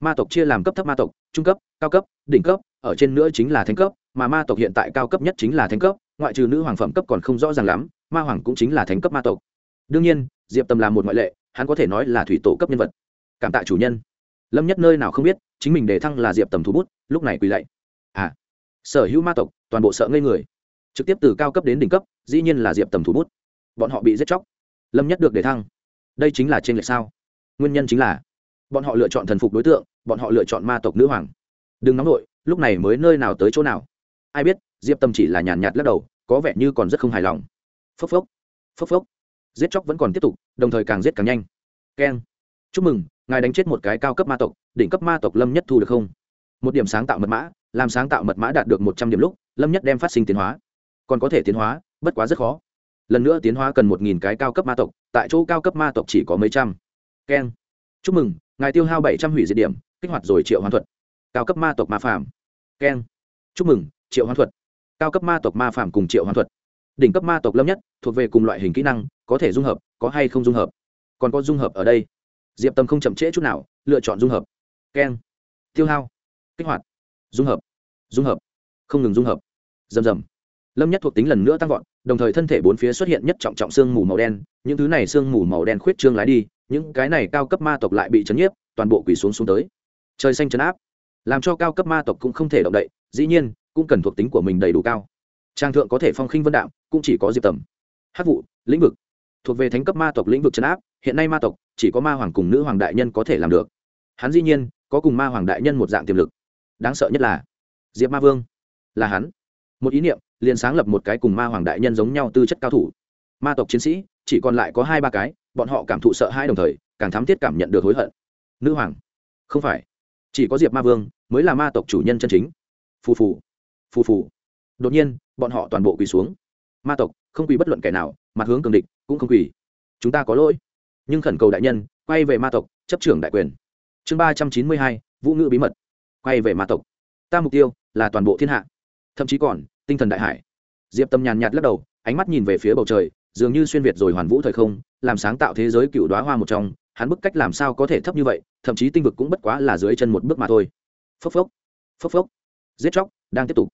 Ma tộc chia làm cấp thấp ma tộc, trung cấp, cao cấp, đỉnh cấp, ở trên nữa chính là thánh cấp, mà ma tộc hiện tại cao cấp nhất chính là thánh cấp, ngoại trừ nữ hoàng phẩm cấp còn không rõ ràng lắm, ma hoàng cũng chính là thánh cấp ma tộc. Đương nhiên, diệp tâm là một ngoại lệ, hắn có thể nói là thủy tổ cấp nhân vật. Cảm tạ chủ nhân lâm nhất nơi nào không biết, chính mình đề thăng là diệp tầm thú bút, lúc này quỳ lạy. À sở hữu ma tộc, toàn bộ sợ ngây người. Trực tiếp từ cao cấp đến đỉnh cấp, dĩ nhiên là diệp tầm thủ bút. Bọn họ bị giết chóc. Lâm nhất được đề thăng. Đây chính là trên lệch sao? Nguyên nhân chính là, bọn họ lựa chọn thần phục đối tượng, bọn họ lựa chọn ma tộc nữ hoàng. Đừng nóng nổi lúc này mới nơi nào tới chỗ nào? Ai biết, diệp tâm chỉ là nhàn nhạt lắc đầu, có vẻ như còn rất không hài lòng. Phốc phốc phốc phốc. Giết chóc vẫn còn tiếp tục, đồng thời càng giết càng nhanh. Keng. Chúc mừng ngài đánh chết một cái cao cấp ma tộc, đỉnh cấp ma tộc lâm nhất thu được không? Một điểm sáng tạo mật mã, làm sáng tạo mật mã đạt được một trăm điểm lúc, lâm nhất đem phát sinh tiến hóa. Còn có thể tiến hóa, bất quá rất khó. Lần nữa tiến hóa cần một nghìn cái cao cấp ma tộc, tại chỗ cao cấp ma tộc chỉ có mấy trăm. Keng chúc mừng, ngài tiêu hao bảy trăm hủy diệt điểm, kích hoạt rồi triệu hoàn thuật. Cao cấp ma tộc ma phàm. Keng chúc mừng, triệu hoàn thuật. Cao cấp ma tộc ma phàm cùng triệu hoàn thuật. Đỉnh cấp ma tộc lâm nhất thuộc về cùng loại hình kỹ năng, có thể dung hợp, có hay không dung hợp. Còn có dung hợp ở đây diệp tâm không chậm trễ chút nào, lựa chọn dung hợp. Keng. Tiêu hao. Kích hoạt. Dung hợp. Dung hợp. Không ngừng dung hợp. Rầm rầm. Lâm nhất thuộc tính lần nữa tăng vọt, đồng thời thân thể bốn phía xuất hiện nhất trọng trọng xương mù màu đen, những thứ này xương mù màu đen khuyết trương lái đi, những cái này cao cấp ma tộc lại bị chấn nhiếp, toàn bộ quỷ xuống xuống tới. Trời xanh chấn áp, làm cho cao cấp ma tộc cũng không thể động đậy, dĩ nhiên, cũng cần thuộc tính của mình đầy đủ cao. Trang thượng có thể phong khinh vân đạm cũng chỉ có diệp tầm. Hát vụ, lĩnh vực. Thuộc về thánh cấp ma tộc lĩnh vực chấn áp, hiện nay ma tộc chỉ có ma hoàng cùng nữ hoàng đại nhân có thể làm được. Hắn dĩ nhiên, có cùng ma hoàng đại nhân một dạng tiềm lực. Đáng sợ nhất là, diệp ma vương, là hắn. Một ý niệm, liền sáng lập một cái cùng ma hoàng đại nhân giống nhau tư chất cao thủ. Ma tộc chiến sĩ, chỉ còn lại có hai ba cái, bọn họ cảm thụ sợ hai đồng thời, càng thám thiết cảm nhận được hối hận. Nữ hoàng, không phải. Chỉ có diệp ma vương mới là ma tộc chủ nhân chân chính. Phù phù phù phù. Đột nhiên, bọn họ toàn bộ quỳ xuống. Ma tộc, không quỳ bất luận kẻ nào, mặt hướng cường địch, cũng không quỳ. Chúng ta có lỗi nhưng khẩn cầu đại nhân, quay về ma tộc, chấp trưởng đại quyền. Chương ba trăm chín mươi hai, vũ ngữ bí mật. Quay về ma tộc. Ta mục tiêu là toàn bộ thiên hạ. Thậm chí còn, tinh thần đại hải. Diệp tâm nhàn nhạt lắc đầu, ánh mắt nhìn về phía bầu trời, dường như xuyên việt rồi hoàn vũ thời không, làm sáng tạo thế giới cựu đoá hoa một trong, hắn bức cách làm sao có thể thấp như vậy, thậm chí tinh vực cũng bất quá là dưới chân một bước mà thôi. Phốc phốc phốc phốc. Giết chóc đang tiếp tục.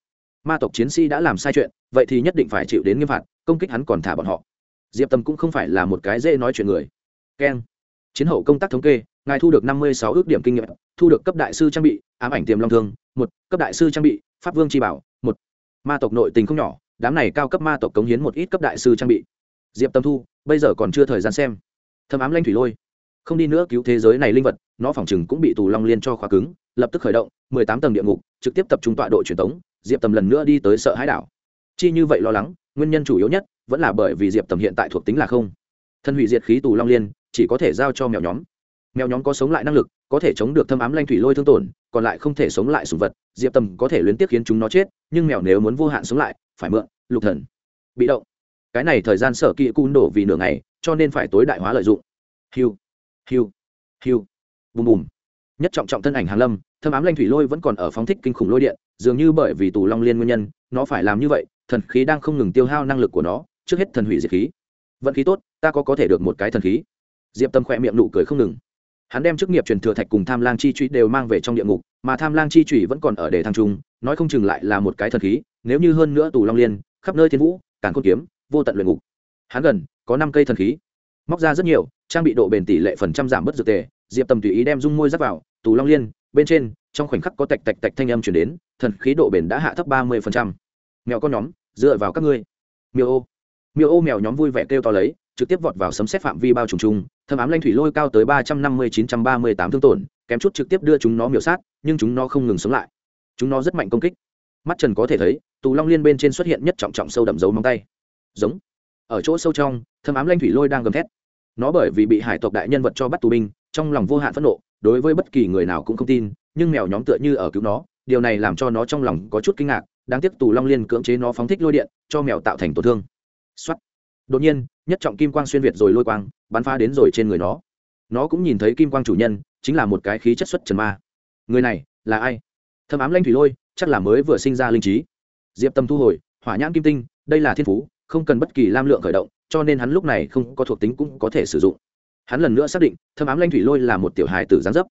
Ma tộc chiến sĩ đã làm sai chuyện, vậy thì nhất định phải chịu đến nghiêm phạt, công kích hắn còn thả bọn họ. Diệp tâm cũng không phải là một cái dễ nói chuyện người keng. Chiến hậu công tác thống kê, ngài thu được năm mươi sáu ước điểm kinh nghiệm, thu được cấp đại sư trang bị, ám ảnh tiềm long thương, một, cấp đại sư trang bị, pháp vương tri bảo, một. Ma tộc nội tình không nhỏ, đám này cao cấp ma tộc cống hiến một ít cấp đại sư trang bị. Diệp tâm thu, bây giờ còn chưa thời gian xem. Thâm ám lanh thủy lôi. Không đi nữa cứu thế giới này linh vật, nó phỏng chừng cũng bị tù long liên cho khóa cứng, lập tức khởi động, mười tám tầng địa ngục, trực tiếp tập trung tọa độ truyền tống, diệp tầm lần nữa đi tới sợ hãi đảo. Chi như vậy lo lắng, nguyên nhân chủ yếu nhất, vẫn là bởi vì diệp tầm hiện tại thuộc tính là không. Thân hủy diệt khí tù long liên chỉ có thể giao cho mèo nhóm. Mèo nhóm có sống lại năng lực, có thể chống được thâm ám lanh thủy lôi thương tổn, còn lại không thể sống lại sùng vật. Diệp tầm có thể luyến tiếp khiến chúng nó chết, nhưng mèo nếu muốn vô hạn sống lại, phải mượn lục thần. Bị động. Cái này thời gian sở kỵ cun đổ vì nửa ngày, cho nên phải tối đại hóa lợi dụng. Hiu hiu hiu. Bùm bùm. Nhất trọng trọng thân ảnh hàn lâm, thâm ám lanh thủy lôi vẫn còn ở phóng thích kinh khủng lôi điện, dường như bởi vì tù long liên nguyên nhân, nó phải làm như vậy, thần khí đang không ngừng tiêu hao năng lực của nó, trước hết thần hủy diệt khí. Vận khí tốt, ta có có thể được một cái thần khí diệp tâm khỏe miệng nụ cười không ngừng. Hắn đem chức nghiệp truyền thừa thạch cùng tham lang chi truy đều mang về trong địa ngục, mà tham lang chi truy vẫn còn ở đề thăng trung, nói không chừng lại là một cái thần khí, nếu như hơn nữa tù long liên, khắp nơi thiên vũ, càn khôn kiếm, vô tận luyện ngục. Hắn gần, có năm cây thần khí. Móc ra rất nhiều, trang bị độ bền tỷ lệ phần trăm giảm bất dược tề, diệp tầm tùy ý đem dung môi rắc vào, tù long liên, bên trên, trong khoảnh khắc có tạch tạch tạch thanh âm chuyển đến, thần khí độ bền đã hạ thấp ba mươi phần trăm. Mèo con nhóm, dựa vào các ngươi. Miêu ô. Miêu ô mèo nhóm vui vẻ kêu to lấy trực tiếp vọt vào sấm xét phạm vi bao trùng trùng thâm ám lanh thủy lôi cao tới ba trăm năm mươi chín trăm ba mươi tám thương tổn, kém chút trực tiếp đưa chúng nó miểu sát, nhưng chúng nó không ngừng sống lại. Chúng nó rất mạnh công kích. Mắt trần có thể thấy, tù long liên bên trên xuất hiện nhất trọng trọng sâu đậm dấu móng tay. Giống. Ở chỗ sâu trong, thâm ám lanh thủy lôi đang gầm thét. Nó bởi vì bị hải tộc đại nhân vật cho bắt tù binh, trong lòng vô hạn phẫn nộ, đối với bất kỳ người nào cũng không tin, nhưng mèo nhóm tựa như ở cứu nó, điều này làm cho nó trong lòng có chút kinh ngạc, đáng tiếc tù long liên cưỡng chế nó phóng thích lôi điện, cho mèo tạo thành tổn thương. Xuất đột nhiên nhất trọng kim quang xuyên việt rồi lôi quang, bắn phá đến rồi trên người nó. Nó cũng nhìn thấy kim quang chủ nhân, chính là một cái khí chất xuất trần ma. Người này, là ai? Thâm ám lanh thủy lôi, chắc là mới vừa sinh ra linh trí. Diệp tâm thu hồi, hỏa nhãn kim tinh, đây là thiên phú, không cần bất kỳ lam lượng khởi động, cho nên hắn lúc này không có thuộc tính cũng có thể sử dụng. Hắn lần nữa xác định, thâm ám lanh thủy lôi là một tiểu hài tử gián dấp.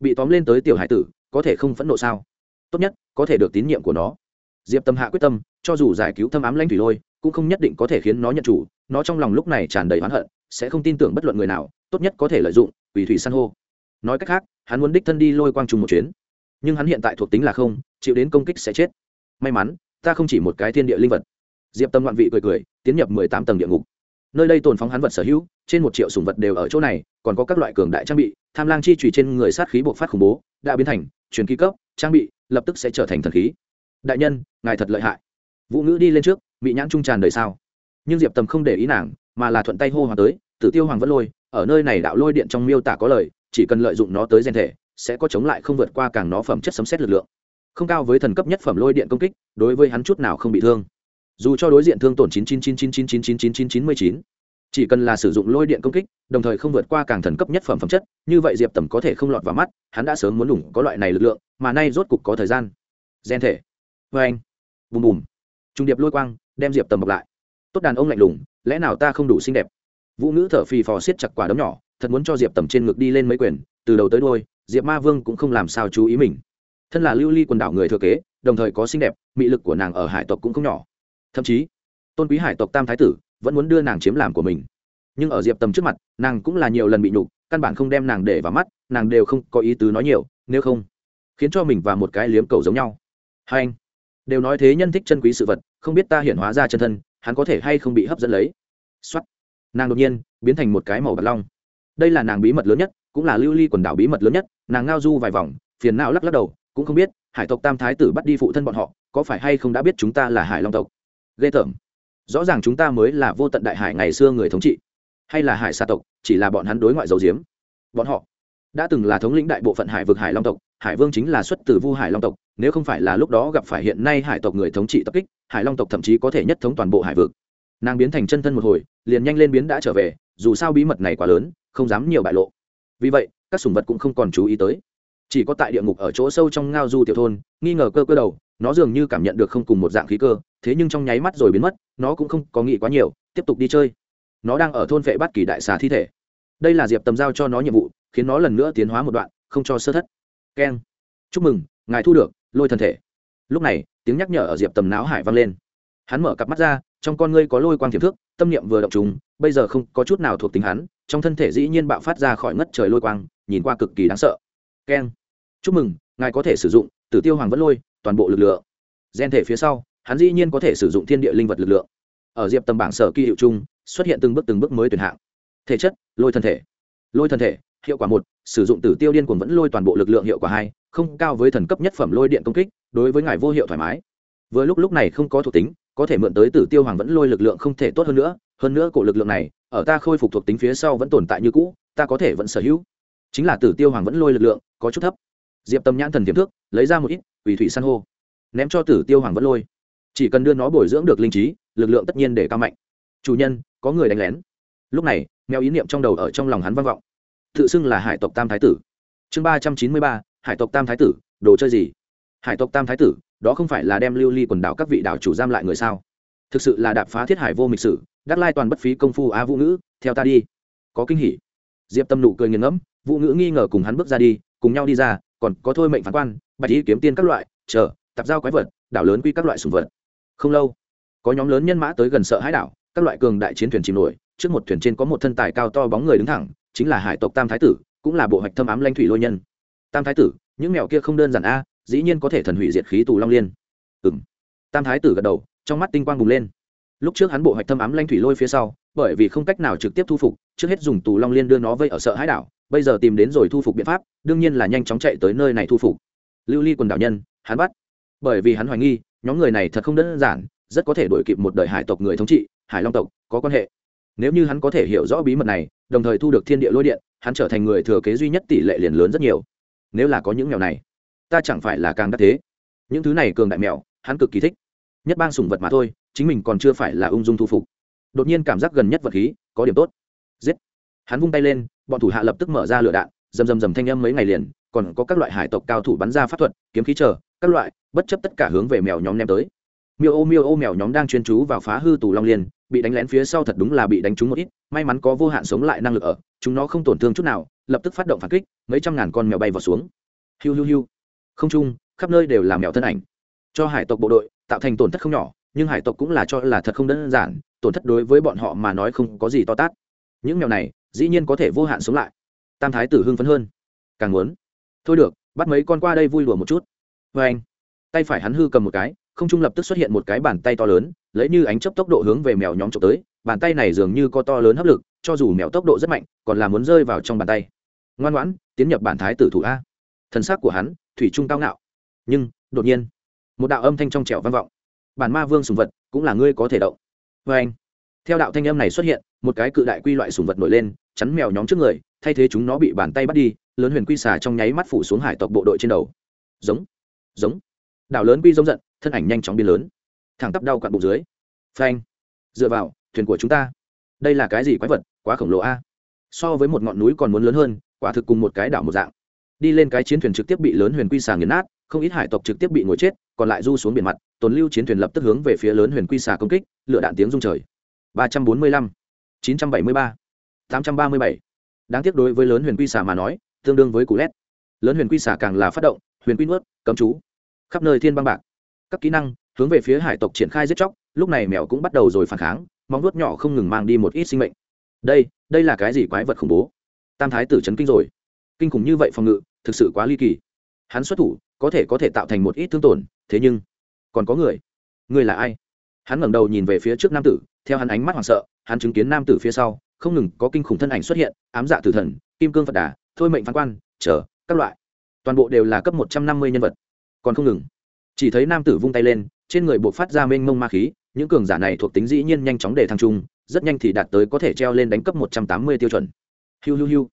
Bị tóm lên tới tiểu hài tử, có thể không phẫn nộ sao? Tốt nhất, có thể được tín nhiệm của nó. Diệp tâm hạ quyết tâm, cho dù giải cứu thâm ám lanh thủy lôi cũng không nhất định có thể khiến nó nhận chủ, nó trong lòng lúc này tràn đầy oán hận, sẽ không tin tưởng bất luận người nào, tốt nhất có thể lợi dụng ủy thủy san hô. Nói cách khác, hắn muốn đích thân đi lôi quang trùng một chuyến. Nhưng hắn hiện tại thuộc tính là không, chịu đến công kích sẽ chết. May mắn, ta không chỉ một cái thiên địa linh vật. Diệp tâm ngoạn vị cười cười, tiến nhập mười tám tầng địa ngục. Nơi đây tồn phóng hắn vật sở hữu, trên một triệu sùng vật đều ở chỗ này, còn có các loại cường đại trang bị, tham lang chi trùy trên người sát khí bộc phát khủng bố, đã biến thành truyền ký cấp, trang bị, lập tức sẽ trở thành thần khí. Đại nhân, ngài thật lợi hại. Vũ ngữ đi lên trước bị nhãn trung tràn đời sao nhưng diệp tầm không để ý nàng mà là thuận tay hô hoàng tới tử tiêu hoàng vẫn lôi ở nơi này đạo lôi điện trong miêu tả có lời chỉ cần lợi dụng nó tới gen thể sẽ có chống lại không vượt qua càng nó phẩm chất sấm xét lực lượng không cao với thần cấp nhất phẩm lôi điện công kích đối với hắn chút nào không bị thương dù cho đối diện thương tổn chín chín chín chín chín chín chín chín chín chín mươi chín chỉ cần là sử dụng lôi điện công kích đồng thời không vượt qua càng thần cấp nhất phẩm phẩm chất như vậy diệp tầm có thể không lọt vào mắt hắn đã sớm muốn đủng có loại này lực lượng mà nay rốt cục có thời gian gen thể vê anh bùm bùm trung điệp lôi quang đem diệp tầm bọc lại tốt đàn ông lạnh lùng lẽ nào ta không đủ xinh đẹp vũ ngữ thở phì phò siết chặt quả đấm nhỏ thật muốn cho diệp tầm trên ngực đi lên mấy quyền từ đầu tới đôi diệp ma vương cũng không làm sao chú ý mình thân là lưu ly quần đảo người thừa kế đồng thời có xinh đẹp mị lực của nàng ở hải tộc cũng không nhỏ thậm chí tôn quý hải tộc tam thái tử vẫn muốn đưa nàng chiếm làm của mình nhưng ở diệp tầm trước mặt nàng cũng là nhiều lần bị nhục căn bản không đem nàng để vào mắt nàng đều không có ý tứ nói nhiều nếu không khiến cho mình và một cái liếm cầu giống nhau hai anh đều nói thế nhân thích chân quý sự vật không biết ta hiện hóa ra chân thân, hắn có thể hay không bị hấp dẫn lấy. Xuất nàng đột nhiên biến thành một cái màu bạc long. Đây là nàng bí mật lớn nhất, cũng là lưu ly quần đảo bí mật lớn nhất, nàng ngao du vài vòng, phiền não lắc lắc đầu, cũng không biết hải tộc tam thái tử bắt đi phụ thân bọn họ, có phải hay không đã biết chúng ta là hải long tộc? Ghê tởm. Rõ ràng chúng ta mới là vô tận đại hải ngày xưa người thống trị, hay là hải xa tộc, chỉ là bọn hắn đối ngoại dầu diếm bọn họ đã từng là thống lĩnh đại bộ phận hải vực hải long tộc, hải vương chính là xuất từ vu hải long tộc nếu không phải là lúc đó gặp phải hiện nay hải tộc người thống trị tập kích, hải long tộc thậm chí có thể nhất thống toàn bộ hải vực. Nàng biến thành chân thân một hồi, liền nhanh lên biến đã trở về, dù sao bí mật này quá lớn, không dám nhiều bại lộ. Vì vậy, các sùng vật cũng không còn chú ý tới. Chỉ có tại địa ngục ở chỗ sâu trong ngao du tiểu thôn, nghi ngờ cơ cơ đầu, nó dường như cảm nhận được không cùng một dạng khí cơ, thế nhưng trong nháy mắt rồi biến mất, nó cũng không có nghĩ quá nhiều, tiếp tục đi chơi. Nó đang ở thôn vệ bắt kỳ đại xà thi thể. Đây là diệp tầm giao cho nó nhiệm vụ, khiến nó lần nữa tiến hóa một đoạn, không cho sơ thất. Keng. Chúc mừng, ngài thu được lôi thân thể. Lúc này, tiếng nhắc nhở ở diệp tầm não hải vang lên. Hắn mở cặp mắt ra, trong con ngươi có lôi quang tiềm thức tâm niệm vừa động chúng bây giờ không có chút nào thuộc tính hắn, trong thân thể dĩ nhiên bạo phát ra khỏi ngất trời lôi quang, nhìn qua cực kỳ đáng sợ. Keng. Chúc mừng, ngài có thể sử dụng, tử tiêu hoàng vẫn lôi, toàn bộ lực lượng. Gen thể phía sau, hắn dĩ nhiên có thể sử dụng thiên địa linh vật lực lượng. Ở diệp tầm bảng sở kỳ hiệu chung, xuất hiện từng bước từng bước mới tuyển hạng. Thể chất, lôi thân thể. Lôi thân thể hiệu quả một, sử dụng tử tiêu điên cuồng vẫn lôi toàn bộ lực lượng hiệu quả hai, không cao với thần cấp nhất phẩm lôi điện công kích, đối với ngài vô hiệu thoải mái. Vừa lúc lúc này không có thuộc tính, có thể mượn tới tử tiêu hoàng vẫn lôi lực lượng không thể tốt hơn nữa hơn nữa cổ lực lượng này, ở ta khôi phục thuộc tính phía sau vẫn tồn tại như cũ, ta có thể vẫn sở hữu. Chính là tử tiêu hoàng vẫn lôi lực lượng có chút thấp. Diệp tâm nhãn thần tiềm thức, lấy ra một ít, quỷ thủy san hô. Ném cho tử tiêu hoàng vẫn lôi. Chỉ cần đưa nó bồi dưỡng được linh trí, lực lượng tất nhiên để cao mạnh. Chủ nhân, có người đánh lén. Lúc này, mèo ý niệm trong đầu ở trong lòng hắn vang vọng tự xưng là hải tộc tam thái tử. Chương ba trăm chín mươi ba, hải tộc tam thái tử, đồ chơi gì? Hải tộc tam thái tử, đó không phải là đem lưu ly quần đảo các vị đảo chủ giam lại người sao? Thực sự là đạp phá thiết hải vô mịch sử, đắc lai toàn bất phí công phu á vũ ngữ, theo ta đi. Có kinh hỉ. Diệp tâm nụ cười nghiền ngẫm, vũ ngữ nghi ngờ cùng hắn bước ra đi, cùng nhau đi ra, còn có thôi mệnh phán quan, bạch ý kiếm tiên các loại, chờ, tạp giao quái vật, đảo lớn quy các loại sùng vật. Không lâu, có nhóm lớn nhân mã tới gần sợ hãi đảo, các loại cường đại chiến thuyền chìm nổi, trước một thuyền trên có một thân tài cao to bóng người đứng thẳng chính là hải tộc tam thái tử, cũng là bộ hạch thâm ám lanh thủy lôi nhân. Tam thái tử, những mèo kia không đơn giản a, dĩ nhiên có thể thần hủy diệt khí tù long liên. Ừ m tam thái tử gật đầu, trong mắt tinh quang bùng lên. Lúc trước hắn bộ hạch thâm ám lanh thủy lôi phía sau, bởi vì không cách nào trực tiếp thu phục, trước hết dùng tù long liên đưa nó vây ở sợ hãi đảo, bây giờ tìm đến rồi thu phục biện pháp, đương nhiên là nhanh chóng chạy tới nơi này thu phục. Lưu ly quần đảo nhân, hắn bắt. Bởi vì hắn hoài nghi, nhóm người này thật không đơn giản, rất có thể đổi kịp một đời hải tộc người thống trị, hải long tộc, có quan hệ nếu như hắn có thể hiểu rõ bí mật này, đồng thời thu được thiên địa lôi điện, hắn trở thành người thừa kế duy nhất tỷ lệ liền lớn rất nhiều. Nếu là có những mèo này, ta chẳng phải là càng đắc thế. Những thứ này cường đại mèo, hắn cực kỳ thích. Nhất bang sùng vật mà thôi, chính mình còn chưa phải là ung dung thu phục. Đột nhiên cảm giác gần nhất vật khí, có điểm tốt. Giết. Hắn vung tay lên, bọn thủ hạ lập tức mở ra lửa đạn, rầm rầm rầm thanh âm mấy ngày liền, còn có các loại hải tộc cao thủ bắn ra pháp thuật, kiếm khí chờ, các loại, bất chấp tất cả hướng về mèo nhóm ném tới miêu ô miêu ô mèo nhóm đang chuyên chú vào phá hư tù long liên, bị đánh lén phía sau thật đúng là bị đánh trúng một ít, may mắn có vô hạn sống lại năng lực ở, chúng nó không tổn thương chút nào, lập tức phát động phản kích, mấy trăm ngàn con mèo bay vào xuống. Hiu hiu hiu. Không chung khắp nơi đều là mèo thân ảnh. Cho hải tộc bộ đội, tạo thành tổn thất không nhỏ, nhưng hải tộc cũng là cho là thật không đơn giản, tổn thất đối với bọn họ mà nói không có gì to tát. Những mèo này, dĩ nhiên có thể vô hạn sống lại. Tam thái tử hưng phấn hơn. Càng muốn. Thôi được, bắt mấy con qua đây vui đùa một chút. Vê anh tay phải hắn hư cầm một cái không trung lập tức xuất hiện một cái bàn tay to lớn, lấy như ánh chấp tốc độ hướng về mèo nhóm trộm tới, bàn tay này dường như có to lớn hấp lực, cho dù mèo tốc độ rất mạnh, còn là muốn rơi vào trong bàn tay. Ngoan ngoãn, tiến nhập bản thái tử thủ a. Thần sắc của hắn, thủy trung cao ngạo. Nhưng, đột nhiên, một đạo âm thanh trong trẻo vang vọng. Bản ma vương sùng vật, cũng là ngươi có thể động. Vê anh, theo đạo thanh âm này xuất hiện, một cái cự đại quy loại sùng vật nổi lên, chắn mèo nhóm trước người, thay thế chúng nó bị bàn tay bắt đi, lớn huyền quy xà trong nháy mắt phủ xuống hải tộc bộ đội trên đầu. Giống giống. Đảo lớn quy giống giận thân ảnh nhanh chóng biến lớn, thẳng tắp đau cặn bụng dưới. Phanh! Dựa vào, thuyền của chúng ta. Đây là cái gì quái vật? Quá khổng lồ a. So với một ngọn núi còn muốn lớn hơn, quả thực cùng một cái đảo một dạng. Đi lên cái chiến thuyền trực tiếp bị lớn huyền quy xà nghiền nát, không ít hải tộc trực tiếp bị ngồi chết, còn lại du xuống biển mặt, tồn lưu chiến thuyền lập tức hướng về phía lớn huyền quy xà công kích lựa đạn tiếng rung trời. Ba trăm bốn mươi lăm, chín trăm bảy mươi ba, tám trăm ba mươi bảy. Đáng tiếc đối với lớn huyền quy xà mà nói, tương đương với cú lét. Lớn huyền quy xà càng là phát động, huyền quy nuốt, cấm chú. Khắp nơi thiên băng bạc các kỹ năng, hướng về phía hải tộc triển khai giết chóc, lúc này mèo cũng bắt đầu rồi phản kháng, móng nuốt nhỏ không ngừng mang đi một ít sinh mệnh. Đây đây là cái gì quái vật khủng bố? Tam thái tử c kinh rồi. Kinh khủng như vậy phòng ngự, thực sự quá ly kỳ. Hắn xuất thủ, có thể có thể tạo thành một ít thương tổn, thế nhưng, còn có người. Người là ai? Hắn ngẩng đầu nhìn về phía trước nam tử, theo hắn ánh mắt hoảng sợ, hắn chứng kiến nam tử phía sau, không ngừng có kinh khủng thân ảnh xuất hiện, ám dạ tử thần, kim cương phật đà, thôi mệnh phán quan, chờ, các loại. Toàn bộ đều là cấp một trăm năm mươi nhân vật, còn không ngừng chỉ thấy nam tử vung tay lên, trên người buộc phát ra mênh mông ma khí, những cường giả này thuộc tính dĩ nhiên nhanh chóng để thăng trung, rất nhanh thì đạt tới có thể treo lên đánh cấp một trăm tám mươi tiêu chuẩn. Hiu hiu hiu.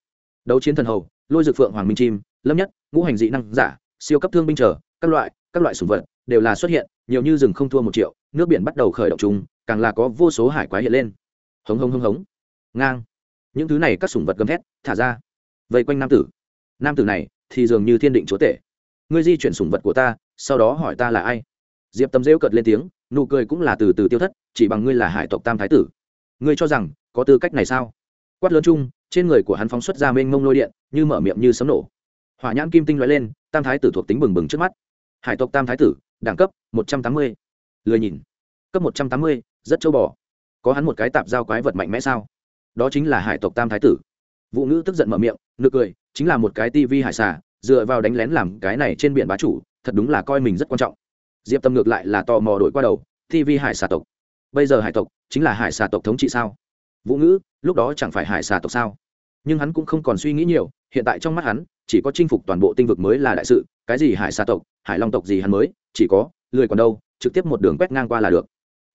Đấu chiến thần hầu, lôi dược phượng hoàng minh chim, lâm nhất, ngũ hành dị năng giả, siêu cấp thương binh trở các loại các loại sủng vật, đều là xuất hiện, nhiều như rừng không thua một triệu, nước biển bắt đầu khởi động chung càng là có vô số hải quái hiện lên. Hống hống hống hống. Ngang. Những thứ này các sủng vật gầm thét, thả ra. Vây quanh nam tử. Nam tử này thì dường như thiên định chúa tể. Ngươi di chuyển sủng vật của ta sau đó hỏi ta là ai? Diệp tầm rêu cợt lên tiếng, nụ cười cũng là từ từ tiêu thất, chỉ bằng ngươi là hải tộc tam thái tử. Ngươi cho rằng, có tư cách này sao? Quát lớn chung, trên người của hắn phóng xuất ra mênh mông lôi điện, như mở miệng như sấm nổ. Hỏa nhãn kim tinh loại lên, tam thái tử thuộc tính bừng bừng trước mắt. Hải tộc tam thái tử, đẳng cấp, một trăm tám mươi. Lười nhìn. Cấp một trăm tám mươi, rất châu bò. Có hắn một cái tạp giao quái vật mạnh mẽ sao? Đó chính là hải tộc tam thái tử. Vũ ngữ tức giận mở miệng, nực cười, chính là một cái tivi hải xà, dựa vào đánh lén làm cái này trên biển bá chủ thật đúng là coi mình rất quan trọng. Diệp tâm ngược lại là tò mò đổi qua đầu tivi hải xà tộc. Bây giờ hải tộc chính là hải xà tộc thống trị sao? Vũ ngữ, lúc đó chẳng phải hải xà tộc sao? Nhưng hắn cũng không còn suy nghĩ nhiều, hiện tại trong mắt hắn, chỉ có chinh phục toàn bộ tinh vực mới là đại sự, cái gì hải xà tộc, hải long tộc gì hắn mới, chỉ có lười còn đâu, trực tiếp một đường quét ngang qua là được.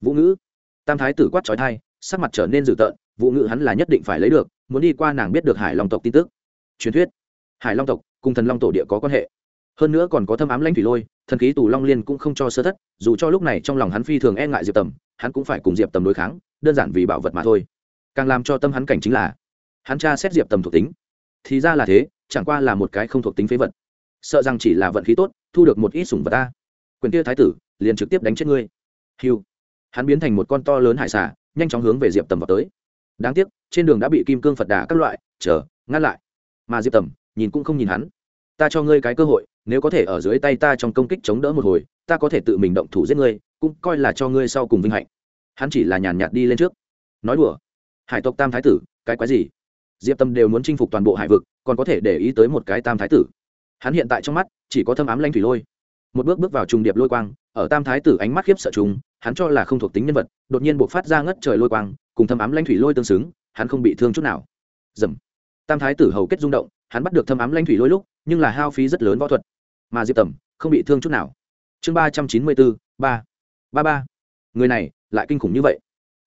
Vũ ngữ, tam thái tử quát trói thai sắc mặt trở nên dữ tợn, vũ ngữ hắn là nhất định phải lấy được, muốn đi qua nàng biết được hải long tộc tin tức. Truyền thuyết, hải long tộc cùng thần long tổ địa có quan hệ hơn nữa còn có thâm ám lãnh thủy lôi, thần khí tù long liên cũng không cho sơ thất, dù cho lúc này trong lòng hắn phi thường e ngại diệp tầm, hắn cũng phải cùng diệp tầm đối kháng, đơn giản vì bảo vật mà thôi. Càng làm cho tâm hắn cảnh chính là, hắn tra xét diệp tầm thuộc tính. Thì ra là thế, chẳng qua là một cái không thuộc tính phế vật. Sợ rằng chỉ là vận khí tốt, thu được một ít sủng vật ta. Quyền kia thái tử, liền trực tiếp đánh chết ngươi. Hiu hắn biến thành một con to lớn hải xả nhanh chóng hướng về diệp tầm vào tới. Đáng tiếc, trên đường đã bị kim cương phật đà các loại, chờ, ngăn lại. Mà diệp tầm, nhìn cũng không nhìn hắn. Ta cho ngươi cái cơ hội nếu có thể ở dưới tay ta trong công kích chống đỡ một hồi, ta có thể tự mình động thủ giết ngươi, cũng coi là cho ngươi sau cùng vinh hạnh. Hắn chỉ là nhàn nhạt đi lên trước. Nói đùa. Hải tộc tam thái tử, cái quái gì? Diệp tâm đều muốn chinh phục toàn bộ hải vực, còn có thể để ý tới một cái tam thái tử. Hắn hiện tại trong mắt chỉ có thâm ám lanh thủy lôi. Một bước bước vào trùng điệp lôi quang, ở tam thái tử ánh mắt khiếp sợ chúng hắn cho là không thuộc tính nhân vật, đột nhiên buộc phát ra ngất trời lôi quang, cùng thâm ám lanh thủy lôi tương xứng, hắn không bị thương chút nào. Dầm. Tam thái tử hầu kết rung động, hắn bắt được thâm ám lanh thủy lôi lúc nhưng là hao phí rất lớn võ thuật. Mà diệp tầm không bị thương chút nào. Chương ba trăm chín mươi bốn, ba ba ba. Người này lại kinh khủng như vậy.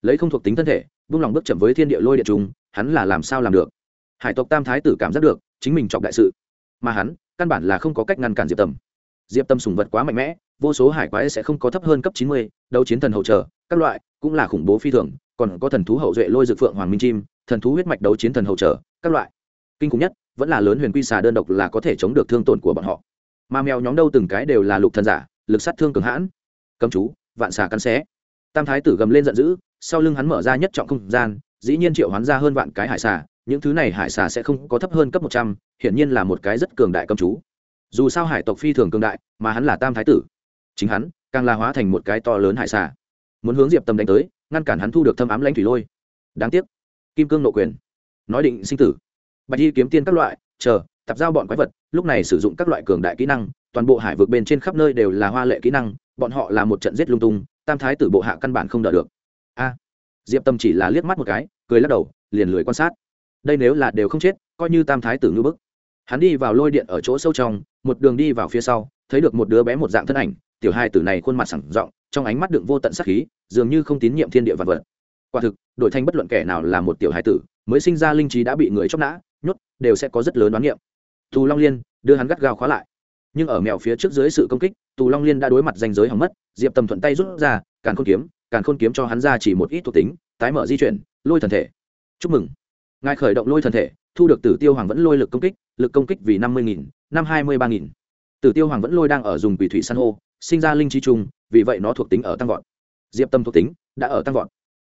Lấy không thuộc tính thân thể, vung lòng bước chậm với thiên địa lôi địa chúng hắn là làm sao làm được? Hải tộc tam thái tử cảm giác được, chính mình chọc đại sự. Mà hắn, căn bản là không có cách ngăn cản diệp tầm. Diệp tâm sùng vật quá mạnh mẽ, vô số hải quái sẽ không có thấp hơn cấp chín mươi, đấu chiến thần hậu trợ các loại, cũng là khủng bố phi thường, còn có thần thú hậu duệ lôi dược phượng hoàng minh chim, thần thú huyết mạch đấu chiến thần hậu trợ các loại. Kinh khủng nhất vẫn là lớn huyền quy xà đơn độc là có thể chống được thương tổn của bọn họ. Mà mèo nhóm đâu từng cái đều là lục thần giả, lực sát thương cường hãn. Cầm chú, vạn xà cắn xé. Tam thái tử gầm lên giận dữ, sau lưng hắn mở ra nhất trọng không gian, dĩ nhiên triệu hoán ra hơn vạn cái hải xà, những thứ này hải xà sẽ không có thấp hơn cấp một trăm, hiển nhiên là một cái rất cường đại cầm chú. Dù sao hải tộc phi thường cường đại, mà hắn là tam thái tử. Chính hắn, càng là hóa thành một cái to lớn hải xà. Muốn hướng diệp tâm đánh tới, ngăn cản hắn thu được thâm ám lãnh thủy lôi. Đáng tiếc, kim cương nộ quyền. Nói định sinh tử bạch y kiếm tiên các loại, chờ, tập giao bọn quái vật, lúc này sử dụng các loại cường đại kỹ năng, toàn bộ hải vực bên trên khắp nơi đều là hoa lệ kỹ năng, bọn họ là một trận giết lung tung, tam thái tử bộ hạ căn bản không đỡ được. A, diệp tâm chỉ là liếc mắt một cái, cười lắc đầu, liền lười quan sát. Đây nếu là đều không chết, coi như tam thái tử ngư bức. Hắn đi vào lôi điện ở chỗ sâu trong, một đường đi vào phía sau, thấy được một đứa bé một dạng thân ảnh, tiểu hai tử này khuôn mặt sẳng rộng, trong ánh mắt đựng vô tận sắc khí, dường như không tín nhiệm thiên địa vật vật. Quả thực, đổi thành bất luận kẻ nào là một tiểu hai tử, mới sinh ra linh trí đã bị người chóc nã đều sẽ có rất lớn đoán niệm. Tù long liên đưa hắn gắt gao khóa lại. Nhưng ở mèo phía trước dưới sự công kích, tù long liên đã đối mặt danh giới hỏng mất, diệp tầm thuận tay rút ra, càn khôn kiếm, càn khôn kiếm cho hắn ra chỉ một ít thuộc tính, tái mở di chuyển, lôi thần thể. Chúc mừng. Ngài khởi động lôi thần thể, thu được tử tiêu hoàng vẫn lôi lực công kích, lực công kích vì năm mươi nghìn, năm hai mươi ba nghìn. Tử tiêu hoàng vẫn lôi đang ở dùng quỷ thủy san hô, sinh ra linh chi trung vì vậy nó thuộc tính ở tăng vọt. Diệp tâm thuộc tính đã ở tăng vọt.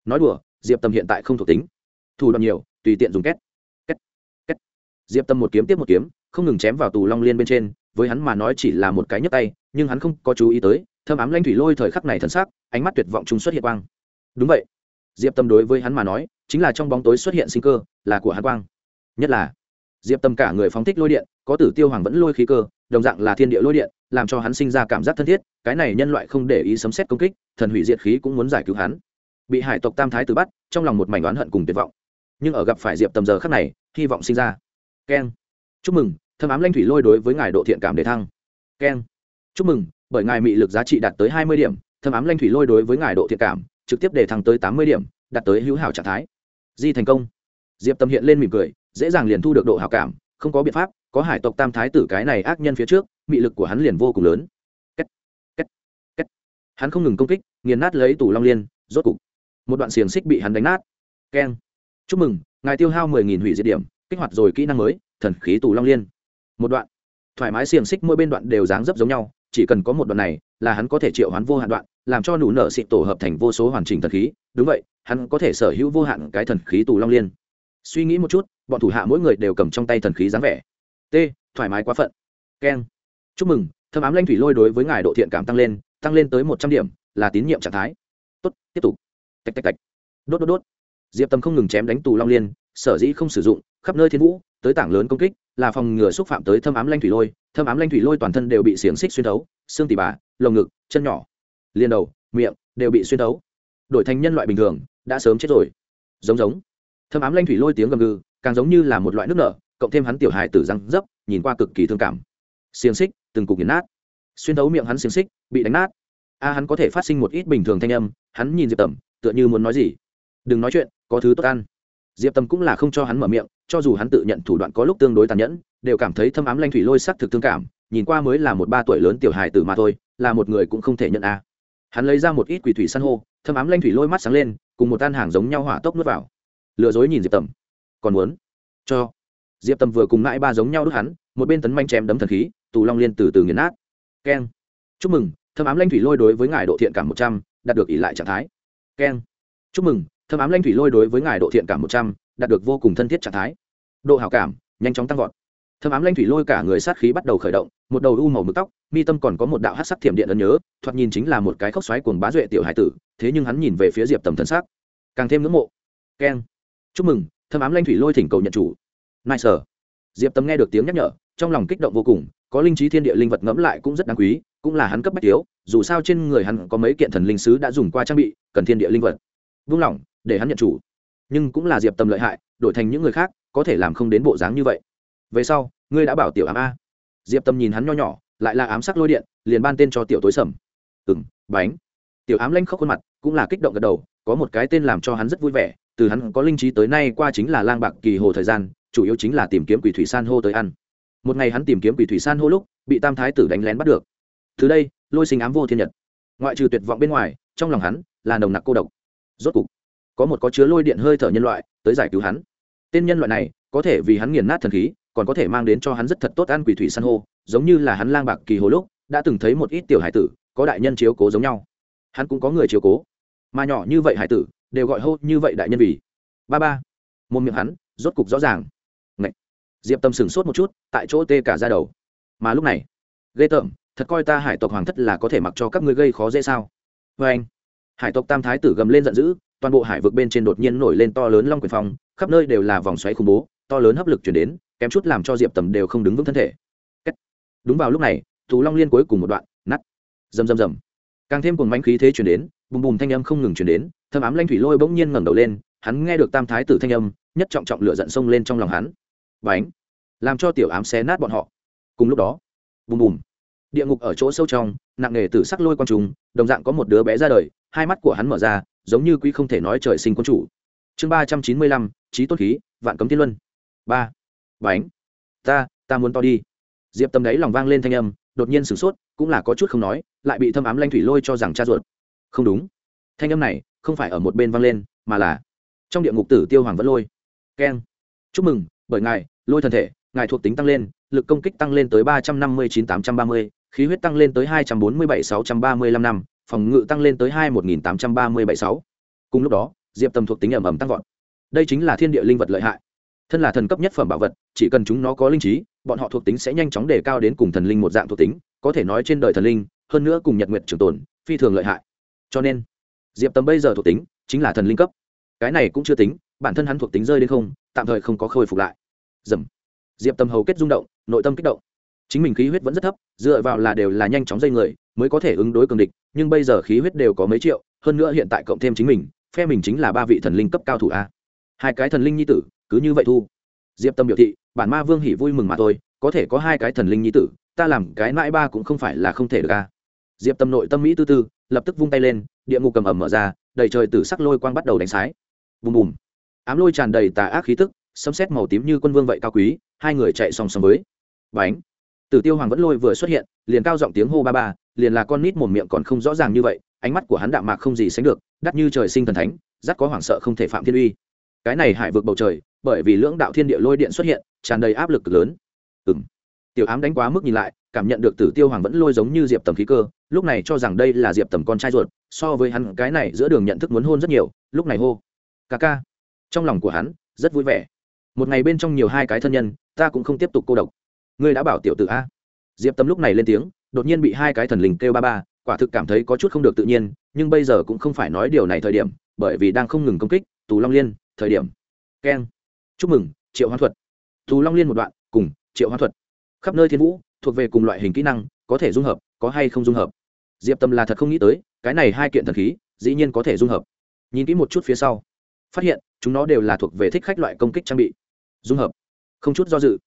Nói đùa, diệp tâm hiện tại không thuộc tính. Thủ đoạn nhiều, tùy tiện dùng két két diệp tâm một kiếm tiếp một kiếm, không ngừng chém vào tù long liên bên trên, với hắn mà nói chỉ là một cái nhấp tay, nhưng hắn không có chú ý tới thơm ám lanh thủy lôi thời khắc này thân xác ánh mắt tuyệt vọng chúng xuất hiện quang. Đúng vậy. Diệp tâm đối với hắn mà nói, chính là trong bóng tối xuất hiện sinh cơ, là của hắn quang. Nhất là, diệp tâm cả người phóng thích lôi điện, có tử tiêu hoàng vẫn lôi khí cơ, đồng dạng là thiên địa lôi điện, làm cho hắn sinh ra cảm giác thân thiết, cái này nhân loại không để ý sấm xét công kích, thần hủy diệt khí cũng muốn giải cứu hắn. Bị hải tộc tam thái tử bắt, trong lòng một mảnh oán hận cùng tuyệt vọng. Nhưng ở gặp phải diệp tầm giờ khắc này, hy vọng sinh ra keng. Chúc mừng thâm ám lanh thủy lôi đối với ngài độ thiện cảm đề thăng. Keng. Chúc mừng bởi ngài mị lực giá trị đạt tới hai mươi điểm thâm ám lanh thủy lôi đối với ngài độ thiện cảm trực tiếp đề thăng tới tám mươi điểm đạt tới hữu hảo trạng thái. Di thành công. Diệp tâm hiện lên mỉm cười dễ dàng liền thu được độ hảo cảm không có biện pháp có hải tộc tam thái tử cái này ác nhân phía trước mị lực của hắn liền vô cùng lớn. Kết, kết, kết. hắn không ngừng công kích nghiền nát lấy tủ long liên rốt cục. Một đoạn xiềng xích bị hắn đánh nát. Keng. Chúc mừng ngài tiêu hao mười nghìn hủy diệt điểm kích hoạt rồi kỹ năng mới, thần khí tù long liên. Một đoạn. Thoải mái xiềng xích mỗi bên đoạn đều dáng dấp giống nhau, chỉ cần có một đoạn này là hắn có thể triệu hoán vô hạn đoạn, làm cho nụ nợ xịn tổ hợp thành vô số hoàn chỉnh thần khí. Đúng vậy, hắn có thể sở hữu vô hạn cái thần khí tù long liên. Suy nghĩ một chút, bọn thủ hạ mỗi người đều cầm trong tay thần khí dáng vẻ. T, thoải mái quá phận. Keng. Chúc mừng, thâm ám lanh thủy lôi đối với ngài độ thiện cảm tăng lên tăng lên tới một trăm điểm, là tín nhiệm trạng thái. Tốt, tiếp tục. Tạch tạch tạch. Đốt đốt đốt. Diệp tâm không ngừng chém đánh tù long liên sở dĩ không sử dụng, khắp nơi thiên vũ, tới tảng lớn công kích, là phòng ngừa xúc phạm tới thâm ám lanh thủy lôi, thâm ám lanh thủy lôi toàn thân đều bị xiềng xích xuyên thấu, xương tỉ bà, lồng ngực, chân nhỏ liên đầu, miệng đều bị xuyên thấu. Đổi thành nhân loại bình thường, đã sớm chết rồi. Giống giống. Thâm ám lanh thủy lôi tiếng gầm gừ, càng giống như là một loại nước nở, cộng thêm hắn tiểu hài tử răng dấp, nhìn qua cực kỳ thương cảm. Xiềng xích, từng cục nghiền nát. Xuyên thấu miệng hắn xiềng xích, bị đánh nát. A, hắn có thể phát sinh một ít bình thường thanh âm, hắn nhìn diệp tầm, tựa như muốn nói gì. Đừng nói chuyện, có thứ tốt ăn diệp tâm cũng là không cho hắn mở miệng, cho dù hắn tự nhận thủ đoạn có lúc tương đối tàn nhẫn, đều cảm thấy thâm ám lanh thủy lôi sắc thực thương cảm, nhìn qua mới là một ba tuổi lớn tiểu hài tử mà thôi, là một người cũng không thể nhận a. À. Hắn lấy ra một ít quỷ thủy san hô, thâm ám lanh thủy lôi mắt sáng lên, cùng một tan hàng giống nhau hỏa tốc nuốt vào. Lừa dối nhìn diệp tầm còn muốn? Cho. Diệp tầm vừa cùng mãi ba giống nhau đốt hắn, một bên tấn manh chém đấm thần khí, tù long liên từ từ nghiền nát. Keng. Chúc mừng, thâm ám lanh thủy lôi đối với ngài độ thiện cảm một trăm, đạt được ỷ lại trạng thái. Keng. Chúc mừng thâm ám lanh thủy lôi đối với ngài độ thiện cảm một trăm, đạt được vô cùng thân thiết trạng thái. Độ hảo cảm, nhanh chóng tăng vọt. Thâm ám lanh thủy lôi cả người sát khí bắt đầu khởi động, một đầu u màu mực tóc, mi tâm còn có một đạo hát sắc thiểm điện ấn nhớ, thoạt nhìn chính là một cái khóc xoáy cuồng bá duệ tiểu hải tử, thế nhưng hắn nhìn về phía diệp tầm thân xác. Càng thêm ngưỡng mộ. Keng. Chúc mừng, thâm ám lanh thủy lôi thỉnh cầu nhận chủ. Nai sở diệp tầm nghe được tiếng nhắc nhở, trong lòng kích động vô cùng, có linh trí thiên địa linh vật ngẫm lại cũng rất đáng quý, cũng là hắn cấp bách yếu dù sao trên người hắn có mấy kiện thần linh sứ đã dùng qua trang bị, cần thiên địa linh vật. Vung lòng để hắn nhận chủ. Nhưng cũng là diệp tầm lợi hại, đổi thành những người khác, có thể làm không đến bộ dáng như vậy. Về sau, ngươi đã bảo tiểu ám a. Diệp tâm nhìn hắn nho nhỏ, lại là ám sắc lôi điện, liền ban tên cho tiểu tối sầm. Ừ m bánh. Tiểu ám lanh khóc khuôn mặt, cũng là kích động gật đầu, có một cái tên làm cho hắn rất vui vẻ, từ hắn có linh trí tới nay qua chính là lang bạc kỳ hồ thời gian, chủ yếu chính là tìm kiếm quỷ thủy san hô tới ăn. Một ngày hắn tìm kiếm quỷ thủy san hô lúc, bị tam thái tử đánh lén bắt được. Từ đây, lôi sinh ám vô thiên nhật. Ngoại trừ tuyệt vọng bên ngoài, trong lòng hắn là nồng nặc cô độc. Rốt cục có một có chứa lôi điện hơi thở nhân loại tới giải cứu hắn. Tên nhân loại này có thể vì hắn nghiền nát thần khí, còn có thể mang đến cho hắn rất thật tốt ăn quỷ thủy san hô, giống như là hắn lang bạc kỳ hồ lúc đã từng thấy một ít tiểu hải tử có đại nhân chiếu cố giống nhau. Hắn cũng có người chiếu cố. Mà nhỏ như vậy hải tử đều gọi hô như vậy đại nhân vì. Ba ba. Một miệng hắn, rốt cục rõ ràng. Ngậy. diệp tâm sửng sốt một chút, tại chỗ tê cả ra đầu. Mà lúc này, ghê tởm, thật coi ta hải tộc hoàng thất là có thể mặc cho các ngươi gây khó dễ sao? Vê anh hải tộc tam thái tử gầm lên giận dữ toàn bộ hải vực bên trên đột nhiên nổi lên to lớn long quyền phong, khắp nơi đều là vòng xoáy khủng bố, to lớn hấp lực chuyển đến, kém chút làm cho diệp tầm đều không đứng vững thân thể. Đúng vào lúc này thú long liên cuối cùng một đoạn nắt rầm rầm rầm. Càng thêm cùng mánh khí thế chuyển đến, bùm bùm thanh âm không ngừng chuyển đến, thâm ám lanh thủy lôi bỗng nhiên ngẩng đầu lên, hắn nghe được tam thái tử thanh âm, nhất trọng trọng lửa giận sông lên trong lòng hắn. Bánh làm cho tiểu ám xé nát bọn họ. Cùng lúc đó, bùm bùm. Địa ngục ở chỗ sâu trong, nặng nề tử sắc lôi quang trùng, đồng dạng có một đứa bé ra đời, hai mắt của hắn mở ra giống như quý không thể nói trời sinh quân chủ. Chương ba trăm chín mươi lăm trí tôn khí, vạn cấm thiên luân. Ba. Bánh. Ta ta muốn to đi. Diệp tâm đấy lòng vang lên thanh âm, đột nhiên sửng sốt, cũng là có chút không nói, lại bị thâm ám lanh thủy lôi cho rằng cha ruột. Không đúng. Thanh âm này không phải ở một bên vang lên, mà là trong địa ngục tử tiêu hoàng vẫn lôi. Keng. Chúc mừng, bởi ngài, lôi thần thể, ngài thuộc tính tăng lên, lực công kích tăng lên tới ba trăm năm mươi chín tám trăm ba mươi, khí huyết tăng lên tới hai trăm bốn mươi bảy sáu trăm ba mươi lăm năm phòng ngự tăng lên tới hai một nghìn tám trăm ba mươi bảy sáu. Cùng lúc đó, diệp tầm thuộc tính ẩm ẩm tăng vọt. Đây chính là thiên địa linh vật lợi hại. Thân là thần cấp nhất phẩm bảo vật, chỉ cần chúng nó có linh trí, bọn họ thuộc tính sẽ nhanh chóng đề cao đến cùng thần linh một dạng thuộc tính, có thể nói trên đời thần linh, hơn nữa cùng nhật nguyệt trường tồn, phi thường lợi hại. Cho nên, diệp tầm bây giờ thuộc tính chính là thần linh cấp. Cái này cũng chưa tính, bản thân hắn thuộc tính rơi đến không, tạm thời không có khôi phục lại. Dầm. Diệp tầm hầu kết rung động, nội tâm kích động chính mình khí huyết vẫn rất thấp, dựa vào là đều là nhanh chóng dây người mới có thể ứng đối cường địch, nhưng bây giờ khí huyết đều có mấy triệu, hơn nữa hiện tại cộng thêm chính mình, phe mình chính là ba vị thần linh cấp cao thủ a. Hai cái thần linh nhi tử, cứ như vậy thu. Diệp tâm biểu thị, bản ma vương hỉ vui mừng mà thôi, có thể có hai cái thần linh nhi tử, ta làm cái mãi ba cũng không phải là không thể được a. Diệp tâm nội tâm mỹ tư tư, lập tức vung tay lên, địa ngục cầm ẩm mở ra, đầy trời tử sắc lôi quang bắt đầu đánh sái. Bùm bùm. Ám lôi tràn đầy tà ác khí tức, sấm xét màu tím như quân vương vậy cao quý, hai người chạy song song với. Bánh tử tiêu hoàng vẫn lôi vừa xuất hiện, liền cao giọng tiếng hô ba ba, liền là con nít mồm miệng còn không rõ ràng như vậy, ánh mắt của hắn đạm mạc không gì sánh được, đắt như trời sinh thần thánh rất có hoảng sợ không thể phạm thiên uy. Cái này hải vượt bầu trời, bởi vì lưỡng đạo thiên địa lôi điện xuất hiện, tràn đầy áp lực lớn. Ừm. tiểu ám đánh quá mức nhìn lại, cảm nhận được tử tiêu hoàng vẫn lôi giống như diệp tầm khí cơ, lúc này cho rằng đây là diệp tầm con trai ruột, so với hắn, cái này giữa đường nhận thức muốn hôn rất nhiều, lúc này hô, ca ca. Trong lòng của hắn, rất vui vẻ. Một ngày bên trong nhiều hai cái thân nhân, ta cũng không tiếp tục cô độc ngươi đã bảo tiểu tự a. Diệp tâm lúc này lên tiếng, đột nhiên bị hai cái thần linh kêu ba ba, quả thực cảm thấy có chút không được tự nhiên, nhưng bây giờ cũng không phải nói điều này thời điểm, bởi vì đang không ngừng công kích, tù long liên, thời điểm. Keng. Chúc mừng, triệu hoán thuật. Tù long liên một đoạn, cùng, triệu hoán thuật. Khắp nơi thiên vũ, thuộc về cùng loại hình kỹ năng, có thể dung hợp, có hay không dung hợp. Diệp tâm là thật không nghĩ tới, cái này hai kiện thần khí, dĩ nhiên có thể dung hợp. Nhìn kỹ một chút phía sau. Phát hiện, chúng nó đều là thuộc về thích khách loại công kích trang bị. Dung hợp. Không chút do dự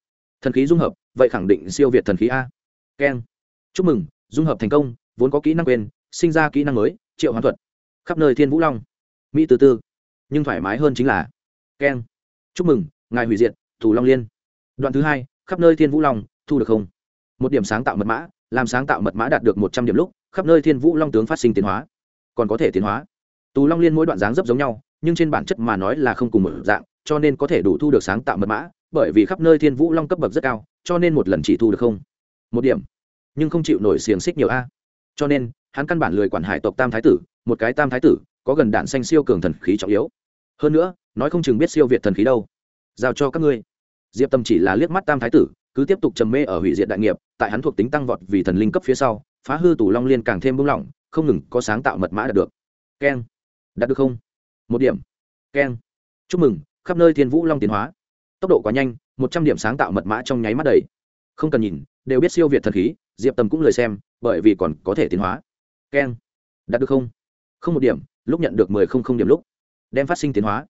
thần khí dung hợp, vậy khẳng định siêu việt thần khí a. Keng chúc mừng, dung hợp thành công, vốn có kỹ năng quên, sinh ra kỹ năng mới, triệu hoán thuật. Khắp nơi thiên vũ long. Mỹ từ tư nhưng thoải mái hơn chính là keng chúc mừng, ngài hủy diệt, thủ long liên. Đoạn thứ hai, khắp nơi thiên vũ long, thu được không? Một điểm sáng tạo mật mã, làm sáng tạo mật mã đạt được một trăm điểm lúc, khắp nơi thiên vũ long tướng phát sinh tiến hóa. Còn có thể tiến hóa. Tù long liên mỗi đoạn dáng rất giống nhau, nhưng trên bản chất mà nói là không cùng một dạng, cho nên có thể đủ thu được sáng tạo mật mã bởi vì khắp nơi thiên vũ long cấp bậc rất cao, cho nên một lần chỉ thu được không? Một điểm. Nhưng không chịu nổi xiềng xích nhiều a. Cho nên, hắn căn bản lười quản hải tộc tam thái tử, một cái tam thái tử, có gần đạn xanh siêu cường thần khí trọng yếu. Hơn nữa, nói không chừng biết siêu việt thần khí đâu. Giao cho các ngươi. Diệp tâm chỉ là liếc mắt tam thái tử, cứ tiếp tục trầm mê ở hủy diệt đại nghiệp, tại hắn thuộc tính tăng vọt vì thần linh cấp phía sau, phá hư tủ long liên càng thêm bung lỏng, không ngừng có sáng tạo mật mã đạt được. Keng. Đạt được không? Một điểm. Keng. Chúc mừng, khắp nơi thiên vũ long tiến hóa tốc độ quá nhanh, một trăm điểm sáng tạo mật mã trong nháy mắt đầy. Không cần nhìn, đều biết siêu việt thần khí, diệp tầm cũng lời xem, bởi vì còn có thể tiến hóa. Keng. Đạt được không? Không một điểm, lúc nhận được mười không không điểm lúc. Đem phát sinh tiến hóa.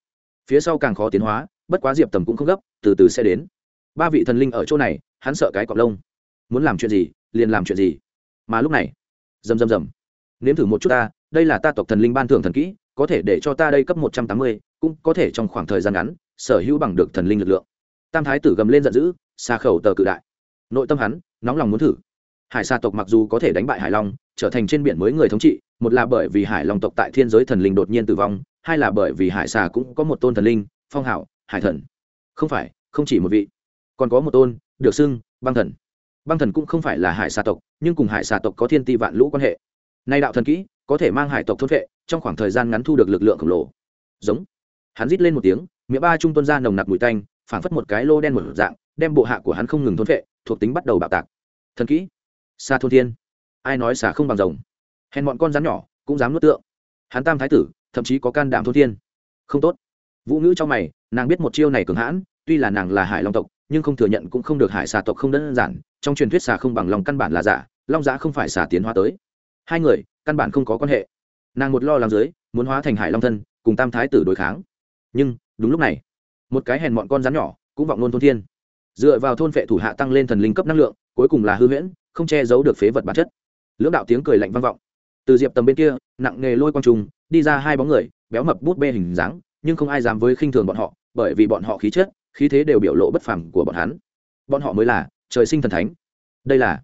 Phía sau càng khó tiến hóa, bất quá diệp tầm cũng không gấp, từ từ sẽ đến. Ba vị thần linh ở chỗ này, hắn sợ cái cọc lông. Muốn làm chuyện gì, liền làm chuyện gì. Mà lúc này, rầm rầm rầm. Nếm thử một chút ta, đây là ta tộc thần linh ban thưởng thần kỹ, có thể để cho ta đây cấp một trăm tám mươi, cũng có thể trong khoảng thời gian ngắn sở hữu bằng được thần linh lực lượng. Tam thái tử gầm lên giận dữ, xa khẩu tờ cự đại. Nội tâm hắn, nóng lòng muốn thử. Hải xa tộc mặc dù có thể đánh bại hải long, trở thành trên biển mới người thống trị, một là bởi vì hải long tộc tại thiên giới thần linh đột nhiên tử vong, hai là bởi vì hải xà cũng có một tôn thần linh, phong hảo hải thần. Không phải, không chỉ một vị, còn có một tôn, được xưng băng thần. Băng thần cũng không phải là hải xà tộc, nhưng cùng hải xà tộc có thiên ti vạn lũ quan hệ. Nay đạo thần kỹ, có thể mang hải tộc thốt vệ, trong khoảng thời gian ngắn thu được lực lượng khổng lồ. Giống. Hắn rít lên một tiếng miệng ba trung tuân ra nồng nặc mùi tanh, phảng phất một cái lô đen một dạng, đem bộ hạ của hắn không ngừng thôn vệ thuộc tính bắt đầu bạo tạc. Thần kỹ. Xa thôn thiên. Ai nói xả không bằng rồng? Hèn bọn con rắn nhỏ, cũng dám nuốt tượng. Hắn tam thái tử, thậm chí có can đảm thôn thiên. Không tốt. Vũ ngữ trong mày, nàng biết một chiêu này cường hãn, tuy là nàng là hải long tộc, nhưng không thừa nhận cũng không được hải xà tộc không đơn giản, trong truyền thuyết xà không bằng lòng căn bản là giả, long giã không phải xà tiến hóa tới. Hai người, căn bản không có quan hệ. Nàng một lo làm dưới, muốn hóa thành hải long thân, cùng tam thái tử đối kháng. Nhưng đúng lúc này, một cái hèn mọn con rắn nhỏ cũng vọng nôn thôn thiên. Dựa vào thôn vệ thủ hạ tăng lên thần linh cấp năng lượng, cuối cùng là hư huyễn, không che giấu được phế vật bản chất. Lưỡng đạo tiếng cười lạnh vang vọng. Từ diệp tầm bên kia, nặng nghề lôi quang trùng, đi ra hai bóng người, béo mập bút bê hình dáng, nhưng không ai dám với khinh thường bọn họ, bởi vì bọn họ khí chất, khí thế đều biểu lộ bất phẳng của bọn hắn. Bọn họ mới là trời sinh thần thánh. Đây là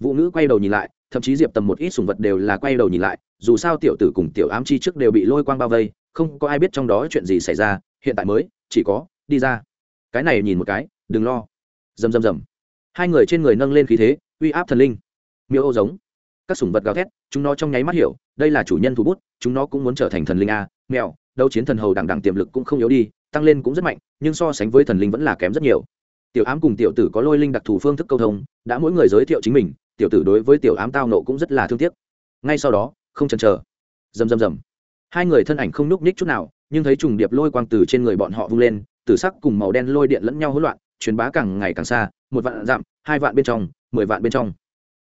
vũ nữ quay đầu nhìn lại, thậm chí diệp tầm một ít sùng vật đều là quay đầu nhìn lại, dù sao tiểu tử cùng tiểu ám chi trước đều bị lôi quang bao vây, không có ai biết trong đó chuyện gì xảy ra hiện tại mới, chỉ có, đi ra. Cái này nhìn một cái, đừng lo. Rầm rầm rầm. Hai người trên người nâng lên khí thế, uy áp thần linh. Miêu ô giống. Các sủng vật gào thét, chúng nó trong nháy mắt hiểu, đây là chủ nhân thủ bút, chúng nó cũng muốn trở thành thần linh a. Mèo, đấu chiến thần hầu đẳng đẳng tiềm lực cũng không yếu đi, tăng lên cũng rất mạnh, nhưng so sánh với thần linh vẫn là kém rất nhiều. Tiểu ám cùng tiểu tử có lôi linh đặc thù phương thức câu thông, đã mỗi người giới thiệu chính mình, tiểu tử đối với tiểu ám tao nộ cũng rất là thương tiếc. Ngay sau đó, không chần chờ. Rầm rầm rầm. Hai người thân ảnh không nhúc nhích chút nào nhưng thấy trùng điệp lôi quang từ trên người bọn họ vung lên, tử sắc cùng màu đen lôi điện lẫn nhau hỗn loạn, truyền bá càng ngày càng xa, một vạn dặm, hai vạn bên trong, mười vạn bên trong,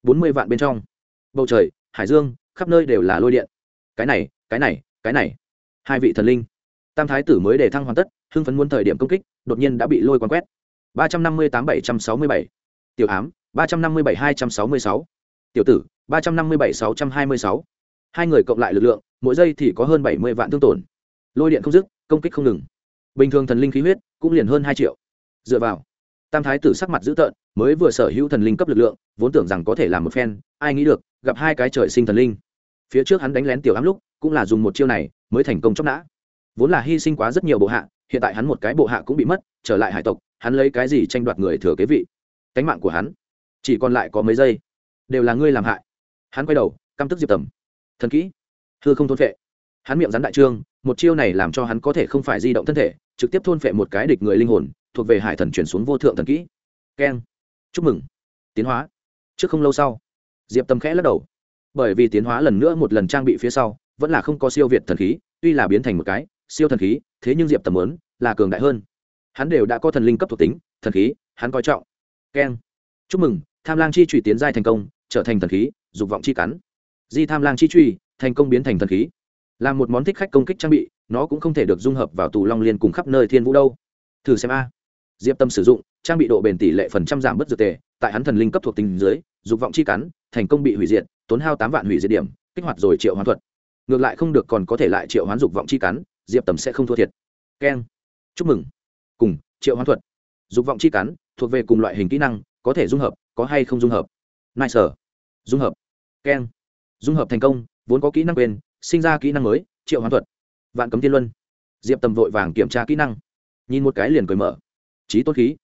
bốn mươi vạn bên trong. Bầu trời, hải dương, khắp nơi đều là lôi điện. Cái này cái này cái này. Hai vị thần linh. Tam thái tử mới để thăng hoàn tất, hưng phấn muốn thời điểm công kích, đột nhiên đã bị lôi quán quét. Ba trăm năm mươi tám bảy trăm sáu mươi bảy. Tiểu ám, ba trăm năm mươi bảy hai trăm sáu mươi sáu. Tiểu tử, ba trăm năm mươi bảy sáu trăm hai mươi sáu. Hai người cộng lại lực lượng, mỗi giây thì có hơn bảy mươi vạn thương tổn lôi điện không dứt, công kích không ngừng. Bình thường thần linh khí huyết cũng liền hơn hai triệu. Dựa vào, tam thái tử sắc mặt dữ tợn, mới vừa sở hữu thần linh cấp lực lượng, vốn tưởng rằng có thể làm một phen, ai nghĩ được, gặp hai cái trời sinh thần linh. Phía trước hắn đánh lén tiểu ám lúc, cũng là dùng một chiêu này mới thành công chóc nã. Vốn là hy sinh quá rất nhiều bộ hạ, hiện tại hắn một cái bộ hạ cũng bị mất, trở lại hải tộc, hắn lấy cái gì tranh đoạt người thừa kế vị? Cánh mạng của hắn, chỉ còn lại có mấy giây, đều là ngươi làm hại. Hắn quay đầu, căm tức diệp tầm. Thần kỹ thưa không thôn phệ. Hắn miệng rắn đại trương một chiêu này làm cho hắn có thể không phải di động thân thể, trực tiếp thôn phệ một cái địch người linh hồn, thuộc về hải thần chuyển xuống vô thượng thần kỹ. Keng. Chúc mừng. Tiến hóa. Trước không lâu sau, diệp tâm khẽ lắc đầu. Bởi vì tiến hóa lần nữa một lần trang bị phía sau, vẫn là không có siêu việt thần khí, tuy là biến thành một cái siêu thần khí, thế nhưng diệp tầm lớn là cường đại hơn. Hắn đều đã có thần linh cấp thuộc tính, thần khí, hắn coi trọng. Keng. Chúc mừng, tham lang chi truy tiến giai thành công, trở thành thần khí, dục vọng chi cắn. Di tham lang chi truy thành công biến thành thần khí là một món thích khách công kích trang bị, nó cũng không thể được dung hợp vào tù long liên cùng khắp nơi thiên vũ đâu. Thử xem a. Diệp tâm sử dụng, trang bị độ bền tỷ lệ phần trăm giảm bất dược tề, tại hắn thần linh cấp thuộc tình dưới, dục vọng chi cắn, thành công bị hủy diệt, tốn hao tám vạn hủy diệt điểm, kích hoạt rồi triệu hoán thuật. Ngược lại không được còn có thể lại triệu hoán dục vọng chi cắn, diệp tầm sẽ không thua thiệt. Keng chúc mừng. Cùng, triệu hoán thuật. Dục vọng chi cắn, thuộc về cùng loại hình kỹ năng, có thể dung hợp, có hay không dung hợp. Nai sở dung hợp. Keng dung hợp thành công, vốn có kỹ năng quên sinh ra kỹ năng mới, triệu hoán thuật. Vạn cấm tiên luân. Diệp tầm vội vàng kiểm tra kỹ năng. Nhìn một cái liền cười mở. Trí tôn khí.